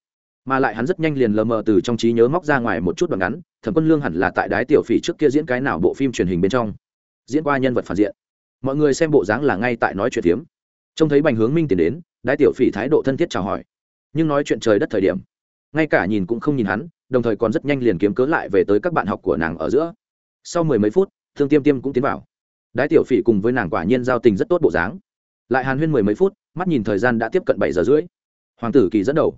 Mà lại hắn rất nhanh liền lờ mờ từ trong trí nhớ móc ra ngoài một chút đoạn ngắn, thẩm quân lương hẳn là tại đái tiểu phỉ trước kia diễn cái nào bộ phim truyền hình bên trong. Diễn qua nhân vật phản diện mọi người xem bộ dáng là ngay tại nói chuyện phiếm. Trông thấy bành hướng minh tiến đến, đái tiểu phỉ thái độ thân thiết chào hỏi. Nhưng nói chuyện trời đất thời điểm, ngay cả nhìn cũng không nhìn hắn, đồng thời còn rất nhanh liền kiếm cớ lại về tới các bạn học của nàng ở giữa. Sau mười mấy phút, thương tiêm tiêm cũng tiến vào. Đái tiểu phỉ cùng với nàng quả nhiên giao tình rất tốt bộ dáng. Lại hàn huyên mười mấy phút, mắt nhìn thời gian đã tiếp cận bảy giờ rưỡi. Hoàng tử kỳ dẫn đầu.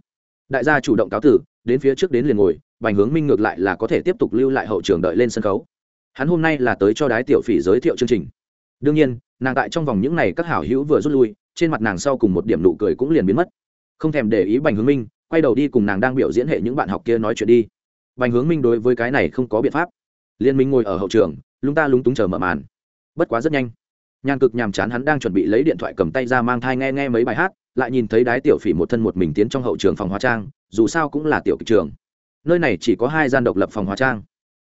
Đại gia chủ động cáo tử, đến phía trước đến liền ngồi, bành hướng minh ngược lại là có thể tiếp tục lưu lại hậu trường đợi lên sân khấu. Hắn hôm nay là tới cho đái tiểu phỉ giới thiệu chương trình đương nhiên, nàng tại trong vòng những này các hảo hữu vừa rút lui, trên mặt nàng sau cùng một điểm nụ cười cũng liền biến mất. Không thèm để ý bành hướng minh, quay đầu đi cùng nàng đang biểu diễn hệ những bạn học kia nói chuyện đi. Bành hướng minh đối với cái này không có biện pháp. Liên minh ngồi ở hậu trường, lúng ta lúng túng chờ mở màn. Bất quá rất nhanh. Nhàn cực nhàm chán hắn đang chuẩn bị lấy điện thoại cầm tay ra mang thai nghe nghe mấy bài hát, lại nhìn thấy đái tiểu phỉ một thân một mình tiến trong hậu trường phòng hóa trang, dù sao cũng là tiểu kịch trường. Nơi này chỉ có hai gian độc lập phòng hóa trang.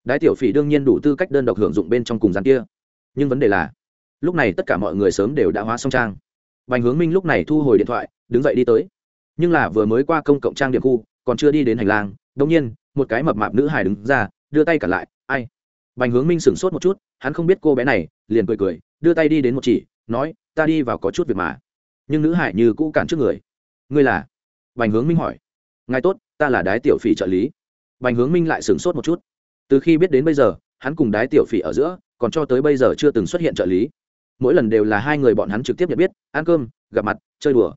Đái tiểu phỉ đương nhiên đủ tư cách đơn độc hưởng dụng bên trong cùng gian kia. Nhưng vấn đề là lúc này tất cả mọi người sớm đều đã hóa xong trang. Bành hướng minh lúc này thu hồi điện thoại, đứng dậy đi tới. Nhưng là vừa mới qua công cộng trang điểm khu, còn chưa đi đến hành lang đông nhiên, một cái mập mạp nữ hài đứng ra, đưa tay cả lại, ai? Bành hướng minh sửng sốt một chút, hắn không biết cô bé này, liền cười cười, đưa tay đi đến một chỉ, nói, ta đi vào có chút việc mà. Nhưng nữ hải như cũ cản trước người. Ngươi là? Bành hướng minh hỏi. Ngài tốt, ta là đái tiểu phỉ trợ lý. Bành hướng minh lại sửng sốt một chút. Từ khi biết đến bây giờ, hắn cùng đái tiểu phỉ ở giữa, còn cho tới bây giờ chưa từng xuất hiện trợ lý mỗi lần đều là hai người bọn hắn trực tiếp nhận biết, ăn cơm, gặp mặt, chơi đùa.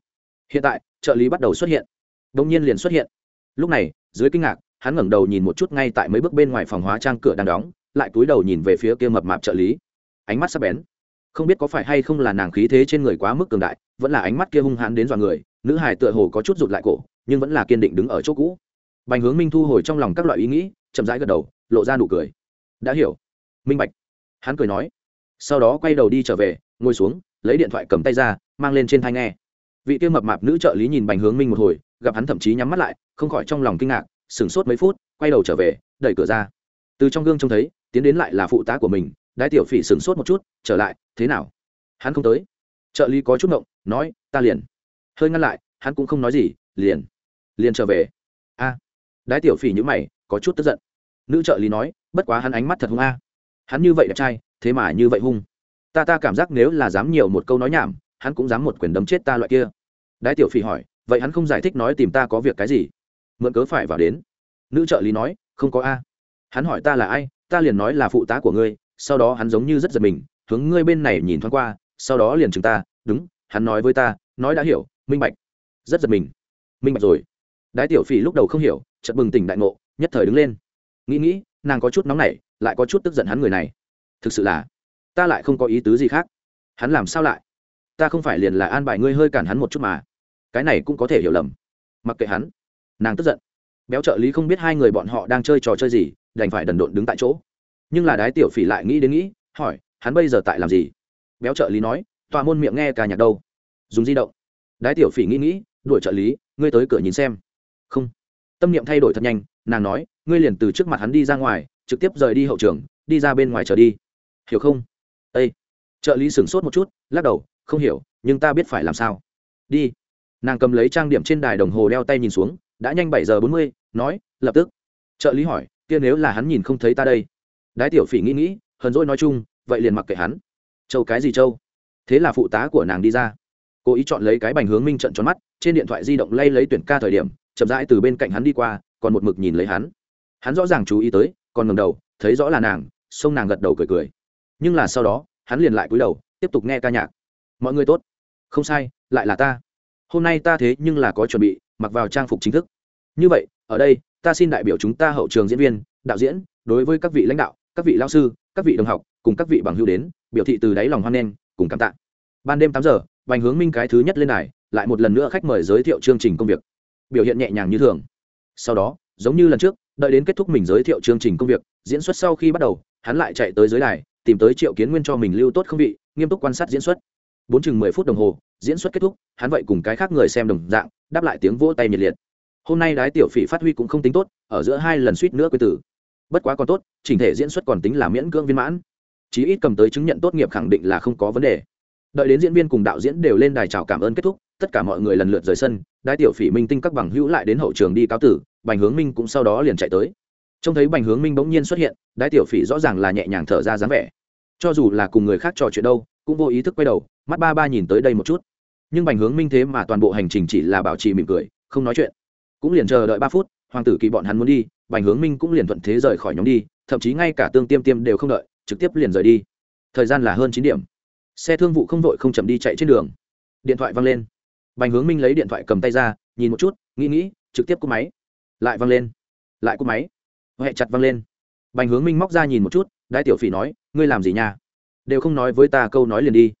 Hiện tại, trợ lý bắt đầu xuất hiện. Đông nhiên liền xuất hiện. Lúc này, dưới kinh ngạc, hắn ngẩng đầu nhìn một chút ngay tại mấy bước bên ngoài phòng hóa trang cửa đang đóng, lại cúi đầu nhìn về phía kia mập mạp trợ lý. Ánh mắt sắp bén. Không biết có phải hay không là nàng khí thế trên người quá mức cường đại, vẫn là ánh mắt kia hung hãn đến dọa người, nữ hải tựa hồ có chút rụt lại cổ, nhưng vẫn là kiên định đứng ở chỗ cũ. Bành hướng minh thu hồi trong lòng các loại ý nghĩ, chậm rãi gật đầu, lộ ra nụ cười. Đã hiểu. Minh bạch. Hắn cười nói sau đó quay đầu đi trở về, ngồi xuống, lấy điện thoại cầm tay ra, mang lên trên thai nghe. Vị kia mập mạp nữ trợ lý nhìn bành hướng minh một hồi, gặp hắn thậm chí nhắm mắt lại, không khỏi trong lòng kinh ngạc, sửng sốt mấy phút, quay đầu trở về, đẩy cửa ra. Từ trong gương trông thấy, tiến đến lại là phụ tá của mình, đái tiểu phỉ sửng sốt một chút, trở lại, thế nào? Hắn không tới. Trợ lý có chút ngộng, nói, ta liền. Hơi ngăn lại, hắn cũng không nói gì, liền liền trở về. A. Đái tiểu phỉ nhữ mày, có chút tức giận. Nữ trợ lý nói, bất quá hắn ánh mắt thật hung a. Hắn như vậy đẹp trai thế mà như vậy hung. Ta ta cảm giác nếu là dám nhiều một câu nói nhảm, hắn cũng dám một quyền đấm chết ta loại kia. Đái tiểu phỉ hỏi, vậy hắn không giải thích nói tìm ta có việc cái gì? Mượn cớ phải vào đến. Nữ trợ lý nói, không có a. Hắn hỏi ta là ai, ta liền nói là phụ tá của ngươi, sau đó hắn giống như rất giật mình, hướng ngươi bên này nhìn thoáng qua, sau đó liền chừng ta, đúng, hắn nói với ta, nói đã hiểu, minh bạch. Rất giật mình. Minh bạch rồi. Đái tiểu phỉ lúc đầu không hiểu, chợt bừng tỉnh đại ngộ, nhất thời đứng lên. Nghĩ nghĩ, nàng có chút nóng nảy, lại có chút tức giận hắn người này thực sự là, ta lại không có ý tứ gì khác. Hắn làm sao lại? Ta không phải liền là an bài ngươi hơi cản hắn một chút mà. Cái này cũng có thể hiểu lầm. Mặc kệ hắn, nàng tức giận. Béo trợ lý không biết hai người bọn họ đang chơi trò chơi gì, đành phải đần độn đứng tại chỗ. Nhưng là đái tiểu phỉ lại nghĩ đến nghĩ, hỏi, hắn bây giờ tại làm gì? Béo trợ lý nói, tòa môn miệng nghe ca nhạc đâu? Dùng di động. Đái tiểu phỉ nghĩ nghĩ, đuổi trợ lý, ngươi tới cửa nhìn xem. Không. Tâm niệm thay đổi thật nhanh, nàng nói, ngươi liền từ trước mặt hắn đi ra ngoài, trực tiếp rời đi hậu trường, đi ra bên ngoài trở đi hiểu không? Â trợ lý sửng sốt một chút, lắc đầu, không hiểu, nhưng ta biết phải làm sao. Đi. Nàng cầm lấy trang điểm trên đài đồng hồ đeo tay nhìn xuống, đã nhanh bảy giờ bốn mươi, nói, lập tức. Trợ lý hỏi, kia nếu là hắn nhìn không thấy ta đây? Đái tiểu phỉ nghĩ nghĩ, hờn dỗi nói chung, vậy liền mặc kệ hắn. Châu cái gì châu? Thế là phụ tá của nàng đi ra. Cố ý chọn lấy cái bành hướng minh trận tròn mắt, trên điện thoại di động lay lấy tuyển ca thời điểm, chậm rãi từ bên cạnh hắn đi qua, còn một mực nhìn lấy hắn. Hắn rõ ràng chú ý tới, còn ngầm đầu, thấy rõ là nàng, xông nàng gật đầu cười cười nhưng là sau đó, hắn liền lại cúi đầu, tiếp tục nghe ca nhạc. Mọi người tốt. Không sai, lại là ta. Hôm nay ta thế nhưng là có chuẩn bị, mặc vào trang phục chính thức. Như vậy, ở đây, ta xin đại biểu chúng ta hậu trường diễn viên, đạo diễn, đối với các vị lãnh đạo, các vị lao sư, các vị đồng học, cùng các vị bằng hữu đến, biểu thị từ đáy lòng hoan nghênh, cùng cảm tạ. Ban đêm tám giờ bành hướng minh cái thứ nhất lên này lại một lần nữa khách mời giới thiệu chương trình công việc. Biểu hiện nhẹ nhàng như thường. Sau đó, giống như lần trước, đợi đến kết thúc mình giới thiệu chương trình công việc, diễn xuất sau khi bắt đầu, hắn lại chạy tới giới đài tìm tới triệu kiến nguyên cho mình lưu tốt không vị, nghiêm túc quan sát diễn xuất. Bốn chừng mười phút đồng hồ, diễn xuất kết thúc, hắn vậy cùng cái khác người xem đồng dạng, đáp lại tiếng vỗ tay nhiệt liệt. Hôm nay đái tiểu phỉ phát huy cũng không tính tốt, ở giữa hai lần suýt nữa quê tử. Bất quá còn tốt, chỉnh thể diễn xuất còn tính là miễn cưỡng viên mãn. Chí ít cầm tới chứng nhận tốt nghiệp khẳng định là không có vấn đề. Đợi đến diễn viên cùng đạo diễn đều lên đài chào cảm ơn kết thúc, tất cả mọi người lần lượt rời sân, đái tiểu phỉ minh tinh các bằng hữu lại đến hậu trường đi cáo tử, bành hướng minh cũng sau đó liền chạy tới trông thấy bành hướng minh bỗng nhiên xuất hiện, đái tiểu phỉ rõ ràng là nhẹ nhàng thở ra dáng vẻ. Cho dù là cùng người khác trò chuyện đâu, cũng vô ý thức quay đầu, mắt ba ba nhìn tới đây một chút. Nhưng bành hướng minh thế mà toàn bộ hành trình chỉ là bảo trì mỉm cười, không nói chuyện. Cũng liền chờ đợi ba phút, hoàng tử kỳ bọn hắn muốn đi, bành hướng minh cũng liền thuận thế rời khỏi nhóm đi, thậm chí ngay cả tương tiêm tiêm đều không đợi, trực tiếp liền rời đi. Thời gian là hơn chín điểm. Xe thương vụ không vội không chậm đi chạy trên đường. Điện thoại văng lên. Bành hướng minh lấy điện thoại cầm tay ra, nhìn một chút, nghĩ nghĩ, trực tiếp cúp máy. Lại văng lên. Lại cúp máy huệ chặt văng lên. Bành hướng minh móc ra nhìn một chút đại tiểu phỉ nói, ngươi làm gì nha? Đều không nói với ta, câu nói liền đi.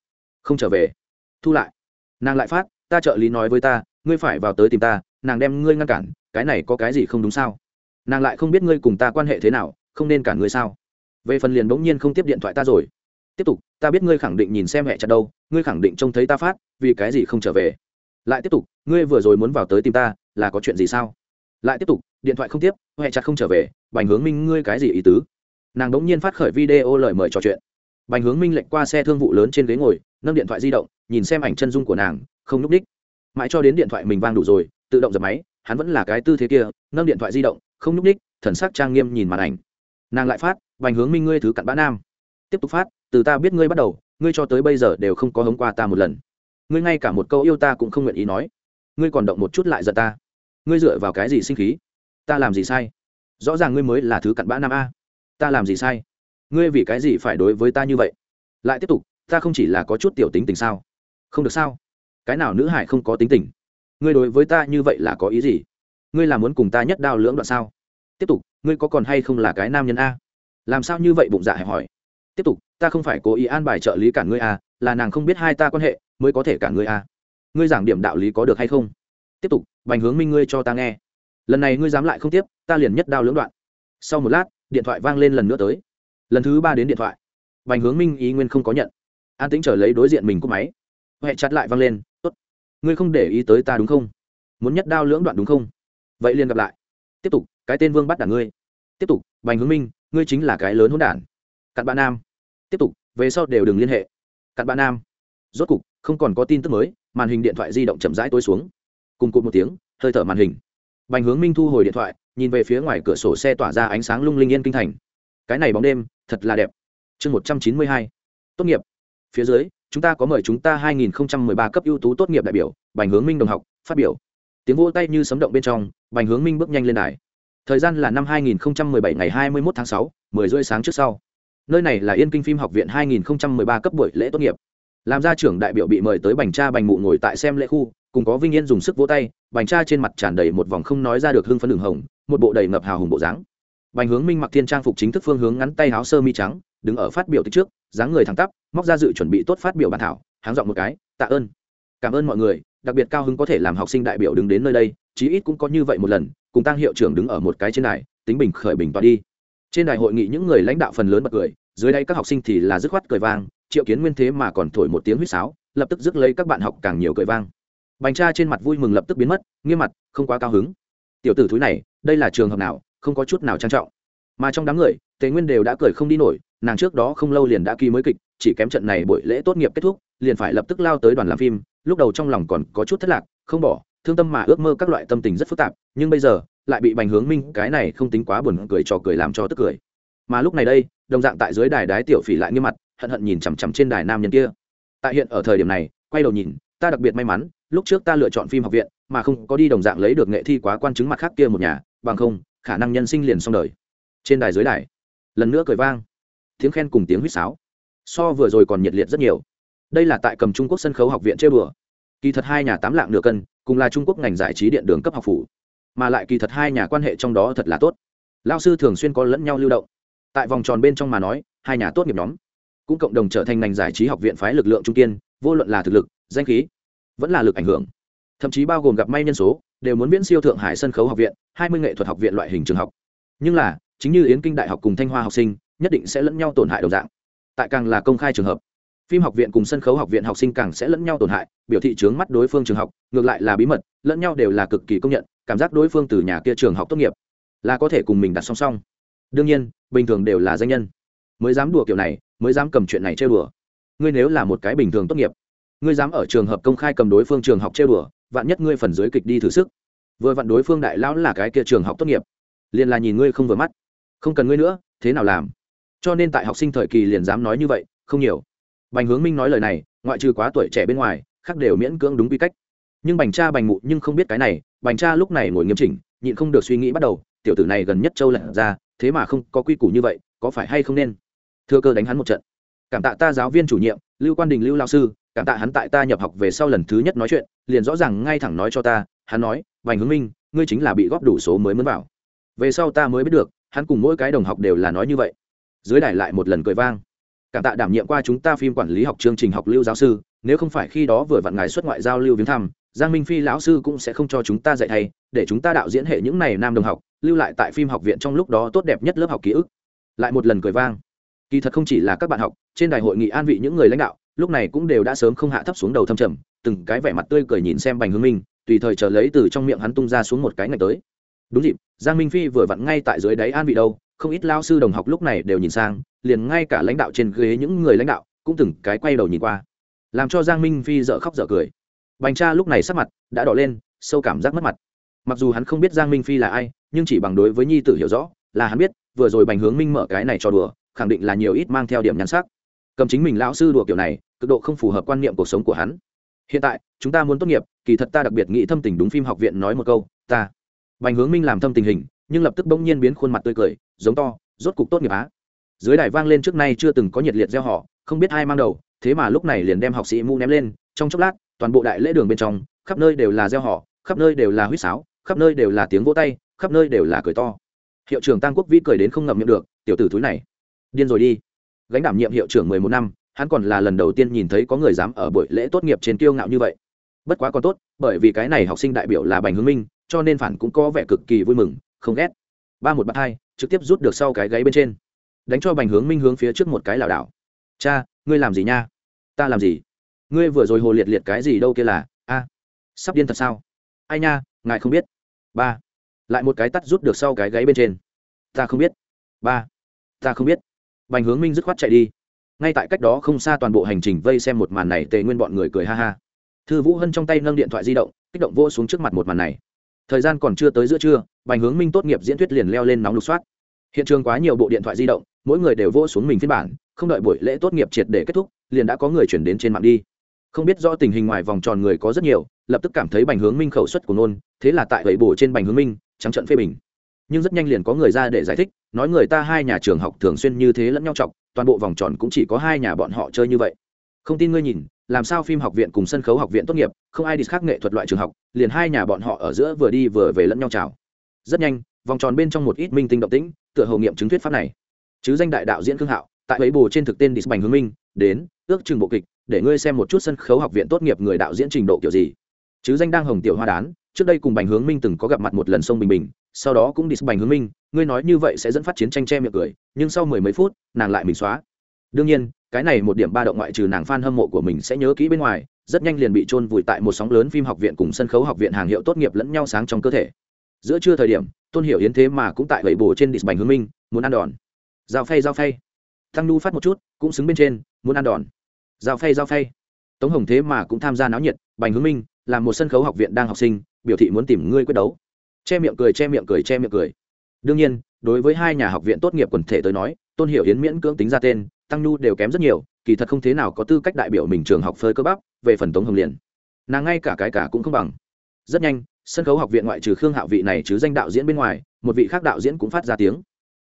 Không trở về. Thu lại. Nàng lại phát, ta trợ lý nói với ta, ngươi phải vào tới tìm ta, nàng đem ngươi ngăn cản, cái này có cái gì không đúng sao? Nàng lại không biết ngươi cùng ta quan hệ thế nào, không nên cản ngươi sao? Về phần liền bỗng nhiên không tiếp điện thoại ta rồi. Tiếp tục, ta biết ngươi khẳng định nhìn xem hẹ chặt đâu, ngươi khẳng định trông thấy ta phát, vì cái gì không trở về? Lại tiếp tục, ngươi vừa rồi muốn vào tới tìm ta, là có chuyện gì sao? Lại tiếp tục, điện thoại không tiếp, huệ chặt không trở về, bành hướng minh, ngươi cái gì ý tứ? Nàng đống nhiên phát khởi video lời mời trò chuyện. Bành hướng minh lệnh qua xe thương vụ lớn trên ghế ngồi, nâng điện thoại di động, nhìn xem ảnh chân dung của nàng, không núp đích. Mãi cho đến điện thoại mình vang đủ rồi, tự động dập máy, hắn vẫn là cái tư thế kia, nâng điện thoại di động, không núp đích, thần sắc trang nghiêm nhìn màn ảnh. Nàng lại phát, bành hướng minh ngươi thứ cặn bã nam. Tiếp tục phát, từ ta biết ngươi bắt đầu, ngươi cho tới bây giờ đều không có hống qua ta một lần. Ngươi ngay cả một câu yêu ta cũng không nguyện ý nói. Ngươi còn động một chút lại giận ta ngươi dựa vào cái gì sinh khí? Ta làm gì sai? Rõ ràng ngươi mới là thứ cặn bã nam a. Ta làm gì sai? Ngươi vì cái gì phải đối với ta như vậy? Lại tiếp tục, ta không chỉ là có chút tiểu tính tình sao? Không được sao? Cái nào nữ hải không có tính tình? Ngươi đối với ta như vậy là có ý gì? Ngươi là muốn cùng ta nhất đao lưỡng đoạn sao? Tiếp tục, ngươi có còn hay không là cái nam nhân a? Làm sao như vậy bụng dạ hẹp hỏi? Tiếp tục, ta không phải cố ý an bài trợ lý cản ngươi a, là nàng không biết hai ta quan hệ, mới có thể cản ngươi a. Ngươi giảng điểm đạo lý có được hay không? Tiếp tục, bành hướng minh ngươi cho ta nghe. Lần này ngươi dám lại không tiếp, ta liền nhất đao lưỡng đoạn. Sau một lát, điện thoại vang lên lần nữa tới. Lần thứ ba đến điện thoại. Bành hướng minh ý nguyên không có nhận. An tĩnh trở lấy đối diện mình cúp máy. Huệ chặt lại vang lên, tốt. Ngươi không để ý tới ta đúng không? Muốn nhất đao lưỡng đoạn đúng không? Vậy liền gặp lại. Tiếp tục, cái tên vương bắt đảng ngươi. Tiếp tục, bành hướng minh, ngươi chính là cái lớn hỗn đản. Cặn bạn nam. Tiếp tục, về sau đều đừng liên hệ. Cặn bạn nam. Rốt cục, không còn có tin tức mới, màn hình điện thoại di động chậm rãi tối xuống cùng cụt một tiếng hơi thở màn hình. Bành hướng minh thu hồi điện thoại nhìn về phía ngoài cửa sổ xe tỏa ra ánh sáng lung linh yên kinh thành. Cái này bóng đêm thật là đẹp. Chương một trăm chín mươi hai. Tốt nghiệp. Phía dưới chúng ta có mời chúng ta 2013 cấp ưu tú tốt nghiệp đại biểu bành hướng minh đồng học phát biểu. Tiếng vỗ tay như sấm động bên trong bành hướng minh bước nhanh lên đài. Thời gian là năm 2017 ngày 21 tháng 6, 10 rưỡi sáng trước sau. Nơi này là yên kinh phim học viện 2013 cấp buổi lễ tốt nghiệp. Làm ra trưởng đại biểu bị mời tới bành cha bành mụ ngồi tại xem lễ khu cùng có vinh yên dùng sức vỗ tay, bành cha trên mặt tràn đầy một vòng không nói ra được hưng phấn đường hồng, một bộ đầy ngập hào hùng bộ dáng. Bành hướng minh mặc thiên trang phục chính thức phương hướng ngắn tay áo sơ mi trắng, đứng ở phát biểu từ trước, dáng người thẳng tắp, móc ra dự chuẩn bị tốt phát biểu bản thảo, háng dọn một cái, tạ ơn. Cảm ơn mọi người, đặc biệt cao hứng có thể làm học sinh đại biểu đứng đến nơi đây, chí ít cũng có như vậy một lần, cùng tăng hiệu trưởng đứng ở một cái trên đài, tính bình khởi bình tọa đi. Trên đài hội nghị những người lãnh đạo phần lớn bật cười, dưới đây các học sinh thì là dứt khoát cười vang, triệu kiến nguyên thế mà còn thổi một tiếng huýt sáo, lập tức dứt lấy các bạn học càng nhiều cười vang bành cha trên mặt vui mừng lập tức biến mất, nghiêm mặt, không quá cao hứng. Tiểu tử thúi này, đây là trường hợp nào, không có chút nào trang trọng. Mà trong đám người, tề nguyên đều đã cười không đi nổi, nàng trước đó không lâu liền đã ký mới kịch, chỉ kém trận này buổi lễ tốt nghiệp kết thúc, liền phải lập tức lao tới đoàn làm phim, lúc đầu trong lòng còn có chút thất lạc, không bỏ, thương tâm mà ước mơ các loại tâm tình rất phức tạp, nhưng bây giờ, lại bị bành hướng minh, cái này không tính quá buồn cười cho cười làm cho tức cười. Mà lúc này đây, đồng dạng tại dưới đài đái tiểu phỉ lại nghiêm mặt, hận hận nhìn chằm chằm trên đài nam nhân kia. Tại hiện ở thời điểm này, quay đầu nhìn, ta đặc biệt may mắn lúc trước ta lựa chọn phim học viện, mà không có đi đồng dạng lấy được nghệ thi quá quan chứng mặt khác kia một nhà, bằng không, khả năng nhân sinh liền xong đời. Trên đài dưới đài, lần nữa cười vang. Tiếng khen cùng tiếng huýt sáo. So vừa rồi còn nhiệt liệt rất nhiều. Đây là tại cầm trung quốc sân khấu học viện chơi bừa. Kỳ thật hai nhà tám lạng nửa cân, cùng là trung quốc ngành giải trí điện đường cấp học phủ. Mà lại kỳ thật hai nhà quan hệ trong đó thật là tốt. Lao sư thường xuyên có lẫn nhau lưu động. Tại vòng tròn bên trong mà nói, hai nhà tốt nghiệp nhóm. Cũng cộng đồng trở thành ngành giải trí học viện phái lực lượng trung kiên, vô luận là thực lực, danh khí vẫn là lực ảnh hưởng. Thậm chí bao gồm gặp may nhân số, đều muốn viễn siêu thượng hải sân khấu học viện, hai mươi nghệ thuật học viện loại hình trường học. Nhưng là, chính như yến kinh đại học cùng thanh hoa học sinh, nhất định sẽ lẫn nhau tổn hại đồng dạng. Tại càng là công khai trường hợp, phim học viện cùng sân khấu học viện học sinh càng sẽ lẫn nhau tổn hại, biểu thị trướng mắt đối phương trường học, ngược lại là bí mật, lẫn nhau đều là cực kỳ công nhận, cảm giác đối phương từ nhà kia trường học tốt nghiệp, là có thể cùng mình đặt song song. Đương nhiên, bình thường đều là danh nhân. Mới dám đùa kiểu này, mới dám cầm chuyện này chơi đùa. Ngươi nếu là một cái bình thường tốt nghiệp ngươi dám ở trường hợp công khai cầm đối phương trường học trêu đùa, vạn nhất ngươi phần dưới kịch đi thử sức. Vừa vặn đối phương đại lão là cái kia trường học tốt nghiệp. Liền là nhìn ngươi không vừa mắt. Không cần ngươi nữa, thế nào làm? Cho nên tại học sinh thời kỳ liền dám nói như vậy, không nhiều. Bành hướng minh nói lời này, ngoại trừ quá tuổi trẻ bên ngoài, khác đều miễn cưỡng đúng quy cách. Nhưng bành cha bành mụ nhưng không biết cái này, bành cha lúc này ngồi nghiêm chỉnh, nhịn không được suy nghĩ bắt đầu, tiểu tử này gần nhất châu lật ra, thế mà không có quy củ như vậy, có phải hay không nên? Thưa cơ đánh hắn một trận. Cảm tạ ta giáo viên chủ nhiệm, lưu quan đình, lưu lao sư cảm tạ hắn tại ta nhập học về sau lần thứ nhất nói chuyện, liền rõ ràng ngay thẳng nói cho ta, hắn nói, bành hướng minh, ngươi chính là bị góp đủ số mới mướn vào. Về sau ta mới biết được, hắn cùng mỗi cái đồng học đều là nói như vậy. Dưới đài lại một lần cười vang. Cảm tạ đảm nhiệm qua chúng ta phim quản lý học chương trình học lưu giáo sư, nếu không phải khi đó vừa vặn ngài xuất ngoại giao lưu viếng thăm, giang minh phi lão sư cũng sẽ không cho chúng ta dạy thay để chúng ta đạo diễn hệ những này nam đồng học, lưu lại tại phim học viện trong lúc đó tốt đẹp nhất lớp học ký ức. Lại một lần cười vang. Kỳ thật không chỉ là các bạn học, trên đài hội nghị an vị những người lãnh đạo lúc này cũng đều đã sớm không hạ thấp xuống đầu thâm trầm, từng cái vẻ mặt tươi cười nhìn xem bành hướng minh, tùy thời chờ lấy từ trong miệng hắn tung ra xuống một cái ngày tới. Đúng dịp, giang minh phi vừa vặn ngay tại dưới đáy an vị đâu, không ít lao sư đồng học lúc này đều nhìn sang, liền ngay cả lãnh đạo trên ghế những người lãnh đạo cũng từng cái quay đầu nhìn qua, làm cho giang minh phi dở khóc dở cười. Bành cha lúc này sắc mặt đã đỏ lên, sâu cảm giác mất mặt. Mặc dù hắn không biết giang minh phi là ai, nhưng chỉ bằng đối với nhi tử hiểu rõ, là hắn biết, vừa rồi bành hướng minh mở cái này cho đùa, khẳng định là nhiều ít mang theo điểm nhắn sắc. Cầm chính mình lão sư đùa kiểu này cực độ không phù hợp quan niệm cuộc sống của hắn. Hiện tại, chúng ta muốn tốt nghiệp, kỳ thật ta đặc biệt nghĩ thâm tình đúng phim học viện nói một câu, ta. Bành hướng minh làm thâm tình hình, nhưng lập tức bỗng nhiên biến khuôn mặt tươi cười, giống to, rốt cục tốt nghiệp á. Dưới đài vang lên trước nay chưa từng có nhiệt liệt gieo họ không biết ai mang đầu, thế mà lúc này liền đem học sĩ mũ ném lên, trong chốc lát, toàn bộ đại lễ đường bên trong, khắp nơi đều là gieo họ khắp nơi đều là huýt sáo, khắp nơi đều là tiếng vỗ tay, khắp nơi đều là cười to. Hiệu trưởng tăng quốc vĩ cười đến không ngậm miệng được, tiểu tử thúi này. Điên rồi đi. Gánh đảm nhiệm hiệu trưởng mười một năm hắn còn là lần đầu tiên nhìn thấy có người dám ở buổi lễ tốt nghiệp trên kiêu ngạo như vậy. Bất quá còn tốt, bởi vì cái này học sinh đại biểu là bành hướng minh, cho nên phản cũng có vẻ cực kỳ vui mừng, không ghét. Ba một bát hai, trực tiếp rút được sau cái gáy bên trên. Đánh cho bành hướng minh hướng phía trước một cái lảo đảo. Cha, ngươi làm gì nha? Ta làm gì? Ngươi vừa rồi hồ liệt liệt cái gì đâu kia là? A, sắp điên thật sao? Ai nha, ngài không biết. Ba, lại một cái tắt rút được sau cái gáy bên trên. Ta không biết. Ba, ta không biết. Bành hướng minh dứt khoát chạy đi ngay tại cách đó không xa toàn bộ hành trình vây xem một màn này, tề nguyên bọn người cười ha ha. Thư vũ hân trong tay nâng điện thoại di động, kích động vô xuống trước mặt một màn này. Thời gian còn chưa tới giữa trưa, bành hướng minh tốt nghiệp diễn thuyết liền leo lên nóng lục soát. Hiện trường quá nhiều bộ điện thoại di động, mỗi người đều vô xuống mình phiên bản, không đợi buổi lễ tốt nghiệp triệt để kết thúc, liền đã có người chuyển đến trên mạng đi. Không biết rõ tình hình ngoài vòng tròn người có rất nhiều, lập tức cảm thấy bành hướng minh khẩu suất của nôn thế là tại vậy bổ trên bành hướng minh, trắng trận phê bình. Nhưng rất nhanh liền có người ra để giải thích, nói người ta hai nhà trường học thường xuyên như thế lẫn nhau trọng toàn bộ vòng tròn cũng chỉ có hai nhà bọn họ chơi như vậy. Không tin ngươi nhìn, làm sao phim học viện cùng sân khấu học viện tốt nghiệp, không ai đi khác nghệ thuật loại trường học, liền hai nhà bọn họ ở giữa vừa đi vừa về lẫn nhau chào. Rất nhanh, vòng tròn bên trong một ít minh tinh động tĩnh, tựa hầu nghiệm chứng thuyết pháp này. Chứ danh đại đạo diễn khương hạo, tại ấy bồ trên thực tên đi bành hướng minh, đến, ước chừng bộ kịch, để ngươi xem một chút sân khấu học viện tốt nghiệp người đạo diễn trình độ kiểu gì. Chứ danh đang hồng tiểu hoa đán, trước đây cùng bành hướng minh từng có gặp mặt một lần sông bình bình, sau đó cũng đi bành hướng minh ngươi nói như vậy sẽ dẫn phát chiến tranh che miệng cười, nhưng sau mười mấy phút, nàng lại mình xóa. Đương nhiên, cái này một điểm ba động ngoại trừ nàng f a n hâm mộ của mình sẽ nhớ kỹ bên ngoài, rất nhanh liền bị trôn vùi tại một sóng lớn phim học viện cùng sân khấu học viện hàng hiệu tốt nghiệp lẫn nhau sáng trong cơ thể. Giữa trưa thời điểm, tôn hiểu yến thế mà cũng tại gậy bồ trên địch bành hướng minh, muốn ăn đòn. Giao phay giao phay. Thăng nu phát một chút, cũng xứng bên trên, muốn ăn đòn. Giao phay giao phay. Tống hồng thế mà cũng tham gia náo nhiệt, bành hướng minh là một sân khấu học viện đang học sinh, biểu thị muốn tìm ngươi quyết đấu. Che miệng cười, che miệng cười, che miệng cười đương nhiên, đối với hai nhà học viện tốt nghiệp quần thể tới nói, tôn hiểu yến miễn cưỡng tính ra tên, tăng nhu đều kém rất nhiều, kỳ thật không thế nào có tư cách đại biểu mình trường học phơi cơ bắp, về phần tống hồng liền. Nàng ngay cả cái cả cũng không bằng. Rất nhanh, sân khấu học viện ngoại trừ khương hạo vị này chứ danh đạo diễn bên ngoài, một vị khác đạo diễn cũng phát ra tiếng.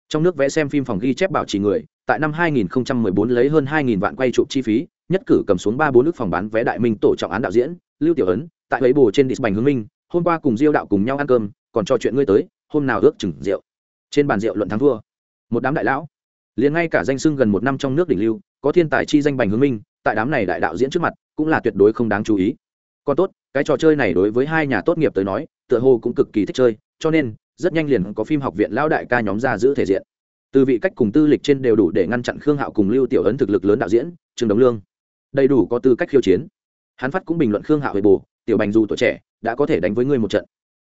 Trong nước vẽ xem phim phòng ghi chép bảo trì người, tại năm 2014 lấy hơn 2.000 vạn quay chụp chi phí, nhất cử cầm xuống ba bốn nước phòng bán vé đại minh tổ trọng án đạo diễn, lưu tiểu ấn, tại ấy bồ trên bành hướng minh, hôm qua cùng diêu đạo cùng nhau ăn cơm, còn trò chuyện ngươi tới hôm nào ước chừng rượu. Trên bàn rượu luận thắng thua. Một đám đại lão. Liền ngay cả danh sưng gần một năm trong nước đỉnh lưu, có thiên tài chi danh bành hướng minh, tại đám này đại đạo diễn trước mặt, cũng là tuyệt đối không đáng chú ý. Còn tốt, cái trò chơi này đối với hai nhà tốt nghiệp tới nói, tựa hồ cũng cực kỳ thích chơi, cho nên, rất nhanh liền có phim học viện lão đại ca nhóm ra giữ thể diện. Từ vị cách cùng tư lịch trên đều đủ để ngăn chặn khương hạo cùng lưu tiểu ấn thực lực lớn đạo diễn, trương đống lương. Đầy đủ có tư cách khiêu chiến. Hắn phát cũng bình luận khương hạo về bồ, tiểu bành dù tuổi trẻ, đã có thể đánh với ngươi một trận.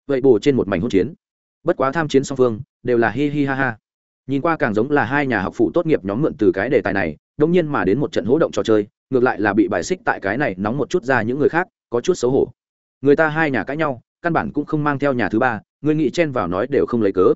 Vậy bồ trên một mảnh hỗn chiến bất quá tham chiến song phương, đều là hi hi ha ha. Nhìn qua càng giống là hai nhà học phụ tốt nghiệp nhóm mượn từ cái đề tài này, đông nhiên mà đến một trận hỗ động trò chơi, ngược lại là bị bài xích tại cái này nóng một chút ra những người khác, có chút xấu hổ. Người ta hai nhà cãi nhau, căn bản cũng không mang theo nhà thứ ba, người nghị chen vào nói đều không lấy cớ.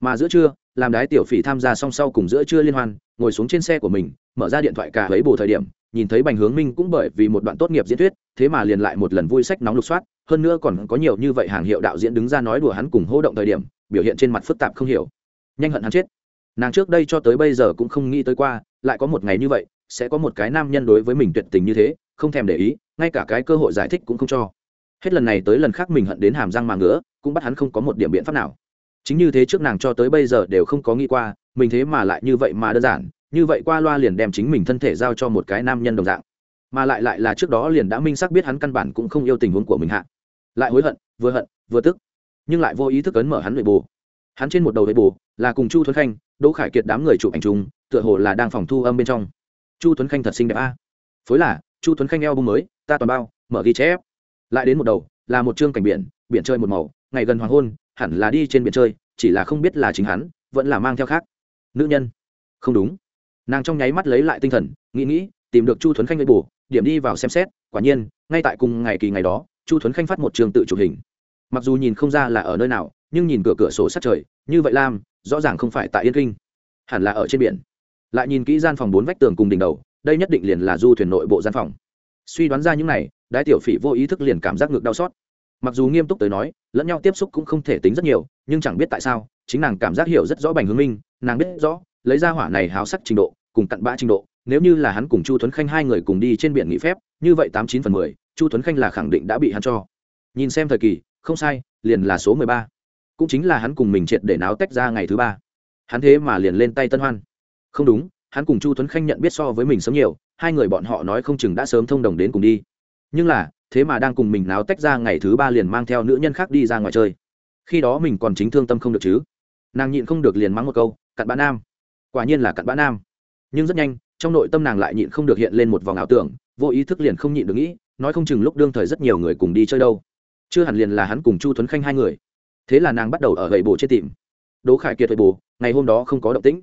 Mà giữa trưa, làm đái tiểu phỉ tham gia song sau cùng giữa trưa liên hoan, ngồi xuống trên xe của mình, mở ra điện thoại cả lấy bồ thời điểm, nhìn thấy bành hướng minh cũng bởi vì một đoạn tốt nghiệp diễn thuyết, thế mà liền lại một lần vui sách nóng lục soát hơn nữa còn có nhiều như vậy hàng hiệu đạo diễn đứng ra nói đùa hắn cùng hô động thời điểm, biểu hiện trên mặt phức tạp không hiểu. Nhanh hận hắn chết. Nàng trước đây cho tới bây giờ cũng không nghĩ tới qua, lại có một ngày như vậy, sẽ có một cái nam nhân đối với mình tuyệt tình như thế, không thèm để ý, ngay cả cái cơ hội giải thích cũng không cho. Hết lần này tới lần khác mình hận đến hàm răng mà ngứa, cũng bắt hắn không có một điểm biện pháp nào. Chính như thế trước nàng cho tới bây giờ đều không có nghĩ qua, mình thế mà lại như vậy mà đơn giản, như vậy qua loa liền đem chính mình thân thể giao cho một cái nam nhân đồng dạng mà lại lại là trước đó liền đã minh xác biết hắn căn bản cũng không yêu tình huống của mình hạ. Lại hối hận, vừa hận, vừa tức. Nhưng lại vô ý thức ấn mở hắn nội bù hắn trên một đầu nội bù là cùng chu thuấn khanh, đỗ khải kiệt đám người chụp ảnh chung, tựa hồ là đang phòng thu âm bên trong. Chu thuấn khanh thật xinh đẹp a. Phối là, chu thuấn khanh eo bung mới, ta toàn bao, mở ghi chép. Lại đến một đầu, là một chương cảnh biển biển chơi một màu, ngày gần hoàng hôn, hẳn là đi trên biển chơi, chỉ là không biết là chính hắn, vẫn là mang theo khác. Nữ nhân. Không đúng. Nàng trong nháy mắt lấy lại tinh thần, nghĩ nghĩ, tìm được chu thuấn khanh nội bù điểm đi vào xem xét, quả nhiên, ngay tại cùng ngày kỳ ngày đó, chu thuấn khanh phát một trường tự chụp hình. Mặc dù nhìn không ra là ở nơi nào, nhưng nhìn cửa cửa sổ sát trời, như vậy lam, rõ ràng không phải tại yên kinh, hẳn là ở trên biển. Lại nhìn kỹ gian phòng bốn vách tường cùng đỉnh đầu, đây nhất định liền là du thuyền nội bộ gian phòng. Suy đoán ra những này, đái tiểu phỉ vô ý thức liền cảm giác ngược đau xót. Mặc dù nghiêm túc tới nói, lẫn nhau tiếp xúc cũng không thể tính rất nhiều, nhưng chẳng biết tại sao, chính nàng cảm giác hiểu rất rõ bành hướng minh, nàng biết rõ, lấy ra hỏa này háo sắc trình độ, cùng cặn bã trình độ nếu như là hắn cùng chu tuấn khanh hai người cùng đi trên biển nghỉ phép, như vậy tám chín phần mười, chu tuấn khanh là khẳng định đã bị hắn cho. Nhìn xem thời kỳ, không sai, liền là số mười ba. Cũng chính là hắn cùng mình triệt để náo tách ra ngày thứ ba. Hắn thế mà liền lên tay tân hoan. Không đúng, hắn cùng chu tuấn khanh nhận biết so với mình sớm nhiều, hai người bọn họ nói không chừng đã sớm thông đồng đến cùng đi. Nhưng là, thế mà đang cùng mình náo tách ra ngày thứ ba liền mang theo nữ nhân khác đi ra ngoài chơi. Khi đó mình còn chính thương tâm không được chứ. Nàng nhịn không được liền mắng một câu, cặn bã nam. Quả nhiên là cặn bã nam. Nhưng rất nhanh trong nội tâm nàng lại nhịn không được hiện lên một vòng ảo tưởng, vô ý thức liền không nhịn được nghĩ, nói không chừng lúc đương thời rất nhiều người cùng đi chơi đâu. Chưa hẳn liền là hắn cùng chu tuấn khanh hai người. Thế là nàng bắt đầu ở gậy bồ trên tìm. Đỗ khải kiệt gậy bồ, ngày hôm đó không có động tĩnh.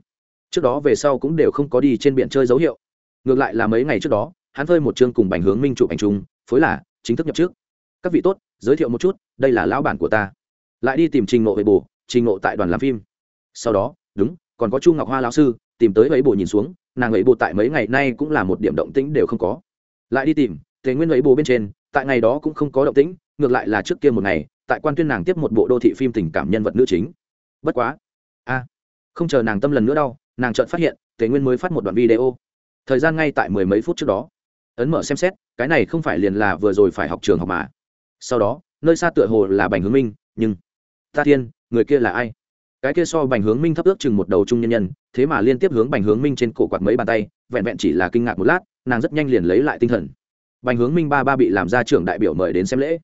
Trước đó về sau cũng đều không có đi trên biển chơi dấu hiệu. Ngược lại là mấy ngày trước đó, hắn phơi một chương cùng bành hướng minh chụp ảnh chung, phối là chính thức nhập trước. Các vị tốt, giới thiệu một chút, đây là lão bản của ta. Lại đi tìm trình ngộ về bồ, trình ngộ tại đoàn làm phim. Sau đó, đúng, còn có chu ngọc hoa lão sư, tìm tới ấy bồ nhìn xuống nàng ấy bộ tại mấy ngày nay cũng là một điểm động tĩnh đều không có. Lại đi tìm thế nguyên ấy bộ bên trên, tại ngày đó cũng không có động tĩnh, ngược lại là trước kia một ngày, tại quan tuyên nàng tiếp một bộ đô thị phim tình cảm nhân vật nữ chính. Bất quá, a, không chờ nàng tâm lần nữa đâu nàng chợt phát hiện, tề nguyên mới phát một đoạn video. Thời gian ngay tại mười mấy phút trước đó. Ấn mở xem xét, cái này không phải liền là vừa rồi phải học trường học mà. Sau đó, nơi xa tựa hồ là bành hướng minh, nhưng, ta thiên, người kia là ai? Cái kia so bành hướng minh thấp ước chừng một đầu trung nhân nhân, thế mà liên tiếp hướng bành hướng minh trên cổ quạt mấy bàn tay, vẹn vẹn chỉ là kinh ngạc một lát, nàng rất nhanh liền lấy lại tinh thần. Bành hướng minh ba ba bị làm ra trưởng đại biểu mời đến xem lễ.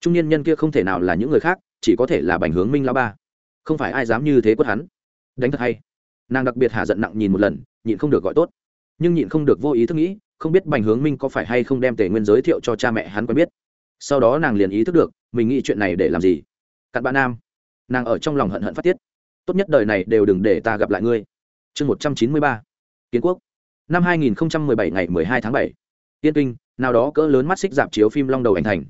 Trung Nhân nhân kia không thể nào là những người khác, chỉ có thể là bành hướng minh lao ba. Không phải ai dám như thế quất hắn. Đánh thật hay. Nàng đặc biệt hạ giận nặng nhìn một lần, nhịn không được gọi tốt. Nhưng nhịn không được vô ý thức nghĩ, không biết bành hướng minh có phải hay không đem tề nguyên giới thiệu cho cha mẹ hắn quen biết. Sau đó nàng liền ý thức được, mình nghĩ chuyện này để làm gì. Cặn bạn nam. Nàng ở trong lòng hận hận phát tiết tốt nhất đời này đều đừng để ta gặp lại ngươi. Chương một trăm chín mươi ba, kiến quốc. Năm hai nghìn bảy ngày hai tháng bảy. Tiên kinh, nào đó cỡ lớn mắt xích dạp chiếu phim long đầu ảnh thành.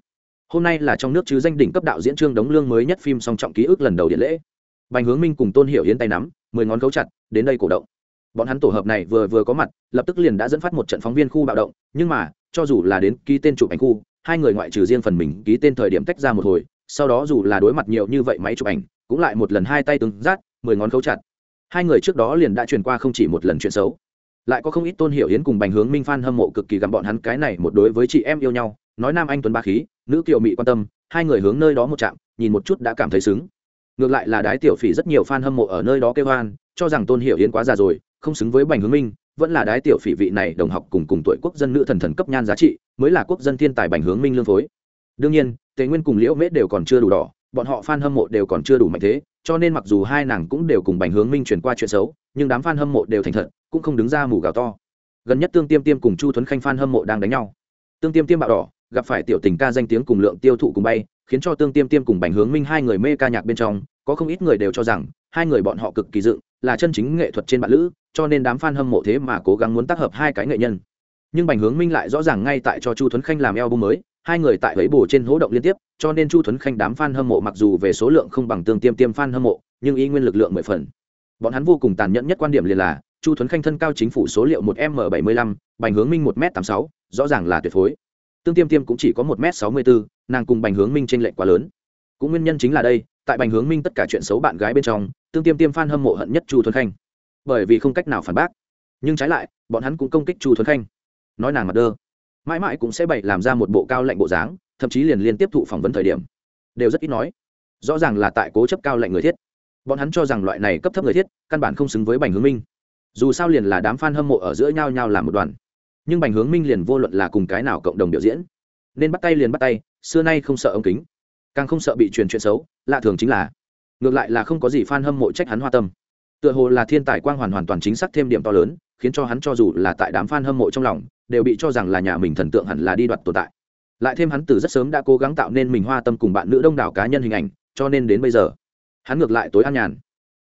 Hôm nay là trong nước chứ danh đỉnh cấp đạo diễn trương đống lương mới nhất phim song trọng ký ức lần đầu điện lễ. Bành hướng minh cùng tôn hiểu hiến tay nắm, mười ngón cấu chặt, đến đây cổ động. Bọn hắn tổ hợp này vừa vừa có mặt, lập tức liền đã dẫn phát một trận phóng viên khu bạo động, nhưng mà, cho dù là đến ký tên chụp ảnh khu, hai người ngoại trừ riêng phần mình ký tên thời điểm tách ra một hồi, sau đó dù là đối mặt nhiều như vậy máy chụp ảnh cũng lại một lần hai tay từng rát mười ngón cấu chặt. Hai người trước đó liền đã truyền qua không chỉ một lần chuyện xấu. Lại có không ít tôn hiểu hiến cùng bành hướng minh phan hâm mộ cực kỳ gặm bọn hắn cái này một đối với chị em yêu nhau. Nói nam anh tuấn ba khí, nữ kiều mỹ quan tâm, hai người hướng nơi đó một chạm, nhìn một chút đã cảm thấy xứng. Ngược lại là đái tiểu phỉ rất nhiều fan hâm mộ ở nơi đó kêu hoan, cho rằng tôn hiểu hiến quá già rồi, không xứng với bành hướng minh, vẫn là đái tiểu phỉ vị này đồng học cùng cùng tuổi quốc dân nữ thần thần cấp nhan giá trị, mới là quốc dân thiên tài bành hướng minh lương phối. Đương nhiên, tề nguyên cùng liễu mễ đều còn chưa đủ đỏ bọn họ fan hâm mộ đều còn chưa đủ mạnh thế, cho nên mặc dù hai nàng cũng đều cùng bành hướng minh chuyển qua chuyện xấu, nhưng đám fan hâm mộ đều thành thật, cũng không đứng ra mù gào to. Gần nhất tương tiêm tiêm cùng chu thuấn khanh fan hâm mộ đang đánh nhau. Tương tiêm tiêm bạo đỏ, gặp phải tiểu tình ca danh tiếng cùng lượng tiêu thụ cùng bay, khiến cho tương tiêm tiêm cùng bành hướng minh hai người mê ca nhạc bên trong, có không ít người đều cho rằng, hai người bọn họ cực kỳ dựng, là chân chính nghệ thuật trên bản lữ, cho nên đám fan hâm mộ thế mà cố gắng muốn tác hợp hai cái nghệ nhân. Nhưng bành hướng minh lại rõ ràng ngay tại cho chu thuấn khanh làm album mới hai người tại ấy bổ trên hố động liên tiếp, cho nên chu thuấn khanh đám fan hâm mộ mặc dù về số lượng không bằng tương tiêm tiêm fan hâm mộ, nhưng y nguyên lực lượng mười phần. Bọn hắn vô cùng tàn nhẫn nhất quan điểm liền là, chu thuấn khanh thân cao chính phủ số liệu một m bảy mươi lăm, bành hướng minh một m tám sáu, rõ ràng là tuyệt phối. Tương tiêm tiêm cũng chỉ có một m sáu mươi bốn, nàng cùng bành hướng minh t r ê n lệch quá lớn. Cũng nguyên nhân chính là đây, tại bành hướng minh tất cả chuyện xấu bạn gái bên trong, tương tiêm tiêm f a n hâm mộ hận nhất chu thuấn khanh. Bởi vì không cách nào phản bác. Nhưng trái lại, bọn hắn cũng công kích chu thuấn khanh. Nói nàng mặt đơ mãi mãi cũng sẽ bày làm ra một bộ cao lạnh bộ dáng, thậm chí liền liên tiếp thụ phỏng vấn thời điểm. Đều rất ít nói. Rõ ràng là tại cố chấp cao lạnh người thiết. Bọn hắn cho rằng loại này cấp thấp người thiết, căn bản không xứng với bành hướng minh. Dù sao liền là đám f a n hâm mộ ở giữa nhau nhau làm một đoàn. Nhưng bành hướng minh liền vô luận là cùng cái nào cộng đồng biểu diễn, nên bắt tay liền bắt tay, xưa nay không sợ ống kính. Càng không sợ bị truyền chuyện xấu, lạ thường chính là, ngược lại là không có gì f a n hâm mộ trách hắn hoa tâm. Tựa hồ là thiên tài quang hoàn hoàn toàn chính xác thêm điểm to lớn, khiến cho hắn cho dù là tại đám f a n hâm mộ trong lòng đều bị cho rằng là nhà mình thần tượng hẳn là đi đoạt tồn tại. Lại thêm hắn từ rất sớm đã cố gắng tạo nên mình hoa tâm cùng bạn nữ đông đảo cá nhân hình ảnh, cho nên đến bây giờ, hắn ngược lại tối an nhàn.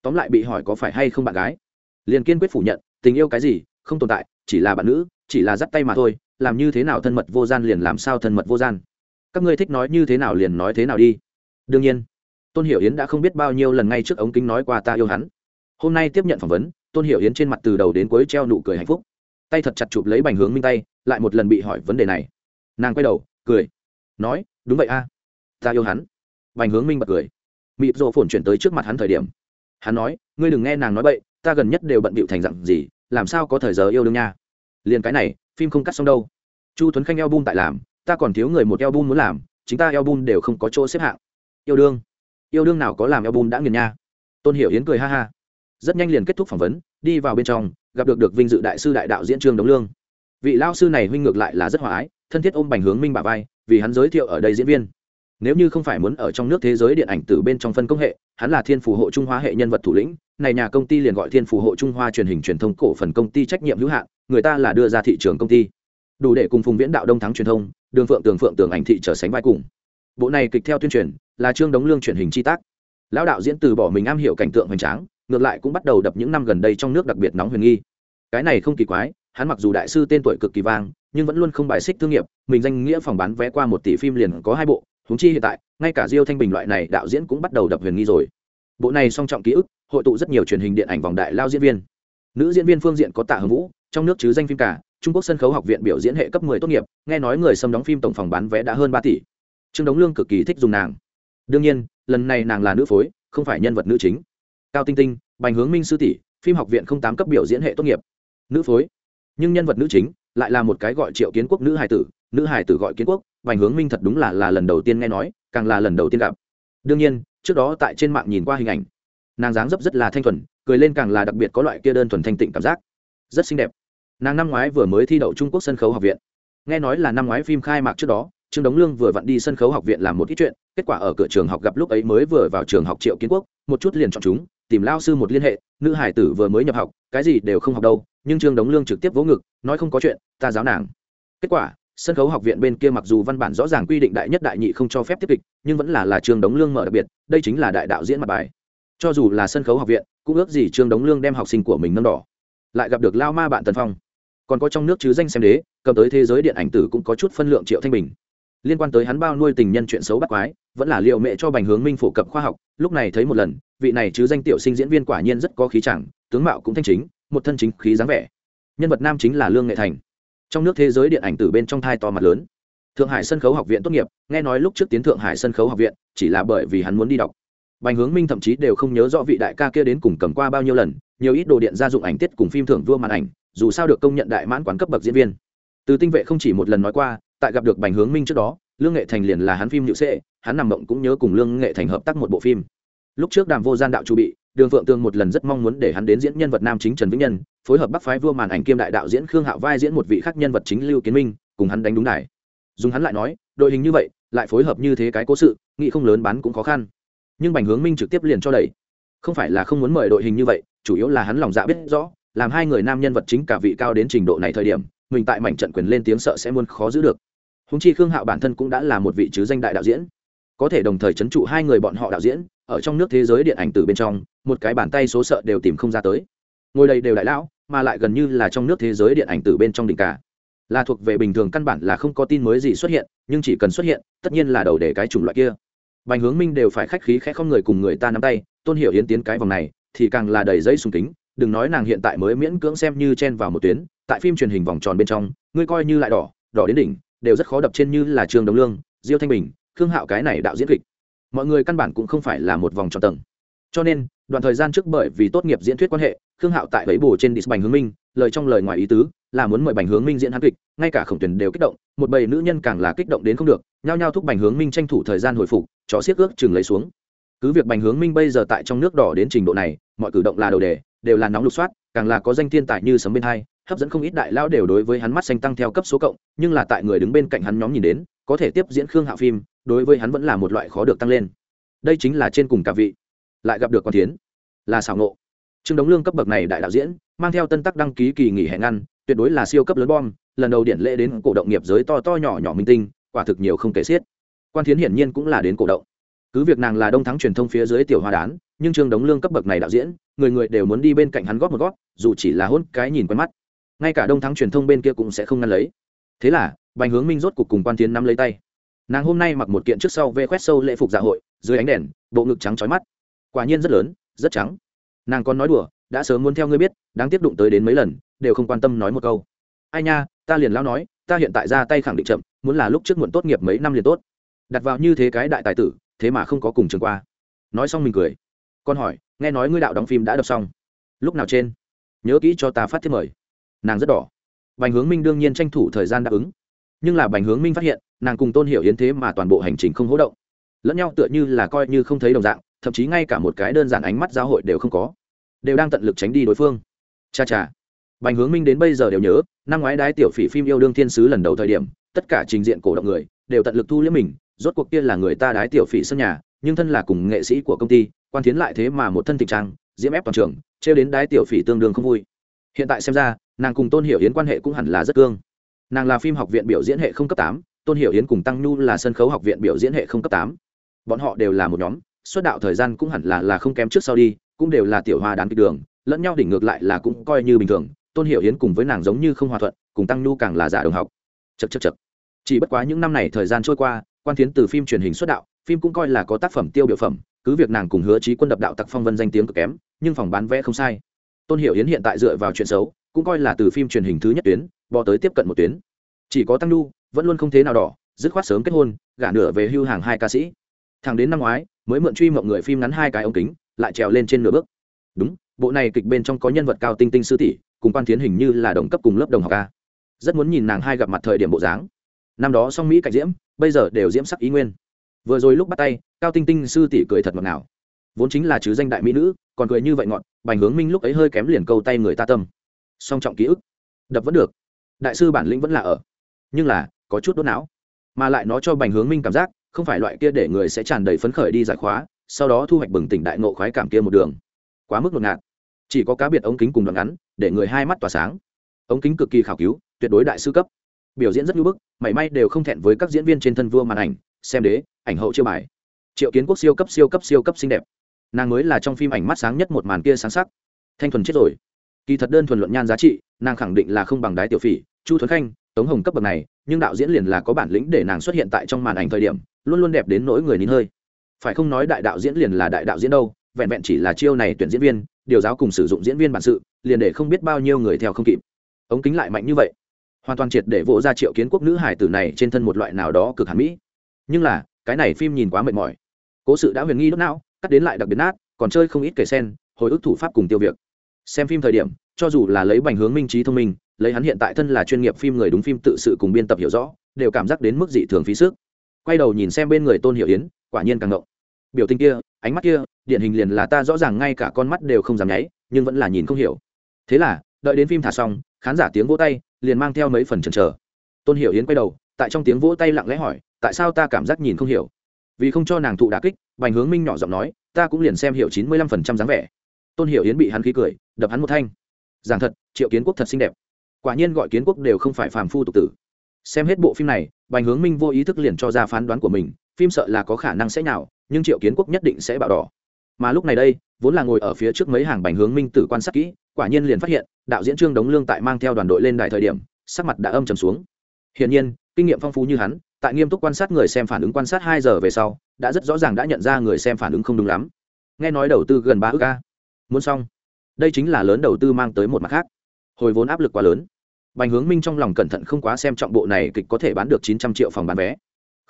Tóm lại bị hỏi có phải hay không bạn gái. Liền kiên quyết phủ nhận, tình yêu cái gì, không tồn tại, chỉ là bạn nữ, chỉ là dắt tay mà thôi, làm như thế nào thân mật vô gian liền làm sao thân mật vô gian. Các ngươi thích nói như thế nào liền nói thế nào đi. Đương nhiên, tôn hiểu yến đã không biết bao nhiêu lần ngay trước ống kính nói qua ta yêu hắn. Hôm nay tiếp nhận phỏng vấn, tôn hiểu yến trên mặt từ đầu đến cuối treo nụ cười hạnh phúc tay thật chặt chụp lấy bành hướng minh tay, lại một lần bị hỏi vấn đề này. Nàng quay đầu, cười. Nói, đúng vậy a. Ta yêu hắn. Bành hướng minh bật cười. Mịp rộ phồn chuyển tới trước mặt hắn thời điểm. Hắn nói, ngươi đừng nghe nàng nói bậy, ta gần nhất đều bận bịu thành dặn gì, làm sao có thời giờ yêu đương nha? Liền cái này, phim không cắt xong đâu. Chu tuấn khanh eo bun tại làm, ta còn thiếu người một eo bun muốn làm, chính ta eo bun đều không có chỗ xếp hạng. Yêu đương? Yêu đương nào có làm eo bun đã nghiền nha? Tôn hiểu yến cười ha ha. Rất nhanh liền kết thúc phỏng vấn, đi vào bên trong gặp được được vinh dự đại sư đại đạo diễn trương đống lương. Vị lao sư này huynh ngược lại là rất hòa ái, thân thiết ôm bành hướng minh bà vai, vì hắn giới thiệu ở đây diễn viên. Nếu như không phải muốn ở trong nước thế giới điện ảnh từ bên trong phân công hệ, hắn là thiên phù hộ trung hoa hệ nhân vật thủ lĩnh, này nhà công ty liền gọi thiên phù hộ trung hoa truyền hình truyền thông cổ phần công ty trách nhiệm hữu hạn, người ta là đưa ra thị trường công ty. Đủ để cùng phùng viễn đạo đông thắng truyền thông, đường phượng tường phượng tường ảnh thị trở sánh vai cùng. Bộ này kịch theo tuyên truyền, là trương đống lương truyền hình chi tác. Lão đạo diễn từ bỏ mình am hiểu cảnh tượng hoành tráng ngược lại cũng bắt đầu đập những năm gần đây trong nước đặc biệt nóng huyền nghi. Cái này không kỳ quái, hắn mặc dù đại sư tên tuổi cực kỳ vang, nhưng vẫn luôn không bài xích thương nghiệp, mình danh nghĩa phòng bán vé qua một tỷ phim liền có hai bộ húng chi hiện tại, ngay cả diêu thanh bình loại này đạo diễn cũng bắt đầu đập huyền nghi rồi. Bộ này song trọng ký ức, hội tụ rất nhiều truyền hình điện ảnh vòng đại lao diễn viên. Nữ diễn viên phương diện có tạ hồng vũ, trong nước chứ danh phim cả, trung quốc sân khấu học viện biểu diễn hệ cấp 10 tốt nghiệp, nghe nói người xâm đóng phim tổng phòng bán vé đã hơn ba tỷ. Trương đống lương cực kỳ thích dùng nàng. Đương nhiên, lần này nàng là nữ phối, không phải nhân vật nữ chính cao tinh tinh, bành hướng minh sư tỷ, phim học viện không tám cấp biểu diễn hệ tốt nghiệp. Nữ phối. Nhưng nhân vật nữ chính lại là một cái gọi triệu kiến quốc nữ hài tử, nữ hài tử gọi kiến quốc, bành hướng minh thật đúng là là lần đầu tiên nghe nói, càng là lần đầu tiên gặp. Đương nhiên, trước đó tại trên mạng nhìn qua hình ảnh, nàng dáng dấp rất là thanh thuần, cười lên càng là đặc biệt có loại kia đơn thuần thanh tịnh cảm giác. Rất xinh đẹp. Nàng năm ngoái vừa mới thi đậu trung quốc sân khấu học viện. Nghe nói là năm ngoái phim khai mạc trước đó, trương đống lương vừa vặn đi sân khấu học viện làm một ít chuyện, kết quả ở cửa trường học gặp lúc ấy mới vừa vào trường học triệu kiến quốc, một chút liền chọn chúng tìm lao sư một liên hệ, nữ hải tử vừa mới nhập học, cái gì đều không học đâu, nhưng trương đống lương trực tiếp vỗ ngực, nói không có chuyện, ta giáo nàng. Kết quả, sân khấu học viện bên kia mặc dù văn bản rõ ràng quy định đại nhất đại nhị không cho phép tiếp kịch, nhưng vẫn là là trương đống lương mở đặc biệt, đây chính là đại đạo diễn mặt bài. Cho dù là sân khấu học viện, cũng ước gì trương đống lương đem học sinh của mình nâng đỏ. Lại gặp được lao ma bạn tần phong. Còn có trong nước chứ danh xem đế, cầm tới thế giới điện ảnh tử cũng có chút phân lượng triệu thanh bình. Liên quan tới hắn bao nuôi tình nhân chuyện xấu bắt quái vẫn là liệu mẹ cho bành hướng minh phổ cập khoa học, lúc này thấy một lần, vị này chứ danh tiểu sinh diễn viên quả nhiên rất có khí chẳng, tướng mạo cũng thanh chính, một thân chính khí dáng vẻ. Nhân vật nam chính là lương nghệ thành. Trong nước thế giới điện ảnh từ bên trong thai to mặt lớn. Thượng hải sân khấu học viện tốt nghiệp, nghe nói lúc trước tiến thượng hải sân khấu học viện, chỉ là bởi vì hắn muốn đi đọc. Bành hướng minh thậm chí đều không nhớ rõ vị đại ca kia đến cùng cầm qua bao nhiêu lần, nhiều ít đồ điện gia dụng ảnh tiết cùng phim thưởng vua màn ảnh, dù sao được công nhận đại mãn quán cấp bậc diễn viên. Từ tinh vệ không chỉ một lần nói qua, tại gặp được bành hướng minh trước đó lương nghệ thành liền là hắn phim nhự sệ, hắn nằm mộng cũng nhớ cùng lương nghệ thành hợp tác một bộ phim. Lúc trước đàm vô gian đạo chu bị, đường phượng tương một lần rất mong muốn để hắn đến diễn nhân vật nam chính trần vĩnh nhân, phối hợp bắc phái vua màn ảnh kiêm đại đạo diễn khương hạo vai diễn một vị khác nhân vật chính lưu kiến minh, cùng hắn đánh đúng đài. Dùng hắn lại nói, đội hình như vậy, lại phối hợp như thế cái cố sự, nghĩ không lớn bán cũng khó khăn. Nhưng bành hướng minh trực tiếp liền cho đẩy. Không phải là không muốn mời đội hình như vậy, chủ yếu là hắn lòng dạ biết rõ, làm hai người nam nhân vật chính cả vị cao đến trình độ này thời điểm, mình tại mảnh trận quyền lên tiếng sợ sẽ muốn khó giữ được húng chi khương hạo bản thân cũng đã là một vị chứ danh đại đạo diễn. Có thể đồng thời c h ấ n trụ hai người bọn họ đạo diễn, ở trong nước thế giới điện ảnh từ bên trong, một cái bàn tay số sợ đều tìm không ra tới. Ngồi đây đều đại lão, mà lại gần như là trong nước thế giới điện ảnh từ bên trong đỉnh cả. Là thuộc về bình thường căn bản là không có tin mới gì xuất hiện, nhưng chỉ cần xuất hiện, tất nhiên là đầu để cái chủng loại kia. Bành hướng minh đều phải khách khí khẽ không người cùng người ta nắm tay, tôn hiểu hiến tiến cái vòng này, thì càng là đầy dây sùng kính, đừng nói nàng hiện tại mới miễn cưỡng xem như chen vào một tuyến, tại phim truyền hình vòng tròn bên trong, ngươi coi như lại đỏ đỏ đến đỉnh đều rất khó đập trên như là trường đồng lương, diêu thanh bình, khương hạo cái này đạo diễn kịch. Mọi người căn bản cũng không phải là một vòng tròn tầng. Cho nên, đoạn thời gian trước bởi vì tốt nghiệp diễn thuyết quan hệ, khương hạo tại bẫy bồ trên dis bành hướng minh, lời trong lời ngoài ý tứ, là muốn mời bành hướng minh diễn hát kịch, ngay cả khổng tuyển đều kích động, một bầy nữ nhân càng là kích động đến không được, nhao nhao thúc bành hướng minh tranh thủ thời gian hồi phục cho xiết ước chừng lấy xuống. Cứ việc bành hướng minh bây giờ tại trong nước đỏ đến trình độ này, mọi cử động là đầu đề, đều là nóng lục soát, càng là có danh thiên tài như sấm bên hai hấp dẫn không ít đại lao đều đối với hắn mắt xanh tăng theo cấp số cộng, nhưng là tại người đứng bên cạnh hắn nhóm nhìn đến, có thể tiếp diễn khương hạ phim, đối với hắn vẫn là một loại khó được tăng lên. Đây chính là trên cùng cả vị. Lại gặp được con tiến là xảo nộ trương đống lương cấp bậc này đại đạo diễn, mang theo tân tắc đăng ký kỳ nghỉ hè ngăn, tuyệt đối là siêu cấp lớn bom, lần đầu điện lễ đến cổ động nghiệp giới to to nhỏ nhỏ minh tinh, quả thực nhiều không kể xiết. Quan thiến hiển nhiên cũng là đến cổ động. Cứ việc nàng là đông thắng truyền thông phía dưới tiểu hoa đán, nhưng trương đống lương cấp bậc này đạo diễn, người người đều muốn đi bên cạnh hắn góp một góp, dù chỉ là hôn cái nhìn quen mắt ngay cả đông thắng truyền thông bên kia cũng sẽ không ngăn lấy. Thế là, bành hướng minh rốt cuộc cùng quan tiến nắm lấy tay. Nàng hôm nay mặc một kiện trước sau vê khoét sâu lễ phục dạ hội, dưới ánh đèn, bộ ngực trắng trói mắt. Quả nhiên rất lớn, rất trắng. Nàng còn nói đùa, đã sớm muốn theo ngươi biết, đáng tiếp đụng tới đến mấy lần, đều không quan tâm nói một câu. Ai nha, ta liền lao nói, ta hiện tại ra tay khẳng định chậm, muốn là lúc trước muộn tốt nghiệp mấy năm liền tốt. Đặt vào như thế cái đại tài tử, thế mà không có cùng trường qua. Nói xong mình cười. Con hỏi, nghe nói ngươi đạo đóng phim đã đọc xong. Lúc nào trên? Nhớ kỹ cho ta phát thiết mời nàng rất đỏ. Bành hướng minh đương nhiên tranh thủ thời gian đáp ứng. Nhưng là bành hướng minh phát hiện, nàng cùng tôn hiểu yến thế mà toàn bộ hành trình không hỗ động. Lẫn nhau tựa như là coi như không thấy đồng dạng, thậm chí ngay cả một cái đơn giản ánh mắt giáo hội đều không có. Đều đang tận lực tránh đi đối phương. Cha cha. Bành hướng minh đến bây giờ đều nhớ, năm ngoái đái tiểu phỉ phim yêu đương thiên sứ lần đầu thời điểm, tất cả trình diện cổ động người, đều tận lực thu liếm mình, rốt cuộc kia là người ta đái tiểu phỉ sân nhà, nhưng thân là cùng nghệ sĩ của công ty, quan tiến lại thế mà một thân tình trang, diễm ép toàn trường, trêu đến đái tiểu phỉ tương đương không vui. Hiện tại xem ra nàng cùng tôn hiểu yến quan hệ cũng hẳn là rất cương. Nàng là phim học viện biểu diễn hệ không cấp tám, tôn hiểu yến cùng tăng nhu là sân khấu học viện biểu diễn hệ không cấp tám. Bọn họ đều là một nhóm xuất đạo thời gian cũng hẳn là là không kém trước sau đi, cũng đều là tiểu hoa đán kịch đường, lẫn nhau đỉnh ngược lại là cũng coi như bình thường, tôn hiểu yến cùng với nàng giống như không hòa thuận, cùng tăng nhu càng là giả đồng học. Chật chật chật chỉ bất quá những năm này thời gian trôi qua, quan tiến từ phim truyền hình xuất đạo, phim cũng coi là có tác phẩm tiêu biểu phẩm, cứ việc nàng cùng hứa trí quân đập đạo tặc phong vân danh tiếng cực kém, nhưng phòng bán vé không sai. Tôn hiểu yến hiện tại dựa vào chuyện xấu cũng coi là từ phim truyền hình thứ nhất tuyến, bò tới tiếp cận một tuyến. Chỉ có tăng nhu, vẫn luôn không thế nào đỏ, dứt khoát sớm kết hôn, gả nửa về hưu hàng hai ca sĩ. Thằng đến năm ngoái, mới mượn truy mộng người phim ngắn hai cái ống kính, lại trèo lên trên nửa bước. Đúng, bộ này kịch bên trong có nhân vật cao tinh tinh sư tỷ, cùng quan tiến hình như là đồng cấp cùng lớp đồng học ca. Rất muốn nhìn nàng hai gặp mặt thời điểm bộ dáng. Năm đó song mỹ cạnh diễm, bây giờ đều diễm sắc ý nguyên. Vừa rồi lúc bắt tay, cao tinh tinh sư tỷ cười thật ngọt ngào. Vốn chính là chứ danh đại mỹ nữ, còn cười như vậy ngọt, bành hướng minh lúc ấy hơi kém liền câu tay người ta tâm song trọng ký ức, đập vẫn được. Đại sư bản lĩnh vẫn là ở, nhưng là, có chút đốt não. Mà lại nó cho bành hướng minh cảm giác, không phải loại kia để người sẽ tràn đầy phấn khởi đi giải khóa, sau đó thu hoạch bừng tỉnh đại nộ khoái cảm kia một đường. Quá mức ngột ngạt. Chỉ có cá biệt ống kính cùng đoạn ngắn, để người hai mắt tỏa sáng. Ống kính cực kỳ khảo cứu, tuyệt đối đại sư cấp. Biểu diễn rất nhu bức, mảy may đều không thẹn với các diễn viên trên thân vua màn ảnh, xem đế, ảnh hậu chiêu bài. Triệu kiến quốc siêu cấp siêu cấp siêu cấp xinh đẹp. Nàng mới là trong phim ảnh mắt sáng nhất một màn kia sáng sắc. Thanh thuần chết rồi kỳ thật đơn thuần luận nhan giá trị, nàng khẳng định là không bằng đái tiểu phỉ, chu thuấn khanh, tống hồng cấp bậc này, nhưng đạo diễn liền là có bản lĩnh để nàng xuất hiện tại trong màn ảnh thời điểm, luôn luôn đẹp đến nỗi người nín hơi. Phải không nói đại đạo diễn liền là đại đạo diễn đâu, vẹn vẹn chỉ là chiêu này tuyển diễn viên, điều giáo cùng sử dụng diễn viên bản sự, liền để không biết bao nhiêu người theo không kịp. Ống kính lại mạnh như vậy, hoàn toàn triệt để vỗ ra triệu kiến quốc nữ hải tử này trên thân một loại nào đó cực hẳn mỹ. Nhưng là, cái này phim nhìn quá mệt mỏi. Cố sự đã huyền nghi đốt não, cắt đến lại đặc biệt nát, còn chơi không ít kể sen, hồi ức thủ pháp cùng tiêu việc xem phim thời điểm, cho dù là lấy bành hướng minh trí thông minh, lấy hắn hiện tại thân là chuyên nghiệp phim người đúng phim tự sự cùng biên tập hiểu rõ, đều cảm giác đến mức dị thường phí sức. Quay đầu nhìn xem bên người tôn hiệu yến, quả nhiên càng ngộng. Biểu tình kia, ánh mắt kia, điển hình liền là ta rõ ràng ngay cả con mắt đều không dám nháy, nhưng vẫn là nhìn không hiểu. Thế là, đợi đến phim thả xong, khán giả tiếng vỗ tay, liền mang theo mấy phần chần chờ. Tôn hiểu yến quay đầu, tại trong tiếng vỗ tay lặng lẽ hỏi, tại sao ta cảm giác nhìn không hiểu? Vì không cho nàng thụ đà kích, bành hướng minh nhỏ giọng nói, ta cũng liền xem hiểu chín mươi lăm phần trăm dáng vẻ tôn hiểu yến bị hắn khí cười, đập hắn một thanh. Giảng thật, triệu kiến quốc thật xinh đẹp. Quả nhiên gọi kiến quốc đều không phải phàm phu tục tử. Xem hết bộ phim này, bành hướng minh vô ý thức liền cho ra phán đoán của mình, phim sợ là có khả năng sẽ nào nhưng triệu kiến quốc nhất định sẽ bạo đỏ. Mà lúc này đây, vốn là ngồi ở phía trước mấy hàng bành hướng minh tử quan sát kỹ, quả nhiên liền phát hiện, đạo diễn trương đống lương tại mang theo đoàn đội lên đài thời điểm, sắc mặt đã âm trầm xuống. Hiển nhiên, kinh nghiệm phong phú như hắn, tại nghiêm túc quan sát người xem phản ứng quan sát hai giờ về sau, đã rất rõ ràng đã nhận ra người xem phản ứng không đúng lắm. Nghe nói đầu tư gần ba ước ca muốn xong. Đây chính là lớn đầu tư mang tới một mặt khác. Hồi vốn áp lực quá lớn. Bành hướng minh trong lòng cẩn thận không quá xem trọng bộ này kịch có thể bán được chín trăm triệu phòng bán vé.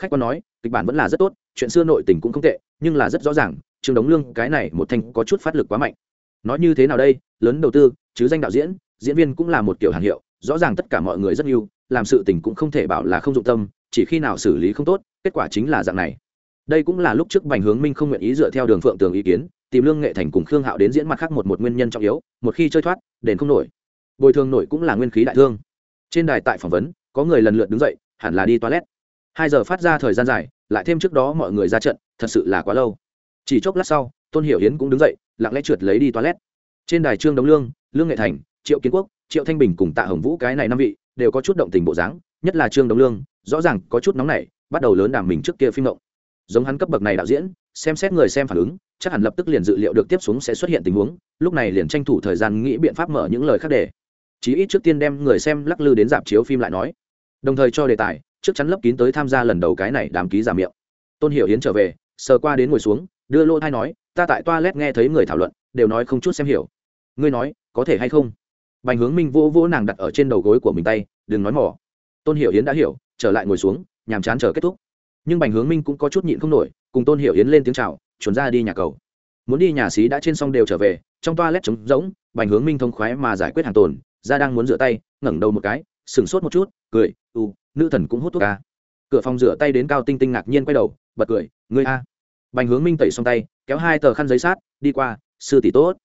Khách quan nói, kịch bản vẫn là rất tốt, chuyện xưa nội tình cũng không tệ, nhưng là rất rõ ràng, trương đống lương, cái này một thanh có chút phát lực quá mạnh. Nói như thế nào đây, lớn đầu tư, chứ danh đạo diễn diễn viên cũng là một kiểu hàng hiệu, rõ ràng tất cả mọi người rất yêu, làm sự tình cũng không thể bảo là không dụng tâm, chỉ khi nào xử lý không tốt, kết quả chính là dạng này. Đây cũng là lúc trước bành hướng minh không nguyện ý dựa theo đường phượng tường ý kiến tìm lương nghệ thành cùng khương hạo đến diễn mặt khác một một nguyên nhân trọng yếu, một khi chơi thoát, đền không nổi. Bồi thường nổi cũng là nguyên khí đại thương. Trên đài tại phỏng vấn, có người lần lượt đứng dậy, hẳn là đi toilet. Hai giờ phát ra thời gian dài, lại thêm trước đó mọi người ra trận, thật sự là quá lâu. Chỉ chốc lát sau, tôn hiểu hiến cũng đứng dậy, lặng lẽ trượt lấy đi toilet. Trên đài trương đống lương lương nghệ thành, triệu kiến quốc, triệu thanh bình cùng tạ hồng vũ cái này năm vị, đều có chút động tình bộ dáng, nhất là trương đống lương, rõ ràng có chút nóng nảy, bắt đầu lớn đàm mình trước kia phim động giống hắn cấp bậc này đạo diễn xem xét người xem phản ứng, chắc hẳn lập tức liền dự liệu được tiếp xuống sẽ xuất hiện tình huống, lúc này liền tranh thủ thời gian nghĩ biện pháp mở những lời khác để. Chí ít trước tiên đem người xem lắc lư đến dạp chiếu phim lại nói. Đồng thời cho đề tài, trước chắn lấp kín tới tham gia lần đầu cái này đàm ký giả miệng. Tôn hiểu hiến trở về, sờ qua đến ngồi xuống, đưa lô thai nói, ta tại toilet nghe thấy người thảo luận, đều nói không chút xem hiểu. Ngươi nói, có thể hay không? Bành hướng minh vỗ vỗ nàng đặt ở trên đầu gối của mình tay, đừng nói mỏ. Tôn hiểu hiến đã hiểu, trở lại ngồi xuống, nhàm chán chờ kết thúc. Nhưng bành hướng minh cũng có chút nhịn không nổi cùng tôn hiểu yến lên tiếng c h à o chuẩn ra đi nhà cầu. Muốn đi nhà xí đã trên xong đều trở về, trong toa lét trống rỗng, bành hướng minh thông khoái mà giải quyết hàng tồn, ra đang muốn rửa tay, ngẩng đầu một cái, sửng sốt một chút, cười, u, nữ thần cũng hút thuốc ca cửa phòng rửa tay đến cao tinh tinh ngạc nhiên quay đầu, bật cười, ngươi a. Bành hướng minh tẩy xong tay, kéo hai tờ khăn giấy sát, đi qua, sư tỷ tốt.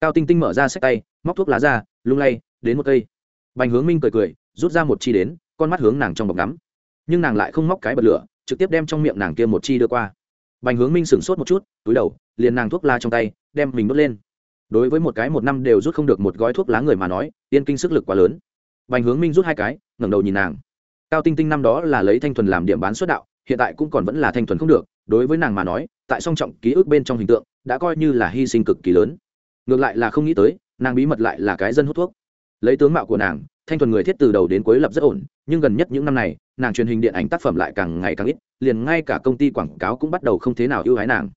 Cao tinh tinh mở ra sách tay, móc thuốc lá ra, lung lay, đến một cây. Bành hướng minh cười cười, rút ra một chi đến, con mắt hướng nàng trong bọc ngắm. Nhưng nàng lại không móc cái bật lửa, trực tiếp đem trong miệng nàng kia một chi đưa qua bành hướng minh sửng sốt một chút, túi đầu, liền nàng thuốc la trong tay, đem mình đốt lên. Đối với một cái một năm đều rút không được một gói thuốc lá người mà nói, tiên kinh sức lực quá lớn. Bành hướng minh rút hai cái, ngẩng đầu nhìn nàng. Cao tinh tinh năm đó là lấy thanh thuần làm điểm bán xuất đạo, hiện tại cũng còn vẫn là thanh thuần không được, đối với nàng mà nói, tại song trọng ký ức bên trong hình tượng, đã coi như là hy sinh cực kỳ lớn. Ngược lại là không nghĩ tới, nàng bí mật lại là cái dân hút thuốc. Lấy tướng mạo của nàng, thanh thuần người thiết từ đầu đến cuối lập rất ổn nhưng gần nhất những năm này, nàng truyền hình điện ảnh tác phẩm lại càng ngày càng ít, liền ngay cả công ty quảng cáo cũng bắt đầu không thế nào ưu ái nàng.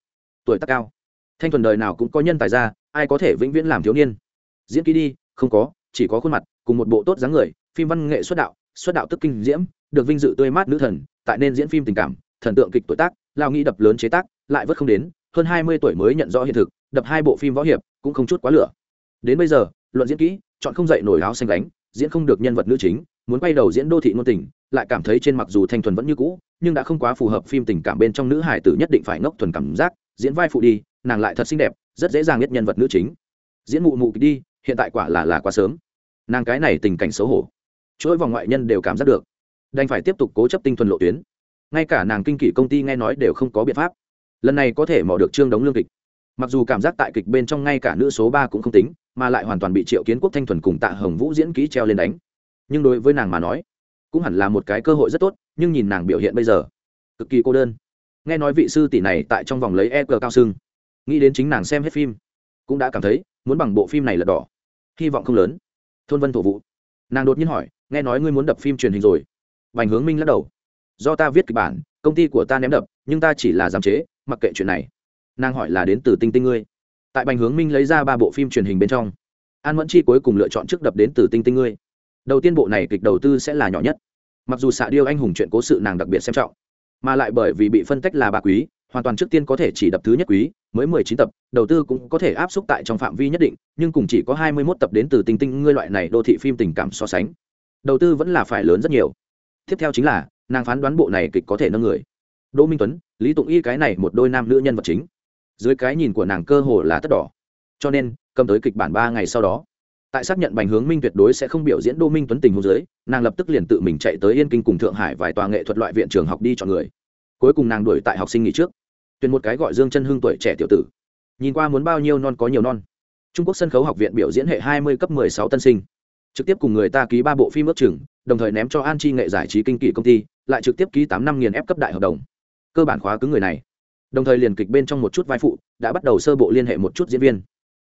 Tuổi tác cao. Thanh thuần đời nào cũng có nhân tài ra, ai có thể vĩnh viễn làm thiếu niên. Diễn kỹ đi, không có, chỉ có khuôn mặt, cùng một bộ tốt dáng người, phim văn nghệ xuất đạo xuất đạo tức kinh diễm, được vinh dự tươi mát nữ thần, tại nên diễn phim tình cảm, thần tượng kịch tuổi tác, lao nghĩ đập lớn chế tác, lại vất không đến, hơn hai mươi tuổi mới nhận rõ hiện thực, đập hai bộ phim võ hiệp, cũng không chút quá lửa. Đến bây giờ, luận diễn kỹ, chọn không dậy nổi áo xanh đánh diễn không được nhân vật nữ chính muốn quay đầu diễn đô thị ngôn tình, lại cảm thấy trên mặc dù thanh thuần vẫn như cũ, nhưng đã không quá phù hợp phim tình cảm bên trong nữ hải tử nhất định phải ngốc thuần cảm giác, diễn vai phụ đi, nàng lại thật xinh đẹp, rất dễ dàng nhất nhân vật nữ chính. Diễn mụ mụ đi, hiện tại quả là là quá sớm. Nàng cái này tình cảnh xấu hổ. Chuỗi vòng ngoại nhân đều cảm giác được. Đành phải tiếp tục cố chấp tinh thuần lộ tuyến. Ngay cả nàng kinh kỷ công ty nghe nói đều không có biện pháp. Lần này có thể mò được trương đống lương kịch. Mặc dù cảm giác tại kịch bên trong ngay cả nữ số ba cũng không tính, mà lại hoàn toàn bị triệu kiến quốc thanh thuần cùng tạ hồng vũ diễn kỹ treo lên đánh nhưng đối với nàng mà nói, cũng hẳn là một cái cơ hội rất tốt, nhưng nhìn nàng biểu hiện bây giờ, cực kỳ cô đơn. Nghe nói vị sư tỷ này tại trong vòng lấy e cờ cao sưng nghĩ đến chính nàng xem hết phim, cũng đã cảm thấy muốn bằng bộ phim này là đỏ, hy vọng không lớn. Thôn vân thổ vụ nàng đột nhiên hỏi, nghe nói ngươi muốn đập phim truyền hình rồi? Bành hướng minh lắc đầu, do ta viết kịch bản, công ty của ta ném đập, nhưng ta chỉ là giám chế, mặc kệ chuyện này. Nàng hỏi là đến từ tinh tinh ngươi. Tại bành hướng minh lấy ra ba bộ phim truyền hình bên trong, an mẫn chi cuối cùng lựa chọn trước đập đến từ tinh tinh ngươi đầu tiên bộ này kịch đầu tư sẽ là nhỏ nhất. Mặc dù xạ điêu anh hùng chuyện cố sự nàng đặc biệt xem trọng, mà lại bởi vì bị phân tách là bà quý, hoàn toàn trước tiên có thể chỉ đập thứ nhất quý, mới mười chín tập, đầu tư cũng có thể áp xúc tại trong phạm vi nhất định, nhưng cùng chỉ có hai mươi mốt tập đến từ tinh tinh, ngươi loại này đô thị phim tình cảm so sánh, đầu tư vẫn là phải lớn rất nhiều. Tiếp theo chính là, nàng phán đoán bộ này kịch có thể nâng người. Đỗ minh tuấn, lý tụng y cái này một đôi nam nữ nhân vật chính. Dưới cái nhìn của nàng cơ hồ là tất đỏ. Cho nên, cầm tới kịch bản ba ngày sau đó tại xác nhận bành hướng minh tuyệt đối sẽ không biểu diễn đô minh tuấn tình hôn dưới, nàng lập tức liền tự mình chạy tới yên kinh cùng thượng hải vài tòa nghệ thuật loại viện trường học đi chọn người. Cuối cùng nàng đuổi tại học sinh nghỉ trước. Tuyển một cái gọi dương chân hưng tuổi trẻ tiểu tử. Nhìn qua muốn bao nhiêu non có nhiều non. Trung quốc sân khấu học viện biểu diễn hệ hai mươi cấp sáu tân sinh. Trực tiếp cùng người ta ký ba bộ phim ước chừng, đồng thời ném cho an chi nghệ giải trí kinh kỷ công ty, lại trực tiếp ký tám năm nghìn ép cấp đại hợp đồng. Cơ bản khóa cứng người này. Đồng thời liền kịch bên trong một chút vai phụ, đã bắt đầu sơ bộ liên hệ một chút diễn viên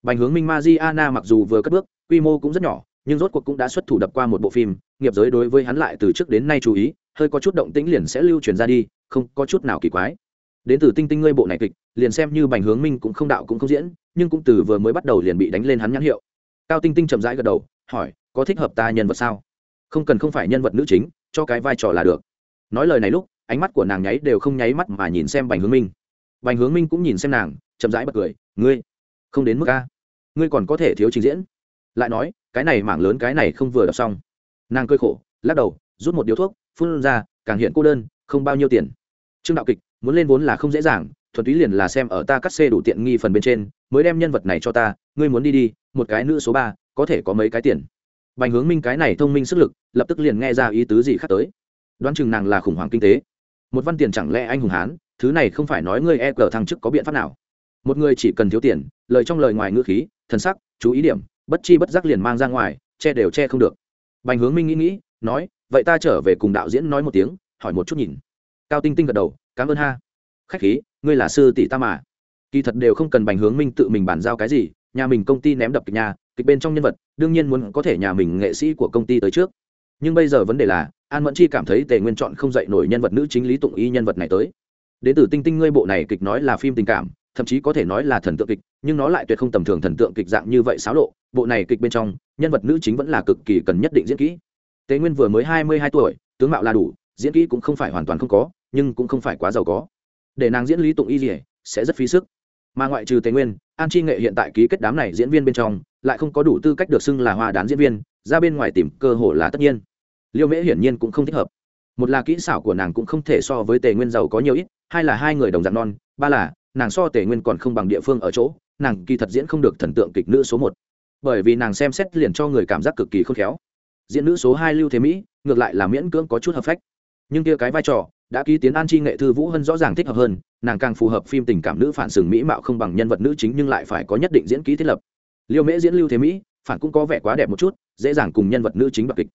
bành hướng minh Mariana mặc dù vừa cất bước, quy mô cũng rất nhỏ, nhưng rốt cuộc cũng đã xuất thủ đập qua một bộ phim, nghiệp giới đối với hắn lại từ trước đến nay chú ý, hơi có chút động tĩnh liền sẽ lưu truyền ra đi, không có chút nào kỳ quái. Đến từ tinh tinh ngươi bộ này kịch, liền xem như bành hướng minh cũng không đạo cũng không diễn, nhưng cũng từ vừa mới bắt đầu liền bị đánh lên hắn nhãn hiệu. Cao tinh tinh chậm rãi gật đầu, hỏi, có thích hợp ta nhân vật sao? Không cần không phải nhân vật nữ chính, cho cái vai trò là được. Nói lời này lúc, ánh mắt của nàng nháy đều không nháy mắt mà nhìn xem bành hướng minh. Bành hướng minh cũng nhìn xem nàng, chậm rãi bật cười, ngươi không đến mức a. Ngươi còn có thể thiếu trình diễn. Lại nói, cái này mảng lớn cái này không vừa đọc xong. Nàng cơi khổ, lắc đầu, rút một điếu thuốc, phun ra, càng hiện cô đơn, không bao nhiêu tiền. Trương đạo kịch, muốn lên vốn là không dễ dàng, thuần túy liền là xem ở ta cắt xê đủ tiện nghi phần bên trên, mới đem nhân vật này cho ta, ngươi muốn đi đi, một cái nữ số ba, có thể có mấy cái tiền. Bành hướng minh cái này thông minh sức lực, lập tức liền nghe ra ý tứ gì khác tới. Đoán chừng nàng là khủng hoảng kinh tế. Một văn tiền chẳng lẽ anh hùng hán, thứ này không phải nói ngươi e cờ thăng chức có biện pháp nào? Một người chỉ cần thiếu tiền, lời trong lời ngoài ngữ khí, thần sắc, chú ý điểm, bất chi bất giác liền mang ra ngoài, che đều che không được. Bành hướng minh nghĩ nghĩ, nói, vậy ta trở về cùng đạo diễn nói một tiếng, hỏi một chút nhìn. Cao tinh tinh gật đầu, cảm ơn ha. Khách khí, ngươi là sư tỷ ta mà. Kỳ thật đều không cần bành hướng minh tự mình bàn giao cái gì, nhà mình công ty ném đập kịch nhà, kịch bên trong nhân vật, đương nhiên muốn có thể nhà mình nghệ sĩ của công ty tới trước. Nhưng bây giờ vấn đề là, an mẫn chi cảm thấy tề nguyên chọn không dạy nổi nhân vật nữ chính lý tụng y nhân vật này tới. Đến từ tinh tinh ngươi bộ này kịch nói là phim tình cảm thậm chí có thể nói là thần tượng kịch, nhưng nó lại tuyệt không tầm thường thần tượng kịch dạng như vậy xáo lộ. Bộ này kịch bên trong, nhân vật nữ chính vẫn là cực kỳ cần nhất định diễn kỹ. Tề nguyên vừa mới hai mươi hai tuổi, tướng mạo là đủ, diễn kỹ cũng không phải hoàn toàn không có, nhưng cũng không phải quá giàu có. Để nàng diễn lý tụng y dỉa sẽ rất phí sức. Mà ngoại trừ tề nguyên, an chi nghệ hiện tại ký kết đám này diễn viên bên trong, lại không có đủ tư cách được xưng là hoa đán diễn viên, ra bên ngoài tìm cơ hội là tất nhiên. Liêu mễ hiển nhiên cũng không thích hợp. Một là kỹ xảo của nàng cũng không thể so với tề nguyên giàu có nhiều ít, hai là hai người đồng dạng non, ba là nàng so tề nguyên còn không bằng địa phương ở chỗ, nàng kỳ thật diễn không được thần tượng kịch nữ số một. Bởi vì nàng xem xét liền cho người cảm giác cực kỳ khôn khéo. Diễn nữ số hai lưu thế mỹ, ngược lại là miễn cưỡng có chút hợp phách. Nhưng kia cái vai trò, đã ký tiến an chi nghệ thư vũ hân rõ ràng thích hợp hơn, nàng càng phù hợp phim tình cảm nữ phản sừng mỹ mạo không bằng nhân vật nữ chính nhưng lại phải có nhất định diễn ký thiết lập. Liêu mễ diễn lưu thế mỹ, phản cũng có vẻ quá đẹp một chút, dễ dàng cùng nhân vật nữ chính đoạt kịch.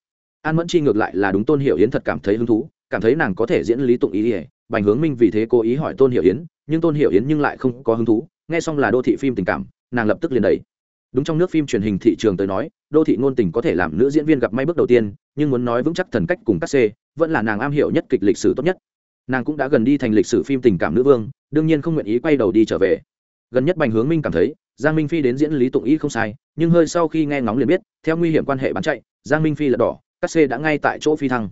An mẫn chi ngược lại là đúng tôn hiểu yến thật cảm thấy hứng thú, cảm thấy nàng có thể diễn lý tụng ý ỉa bành hướng minh vì thế cố ý hỏi tôn hiểu yến, nhưng tôn hiểu yến nhưng lại không có hứng thú, nghe xong là đô thị phim tình cảm, nàng lập tức liền đầy đúng trong nước phim truyền hình thị trường tới nói, đô thị ngôn tình có thể làm nữ diễn viên gặp may bước đầu tiên, nhưng muốn nói vững chắc thần cách cùng các c vẫn là nàng am hiểu nhất kịch lịch sử tốt nhất. Nàng cũng đã gần đi thành lịch sử phim tình cảm nữ vương, đương nhiên không nguyện ý quay đầu đi trở về. Gần nhất bành hướng minh cảm thấy, giang minh phi đến diễn lý tụng y không sai, nhưng hơi sau khi nghe ngóng liền biết, theo nguy hiểm quan hệ bán chạy, giang minh phi là đỏ, các c đã ngay tại chỗ phi thăng.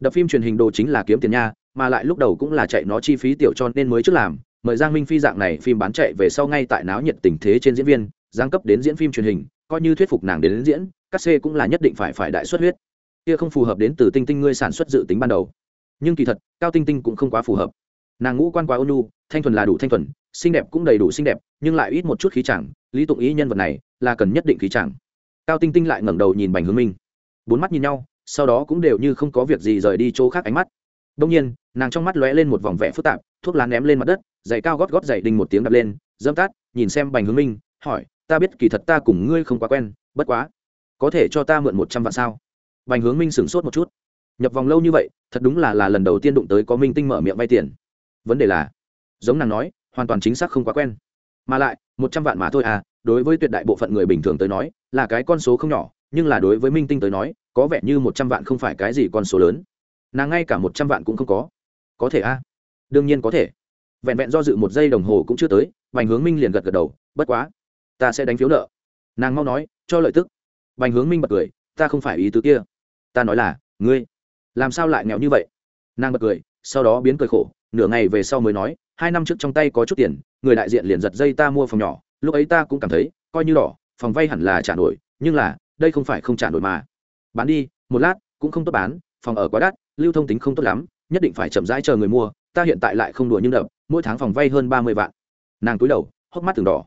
Đập phim truyền hình đồ chính là kiếm tiền nha mà lại lúc đầu cũng là chạy nó chi phí tiểu cho nên mới trước làm mời giang minh phi dạng này phim bán chạy về sau ngay tại náo nhiệt tình thế trên diễn viên giang cấp đến diễn phim truyền hình coi như thuyết phục nàng đến, đến diễn các c cũng là nhất định phải phải đại xuất huyết. Kia không phù hợp đến từ tinh tinh ngươi sản xuất dự tính ban đầu. Nhưng kỳ thật cao tinh tinh cũng không quá phù hợp. Nàng ngũ quan quá ônu thanh thuần là đủ thanh thuần xinh đẹp cũng đầy đủ xinh đẹp nhưng lại ít một chút khí chẳng lý tụng ý nhân vật này là cần nhất định khí chẳng cao tinh tinh lại ngẩng đầu nhìn bành hướng minh. Bốn mắt nhìn nhau sau đó cũng đều như không có việc gì rời đi chỗ khác ánh mắt đông nhiên, nàng trong mắt lóe lên một vòng vẻ phức tạp, thuốc lá ném lên mặt đất, giày cao gót gót giày đinh một tiếng đập lên, dâm tát, nhìn xem bành hướng minh, hỏi, ta biết kỳ thật ta cùng ngươi không quá quen, bất quá, có thể cho ta mượn một trăm vạn sao? Bành hướng minh sửng sốt một chút. Nhập vòng lâu như vậy, thật đúng là là lần đầu tiên đụng tới có minh tinh mở miệng vay tiền. Vấn đề là, giống nàng nói, hoàn toàn chính xác không quá quen. Mà lại, một trăm vạn mà thôi à đối với tuyệt đại bộ phận người bình thường tới nói, là cái con số không nhỏ, nhưng là đối với minh tinh tới nói, có vẻ như một trăm vạn không phải cái gì con số lớn nàng ngay cả một trăm vạn cũng không có. Có thể a? À? đương nhiên có thể. Vẹn vẹn do dự một giây đồng hồ cũng chưa tới, bành hướng minh liền gật gật đầu, bất quá, ta sẽ đánh phiếu nợ. Nàng mau nói, cho lợi tức. Bành hướng minh bật cười, ta không phải ý tứ kia. Ta nói là, ngươi, làm sao lại nghèo như vậy? Nàng bật cười, sau đó biến cười khổ, nửa ngày về sau mới nói, hai năm trước trong tay có chút tiền, người đại diện liền giật dây ta mua phòng nhỏ, lúc ấy ta cũng cảm thấy, coi như đỏ, phòng vay hẳn là trả nổi, nhưng là, đây không phải không trả nổi mà. Bán đi, một lát, cũng không tốt bán, phòng ở quá đắt lưu thông tính không tốt lắm, nhất định phải chậm rãi chờ người mua, ta hiện tại lại không đùa nhưng đập, mỗi tháng phòng vay hơn ba mươi vạn. Nàng túi đầu, hốc mắt từng đỏ.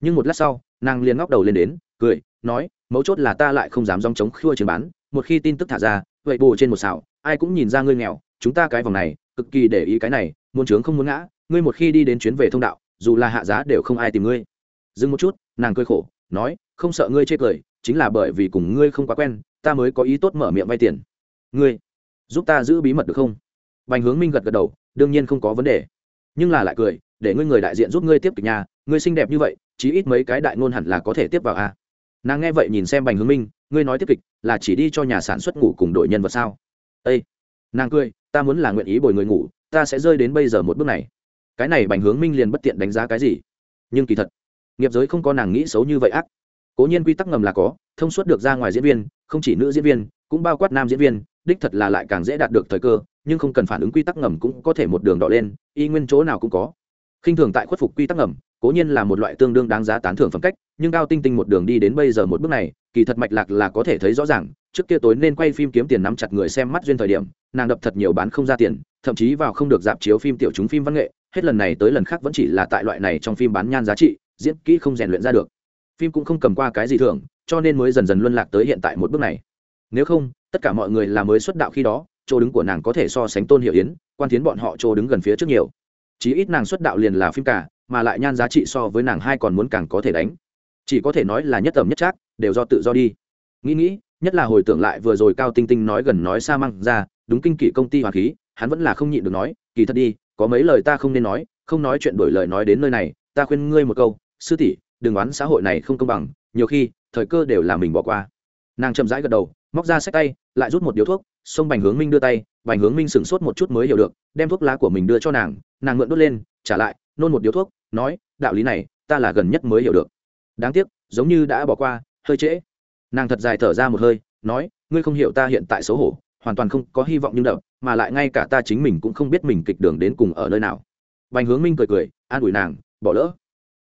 Nhưng một lát sau, nàng liền ngóc đầu lên đến, cười, nói, mấu chốt là ta lại không dám dòng chống khua chiến bán, một khi tin tức thả ra, vậy bù trên một xảo, ai cũng nhìn ra ngươi nghèo, chúng ta cái vòng này, cực kỳ để ý cái này, muốn trướng không muốn ngã, ngươi một khi đi đến chuyến về thông đạo, dù là hạ giá đều không ai tìm ngươi. Dừng một chút, nàng cười khổ, nói, không sợ ngươi chê cười, chính là bởi vì cùng ngươi không quá quen, ta mới có ý tốt mở miệng vay tiền. Ngươi giúp ta giữ bí mật được không? Bành hướng minh gật gật đầu, đương nhiên không có vấn đề. Nhưng là lại cười, để ngươi người đại diện giúp ngươi tiếp kịch nhà, ngươi xinh đẹp như vậy, chí ít mấy cái đại ngôn hẳn là có thể tiếp vào a nàng nghe vậy nhìn xem bành hướng minh, ngươi nói tiếp kịch là chỉ đi cho nhà sản xuất ngủ cùng đội nhân vật sao? Â nàng cười, ta muốn là nguyện ý bồi người ngủ, ta sẽ rơi đến bây giờ một bước này. Cái này bành hướng minh liền bất tiện đánh giá cái gì? Nhưng kỳ thật, nghiệp giới không có nàng nghĩ xấu như vậy ác. Cố nhiên quy tắc ngầm là có, thông suốt được ra ngoài diễn viên, không chỉ nữ diễn viên, cũng bao quát nam diễn viên đích thật là lại càng dễ đạt được thời cơ, nhưng không cần phản ứng quy tắc ngầm cũng có thể một đường đỏ lên, y nguyên chỗ nào cũng có. Khinh thường tại khuất phục quy tắc ngầm, cố nhiên là một loại tương đương đáng giá tán thưởng phẩm cách, nhưng cao tinh tinh một đường đi đến bây giờ một bước này, kỳ thật mạch lạc là có thể thấy rõ ràng, trước kia tối nên quay phim kiếm tiền nắm chặt người xem mắt duyên thời điểm, nàng đập thật nhiều bán không ra tiền, thậm chí vào không được dạp chiếu phim tiểu chúng phim văn nghệ, hết lần này tới lần khác vẫn chỉ là tại loại này trong phim bán nhan giá trị, diễn kỹ không rèn luyện ra được. Phim cũng không cầm qua cái gì thường cho nên mới dần dần luân lạc tới hiện tại một bước này. Nếu không tất cả mọi người là mới xuất đạo khi đó, chỗ đứng của nàng có thể so sánh tôn hiệu yến, quan tiến bọn họ chỗ đứng gần phía trước nhiều. Chí ít nàng xuất đạo liền là phim cả, mà lại nhan giá trị so với nàng hai còn muốn càng có thể đánh. Chỉ có thể nói là nhất tầm nhất chắc đều do tự do đi. Nghĩ nghĩ, nhất là hồi tưởng lại vừa rồi cao tinh tinh nói gần nói xa măng ra, đúng kinh kỷ công ty hoàng khí, hắn vẫn là không nhịn được nói, kỳ thật đi, có mấy lời ta không nên nói, không nói chuyện đổi lời nói đến nơi này, ta khuyên ngươi một câu, sư tỷ, đừng oán xã hội này không công bằng, nhiều khi, thời cơ đều là mình bỏ qua. Nàng chậm rãi gật đầu móc ra sách tay, lại rút một điếu thuốc, xông bành hướng minh đưa tay, bành hướng minh sửng sốt một chút mới hiểu được, đem thuốc lá của mình đưa cho nàng nàng ngượng đốt lên, trả lại, nôn một điếu thuốc, nói, đạo lý này, ta là gần nhất mới hiểu được. Đáng tiếc, giống như đã bỏ qua, hơi trễ. Nàng thật dài thở ra một hơi, nói, ngươi không hiểu ta hiện tại xấu hổ, hoàn toàn không có hy vọng nhưng đậm mà lại ngay cả ta chính mình cũng không biết mình kịch đường đến cùng ở nơi nào. Bành hướng minh cười cười, an ủi nàng, bỏ lỡ.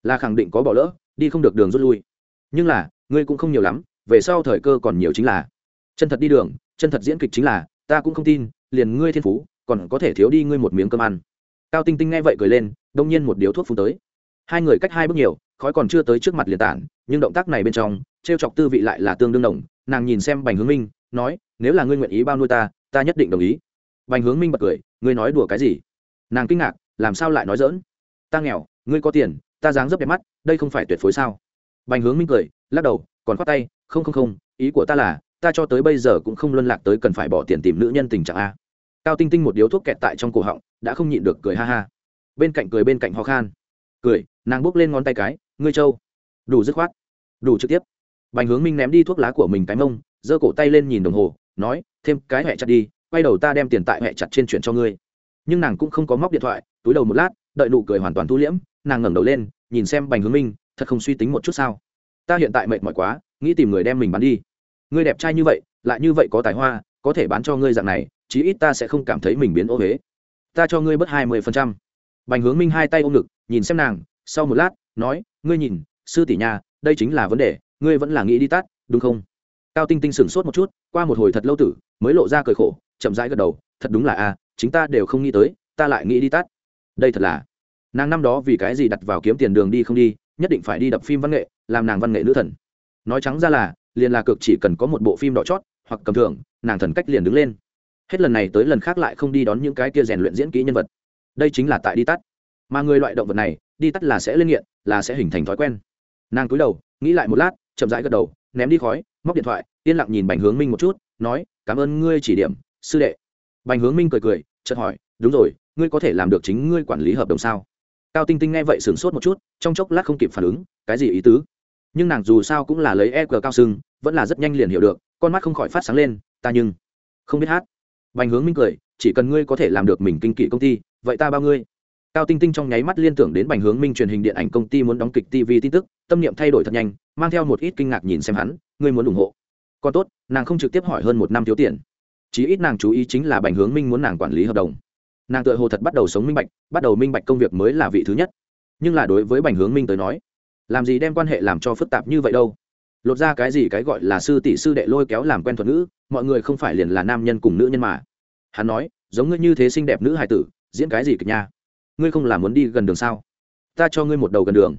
Là khẳng định có bỏ lỡ, đi không được đường rút lui. Nhưng là, ngươi cũng không nhiều lắm, về sau thời cơ còn nhiều chính là chân thật đi đường, chân thật diễn kịch chính là, ta cũng không tin, liền ngươi thiên phú, còn có thể thiếu đi ngươi một miếng cơm ăn. Cao tinh tinh nghe vậy cười lên, đông nhiên một điếu thuốc phun tới. Hai người cách hai bước nhiều, khói còn chưa tới trước mặt liền tản, nhưng động tác này bên trong t r e o chọc tư vị lại là tương đương đồng, nàng nhìn xem bành hướng minh, nói, nếu là ngươi nguyện ý bao nuôi ta ta nhất định đồng ý. Bành hướng minh bật cười, ngươi nói đùa cái gì? Nàng kinh ngạc, làm sao lại nói dỡn ta nghèo, ngươi có tiền, ta dáng dấp đẹp mắt, đây không phải tuyệt phối sao? Bành hướng minh cười, lắc đầu, còn khoát tay, không không không, ý của ta là ta cho tới bây giờ cũng không luân lạc tới cần phải bỏ tiền tìm nữ nhân tình trạng a. Cao tinh tinh một điếu thuốc kẹt tại trong cổ họng, đã không nhịn được cười ha ha. Bên cạnh cười bên cạnh ho khan. Cười, nàng bốc lên ngón tay cái, ngươi trâu. Đủ dứt khoát. Đủ trực tiếp. Bành hướng minh ném đi thuốc lá của mình cái mông, giơ cổ tay lên nhìn đồng hồ, nói, thêm cái hẹ chặt đi, quay đầu ta đem tiền tại hẹ chặt trên chuyển cho ngươi. Nhưng nàng cũng không có móc điện thoại, túi đầu một lát, đợi nụ cười hoàn toàn thu liễm, nàng ngẩng đầu lên, nhìn xem bành hướng minh, thật không suy tính một chút sao? Ta hiện tại mệt mỏi quá, nghĩ tìm người đem mình bán đi ngươi đẹp trai như vậy, lại như vậy có tài hoa, có thể bán cho ngươi dạng này, chí ít ta sẽ không cảm thấy mình biến ô huế ta cho ngươi bớt hai mươi phần trăm. Bành hướng minh hai tay ôm ngực, nhìn xem nàng, sau một lát, nói, ngươi nhìn, sư tỷ nhà, đây chính là vấn đề, ngươi vẫn là nghĩ đi tắt, đúng không? Cao tinh tinh sửng sốt một chút, qua một hồi thật lâu tử, mới lộ ra cười khổ, chậm rãi gật đầu, thật đúng là a, chính ta đều không nghĩ tới, ta lại nghĩ đi tắt. Đây thật là, nàng năm đó vì cái gì đặt vào kiếm tiền đường đi không đi, nhất định phải đi đập phim văn nghệ, làm nàng văn nghệ nữ thần. Nói trắng ra là liền là cực chỉ cần có một bộ phim đỏ chót, hoặc cầm thưởng, nàng thần cách liền đứng lên. Hết lần này tới lần khác lại không đi đón những cái kia rèn luyện diễn kỹ nhân vật. Đây chính là tại đi tắt. Mà người loại động vật này, đi tắt là sẽ lên nghiện, là sẽ hình thành thói quen. Nàng cúi đầu, nghĩ lại một lát, chậm rãi gật đầu, ném đi khói, móc điện thoại, yên lặng nhìn bành hướng minh một chút, nói, cảm ơn ngươi chỉ điểm, sư đệ. Bành hướng minh cười cười, chợt hỏi, đúng rồi, ngươi có thể làm được chính ngươi quản lý hợp đồng sao? Cao tinh tinh nghe vậy sửng sốt một chút, trong chốc lát không kịp phản ứng, cái gì ý tứ? Nhưng nàng dù sao cũng là lấy e cờ cao sưng vẫn là rất nhanh liền hiểu được, con mắt không khỏi phát sáng lên, ta nhưng không biết hát. Bành hướng minh cười, chỉ cần ngươi có thể làm được mình kinh kỵ công ty, vậy ta bao ngươi? Cao tinh tinh trong nháy mắt liên tưởng đến bành hướng minh truyền hình điện ảnh công ty muốn đóng kịch tv tin tức, tâm niệm thay đổi thật nhanh, mang theo một ít kinh ngạc nhìn xem hắn, ngươi muốn ủng hộ? Còn tốt, nàng không trực tiếp hỏi hơn một năm thiếu tiền. Chí ít nàng chú ý chính là bành hướng minh muốn nàng quản lý hợp đồng. Nàng tự hồ thật bắt đầu sống minh bạch, bắt đầu minh bạch công việc mới là vị thứ nhất. Nhưng là đối với bành hướng minh tới nói, làm gì đem quan hệ làm cho phức tạp như vậy đâu? Lột ra cái gì cái gọi là sư tỷ sư đệ lôi kéo làm quen thuật ngữ, mọi người không phải liền là nam nhân cùng nữ nhân mà. Hắn nói, giống ngươi như thế xinh đẹp nữ hài tử, diễn cái gì kịch nha? Ngươi không làm muốn đi gần đường sao? Ta cho ngươi một đầu gần đường.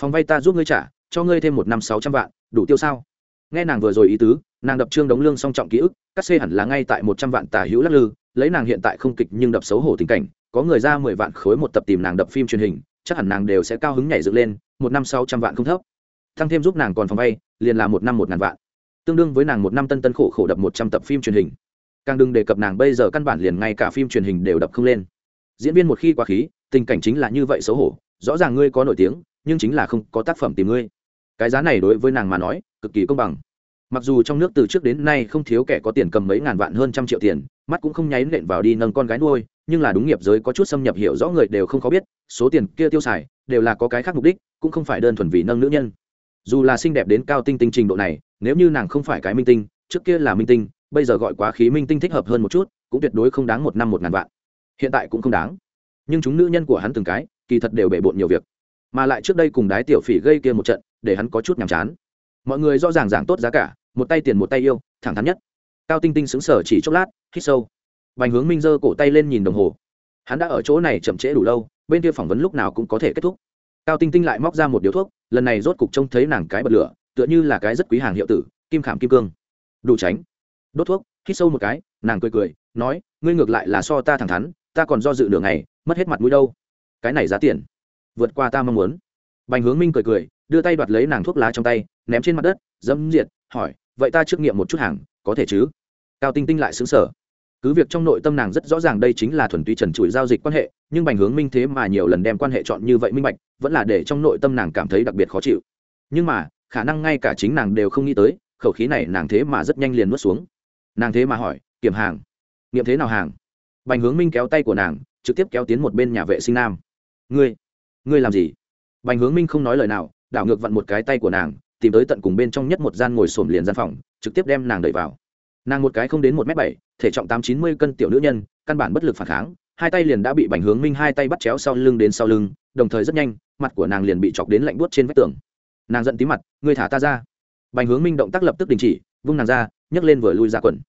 Phòng vay ta giúp ngươi trả, cho ngươi thêm một năm sáu trăm vạn, đủ tiêu sao? Nghe nàng vừa rồi ý tứ, nàng đập trương đống lương song trọng ký ức, cắt xê hẳn là ngay tại một trăm vạn tả hữu lắc lư, lấy nàng hiện tại không kịch nhưng đập xấu hổ tình cảnh, có người ra mười vạn khối một tập tìm nàng đập phim truyền hình, chắc hẳn nàng đều sẽ cao hứng nhảy dựng lên, một năm sáu trăm vạn không thấp thăng thêm giúp nàng còn phòng vay, liền là một năm một ngàn vạn. Tương đương với nàng một năm tân tân khổ khổ đập một trăm tập phim truyền hình. Càng đừng đề cập nàng bây giờ căn bản liền ngay cả phim truyền hình đều đập không lên. Diễn viên một khi quá khí, tình cảnh chính là như vậy xấu hổ, rõ ràng ngươi có nổi tiếng, nhưng chính là không có tác phẩm tìm ngươi. Cái giá này đối với nàng mà nói, cực kỳ công bằng. Mặc dù trong nước từ trước đến nay không thiếu kẻ có tiền cầm mấy ngàn vạn hơn trăm triệu tiền, mắt cũng không nháy nện vào đi nâng con gái nuôi, nhưng là đúng nghiệp giới có chút xâm nhập hiểu rõ người đều không có biết, số tiền kia tiêu xài, đều là có cái khác mục đích, cũng không phải đơn thuần vì nâng nữ nhân dù là xinh đẹp đến cao tinh tinh trình độ này, nếu như nàng không phải cái minh tinh, trước kia là minh tinh, bây giờ gọi quá khí minh tinh thích hợp hơn một chút, cũng tuyệt đối không đáng một năm một ngàn vạn. Hiện tại cũng không đáng. Nhưng chúng nữ nhân của hắn từng cái, kỳ thật đều bể bộn nhiều việc. Mà lại trước đây cùng đái tiểu phỉ gây kia một trận, để hắn có chút nhàm chán. Mọi người rõ ràng giảng tốt giá cả, một tay tiền một tay yêu, thẳng thắn nhất. Cao tinh tinh xứng sở chỉ chốc lát, hít sâu. Bành hướng minh giơ cổ tay lên nhìn đồng hồ. Hắn đã ở chỗ này chậm trễ đủ lâu, bên kia phỏng vấn lúc nào cũng có thể kết thúc cao tinh tinh lại móc ra một điếu thuốc, lần này rốt cục trông thấy nàng cái bật lửa, tựa như là cái rất quý hàng hiệu tử, kim khảm kim cương. Đủ tránh. Đốt thuốc, hít sâu một cái, nàng cười cười, nói, ngươi ngược lại là so ta thẳng thắn, ta còn do dự nửa ngày, mất hết mặt mũi đâu. Cái này giá tiền, vượt qua ta mong muốn. Bành hướng minh cười cười, đưa tay đoạt lấy nàng thuốc lá trong tay, ném trên mặt đất dẫm diệt, hỏi, vậy ta trước nghiệm một chút hàng, có thể chứ? Cao tinh tinh lại xứng sở cứ việc trong nội tâm nàng rất rõ ràng đây chính là thuần túy trần trụi giao dịch quan hệ, nhưng bành hướng minh thế mà nhiều lần đem quan hệ chọn như vậy minh bạch, vẫn là để trong nội tâm nàng cảm thấy đặc biệt khó chịu. Nhưng mà, khả năng ngay cả chính nàng đều không nghĩ tới, khẩu khí này nàng thế mà rất nhanh liền nuốt xuống. Nàng thế mà hỏi, kiểm hàng? Nghiệm thế nào hàng? Bành hướng minh kéo tay của nàng, trực tiếp kéo tiến một bên nhà vệ sinh nam. Ngươi ngươi làm gì? Bành hướng minh không nói lời nào, đảo ngược vặn một cái tay của nàng, tìm tới tận cùng bên trong nhất một gian ngồi sổm liền gian phòng, trực tiếp đem nàng đẩy vào nàng một cái không đến một m bảy, thể trọng tám chín mươi cân tiểu nữ nhân, căn bản bất lực phản kháng, hai tay liền đã bị bành hướng minh hai tay bắt chéo sau lưng đến sau lưng, đồng thời rất nhanh, mặt của nàng liền bị chọc đến lạnh buốt trên vách tường. Nàng giận tí mặt, ngươi thả ta ra. Bành hướng minh động tác lập tức đình chỉ, vung nàng ra, nhấc lên vừa lui ra quần.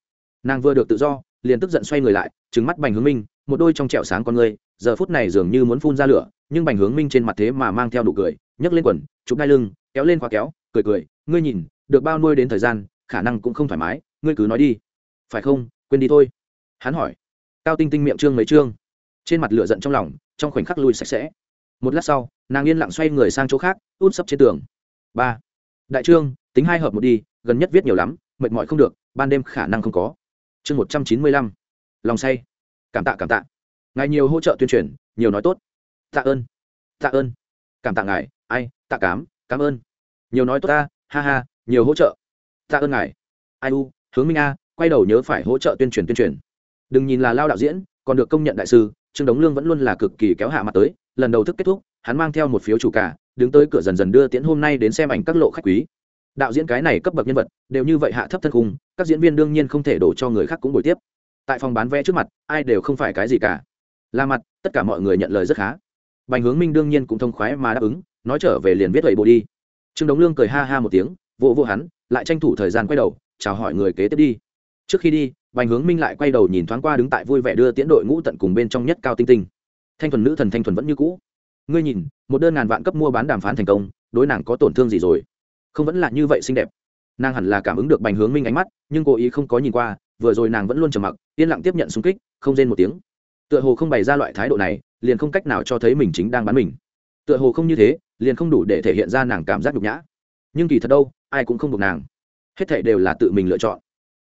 Nàng vừa được tự do, liền tức giận xoay người lại trứng mắt bành hướng minh, một đôi trong trẻo sáng con ngươi, giờ phút này dường như muốn phun ra lửa, nhưng bành hướng minh trên mặt thế mà mang theo nụ cười, nhấc lên quần, chụp đai lưng, kéo lên khóa kéo, cười cười, ngươi nhìn, được bao nuôi đến thời gian, khả năng cũng không thoải mái ngươi cứ nói đi. Phải không? Quên đi thôi. Hắn hỏi. Cao tinh tinh miệng trương mấy trương. Trên mặt lửa giận trong lòng, trong khoảnh khắc lui sạch sẽ. Một lát sau, nàng yên lặng xoay người sang chỗ khác, út sấp trên tường. Ba. Đại trương, tính hai hợp một đi, gần nhất viết nhiều lắm, mệt mỏi không được, ban đêm khả năng không có. Chương một trăm chín mươi lăm. Lòng say. Cảm tạ cảm tạ. Ngài nhiều hỗ trợ tuyên truyền, nhiều nói tốt. Tạ ơn. Tạ ơn. Cảm tạ ngài. Ai, tạ cám cảm ơn. Nhiều nói tốt ta, ha ha, nhiều hỗ trợ. Tạ ơn ngài. Ai u hướng minh a, quay đầu nhớ phải hỗ trợ tuyên truyền tuyên truyền. Đừng nhìn là lao đạo diễn, còn được công nhận đại sư, trương đống lương vẫn luôn là cực kỳ kéo hạ mặt tới, lần đầu thức kết thúc, hắn mang theo một phiếu chủ cả, đứng tới cửa dần dần đưa tiễn hôm nay đến xem ảnh các lộ khách quý. Đạo diễn cái này cấp bậc nhân vật, đều như vậy hạ thấp thân khung, các diễn viên đương nhiên không thể đổ cho người khác cũng buổi tiếp. Tại phòng bán vé trước mặt, ai đều không phải cái gì cả. La mặt, tất cả mọi người nhận lời rất khá. Bành hướng minh đương nhiên cũng thông khoái mà đáp ứng, nói trở về liền viết vậy bộ đi. Trương đống lương cười ha ha một tiếng, vỗ vỗ hắn, lại tranh thủ thời gian quay đầu chào hỏi người kế tiếp đi. Trước khi đi, bành hướng minh lại quay đầu nhìn thoáng qua đứng tại vui vẻ đưa tiễn đội ngũ tận cùng bên trong nhất cao tinh tinh. Thanh thuần nữ thần thanh thuần vẫn như cũ. Ngươi nhìn, một đơn ngàn vạn cấp mua bán đàm phán thành công, đối nàng có tổn thương gì rồi? Không vẫn là như vậy xinh đẹp. Nàng hẳn là cảm ứng được bành hướng minh ánh mắt, nhưng cố ý không có nhìn qua, vừa rồi nàng vẫn luôn trầm mặc, yên lặng tiếp nhận xung kích, không rên một tiếng. Tựa hồ không bày ra loại thái độ này, liền không cách nào cho thấy mình chính đang bắn mình. Tựa hồ không như thế, liền không đủ để thể hiện ra nàng cảm giác nhục nhã. Nhưng kỳ thật đâu, ai cũng không buộc nàng hết thảy đều là tự mình lựa chọn.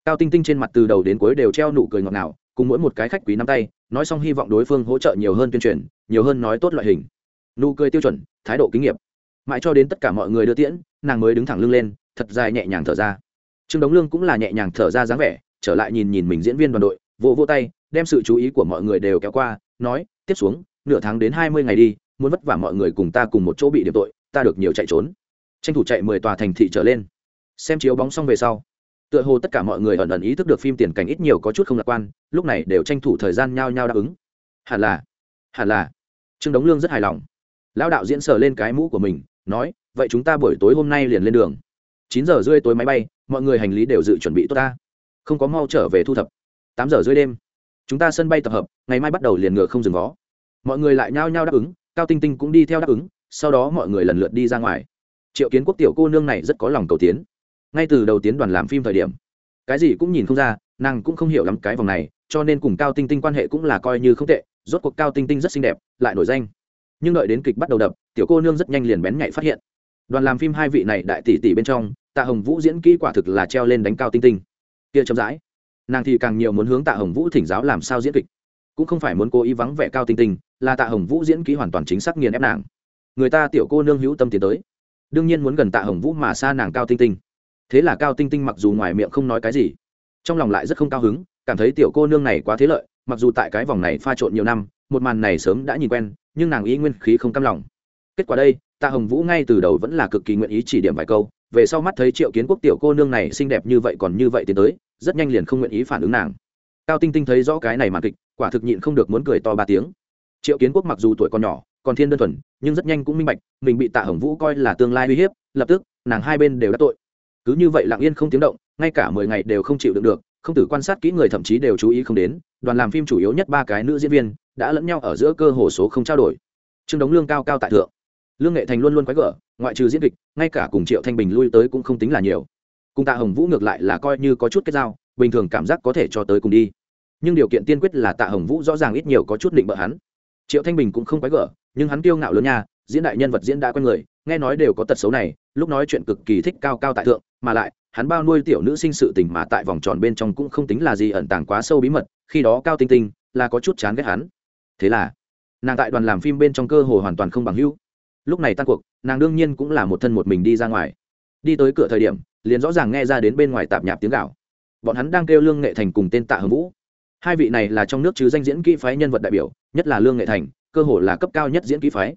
Cao tinh tinh trên mặt từ đầu đến cuối đều treo nụ cười ngọt ngào, cùng mỗi một cái khách quý nắm tay, nói xong hy vọng đối phương hỗ trợ nhiều hơn tuyên truyền, nhiều hơn nói tốt loại hình. Nụ cười tiêu chuẩn, thái độ kinh nghiệm. Mãi cho đến tất cả mọi người đưa tiễn, nàng mới đứng thẳng lưng lên, thật dài nhẹ nhàng thở ra. Trương đống lương cũng là nhẹ nhàng thở ra dáng vẻ, trở lại nhìn nhìn mình diễn viên đoàn đội, vỗ vỗ tay, đem sự chú ý của mọi người đều kéo qua, nói, tiếp xuống, nửa tháng đến hai mươi ngày đi, muốn vất vả mọi người cùng ta cùng một chỗ bị điểm tội, ta được nhiều chạy trốn. Tranh thủ chạy mười tòa thành thị trở lên xem chiếu bóng xong về sau, tựa hồ tất cả mọi người ẩn ẩn ý thức được phim tiền cảnh ít nhiều có chút không lạc quan, lúc này đều tranh thủ thời gian nhao nhao đáp ứng. Hẳn là hẳn là. Trương đống lương rất hài lòng. Lão đạo diễn sờ lên cái mũ của mình, nói, vậy chúng ta buổi tối hôm nay liền lên đường. Chín giờ rưỡi tối máy bay, mọi người hành lý đều dự chuẩn bị tốt ta. Không có mau trở về thu thập. Tám giờ rưỡi đêm, chúng ta sân bay tập hợp, ngày mai bắt đầu liền ngựa không dừng vó mọi người lại nhao nhao đáp ứng, cao tinh tinh cũng đi theo đáp ứng, sau đó mọi người lần lượt đi ra ngoài. Triệu kiến quốc tiểu cô nương này rất có lòng cầu tiến ngay từ đầu tiến đoàn làm phim thời điểm, cái gì cũng nhìn không ra, nàng cũng không hiểu lắm cái vòng này, cho nên cùng cao tinh tinh quan hệ cũng là coi như không tệ, rốt cuộc cao tinh tinh rất xinh đẹp, lại nổi danh. Nhưng đợi đến kịch bắt đầu đập, tiểu cô nương rất nhanh liền bén nhạy phát hiện. Đoàn làm phim hai vị này đại tỷ tỷ bên trong, tạ hồng vũ diễn kỹ quả thực là treo lên đánh cao tinh tinh. Kia chậm rãi. Nàng thì càng nhiều muốn hướng tạ hồng vũ thỉnh giáo làm sao diễn kịch. Cũng không phải muốn cố ý vắng vẻ cao tinh tinh, là tạ hồng vũ diễn kỹ hoàn toàn chính xác nghiền ép nàng. Người ta tiểu cô nương hữu tâm tiến tới. Đương nhiên muốn gần tạ hồng vũ mà xa nàng cao tinh tinh thế là cao tinh tinh mặc dù ngoài miệng không nói cái gì, trong lòng lại rất không cao hứng, cảm thấy tiểu cô nương này quá thế lợi, mặc dù tại cái vòng này pha trộn nhiều năm, một màn này sớm đã nhìn quen, nhưng nàng ý nguyên khí không cam lòng. Kết quả đây, tạ hồng vũ ngay từ đầu vẫn là cực kỳ nguyện ý chỉ điểm vài câu, về sau mắt thấy triệu kiến quốc tiểu cô nương này xinh đẹp như vậy còn như vậy tiến tới, rất nhanh liền không nguyện ý phản ứng nàng. Cao tinh tinh thấy rõ cái này mà kịch, quả thực nhịn không được muốn cười to ba tiếng. Triệu kiến quốc mặc dù tuổi còn nhỏ, còn thiên đơn thuần, nhưng rất nhanh cũng minh bạch, mình bị tạ hồng vũ coi là tương lai uy hiếp, lập tức, nàng hai bên đều đã tội cứ như vậy lặng yên không tiếng động, ngay cả mười ngày đều không chịu đựng được, không tử quan sát kỹ người thậm chí đều chú ý không đến, đoàn làm phim chủ yếu nhất ba cái nữ diễn viên, đã lẫn nhau ở giữa cơ hồ số không trao đổi. Trương đống lương cao cao tại thượng. Lương nghệ thành luôn luôn quái gở, ngoại trừ diễn kịch, ngay cả cùng triệu thanh bình lui tới cũng không tính là nhiều. Cùng tạ hồng vũ ngược lại là coi như có chút kết giao, bình thường cảm giác có thể cho tới cùng đi. Nhưng điều kiện tiên quyết là tạ hồng vũ rõ ràng ít nhiều có chút định bợ hắn. Triệu thanh bình cũng không quái gở, nhưng hắn kiêu ngạo lớn nha, diễn đại nhân vật diễn đã quen người, nghe nói đều có tật xấu này, lúc nói chuyện cực kỳ thích cao cao tại thượng mà lại, hắn bao nuôi tiểu nữ sinh sự tình mà tại vòng tròn bên trong cũng không tính là gì ẩn tàng quá sâu bí mật, khi đó cao tinh tinh là có chút chán ghét hắn. Thế là, nàng tại đoàn làm phim bên trong cơ hồ hoàn toàn không bằng hữu. Lúc này tan cuộc, nàng đương nhiên cũng là một thân một mình đi ra ngoài. Đi tới cửa thời điểm, liền rõ ràng nghe ra đến bên ngoài tạp nhạp tiếng gạo bọn hắn đang kêu lương nghệ thành cùng tên tạ hồng vũ. Hai vị này là trong nước chứ danh diễn kỹ phái nhân vật đại biểu, nhất là lương nghệ thành, cơ hồ là cấp cao nhất diễn kỹ phái.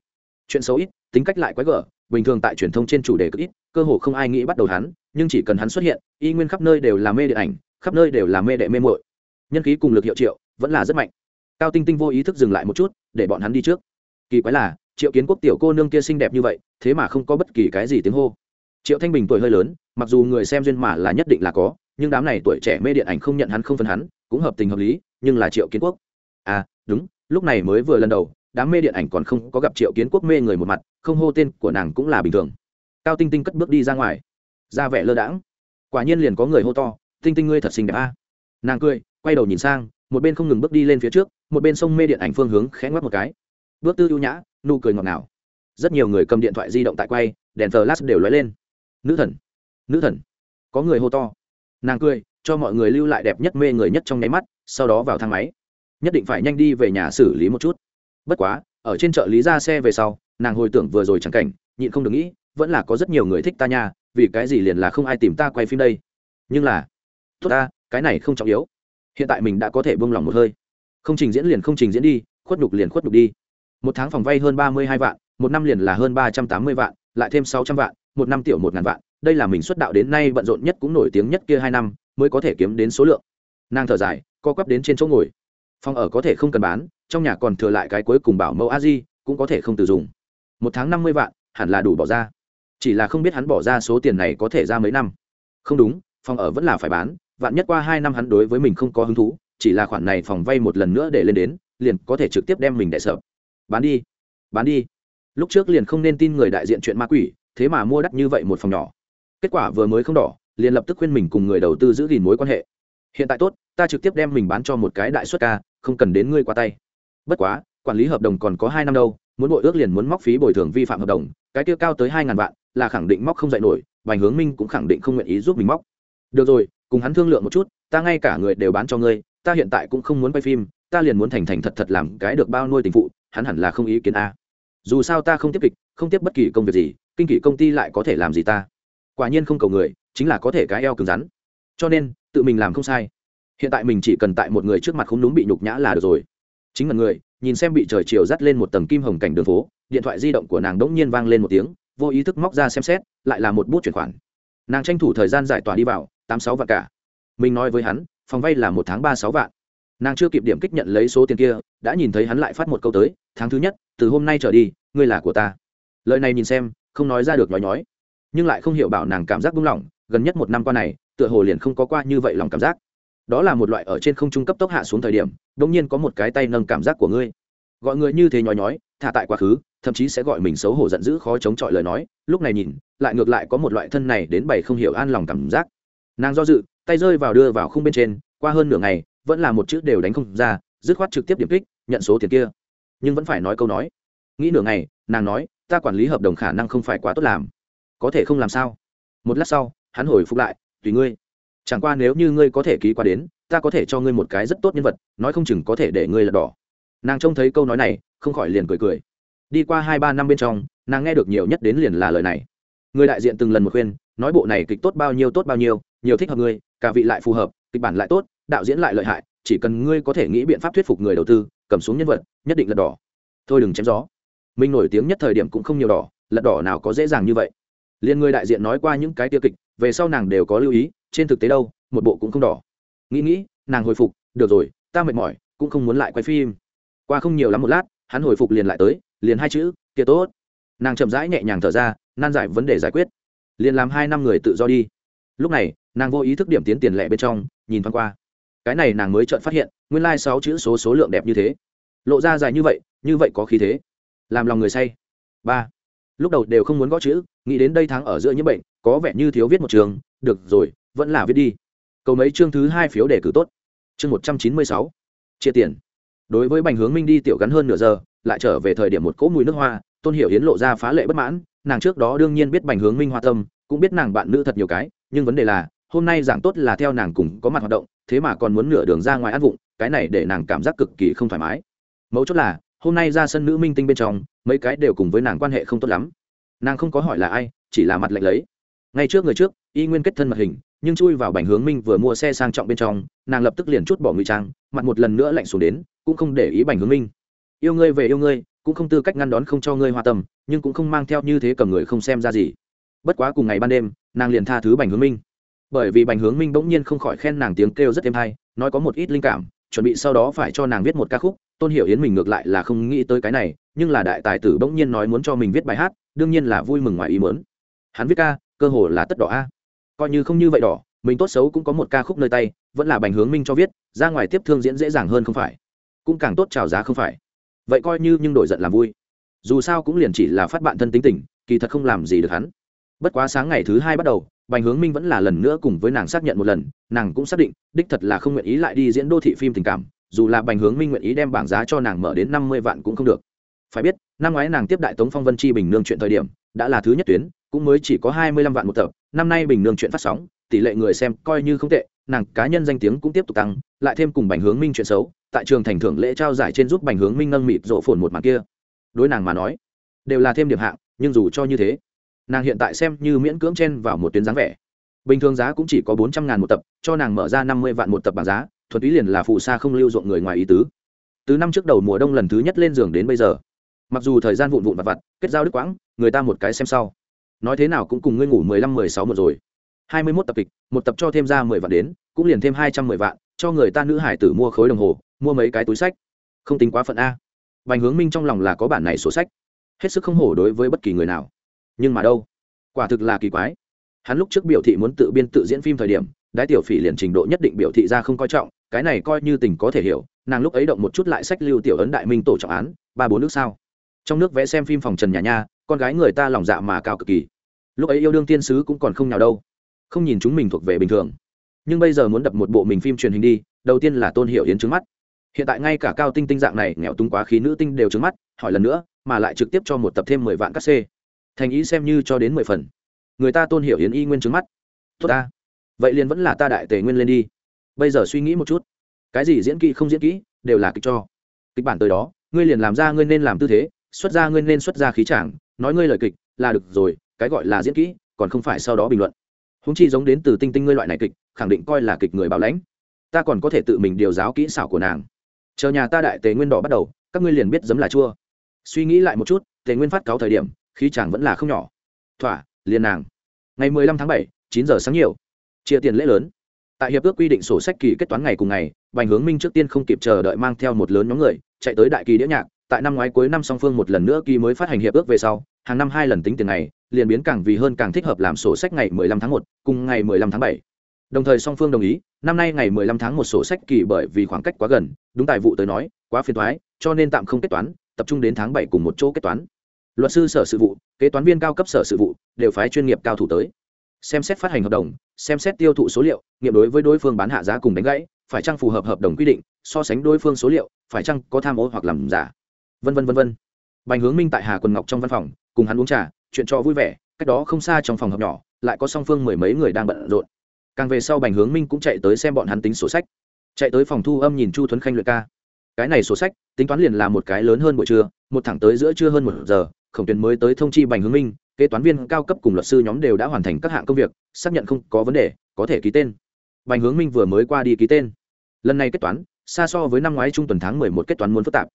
Chuyện xấu ít, tính cách lại quái gở bình thường tại truyền thông trên chủ đề cực ít, cơ hồ không ai nghĩ bắt đầu hắn, nhưng chỉ cần hắn xuất hiện, y nguyên khắp nơi đều là mê điện ảnh, khắp nơi đều là mê đệ mê mội nhân khí cùng lực hiệu triệu vẫn là rất mạnh. Cao tinh tinh vô ý thức dừng lại một chút, để bọn hắn đi trước. Kỳ quái là, triệu kiến quốc tiểu cô nương kia xinh đẹp như vậy, thế mà không có bất kỳ cái gì tiếng hô. Triệu thanh bình tuổi hơi lớn, mặc dù người xem duyên mà là nhất định là có, nhưng đám này tuổi trẻ mê điện ảnh không nhận hắn không phân hắn, cũng hợp tình hợp lý, nhưng là triệu kiến quốc. À đúng, lúc này mới vừa lần đầu đám mê điện ảnh còn không có gặp triệu kiến quốc mê người một mặt, không hô tên của nàng cũng là bình thường. Cao tinh tinh cất bước đi ra ngoài, ra vẻ lơ đãng. Quả nhiên liền có người hô to, tinh tinh ngươi thật xinh đẹp a. Nàng cười, quay đầu nhìn sang, một bên không ngừng bước đi lên phía trước, một bên sông mê điện ảnh phương hướng khẽ ngoắc một cái. Bước tư ưu nhã, nụ cười ngọt ngào. Rất nhiều người cầm điện thoại di động tại quay, đèn flash đều lóe lên. Nữ thần nữ thần. Có người hô to. Nàng cười, cho mọi người lưu lại đẹp nhất mê người nhất trong nháy mắt, sau đó vào thang máy. Nhất định phải nhanh đi về nhà xử lý một chút bất quá, ở trên chợ lý ra xe về sau, nàng hồi tưởng vừa rồi chẳng cảnh, nhịn không được nghĩ, vẫn là có rất nhiều người thích ta nha, vì cái gì liền là không ai tìm ta quay phim đây? Nhưng là, tốt ta, cái này không trọng yếu. Hiện tại mình đã có thể buông lòng một hơi. Không trình diễn liền không trình diễn đi, khuất nhục liền khuất nhục đi. Một tháng phòng vay hơn ba mươi hai vạn, một năm liền là hơn ba trăm tám mươi vạn, lại thêm sáu trăm vạn, một năm tiểu một ngàn vạn. Đây là mình xuất đạo đến nay bận rộn nhất cũng nổi tiếng nhất kia hai năm, mới có thể kiếm đến số lượng. Nàng thở dài, co quắp đến trên chỗ ngồi phòng ở có thể không cần bán, trong nhà còn thừa lại cái cuối cùng bảo mẫu a di, cũng có thể không từ dùng. Một tháng năm mươi vạn, hẳn là đủ bỏ ra. Chỉ là không biết hắn bỏ ra số tiền này có thể ra mấy năm. Không đúng phòng ở vẫn là phải bán, vạn nhất qua hai năm hắn đối với mình không có hứng thú, chỉ là khoản này phòng vay một lần nữa để lên đến, liền có thể trực tiếp đem mình đại sợ. Bán đi bán đi. Lúc trước liền không nên tin người đại diện chuyện ma quỷ, thế mà mua đắt như vậy một phòng nhỏ. Kết quả vừa mới không đỏ, liền lập tức khuyên mình cùng người đầu tư giữ gìn mối quan hệ. Hiện tại tốt, ta trực tiếp đem mình bán cho một cái đại xuất ca không cần đến ngươi qua tay. Bất quá, quản lý hợp đồng còn có hai năm đâu, muốn bội ước liền muốn móc phí bồi thường vi phạm hợp đồng, cái tiêu cao tới hai ngàn vạn, là khẳng định móc không dạy nổi, Bành hướng minh cũng khẳng định không nguyện ý giúp mình móc. Được rồi, cùng hắn thương lượng một chút, ta ngay cả người đều bán cho ngươi, ta hiện tại cũng không muốn quay phim, ta liền muốn thành thành thật thật làm cái được bao nuôi tình phụ, hắn hẳn là không ý kiến a. Dù sao ta không tiếp kịch, không tiếp bất kỳ công việc gì, kinh kỷ công ty lại có thể làm gì ta? Quả nhiên không cầu người, chính là có thể cái eo cứng rắn. Cho nên, tự mình làm không sai hiện tại mình chỉ cần tại một người trước mặt không đúng bị nhục nhã là được rồi. Chính là người, nhìn xem bị trời chiều dắt lên một tầng kim hồng cảnh đường phố, điện thoại di động của nàng đỗng nhiên vang lên một tiếng, vô ý thức móc ra xem xét, lại là một bút chuyển khoản. Nàng tranh thủ thời gian giải tỏa đi vào, tám sáu vạn cả. Mình nói với hắn, phòng vay là một tháng ba sáu vạn. Nàng chưa kịp điểm kích nhận lấy số tiền kia, đã nhìn thấy hắn lại phát một câu tới, tháng thứ nhất, từ hôm nay trở đi, ngươi là của ta. Lời này nhìn xem, không nói ra được nói nhói. Nhưng lại không hiểu bảo nàng cảm giác buông lỏng, gần nhất một năm qua này, tựa hồ liền không có qua như vậy lòng cảm giác đó là một loại ở trên không trung cấp tốc hạ xuống thời điểm đ ỗ n g nhiên có một cái tay nâng cảm giác của ngươi. Gọi người như thế nhói nhói, thả tại quá khứ, thậm chí sẽ gọi mình xấu hổ giận dữ khó chống chọi lời nói, lúc này nhìn, lại ngược lại có một loại thân này đến bảy không hiểu an lòng cảm giác. Nàng do dự, tay rơi vào đưa vào khung bên trên, qua hơn nửa ngày, vẫn là một chữ đều đánh không ra, dứt khoát trực tiếp điểm kích, nhận số tiền kia. Nhưng vẫn phải nói câu nói. Nghĩ nửa ngày, nàng nói, ta quản lý hợp đồng khả năng không phải quá tốt làm. Có thể không làm sao? Một lát sau, hắn hồi phục lại, tùy ngươi chẳng qua nếu như ngươi có thể ký qua đến, ta có thể cho ngươi một cái rất tốt nhân vật, nói không chừng có thể để ngươi lật đỏ. Nàng trông thấy câu nói này, không khỏi liền cười cười. Đi qua hai ba năm bên trong, nàng nghe được nhiều nhất đến liền là lời này. Người đại diện từng lần một khuyên, nói bộ này kịch tốt bao nhiêu tốt bao nhiêu, nhiều thích hợp ngươi, cả vị lại phù hợp, kịch bản lại tốt, đạo diễn lại lợi hại, chỉ cần ngươi có thể nghĩ biện pháp thuyết phục người đầu tư, cầm xuống nhân vật, nhất định lật đỏ. Thôi đừng chém gió. Mình nổi tiếng nhất thời điểm cũng không nhiều đỏ lật đỏ nào có dễ dàng như vậy liền người đại diện nói qua những cái tiêu kịch, về sau nàng đều có lưu ý, trên thực tế đâu, một bộ cũng không đỏ. Nghĩ nghĩ, nàng hồi phục, được rồi, ta mệt mỏi, cũng không muốn lại quay phim. Qua không nhiều lắm một lát, hắn hồi phục liền lại tới, liền hai chữ, kia tốt. Nàng chậm rãi nhẹ nhàng thở ra, nan giải vấn đề giải quyết. Liền làm hai năm người tự do đi. Lúc này, nàng vô ý thức điểm tiến tiền lệ bên trong, nhìn thoáng qua. Cái này nàng mới chợt phát hiện, nguyên lai、like、sáu chữ số số lượng đẹp như thế. Lộ ra dài như vậy như vậy có khí thế. Làm lòng người say. Ba lúc đầu đều không muốn gõ chữ, nghĩ đến đây tháng ở giữa những bệnh, có vẻ như thiếu viết một trường, được rồi, vẫn là viết đi. Cầu mấy chương thứ hai phiếu đề cử tốt. Chương một trăm chín mươi sáu, chia tiền. Đối với bành hướng minh đi tiểu gắn hơn nửa giờ, lại trở về thời điểm một cỗ mùi nước hoa, tôn hiểu hiến lộ ra phá lệ bất mãn, nàng trước đó đương nhiên biết bành hướng minh hoa tâm, cũng biết nàng bạn nữ thật nhiều cái, nhưng vấn đề là, hôm nay giảng tốt là theo nàng cùng có mặt hoạt động, thế mà còn muốn nửa đường ra ngoài ăn vụng, cái này để nàng cảm giác cực kỳ không thoải mái. Mấu chốt là, hôm nay ra sân nữ minh tinh bên trong mấy cái đều cùng với nàng quan hệ không tốt lắm. Nàng không có hỏi là ai, chỉ là mặt lạnh lấy. Ngay trước người trước, y nguyên kết thân mật hình, nhưng chui vào bành hướng minh vừa mua xe sang trọng bên trong, nàng lập tức liền chút bỏ ngụy trang, mặt một lần nữa lạnh xuống đến, cũng không để ý bành hướng minh. Yêu ngươi về yêu ngươi, cũng không tư cách ngăn đón không cho ngươi hoa tâm, nhưng cũng không mang theo như thế cầm người không xem ra gì. Bất quá cùng ngày ban đêm, nàng liền tha thứ bành hướng minh. Bởi vì bành hướng minh bỗng nhiên không khỏi khen nàng tiếng kêu rất êm hay, nói có một ít linh cảm, chuẩn bị sau đó phải cho nàng viết một ca khúc tôn hiểu yến mình ngược lại là không nghĩ tới cái này, nhưng là đại tài tử bỗng nhiên nói muốn cho mình viết bài hát, đương nhiên là vui mừng ngoài ý mớn hắn viết ca, cơ hồ là tất đỏ a. Coi như không như vậy đỏ, mình tốt xấu cũng có một ca khúc nơi tay, vẫn là bành hướng minh cho viết, ra ngoài tiếp thương diễn dễ dàng hơn không phải. Cũng càng tốt trào giá không phải. Vậy coi như nhưng đổi giận làm vui. Dù sao cũng liền chỉ là phát bạn thân tính tình, kỳ thật không làm gì được hắn. Bất quá sáng ngày thứ hai bắt đầu, bành hướng minh vẫn là lần nữa cùng với nàng xác nhận một lần, nàng cũng xác định, đích thật là không nguyện ý lại đi diễn đô thị phim tình cảm dù là bành hướng minh nguyện ý đem bảng giá cho nàng mở đến năm mươi vạn cũng không được. Phải biết, năm ngoái nàng tiếp đại tống phong vân chi bình nương chuyện thời điểm, đã là thứ nhất tuyến, cũng mới chỉ có hai mươi lăm vạn một tập, năm nay bình nương chuyện phát sóng, tỷ lệ người xem coi như không tệ, nàng cá nhân danh tiếng cũng tiếp tục tăng, lại thêm cùng bành hướng minh chuyện xấu, tại trường thành thưởng lễ trao giải trên giúp bành hướng minh nâng mịt rộ phồn một mặt kia. Đối nàng mà nói, đều là thêm điểm hạng, nhưng dù cho như thế, nàng hiện tại xem như miễn cưỡng chen vào một tuyến dáng vẻ. Bình thường giá cũng chỉ có bốn trăm ngàn một tập, cho nàng mở ra năm mươi vạn một tập bảng giá thuần túy liền là phù sa không lưu ruộng người ngoài ý tứ. Từ năm trước đầu mùa đông lần thứ nhất lên giường đến bây giờ, mặc dù thời gian vụn vụn vặt vặt, kết giao đức quãng, người ta một cái xem sau. Nói thế nào cũng cùng ngươi ngủ mười lăm mười sáu một rồi. Hai mươi mốt tập kịch, một tập cho thêm ra mười vạn đến, cũng liền thêm hai trăm mười vạn, cho người ta nữ hải tử mua khối đồng hồ, mua mấy cái túi sách. Không tính quá phận a. Bành hướng minh trong lòng là có bản này sổ sách. Hết sức không hổ đối với bất kỳ người nào. Nhưng mà đâu? Quả thực là kỳ quái. Hắn lúc trước biểu thị muốn tự biên tự diễn phim thời điểm đái tiểu phỉ liền trình độ nhất định biểu thị ra không coi trọng, cái này coi như tình có thể hiểu, nàng lúc ấy động một chút lại sách lưu tiểu ấn đại minh tổ trọng án, ba bốn nước sao? Trong nước vẽ xem phim phòng trần nhà nha, con gái người ta lòng dạ mà cao cực kỳ. Lúc ấy yêu đương tiên sứ cũng còn không nào đâu. Không nhìn chúng mình thuộc về bình thường. Nhưng bây giờ muốn đập một bộ mình phim truyền hình đi, đầu tiên là tôn hiệu yến trứng mắt. Hiện tại ngay cả cao tinh tinh dạng này nghèo túng quá khí nữ tinh đều trứng mắt, hỏi lần nữa, mà lại trực tiếp cho một tập thêm mười vạn các c thành ý xem như cho đến mười phần. Người ta tôn hiệu yến y nguyên trứng mắt. Tốt ta vậy liền vẫn là ta đại tề nguyên lên đi. Bây giờ suy nghĩ một chút. Cái gì diễn kỹ không diễn kỹ, đều là kịch cho. Kịch bản tới đó, ngươi liền làm ra ngươi nên làm tư thế, xuất ra ngươi nên xuất ra khí chảng nói ngươi lời kịch, là được rồi, cái gọi là diễn kỹ, còn không phải sau đó bình luận. Húng chi giống đến từ tinh tinh ngươi loại này kịch, khẳng định coi là kịch người bảo lãnh. Ta còn có thể tự mình điều giáo kỹ xảo của nàng. Chờ nhà ta đại tề nguyên đỏ bắt đầu, các ngươi liền biết giấm là chua. Suy nghĩ lại một chút, tề nguyên phát cáo thời điểm, khí chàng vẫn là không nhỏ. Thỏa, liền nàng. Ngày mười lăm tháng bảy, chín giờ sáng nhiều chia tiền lễ lớn tại hiệp ước quy định sổ sách kỳ kết toán ngày cùng ngày bành hướng minh trước tiên không kịp chờ đợi mang theo một lớn nhóm người chạy tới đại kỳ đĩa nhạc tại năm ngoái cuối năm song phương một lần nữa kỳ mới phát hành hiệp ước về sau hàng năm hai lần tính tiền này liền biến càng vì hơn càng thích hợp làm sổ sách ngày 15 tháng 1, cùng ngày 15 tháng 7. Đồng thời song phương đồng ý, năm nay ngày 15 tháng 1 sổ sách kỳ bởi vì khoảng cách quá gần, đúng tài vụ tới nói, quá phiền toái, cho nên tạm không kết toán, tập trung đến tháng 7 cùng một chỗ kết toán. Luật sư sở sự vụ, kế toán viên cao cấp sở sự vụ đều phái chuyên nghiệp cao thủ tới. Xem xét phát hành hợp đồng, xem xét tiêu thụ số liệu, nghiệm đối với đối phương bán hạ giá cùng đánh gãy, phải chăng phù hợp hợp đồng quy định, so sánh đối phương số liệu, phải chăng có tham ô hoặc làm giả. Vân vân vân vân. Bành Hướng Minh tại Hà Quần Ngọc trong văn phòng, cùng hắn uống trà, chuyện cho vui vẻ, cách đó không xa trong phòng họp nhỏ lại có song phương mười mấy người đang bận rộn càng về sau bành hướng minh cũng chạy tới xem bọn hắn tính sổ sách chạy tới phòng thu âm nhìn chu thuấn khanh luyện ca cái này sổ sách tính toán liền là một cái lớn hơn buổi trưa một thẳng tới giữa trưa hơn một giờ khổng tuyến mới tới thông chi bành hướng minh, kế toán viên cao cấp cùng luật sư nhóm đều đã hoàn thành các hạng công việc, xác nhận không có vấn đề, có thể ký tên. Bành hướng minh vừa mới qua đi ký tên. Lần này kết toán, xa so với năm ngoái trung tuần tháng mười một kết toán muốn phức tạp.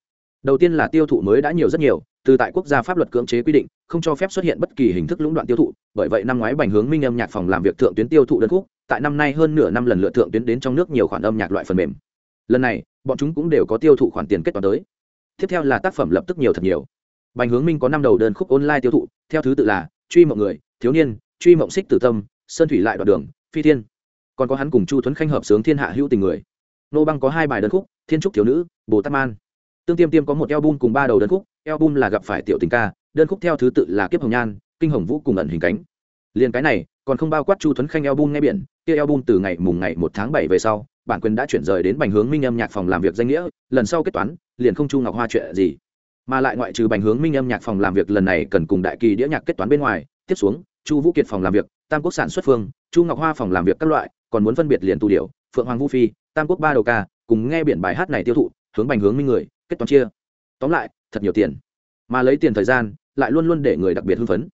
Đầu tiên là tiêu thụ mới đã nhiều rất nhiều, từ tại quốc gia pháp luật cưỡng chế quy định, không cho phép xuất hiện bất kỳ hình thức lũng đoạn tiêu thụ, bởi vậy năm ngoái bành hướng minh âm nhạc phòng làm việc thượng tuyến tiêu thụ đơn khúc, tại năm nay hơn nửa năm lần lượt thượng tuyến đến trong nước nhiều khoản âm nhạc loại phần mềm. Lần này, bọn chúng cũng đều có tiêu thụ khoản tiền kết toán tới. Tiếp theo là tác phẩm lập tức nhiều thật nhiều bành hướng minh có năm đầu đơn khúc online tiêu thụ, theo thứ tự là truy mộng người, thiếu niên, truy mộng xích tử tâm, sơn thủy lại đoạn đường, phi thiên. Còn có hắn cùng chu thuấn khanh hợp sướng thiên hạ hữu tình người. Nô băng có hai bài đơn khúc, thiên trúc thiếu nữ, bồ tát man. Tương tiêm tiêm có một album cùng ba đầu đơn khúc, album là gặp phải tiểu tình ca, đơn khúc theo thứ tự là kiếp hồng nhan, kinh hồng vũ cùng ẩn hình cánh. Liền cái này, còn không bao quát chu thuấn khanh album nghe biển, kia album từ ngày mùng ngày một tháng bảy về sau, bản quyền đã chuyển rời đến bành hướng minh âm nhạc phòng làm việc danh nghĩa, lần sau kết toán, liền không chu ngọc hoa chuyện gì mà lại ngoại trừ bành hướng minh âm nhạc phòng làm việc lần này cần cùng đại kỳ đĩa nhạc kết toán bên ngoài, tiếp xuống, chu vũ kiệt phòng làm việc, tam quốc sản xuất phương, chu ngọc hoa phòng làm việc các loại, còn muốn phân biệt liền tù điều phượng hoàng vũ phi, tam quốc ba đầu ca, cùng nghe biển bài hát này tiêu thụ, hướng bành hướng minh người, kết toán chia. Tóm lại, thật nhiều tiền. Mà lấy tiền thời gian, lại luôn luôn để người đặc biệt hưng phấn.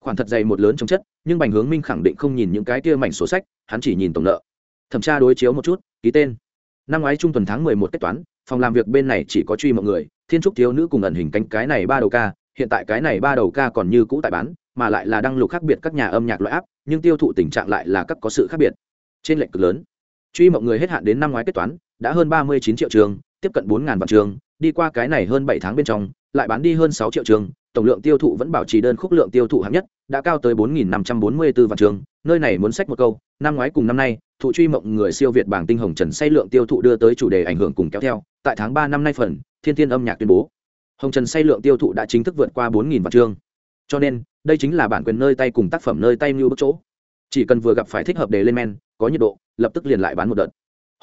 Khoản thật dày một lớn trong chất, nhưng bành hướng minh khẳng định không nhìn những cái kia mảnh sổ sách, hắn chỉ nhìn tổng nợ. Thẩm tra đối chiếu một chút, ký tên. Năm ngoái trung tuần tháng mười một kết toán phòng làm việc bên này chỉ có truy mọi người, thiên trúc thiếu nữ cùng ẩn hình cánh cái này ba đầu ca, hiện tại cái này ba đầu ca còn như cũ tại bán, mà lại là đăng lục khác biệt các nhà âm nhạc loại áp, nhưng tiêu thụ tình trạng lại là các có sự khác biệt. Trên lệnh cực lớn. Truy mọi người hết hạn đến năm ngoái kết toán, đã hơn ba mươi chín triệu trường, tiếp cận bốn ngàn vạn trường, đi qua cái này hơn bảy tháng bên trong, lại bán đi hơn sáu triệu trường tổng lượng tiêu thụ vẫn bảo trì đơn khúc lượng tiêu thụ hạng nhất, đã cao tới 4544 vạn trường. Nơi này muốn sách một câu, năm ngoái cùng năm nay, thụ truy mộng người siêu việt bảng tinh hồng trần say lượng tiêu thụ đưa tới chủ đề ảnh hưởng cùng kéo theo. Tại tháng ba năm nay phần, thiên thiên âm nhạc tuyên bố, hồng trần say lượng tiêu thụ đã chính thức vượt qua bốn nghìn vạn chương cho nên, đây chính là bản quyền nơi tay cùng tác phẩm nơi tay như bức chỗ. Chỉ cần vừa gặp phải thích hợp để lên men, có nhiệt độ, lập tức liền lại bán một đợt.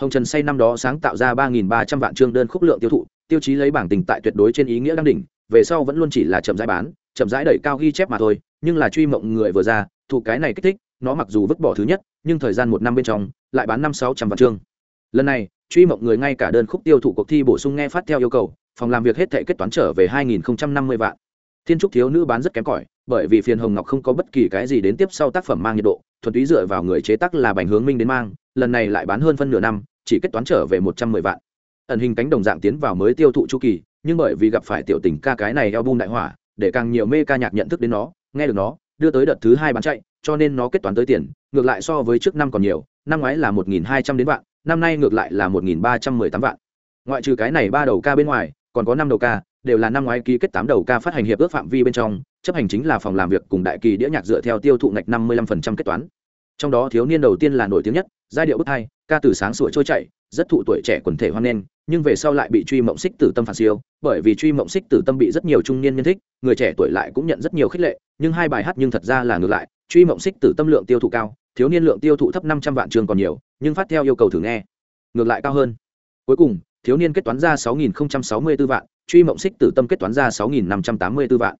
Hồng trần say năm đó sáng tạo ra ba nghìn ba trăm vạn chương đơn khúc lượng tiêu thụ, tiêu chí lấy bảng tình tại tuyệt đối trên ý nghĩa đang đỉnh về sau vẫn luôn chỉ là chậm rãi bán, chậm rãi đẩy cao ghi chép mà thôi, nhưng là truy mộng người vừa ra thủ cái này kích thích, nó mặc dù vứt bỏ thứ nhất, nhưng thời gian một năm bên trong, lại bán năm sáu trăm vạn chương. Lần này, truy mộng người ngay cả đơn khúc tiêu thụ cuộc thi bổ sung nghe phát theo yêu cầu, phòng làm việc hết thể kết toán trở về hai nghìn năm mươi vạn. Thiên trúc thiếu nữ bán rất kém cỏi, bởi vì phiền hồng ngọc không có bất kỳ cái gì đến tiếp sau tác phẩm mang nhiệt độ, thuần túy dựa vào người chế tác là bành hướng minh đến mang, lần này lại bán hơn phân nửa năm, chỉ kết toán trở về một trăm mười vạn. Ẩn hình cánh đồng dạng tiến vào mới tiêu thụ chu kỳ nhưng bởi vì gặp phải tiểu tình ca cái này eo bung đại hỏa, để càng nhiều mê ca nhạc nhận thức đến nó, nghe được nó, đưa tới đợt thứ hai bán chạy, cho nên nó kết toán tới tiền, ngược lại so với trước năm còn nhiều, năm ngoái là một nghìn hai trăm đến vạn, năm nay ngược lại là một nghìn ba trăm mười tám vạn. Ngoại trừ cái này ba đầu ca bên ngoài, còn có năm đầu ca, đều là năm ngoái ký kết tám đầu ca phát hành hiệp ước phạm vi bên trong, chấp hành chính là phòng làm việc cùng đại kỳ đĩa nhạc dựa theo tiêu thụ ngạch năm mươi lăm phần trăm kết toán. Trong đó thiếu niên đầu tiên là nổi tiếng nhất, giai điệu bức hai, ca từ sáng sủa trôi chảy, rất thụ tuổi trẻ quần thể hoan nghênh nhưng về sau lại bị truy mộng xích tử tâm phản siêu, bởi vì truy mộng xích tử tâm bị rất nhiều trung niên nhân thích, người trẻ tuổi lại cũng nhận rất nhiều khích lệ, nhưng hai bài hát nhưng thật ra là ngược lại, truy mộng xích tử tâm lượng tiêu thụ cao, thiếu niên lượng tiêu thụ thấp năm trăm vạn trường còn nhiều, nhưng phát theo yêu cầu thử nghe, ngược lại cao hơn. Cuối cùng, thiếu niên kết toán ra 6.064 vạn, truy mộng xích tử tâm kết toán ra 6.584 vạn.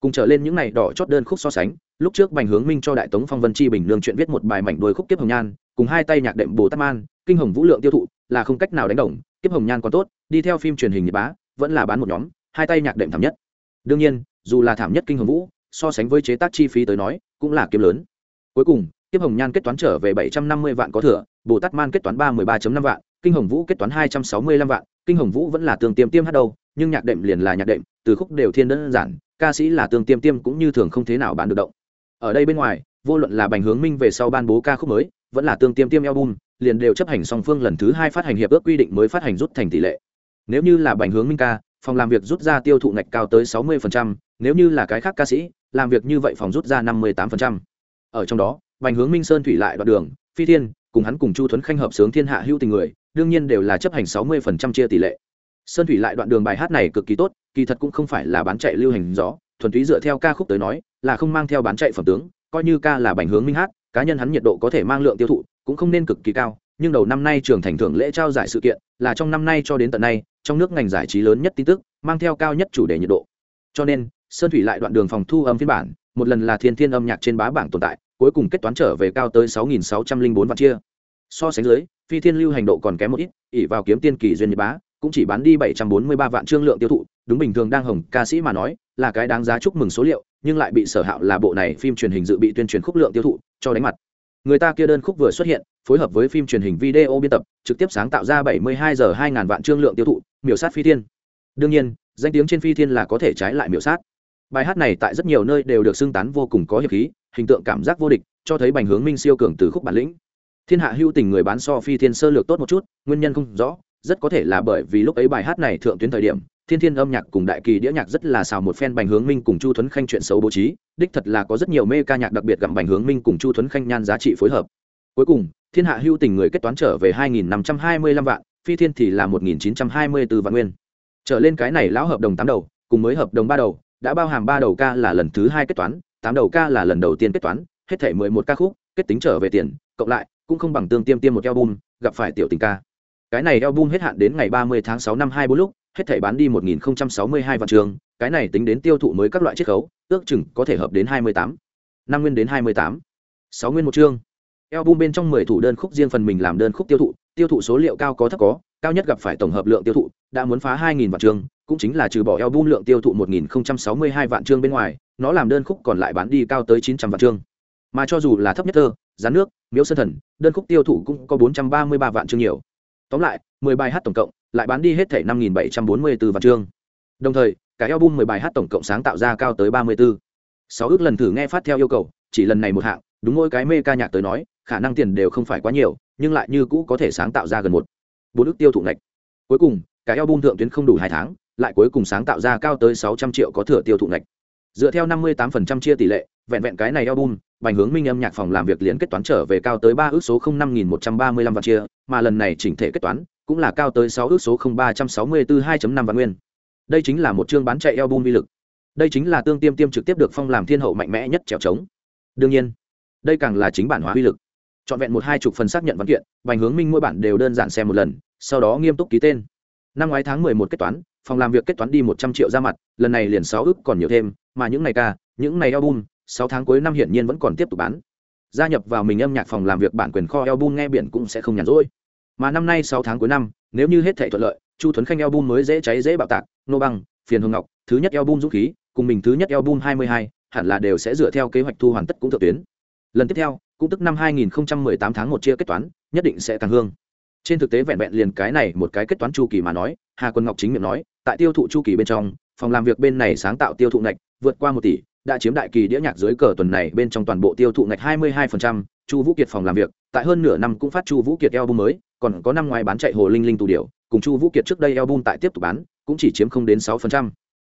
Cùng trở lên những này đỏ chót đơn khúc so sánh, lúc trước bành hướng minh cho đại tống phong vân chi bình lương chuyện viết một bài mảnh đuôi khúc kiếp hồng nhan, cùng hai tay nhạc đệm bồ tát man, kinh hồng vũ lượng tiêu thụ, là không cách nào đánh đồng kiếp hồng nhan còn tốt, đi theo phim truyền hình nhật bá, vẫn là bán một nhóm, hai tay nhạc đệm thảm nhất. Đương nhiên, dù là thảm nhất kinh hồng vũ, so sánh với chế tác chi phí tới nói, cũng là kiếm lớn. Cuối cùng, kiếp hồng nhan kết toán trở về bảy trăm năm mươi vạn có thừa, bồ tát man kết toán ba mươi ba năm vạn, kinh hồng vũ kết toán hai trăm sáu mươi lăm vạn. Kinh hồng vũ vẫn là tương tiêm tiêm hát đâu nhưng nhạc đệm liền là nhạc đệm, từ khúc đều thiên đơn giản, ca sĩ là tương tiêm tiêm cũng như thường không thế nào bán được động. Ở đây bên ngoài, vô luận là bành hướng minh về sau ban bố ca khúc mới, vẫn là tương tiêm tiêm album liền đều chấp hành song phương lần thứ hai phát hành hiệp ước quy định mới phát hành rút thành tỷ lệ nếu như là bành hướng minh ca phòng làm việc rút ra tiêu thụ ngạch cao tới 60%, nếu như là cái khác ca sĩ làm việc như vậy phòng rút ra 58%. ở trong đó bành hướng minh sơn thủy lại đoạn đường phi thiên cùng hắn cùng chu thuấn khanh hợp sướng thiên hạ hữu tình người đương nhiên đều là chấp hành 60% chia tỷ lệ sơn thủy lại đoạn đường bài hát này cực kỳ tốt kỳ thật cũng không phải là bán chạy lưu hành gió thuần túy dựa theo ca khúc tới nói là không mang theo bán chạy phẩm tướng coi như ca là bành hướng minh hát cá nhân hắn nhiệt độ có thể mang lượng tiêu thụ, cũng không nên cực kỳ cao, nhưng đầu năm nay trường thành thưởng lễ trao giải sự kiện, là trong năm nay cho đến tận nay, trong nước ngành giải trí lớn nhất tin tức, mang theo cao nhất chủ đề nhiệt độ. Cho nên, sơn thủy lại đoạn đường phòng thu âm phiên bản, một lần là thiên thiên âm nhạc trên bá bảng tồn tại, cuối cùng kết toán trở về cao tới sáu nghìn sáu trăm linh bốn vạn chia. So sánh dưới, phi thiên lưu hành độ còn kém một ít ỉ vào kiếm tiên kỳ duyên nhật bá, cũng chỉ bán đi bảy trăm bốn mươi ba vạn trương lượng tiêu thụ, đúng bình thường đang hồng ca sĩ mà nói là cái đáng giá chúc mừng số liệu, nhưng lại bị sở hạo là bộ này phim truyền hình dự bị tuyên truyền khúc lượng tiêu thụ, cho đánh mặt. Người ta kia đơn khúc vừa xuất hiện, phối hợp với phim truyền hình video biên tập, trực tiếp sáng tạo ra 72 giờ 2.000 vạn trương lượng tiêu thụ, miểu sát phi thiên. Đương nhiên, danh tiếng trên phi thiên là có thể trái lại miểu sát. Bài hát này tại rất nhiều nơi đều được xưng tán vô cùng có hiệp khí, hình tượng cảm giác vô địch, cho thấy bành hướng minh siêu cường từ khúc bản lĩnh. Thiên hạ hưu tình người bán so phi thiên sơ lược tốt một chút, nguyên nhân không rõ, rất có thể là bởi vì lúc ấy bài hát này thượng tuyến thời điểm thiên thiên âm nhạc cùng đại kỳ đĩa nhạc rất là xào một phen bành hướng minh cùng chu thuấn khanh chuyện xấu bố trí, đích thật là có rất nhiều mê ca nhạc đặc biệt gặm bành hướng minh cùng chu thuấn khanh nhan giá trị phối hợp. Cuối cùng, thiên hạ hưu tình người kết toán trở về hai nghìn năm trăm hai mươi lăm vạn, phi thiên thì là một nghìn chín trăm hai mươi bốn vạn nguyên. Trở lên cái này lão hợp đồng tám đầu, cùng mới hợp đồng ba đầu, đã bao hàm ba đầu ca là lần thứ hai kết toán, tám đầu ca là lần đầu tiên kết toán, hết thể mười một ca khúc, kết tính trở về tiền, cộng lại, cũng không bằng tương tiêm tiêm một album, gặp phải tiểu tình ca. Cái này album hết hạn đến ngày ba mươi tháng sáu năm hai bốn lúc hết thể bán đi 1062 vạn trường, cái này tính đến tiêu thụ mới các loại chiết khấu, ước chừng có thể hợp đến 28. Năm nguyên đến 28. 6 nguyên một chương. Album bên trong 10 thủ đơn khúc riêng phần mình làm đơn khúc tiêu thụ, tiêu thụ số liệu cao có thấp có, cao nhất gặp phải tổng hợp lượng tiêu thụ, đã muốn phá 2000 vạn chương, cũng chính là trừ bỏ album lượng tiêu thụ 1062 vạn chương bên ngoài, nó làm đơn khúc còn lại bán đi cao tới 900 vạn chương. Mà cho dù là thấp nhất thơ, gián nước, miếu sơn thần, đơn khúc tiêu thụ cũng có 433 vạn chương nhiều. Tóm lại, 10 bài hát tổng cộng, lại bán đi hết thể năm nghìn bảy trăm bốn mươi bốn vạn chương. Đồng thời, cả album mười bài hát tổng cộng sáng tạo ra cao tới ba mươi bốn. Sáu ước lần thử nghe phát theo yêu cầu, chỉ lần này một hạng, đúng mỗi cái mê ca nhạc tới nói, khả năng tiền đều không phải quá nhiều, nhưng lại như cũ có thể sáng tạo ra gần một. Bốn ước tiêu thụ ngạch. Cuối cùng, cả album thượng tuyến không đủ hai tháng, lại cuối cùng sáng tạo ra cao tới sáu trăm triệu có thừa tiêu thụ ngạch. Dựa theo năm mươi tám phần trăm chia tỷ lệ, vẹn vẹn cái này album, bành hướng minh âm nhạc phòng làm việc liên kết toán trở về cao tới ba ước số năm nghìn một trăm ba mươi lăm vạn chia, mà lần này chỉnh thể kết toán cũng là cao tới sáu ước số ba trăm sáu mươi bốn hai năm vạn nguyên. Đây chính là một chương bán chạy album vi lực. Đây chính là tương tiêm tiêm trực tiếp được phong làm thiên hậu mạnh mẽ nhất trèo trống. Đương nhiên, đây càng là chính bản hóa uy lực. Chọn vẹn một hai chục phần xác nhận văn kiện bành hướng minh mỗi bản đều đơn giản xem một lần, sau đó nghiêm túc ký tên. Năm ngoái tháng mười một kết toán, phòng làm việc kết toán đi một trăm triệu ra mặt, lần này liền sáu ước còn nhiều thêm, mà những ngày ca, những ngày album, sáu tháng cuối năm hiển nhiên vẫn còn tiếp tục bán. Gia nhập vào mình âm nhạc phòng làm việc bản quyền kho album nghe biển cũng sẽ không nhàn rỗi mà năm nay sáu tháng cuối năm, nếu như hết thể thuận lợi, chu thuấn khanh album mới dễ cháy dễ bạo tạc, nô băng, phiền hương ngọc, thứ nhất album dũng khí, cùng mình thứ nhất album hai mươi hai, hẳn là đều sẽ dựa theo kế hoạch thu hoàn tất cũng thượng tuyến. Lần tiếp theo, cũng tức năm hai nghìn tám tháng một chia kết toán, nhất định sẽ càng hương. Trên thực tế vẹn vẹn liền cái này một cái kết toán chu kỳ mà nói, hà quân ngọc chính miệng nói, tại tiêu thụ chu kỳ bên trong, phòng làm việc bên này sáng tạo tiêu thụ ngạch, vượt qua một tỷ đã chiếm đại kỳ đĩa nhạc dưới cờ tuần này bên trong toàn bộ tiêu thụ ngạch 22%, Chu Vũ Kiệt phòng làm việc, tại hơn nửa năm cũng phát Chu Vũ Kiệt album mới, còn có năm ngoài bán chạy hồ linh linh tù điểu cùng Chu Vũ Kiệt trước đây album tại tiếp tục bán, cũng chỉ chiếm không đến sáu phần trăm.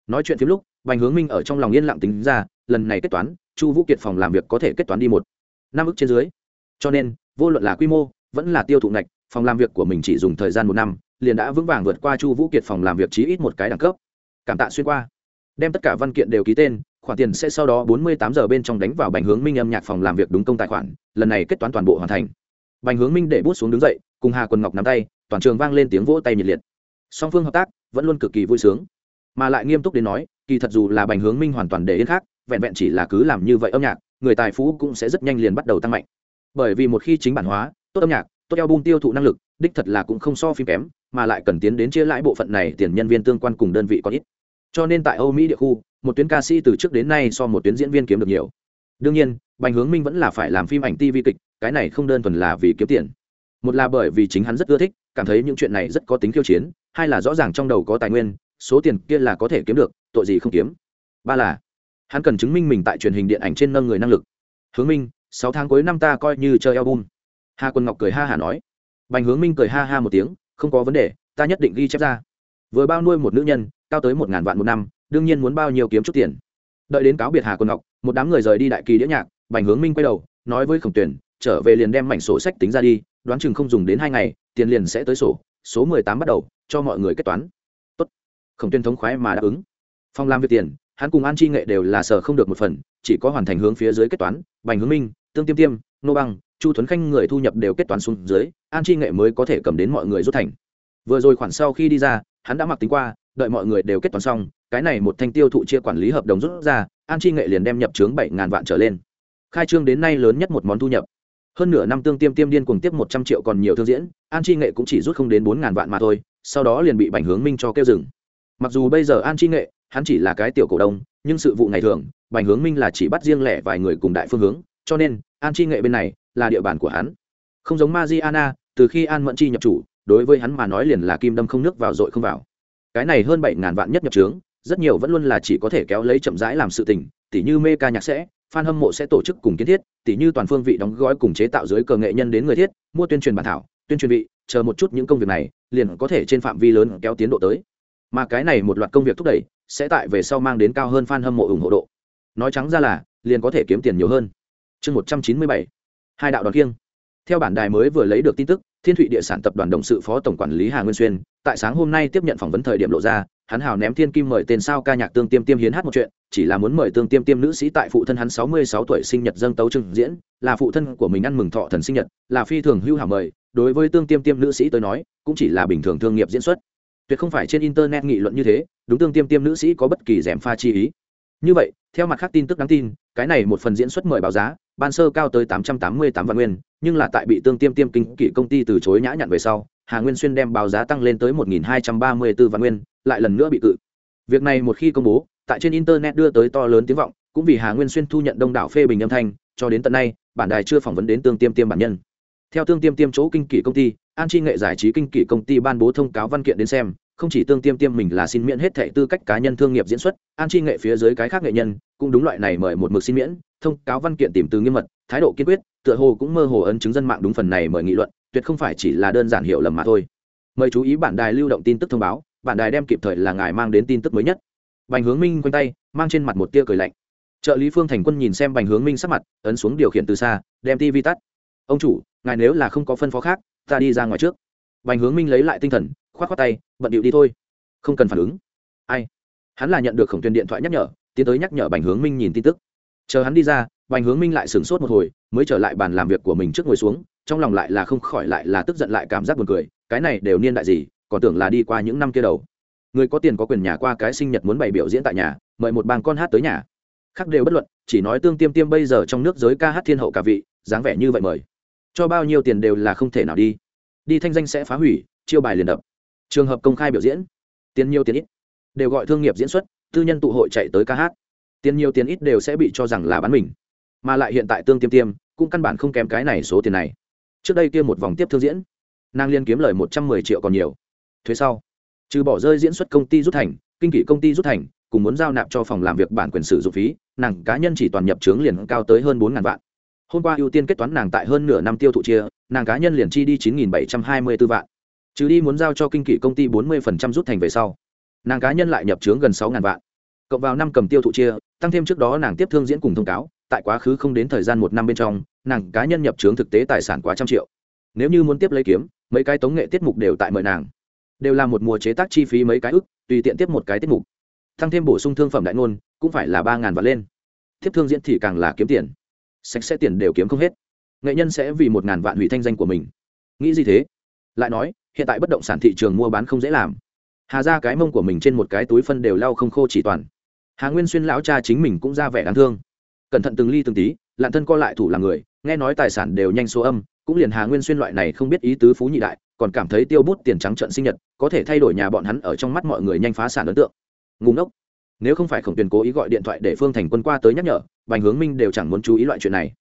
Nói chuyện phím lúc, Bành Hướng Minh ở trong lòng yên lặng tính ra, lần này kết toán, Chu Vũ Kiệt phòng làm việc có thể kết toán đi một năm ức trên dưới. Cho nên, vô luận là quy mô, vẫn là tiêu thụ ngạch, phòng làm việc của mình chỉ dùng thời gian một năm, liền đã vững vàng vượt qua Chu Vũ Kiệt phòng làm việc chí ít một cái đẳng cấp. Cảm tạ xuyên qua. Đem tất cả văn kiện đều ký tên, khoản tiền sẽ sau đó 48 giờ bên trong đánh vào Bành Hướng Minh âm nhạc phòng làm việc đúng công tài khoản, lần này kết toán toàn bộ hoàn thành. Bành Hướng Minh để bút xuống đứng dậy, cùng Hà Quân Ngọc nắm tay, toàn trường vang lên tiếng vỗ tay nhiệt liệt. Song phương hợp tác vẫn luôn cực kỳ vui sướng. Mà lại nghiêm túc đến nói kỳ thật dù là bành hướng minh hoàn toàn để yên khác vẹn vẹn chỉ là cứ làm như vậy âm nhạc người tài phú cũng sẽ rất nhanh liền bắt đầu tăng mạnh. Bởi vì một khi chính bản hóa tốt âm nhạc tốt album tiêu thụ năng lực đích thật là cũng không so phim kém mà lại cần tiến đến chia lãi bộ phận này tiền nhân viên tương quan cùng đơn vị có ít. Cho nên tại âu mỹ địa khu một tuyến ca sĩ từ trước đến nay so một tuyến diễn viên kiếm được nhiều. Đương nhiên, bành hướng minh vẫn là phải làm phim ảnh tv kịch, cái này không đơn thuần là vì kiếm tiền. Một là bởi vì chính hắn rất ưa thích, cảm thấy những chuyện này rất có tính khiêu chiến, hai là rõ ràng trong đầu có tài nguyên, số tiền kia là có thể kiếm được, tội gì không kiếm. Ba là, hắn cần chứng minh mình tại truyền hình điện ảnh trên nâng người năng lực. Hướng minh, sáu tháng cuối năm ta coi như chơi album. Hà quân ngọc cười ha hà nói. Bành hướng minh cười ha ha một tiếng, không có vấn đề, ta nhất định ghi chép ra. Vừa bao nuôi một nữ nhân, cao tới một ngàn vạn một năm đương nhiên muốn bao nhiêu kiếm chút tiền. Đợi đến cáo biệt hà quân ngọc, một đám người rời đi đại kỳ đĩa nhạc, bành hướng minh quay đầu, nói với khổng tuyển trở về liền đem mảnh sổ sách tính ra đi, đoán chừng không dùng đến hai ngày, tiền liền sẽ tới sổ, số mười tám bắt đầu, cho mọi người kết toán. Tốt. khổng tuyên thống khoái mà đáp ứng. Phong làm việc tiền, hắn cùng an chi nghệ đều là sở không được một phần, chỉ có hoàn thành hướng phía dưới kết toán, bành hướng minh, tương tiêm tiêm, nô băng, chu tuấn khanh người thu nhập đều kết toán xuống dưới, an chi nghệ mới có thể cầm đến mọi người rút thành. Vừa rồi khoản sau khi đi ra, hắn đã mặc tính qua, đợi mọi người đều kết toán xong cái này một thanh tiêu thụ chia quản lý hợp đồng rút ra an chi nghệ liền đem nhập trướng bảy ngàn vạn trở lên. Khai trương đến nay lớn nhất một món thu nhập. Hơn nửa năm tương tiêm tiêm điên cùng tiếp một trăm triệu còn nhiều thương diễn an chi nghệ cũng chỉ rút không đến bốn ngàn vạn mà thôi sau đó liền bị bành hướng minh cho kêu dừng. Mặc dù bây giờ an chi nghệ hắn chỉ là cái tiểu cổ đông nhưng sự vụ ngày thường bành hướng minh là chỉ bắt riêng lẻ vài người cùng đại phương hướng cho nên an chi nghệ bên này là địa bàn của hắn. Không giống Mariana, từ khi an mẫn chi nhập chủ đối với hắn mà nói liền là kim đâm không nước vào dội không vào. Cái này hơn bảy ngàn vạn nhất nhập trướng rất nhiều vẫn luôn là chỉ có thể kéo lấy chậm rãi làm sự tình, tỉ như mê ca nhạc sẽ, fan hâm mộ sẽ tổ chức cùng kiến thiết, tỉ như toàn phương vị đóng gói cùng chế tạo dưới cờ nghệ nhân đến người thiết, mua tuyên truyền bản thảo, tuyên truyền vị, chờ một chút những công việc này, liền có thể trên phạm vi lớn kéo tiến độ tới. Mà cái này một loạt công việc thúc đẩy, sẽ tại về sau mang đến cao hơn fan hâm mộ ủng hộ độ. Nói trắng ra là, liền có thể kiếm tiền nhiều hơn. Chương một trăm chín mươi bảy, hai đạo đoàn kiêng. Theo bản đài mới vừa lấy được tin tức, thiên thụy địa sản tập đoàn đồng sự phó tổng quản lý hà nguyên xuyên, tại sáng hôm nay tiếp nhận phỏng vấn thời điểm lộ ra hắn hào ném thiên kim mời tên sao ca nhạc tương tiêm tiêm hiến hát một chuyện, chỉ là muốn mời tương tiêm tiêm nữ sĩ tại phụ thân hắn sáu mươi sáu tuổi sinh nhật dâng tấu trưng diễn, là phụ thân của mình ăn mừng thọ thần sinh nhật, là phi thường hưu hảo mời, đối với tương tiêm tiêm nữ sĩ tới nói, cũng chỉ là bình thường thương nghiệp diễn xuất. Tuyệt không phải trên internet nghị luận như thế, đúng tương tiêm tiêm nữ sĩ có bất kỳ rèm pha chi ý. Như vậy, theo mặt khác tin tức đáng tin, cái này một phần diễn xuất mời báo giá, ban sơ cao tới tám trăm tám mươi tám vạn nguyên, nhưng là tại bị tương tiêm tiêm kinh kỷ công ty từ chối nhã nhặn về sau hà nguyên xuyên đem báo giá tăng lên tới một nghìn hai trăm ba mươi b ố vạn nguyên, lại lần nữa bị cự. Việc này một khi công bố, tại trên internet đưa tới to lớn tiếng vọng, cũng vì hà nguyên xuyên thu nhận đông đảo phê bình âm thanh, cho đến tận nay, bản đài chưa phỏng vấn đến tương tiêm tiêm bản nhân. Theo tương tiêm tiêm chỗ kinh kỷ công ty, an chi nghệ giải trí kinh kỷ công ty ban bố thông cáo văn kiện đến xem, không chỉ tương tiêm tiêm mình là xin miễn hết thảy tư cách cá nhân thương nghiệp diễn xuất, an chi nghệ phía dưới cái khác nghệ nhân, cũng đúng loại này mời một mực xin miễn, thông cáo văn kiện tìm từ nghiêm mật, thái độ kiên quyết, tựa hồ cũng mơ hồ ấn chứng dân mạng đúng phần này mời nghị luận tuyệt không phải chỉ là đơn giản hiểu lầm mà thôi. Mời chú ý bản đài lưu động tin tức thông báo bản đài đem kịp thời là ngài mang đến tin tức mới nhất. Bành hướng minh quanh tay, mang trên mặt một tia cười lạnh. Trợ lý phương thành quân nhìn xem bành hướng minh sắc mặt, ấn xuống điều khiển từ xa, đem tv tắt. Ông chủ, ngài nếu là không có phân phó khác, ta đi ra ngoài trước. Bành hướng minh lấy lại tinh thần k h o á t k h o á tay, bận điệu đi thôi. Không cần phản ứng. Ai? Hắn là nhận được khổng truyền điện thoại nhắc nhở, tiến tới nhắc nhở bành hướng minh nhìn tin tức. Chờ hắn đi ra, bành hướng minh lại sửng sốt một hồi, mới trở lại bàn làm việc của mình trước ngồi xuống trong lòng lại là không khỏi lại là tức giận lại cảm giác buồn cười, cái này đều niên đại gì, còn tưởng là đi qua những năm kia đầu người có tiền có quyền nhà qua cái sinh nhật muốn bày biểu diễn tại nhà, mời một bang con hát tới nhà. Khác đều bất luận, chỉ nói tương tiêm tiêm bây giờ trong nước giới ca hát thiên hậu cả vị, dáng vẻ như vậy mời. Cho bao nhiêu tiền đều là không thể nào đi. Đi thanh danh sẽ phá hủy, chiêu bài liền đập. Trường hợp công khai biểu diễn, tiền nhiều tiền ít, đều gọi thương nghiệp diễn xuất, tư nhân tụ hội chạy tới ca hát. Tiền nhiều tiền ít đều sẽ bị cho rằng là bán mình. Mà lại hiện tại tương tiêm tiêm, cũng căn bản không kém cái này số tiền này trước đây kia một vòng tiếp thương diễn, nàng liên kiếm lời một trăm mười triệu còn nhiều. Thuế sau, trừ bỏ rơi diễn xuất công ty rút thành, kinh kỷ công ty rút thành, cùng muốn giao nạp cho phòng làm việc bản quyền sử dụng phí, nàng cá nhân chỉ toàn nhập trướng liền cao tới hơn bốn ngàn vạn. Hôm qua ưu tiên kết toán nàng tại hơn nửa năm tiêu thụ chia, nàng cá nhân liền chi đi chín nghìn bảy trăm hai mươi b ố vạn. Trừ đi muốn giao cho kinh kỷ công ty bốn mươi phần trăm rút thành về sau, nàng cá nhân lại nhập trướng gần sáu ngàn vạn. Cộng vào năm cầm tiêu thụ chia, tăng thêm trước đó nàng tiếp thương diễn cùng thông cáo tại quá khứ không đến thời gian một năm bên trong, nàng cá nhân nhập trướng thực tế tài sản quá trăm triệu. Nếu như muốn tiếp lấy kiếm, mấy cái tống nghệ tiết mục đều tại mời nàng. Đều là một mùa chế tác chi phí mấy cái ức, tùy tiện tiếp một cái tiết mục. Tăng thêm bổ sung thương phẩm đại ngôn, cũng phải là ba ngàn vạn lên. Tiếp thương diễn thì càng là kiếm tiền. Sạch sẽ tiền đều kiếm không hết. Nghệ nhân sẽ vì một ngàn vạn hủy thanh danh của mình. Nghĩ gì thế? Lại nói, hiện tại bất động sản thị trường mua bán không dễ làm. Hà ra cái mông của mình trên một cái túi phân đều lau không khô chỉ toàn. Hà nguyên xuyên lão cha chính mình cũng ra vẻ đáng thương cẩn thận từng ly từng tí, lạn thân co lại thủ làm người, nghe nói tài sản đều nhanh số âm, cũng liền hà nguyên xuyên loại này không biết ý tứ phú nhị đại, còn cảm thấy tiêu bút tiền trắng trận sinh nhật, có thể thay đổi nhà bọn hắn ở trong mắt mọi người nhanh phá sản ấn tượng. Ngủ ngốc. Nếu không phải khổng tuyền cố ý gọi điện thoại để phương thành quân qua tới nhắc nhở, bành hướng minh đều chẳng muốn chú ý loại chuyện này.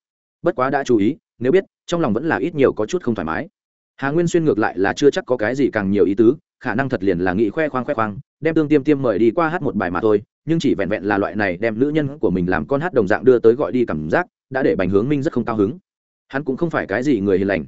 Bất quá đã chú ý, nếu biết, trong lòng vẫn là ít nhiều có chút không thoải mái hà nguyên xuyên ngược lại là chưa chắc có cái gì càng nhiều ý tứ, khả năng thật liền là nghị khoe khoang khoe khoang, đem tương tiêm tiêm mời đi qua hát một bài mà thôi, nhưng chỉ vẹn vẹn là loại này đem nữ nhân của mình làm con hát đồng dạng đưa tới gọi đi cảm giác, đã để bành hướng minh rất không cao hứng. Hắn cũng không phải cái gì người hiền lành.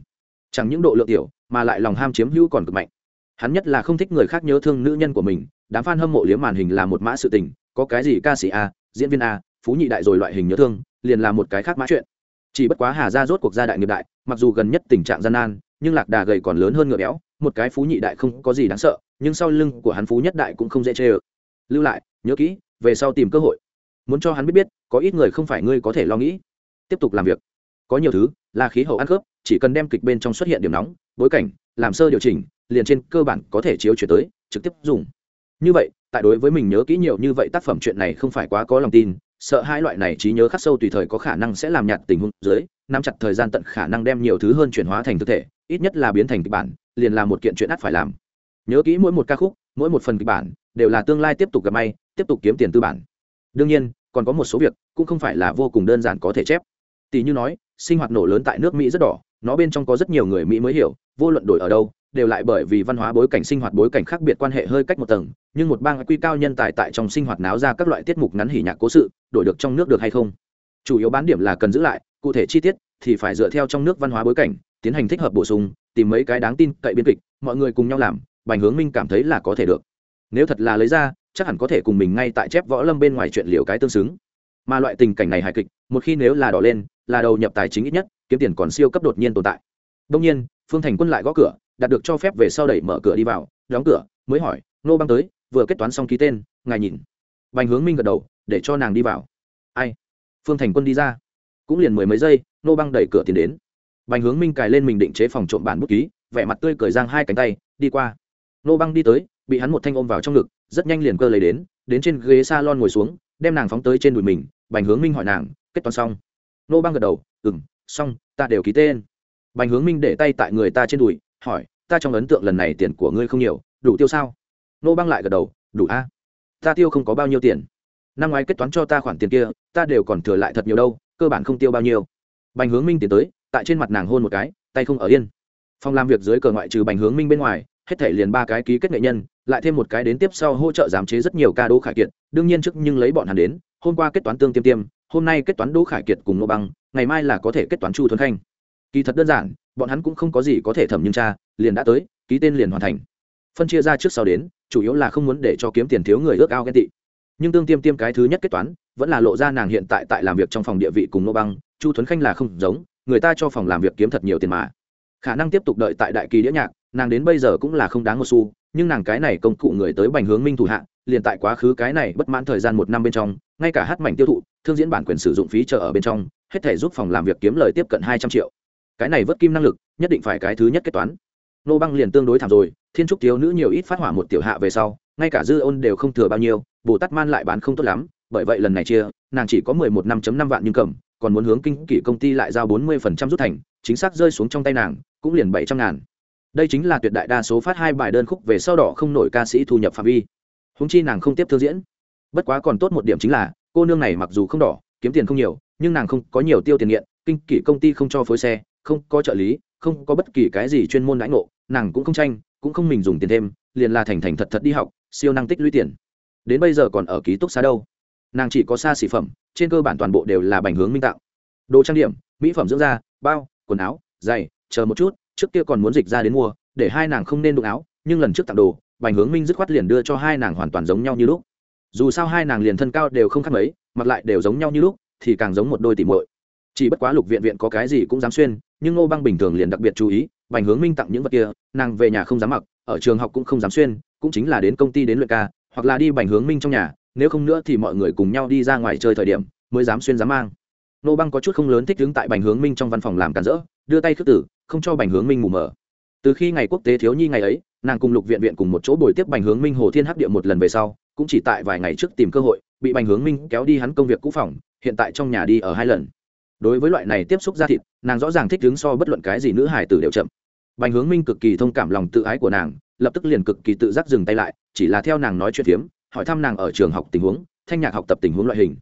Chẳng những độ lượng tiểu, mà lại lòng ham chiếm hữu còn cực mạnh. Hắn nhất là không thích người khác nhớ thương nữ nhân của mình, đám f a n hâm mộ liếm màn hình là một mã sự tình, có cái gì ca sĩ a, diễn viên a, phú nhị đại rồi loại hình nhớ thương, liền là một cái khác mã chuyện. Chỉ bất quá hà ra rốt cuộc gia đại nghiệp đại, mặc dù gần nhất tình trạng gian nan nhưng lạc đà gầy còn lớn hơn ngựa béo, một cái phú nhị đại không có gì đáng sợ, nhưng sau lưng của hắn phú nhất đại cũng không dễ chê ờ lưu lại, nhớ kỹ, về sau tìm cơ hội. Muốn cho hắn biết biết, có ít người không phải ngươi có thể lo nghĩ. Tiếp tục làm việc. Có nhiều thứ, là khí hậu ăn khớp, chỉ cần đem kịch bên trong xuất hiện điểm nóng, bối cảnh, làm sơ điều chỉnh, liền trên cơ bản có thể chiếu chuyển tới, trực tiếp dùng. Như vậy, tại đối với mình nhớ kỹ nhiều như vậy tác phẩm chuyện này không phải quá có lòng tin, sợ hai loại này trí nhớ khắc sâu tùy thời có khả năng sẽ làm nhạt tình huống dưới, nắm chặt thời gian tận khả năng đem nhiều thứ hơn chuyển hóa thành thực thể ít nhất là biến thành kịch bản, liền là một kiện chuyện ắt phải làm. Nhớ kỹ mỗi một ca khúc, mỗi một phần kịch bản, đều là tương lai tiếp tục gặp may, tiếp tục kiếm tiền tư bản. Đương nhiên, còn có một số việc cũng không phải là vô cùng đơn giản có thể chép. Tỷ như nói, sinh hoạt nổ lớn tại nước mỹ rất đỏ, nó bên trong có rất nhiều người mỹ mới hiểu, vô luận đổi ở đâu, đều lại bởi vì văn hóa bối cảnh, sinh hoạt bối cảnh khác biệt quan hệ hơi cách một tầng, nhưng một bang quy cao nhân tài tại trong sinh hoạt náo ra các loại tiết mục ngắn hỉ nhạc cố sự, đổi được trong nước được hay không? Chủ yếu bán điểm là cần giữ lại, cụ thể chi tiết thì phải dựa theo trong nước văn hóa bối cảnh tiến hành thích hợp bổ sung, tìm mấy cái đáng tin cậy biên kịch, mọi người cùng nhau làm, bành hướng minh cảm thấy là có thể được. Nếu thật là lấy ra, chắc hẳn có thể cùng mình ngay tại chép võ lâm bên ngoài chuyện liều cái tương xứng. Mà loại tình cảnh này hài kịch, một khi nếu là đỏ lên, là đầu nhập tài chính ít nhất, kiếm tiền còn siêu cấp đột nhiên tồn tại. Đông nhiên, phương thành quân lại gõ cửa đạt được cho phép về sau đẩy mở cửa đi vào, đóng cửa, mới hỏi, nô băng tới, vừa kết toán xong ký tên, ngài nhìn. Bành hướng minh gật đầu, để cho nàng đi vào. Ai? Phương thành quân đi ra. Cũng liền mười mấy giây, nô băng đẩy cửa tiền đến bành hướng minh cài lên mình định chế phòng trộm bản bút ký, vẻ mặt tươi cười giang hai cánh tay, đi qua. Nô băng đi tới, bị hắn một thanh ôm vào trong ngực, rất nhanh liền cơ lấy đến đến trên ghế s a lon ngồi xuống, đem nàng phóng tới trên đùi mình. Bành hướng minh hỏi nàng, kết toán xong? Nô băng gật đầu ừ m xong, ta đều ký tên. Bành hướng minh để tay tại người ta trên đùi, hỏi, ta trong ấn tượng lần này tiền của ngươi không nhiều, đủ tiêu sao? Nô băng lại gật đầu, đủ a. Ta tiêu không có bao nhiêu tiền. Năm ngoái kết toán cho ta khoản tiền kia, ta đều còn thừa lại thật nhiều đâu, cơ bản không tiêu bao nhiêu. Bành hướng minh tiến tới tại trên mặt nàng hôn một cái, tay không ở yên. Phòng làm việc dưới cờ ngoại trừ bành hướng minh bên ngoài, hết thể liền ba cái ký kết nghệ nhân, lại thêm một cái đến tiếp sau hỗ trợ giám chế rất nhiều ca đỗ khải kiệt, đương nhiên trước nhưng lấy bọn hắn đến, hôm qua kết toán tương tiêm tiêm, hôm nay kết toán đỗ khải kiệt cùng ngô băng, ngày mai là có thể kết toán chu thuấn khanh. Kỳ thật đơn giản, bọn hắn cũng không có gì có thể thẩm nhưng cha liền đã tới, ký tên liền hoàn thành. Phân chia ra trước sau đến, chủ yếu là không muốn để cho kiếm tiền thiếu người ước ao ghen tị. Nhưng tương tiêm tiêm cái thứ nhất kết toán, vẫn là lộ ra nàng hiện tại tại làm việc trong phòng địa vị cùng ngô băng, chu thuấn khanh là không giống người ta cho phòng làm việc kiếm thật nhiều tiền mà. Khả năng tiếp tục đợi tại đại kỳ đĩa nhạc, nàng đến bây giờ cũng là không đáng một xu, nhưng nàng cái này công cụ người tới bành hướng minh thủ hạ, liền tại quá khứ cái này bất mãn thời gian một năm bên trong, ngay cả hát mảnh tiêu thụ, thương diễn bản quyền sử dụng phí trợ ở bên trong, hết thể giúp phòng làm việc kiếm lời tiếp cận hai trăm triệu. Cái này vớt kim năng lực, nhất định phải cái thứ nhất kết toán. Nô băng liền tương đối thảm rồi, thiên trúc thiếu nữ nhiều ít phát hỏa một tiểu hạ về sau, ngay cả dư ôn đều không thừa bao nhiêu, bồ tát man lại bán không tốt lắm, bởi vậy lần này chia, nàng chỉ có mười một năm năm vạn nhưng cầm còn muốn hướng kinh kỷ công ty lại giao bốn mươi phần trăm rút thành, chính xác rơi xuống trong tay nàng, cũng liền bảy trăm ngàn. Đây chính là tuyệt đại đa số phát hai bài đơn khúc về sau đỏ không nổi ca sĩ thu nhập phạm vi. Húng chi nàng không tiếp thương diễn. Bất quá còn tốt một điểm chính là, cô nương này mặc dù không đỏ, kiếm tiền không nhiều, nhưng nàng không có nhiều tiêu tiền nghiện, kinh kỷ công ty không cho phối xe, không có trợ lý, không có bất kỳ cái gì chuyên môn đãi ngộ, nàng cũng không tranh, cũng không mình dùng tiền thêm, liền là thành thành thật thật đi học, siêu năng tích lũy tiền. Đến bây giờ còn ở ký túc xá đâu? Nàng chỉ có xa xỉ phẩm, trên cơ bản toàn bộ đều là bành hướng minh tạo. Đồ trang điểm, mỹ phẩm dưỡng da, bao, quần áo, giày, chờ một chút, trước kia còn muốn dịch ra đến mua, để hai nàng không nên đụng áo, nhưng lần trước tặng đồ, bành hướng minh dứt khoát liền đưa cho hai nàng hoàn toàn giống nhau như lúc. Dù sao hai nàng liền thân cao đều không khác mấy mặc lại đều giống nhau như lúc, thì càng giống một đôi tỉ muội. Chỉ bất quá lục viện viện có cái gì cũng dám xuyên, nhưng ngô băng bình thường liền đặc biệt chú ý, bành hướng minh tặng những vật kia, nàng về nhà không dám mặc, ở trường học cũng không dám xuyên, cũng chính là đến công ty đến luyện ca, hoặc là đi bành hướng minh trong nhà nếu không nữa thì mọi người cùng nhau đi ra ngoài chơi thời điểm, mới dám xuyên dám mang. Nô băng có chút không lớn thích đứng tại bành hướng minh trong văn phòng làm cản rỡ, đưa tay khước tử, không cho bành hướng minh mù mờ. Từ khi ngày quốc tế thiếu nhi ngày ấy, nàng cùng lục viện viện cùng một chỗ bồi tiếp bành hướng minh hồ thiên hắc địa một lần về sau, cũng chỉ tại vài ngày trước tìm cơ hội, bị bành hướng minh kéo đi hắn công việc cũ phòng, hiện tại trong nhà đi ở hai lần. Đối với loại này tiếp xúc ra thịt, nàng rõ ràng thích đứng so bất luận cái gì nữ hải tử đều chậm. Bành hướng minh cực kỳ thông cảm lòng tự ái của nàng, lập tức liền cực kỳ tự giác dừng tay lại, chỉ là theo nàng nói chuyện phiếm hỏi thăm nàng ở trường học tình huống, thanh nhạc học tập tình huống loại hình.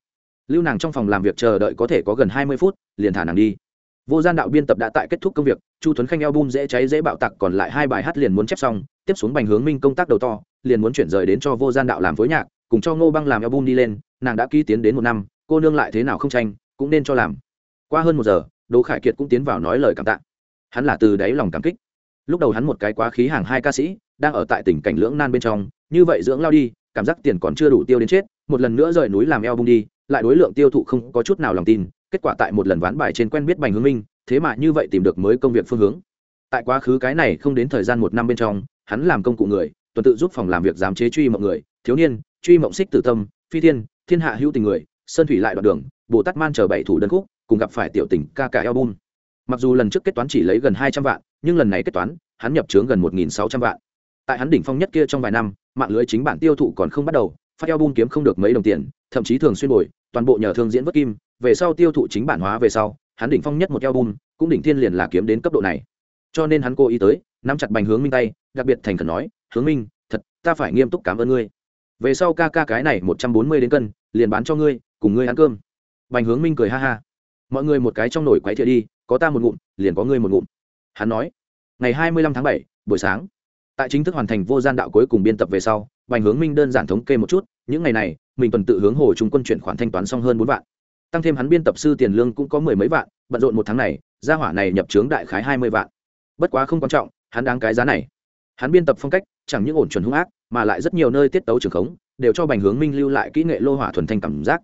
Lưu nàng trong phòng làm việc chờ đợi có thể có gần hai mươi phút, liền thả nàng đi. Vô gian đạo biên tập đã tại kết thúc công việc, chu tuấn khanh album dễ cháy dễ bạo tặc còn lại hai bài hát liền muốn chép xong, tiếp xuống bành hướng minh công tác đầu to, liền muốn chuyển rời đến cho vô gian đạo làm phối nhạc, cùng cho ngô băng làm album đi lên, nàng đã ký tiến đến một năm, cô nương lại thế nào không tranh, cũng nên cho làm. Qua hơn một giờ, đỗ khải kiệt cũng tiến vào nói lời cảm tạ. Hắn là từ đáy lòng cảm kích. Lúc đầu hắn một cái quá khí hàng hai ca sĩ, đang ở tại tỉnh cảnh lưỡng nan bên trong, như vậy dưỡng lao đi cảm giác tiền còn chưa đủ tiêu đến chết, một lần nữa rời núi làm eo bung đi, lại đối lượng tiêu thụ không có chút nào lòng tin, kết quả tại một lần ván bài trên quen biết bành hướng minh, thế mà như vậy tìm được mới công việc phương hướng. Tại quá khứ cái này không đến thời gian một năm bên trong, hắn làm công cụ người, tuần tự giúp phòng làm việc giám chế truy mộng người, thiếu niên, truy mộng xích tử tâm, phi thiên thiên hạ hữu tình người, sơn thủy lại đoạn đường, bồ tát man chờ bảy thủ đơn khúc, cùng gặp phải tiểu tình ca cả album. Mặc dù lần trước kết toán chỉ lấy gần hai trăm vạn, nhưng lần này kết toán, hắn nhập trướng gần một nghìn sáu trăm vạn. Tại hắn đỉnh phong nhất kia trong vài năm mạng lưới chính bản tiêu thụ còn không bắt đầu, phát album kiếm không được mấy đồng tiền, thậm chí thường xuyên bồi, toàn bộ nhờ thương diễn vất kim, về sau tiêu thụ chính bản hóa về sau, hắn đỉnh phong nhất một album, cũng đỉnh thiên liền là kiếm đến cấp độ này. Cho nên hắn cố ý tới, nắm chặt bành hướng minh tay, đặc biệt thành khẩn nói, hướng minh, thật, ta phải nghiêm túc cảm ơn ngươi. Về sau ca ca cái này một trăm bốn mươi đến cân, liền bán cho ngươi, cùng ngươi ăn cơm. Bành hướng minh cười ha ha. Mọi người một cái trong nồi quấy thiệt đi, có ta một ngụm, liền có ngươi một ngụm. Hắn nói. Ngày hai mươi lăm tháng bảy, buổi sáng tại chính thức hoàn thành vô gian đạo cuối cùng biên tập về sau, bành hướng minh đơn giản thống kê một chút, những ngày này, mình tuần tự hướng hồ trung quân chuyển khoản thanh toán xong hơn bốn vạn. Tăng thêm hắn biên tập sư tiền lương cũng có mười mấy vạn, bận rộn một tháng này, gia hỏa này nhập trướng đại khái hai mươi vạn. Bất quá không quan trọng, hắn đáng cái giá này. Hắn biên tập phong cách, chẳng những ổn chuẩn hung ác, mà lại rất nhiều nơi tiết tấu trường khống, đều cho bành hướng minh lưu lại kỹ nghệ lô hỏa thuần thanh cảm giác.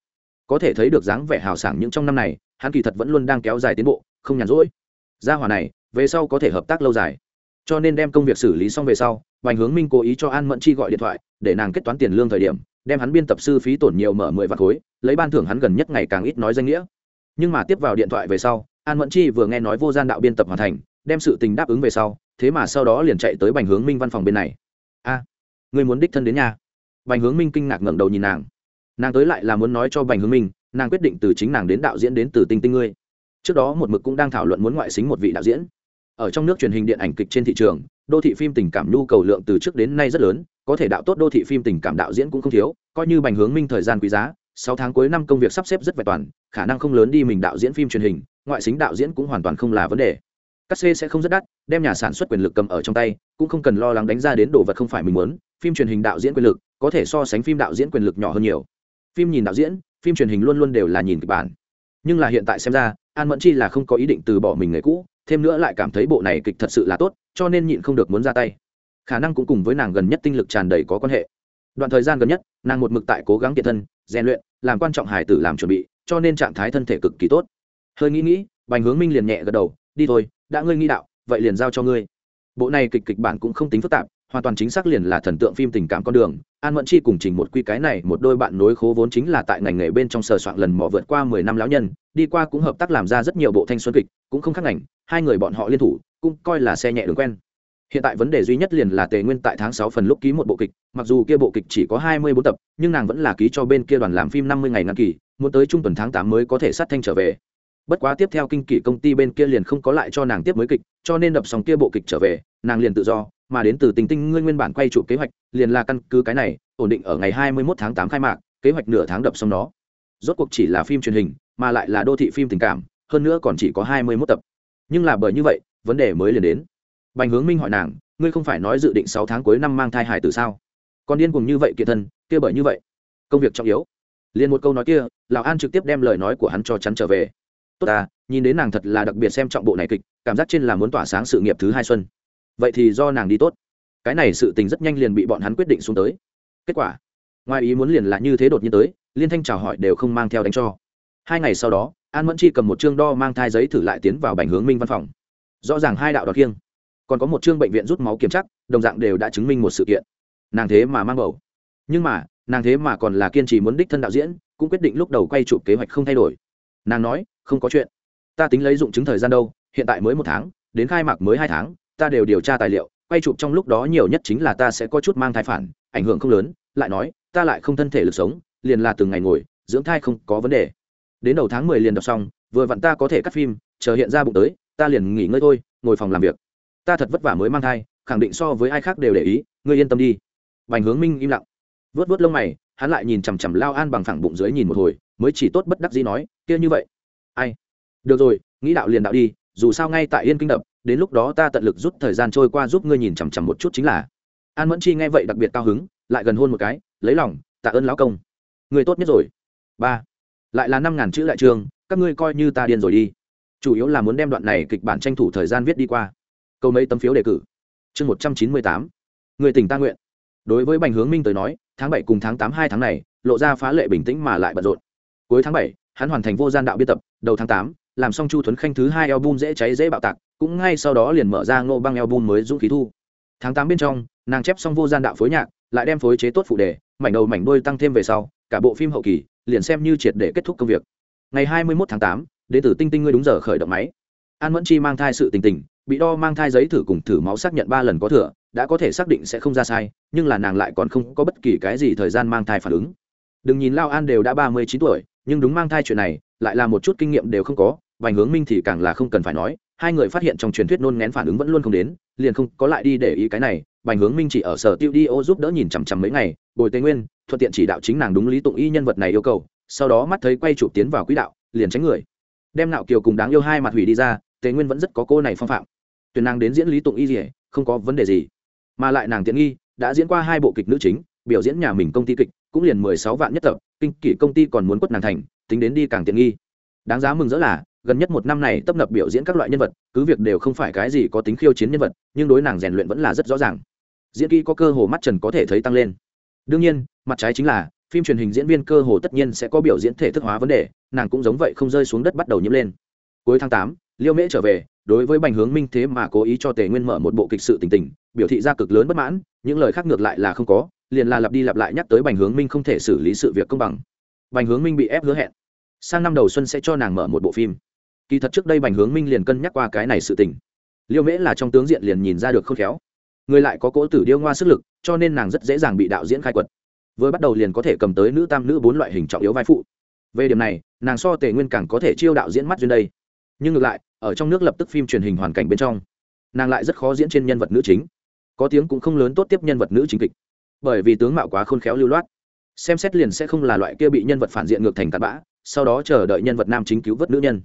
Có thể thấy được dáng vẻ hào sảng những trong năm này, hắn kỳ thật vẫn luôn đang kéo dài tiến bộ, không nhàn rỗi. Gia hỏa này, về sau có thể hợp tác lâu dài cho nên đem công việc xử lý xong về sau bành hướng minh cố ý cho an mẫn chi gọi điện thoại, để nàng kết toán tiền lương thời điểm, đem hắn biên tập sư phí tổn nhiều mở mười vạn khối, lấy ban thưởng hắn gần nhất ngày càng ít nói danh nghĩa. Nhưng mà tiếp vào điện thoại về sau, an mẫn chi vừa nghe nói vô gian đạo biên tập hoàn thành, đem sự tình đáp ứng về sau, thế mà sau đó liền chạy tới bành hướng minh văn phòng bên này. A người muốn đích thân đến nhà? Bành hướng minh kinh ngạc ngẩng đầu nhìn nàng. Nàng tới lại là muốn nói cho bành hướng minh, nàng quyết định từ chính nàng đến đạo diễn đến từ tinh tinh ngươi. Trước đó một mực cũng đang thảo luận muốn ngoại xính một vị đạo diễn ở trong nước truyền hình điện ảnh kịch trên thị trường, đô thị phim tình cảm nhu cầu lượng từ trước đến nay rất lớn, có thể đạo tốt đô thị phim tình cảm đạo diễn cũng không thiếu, coi như bành hướng minh thời gian quý giá, sáu tháng cuối năm công việc sắp xếp rất vẹn toàn, khả năng không lớn đi mình đạo diễn phim truyền hình, ngoại xính đạo diễn cũng hoàn toàn không là vấn đề. Các c sẽ không rất đắt, đem nhà sản xuất quyền lực cầm ở trong tay, cũng không cần lo lắng đánh ra đến đồ vật không phải mình muốn, phim truyền hình đạo diễn quyền lực, có thể so sánh phim đạo diễn quyền lực nhỏ hơn nhiều. Phim nhìn đạo diễn, phim truyền hình luôn luôn đều là nhìn kịch bản. Nhưng là hiện tại xem ra, an mẫn chi là không có ý định từ bỏ mình nghề cũ thêm nữa lại cảm thấy bộ này kịch thật sự là tốt, cho nên nhịn không được muốn ra tay. Khả năng cũng cùng với nàng gần nhất tinh lực tràn đầy có quan hệ. Đoạn thời gian gần nhất, nàng một mực tại cố gắng kiện thân, rèn luyện, làm quan trọng hải tử làm chuẩn bị, cho nên trạng thái thân thể cực kỳ tốt. Hơi nghĩ nghĩ, bành hướng minh liền nhẹ gật đầu, đi thôi, đã ngươi nghĩ đạo, vậy liền giao cho ngươi. Bộ này kịch kịch bản cũng không tính phức tạp hoàn toàn chính xác liền là thần tượng phim tình cảm con đường. An mẫn chi cùng trình một quy cái này một đôi bạn nối khố vốn chính là tại ngành nghề bên trong sờ soạn lần mò vượt qua mười năm lão nhân, đi qua cũng hợp tác làm ra rất nhiều bộ thanh xuân kịch, cũng không khác ngành, hai người bọn họ liên thủ, cũng coi là xe nhẹ đường quen. Hiện tại vấn đề duy nhất liền là tề nguyên tại tháng sáu phần lúc ký một bộ kịch, mặc dù kia bộ kịch chỉ có hai mươi bốn tập, nhưng nàng vẫn là ký cho bên kia đoàn làm phim năm mươi ngày ngăn kỳ, muốn tới trung tuần tháng tám mới có thể sát thanh trở về. Bất quá tiếp theo kinh kỷ công ty bên kia liền không có lại cho nàng tiếp mới kịch, cho nên đập xong kia bộ kịch trở về, nàng liền tự do mà đến từ tình tinh, ngươi nguyên bản quay trụ kế hoạch, liền là căn cứ cái này, ổn định ở ngày hai mươi 21 tháng tám khai mạc, kế hoạch nửa tháng đập xong đó rốt cuộc chỉ là phim truyền hình, mà lại là đô thị phim tình cảm, hơn nữa còn chỉ có hai mươi 21 tập. Nhưng là bởi như vậy, vấn đề mới liền đến. Bành hướng minh hỏi nàng, ngươi không phải nói dự định sáu tháng cuối năm mang thai hài từ sao? Còn điên cùng như vậy kiệt thân, kia bởi như vậy, công việc trọng yếu. Liền một câu nói kia, lão an trực tiếp đem lời nói của hắn cho chắn trở về. Tốt ta, nhìn đến nàng thật là đặc biệt xem trọng bộ này kịch, cảm giác trên là muốn tỏa sáng sự nghiệp thứ hai xuân vậy thì do nàng đi tốt. Cái này sự tình rất nhanh liền bị bọn hắn quyết định xuống tới. Kết quả, ngoài ý muốn liền là như thế đột nhiên tới, liên thanh chào hỏi đều không mang theo đánh cho. Hai ngày sau đó, an mẫn chi cầm một chương đo mang thai giấy thử lại tiến vào bành hướng minh văn phòng. Rõ ràng hai đạo đọt kiêng. Còn có một chương bệnh viện rút máu kiểm chắc đồng dạng đều đã chứng minh một sự kiện. Nàng thế mà mang bầu. Nhưng mà, nàng thế mà còn là kiên trì muốn đích thân đạo diễn, cũng quyết định lúc đầu quay chụp kế hoạch không thay đổi. Nàng nói, không có chuyện. Ta tính lấy dụng chứng thời gian đâu, hiện tại mới một tháng, đến khai mạc mới hai tháng ta đều điều tra tài liệu, quay chụp trong lúc đó nhiều nhất chính là ta sẽ có chút mang thai phản, ảnh hưởng không lớn, lại nói, ta lại không thân thể lực sống, liền là từng ngày ngồi, dưỡng thai không có vấn đề. Đến đầu tháng mười liền đọc xong, vừa vặn ta có thể cắt phim, chờ hiện ra bụng tới, ta liền nghỉ ngơi thôi, ngồi phòng làm việc. Ta thật vất vả mới mang thai, khẳng định so với ai khác đều để ý, ngươi yên tâm đi. Bành hướng minh im lặng. Vớt vớt lông mày, hắn lại nhìn chằm chằm lao an bằng phẳng bụng dưới nhìn một hồi, mới chỉ tốt bất đắc gì nói, kia như vậy. Ai? Được rồi, nghĩ đạo liền đạo đi, dù sao ngay tại yên kinh đập đến lúc đó ta tận lực rút thời gian trôi qua giúp ngươi nhìn chằm chằm một chút chính là. An mẫn chi nghe vậy đặc biệt cao hứng, lại gần hôn một cái, lấy lòng, tạ ơn lão công. Người tốt nhất rồi. Ba. Lại là năm ngàn chữ lại trường, các ngươi coi như ta điên rồi đi. Chủ yếu là muốn đem đoạn này kịch bản tranh thủ thời gian viết đi qua. Câu mấy tấm phiếu đề cử. Chương một trăm chín mươi tám. Người tỉnh ta nguyện. Đối với bành hướng minh tới nói, tháng bảy cùng tháng tám hai tháng này, lộ ra phá lệ bình tĩnh mà lại bận rộn. Cuối tháng bảy, hắn hoàn thành vô gian đạo biên tập, đầu tháng tám, làm xong chu thuấn khanh thứ hai album dễ cháy dễ bạo tạc cũng ngay sau đó liền mở ra ngô băng album mới dũng khí thu. Tháng tám bên trong, nàng chép xong vô gian đạo phối nhạc, lại đem phối chế tốt phụ đề, mảnh đầu mảnh đôi tăng thêm về sau, cả bộ phim hậu kỳ, liền xem như triệt để kết thúc công việc. Ngày hai mươi 21 tháng tám, đệ tử tinh tinh ngươi đúng giờ khởi động máy. An mẫn chi mang thai sự tình tình, bị đo mang thai giấy thử cùng thử máu xác nhận ba lần có thừa, đã có thể xác định sẽ không ra sai, nhưng là nàng lại còn không có bất kỳ cái gì thời gian mang thai phản ứng. Đừng nhìn lao an đều đã ba mươi chín tuổi, nhưng đúng mang thai chuyện này, lại là một chút kinh nghiệm đều không có, vành hướng minh thì càng là không cần phải nói hai người phát hiện trong truyền thuyết nôn ngén phản ứng vẫn luôn không đến, liền không có lại đi để ý cái này, bành hướng minh chỉ ở sở tiêu đi ô giúp đỡ nhìn chằm chằm mấy ngày, bồi tây nguyên, thuận tiện chỉ đạo chính nàng đúng lý tụng y nhân vật này yêu cầu, sau đó mắt thấy quay chụp tiến vào quỹ đạo, liền tránh người. Đem nạo kiều cùng đáng yêu hai mặt hủy đi ra tề nguyên vẫn rất có cô này phong phạm. Tuyển nàng đến diễn lý tụng y gì, không có vấn đề gì. Mà lại nàng tiện nghi, đã diễn qua hai bộ kịch nữ chính, biểu diễn nhà mình công ty kịch, cũng liền mười sáu vạn nhất tập, kinh kỷ công ty còn muốn quất nàng thành, tính đến đi càng tiện nghi. Đáng giá mừng rỡ là gần nhất một năm này tấp nập biểu diễn các loại nhân vật, cứ việc đều không phải cái gì có tính khiêu chiến nhân vật, nhưng đối nàng rèn luyện vẫn là rất rõ ràng. Diễn kỹ có cơ hồ mắt trần có thể thấy tăng lên. Đương nhiên, mặt trái chính là, phim truyền hình diễn viên cơ hồ tất nhiên sẽ có biểu diễn thể thức hóa vấn đề, nàng cũng giống vậy không rơi xuống đất bắt đầu nhiễm lên. Cuối tháng tám, liêu mễ trở về, đối với bành hướng minh thế mà cố ý cho tề nguyên mở một bộ kịch sự tình tình, biểu thị ra cực lớn bất mãn, những lời khác ngược lại là không có, liền là lặp đi lặp lại nhắc tới bành hướng minh không thể xử lý sự việc công bằng. Bành hướng minh bị ép hứa hẹn. Sang năm đầu xuân sẽ cho nàng mở một bộ phim kỳ thật trước đây bành hướng minh liền cân nhắc qua cái này sự tình. Liêu mễ là trong tướng diện liền nhìn ra được khôn khéo. Người lại có cỗ tử điêu ngoa sức lực, cho nên nàng rất dễ dàng bị đạo diễn khai quật. Vừa bắt đầu liền có thể cầm tới nữ tam nữ bốn loại hình trọng yếu vai phụ. Về điểm này, nàng so tề nguyên càng có thể chiêu đạo diễn mắt duyên đây. Nhưng ngược lại, ở trong nước lập tức phim truyền hình hoàn cảnh bên trong, nàng lại rất khó diễn trên nhân vật nữ chính. Có tiếng cũng không lớn tốt tiếp nhân vật nữ chính kịch. Bởi vì tướng mạo quá khôn khéo lưu loát. Xem xét liền sẽ không là loại kia bị nhân vật phản diện ngược thành tạt bã, sau đó chờ đợi nhân vật nam chính cứu vớt nữ nhân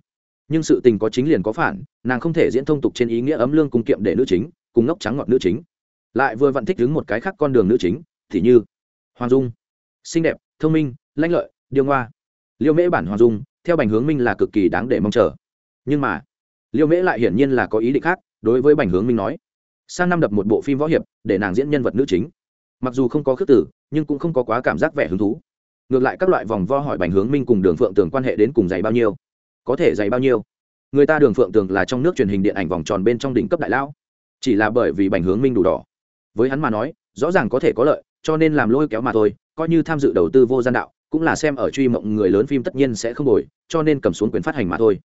nhưng sự tình có chính liền có phản, nàng không thể diễn thông tục trên ý nghĩa ấm lương cung kiệm để nữ chính, cùng ngốc trắng ngọt nữ chính. Lại vừa vặn thích đứng một cái khác con đường nữ chính, thì như hoàng dung. Xinh đẹp, thông minh, lanh lợi, điêu ngoa. Liêu mễ bản hoàng dung, theo bành hướng minh là cực kỳ đáng để mong chờ. Nhưng mà, liêu mễ lại hiển nhiên là có ý định khác, đối với bành hướng minh nói. Sang năm đập một bộ phim võ hiệp, để nàng diễn nhân vật nữ chính. Mặc dù không có khước tử nhưng cũng không có quá cảm giác vẻ hứng thú. Ngược lại các loại vòng vo hỏi bành hướng minh cùng đường phượng tường quan hệ đến cùng dày bao nhiêu có thể dày bao nhiêu. Người ta đường phượng tường là trong nước truyền hình điện ảnh vòng tròn bên trong đỉnh cấp đại lão. Chỉ là bởi vì bành hướng minh đủ đỏ. Với hắn mà nói, rõ ràng có thể có lợi, cho nên làm lôi kéo mà thôi, coi như tham dự đầu tư vô gian đạo, cũng là xem ở truy mộng người lớn phim tất nhiên sẽ không đổi, cho nên cầm xuống quyền phát hành mà thôi.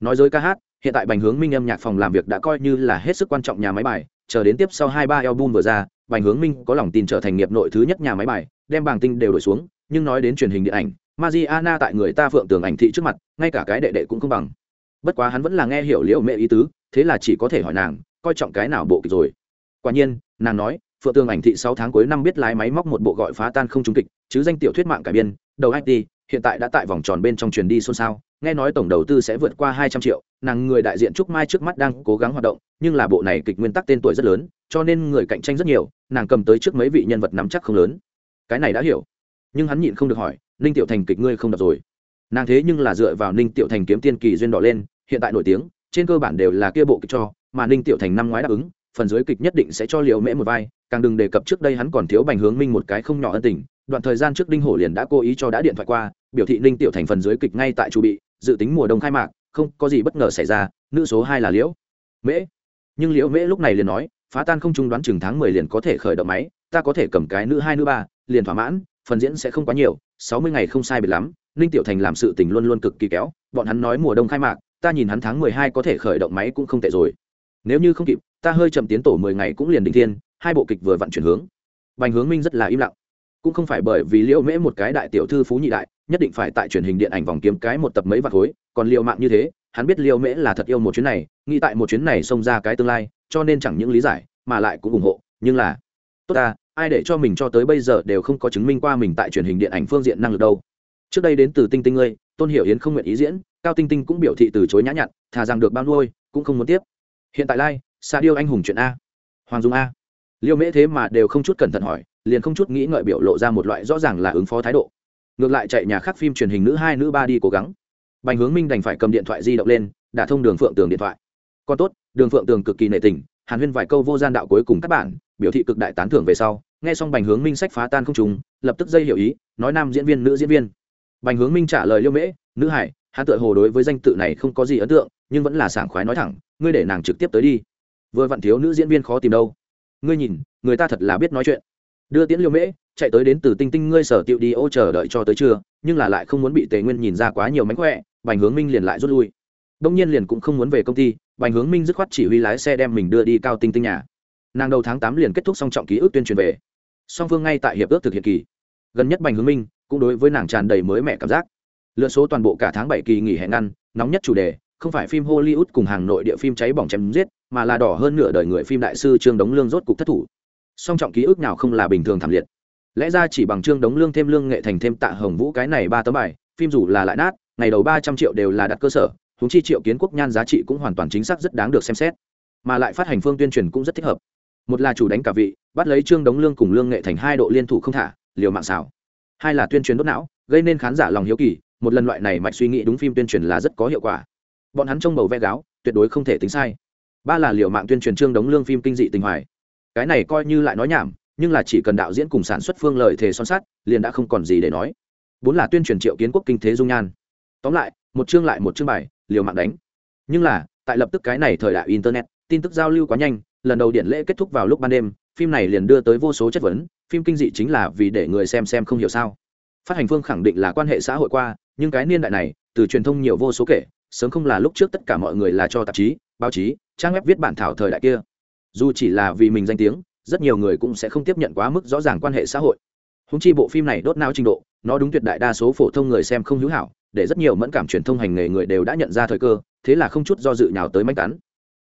Nói dối ca hát, hiện tại bành hướng minh âm nhạc phòng làm việc đã coi như là hết sức quan trọng nhà máy bài, chờ đến tiếp sau hai ba album vừa ra, bành hướng minh có lòng tin trở thành nghiệp nội thứ nhất nhà máy bài, đem bảng tinh đều đổi xuống, nhưng nói đến truyền hình điện ảnh Mariana tại người ta phượng tường ảnh thị trước mặt, ngay cả cái đệ đệ cũng không bằng. Bất quá hắn vẫn là nghe hiểu liễu mẹ ý tứ, thế là chỉ có thể hỏi nàng, coi trọng cái nào bộ kịch rồi. Quả nhiên, nàng nói, phượng tường ảnh thị sáu tháng cuối năm biết lái máy móc một bộ gọi phá tan không trung kịch, chứ danh tiểu thuyết mạng cải biên, đầu it hiện tại đã tại vòng tròn bên trong truyền đi xôn xao, nghe nói tổng đầu tư sẽ vượt qua hai trăm triệu, nàng người đại diện trúc mai trước mắt đang cố gắng hoạt động, nhưng là bộ này kịch nguyên tắc tên tuổi rất lớn, cho nên người cạnh tranh rất nhiều, nàng cầm tới trước mấy vị nhân vật nắm chắc không lớn. Cái này đã hiểu. Nhưng hắn nhịn không được hỏi ninh tiểu thành kịch ngươi không đọc rồi. Nàng thế nhưng là dựa vào ninh tiểu thành kiếm tiên kỳ duyên đỏ lên, hiện tại nổi tiếng, trên cơ bản đều là kia bộ kịch cho, mà ninh tiểu thành năm ngoái đáp ứng, phần dưới kịch nhất định sẽ cho liệu mễ một vai, càng đừng đề cập trước đây hắn còn thiếu bành hướng minh một cái không nhỏ ân tình, đoạn thời gian trước đinh hổ liền đã cố ý cho đã điện thoại qua, biểu thị ninh tiểu thành phần dưới kịch ngay tại chu bị, dự tính mùa đông khai mạc, không có gì bất ngờ xảy ra, nữ số hai là liễu mễ. Nhưng liễu mễ lúc này liền nói, phá tan không trung đoán chừng tháng mười liền có thể khởi động máy, ta có thể cầm cái nữ hai, nữ ba, liền thỏa mãn phần diễn sẽ không quá nhiều, sáu mươi ngày không sai biệt lắm, ninh tiểu thành làm sự tình luôn luôn cực kỳ kéo, bọn hắn nói mùa đông khai mạc, ta nhìn hắn tháng mười hai có thể khởi động máy cũng không tệ rồi. Nếu như không kịp, ta hơi chậm tiến tổ mười ngày cũng liền đỉnh thiên, hai bộ kịch vừa vặn chuyển hướng. Bành hướng minh rất là im lặng. Cũng không phải bởi vì liễu mễ một cái đại tiểu thư phú nhị đại, nhất định phải tại truyền hình điện ảnh vòng kiếm cái một tập mấy vạt khối, còn liều mạng như thế, hắn biết liễu mễ là thật yêu một chuyến này, nghĩ tại một chuyến này xông ra cái tương lai, cho nên chẳng những lý giải, mà lại cũng ủng hộ, nhưng là, tốt ta ai để cho mình cho tới bây giờ đều không có chứng minh qua mình tại truyền hình điện ảnh phương diện năng lực đâu. Trước đây đến từ tinh tinh ngươi, tôn hiểu yến không nguyện ý diễn, cao tinh tinh cũng biểu thị từ chối nhã nhặn, thà rằng được bao nuôi, cũng không muốn tiếp. Hiện tại lai, sa điêu anh hùng chuyện a. Hoàng dung a. Liêu mễ thế mà đều không chút cẩn thận hỏi, liền không chút nghĩ ngợi biểu lộ ra một loại rõ ràng là ứng phó thái độ. Ngược lại chạy nhà khác phim truyền hình nữ hai nữ ba đi cố gắng. Bành hướng minh đành phải cầm điện thoại di động lên, đả thông đường phượng tường điện thoại. Còn tốt, đường phượng tường cực kỳ nệ tình, hàn huyên vài câu vô gian đạo cuối cùng các bạn, biểu thị cực đại tán thưởng về sau nghe xong bành hướng minh sách phá tan không trùng, lập tức dây hiểu ý, nói nam diễn viên, nữ diễn viên. Bành hướng minh trả lời liêu mễ, nữ hải, hắn tự hồ đối với danh tự này không có gì ấn tượng, nhưng vẫn là sảng khoái nói thẳng, ngươi để nàng trực tiếp tới đi. Vừa vặn thiếu nữ diễn viên khó tìm đâu. Ngươi nhìn, người ta thật là biết nói chuyện. Đưa tiễn liêu mễ, chạy tới đến từ tinh tinh, ngươi sở tiệu đi ô chờ đợi cho tới trưa, nhưng là lại không muốn bị tề nguyên nhìn ra quá nhiều mánh khỏe, bành hướng minh liền lại rút lui. Đông nhiên liền cũng không muốn về công ty, bành hướng minh dứt khoát chỉ huy lái xe đem mình đưa đi cao tinh tinh nhà. Nàng đầu tháng tám liền kết thúc song trọng ký ức tuyên truyền về song phương ngay tại hiệp ước thực hiện kỳ. Gần nhất bành hướng minh cũng đối với nàng tràn đầy mới mẻ cảm giác. Lựa số toàn bộ cả tháng bảy kỳ nghỉ hè ngăn, nóng nhất chủ đề không phải phim hollywood cùng hàng nội địa phim cháy bỏng chém giết, mà là đỏ hơn nửa đời người phim đại sư trương đống lương rốt cục thất thủ. Song trọng ký ức nào không là bình thường thảm liệt. Lẽ ra chỉ bằng trương đống lương thêm lương nghệ thành thêm tạ hồng vũ cái này ba tấm bài, phim dù là lại nát, ngày đầu ba trăm triệu đều là đặt cơ sở húng chi triệu kiến quốc nhan giá trị cũng hoàn toàn chính xác rất đáng được xem xét. Mà lại phát hành phương tuyên truyền cũng rất thích hợp một là chủ đánh cả vị, bắt lấy trương đống lương cùng lương nghệ thành hai độ liên thủ không thả, liều mạng xảo. Hai là tuyên truyền đốt não, gây nên khán giả lòng hiếu kỳ, một lần loại này mạch suy nghĩ đúng phim tuyên truyền là rất có hiệu quả. Bọn hắn trông bầu ve gáo, tuyệt đối không thể tính sai. Ba là liều mạng tuyên truyền trương đống lương phim kinh dị tình hoài. Cái này coi như lại nói nhảm, nhưng là chỉ cần đạo diễn cùng sản xuất phương lời thề son sắt, liền đã không còn gì để nói. Bốn là tuyên truyền triệu kiến quốc kinh thế dung nhan. Tóm lại, một chương lại một chương bài, liều mạng đánh. Nhưng là, tại lập tức cái này thời đại internet, tin tức giao lưu quá nhanh lần đầu điện lễ kết thúc vào lúc ban đêm, phim này liền đưa tới vô số chất vấn, phim kinh dị chính là vì để người xem xem không hiểu sao. Phát hành phương khẳng định là quan hệ xã hội qua, nhưng cái niên đại này, từ truyền thông nhiều vô số kể, sớm không là lúc trước tất cả mọi người là cho tạp chí, báo chí, trang web viết bản thảo thời đại kia. Dù chỉ là vì mình danh tiếng, rất nhiều người cũng sẽ không tiếp nhận quá mức rõ ràng quan hệ xã hội. Húng chi bộ phim này đốt não trình độ, nó đúng tuyệt đại đa số phổ thông người xem không hữu hảo, để rất nhiều mẫn cảm truyền thông hành nghề người đều đã nhận ra thời cơ, thế là không chút do dự nào tới manh cắn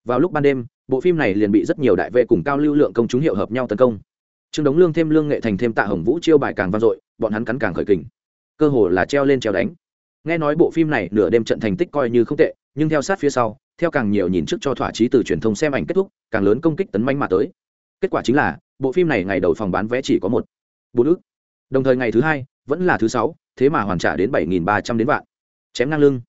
vào lúc ban đêm bộ phim này liền bị rất nhiều đại vệ cùng cao lưu lượng công chúng hiệu hợp nhau tấn công. Trương đống lương thêm lương nghệ thành thêm tạ hồng vũ chiêu bài càng vang dội, bọn hắn cắn càng khởi kình. Cơ hồ là treo lên treo đánh. Nghe nói bộ phim này nửa đêm trận thành tích coi như không tệ, nhưng theo sát phía sau, theo càng nhiều nhìn trước cho thỏa chí từ truyền thông xem ảnh kết thúc, càng lớn công kích tấn manh mà tới. Kết quả chính là, bộ phim này ngày đầu phòng bán vé chỉ có một. Bốn ước đồng thời ngày thứ hai, vẫn là thứ sáu, thế mà hoàn trả đến bảy nghìn ba trăm đến vạn. Chém ngang lưng.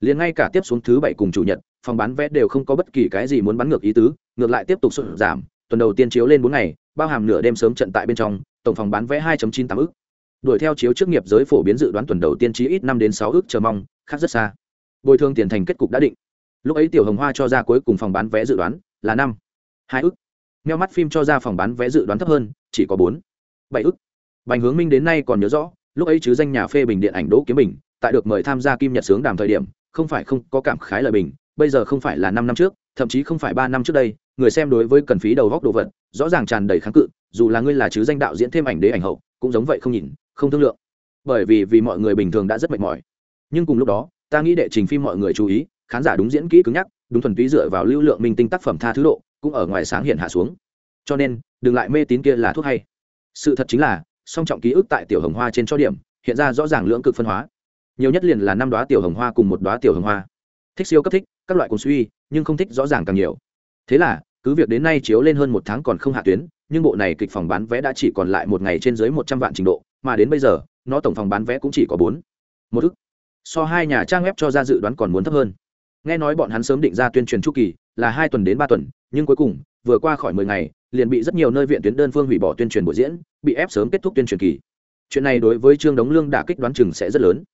Liền ngay cả tiếp xuống thứ bảy cùng chủ nhật phòng bán vé đều không có bất kỳ cái gì muốn bắn ngược ý tứ, ngược lại tiếp tục sụt giảm, tuần đầu tiên chiếu lên bốn ngày, bao hàm nửa đêm sớm trận tại bên trong, tổng phòng bán vé hai chín tám ước đuổi theo chiếu trước nghiệp giới phổ biến dự đoán tuần đầu tiên chí ít năm đến sáu ước chờ mong, khác rất xa. Bồi thường tiền thành kết cục đã định. Lúc ấy tiểu hồng hoa cho ra cuối cùng phòng bán vé dự đoán là năm, hai ước meo mắt phim cho ra phòng bán vé dự đoán thấp hơn, chỉ có bốn, bảy ước bành hướng minh đến nay còn nhớ rõ, lúc ấy chứ danh nhà phê bình điện ảnh đỗ kiếm bình, tại được mời tham gia kim nhật sướng đàm thời điểm, không phải không có cảm khái lời bình bây giờ không phải là năm năm trước, thậm chí không phải ba năm trước đây, người xem đối với cần phí đầu góc đồ vật, rõ ràng tràn đầy kháng cự, dù là ngươi là chứ danh đạo diễn thêm ảnh đế ảnh hậu, cũng giống vậy không nhìn, không thương lượng. Bởi vì vì mọi người bình thường đã rất mệt mỏi. Nhưng cùng lúc đó, ta nghĩ đệ trình phim mọi người chú ý, khán giả đúng diễn kỹ cứng nhắc, đúng thuần túy dựa vào lưu lượng minh tinh tác phẩm tha thứ độ, cũng ở ngoài sáng hiện hạ xuống. Cho nên, đừng lại mê tín kia là thuốc hay. Sự thật chính là, song trọng ký ức tại tiểu hồng hoa trên cho điểm, hiện ra rõ ràng lưỡng cực phân hóa. Nhiều nhất liền là năm đoá tiểu hồng hoa cùng một đoá tiểu hồng hoa thích siêu cấp thích, các loại cùng suy, nhưng không thích rõ ràng càng nhiều. Thế là, cứ việc đến nay chiếu lên hơn một tháng còn không hạ tuyến, nhưng bộ này kịch phòng bán vé đã chỉ còn lại một ngày trên dưới một trăm vạn trình độ, mà đến bây giờ, nó tổng phòng bán vé cũng chỉ có bốn. Một ức. So hai nhà trang web cho ra dự đoán còn muốn thấp hơn. Nghe nói bọn hắn sớm định ra tuyên truyền chu kỳ, là hai tuần đến ba tuần, nhưng cuối cùng, vừa qua khỏi mười ngày, liền bị rất nhiều nơi viện tuyến đơn phương hủy bỏ tuyên truyền buổi diễn, bị ép sớm kết thúc tuyên truyền kỳ. Chuyện này đối với trương đống lương đả kích đoán chừng sẽ rất lớn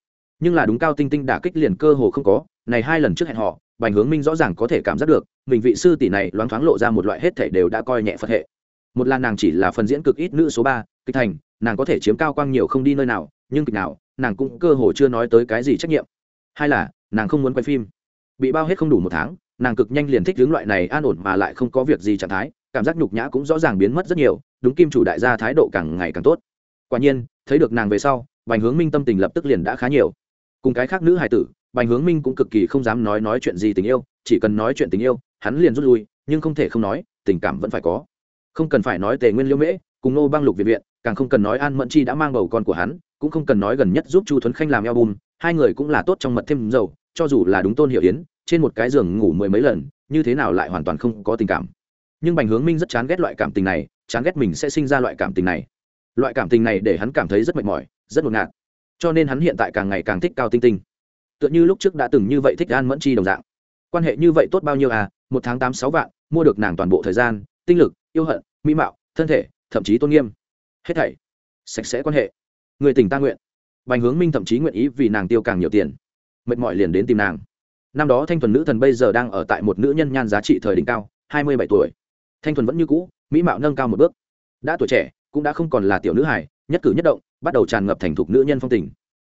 nhưng là đúng cao tinh tinh đả kích liền cơ hồ không có, này hai lần trước hẹn họ bành hướng minh rõ ràng có thể cảm giác được, mình vị sư tỷ này loáng thoáng lộ ra một loại hết thể đều đã coi nhẹ phật hệ. Một là nàng chỉ là phần diễn cực ít nữ số ba, kịch thành, nàng có thể chiếm cao quang nhiều không đi nơi nào, nhưng kịch nào, nàng cũng cơ hồ chưa nói tới cái gì trách nhiệm. Hai là, nàng không muốn quay phim. Bị bao hết không đủ một tháng, nàng cực nhanh liền thích hướng loại này an ổn mà lại không có việc gì trạng thái, cảm giác nhục nhã cũng rõ ràng biến mất rất nhiều, đúng kim chủ đại gia thái độ càng ngày càng tốt. Quả nhiên, thấy được nàng về sau, bành hướng minh tâm tình lập tức liền đã khá nhiều cùng cái khác nữ hài tử bành hướng minh cũng cực kỳ không dám nói nói chuyện gì tình yêu chỉ cần nói chuyện tình yêu hắn liền rút lui nhưng không thể không nói tình cảm vẫn phải có. Không cần phải nói tề nguyên liễu mễ cùng nô bang lục viện viện càng không cần nói an mẫn chi đã mang bầu con của hắn cũng không cần nói gần nhất giúp chu thuấn khanh làm eo bùn, hai người cũng là tốt trong mật thêm dầu cho dù là đúng tôn hiệu yến trên một cái giường ngủ mười mấy lần như thế nào lại hoàn toàn không có tình cảm. Nhưng bành hướng minh rất chán ghét loại cảm tình này chán ghét mình sẽ sinh ra loại cảm tình này. Loại cảm tình này để hắn cảm thấy rất mệt mỏi rất ngột ngạt cho nên hắn hiện tại càng ngày càng thích cao tinh tinh. Tựa như lúc trước đã từng như vậy thích an mẫn chi đồng dạng. Quan hệ như vậy tốt bao nhiêu à? Một tháng tám sáu vạn, mua được nàng toàn bộ thời gian, tinh lực, yêu hận, mỹ mạo, thân thể, thậm chí tôn nghiêm. Hết thảy, sạch sẽ quan hệ. Người tình ta nguyện. Bành hướng minh thậm chí nguyện ý vì nàng tiêu càng nhiều tiền. Mệt mỏi liền đến tìm nàng. Năm đó thanh thuần nữ thần bây giờ đang ở tại một nữ nhân nhan giá trị thời đỉnh cao, hai mươi bảy tuổi. Thanh thuần vẫn như cũ, mỹ mạo nâng cao một bước. Đã tuổi trẻ, cũng đã không còn là tiểu nữ hài, nhất cử nhất động bắt đầu tràn ngập thành thục nữ nhân phong tình,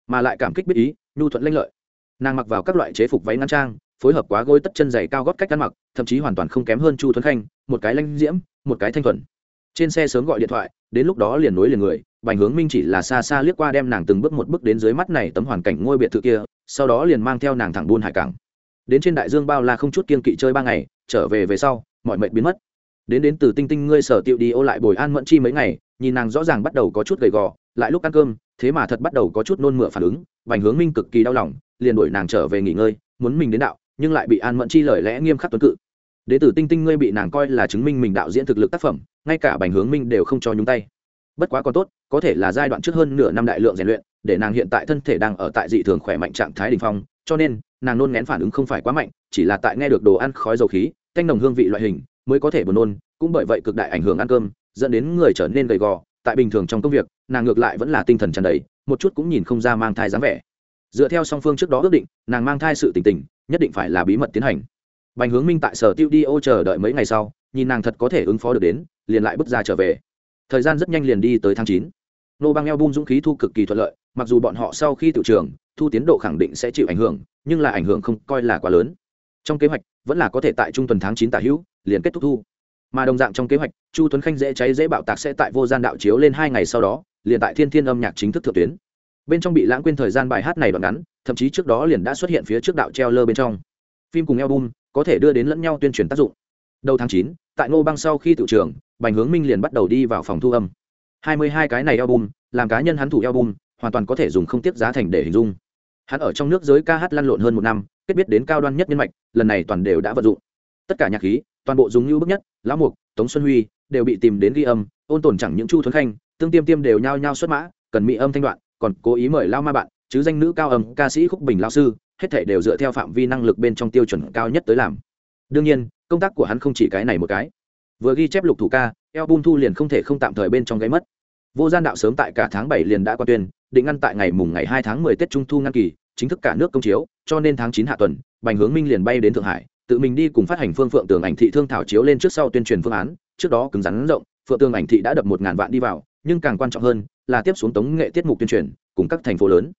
mà lại cảm kích biết ý, nhu thuận lanh lợi. Nàng mặc vào các loại chế phục váy ngăn trang, phối hợp quá gối tất chân dày cao gót cách ăn mặc, thậm chí hoàn toàn không kém hơn chu thuấn khanh, một cái lanh diễm, một cái thanh thuần. Trên xe sớm gọi điện thoại, đến lúc đó liền nối liền người, bành hướng minh chỉ là xa xa liếc qua đem nàng từng bước một bước đến dưới mắt này tấm hoàn cảnh ngôi biệt thự kia, sau đó liền mang theo nàng thẳng buôn hải cảng. Đến trên đại dương bao la không chút kiên kỵ chơi ba ngày, trở về về sau, mọi mệnh biến mất. Đến đến từ tinh tinh ngươi sở tiệu đi ô lại bồi an mẫn chi mấy ngày, nhìn nàng rõ ràng bắt đầu có chút gầy gò lại lúc ăn cơm, thế mà thật bắt đầu có chút nôn mửa phản ứng, bành hướng minh cực kỳ đau lòng, liền đuổi nàng trở về nghỉ ngơi, muốn mình đến đạo, nhưng lại bị an mẫn chi lời lẽ nghiêm khắc tuấn cự. Đế tử tinh tinh ngươi bị nàng coi là chứng minh mình đạo diễn thực lực tác phẩm, ngay cả bành hướng minh đều không cho nhúng tay. Bất quá còn tốt, có thể là giai đoạn trước hơn nửa năm đại lượng rèn luyện, để nàng hiện tại thân thể đang ở tại dị thường khỏe mạnh trạng thái đ ỉ n h phong, cho nên, nàng nôn ngén phản ứng không phải quá mạnh, chỉ là tại nghe được đồ ăn khói dầu khí canh nồng hương vị loại hình, mới có thể buồn nôn, cũng bởi vậy cực đại ảnh hưởng ăn cơm, dẫn đến người trở nên gầy gò tại bình thường trong công việc, nàng ngược lại vẫn là tinh thần tràn đầy, một chút cũng nhìn không ra mang thai dáng vẻ. Dựa theo song phương trước đó ước định, nàng mang thai sự tình tình, nhất định phải là bí mật tiến hành. Bành hướng minh tại sở tiêu đi ô chờ đợi mấy ngày sau, nhìn nàng thật có thể ứng phó được đến, liền lại bước ra trở về. Thời gian rất nhanh liền đi tới tháng chín. Nô bang eo bung dũng khí thu cực kỳ thuận lợi, mặc dù bọn họ sau khi tự trường thu tiến độ khẳng định sẽ chịu ảnh hưởng, nhưng là ảnh hưởng không coi là quá lớn. Trong kế hoạch, vẫn là có thể tại trung tuần tháng chín tả hữu, liền kết thúc thu mà đồng dạng trong kế hoạch, chu tuấn khanh dễ cháy dễ bạo tạc sẽ tại vô gian đạo chiếu lên hai ngày sau đó, liền tại thiên thiên âm nhạc chính thức thượng tuyến. Bên trong bị lãng quên thời gian bài hát này đoạn ngắn, thậm chí trước đó liền đã xuất hiện phía trước đạo treo lơ bên trong. Phim cùng album có thể đưa đến lẫn nhau tuyên truyền tác dụng. Đầu tháng chín, tại ngô băng sau khi tự trường, bành hướng minh liền bắt đầu đi vào phòng thu âm. Hai mươi hai cái này album, làm cá nhân hắn thủ album, hoàn toàn có thể dùng không tiếp giá thành để hình dung. Hắn ở trong nước giới ca hát lăn lộn hơn một năm, kết biết đến cao đoan nhất nhân mạch, lần này toàn đều đã vận dụng. Tất cả nhạc khí toàn bộ dùng như bức nhất, lão mục, tống xuân huy đều bị tìm đến ghi âm, ôn tồn chẳng những chu thuấn khanh, tương tiêm tiêm đều nhao nhao xuất mã, cần mỹ âm thanh đoạn, còn cố ý mời lao ma bạn, chứ danh nữ cao âm, ca sĩ khúc bình lao sư, hết thể đều dựa theo phạm vi năng lực bên trong tiêu chuẩn cao nhất tới làm. Đương nhiên, công tác của hắn không chỉ cái này một cái. Vừa ghi chép lục thủ ca album thu liền không thể không tạm thời bên trong gáy mất. Vô gian đạo sớm tại cả tháng bảy liền đã qua tuyên, định ngăn tại ngày mùng ngày hai tháng mười tết trung thu ngăn kỳ, chính thức cả nước công chiếu, cho nên tháng chín hạ tuần, bành hướng minh liền bay đến thượng hải tự mình đi cùng phát hành phương phượng tường ảnh thị thương thảo chiếu lên trước sau tuyên truyền phương án, trước đó cứng rắn rộng, phượng tường ảnh thị đã đập một ngàn vạn đi vào, nhưng càng quan trọng hơn là tiếp xuống tống nghệ tiết mục tuyên truyền cùng các thành phố lớn,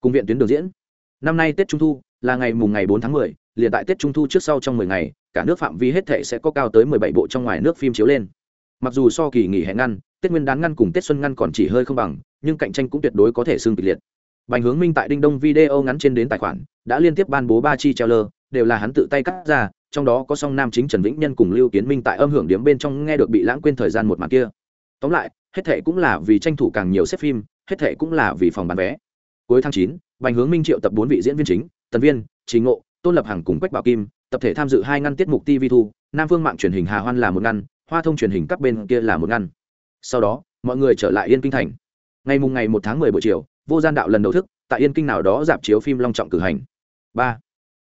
cùng viện tuyến đường diễn. Năm nay tết trung thu là ngày mùng ngày bốn tháng mười, liền tại tết trung thu trước sau trong mười ngày, cả nước phạm vi hết thể sẽ có cao tới mười bảy bộ trong ngoài nước phim chiếu lên. Mặc dù so kỳ nghỉ hè ngăn, tết nguyên đán ngăn cùng tết xuân ngăn còn chỉ hơi không bằng, nhưng cạnh tranh cũng tuyệt đối có thể xương kịch liệt. Bành hướng minh tại đinh đông video ngắn trên đến tài khoản, đã liên tiếp ban bố ba chi treo lơ đều là hắn tự tay cắt ra, trong đó có song nam chính trần vĩnh nhân cùng lưu kiến minh tại âm hưởng điếm bên trong nghe được bị lãng quên thời gian một màn kia. Tóm lại, hết thệ cũng là vì tranh thủ càng nhiều xếp phim, hết thệ cũng là vì phòng bán vé. Cuối tháng chín, bành hướng minh triệu tập bốn vị diễn viên chính, tần viên, trí ngộ, tôn lập hằng cùng quách bảo kim, tập thể tham dự hai ngăn tiết mục tv thu, nam phương mạng truyền hình hà hoan là một ngăn, hoa thông truyền hình các bên kia là một ngăn. Sau đó, mọi người trở lại yên kinh thành. Ngày mùng ngày một tháng mười buổi chiều, vô gian đạo lần đầu thức, tại yên kinh nào đó dạp chiếu phim long trọng cử hành. Ba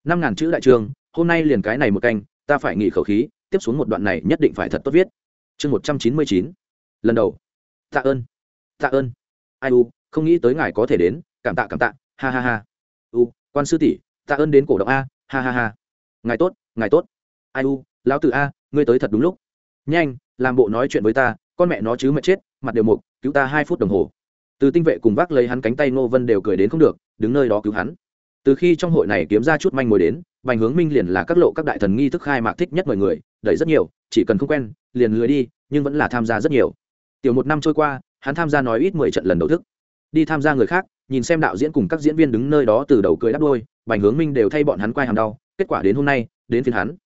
năm ngàn chữ đại trường hôm nay liền cái này một canh, ta phải nghỉ khẩu khí, tiếp xuống một đoạn này nhất định phải thật tốt viết. Chương một trăm chín mươi chín. Lần đầu. Tạ ơn. Tạ ơn. Ai u, không nghĩ tới ngài có thể đến, cảm tạ cảm tạ, ha ha ha. U, quan sư tỷ, tạ ơn đến cổ động a, ha ha ha. Ngài tốt ngài tốt. Ai u, lão tử a, ngươi tới thật đúng lúc. Nhanh, làm bộ nói chuyện với ta, con mẹ nó chứ mẹ chết, mặt đều mục, cứu ta hai phút đồng hồ. Từ tinh vệ cùng vác lấy hắn cánh tay ngô vân đều cười đến không được, đứng nơi đó cứu hắn từ khi trong hội này kiếm ra chút manh mối đến, bành hướng minh liền là các lộ các đại thần nghi thức khai mạc thích nhất mọi người, đẩy rất nhiều, chỉ cần không quen, liền lười đi, nhưng vẫn là tham gia rất nhiều. Tiểu một năm trôi qua, hắn tham gia nói ít mười trận lần đầu thức. Đi tham gia người khác, nhìn xem đạo diễn cùng các diễn viên đứng nơi đó từ đầu cười đắp đôi, bành hướng minh đều thay bọn hắn quay hàm đau, kết quả đến hôm nay, đến phiên hắn.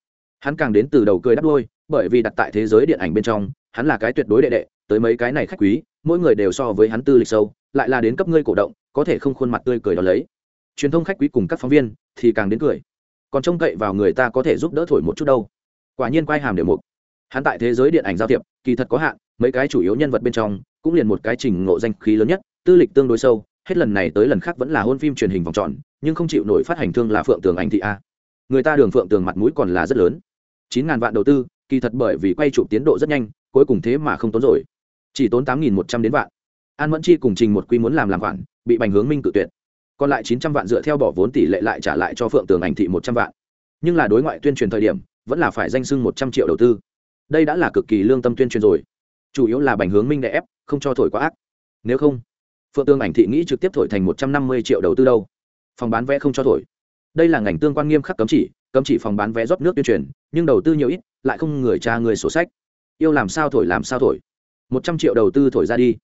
Hắn càng đến từ đầu cười đắp đôi, bởi vì đặt tại thế giới điện ảnh bên trong, hắn là cái tuyệt đối đệ đệ, tới mấy cái này khách quý, mỗi người đều so với hắn tư lịch sâu, lại là đến cấp ngươi cổ động, có thể không khuôn mặt tươi cười đó lấy truyền thông khách quý cùng các phóng viên thì càng đến cười. Còn trông cậy vào người ta có thể giúp đỡ thổi một chút đâu. Quả nhiên quay hàm để mục. Hắn tại thế giới điện ảnh giao thiệp, kỳ thật có hạn, mấy cái chủ yếu nhân vật bên trong, cũng liền một cái trình ngộ danh khí lớn nhất, tư lịch tương đối sâu, hết lần này tới lần khác vẫn là hôn phim truyền hình vòng tròn, nhưng không chịu nổi phát hành thương là phượng tường ảnh thị a. Người ta đường phượng tường mặt mũi còn là rất lớn. Chín ngàn vạn đầu tư, kỳ thật bởi vì quay chụp tiến độ rất nhanh, cuối cùng thế mà không tốn rồi. Chỉ tốn tám nghìn một trăm đến vạn. An mẫn chi cùng trình một quy muốn làm làm khoản, bị bành hướng minh cự tuyệt còn lại chín trăm vạn dựa theo bỏ vốn tỷ lệ lại trả lại cho phượng tường ảnh thị một trăm vạn. Nhưng là đối ngoại tuyên truyền thời điểm, vẫn là phải danh sưng một trăm triệu đầu tư. Đây đã là cực kỳ lương tâm tuyên truyền rồi. Chủ yếu là bành hướng minh để ép, không cho thổi quá ác. Nếu không, phượng tương ảnh thị nghĩ trực tiếp thổi thành một trăm năm mươi triệu đầu tư đâu. Phòng bán vé không cho thổi. Đây là ngành tương quan nghiêm khắc cấm chỉ cấm chỉ phòng bán vé rót nước tuyên truyền, nhưng đầu tư nhiều ít, lại không người tra người sổ sách. Yêu làm sao thổi làm sao thổi. Một trăm triệu đầu tư thổi ra đi.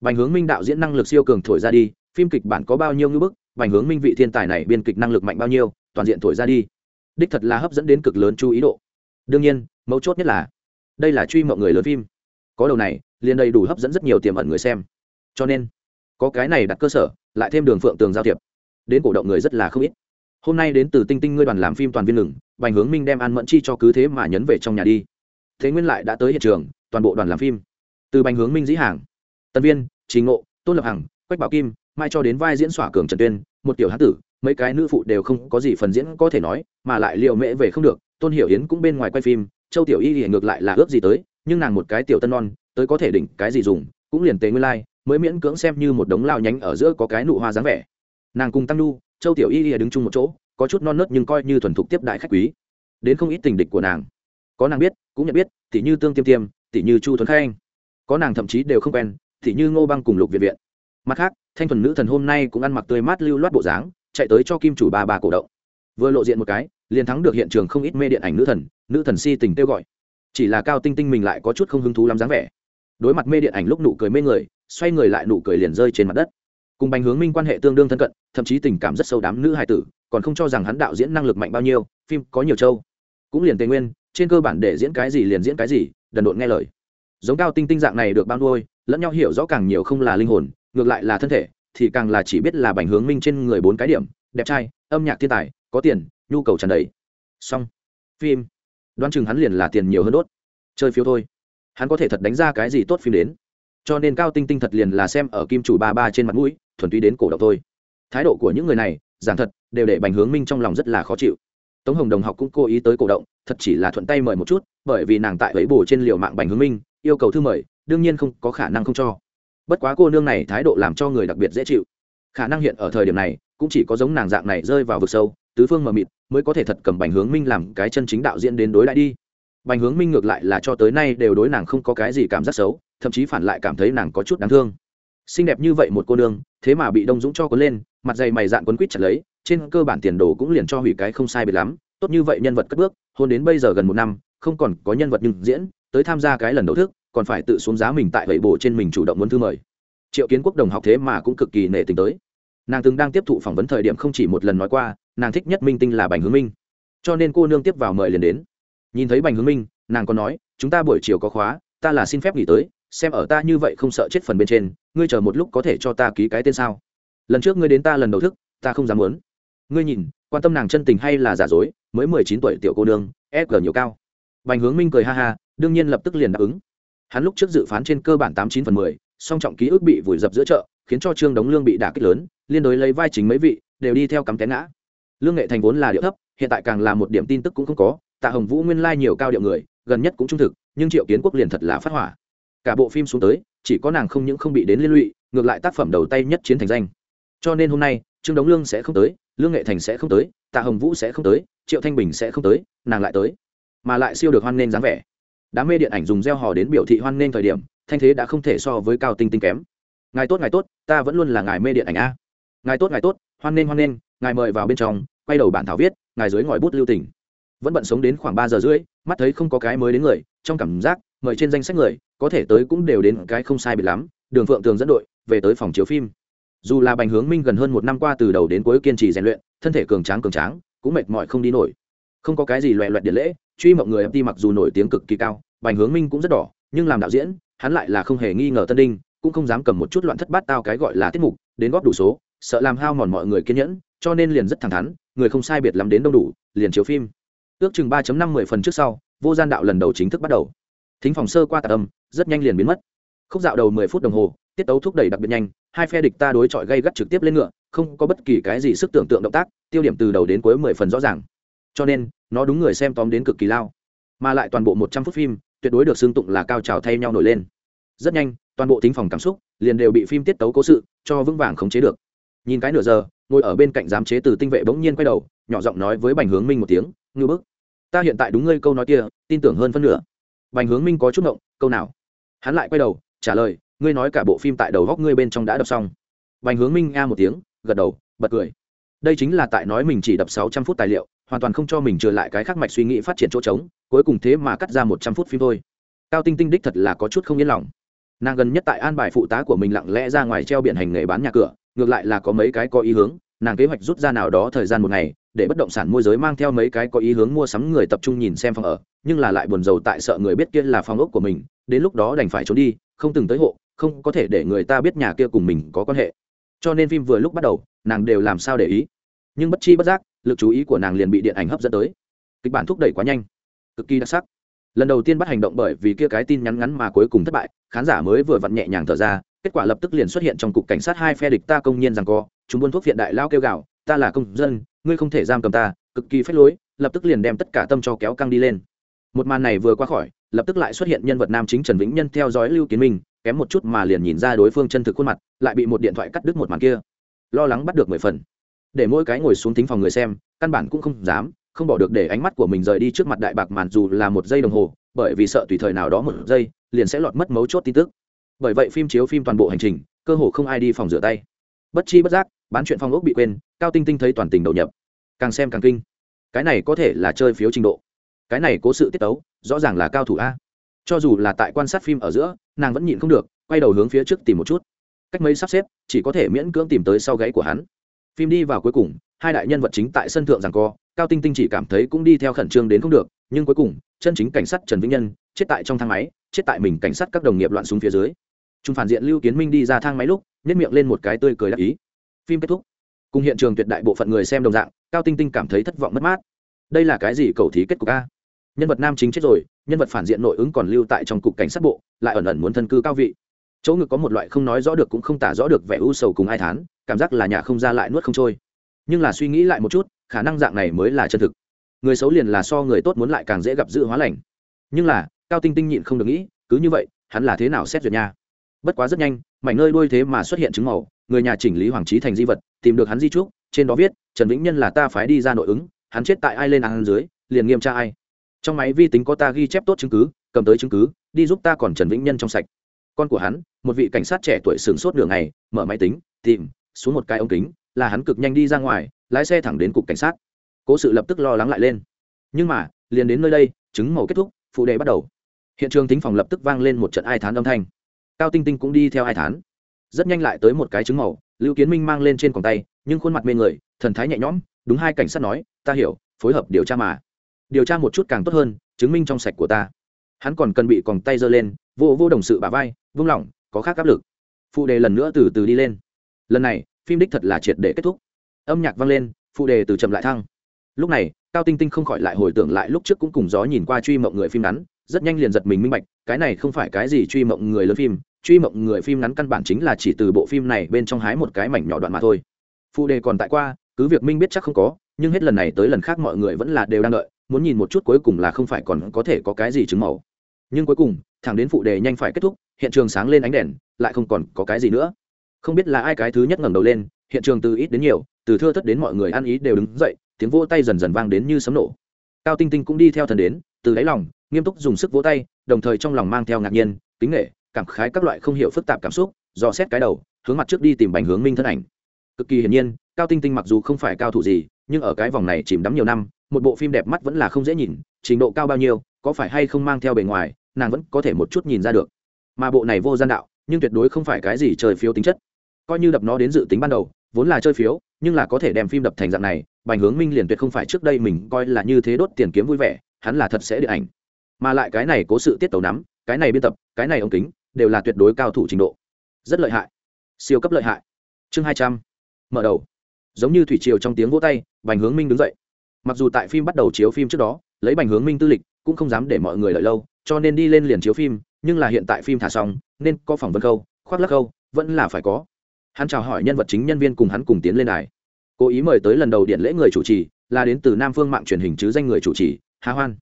Bành hướng minh đạo diễn năng lực siêu cường thổi ra đi, phim kịch bản có bao nhiêu ngưỡng bức bành hướng minh vị thiên tài này biên kịch năng lực mạnh bao nhiêu, toàn diện thổi ra đi. Đích thật là hấp dẫn đến cực lớn chú ý độ. Đương nhiên, mấu chốt nhất là, đây là truy mọi người lớn phim. Có đầu này, liền đầy đủ hấp dẫn rất nhiều tiềm ẩn người xem. Cho nên, có cái này đặt cơ sở, lại thêm đường phượng tường giao thiệp. Đến cổ động người rất là không ít. Hôm nay đến từ tinh tinh ngươi đoàn làm phim toàn viên ngừng bành hướng minh đem an mẫn chi cho cứ thế mà nhấn về trong nhà đi. Thế nguyên lại đã tới hiện trường, toàn bộ đoàn làm phim. Từ bành hướng minh dĩ hàng tân viên trí ngộ, tôn lập hằng, quách bảo kim mai cho đến vai diễn xỏa cường trần tuyên, một tiểu hán tử, mấy cái nữ phụ đều không có gì phần diễn có thể nói, mà lại liệu mễ về không được, tôn hiểu yến cũng bên ngoài quay phim, châu tiểu y hiện ngược lại là ước gì tới, nhưng nàng một cái tiểu tân non, tới có thể đỉnh cái gì dùng, cũng liền tế nguyên lai, mới miễn cưỡng xem như một đống lao nhánh ở giữa có cái nụ hoa dáng vẻ. Nàng cùng tăng nu châu tiểu y y đứng chung một chỗ, có chút non nớt nhưng coi như thuần thục tiếp đại khách quý. Đến không ít tình địch của nàng. Có nàng biết, cũng nhận biết tỷ như tương tiêm tiêm tỷ như chu thuấn khanh. Có nàng thậm chí đều không quen tỷ như ngô băng cùng lục việt viện mặt khác, thanh thuần nữ thần hôm nay cũng ăn mặc tươi mát lưu loát bộ dáng, chạy tới cho kim chủ ba bà cổ động. Vừa lộ diện một cái, liền thắng được hiện trường không ít mê điện ảnh nữ thần nữ thần si tình kêu gọi. Chỉ là cao tinh tinh mình lại có chút không hứng thú lắm dáng vẻ. Đối mặt mê điện ảnh lúc nụ cười mê người, xoay người lại nụ cười liền rơi trên mặt đất. Cùng bành hướng minh quan hệ tương đương thân cận, thậm chí tình cảm rất sâu đám nữ hài tử, còn không cho rằng hắn đạo diễn năng lực mạnh bao nhiêu, phim có nhiều châu cũng liền tây nguyên, trên cơ bản để diễn cái gì liền diễn cái gì, đần độn nghe lời. Giống cao tinh tinh dạng này được bao nuôi lẫn nhau hiểu rõ càng nhiều không là linh hồn ngược lại là thân thể thì càng là chỉ biết là bành hướng minh trên người bốn cái điểm đẹp trai âm nhạc thiên tài có tiền nhu cầu tràn đầy. Song, phim. Đoán chừng hắn liền là tiền nhiều hơn đốt. Chơi phiếu thôi. Hắn có thể thật đánh ra cái gì tốt phim đến. Cho nên cao tinh tinh thật liền là xem ở kim chủ ba ba trên mặt mũi thuần túy đến cổ động thôi. Thái độ của những người này giảng thật đều để bành hướng minh trong lòng rất là khó chịu. Tống hồng đồng học cũng cố ý tới cổ động thật chỉ là thuận tay mời một chút bởi vì nàng tại ấy bổ trên liều mạng bành hướng minh yêu cầu thư mời đương nhiên không có khả năng không cho. Bất quá cô nương này thái độ làm cho người đặc biệt dễ chịu. Khả năng hiện ở thời điểm này, cũng chỉ có giống nàng dạng này rơi vào vực sâu, tứ phương mờ mịt, mới có thể thật cầm bành hướng minh làm cái chân chính đạo diễn đến đối lại đi. Bành hướng minh ngược lại là cho tới nay đều đối nàng không có cái gì cảm giác xấu, thậm chí phản lại cảm thấy nàng có chút đáng thương. Xinh đẹp như vậy một cô nương, thế mà bị đông dũng cho cuốn lên, mặt dày mày dạn quấn quýt chặt lấy, trên cơ bản tiền đồ cũng liền cho hủy cái không sai biệt lắm, tốt như vậy nhân vật cất bước, hôn đến bây giờ gần một năm, không còn có nhân vật nhưng diễn, tới tham gia cái lần đầu thức còn phải tự xuống giá mình tại vậy bộ trên mình chủ động muốn thư mời. Triệu kiến quốc đồng học thế mà cũng cực kỳ nể tình tới. Nàng từng đang tiếp thụ phỏng vấn thời điểm không chỉ một lần nói qua, nàng thích nhất minh tinh là bành hướng minh. Cho nên cô nương tiếp vào mời liền đến. Nhìn thấy bành hướng minh, nàng còn nói, chúng ta buổi chiều có khóa, ta là xin phép nghỉ tới, xem ở ta như vậy không sợ chết phần bên trên, ngươi chờ một lúc có thể cho ta ký cái tên sao? Lần trước ngươi đến ta lần đầu thức, ta không dám muốn. Ngươi nhìn, quan tâm nàng chân tình hay là giả dối, mới mười chín tuổi tiểu cô nương ép g nhiều cao. Bành hướng minh cười ha ha, đương nhiên lập tức liền đáp ứng hắn lúc trước dự phán trên cơ bản tám chín phần mười, song trọng ký ức bị vùi dập giữa chợ, khiến cho trương đống lương bị đả kích lớn, liên đối lấy vai chính mấy vị, đều đi theo cắm té ngã. Lương nghệ thành vốn là điệu thấp, hiện tại càng là một điểm tin tức cũng không có, tạ hồng vũ nguyên lai nhiều cao điệu người, gần nhất cũng trung thực, nhưng triệu kiến quốc liền thật là phát hỏa. Cả bộ phim xuống tới, chỉ có nàng không những không bị đến liên lụy, ngược lại tác phẩm đầu tay nhất chiến thành danh. Cho nên hôm nay, trương đống lương sẽ không tới, lương nghệ thành sẽ không tới, tạ hồng vũ sẽ không tới, triệu thanh bình sẽ không tới, nàng lại tới. Mà lại siêu được hoan nghênh dáng vẻ đám mê điện ảnh dùng gieo hò đến biểu thị hoan nghênh thời điểm, thanh thế đã không thể so với cao tinh tinh kém. Ngài tốt ngài tốt, ta vẫn luôn là ngài mê điện ảnh a. Ngài tốt ngài tốt, hoan nghênh hoan nghênh, ngài mời vào bên trong, quay đầu bản thảo viết, ngài dưới ngòi bút lưu tỉnh vẫn bận sống đến khoảng ba giờ rưỡi, mắt thấy không có cái mới đến người, trong cảm giác, mời trên danh sách người, có thể tới cũng đều đến cái không sai biệt lắm, đường phượng tường dẫn đội, về tới phòng chiếu phim. Dù là bành hướng minh gần hơn một năm qua từ đầu đến cuối kiên trì rèn luyện, thân thể cường tráng cường tráng, cũng mệt mỏi không đi nổi. Không có cái gì loẹ loẹt điện lễ, truy mọi người đi mặc dù nổi tiếng cực kỳ cao bành hướng minh cũng rất đỏ, nhưng làm đạo diễn, hắn lại là không hề nghi ngờ tân đinh, cũng không dám cầm một chút loạn thất bát tao cái gọi là tiết mục, đến góp đủ số, sợ làm hao mòn mọi người kiên nhẫn, cho nên liền rất thẳng thắn, người không sai biệt lắm đến đông đủ, liền chiếu phim. Ước chừng ba năm mười phần trước sau, vô gian đạo lần đầu chính thức bắt đầu. Thính phòng sơ qua tạc âm, rất nhanh liền biến mất. Khúc dạo đầu mười phút đồng hồ, tiết tấu thúc đẩy đặc biệt nhanh, hai phe địch ta đối chọi gây gắt trực tiếp lên ngựa, không có bất kỳ cái gì sức tưởng tượng động tác, tiêu điểm từ đầu đến cuối mười phần rõ ràng. Cho nên, nó đúng người xem tóm đến cực kỳ lao. Mà lại toàn bộ một trăm phút phim tuyệt đối được xưng tụng là cao trào thay nhau nổi lên. Rất nhanh, toàn bộ tính phòng cảm xúc liền đều bị phim tiết tấu cố sự cho vững vàng khống chế được. Nhìn cái nửa giờ, ngồi ở bên cạnh giám chế từ tinh vệ bỗng nhiên quay đầu, nhỏ giọng nói với bành hướng minh một tiếng, ngư bức, ta hiện tại đúng ngươi câu nói kia, tin tưởng hơn phân nửa. Bành hướng minh có chút ngộng, câu nào? Hắn lại quay đầu, trả lời, ngươi nói cả bộ phim tại đầu góc ngươi bên trong đã đọc xong. Bành hướng minh a một tiếng, gật đầu, bật cười. Đây chính là tại nói mình chỉ đập sáu trăm phút tài liệu hoàn toàn không cho mình trở lại cái khác mạch suy nghĩ phát triển chỗ trống, cuối cùng thế mà cắt ra một trăm phút phim thôi. Cao tinh tinh đích thật là có chút không yên lòng. Nàng gần nhất tại an bài phụ tá của mình lặng lẽ ra ngoài treo biển hành nghề bán nhà cửa, ngược lại là có mấy cái có ý hướng, nàng kế hoạch rút ra nào đó thời gian một ngày, để bất động sản môi giới mang theo mấy cái có ý hướng mua sắm người tập trung nhìn xem phòng ở, nhưng là lại buồn rầu tại sợ người biết kia là phòng ốc của mình, đến lúc đó đành phải trốn đi, không từng tới hộ, không có thể để người ta biết nhà kia cùng mình có quan hệ. Cho nên phim vừa lúc bắt đầu, nàng đều làm sao để ý nhưng bất chi bất giác, lực chú ý của nàng liền bị điện ảnh hấp dẫn tới. Kịch bản thúc đẩy quá nhanh, cực kỳ đặc sắc. Lần đầu tiên bắt hành động bởi vì kia cái tin nhắn ngắn mà cuối cùng thất bại, khán giả mới vừa vặn nhẹ nhàng thở ra, kết quả lập tức liền xuất hiện trong cục cảnh sát hai phe địch ta công nhiên rằng co, chúng buôn thuốc viện đại lao kêu gạo ta là công dân, ngươi không thể giam cầm ta. Cực kỳ phách lối, lập tức liền đem tất cả tâm cho kéo căng đi lên. Một màn này vừa qua khỏi, lập tức lại xuất hiện nhân vật nam chính trần vĩnh nhân theo dõi lưu kiến minh, kém một chút mà liền nhìn ra đối phương chân thực khuôn mặt, lại bị một điện thoại cắt đứt một màn kia. Lo lắng bắt được mười phần để mỗi cái ngồi xuống thính phòng người xem, căn bản cũng không dám, không bỏ được để ánh mắt của mình rời đi trước mặt đại bạc màn dù là một giây đồng hồ, bởi vì sợ tùy thời nào đó một giây, liền sẽ lọt mất mấu chốt tin tức. Bởi vậy phim chiếu phim toàn bộ hành trình, cơ hồ không ai đi phòng rửa tay. Bất chi bất giác, bán chuyện phong ốc bị quên, cao tinh tinh thấy toàn tình đầu nhập. Càng xem càng kinh. Cái này có thể là chơi phiếu trình độ. Cái này cố sự tiết tấu, rõ ràng là cao thủ a. Cho dù là tại quan sát phim ở giữa, nàng vẫn nhịn không được, quay đầu hướng phía trước tìm một chút. Cách mấy sắp xếp, chỉ có thể miễn cưỡng tìm tới sau gáy của hắn phim đi vào cuối cùng, hai đại nhân vật chính tại sân thượng rằng co, cao tinh tinh chỉ cảm thấy cũng đi theo khẩn trương đến không được, nhưng cuối cùng, chân chính cảnh sát trần vĩnh nhân, chết tại trong thang máy, chết tại mình cảnh sát các đồng nghiệp loạn xuống phía dưới. Chúng phản diện lưu kiến minh đi ra thang máy lúc nhét miệng lên một cái tươi cười đắc ý. Phim kết thúc. Cùng hiện trường tuyệt đại bộ phận người xem đồng dạng, cao tinh tinh cảm thấy thất vọng mất mát. Đây là cái gì cầu thí kết cục a? Nhân vật nam chính chết rồi, nhân vật phản diện nội ứng còn lưu tại trong cục cảnh sát bộ, lại ẩn ẩn muốn thân cư cao vị chỗ ngực có một loại không nói rõ được cũng không tả rõ được vẻ u sầu cùng ai thán, cảm giác là nhà không ra lại nuốt không trôi. Nhưng là suy nghĩ lại một chút, khả năng dạng này mới là chân thực. Người xấu liền là so người tốt muốn lại càng dễ gặp dự hóa lành. Nhưng là, cao tinh tinh nhịn không được nghĩ, cứ như vậy, hắn là thế nào xét duyệt nha? Bất quá rất nhanh, mảnh nơi đôi thế mà xuất hiện chứng màu, người nhà chỉnh lý hoàng trí thành di vật, tìm được hắn di trúc, trên đó viết, trần vĩnh nhân là ta phái đi ra nội ứng, hắn chết tại ai lên ăn dưới, liền nghiêm tra ai. Trong máy vi tính có ta ghi chép tốt chứng cứ, cầm tới chứng cứ, đi giúp ta còn trần vĩnh nhân trong sạch con của hắn, một vị cảnh sát trẻ tuổi sửng sốt đường này mở máy tính, tìm, xuống một cái ống kính, là hắn cực nhanh đi ra ngoài, lái xe thẳng đến cục cảnh sát. Cố sự lập tức lo lắng lại lên. Nhưng mà, liền đến nơi đây, chứng màu kết thúc, phụ đề bắt đầu. Hiện trường tính phòng lập tức vang lên một trận ai thán âm thanh. Cao tinh tinh cũng đi theo ai thán. Rất nhanh lại tới một cái chứng màu, lưu kiến minh mang lên trên còng tay, nhưng khuôn mặt mê người, thần thái nhẹ nhõm, đúng hai cảnh sát nói, ta hiểu, phối hợp điều tra mà. Điều tra một chút càng tốt hơn, chứng minh trong sạch của ta. Hắn còn cần bị còng tay giơ lên, vô vô đồng sự bà vai vung lỏng có khác áp lực. Phụ đề lần nữa từ từ đi lên. Lần này, phim đích thật là triệt để kết thúc. Âm nhạc vang lên, phụ đề từ chậm lại thăng. Lúc này, cao tinh tinh không khỏi lại hồi tưởng lại lúc trước cũng cùng gió nhìn qua truy mộng người phim ngắn, rất nhanh liền giật mình minh bạch, cái này không phải cái gì truy mộng người lớn phim, truy mộng người phim ngắn căn bản chính là chỉ từ bộ phim này bên trong hái một cái mảnh nhỏ đoạn mà thôi. Phụ đề còn tại qua, cứ việc minh biết chắc không có, nhưng hết lần này tới lần khác mọi người vẫn là đều đang đợi, muốn nhìn một chút cuối cùng là không phải còn có thể có cái gì chứng màu nhưng cuối cùng, thẳng đến phụ đề nhanh phải kết thúc, hiện trường sáng lên ánh đèn, lại không còn có cái gì nữa. Không biết là ai cái thứ nhất ngẩng đầu lên, hiện trường từ ít đến nhiều, từ thưa thất đến mọi người ăn ý đều đứng dậy, tiếng vỗ tay dần dần vang đến như sấm nổ. Cao tinh tinh cũng đi theo thần đến, từ đáy lòng, nghiêm túc dùng sức vỗ tay, đồng thời trong lòng mang theo ngạc nhiên, kính nghệ cảm khái các loại không hiểu phức tạp cảm xúc, dò xét cái đầu, hướng mặt trước đi tìm bành hướng minh thân ảnh. Cực kỳ hiển nhiên, cao tinh tinh mặc dù không phải cao thủ gì, nhưng ở cái vòng này chìm đắm nhiều năm, một bộ phim đẹp mắt vẫn là không dễ nhìn, trình độ cao bao nhiêu có phải hay không mang theo bề ngoài, nàng vẫn có thể một chút nhìn ra được. Mà bộ này vô gian đạo, nhưng tuyệt đối không phải cái gì chơi phiếu tính chất. Coi như đập nó đến dự tính ban đầu, vốn là chơi phiếu, nhưng là có thể đem phim đập thành dạng này, bành hướng minh liền tuyệt không phải trước đây mình coi là như thế đốt tiền kiếm vui vẻ, hắn là thật sẽ điện ảnh. Mà lại cái này cố sự tiết tấu nắm, cái này biên tập, cái này ống kính, đều là tuyệt đối cao thủ trình độ. Rất lợi hại. Siêu cấp lợi hại. Chương hai trăm, mở đầu. Giống như thủy triều trong tiếng vỗ tay, bành hướng minh đứng dậy. Mặc dù tại phim bắt đầu chiếu phim trước đó, lấy bành hướng minh tư lịch cũng không dám để mọi người đợi lâu cho nên đi lên liền chiếu phim nhưng là hiện tại phim thả xong nên có phỏng vấn câu, khoác lắc câu vẫn là phải có. Hắn chào hỏi nhân vật chính nhân viên cùng hắn cùng tiến lên đài. Cố ý mời tới lần đầu điện lễ người chủ trì là đến từ nam phương mạng truyền hình chứ danh người chủ trì hà hoan.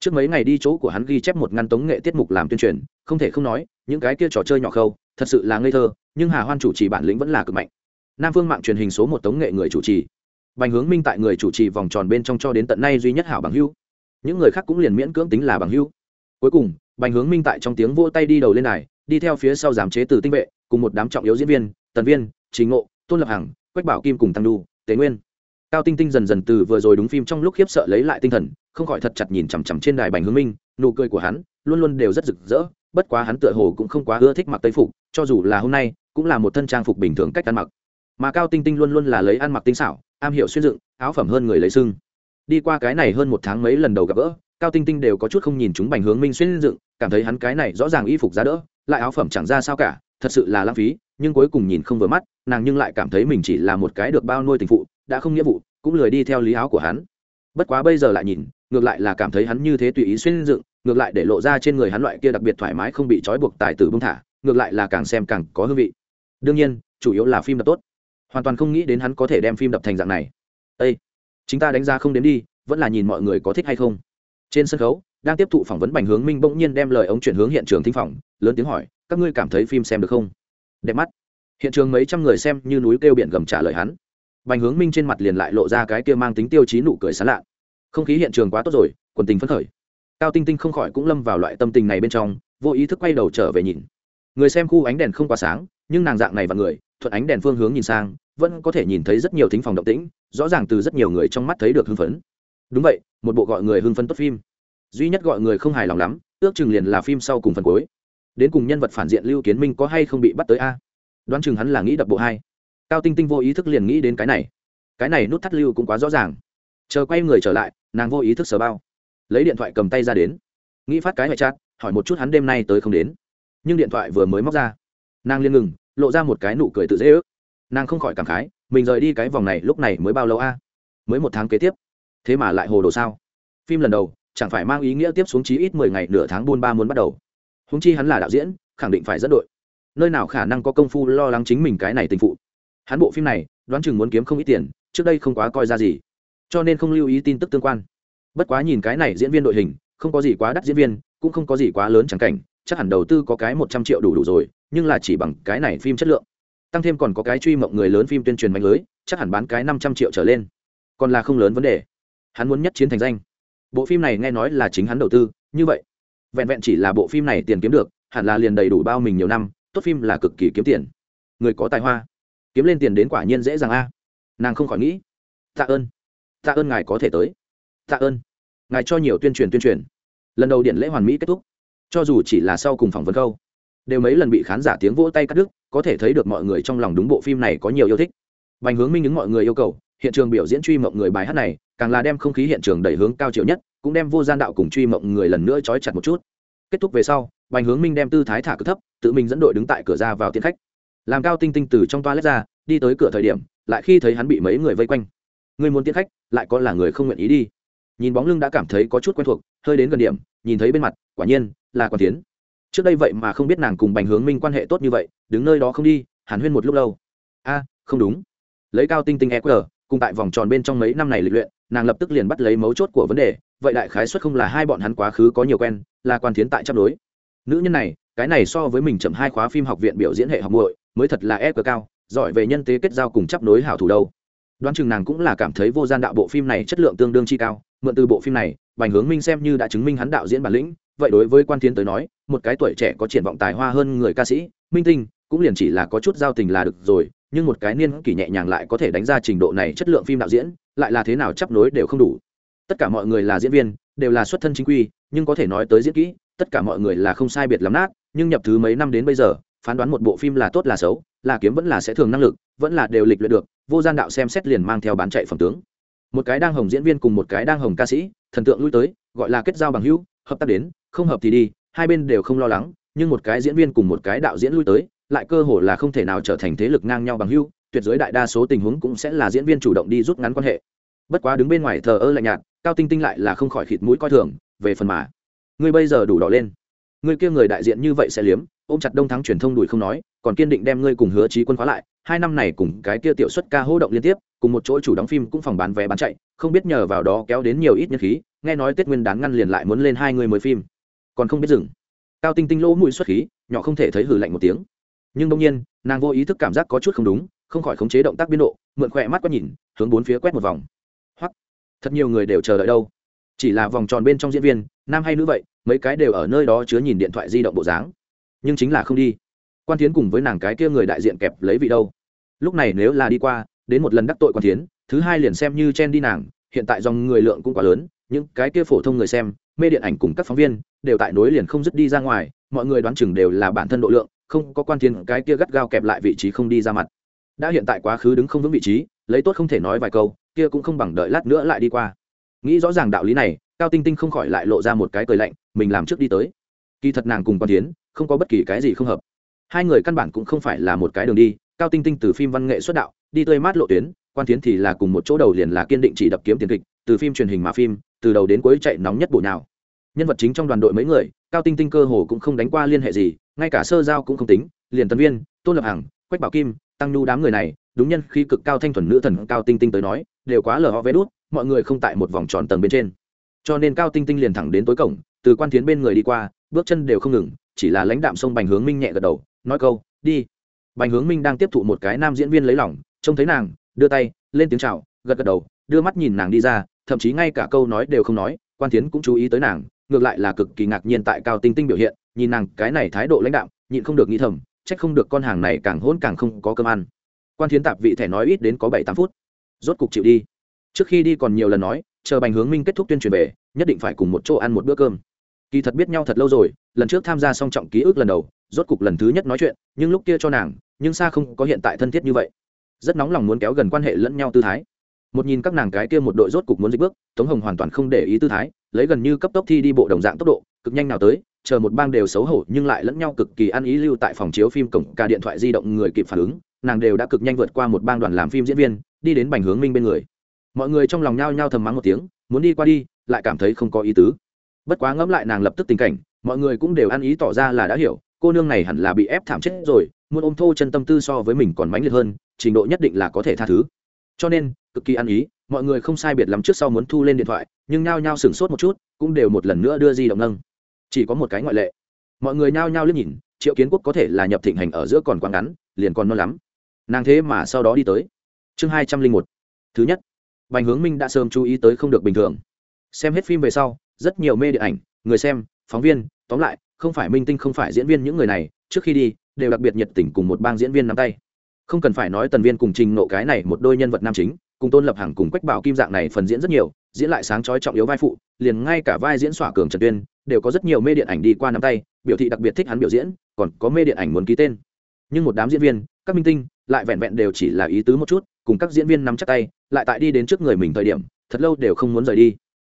Trước mấy ngày đi chỗ của hắn ghi chép một ngăn tống nghệ tiết mục làm tuyên truyền không thể không nói những cái kia trò chơi nhỏ khâu thật sự là ngây thơ nhưng hà hoan chủ trì bản lĩnh vẫn là cực mạnh. Nam phương mạng truyền hình số một tống nghệ người chủ trì. Bành hướng minh tại người chủ trì vòng tròn bên trong cho đến tận nay duy nhất hảo bằng hữu những người khác cũng liền miễn cưỡng tính là bằng hưu cuối cùng, bành hướng minh tại trong tiếng vô tay đi đầu lên này đi theo phía sau giám chế từ tinh vệ, cùng một đám trọng yếu diễn viên, tần viên trí ngộ, tôn lập hằng, quách bảo kim cùng tăng đu tế nguyên. Cao tinh tinh dần dần từ vừa rồi đúng phim trong lúc khiếp sợ lấy lại tinh thần, không khỏi thật chặt nhìn chằm chằm trên đài bành hướng minh, nụ cười của hắn luôn luôn đều rất rực rỡ, bất quá hắn tựa hồ cũng không quá ưa thích mặc tây phục, cho dù là hôm nay cũng là một thân trang phục bình thường cách ăn mặc. Mà cao tinh tinh luôn luôn là lấy ăn mặc tinh xảo, am hiểu xuyên dựng, áo phẩm hơn người lấy sưng đi qua cái này hơn một tháng mấy lần đầu gặp gỡ, cao tinh tinh đều có chút không nhìn chúng bành hướng minh xuyên dựng, cảm thấy hắn cái này rõ ràng y phục giá đỡ, lại áo phẩm chẳng ra sao cả, thật sự là lãng phí, nhưng cuối cùng nhìn không vừa mắt, nàng nhưng lại cảm thấy mình chỉ là một cái được bao nuôi tình phụ, đã không nghĩa vụ, cũng lười đi theo lý áo của hắn. Bất quá bây giờ lại nhìn, ngược lại là cảm thấy hắn như thế tùy ý xuyên dựng, ngược lại để lộ ra trên người hắn loại kia đặc biệt thoải mái không bị trói buộc tài tử bưng thả, ngược lại là càng xem càng có hương vị. Đương nhiên, chủ yếu là phim đập tốt. Hoàn toàn không nghĩ đến hắn có thể đem phim đập thành dạng này. Ây chúng ta đánh giá không đến đi, vẫn là nhìn mọi người có thích hay không. Trên sân khấu, đang tiếp thụ phỏng vấn bành hướng minh bỗng nhiên đem lời ống chuyển hướng hiện trường thính phòng, lớn tiếng hỏi, các ngươi cảm thấy phim xem được không? Đẹp mắt. Hiện trường mấy trăm người xem như núi kêu biển gầm trả lời hắn. Bành hướng minh trên mặt liền lại lộ ra cái kia mang tính tiêu chí nụ cười sán lạ. Không khí hiện trường quá tốt rồi, quần tình phấn khởi. Cao tinh tinh không khỏi cũng lâm vào loại tâm tình này bên trong, vô ý thức quay đầu trở về nhìn. Người xem khu ánh đèn không quá sáng, nhưng nàng dạng này và người, thuận ánh đèn phương hướng nhìn sang vẫn có thể nhìn thấy rất nhiều thính phòng động tĩnh, rõ ràng từ rất nhiều người trong mắt thấy được hưng phấn. Đúng vậy, một bộ gọi người hưng phấn tốt phim. Duy nhất gọi người không hài lòng lắm, ước chừng liền là phim sau cùng phần cuối. Đến cùng nhân vật phản diện lưu kiến minh có hay không bị bắt tới a? Đoán chừng hắn là nghĩ đập bộ hai. Cao tinh tinh vô ý thức liền nghĩ đến cái này. Cái này nút thắt lưu cũng quá rõ ràng. Chờ quay người trở lại, nàng vô ý thức sờ bao. Lấy điện thoại cầm tay ra đến. Nghĩ phát cái ngoại chat, hỏi một chút hắn đêm nay tới không đến. Nhưng điện thoại vừa mới móc ra. Nàng liên ngừng, lộ ra một cái nụ cười tự dễ ước nàng không khỏi cảm khái, mình rời đi cái vòng này lúc này mới bao lâu a? À? Mới một tháng kế tiếp. Thế mà lại hồ đồ sao? Phim lần đầu, chẳng phải mang ý nghĩa tiếp xuống chí ít mười ngày nửa tháng buôn ba muốn bắt đầu. Húng chi hắn là đạo diễn, khẳng định phải dẫn đội. Nơi nào khả năng có công phu lo lắng chính mình cái này tình phụ? Hắn bộ phim này, đoán chừng muốn kiếm không ít tiền, trước đây không quá coi ra gì. Cho nên không lưu ý tin tức tương quan. Bất quá nhìn cái này diễn viên đội hình, không có gì quá đắt diễn viên, cũng không có gì quá lớn chẳng cảnh, chắc hẳn đầu tư có cái một trăm triệu đủ đủ rồi, nhưng là chỉ bằng cái này phim chất lượng tăng thêm còn có cái truy mộng người lớn phim tuyên truyền mạnh lưới, chắc hẳn bán cái năm trăm triệu trở lên. Còn là không lớn vấn đề. Hắn muốn nhất chiến thành danh. Bộ phim này nghe nói là chính hắn đầu tư, như vậy. Vẹn vẹn chỉ là bộ phim này tiền kiếm được, hẳn là liền đầy đủ bao mình nhiều năm, tốt phim là cực kỳ kiếm tiền. Người có tài hoa. Kiếm lên tiền đến quả nhiên dễ dàng a. Nàng không khỏi nghĩ. Tạ ơn. Tạ ơn ngài có thể tới. Tạ ơn. Ngài cho nhiều tuyên truyền tuyên truyền. Lần đầu điện lễ hoàn mỹ kết thúc. Cho dù chỉ là sau cùng phỏng vấn câu đều mấy lần bị khán giả tiếng vỗ tay cắt đứt, có thể thấy được mọi người trong lòng đúng bộ phim này có nhiều yêu thích. Bành hướng minh những mọi người yêu cầu, hiện trường biểu diễn truy mộng người bài hát này, càng là đem không khí hiện trường đẩy hướng cao chiều nhất, cũng đem vô gian đạo cùng truy mộng người lần nữa trói chặt một chút. Kết thúc về sau, bành hướng minh đem tư thái thả cực thấp, tự mình dẫn đội đứng tại cửa ra vào tiến khách. Làm cao tinh tinh từ trong toa lết ra, đi tới cửa thời điểm, lại khi thấy hắn bị mấy người vây quanh. Người muốn tiến khách, lại có là người không nguyện ý đi. Nhìn bóng lưng đã cảm thấy có chút quen thuộc, hơi đến gần điểm, nhìn thấy bên mặt, quả nhiên là quan tiến trước đây vậy mà không biết nàng cùng bành hướng minh quan hệ tốt như vậy, đứng nơi đó không đi, hàn huyên một lúc lâu. A, không đúng. Lấy cao tinh tinh eq cùng tại vòng tròn bên trong mấy năm này lịch luyện, nàng lập tức liền bắt lấy mấu chốt của vấn đề, vậy đại khái xuất không là hai bọn hắn quá khứ có nhiều quen, là quan tiến tại chấp đối. Nữ nhân này, cái này so với mình chậm hai khóa phim học viện biểu diễn hệ học muội, mới thật là e cờ cao, giỏi về nhân tế kết giao cùng chấp nối hảo thủ đâu. Đoán chừng nàng cũng là cảm thấy vô gian đạo bộ phim này chất lượng tương đương chi cao, mượn từ bộ phim này, bành hướng minh xem như đã chứng minh hắn đạo diễn bản lĩnh, vậy đối với quan tiến tới nói một cái tuổi trẻ có triển vọng tài hoa hơn người ca sĩ, minh tinh, cũng liền chỉ là có chút giao tình là được rồi, nhưng một cái niên kỷ nhẹ nhàng lại có thể đánh ra trình độ này chất lượng phim đạo diễn, lại là thế nào chấp nối đều không đủ. Tất cả mọi người là diễn viên, đều là xuất thân chính quy, nhưng có thể nói tới diễn kỹ, tất cả mọi người là không sai biệt lắm nát, nhưng nhập thứ mấy năm đến bây giờ, phán đoán một bộ phim là tốt là xấu, là kiếm vẫn là sẽ thường năng lực, vẫn là đều lịch luyện được, vô gian đạo xem xét liền mang theo bán chạy phẩm tướng. Một cái đang hồng diễn viên cùng một cái đang hồng ca sĩ, thần tượng lui tới, gọi là kết giao bằng hữu, hợp tác đến, không hợp thì đi hai bên đều không lo lắng, nhưng một cái diễn viên cùng một cái đạo diễn lui tới, lại cơ hồ là không thể nào trở thành thế lực ngang nhau bằng hưu. tuyệt giới đại đa số tình huống cũng sẽ là diễn viên chủ động đi rút ngắn quan hệ. Bất quá đứng bên ngoài thờ ơ lạnh nhạt, cao tinh tinh lại là không khỏi khịt mũi coi thường, về phần mà. Ngươi bây giờ đủ đỏ lên. Ngươi kia người đại diện như vậy sẽ liếm, ôm chặt đông thắng truyền thông đùi không nói, còn kiên định đem ngươi cùng hứa trí quân khóa lại, hai năm này cùng cái kia tiểu xuất ca hô động liên tiếp, cùng một chỗ chủ đóng phim cũng phòng bán vé bán chạy, không biết nhờ vào đó kéo đến nhiều ít nhân khí, nghe nói tết nguyên đán ngăn liền lại muốn lên hai người mới phim còn không biết dừng. Cao tinh tinh lỗ mũi xuất khí, nhỏ không thể thấy hử lạnh một tiếng. Nhưng đông nhiên, nàng vô ý thức cảm giác có chút không đúng, không khỏi khống chế động tác biên độ, mượn khỏe mắt quét nhìn, hướng bốn phía quét một vòng. Hoặc thật nhiều người đều chờ đợi đâu? Chỉ là vòng tròn bên trong diễn viên, nam hay nữ vậy, mấy cái đều ở nơi đó chứa nhìn điện thoại di động bộ dáng. Nhưng chính là không đi. Quan tiến cùng với nàng cái kia người đại diện kẹp lấy vị đâu? Lúc này nếu là đi qua, đến một lần đắc tội quan tiến thứ hai liền xem như chen đi nàng, hiện tại dòng người lượng cũng quá lớn, những cái kia phổ thông người xem mê điện ảnh cùng các phóng viên đều tại nối liền không dứt đi ra ngoài, mọi người đoán chừng đều là bản thân độ lượng, không có quan thiên cái kia gắt gao kẹp lại vị trí không đi ra mặt. Đã hiện tại quá khứ đứng không vững vị trí, lấy tốt không thể nói vài câu, kia cũng không bằng đợi lát nữa lại đi qua. Nghĩ rõ ràng đạo lý này, cao tinh tinh không khỏi lại lộ ra một cái cười lạnh, mình làm trước đi tới. Kỳ thật nàng cùng quan tiến không có bất kỳ cái gì không hợp. Hai người căn bản cũng không phải là một cái đường đi, cao tinh tinh từ phim văn nghệ xuất đạo, đi tươi mát lộ tuyến, quan tiến thì là cùng một chỗ đầu liền là kiên định chỉ đập kiếm tiền kịch, từ phim truyền hình mà phim từ đầu đến cuối chạy nóng nhất bộ nào nhân vật chính trong đoàn đội mấy người, cao tinh tinh cơ hồ cũng không đánh qua liên hệ gì, ngay cả sơ giao cũng không tính, liền tân viên, tôn lập hằng, quách bảo kim, tăng nhu đám người này, đúng nhân khi cực cao thanh thuần nữ thần cao tinh tinh tới nói, đều quá lờ ho vé đút, mọi người không tại một vòng tròn tầng bên trên. Cho nên cao tinh tinh liền thẳng đến tối cổng, từ quan tiến bên người đi qua, bước chân đều không ngừng, chỉ là lãnh đạm sông bành hướng minh nhẹ gật đầu, nói câu, đi. Bành hướng minh đang tiếp thụ một cái nam diễn viên lấy lỏng trông thấy nàng, đưa tay, lên tiếng chào, gật gật đầu, đưa mắt nhìn nàng đi ra thậm chí ngay cả câu nói đều không nói, quan tiến cũng chú ý tới nàng, ngược lại là cực kỳ ngạc nhiên tại cao tinh tinh biểu hiện, nhìn nàng cái này thái độ lãnh đạo nhịn không được nghĩ thầm, trách không được con hàng này càng hôn càng không có cơm ăn. Quan tiến tạp vị thẻ nói ít đến có bảy tám phút. Rốt cục chịu đi. Trước khi đi còn nhiều lần nói, chờ bành hướng minh kết thúc tuyên truyền về, nhất định phải cùng một chỗ ăn một bữa cơm. Kỳ thật biết nhau thật lâu rồi, lần trước tham gia song trọng ký ức lần đầu, rốt cục lần thứ nhất nói chuyện, nhưng lúc kia cho nàng, nhưng xa không có hiện tại thân thiết như vậy. Rất nóng lòng muốn kéo gần quan hệ lẫn nhau tư thái một nhìn các nàng cái kia một đội rốt cục muốn dịch bước, tống hồng hoàn toàn không để ý tư thái, lấy gần như cấp tốc thi đi bộ đồng dạng tốc độ, cực nhanh nào tới, chờ một bang đều xấu hổ nhưng lại lẫn nhau cực kỳ ăn ý lưu tại phòng chiếu phim cổng, cả điện thoại di động người kịp phản ứng, nàng đều đã cực nhanh vượt qua một bang đoàn làm phim diễn viên, đi đến bành hướng minh bên người. Mọi người trong lòng nhao nhao thầm mắng một tiếng, muốn đi qua đi, lại cảm thấy không có ý tứ. Bất quá ngẫm lại nàng lập tức tình cảnh, mọi người cũng đều ăn ý tỏ ra là đã hiểu, cô nương này hẳn là bị ép thảm chết rồi, muốn ôm thô chân tâm tư so với mình còn mãnh liệt hơn, trình độ nhất định là có thể tha thứ. Cho nên cực kỳ ăn ý, mọi người không sai biệt lắm trước sau muốn thu lên điện thoại, nhưng nhao nhao sửng sốt một chút, cũng đều một lần nữa đưa di động nâng. Chỉ có một cái ngoại lệ. Mọi người nhao nhao liếc nhìn, triệu kiến quốc có thể là nhập thịnh hành ở giữa còn quá ngắn, liền còn non lắm. Nàng thế mà sau đó đi tới. Chương hai trăm linh một. Thứ nhất, bành hướng minh đã sớm chú ý tới không được bình thường. Xem hết phim về sau, rất nhiều mê điện ảnh, người xem, phóng viên, tóm lại, không phải minh tinh, không phải diễn viên những người này, trước khi đi, đều đặc biệt nhiệt tình cùng một bang diễn viên nắm tay. Không cần phải nói tần viên cùng trình nộ cái này một đôi nhân vật nam chính cùng tôn lập hàng cùng quách bảo kim dạng này phần diễn rất nhiều, diễn lại sáng chói trọng yếu vai phụ, liền ngay cả vai diễn xỏa cường trần tuyên đều có rất nhiều mê điện ảnh đi qua nắm tay, biểu thị đặc biệt thích hắn biểu diễn, còn có mê điện ảnh muốn ký tên. Nhưng một đám diễn viên, các minh tinh, lại vẹn vẹn đều chỉ là ý tứ một chút, cùng các diễn viên nắm chắc tay, lại tại đi đến trước người mình thời điểm, thật lâu đều không muốn rời đi.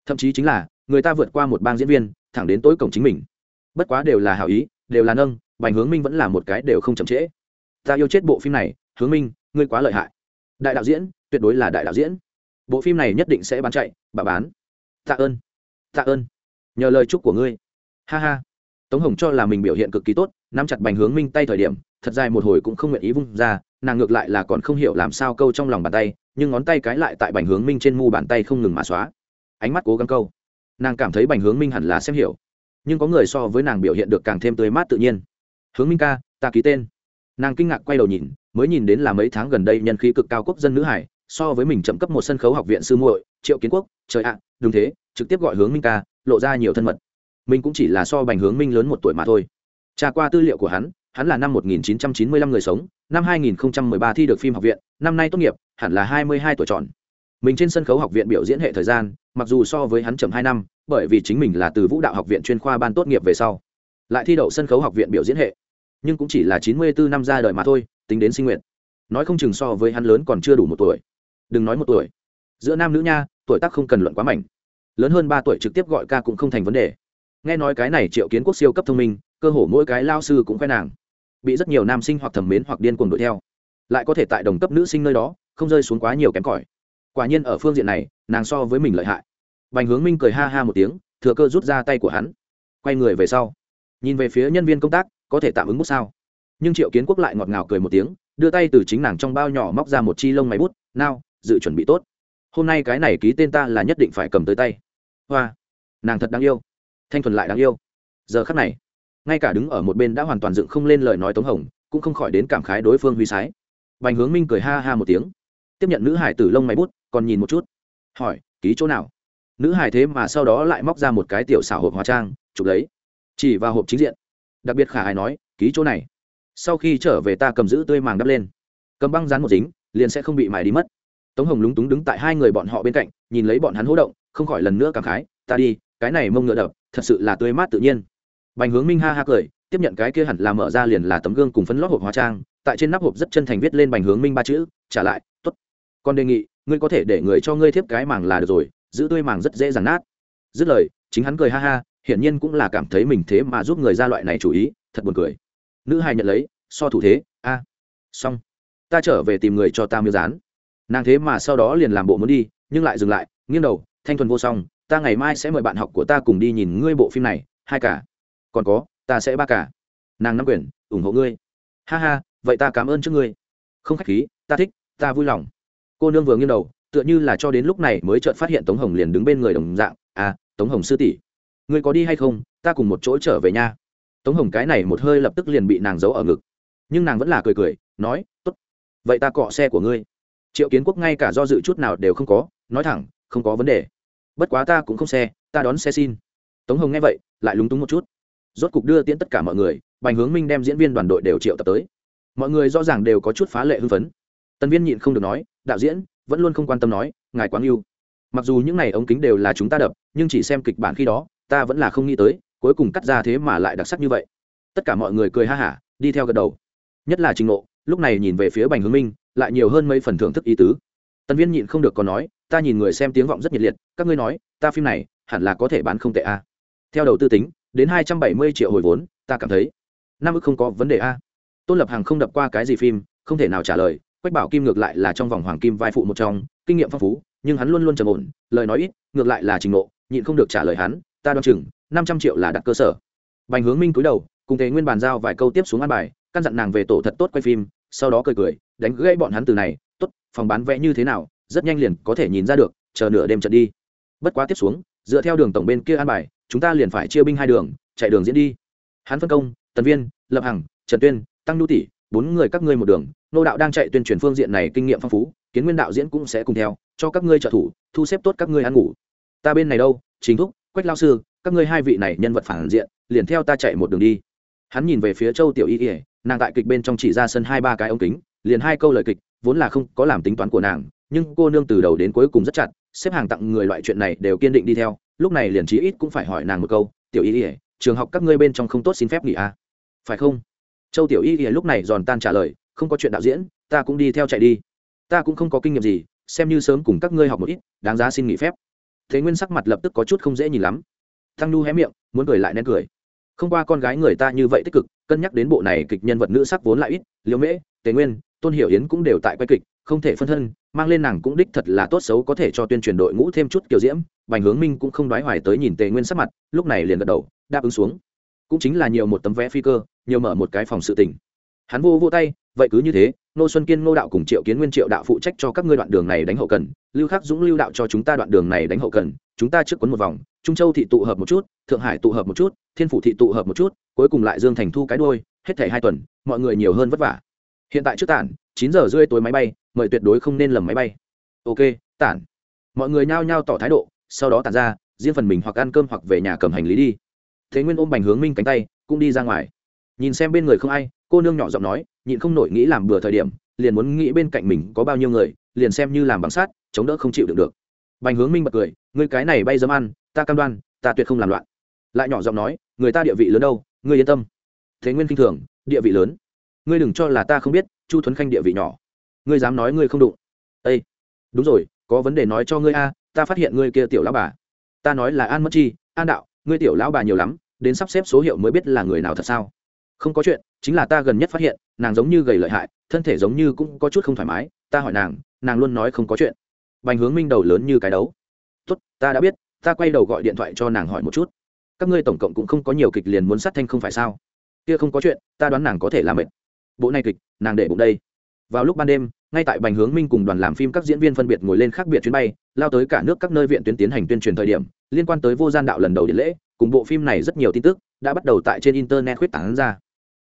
Thậm chí chính là, người ta vượt qua một bang diễn viên, thẳng đến tối cổng chính mình. Bất quá đều là hảo ý, đều là nâng, bành hướng minh vẫn là một cái đều không chậm trễ. Ta yêu chết bộ phim này, hướng minh, ngươi quá lợi hại. Đại đạo diễn tuyệt đối là đại đạo diễn. Bộ phim này nhất định sẽ bán chạy, bà bán. Tạ ơn tạ ơn. Nhờ lời chúc của ngươi. Ha ha. Tống hồng cho là mình biểu hiện cực kỳ tốt, nắm chặt bành hướng minh tay thời điểm, thật dài một hồi cũng không nguyện ý vung ra, nàng ngược lại là còn không hiểu làm sao câu trong lòng bàn tay, nhưng ngón tay cái lại tại bành hướng minh trên mu bàn tay không ngừng mà xóa. Ánh mắt cố gắng câu. Nàng cảm thấy bành hướng minh hẳn là xem hiểu, nhưng có người so với nàng biểu hiện được càng thêm tươi mát tự nhiên. Hướng minh ca, ta ký tên. Nàng kinh ngạc quay đầu nhìn, mới nhìn đến là mấy tháng gần đây nhân khí cực cao quốc dân nữ hải so với mình chậm cấp một sân khấu học viện sư muội, triệu kiến quốc, trời ạ, đúng thế, trực tiếp gọi hướng minh ca, lộ ra nhiều thân mật. Mình cũng chỉ là so bành hướng minh lớn một tuổi mà thôi. Tra qua tư liệu của hắn hắn là năm 1995 người sống, năm 2013 thi được phim học viện, năm nay tốt nghiệp, hẳn là 22 tuổi tròn. Mình trên sân khấu học viện biểu diễn hệ thời gian, mặc dù so với hắn chậm hai năm, bởi vì chính mình là từ vũ đạo học viện chuyên khoa ban tốt nghiệp về sau, lại thi đậu sân khấu học viện biểu diễn hệ. Nhưng cũng chỉ là 94 năm ra đời mà thôi, tính đến sinh nguyện nói không chừng so với hắn lớn còn chưa đủ một tuổi đừng nói một tuổi. Giữa nam nữ nha tuổi tác không cần luận quá mạnh, lớn hơn ba tuổi trực tiếp gọi ca cũng không thành vấn đề. Nghe nói cái này triệu kiến quốc siêu cấp thông minh cơ hồ mỗi cái lao sư cũng khoe nàng. Bị rất nhiều nam sinh hoặc thẩm mến hoặc điên cuồng đuổi theo. Lại có thể tại đồng cấp nữ sinh nơi đó không rơi xuống quá nhiều kém cỏi. Quả nhiên ở phương diện này nàng so với mình lợi hại. Bành hướng minh cười ha ha một tiếng thừa cơ rút ra tay của hắn. Quay người về sau. Nhìn về phía nhân viên công tác có thể tạm ứng bút sao? Nhưng triệu kiến quốc lại ngọt ngào cười một tiếng đưa tay từ chính nàng trong bao nhỏ móc ra một chi lông máy bút. Nào dự chuẩn bị tốt. Hôm nay cái này ký tên ta là nhất định phải cầm tới tay. Hoa, nàng thật đáng yêu. Thanh thuần lại đáng yêu. Giờ khắc này, ngay cả đứng ở một bên đã hoàn toàn dựng không lên lời nói tống hồng, cũng không khỏi đến cảm khái đối phương huy sái. Bành hướng minh cười ha ha một tiếng. Tiếp nhận nữ hải tử lông máy bút, còn nhìn một chút. Hỏi, ký chỗ nào? Nữ hải thế mà sau đó lại móc ra một cái tiểu xảo hộp hóa trang, chụp lấy. Chỉ vào hộp chính diện. Đặc biệt khả hài nói, ký chỗ này. Sau khi trở về ta cầm giữ tươi màng đắp lên. Cầm băng dán một dính, liền sẽ không bị mài đi mất tống hồng lúng túng đứng tại hai người bọn họ bên cạnh, nhìn lấy bọn hắn hỗ động, không khỏi lần nữa cảm khái, ta đi, cái này mông ngựa đập, thật sự là tươi mát tự nhiên. Bành hướng minh ha ha cười, tiếp nhận cái kia hẳn là mở ra liền là tấm gương cùng phấn lót hộp hóa trang, tại trên nắp hộp rất chân thành viết lên bành hướng minh ba chữ, trả lại t ố t còn đề nghị, ngươi có thể để người cho ngươi thiếp cái màng là được rồi, giữ tươi màng rất dễ dàng nát. Dứt lời, chính hắn cười ha ha, hiển nhiên cũng là cảm thấy mình thế mà giúp người ra loại này chủ ý, thật buồn cười. Nữ hài nhận lấy, so thủ thế, a, xong. Ta trở về tìm người cho ta miêu dán nàng thế mà sau đó liền làm bộ muốn đi, nhưng lại dừng lại, nghiêng đầu, thanh thuần vô song, ta ngày mai sẽ mời bạn học của ta cùng đi nhìn ngươi bộ phim này, hai cả. Còn có, ta sẽ ba cả. Nàng nắm quyền, ủng hộ ngươi. Ha ha, vậy ta cảm ơn trước ngươi. Không khách khí, ta thích, ta vui lòng. Cô nương vừa nghiêng đầu, tựa như là cho đến lúc này mới chợt phát hiện tống hồng liền đứng bên người đồng dạng à tống hồng sư tỷ, ngươi có đi hay không? Ta cùng một chỗ trở về nha. Tống hồng cái này một hơi lập tức liền bị nàng giấu ở ngực, nhưng nàng vẫn là cười cười, nói, tốt, vậy ta cọ xe của ngươi triệu kiến quốc ngay cả do dự chút nào đều không có, nói thẳng, không có vấn đề. Bất quá ta cũng không xe, ta đón xe xin. Tống hồng nghe vậy, lại lúng túng một chút. Rốt cục đưa tiễn tất cả mọi người, bành hướng minh đem diễn viên đoàn đội đều triệu tập tới. Mọi người rõ ràng đều có chút phá lệ hưng phấn. Tân viên nhịn không được nói, đạo diễn, vẫn luôn không quan tâm nói, ngài quáng yêu mặc dù những n à y ống kính đều là chúng ta đập, nhưng chỉ xem kịch bản khi đó, ta vẫn là không nghĩ tới, cuối cùng cắt ra thế mà lại đặc sắc như vậy. Tất cả mọi người cười ha hả, đi theo gật đầu. Nhất là trình ngộ lúc này nhìn về phía bành hướng minh, lại nhiều hơn mấy phần thưởng thức ý tứ. Tân viên nhịn không được còn nói, ta nhìn người xem tiếng vọng rất nhiệt liệt, các ngươi nói, ta phim này, hẳn là có thể bán không tệ a. Theo đầu tư tính, đến hai trăm bảy mươi triệu hồi vốn, ta cảm thấy, năm ức không có vấn đề a. Tôn lập hàng không đập qua cái gì phim, không thể nào trả lời, quách bảo kim ngược lại là trong vòng hoàng kim vai phụ một trong, kinh nghiệm phong phú, nhưng hắn luôn luôn trầm ổn, lời nói ít, ngược lại là trình độ, nhịn không được trả lời hắn, ta đoan chừng, năm trăm triệu là đặt cơ sở. Bành hướng minh cúi đầu, cùng thế nguyên bàn giao vài câu tiếp xuống ăn bài, căn dặn nàng về tổ thật tốt quay phim sau đó cười cười, đánh gãy bọn hắn từ này, tốt, phòng bán vẽ như thế nào, rất nhanh liền có thể nhìn ra được, chờ nửa đêm trận đi. Bất quá tiếp xuống, dựa theo đường tổng bên kia an bài, chúng ta liền phải chia binh hai đường, chạy đường diễn đi. Hắn phân công, tần viên, lập hằng, trần tuyên, tăng nhu tỷ, bốn người các ngươi một đường, nô đạo đang chạy tuyên truyền phương diện này kinh nghiệm phong phú, kiến nguyên đạo diễn cũng sẽ cùng theo, cho các ngươi trợ thủ, thu xếp tốt các ngươi ăn ngủ. Ta bên này đâu chính thúc, quách lao sư, các ngươi hai vị này nhân vật phản diện, liền theo ta chạy một đường đi. Hắn nhìn về phía châu tiểu y ỉa nàng tại kịch bên trong chỉ ra sân hai ba cái ống kính, liền hai câu lời kịch, vốn là không có làm tính toán của nàng, nhưng cô nương từ đầu đến cuối cùng rất chặt, xếp hàng tặng người loại chuyện này đều kiên định đi theo, lúc này liền chí ít cũng phải hỏi nàng một câu, tiểu y ỉa trường học các ngươi bên trong không tốt xin phép nghỉ à? phải không? Châu tiểu y ỉa lúc này giòn tan trả lời, không có chuyện đạo diễn, ta cũng đi theo chạy đi. Ta cũng không có kinh nghiệm gì, xem như sớm cùng các ngươi học một ít, đáng giá xin nghỉ phép. Thế nguyên sắc mặt lập tức có chút không dễ nhìn lắm. Thăng nu hé miệng, muốn cười lại nên cười không qua con gái người ta như vậy tích cực, cân nhắc đến bộ này kịch nhân vật nữ sắc vốn lại ít, liễu mễ, tề nguyên, tôn hiểu yến cũng đều tại quay kịch, không thể phân thân, mang lên nàng cũng đích thật là tốt xấu có thể cho tuyên truyền đội ngũ thêm chút kiểu diễm, bành hướng minh cũng không đoái hoài tới nhìn tề nguyên sắc mặt, lúc này liền gật đầu, đáp ứng xuống. Cũng chính là nhiều một tấm vé phi cơ, nhiều mở một cái phòng sự tình. Hắn vô vô tay, vậy cứ như thế, nô xuân kiên, nô đạo cùng triệu kiến nguyên, triệu đạo phụ trách cho các ngươi đoạn đường này đánh hậu cần, lưu khắc dũng, lưu đạo cho chúng ta đoạn đường này đánh hậu cần chúng ta trước quấn một vòng, trung châu thị tụ hợp một chút, thượng hải tụ hợp một chút, thiên phủ thị tụ hợp một chút, cuối cùng lại dương thành thu cái đôi hết thảy hai tuần, mọi người nhiều hơn vất vả. Hiện tại trước tản, chín giờ rưỡi tối máy bay, mời tuyệt đối không nên lầm máy bay. Ok, tản. Mọi người nhao nhao tỏ thái độ, sau đó tản ra, riêng phần mình hoặc ăn cơm hoặc về nhà cầm hành lý đi. Thế nguyên ôm bành hướng minh cánh tay, cũng đi ra ngoài. Nhìn xem bên người không ai, cô nương nhỏ giọng nói, nhịn không nổi nghĩ làm bừa thời điểm, liền muốn nghĩ bên cạnh mình có bao nhiêu người, liền xem như làm bằng sát chống đỡ không chịu được được bành hướng minh bật cười, ngươi cái này bay dâm ăn, ta cam đoan, ta tuyệt không làm loạn. Lại nhỏ giọng nói, người ta địa vị lớn đâu, ngươi yên tâm. Thế nguyên kinh thường, địa vị lớn. Ngươi đừng cho là ta không biết, chu thuấn khanh địa vị nhỏ. Ngươi dám nói ngươi không đụng. Ây đúng rồi, có vấn đề nói cho ngươi a, ta phát hiện ngươi kia tiểu lão bà. Ta nói là an mất chi, an đạo, ngươi tiểu lão bà nhiều lắm, đến sắp xếp số hiệu mới biết là người nào thật sao? Không có chuyện, chính là ta gần nhất phát hiện, nàng giống như gầy lợi hại, thân thể giống như cũng có chút không thoải mái. Ta hỏi nàng nàng luôn nói không có chuyện bành hướng minh đầu lớn như cái đấu. Tốt, ta đã biết, ta quay đầu gọi điện thoại cho nàng hỏi một chút. Các ngươi tổng cộng cũng không có nhiều kịch liền muốn sát thanh không phải sao? Kia không có chuyện, ta đoán nàng có thể làm mệt. Bộ này kịch, nàng để bụng đây. Vào lúc ban đêm, ngay tại bành hướng minh cùng đoàn làm phim các diễn viên phân biệt ngồi lên khác biệt chuyến bay, lao tới cả nước các nơi viện tuyến tiến hành tuyên truyền thời điểm, liên quan tới vô gian đạo lần đầu điện lễ, cùng bộ phim này rất nhiều tin tức đã bắt đầu tại trên internet khuyết tảng ra.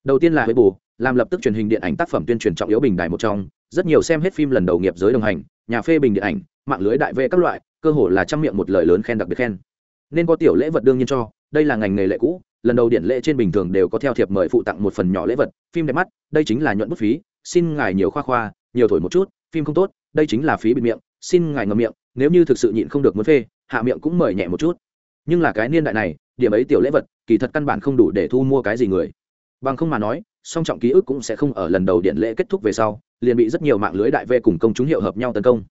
Đầu tiên là bù, làm lập tức truyền hình điện ảnh tác phẩm tuyên truyền trọng yếu bình đại một trong, rất nhiều xem hết phim lần đầu nghiệp giới đồng hành nhà phê bình điện ảnh, mạng lưới đại vệ các loại, cơ hồ là trăm miệng một lời lớn khen đặc biệt khen. Nên có tiểu lễ vật đương nhiên cho, đây là ngành nghề lệ cũ, lần đầu điện lễ trên bình thường đều có theo thiệp mời phụ tặng một phần nhỏ lễ vật, phim đẹp mắt, đây chính là nhuận bút phí, xin ngài nhiều khoa khoa, nhiều thổi một chút, phim không tốt, đây chính là phí bịt miệng, xin ngài ngậm miệng, nếu như thực sự nhịn không được muốn phê, hạ miệng cũng mời nhẹ một chút. Nhưng là cái niên đại này, điểm ấy tiểu lễ vật, kỳ thật căn bản không đủ để thu mua cái gì người. Bằng không mà nói song trọng ký ức cũng sẽ không ở lần đầu điện lễ kết thúc về sau, liền bị rất nhiều mạng lưới đại vệ cùng công chúng hiệu hợp nhau tấn công.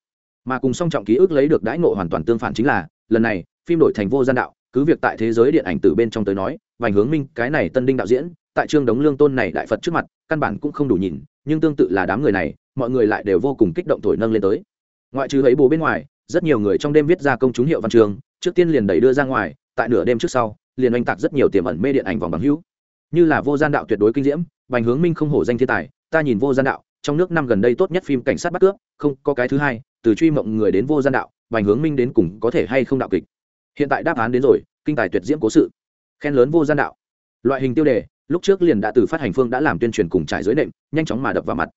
Mà cùng song trọng ký ức lấy được đãi ngộ hoàn toàn tương phản chính là, lần này, phim đổi thành vô gian đạo, cứ việc tại thế giới điện ảnh từ bên trong tới nói, vành hướng minh, cái này tân đinh đạo diễn, tại trương đống lương tôn này đại phật trước mặt, căn bản cũng không đủ nhìn, nhưng tương tự là đám người này, mọi người lại đều vô cùng kích động thổi nâng lên tới. Ngoại trừ ấy bố bên ngoài, rất nhiều người trong đêm viết ra công chúng hiệu văn trường, trước tiên liền đẩy đưa ra ngoài, tại nửa đêm trước sau, liền oanh tạc rất nhiều tiềm ẩn mê điện ảnh vòng bằng hữu. Như là vô gian đạo tuyệt đối kinh diễm bành hướng minh không hổ danh thiên tài, ta nhìn vô gian đạo, trong nước năm gần đây tốt nhất phim cảnh sát bắt cướp, không có cái thứ hai, từ truy mộng người đến vô gian đạo, bành hướng minh đến cùng có thể hay không đạo kịch. Hiện tại đáp án đến rồi, kinh tài tuyệt diễm cố sự. Khen lớn vô gian đạo. Loại hình tiêu đề, lúc trước liền đã từ phát hành phương đã làm tuyên truyền cùng trải dưới nệm, nhanh chóng mà đập vào mặt.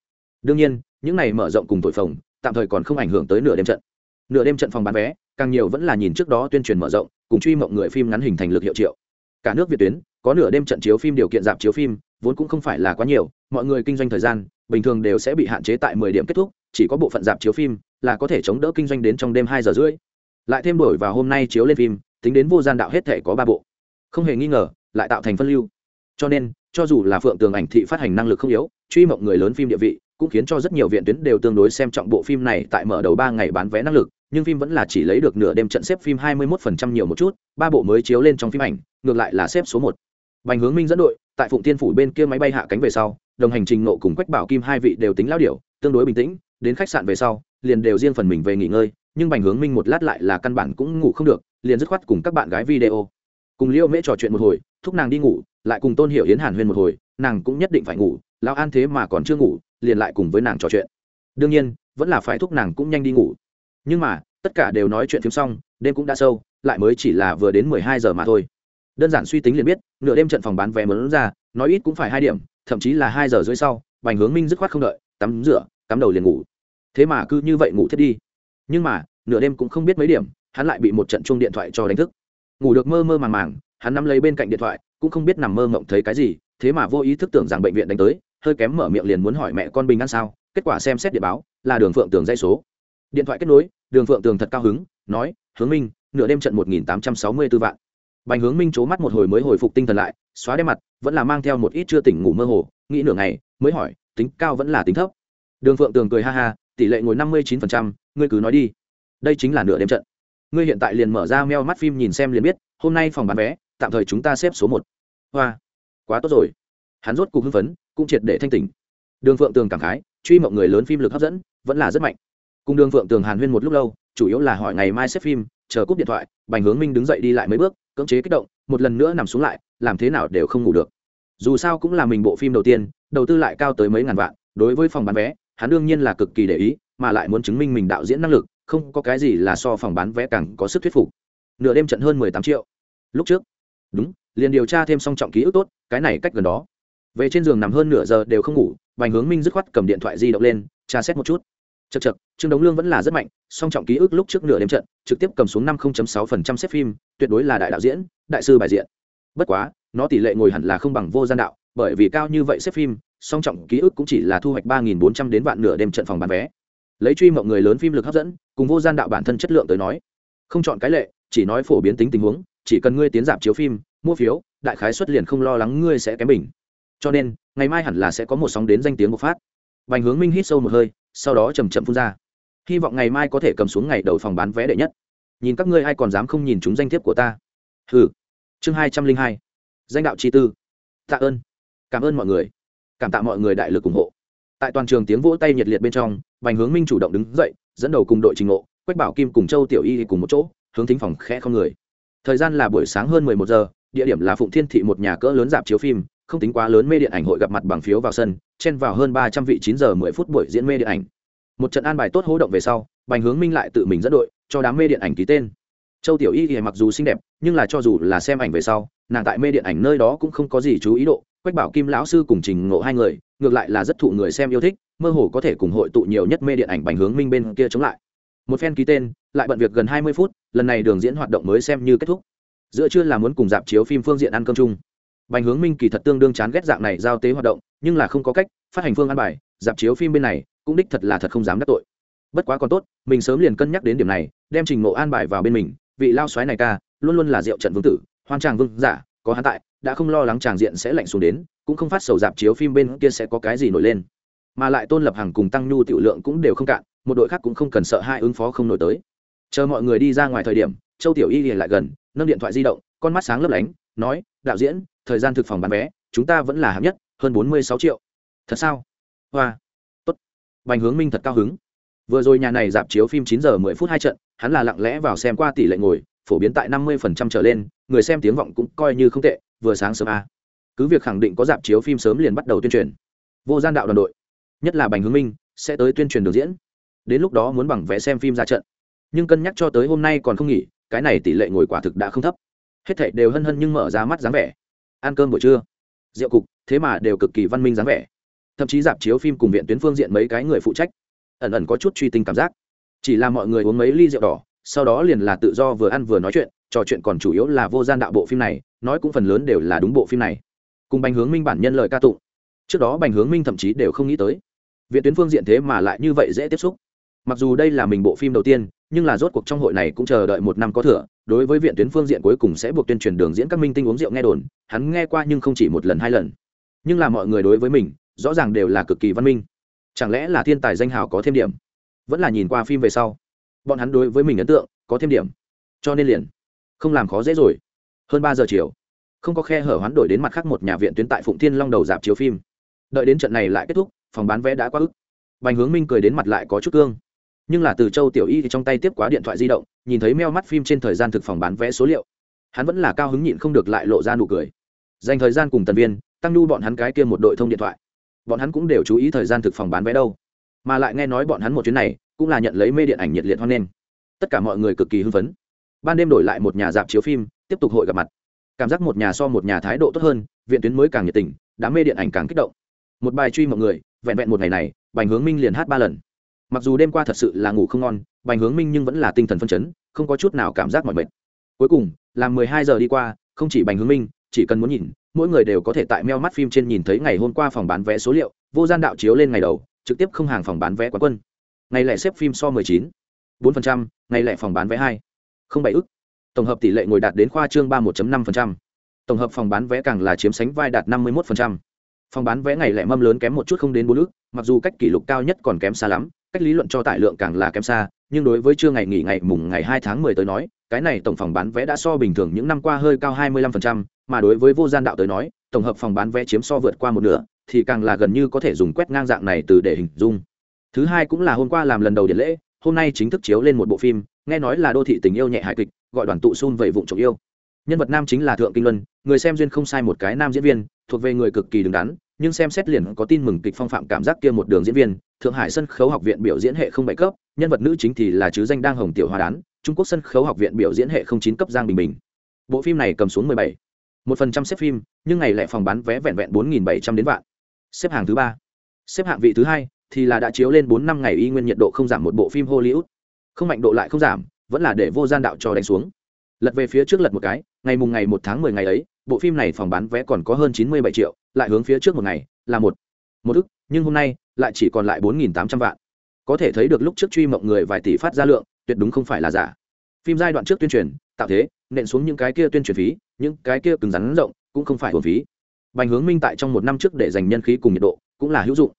Đương nhiên, những này mở rộng cùng thổi phồng, tạm thời còn không ảnh hưởng tới nửa đêm trận. Nửa đêm trận phòng bán vé, càng nhiều vẫn là nhìn trước đó tuyên truyền mở rộng, cùng truy mộng người phim ngắn hình thành lực hiệu triệu. Cả nước việt tuyến có nửa đêm trận chiếu phim điều kiện dạp chiếu phim, vốn cũng không phải là quá nhiều, mọi người kinh doanh thời gian, bình thường đều sẽ bị hạn chế tại mười điểm kết thúc, chỉ có bộ phận dạp chiếu phim là có thể chống đỡ kinh doanh đến trong đêm hai giờ rưỡi. Lại thêm đổi vào hôm nay chiếu lên phim, tính đến vô gian đạo hết thể có ba bộ. Không hề nghi ngờ, lại tạo thành phân lưu. Cho nên, cho dù là phượng tường ảnh thị phát hành năng lực không yếu, truy mộng người lớn phim địa vị, cũng khiến cho rất nhiều viện tuyến đều tương đối xem trọng bộ phim này tại mở đầu ba ngày bán vé năng lực, nhưng phim vẫn là chỉ lấy được nửa đêm trận xếp phim 21% nhiều một chút, ba bộ mới chiếu lên trong phim ảnh, ngược lại là xếp số một bành hướng minh dẫn đội, tại phụng tiên phủ bên kia máy bay hạ cánh về sau, đồng hành trình nộ cùng quách bảo kim hai vị đều tính lao điểu, tương đối bình tĩnh, đến khách sạn về sau, liền đều riêng phần mình về nghỉ ngơi, nhưng bành hướng minh một lát lại là căn bản cũng ngủ không được, liền dứt khoát cùng các bạn gái video. Cùng liêu mễ trò chuyện một hồi, thúc nàng đi ngủ, lại cùng tôn hiểu yến hàn huyên một hồi, nàng cũng nhất định phải ngủ lao an thế mà còn chưa ngủ, liền lại cùng với nàng trò chuyện. Đương nhiên, vẫn là phải thúc nàng cũng nhanh đi ngủ. Nhưng mà, tất cả đều nói chuyện phim xong, đêm cũng đã sâu, lại mới chỉ là vừa đến mười hai giờ mà thôi đơn giản suy tính liền biết, nửa đêm trận phòng bán vé mớn ra, nói ít cũng phải hai điểm, thậm chí là hai giờ rưỡi sau, bành hướng minh dứt khoát không đợi, tắm rửa, cắm đầu liền ngủ. Thế mà cứ như vậy ngủ thiết đi. Nhưng mà, nửa đêm cũng không biết mấy điểm, hắn lại bị một trận chuông điện thoại cho đánh thức. Ngủ được mơ mơ màng màng, hắn nắm lấy bên cạnh điện thoại, cũng không biết nằm mơ mộng thấy cái gì, thế mà vô ý thức tưởng rằng bệnh viện đánh tới, hơi kém mở miệng liền muốn hỏi mẹ con bình ăn sao, kết quả xem xét địa báo, là đường phượng tường dây số. Điện thoại kết nối, đường phượng tường thật cao hứng, nói, hướng minh, nửa đêm trận một nghìn tám trăm sáu mươi b ố vạn bành hướng minh c h ố mắt một hồi mới hồi phục tinh thần lại, xóa đi mặt, vẫn là mang theo một ít chưa tỉnh ngủ mơ hồ, nghĩ nửa ngày, mới hỏi, tính cao vẫn là tính thấp? Đường phượng tường cười ha ha, tỷ lệ ngồi năm mươi chín phần trăm, ngươi cứ nói đi. Đây chính là nửa đêm trận. Ngươi hiện tại liền mở ra meo mắt phim nhìn xem liền biết, hôm nay phòng bán vé, tạm thời chúng ta xếp số một. Hoa, quá tốt rồi. Hắn rốt cuộc hưng phấn, cũng triệt để thanh tỉnh. Đường phượng tường cảm khái, truy mộng người lớn phim lực hấp dẫn, vẫn là rất mạnh. Cùng đường phượng tường hàn huyên một lúc lâu, chủ yếu là hỏi ngày mai xếp phim, chờ cúp điện thoại, bành hướng minh đứng dậy đi lại mấy bước cưỡng chế kích động, một lần nữa nằm xuống lại, làm thế nào đều không ngủ được. Dù sao cũng là mình bộ phim đầu tiên, đầu tư lại cao tới mấy ngàn vạn, đối với phòng bán vé, hắn đương nhiên là cực kỳ để ý, mà lại muốn chứng minh mình đạo diễn năng lực, không có cái gì là so phòng bán vé càng có sức thuyết phục. Nửa đêm trận hơn mười tám triệu. Lúc trước, đúng, liền điều tra thêm song trọng ký ức tốt, cái này cách gần đó. Về trên giường nằm hơn nửa giờ đều không ngủ bành hướng minh dứt khoát cầm điện thoại di động lên, tra xét một chút chật chật trương đống lương vẫn là rất mạnh, song trọng ký ức lúc trước nửa đêm trận, trực tiếp cầm xuống năm sáu phần trăm xếp phim, tuyệt đối là đại đạo diễn, đại sư bài diện. Bất quá, nó tỷ lệ ngồi hẳn là không bằng vô gian đạo, bởi vì cao như vậy xếp phim, song trọng ký ức cũng chỉ là thu hoạch ba nghìn bốn trăm đến vạn nửa đêm trận phòng bán vé. Lấy truy mộng người lớn phim lực hấp dẫn, cùng vô gian đạo bản thân chất lượng tới nói, không chọn cái lệ, chỉ nói phổ biến tính tình huống, chỉ cần ngươi tiến giảm chiếu phim, mua phiếu, đại khái xuất liền không lo lắng ngươi sẽ kém mình. cho nên, ngày mai hẳn là sẽ có một sóng đến danh tiếng bộc phát. Bành hướng minh hít sâu một hơi sau đó chầm chậm phun ra. Hy vọng ngày mai có thể cầm xuống ngày đầu phòng bán vé đệ nhất. Nhìn các ngươi ai còn dám không nhìn chúng danh thiếp của ta. Hừ. Chương hai trăm linh hai. Danh đạo chi tư. Tạ ơn. Cảm ơn mọi người. Cảm tạ mọi người đại lực ủng hộ. Tại toàn trường tiếng vỗ tay nhiệt liệt bên trong, bành hướng minh chủ động đứng dậy, dẫn đầu cùng đội trình ngộ, quách bảo kim cùng châu tiểu y cùng một chỗ, hướng thính phòng khẽ không người. Thời gian là buổi sáng hơn mười một giờ, địa điểm là phụng thiên thị một nhà cỡ lớn dạp chiếu phim không tính quá lớn mê điện ảnh hội gặp mặt bằng phiếu vào sân, chen vào hơn ba trăm vị chín giờ mười phút buổi diễn mê điện ảnh. Một trận an bài tốt hỗ động về sau, bành hướng minh lại tự mình dẫn đội cho đám mê điện ảnh ký tên. Châu tiểu y thì mặc dù xinh đẹp, nhưng là cho dù là xem ảnh về sau, nàng tại mê điện ảnh nơi đó cũng không có gì chú ý độ. Quách bảo kim lão sư cùng trình ngộ hai người, ngược lại là rất thụ người xem yêu thích, mơ hồ có thể cùng hội tụ nhiều nhất mê điện ảnh bành hướng minh bên kia chống lại. Một phen ký tên, lại bận việc gần hai mươi phút, lần này đường diễn hoạt động mới xem như kết thúc. Giữa trưa là muốn cùng dạp chiếu phim phương diện ăn cơm chung bành hướng minh kỳ thật tương đương chán ghét dạng này giao tế hoạt động, nhưng là không có cách, phát hành phương an bài, dạp chiếu phim bên này, cũng đích thật là thật không dám đắc tội. Bất quá còn tốt, mình sớm liền cân nhắc đến điểm này, đem trình mộ an bài vào bên mình, vị lao xoáy này ca, luôn luôn là rượu trận vương tử hoan tràng vương giả, có hắn tại, đã không lo lắng tràng diện sẽ lạnh xuống đến, cũng không phát sầu dạp chiếu phim bên kia sẽ có cái gì nổi lên. Mà lại tôn lập hàng cùng tăng nhu tiểu lượng cũng đều không cạn, một đội khác cũng không cần sợ hai ứng phó không nổi tới. Chờ mọi người đi ra ngoài thời điểm, châu tiểu y lại gần, nâng điện thoại di động, con mắt sáng lấp lánh, nói, đạo diễn thời gian thực phòng bán vé, chúng ta vẫn là hạng nhất, hơn bốn mươi sáu triệu. Thật sao? Hoa. Tốt. Bành hướng minh thật cao hứng. Vừa rồi nhà này dạp chiếu phim chín giờ mười phút hai trận, hắn là lặng lẽ vào xem qua tỷ lệ ngồi, phổ biến tại năm mươi phần trăm trở lên, người xem tiếng vọng cũng coi như không tệ, vừa sáng sớm a cứ việc khẳng định có dạp chiếu phim sớm liền bắt đầu tuyên truyền. Vô gian đạo đoàn đội, nhất là bành hướng minh, sẽ tới tuyên truyền đường diễn. Đến lúc đó muốn bằng vé xem phim ra trận. Nhưng cân nhắc cho tới hôm nay còn không nghỉ, cái này tỷ lệ ngồi quả thực đã không thấp. Hết thảy đều hân hân nhưng mở ra mắt dáng vẻ ăn cơm buổi trưa. Rượu cục, thế mà đều cực kỳ văn minh dáng vẻ. Thậm chí dạp chiếu phim cùng viện tuyến phương diện mấy cái người phụ trách, ẩn ẩn có chút truy tinh cảm giác. Chỉ là mọi người uống mấy ly rượu đỏ, sau đó liền là tự do vừa ăn vừa nói chuyện, trò chuyện còn chủ yếu là vô gian đạo bộ phim này, nói cũng phần lớn đều là đúng bộ phim này. Cùng bành hướng minh bản nhân lời ca tụng. Trước đó bành hướng minh thậm chí đều không nghĩ tới. Viện tuyến phương diện thế mà lại như vậy dễ tiếp xúc. Mặc dù đây là mình bộ phim đầu tiên nhưng là rốt cuộc trong hội này cũng chờ đợi một năm có thừa, đối với viện tuyến phương diện cuối cùng sẽ buộc tuyên truyền đường diễn các minh tinh uống rượu nghe đồn, hắn nghe qua nhưng không chỉ một lần hai lần. Nhưng là mọi người đối với mình, rõ ràng đều là cực kỳ văn minh. Chẳng lẽ là thiên tài danh hào có thêm điểm? Vẫn là nhìn qua phim về sau, bọn hắn đối với mình ấn tượng có thêm điểm. Cho nên liền, không làm khó dễ rồi. Hơn ba giờ chiều, không có khe hở hoán đổi đến mặt khác một nhà viện tuyến tại phụng thiên long đầu dạp chiếu phim. Đợi đến trận này lại kết thúc, phòng bán vé đã quá ức. Bành hướng minh cười đến mặt lại có chút cương nhưng là từ châu tiểu y thì trong tay tiếp quá điện thoại di động, nhìn thấy meo mắt phim trên thời gian thực phòng bán vé số liệu. Hắn vẫn là cao hứng nhịn không được lại lộ ra nụ cười. Dành thời gian cùng tần viên, tăng nhu bọn hắn cái kia một đội thông điện thoại. Bọn hắn cũng đều chú ý thời gian thực phòng bán vé đâu. Mà lại nghe nói bọn hắn một chuyến này, cũng là nhận lấy mê điện ảnh nhiệt liệt hoan nghênh. Tất cả mọi người cực kỳ hưng phấn. Ban đêm đổi lại một nhà dạp chiếu phim, tiếp tục hội gặp mặt. Cảm giác một nhà so một nhà thái độ tốt hơn, viện tuyến mới càng nhiệt tình, đám mê điện ảnh càng kích động. Một bài truy mọi người, vẹn vẹn một ngày này, bành hướng minh liền hát ba lần mặc dù đêm qua thật sự là ngủ không ngon bành hướng minh nhưng vẫn là tinh thần phân chấn không có chút nào cảm giác mỏi mệt cuối cùng là mười hai giờ đi qua không chỉ bành hướng minh chỉ cần muốn nhìn mỗi người đều có thể tại meo mắt phim trên nhìn thấy ngày hôm qua phòng bán vé số liệu vô gian đạo chiếu lên ngày đầu trực tiếp không hàng phòng bán vé quán quân ngày lẻ xếp phim so 19, 4%, ngày lẻ phòng bán vé hai không bảy ức tổng hợp tỷ lệ ngồi đạt đến khoa trương 31.5%. tổng hợp phòng bán vé càng là chiếm sánh vai đạt 51%. phòng bán vé ngày lẻ mâm lớn kém một chút không đến bốn ức mặc dù cách kỷ lục cao nhất còn kém xa lắm cách lý luận cho tải lượng càng là kém xa nhưng đối với trưa ngày nghỉ ngày mùng ngày hai tháng mười tới nói cái này tổng phòng bán vé đã so bình thường những năm qua hơi cao hai mươi lăm phần trăm, mà đối với vô gian đạo tới nói tổng hợp phòng bán vé chiếm so vượt qua một nửa thì càng là gần như có thể dùng quét ngang dạng này từ để hình dung. Thứ hai cũng là hôm qua làm lần đầu điện lễ hôm nay chính thức chiếu lên một bộ phim nghe nói là đô thị tình yêu nhẹ hài kịch gọi đoàn tụ xun về vụng trộm yêu. Nhân vật nam chính là thượng kinh luân người xem duyên không sai một cái nam diễn viên thuộc về người cực kỳ đứng đắn nhưng xem xét liền có tin mừng kịch phong phạm cảm giác kia một đường diễn viên, thượng hải sân khấu học viện biểu diễn hệ không bảy cấp, nhân vật nữ chính thì là chứ danh đang hồng tiểu hoa đán, trung quốc sân khấu học viện biểu diễn hệ không chín cấp giang bình bình. Bộ phim này cầm xuống mười bảy. Một phần trăm xếp phim, nhưng ngày lẻ phòng bán vé vẹn vẹn bốn nghìn bảy trăm đến vạn. Xếp hạng thứ ba. Xếp hạng vị thứ hai thì là đã chiếu lên bốn năm ngày y nguyên nhiệt độ không giảm một bộ phim hollywood. Không mạnh độ lại không giảm, vẫn là để vô gian đạo cho đánh xuống. Lật về phía trước lật một cái, ngày mùng ngày một tháng mười ngày ấy, bộ phim này phòng bán vé còn có hơn chín mươi bảy triệu lại hướng phía trước một ngày, là một một ức, nhưng hôm nay lại chỉ còn lại bốn nghìn tám trăm vạn. Có thể thấy được lúc trước truy mộng người vài tỷ phát ra lượng, tuyệt đúng không phải là giả. Phim giai đoạn trước tuyên truyền, tạo thế, nện xuống những cái kia tuyên truyền phí, những cái kia cứng rắn rộng, cũng không phải hồn phí. Bành hướng minh tại trong một năm trước để dành nhân khí cùng nhiệt độ, cũng là hữu dụng.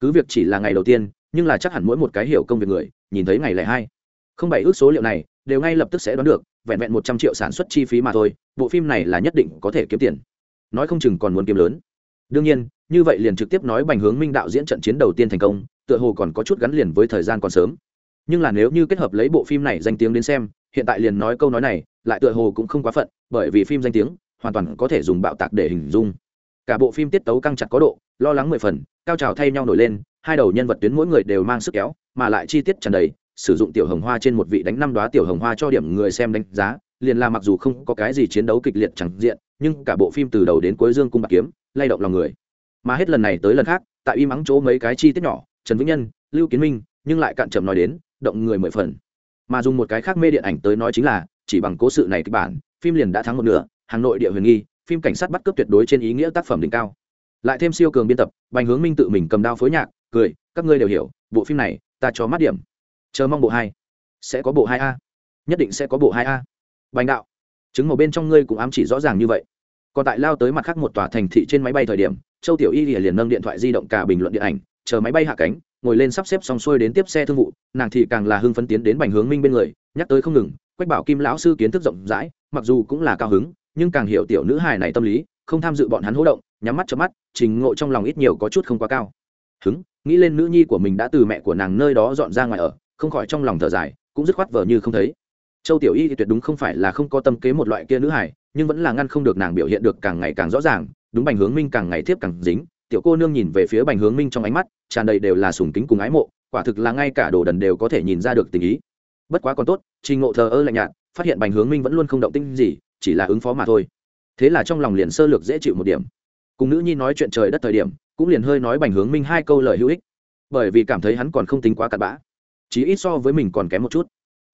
Cứ việc chỉ là ngày đầu tiên, nhưng là chắc hẳn mỗi một cái hiểu công việc người, nhìn thấy ngày lẻ hai. Không bảy ước số liệu này, đều ngay lập tức sẽ đoán được, vẹn vẹn một trăm triệu sản xuất chi phí mà thôi, bộ phim này là nhất định có thể kiếm tiền. Nói không chừng còn muốn kiếm lớn đương nhiên, như vậy liền trực tiếp nói bành hướng minh đạo diễn trận chiến đầu tiên thành công, tựa hồ còn có chút gắn liền với thời gian còn sớm. Nhưng là nếu như kết hợp lấy bộ phim này danh tiếng đến xem, hiện tại liền nói câu nói này, lại tựa hồ cũng không quá phận, bởi vì phim danh tiếng, hoàn toàn có thể dùng bạo tạc để hình dung. Cả bộ phim tiết tấu căng chặt có độ, lo lắng mười phần, cao trào thay nhau nổi lên, hai đầu nhân vật tuyến mỗi người đều mang sức kéo, mà lại chi tiết tràn đầy, sử dụng tiểu hồng hoa trên một vị đánh năm đoá tiểu hồng hoa cho điểm người xem đánh giá, liền là mặc dù không có cái gì chiến đấu kịch liệt chẳng diện, nhưng cả bộ phim từ đầu đến cuối dương cung bạc kiếm lay động lòng người. Mà hết lần này tới lần khác, tại y mắng chỗ mấy cái chi tiết nhỏ, trần vĩnh nhân, lưu kiến minh, nhưng lại cạn chậm nói đến, động người mười phần. Mà dùng một cái khác mê điện ảnh tới nói chính là, chỉ bằng cố sự này kịch bản, phim liền đã thắng một nửa, hà nội địa huyền nghi, phim cảnh sát bắt cướp tuyệt đối trên ý nghĩa tác phẩm đỉnh cao. Lại thêm siêu cường biên tập, bành hướng minh tự mình cầm đao phối nhạc, cười, các ngươi đều hiểu, bộ phim này, ta cho mắt điểm. Chờ mong bộ hai. Sẽ có bộ hai a. Nhất định sẽ có bộ hai a. Bành đạo. Chứng màu bên trong ngươi cũng ám chỉ rõ ràng như vậy còn tại lao tới mặt khác một tòa thành thị trên máy bay thời điểm, châu tiểu y liền nâng điện thoại di động cả bình luận điện ảnh, chờ máy bay hạ cánh, ngồi lên sắp xếp xong xuôi đến tiếp xe thương vụ, nàng thì càng là hưng phấn tiến đến bành hướng minh bên người, nhắc tới không ngừng, quách bảo kim lão sư kiến thức rộng rãi, mặc dù cũng là cao hứng, nhưng càng hiểu tiểu nữ hài này tâm lý, không tham dự bọn hắn hỗ động, nhắm mắt cho mắt, trình ngộ trong lòng ít nhiều có chút không quá cao. Hứng, nghĩ lên nữ nhi của mình đã từ mẹ của nàng nơi đó dọn ra ngoài ở, không khỏi trong lòng thở dài, cũng dứt khoát vờ như không thấy. Châu tiểu y thì tuyệt đúng không phải là không có tâm kế một loại kia nữ hải nhưng vẫn là ngăn không được nàng biểu hiện được càng ngày càng rõ ràng, đúng bành hướng minh càng ngày tiếp càng dính, tiểu cô nương nhìn về phía bành hướng minh trong ánh mắt, tràn đầy đều là sùng kính cùng ái mộ, quả thực là ngay cả đồ đần đều có thể nhìn ra được tình ý. Bất quá còn tốt, trình ngộ thờ ơ lạnh nhạt, phát hiện bành hướng minh vẫn luôn không động tinh gì, chỉ là ứng phó mà thôi. Thế là trong lòng liền sơ lược dễ chịu một điểm. Cùng nữ nhi nói chuyện trời đất thời điểm, cũng liền hơi nói bành hướng minh hai câu lời hữu ích. Bởi vì cảm thấy hắn còn không tính quá cặn bã chỉ ít so với mình còn kém một chút.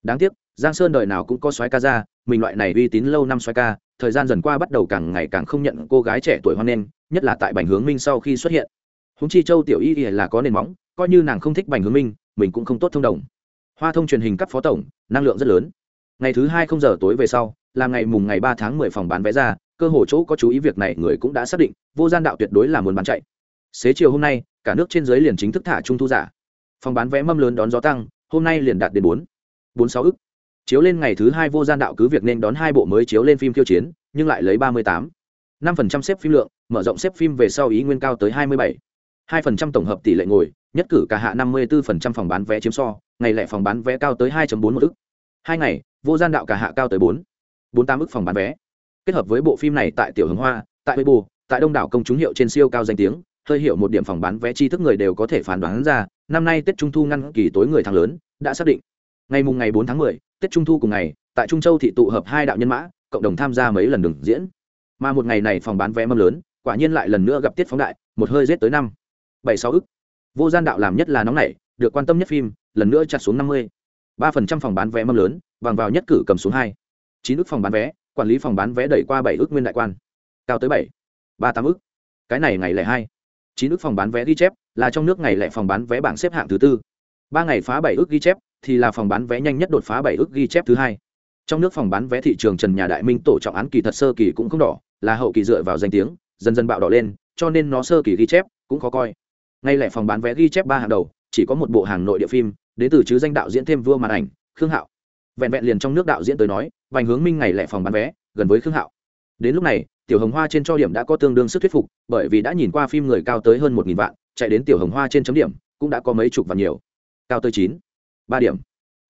Đáng tiếc, giang sơn đời nào cũng có soái ca ra mình loại này uy tín lâu năm soái ca thời gian dần qua bắt đầu càng ngày càng không nhận cô gái trẻ tuổi hoan nghênh, nhất là tại bành hướng minh sau khi xuất hiện. Húng chi châu tiểu y là có nền móng, coi như nàng không thích bành hướng minh, mình cũng không tốt thông đồng. Hoa thông truyền hình cấp phó tổng, năng lượng rất lớn. Ngày thứ hai không giờ tối về sau, là ngày mùng ngày ba tháng mười phòng bán vé ra, cơ hồ chỗ có chú ý việc này người cũng đã xác định, vô gian đạo tuyệt đối là muốn bán chạy. Xế chiều hôm nay, cả nước trên giới liền chính thức thả trung thu giả. Phòng bán vé mâm lớn đón gió tăng, hôm nay liền đạt đến bốn bốn sáu ức chiếu lên ngày thứ hai vô gian đạo cứ việc nên đón hai bộ mới chiếu lên phim khiêu chiến nhưng lại lấy ba mươi tám. năm phần trăm xếp phim lượng mở rộng xếp phim về sau ý nguyên cao tới hai mươi bảy. hai phần trăm tổng hợp tỷ lệ ngồi nhất cử cả hạ năm mươi bốn phần trăm phòng bán vé chiếm so ngày lẻ phòng bán vé cao tới hai bốn một ức. Hai ngày vô gian đạo cả hạ cao tới bốn. bốn tám ức phòng bán vé. Kết hợp với bộ phim này tại tiểu hướng hoa tại bê bù tại đông đảo công chúng hiệu trên siêu cao danh tiếng hơi hiểu một điểm phòng bán vé chi thức người đều có thể phán đoán ra năm nay tết trung thu ngăn kỳ tối người thắng lớn đã xác định. Ngày mùng ngày bốn tháng 10, tết trung thu cùng ngày, tại trung châu thị tụ hợp hai đạo nhân mã, cộng đồng tham gia mấy lần đường diễn. Mà một ngày này phòng bán vé mâm lớn, quả nhiên lại lần nữa gặp tiết phóng đại, một hơi rét tới năm. Bảy sáu ức. Vô gian đạo làm nhất là nóng nảy, được quan tâm nhất phim, lần nữa chặt xuống năm mươi. Ba phần trăm phòng bán vé mâm lớn, bằng vào nhất cử cầm xuống hai. Chín ức phòng bán vé, quản lý phòng bán vé đẩy qua bảy ức nguyên đại quan. Cao tới bảy. Ba tám ức. Cái này ngày lẻ hai. Chín ức phòng bán vé ghi chép, là trong nước ngày lẻ phòng bán vé bảng xếp hạng thứ tư. Ba ngày phá bảy ức ghi chép thì là phòng bán vé nhanh nhất đột phá bảy ước ghi chép thứ hai. Trong nước phòng bán vé thị trường trần nhà đại minh tổ trọng án kỳ thật sơ kỳ cũng không đỏ, là hậu kỳ dựa vào danh tiếng, dần dần bạo đỏ lên, cho nên nó sơ kỳ ghi chép cũng khó coi. Ngay lẻ phòng bán vé ghi chép ba hàng đầu, chỉ có một bộ hàng nội địa phim, đến từ chứ danh đạo diễn thêm vua màn ảnh, khương hạo. Vẹn vẹn liền trong nước đạo diễn tới nói, vành hướng minh ngày lẻ phòng bán vé, gần với khương hạo. Đến lúc này, tiểu hồng hoa trên cho điểm đã có tương đương sức thuyết phục, bởi vì đã nhìn qua phim người cao tới hơn một nghìn vạn, chạy đến tiểu hồng hoa trên chấm điểm, cũng đã có mấy chục và nhiều. Cao tới chín ba điểm.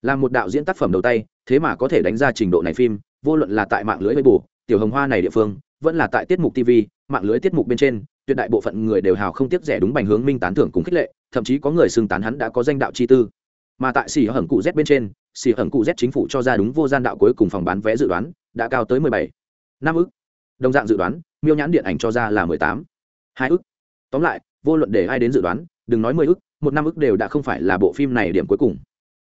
Là một đạo diễn tác phẩm đầu tay, thế mà có thể đánh ra trình độ này phim, vô luận là tại mạng lưới với bù tiểu hồng hoa này địa phương, vẫn là tại tiết mục tv mạng lưới tiết mục bên trên, tuyệt đại bộ phận người đều hào không tiếc rẻ đúng bành hướng minh tán thưởng cùng khích lệ, thậm chí có người xưng tán hắn đã có danh đạo chi tư. Mà tại xì hởng cụ z bên trên xì hởng cụ z chính phủ cho ra đúng vô gian đạo cuối cùng phòng bán vé dự đoán, đã cao tới mười bảy, năm ức. Đồng dạng dự đoán, miêu nhãn điện ảnh cho ra là mười tám, hai ức. Tóm lại, vô luận để ai đến dự đoán, đừng nói mười ức, một năm ức đều đã không phải là bộ phim này điểm cuối cùng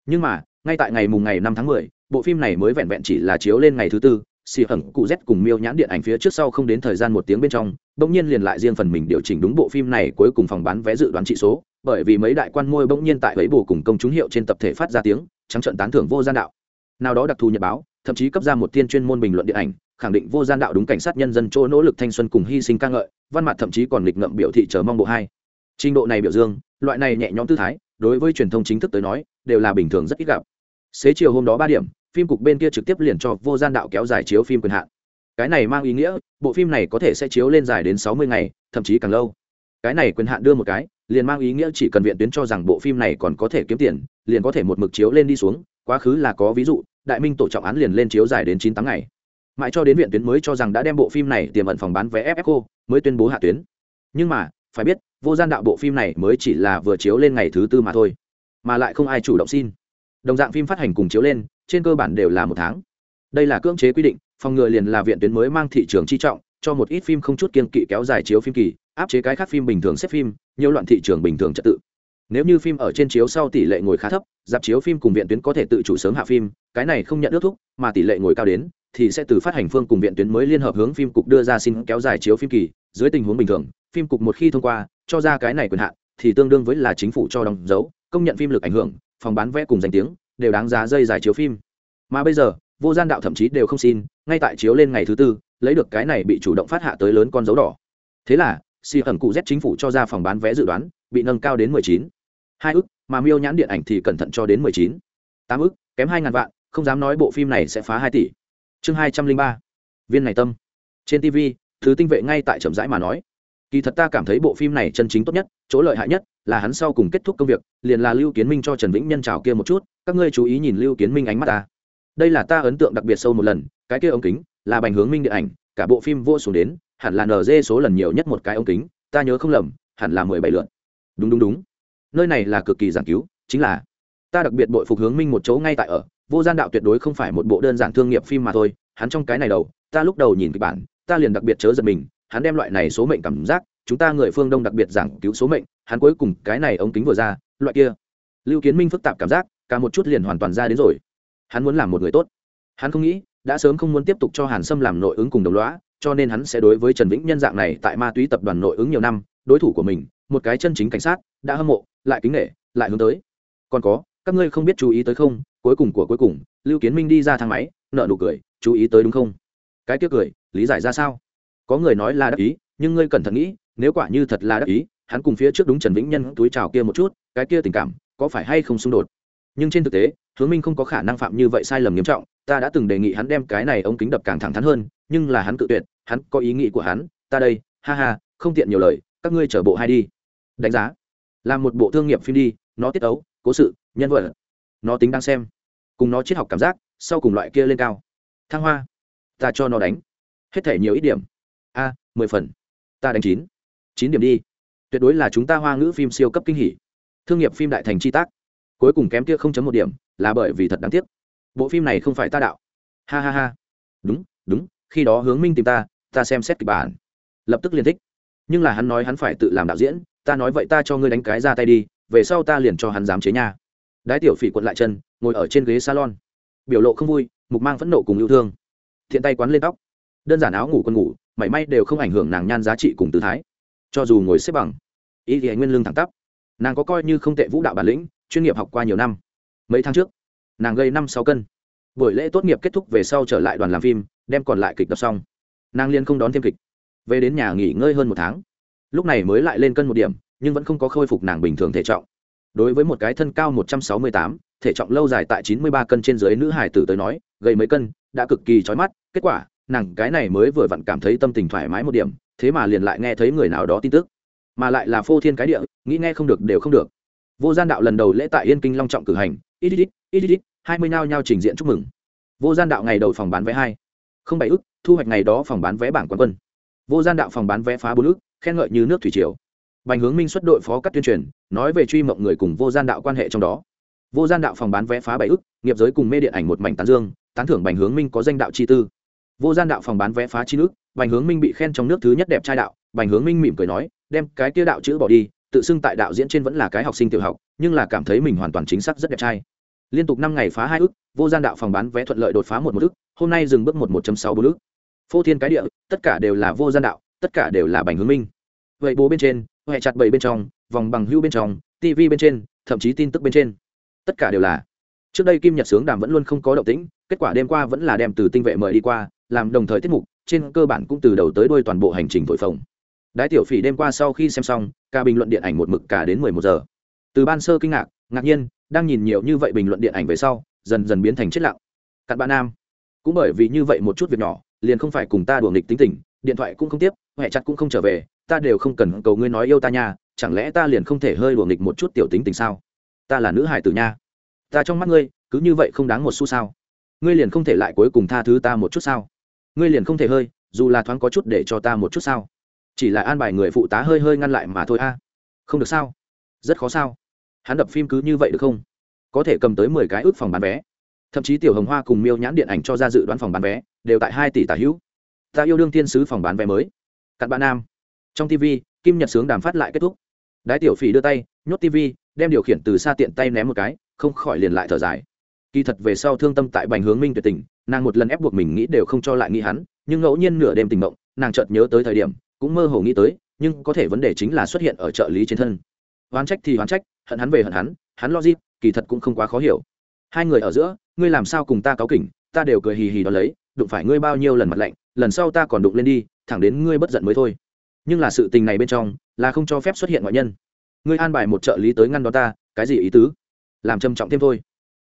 nhưng mà, ngay tại ngày mùng ngày năm tháng mười, bộ phim này mới vẹn vẹn chỉ là chiếu lên ngày thứ tư, xì hẩn cụ z cùng miêu nhãn điện ảnh phía trước sau không đến thời gian một tiếng bên trong, bỗng nhiên liền lại riêng phần mình điều chỉnh đúng bộ phim này cuối cùng phòng bán vé dự đoán trị số, bởi vì mấy đại quan môi bỗng nhiên tại ấy bù cùng công chúng hiệu trên tập thể phát ra tiếng, trắng trận tán thưởng vô gian đạo. Nào đó đặc thù nhật báo, thậm chí cấp ra một tiên chuyên môn bình luận điện ảnh, khẳng định vô gian đạo đúng cảnh sát nhân dân chỗ nỗ lực thanh xuân cùng hy sinh ca ngợi, văn mặt thậm chí còn lịch ngậm biểu thị chờ mong bộ hai. Trình độ này biểu dương, loại này nhẹ nhõm tư thái, đối với truyền thông chính thức tới nói đều là bình thường rất ít gặp. Xế chiều hôm đó ba điểm, phim cục bên kia trực tiếp liền cho vô gian đạo kéo dài chiếu phim quyền hạn. Cái này mang ý nghĩa, bộ phim này có thể sẽ chiếu lên dài đến sáu mươi ngày, thậm chí càng lâu. Cái này quyền hạn đưa một cái, liền mang ý nghĩa chỉ cần viện tuyến cho rằng bộ phim này còn có thể kiếm tiền, liền có thể một mực chiếu lên đi xuống, quá khứ là có ví dụ, đại minh tổ trọng án liền lên chiếu dài đến chín tháng ngày. Mãi cho đến viện tuyến mới cho rằng đã đem bộ phim này tiềm ẩn phòng bán vé ffco mới tuyên bố hạ tuyến. Nhưng mà, phải biết, vô gian đạo bộ phim này mới chỉ là vừa chiếu lên ngày thứ tư mà thôi mà lại không ai chủ động xin. Đồng dạng phim phát hành cùng chiếu lên, trên cơ bản đều là một tháng. Đây là cưỡng chế quy định, phòng ngừa liền là viện tuyến mới mang thị trường chi trọng, cho một ít phim không chút kiên kỵ kéo dài chiếu phim kỳ, áp chế cái khác phim bình thường xếp phim, nhiều loạn thị trường bình thường trật tự. Nếu như phim ở trên chiếu sau tỷ lệ ngồi khá thấp, dạp chiếu phim cùng viện tuyến có thể tự chủ sớm hạ phim, cái này không nhận ước thúc, mà tỷ lệ ngồi cao đến, thì sẽ từ phát hành phương cùng viện tuyến mới liên hợp hướng phim cục đưa ra xin kéo dài chiếu phim kỳ, dưới tình huống bình thường, phim cục một khi thông qua, cho ra cái này quyền hạn, thì tương đương với là chính phủ cho đóng dấu công nhận phim lực ảnh hưởng, phòng bán vé cùng danh tiếng đều đáng giá dây dài chiếu phim. Mà bây giờ, vô gian đạo thậm chí đều không xin, ngay tại chiếu lên ngày thứ tư, lấy được cái này bị chủ động phát hạ tới lớn con dấu đỏ. Thế là, si ẩn cụ z chính phủ cho ra phòng bán vé dự đoán, bị nâng cao đến mười chín. Hai ức, mà miêu nhãn điện ảnh thì cẩn thận cho đến mười chín. Tám ức, kém hai ngàn vạn, không dám nói bộ phim này sẽ phá hai tỷ. Chương hai trăm linh ba. Viên này tâm. Trên tv thứ tinh vệ ngay tại chậm rãi mà nói kỳ thật ta cảm thấy bộ phim này chân chính tốt nhất, chỗ lợi hại nhất là hắn sau cùng kết thúc công việc, liền là lưu kiến minh cho trần vĩnh nhân chào kia một chút, các ngươi chú ý nhìn lưu kiến minh ánh mắt ta. Đây là ta ấn tượng đặc biệt sâu một lần, cái kia ống kính là bành hướng minh điện ảnh, cả bộ phim vô xuống đến, hẳn là nd số lần nhiều nhất một cái ống kính, ta nhớ không lầm, hẳn là mười bảy lượt. Đúng đúng đúng. Nơi này là cực kỳ giảng cứu, chính là ta đặc biệt bội phục hướng minh một chỗ ngay tại ở, vô gian đạo tuyệt đối không phải một bộ đơn giản thương nghiệp phim mà thôi, hắn trong cái này đầu, ta lúc đầu nhìn kịch bản, ta liền đặc biệt chớ giật mình hắn đem loại này số mệnh cảm giác, chúng ta người phương đông đặc biệt giảng cứu số mệnh, hắn cuối cùng cái này ống kính vừa ra, loại kia lưu kiến minh phức tạp cảm giác, cả một chút liền hoàn toàn ra đến rồi. Hắn muốn làm một người tốt. Hắn không nghĩ, đã sớm không muốn tiếp tục cho hàn sâm làm nội ứng cùng đồng lõa, cho nên hắn sẽ đối với trần vĩnh nhân dạng này tại ma túy tập đoàn nội ứng nhiều năm, đối thủ của mình, một cái chân chính cảnh sát, đã hâm mộ, lại kính nghệ lại hướng tới. Còn có, các ngươi không biết chú ý tới không, cuối cùng của cuối cùng, lưu kiến minh đi ra thang máy nợ nụ cười, chú ý tới đúng không? Cái tiếc cười, lý giải ra sao? Có người nói là đắc ý, nhưng ngươi cẩn thận nghĩ, nếu quả như thật là đắc ý, hắn cùng phía trước đúng trần vĩnh nhân túi trào kia một chút, cái kia tình cảm, có phải hay không xung đột? Nhưng trên thực tế, hướng minh không có khả năng phạm như vậy sai lầm nghiêm trọng, ta đã từng đề nghị hắn đem cái này ống kính đập càng thẳng thắn hơn, nhưng là hắn cự tuyệt, hắn có ý nghĩ của hắn, ta đây, ha ha, không tiện nhiều lời, các ngươi chở bộ hai đi. Đánh giá. Làm một bộ thương nghiệp phim đi, nó tiết ấu cố sự, nhân vật. Nó tính đang xem. Cùng nó triết học cảm giác, sau cùng loại kia lên cao. Thăng hoa. Ta cho nó đánh. Hết thể nhiều ít điểm a, mười phần. Ta đánh chín. Chín điểm đi. Tuyệt đối là chúng ta hoa ngữ phim siêu cấp kinh hỷ thương nghiệp phim đại thành chi tác. Cuối cùng kém kia không chấm một điểm, là bởi vì thật đáng tiếc. Bộ phim này không phải ta đạo. Ha ha ha. Đúng đúng, khi đó hướng minh tìm ta ta xem xét kịch bản. Lập tức liền thích. Nhưng là hắn nói hắn phải tự làm đạo diễn, ta nói vậy ta cho ngươi đánh cái ra tay đi, về sau ta liền cho hắn dám chế nhà. đái tiểu phỉ quật lại chân, ngồi ở trên ghế salon. Biểu lộ không vui, mục mang phẫn nộ cùng yêu thương. Thiện tay quán lên tóc. Đơn giản áo ngủ quần ngủ mảy may đều không ảnh hưởng nàng nhan giá trị cùng tư thái. Cho dù ngồi xếp bằng ý thì nguyên lương thẳng tắp. Nàng có coi như không tệ vũ đạo bản lĩnh, chuyên nghiệp học qua nhiều năm. Mấy tháng trước, nàng gây năm sáu cân. Buổi lễ tốt nghiệp kết thúc về sau trở lại đoàn làm phim, đem còn lại kịch tập xong. Nàng liên không đón thêm kịch. Về đến nhà nghỉ ngơi hơn một tháng. Lúc này mới lại lên cân một điểm, nhưng vẫn không có khôi phục nàng bình thường thể trọng. Đối với một cái thân cao một trăm sáu mươi tám, thể trọng lâu dài tại chín mươi ba cân trên dưới nữ hải tử tới nói, gầy mấy cân, đã cực kỳ trói mắt, kết quả nàng cái này mới vừa vặn cảm thấy tâm tình thoải mái một điểm, thế mà liền lại nghe thấy người nào đó tin tức. Mà lại là phô thiên cái địa, nghĩ nghe không được đều không được. Vô gian đạo lần đầu lễ tại yên kinh long trọng cử hành. Ít ít ít ít ít hai mươi nhao nhao trình diện chúc mừng. Vô gian đạo ngày đầu phòng bán vé hai. Không bảy ức, thu hoạch ngày đó phòng bán vé bảng quán quân. Vô gian đạo phòng bán vé phá bốn ức, khen ngợi như nước thủy triều. Bành hướng minh xuất đội phó cắt tuyên truyền, nói về truy mộng người cùng vô gian đạo quan hệ trong đó. Vô gian đạo phòng bán vé phá bảy ức, nghiệp giới cùng mê điện ảnh một mảnh tán dương, tán thưởng bành hướng minh có danh đạo chi tư vô gian đạo phòng bán vé phá chi nước, bành hướng minh bị khen trong nước thứ nhất đẹp trai đạo, bành hướng minh mỉm cười nói, đem cái kia đạo chữ bỏ đi, tự xưng tại đạo diễn trên vẫn là cái học sinh tiểu học, nhưng là cảm thấy mình hoàn toàn chính xác rất đẹp trai. Liên tục năm ngày phá hai ức, vô gian đạo phòng bán vé thuận lợi đột phá một một ức, hôm nay dừng bước một một sáu bốn ức. Phô thiên cái địa, tất cả đều là vô gian đạo, tất cả đều là bành hướng minh. Vậy bố bên trên huệ chặt bảy bên trong, vòng bằng hưu bên trong tv bên trên, thậm chí tin tức bên trên. Tất cả đều là. Trước đây kim nhật sướng đàm vẫn luôn không có động tĩnh, kết quả đêm qua vẫn là đem từ tinh vệ mời đi qua làm đồng thời tiết mục, trên cơ bản cũng từ đầu tới đuôi toàn bộ hành trình thổi phồng. Đái tiểu phỉ đêm qua sau khi xem xong, ca bình luận điện ảnh một mực cả đến mười một giờ. Từ ban sơ kinh ngạc ngạc nhiên, đang nhìn nhiều như vậy bình luận điện ảnh về sau, dần dần biến thành chết lặng. Cặn bạn nam. Cũng bởi vì như vậy một chút việc nhỏ, liền không phải cùng ta đùa nghịch tính tình, điện thoại cũng không tiếp huệ chặt cũng không trở về, ta đều không cần cầu ngươi nói yêu ta nha, chẳng lẽ ta liền không thể hơi đùa nghịch một chút tiểu tính tình sao? Ta là nữ hải tử nha. Ta trong mắt ngươi, cứ như vậy không đáng một xu sao? Ngươi liền không thể lại cuối cùng tha thứ ta một chút sao? Ngươi liền không thể hơi, dù là thoáng có chút để cho ta một chút sao? Chỉ là an bài người phụ tá hơi hơi ngăn lại mà thôi a. Không được sao? Rất khó sao? Hắn đập phim cứ như vậy được không? Có thể cầm tới mười cái ước phòng bán vé. Thậm chí tiểu hồng hoa cùng miêu nhãn điện ảnh cho ra dự đoán phòng bán vé, đều tại hai tỷ tả hữu. Ta yêu đương thiên sứ phòng bán vé mới. Cặn bạn nam. Trong tv kim nhật sướng đàm phát lại kết thúc. Đái tiểu phỉ đưa tay, nhốt tv đem điều khiển từ xa tiện tay ném một cái, không khỏi liền lại thở dài. Kỳ thật về sau thương tâm tại bành hướng minh tuyệt tình nàng một lần ép buộc mình nghĩ đều không cho lại nghĩ hắn, nhưng ngẫu nhiên nửa đêm tình mộng, nàng chợt nhớ tới thời điểm, cũng mơ hồ nghĩ tới, nhưng có thể vấn đề chính là xuất hiện ở trợ lý trên thân. Oán trách thì oán trách, hận hắn về hận hắn hắn lo gì, kỳ thật cũng không quá khó hiểu. Hai người ở giữa, ngươi làm sao cùng ta cáo kỉnh, ta đều cười hì hì đó lấy, đụng phải ngươi bao nhiêu lần mặt lạnh, lần sau ta còn đụng lên đi, thẳng đến ngươi bất giận mới thôi. Nhưng là sự tình này bên trong, là không cho phép xuất hiện ngoại nhân. Ngươi an bài một trợ lý tới ngăn đó ta, cái gì ý tứ? Làm trầm trọng thêm thôi.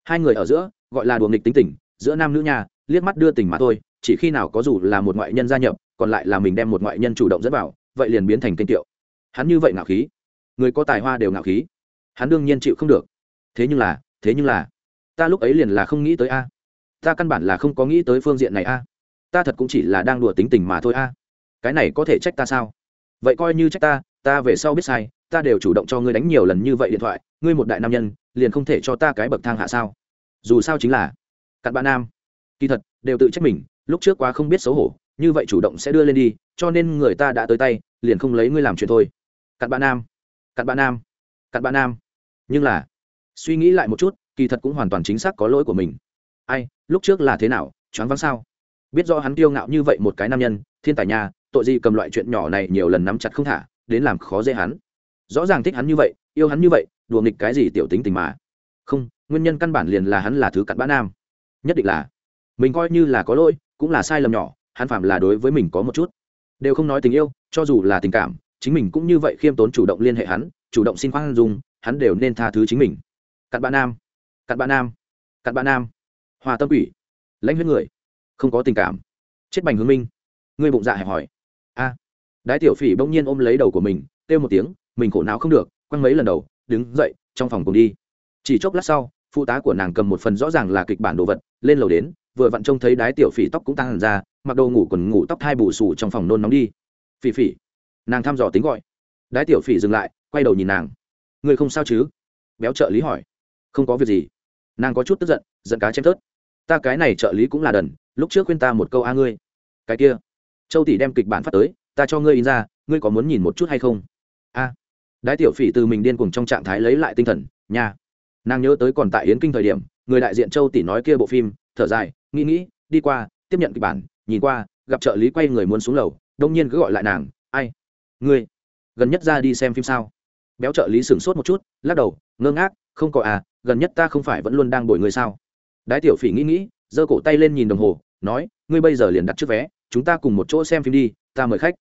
Hai người ở giữa, gọi là đùa nghịch tính tình giữa nam nữ nhà liếc mắt đưa tình mà thôi, chỉ khi nào có dù là một ngoại nhân gia nhập, còn lại là mình đem một ngoại nhân chủ động dẫn vào, vậy liền biến thành kênh tiệu. Hắn như vậy ngạo khí. Người có tài hoa đều ngạo khí. Hắn đương nhiên chịu không được. Thế nhưng là, thế nhưng là, ta lúc ấy liền là không nghĩ tới a. Ta căn bản là không có nghĩ tới phương diện này a. Ta thật cũng chỉ là đang đùa tính tình mà thôi a. Cái này có thể trách ta sao? Vậy coi như trách ta ta về sau biết sai, ta đều chủ động cho ngươi đánh nhiều lần như vậy điện thoại, ngươi một đại nam nhân, liền không thể cho ta cái bậc thang hạ sao? Dù sao chính là cặn bạn nam. Kỳ thật, đều tự trách mình, lúc trước quá không biết xấu hổ, như vậy chủ động sẽ đưa lên đi, cho nên người ta đã tới tay, liền không lấy ngươi làm chuyện thôi. Cặn bạn nam, cặn bạn nam, cặn bạn nam. Nhưng là, suy nghĩ lại một chút, kỳ thật cũng hoàn toàn chính xác có lỗi của mình. Ai, lúc trước là thế nào, choáng váng sao? Biết do hắn kiêu ngạo như vậy một cái nam nhân, thiên tài nhà, tội gì cầm loại chuyện nhỏ này nhiều lần nắm chặt không thả, đến làm khó dễ hắn. Rõ ràng thích hắn như vậy, yêu hắn như vậy, đùa nghịch cái gì tiểu tính tình mà. Không, nguyên nhân căn bản liền là hắn là thứ cặn bã nam nhất định là, mình coi như là có lỗi, cũng là sai lầm nhỏ, hắn phạm là đối với mình có một chút. Đều không nói tình yêu, cho dù là tình cảm, chính mình cũng như vậy khiêm tốn chủ động liên hệ hắn, chủ động xin khoan dung, hắn đều nên tha thứ chính mình. Cặn bã nam, cặn bã nam, cặn bã nam. Hòa tâm ủy lãnh huyết người, không có tình cảm. Chết bành hướng minh. Ngươi bụng dạ hẹp hỏi a. Đái tiểu phỉ bỗng nhiên ôm lấy đầu của mình, kêu một tiếng, mình khổ não không được, quăng mấy lần đầu, đứng dậy, trong phòng cùng đi. Chỉ chốc lát sau phụ tá của nàng cầm một phần rõ ràng là kịch bản đồ vật, lên lầu đến, vừa vặn trông thấy đái tiểu phỉ tóc cũng tăng hẳn ra, mặc đồ ngủ quần ngủ tóc hai bù sù trong phòng nôn nóng đi. Phỉ phỉ. Nàng thăm dò tính gọi. Đái tiểu phỉ dừng lại, quay đầu nhìn nàng. Người không sao chứ? Béo trợ lý hỏi. Không có việc gì. Nàng có chút tức giận giận cá chém tớt. Ta cái này trợ lý cũng là đần, lúc trước khuyên ta một câu a ngươi. Cái kia. Châu tỷ đem kịch bản phát tới, ta cho ngươi in ra, ngươi có muốn nhìn một chút hay không? A. Đái tiểu phỉ từ mình điên cuồng trong trạng thái lấy lại tinh thần nhà nàng nhớ tới còn tại yến kinh thời điểm, người đại diện châu tỷ nói kia bộ phim, thở dài, nghĩ nghĩ, đi qua, tiếp nhận kịch bản, nhìn qua, gặp trợ lý quay người muốn xuống lầu, đông nhiên cứ gọi lại nàng, ai? Ngươi, gần nhất ra đi xem phim sao? Béo trợ lý sửng sốt một chút, lắc đầu, ngơ ngác, không có à gần nhất ta không phải vẫn luôn đang bồi người sao? Đái tiểu phỉ nghĩ nghĩ, giơ cổ tay lên nhìn đồng hồ, nói, ngươi bây giờ liền đặt trước vé, chúng ta cùng một chỗ xem phim đi, ta mời khách.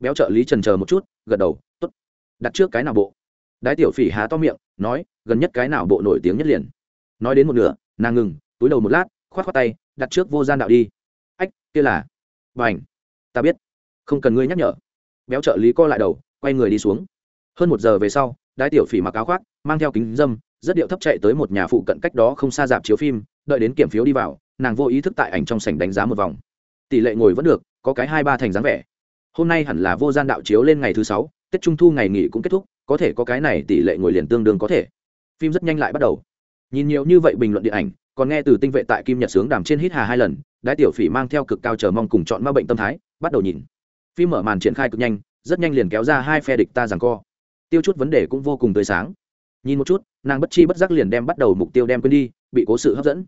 Béo trợ lý trần chờ một chút, gật đầu t ố t đặt trước cái nào bộ? Đái tiểu phỉ há to miệng, nói, gần nhất cái nào bộ nổi tiếng nhất liền. Nói đến một nửa, nàng ngừng, túi đầu một lát k h o á t k h o á tay, đặt trước vô gian đạo đi. Ách, kia là. B à ảnh ta biết. Không cần ngươi nhắc nhở. Béo trợ lý co lại đầu, quay người đi xuống. Hơn một giờ về sau, đái tiểu phỉ mặc áo khoác, mang theo kính dâm, rất điệu thấp chạy tới một nhà phụ cận cách đó không xa dạp chiếu phim, đợi đến kiểm phiếu đi vào, nàng vô ý thức tại ảnh trong sảnh đánh giá một vòng. Tỷ lệ ngồi vẫn được, có cái hai ba thành dáng vẻ. Hôm nay hẳn là vô gian đạo chiếu lên ngày thứ sáu, tết trung thu ngày nghỉ cũng kết thúc có thể có cái này tỷ lệ ngồi liền tương đương có thể. Phim rất nhanh lại bắt đầu. Nhìn nhiều như vậy bình luận điện ảnh, còn nghe từ tinh vệ tại kim nhật sướng đàm trên hít hà hai lần đại tiểu phỉ mang theo cực cao chờ mong cùng chọn ma bệnh tâm thái, bắt đầu nhìn. Phim mở màn triển khai cực nhanh, rất nhanh liền kéo ra hai phe địch ta rằng co. Tiêu chút vấn đề cũng vô cùng tươi sáng. Nhìn một chút, nàng bất chi bất giác liền đem bắt đầu mục tiêu đem quên đi, bị cố sự hấp dẫn.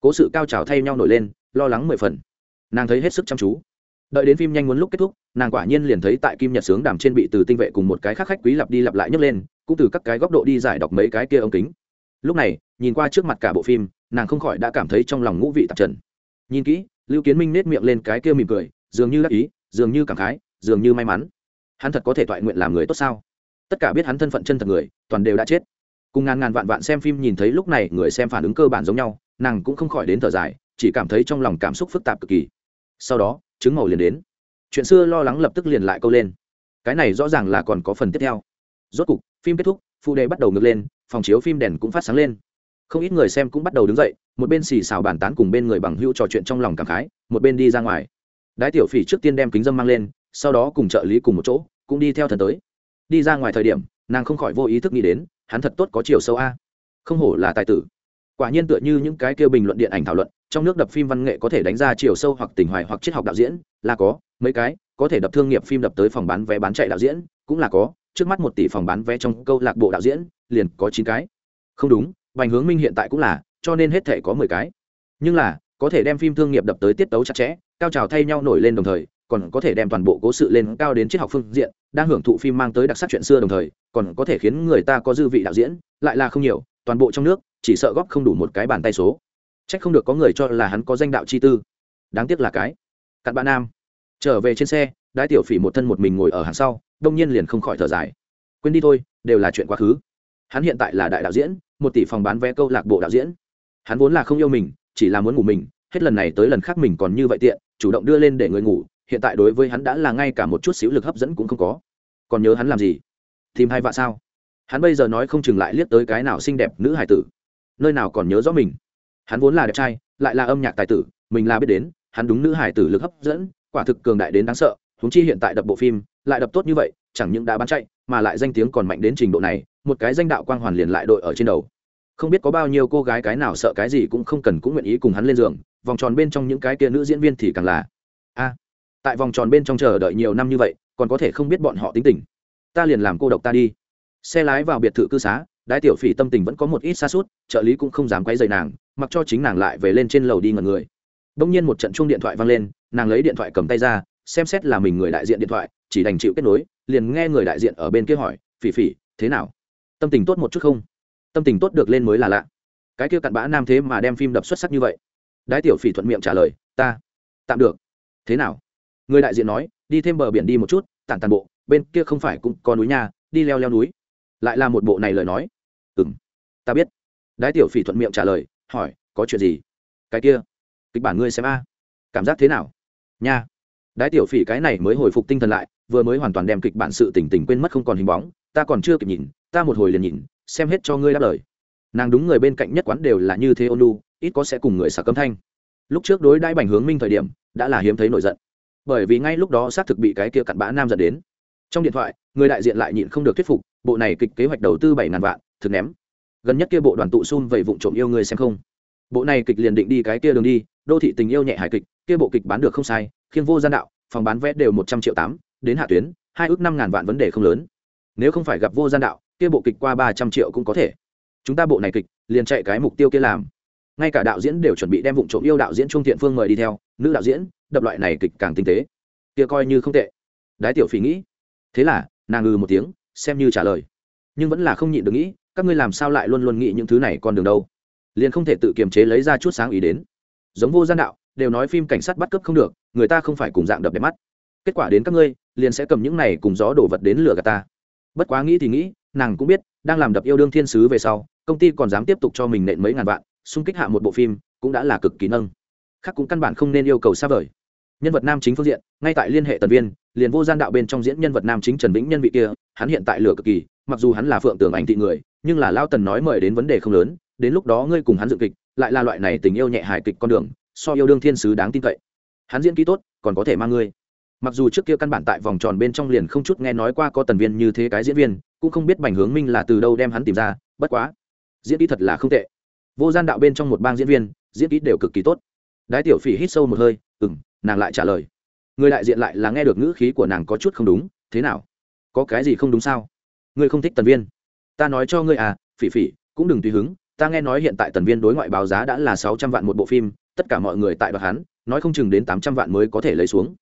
Cố sự cao trào thay nhau nổi lên, lo lắng mười phần. Nàng thấy hết sức chăm chú đợi đến phim nhanh muốn lúc kết thúc, nàng quả nhiên liền thấy tại kim nhật sướng đàm trên bị từ tinh vệ cùng một cái khác khách quý lặp đi lặp lại nhấc lên, cũng từ các cái góc độ đi giải đọc mấy cái kia ống kính. Lúc này, nhìn qua trước mặt cả bộ phim, nàng không khỏi đã cảm thấy trong lòng ngũ vị tạp trần. Nhìn kỹ, lưu kiến minh nết miệng lên cái kia mỉm cười, dường như đắc ý, dường như cảm khái, dường như may mắn. Hắn thật có thể toại nguyện làm người tốt sao? Tất cả biết hắn thân phận chân thật người, toàn đều đã chết. Cùng ngàn ngàn vạn vạn xem phim nhìn thấy lúc này người xem phản ứng cơ bản giống nhau, nàng cũng không khỏi đến thở dài, chỉ cảm thấy trong lòng cảm xúc phức tạp cực kỳ. Sau đó chứng màu liền đến. Chuyện xưa lo lắng lập tức liền lại câu lên. Cái này rõ ràng là còn có phần tiếp theo. Rốt cục, phim kết thúc, phụ đề bắt đầu ngược lên, phòng chiếu phim đèn cũng phát sáng lên. Không ít người xem cũng bắt đầu đứng dậy, một bên xì xào bàn tán cùng bên người bằng hữu trò chuyện trong lòng cảm khái, một bên đi ra ngoài. Đái tiểu phỉ trước tiên đem kính dâm mang lên, sau đó cùng trợ lý cùng một chỗ, cũng đi theo thần tới. Đi ra ngoài thời điểm, nàng không khỏi vô ý thức nghĩ đến, hắn thật tốt có chiều sâu a. Không hổ là tài tử quả nhiên tựa như những cái kêu bình luận điện ảnh thảo luận, trong nước đập phim văn nghệ có thể đánh ra chiều sâu hoặc tình hoài hoặc triết học đạo diễn, là có, mấy cái, có thể đập thương nghiệp phim đập tới phòng bán vé bán chạy đạo diễn, cũng là có, trước mắt một tỷ phòng bán vé trong câu lạc bộ đạo diễn, liền có chín cái. Không đúng, bành hướng minh hiện tại cũng là, cho nên hết thể có mười cái. Nhưng là, có thể đem phim thương nghiệp đập tới tiết tấu chặt chẽ, cao trào thay nhau nổi lên đồng thời, còn có thể đem toàn bộ cố sự lên cao đến triết học phương diện, đang hưởng thụ phim mang tới đặc sắc chuyện xưa đồng thời, còn có thể khiến người ta có dư vị đạo diễn, lại là không nhiều, toàn bộ trong nước chỉ sợ góp không đủ một cái bàn tay số. Trách không được có người cho là hắn có danh đạo chi tư. Đáng tiếc là cái. Cặn bạn nam. Trở về trên xe, đái tiểu phỉ một thân một mình ngồi ở hàng sau, đông nhiên liền không khỏi thở dài. Quên đi thôi, đều là chuyện quá khứ. Hắn hiện tại là đại đạo diễn, một tỷ phòng bán vé câu lạc bộ đạo diễn. Hắn vốn là không yêu mình, chỉ là muốn ngủ mình, hết lần này tới lần khác mình còn như vậy tiện, chủ động đưa lên để người ngủ, hiện tại đối với hắn đã là ngay cả một chút xíu lực hấp dẫn cũng không có. Còn nhớ hắn làm gì? Tìm hai vạ sao? Hắn bây giờ nói không chừng lại liếc tới cái nào xinh đẹp nữ hải tử nơi nào còn nhớ rõ mình. Hắn vốn là đẹp trai, lại là âm nhạc tài tử, mình là biết đến, hắn đúng nữ hải tử lực hấp dẫn, quả thực cường đại đến đáng sợ húng chi hiện tại đập bộ phim, lại đập tốt như vậy, chẳng những đã bán chạy, mà lại danh tiếng còn mạnh đến trình độ này, một cái danh đạo quang hoàn liền lại đội ở trên đầu. Không biết có bao nhiêu cô gái cái nào sợ cái gì cũng không cần cũng nguyện ý cùng hắn lên giường, vòng tròn bên trong những cái kia nữ diễn viên thì càng là, a, tại vòng tròn bên trong chờ đợi nhiều năm như vậy, còn có thể không biết bọn họ tính tình. Ta liền làm cô độc ta đi. Xe lái vào biệt thự cư xá đái tiểu phỉ tâm tình vẫn có một ít xa suốt trợ lý cũng không dám quay dày nàng, mặc cho chính nàng lại về lên trên lầu đi ngần người. Đông nhiên một trận chuông điện thoại vang lên, nàng lấy điện thoại cầm tay ra, xem xét là mình người đại diện điện thoại, chỉ đành chịu kết nối, liền nghe người đại diện ở bên kia hỏi, phỉ phỉ, thế nào? Tâm tình tốt một chút không? Tâm tình tốt được lên mới là lạ. Cái kia cặn bã nam thế mà đem phim đập xuất sắc như vậy. Đái tiểu phỉ thuận miệng trả lời, ta, tạm được. Thế nào? Người đại diện nói, đi thêm bờ biển đi một chút, tản tàn bộ, bên kia không phải cũng có núi nha, đi leo leo núi. Lại là một bộ này lời nói ừng ta biết. Đái tiểu phỉ thuận miệng trả lời, hỏi, có chuyện gì? Cái kia. Kịch bản ngươi xem a. Cảm giác thế nào? Nha. Đái tiểu phỉ cái này mới hồi phục tinh thần lại, vừa mới hoàn toàn đem kịch bản sự tỉnh tỉnh quên mất không còn hình bóng, ta còn chưa kịp nhìn, ta một hồi liền nhìn, xem hết cho ngươi đáp lời. Nàng đúng người bên cạnh nhất quán đều là như thế ôn lu ít có sẽ cùng người xả cấm thanh. Lúc trước đối đãi bành hướng minh thời điểm, đã là hiếm thấy nổi giận. Bởi vì ngay lúc đó xác thực bị cái kia cặn bã nam dẫn đến. Trong điện thoại, người đại diện lại nhịn không được thuyết phục, bộ này kịch kế hoạch đầu tư bảy ngàn vạn thực ném. Gần nhất kia bộ đoàn tụ xung vậy vụng trộm yêu người xem không? Bộ này kịch liền định đi cái kia đường đi, đô thị tình yêu nhẹ hài kịch, kia bộ kịch bán được không sai, khiêng vô gian đạo, phòng bán vé đều một trăm triệu tám, đến hạ tuyến, hai ước năm ngàn vạn vấn đề không lớn. Nếu không phải gặp vô gian đạo, kia bộ kịch qua ba trăm triệu cũng có thể. Chúng ta bộ này kịch, liền chạy cái mục tiêu kia làm. Ngay cả đạo diễn đều chuẩn bị đem vụ trộm yêu đạo diễn trung thiện phương mời đi theo, nữ đạo diễn, đập loại này kịch càng tinh tế. Kia coi như không tệ. Đái tiểu phỉ nghĩ. Thế là, nàng ngừ một tiếng, xem như trả lời. Nhưng vẫn là không nhịn được nghĩ các ngươi làm sao lại luôn luôn nghĩ những thứ này con đường đâu? Liền không thể tự kiềm chế lấy ra chút sáng ý đến. Giống vô gian đạo, đều nói phim cảnh sát bắt cướp không được, người ta không phải cùng dạng đập đẹp mắt. Kết quả đến các ngươi, liền sẽ cầm những này cùng gió đổ vật đến lửa gạt ta. Bất quá nghĩ thì nghĩ, nàng cũng biết, đang làm đập yêu đương thiên sứ về sau, công ty còn dám tiếp tục cho mình nện mấy ngàn vạn, xung kích hạ một bộ phim, cũng đã là cực kỳ nâng. Khác cũng căn bản không nên yêu cầu xa vời. Nhân vật nam chính phương diện, ngay tại liên hệ tần viên, liền vô gian đạo bên trong diễn nhân vật nam chính trần vĩnh nhân vị kia, hắn hiện tại lửa cực kỳ, mặc dù hắn là phượng tưởng ảnh thị người nhưng là lao tần nói mời đến vấn đề không lớn, đến lúc đó ngươi cùng hắn dự kịch, lại là loại này tình yêu nhẹ hài kịch con đường, so yêu đương thiên sứ đáng tin cậy. Hắn diễn kỹ tốt, còn có thể mang ngươi. Mặc dù trước kia căn bản tại vòng tròn bên trong liền không chút nghe nói qua có tần viên như thế cái diễn viên, cũng không biết bành hướng minh là từ đâu đem hắn tìm ra, bất quá, diễn kỹ thật là không tệ. Vô gian đạo bên trong một bang diễn viên, diễn kỹ đều cực kỳ tốt. Đái tiểu phỉ hít sâu một hơi ừ m nàng lại trả lời. Người đại diện lại là nghe được ngữ khí của nàng có chút không đúng, thế nào? Có cái gì không đúng sao? Ngươi không thích tần viên? Ta nói cho ngươi à phỉ phỉ, cũng đừng tùy hứng, ta nghe nói hiện tại tần viên đối ngoại báo giá đã là sáu trăm vạn một bộ phim, tất cả mọi người tại đoạt hắn, nói không chừng đến tám trăm vạn mới có thể lấy xuống.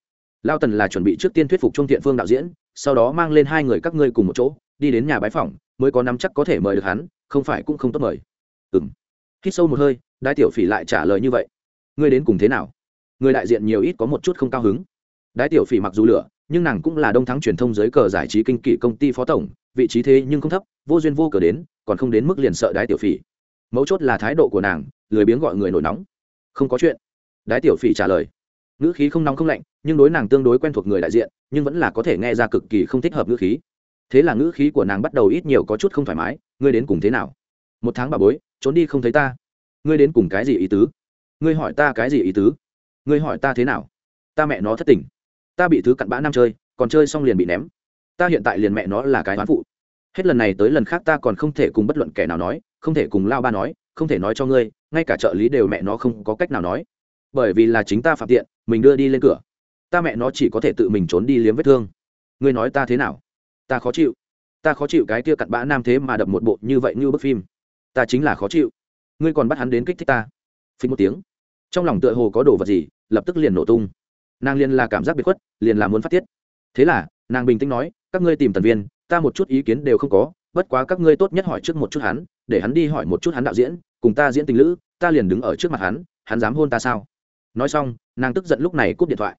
Lao tần là chuẩn bị trước tiên thuyết phục trung thiện phương đạo diễn, sau đó mang lên hai người các ngươi cùng một chỗ, đi đến nhà bái phòng mới có nắm chắc có thể mời được hắn, không phải cũng không tốt mời. Ừ m hít sâu một hơi đại tiểu phỉ lại trả lời như vậy. Ngươi đến cùng thế nào? Người đại diện nhiều ít có một chút không cao hứng. Đại tiểu phỉ mặc dù lửa, nhưng nàng cũng là đông thắng truyền thông giới cờ giải trí kinh kỷ công ty phó tổng vị trí thế nhưng không thấp, vô duyên vô cờ đến, còn không đến mức liền sợ đái tiểu phỉ. Mấu chốt là thái độ của nàng, lười biếng gọi người nổi nóng. Không có chuyện. Đái tiểu phỉ trả lời. Ngữ khí không nóng không lạnh, nhưng đối nàng tương đối quen thuộc người đại diện, nhưng vẫn là có thể nghe ra cực kỳ không thích hợp ngữ khí. Thế là ngữ khí của nàng bắt đầu ít nhiều có chút không thoải mái, ngươi đến cùng thế nào? Một tháng bà bối, trốn đi không thấy ta. Ngươi đến cùng cái gì ý tứ? Ngươi hỏi ta cái gì ý tứ? Ngươi hỏi ta thế nào? Ta mẹ nó thất tình. Ta bị thứ cặn bã nam chơi, còn chơi xong liền bị ném ta hiện tại liền mẹ nó là cái oán phụ. Hết lần này tới lần khác ta còn không thể cùng bất luận kẻ nào nói, không thể cùng lao ba nói, không thể nói cho ngươi, ngay cả trợ lý đều mẹ nó không có cách nào nói. Bởi vì là chính ta phạm tiện, mình đưa đi lên cửa. Ta mẹ nó chỉ có thể tự mình trốn đi liếm vết thương. Ngươi nói ta thế nào? Ta khó chịu. Ta khó chịu cái kia cặn bã nam thế mà đập một bộ như vậy như bức phim. Ta chính là khó chịu. Ngươi còn bắt hắn đến kích thích ta. Phí một tiếng. Trong lòng tựa hồ có đồ vật gì, lập tức liền nổ tung. Nàng liền là cảm giác bị khuất, liền là muốn phát tiết. Thế là, nàng bình tĩnh nói các ngươi tìm tần viên, ta một chút ý kiến đều không có, bất quá các ngươi tốt nhất hỏi trước một chút hắn, để hắn đi hỏi một chút hắn đạo diễn, cùng ta diễn tình lữ, ta liền đứng ở trước mặt hắn hắn dám hôn ta sao? Nói xong, nàng tức giận lúc này cúp điện thoại.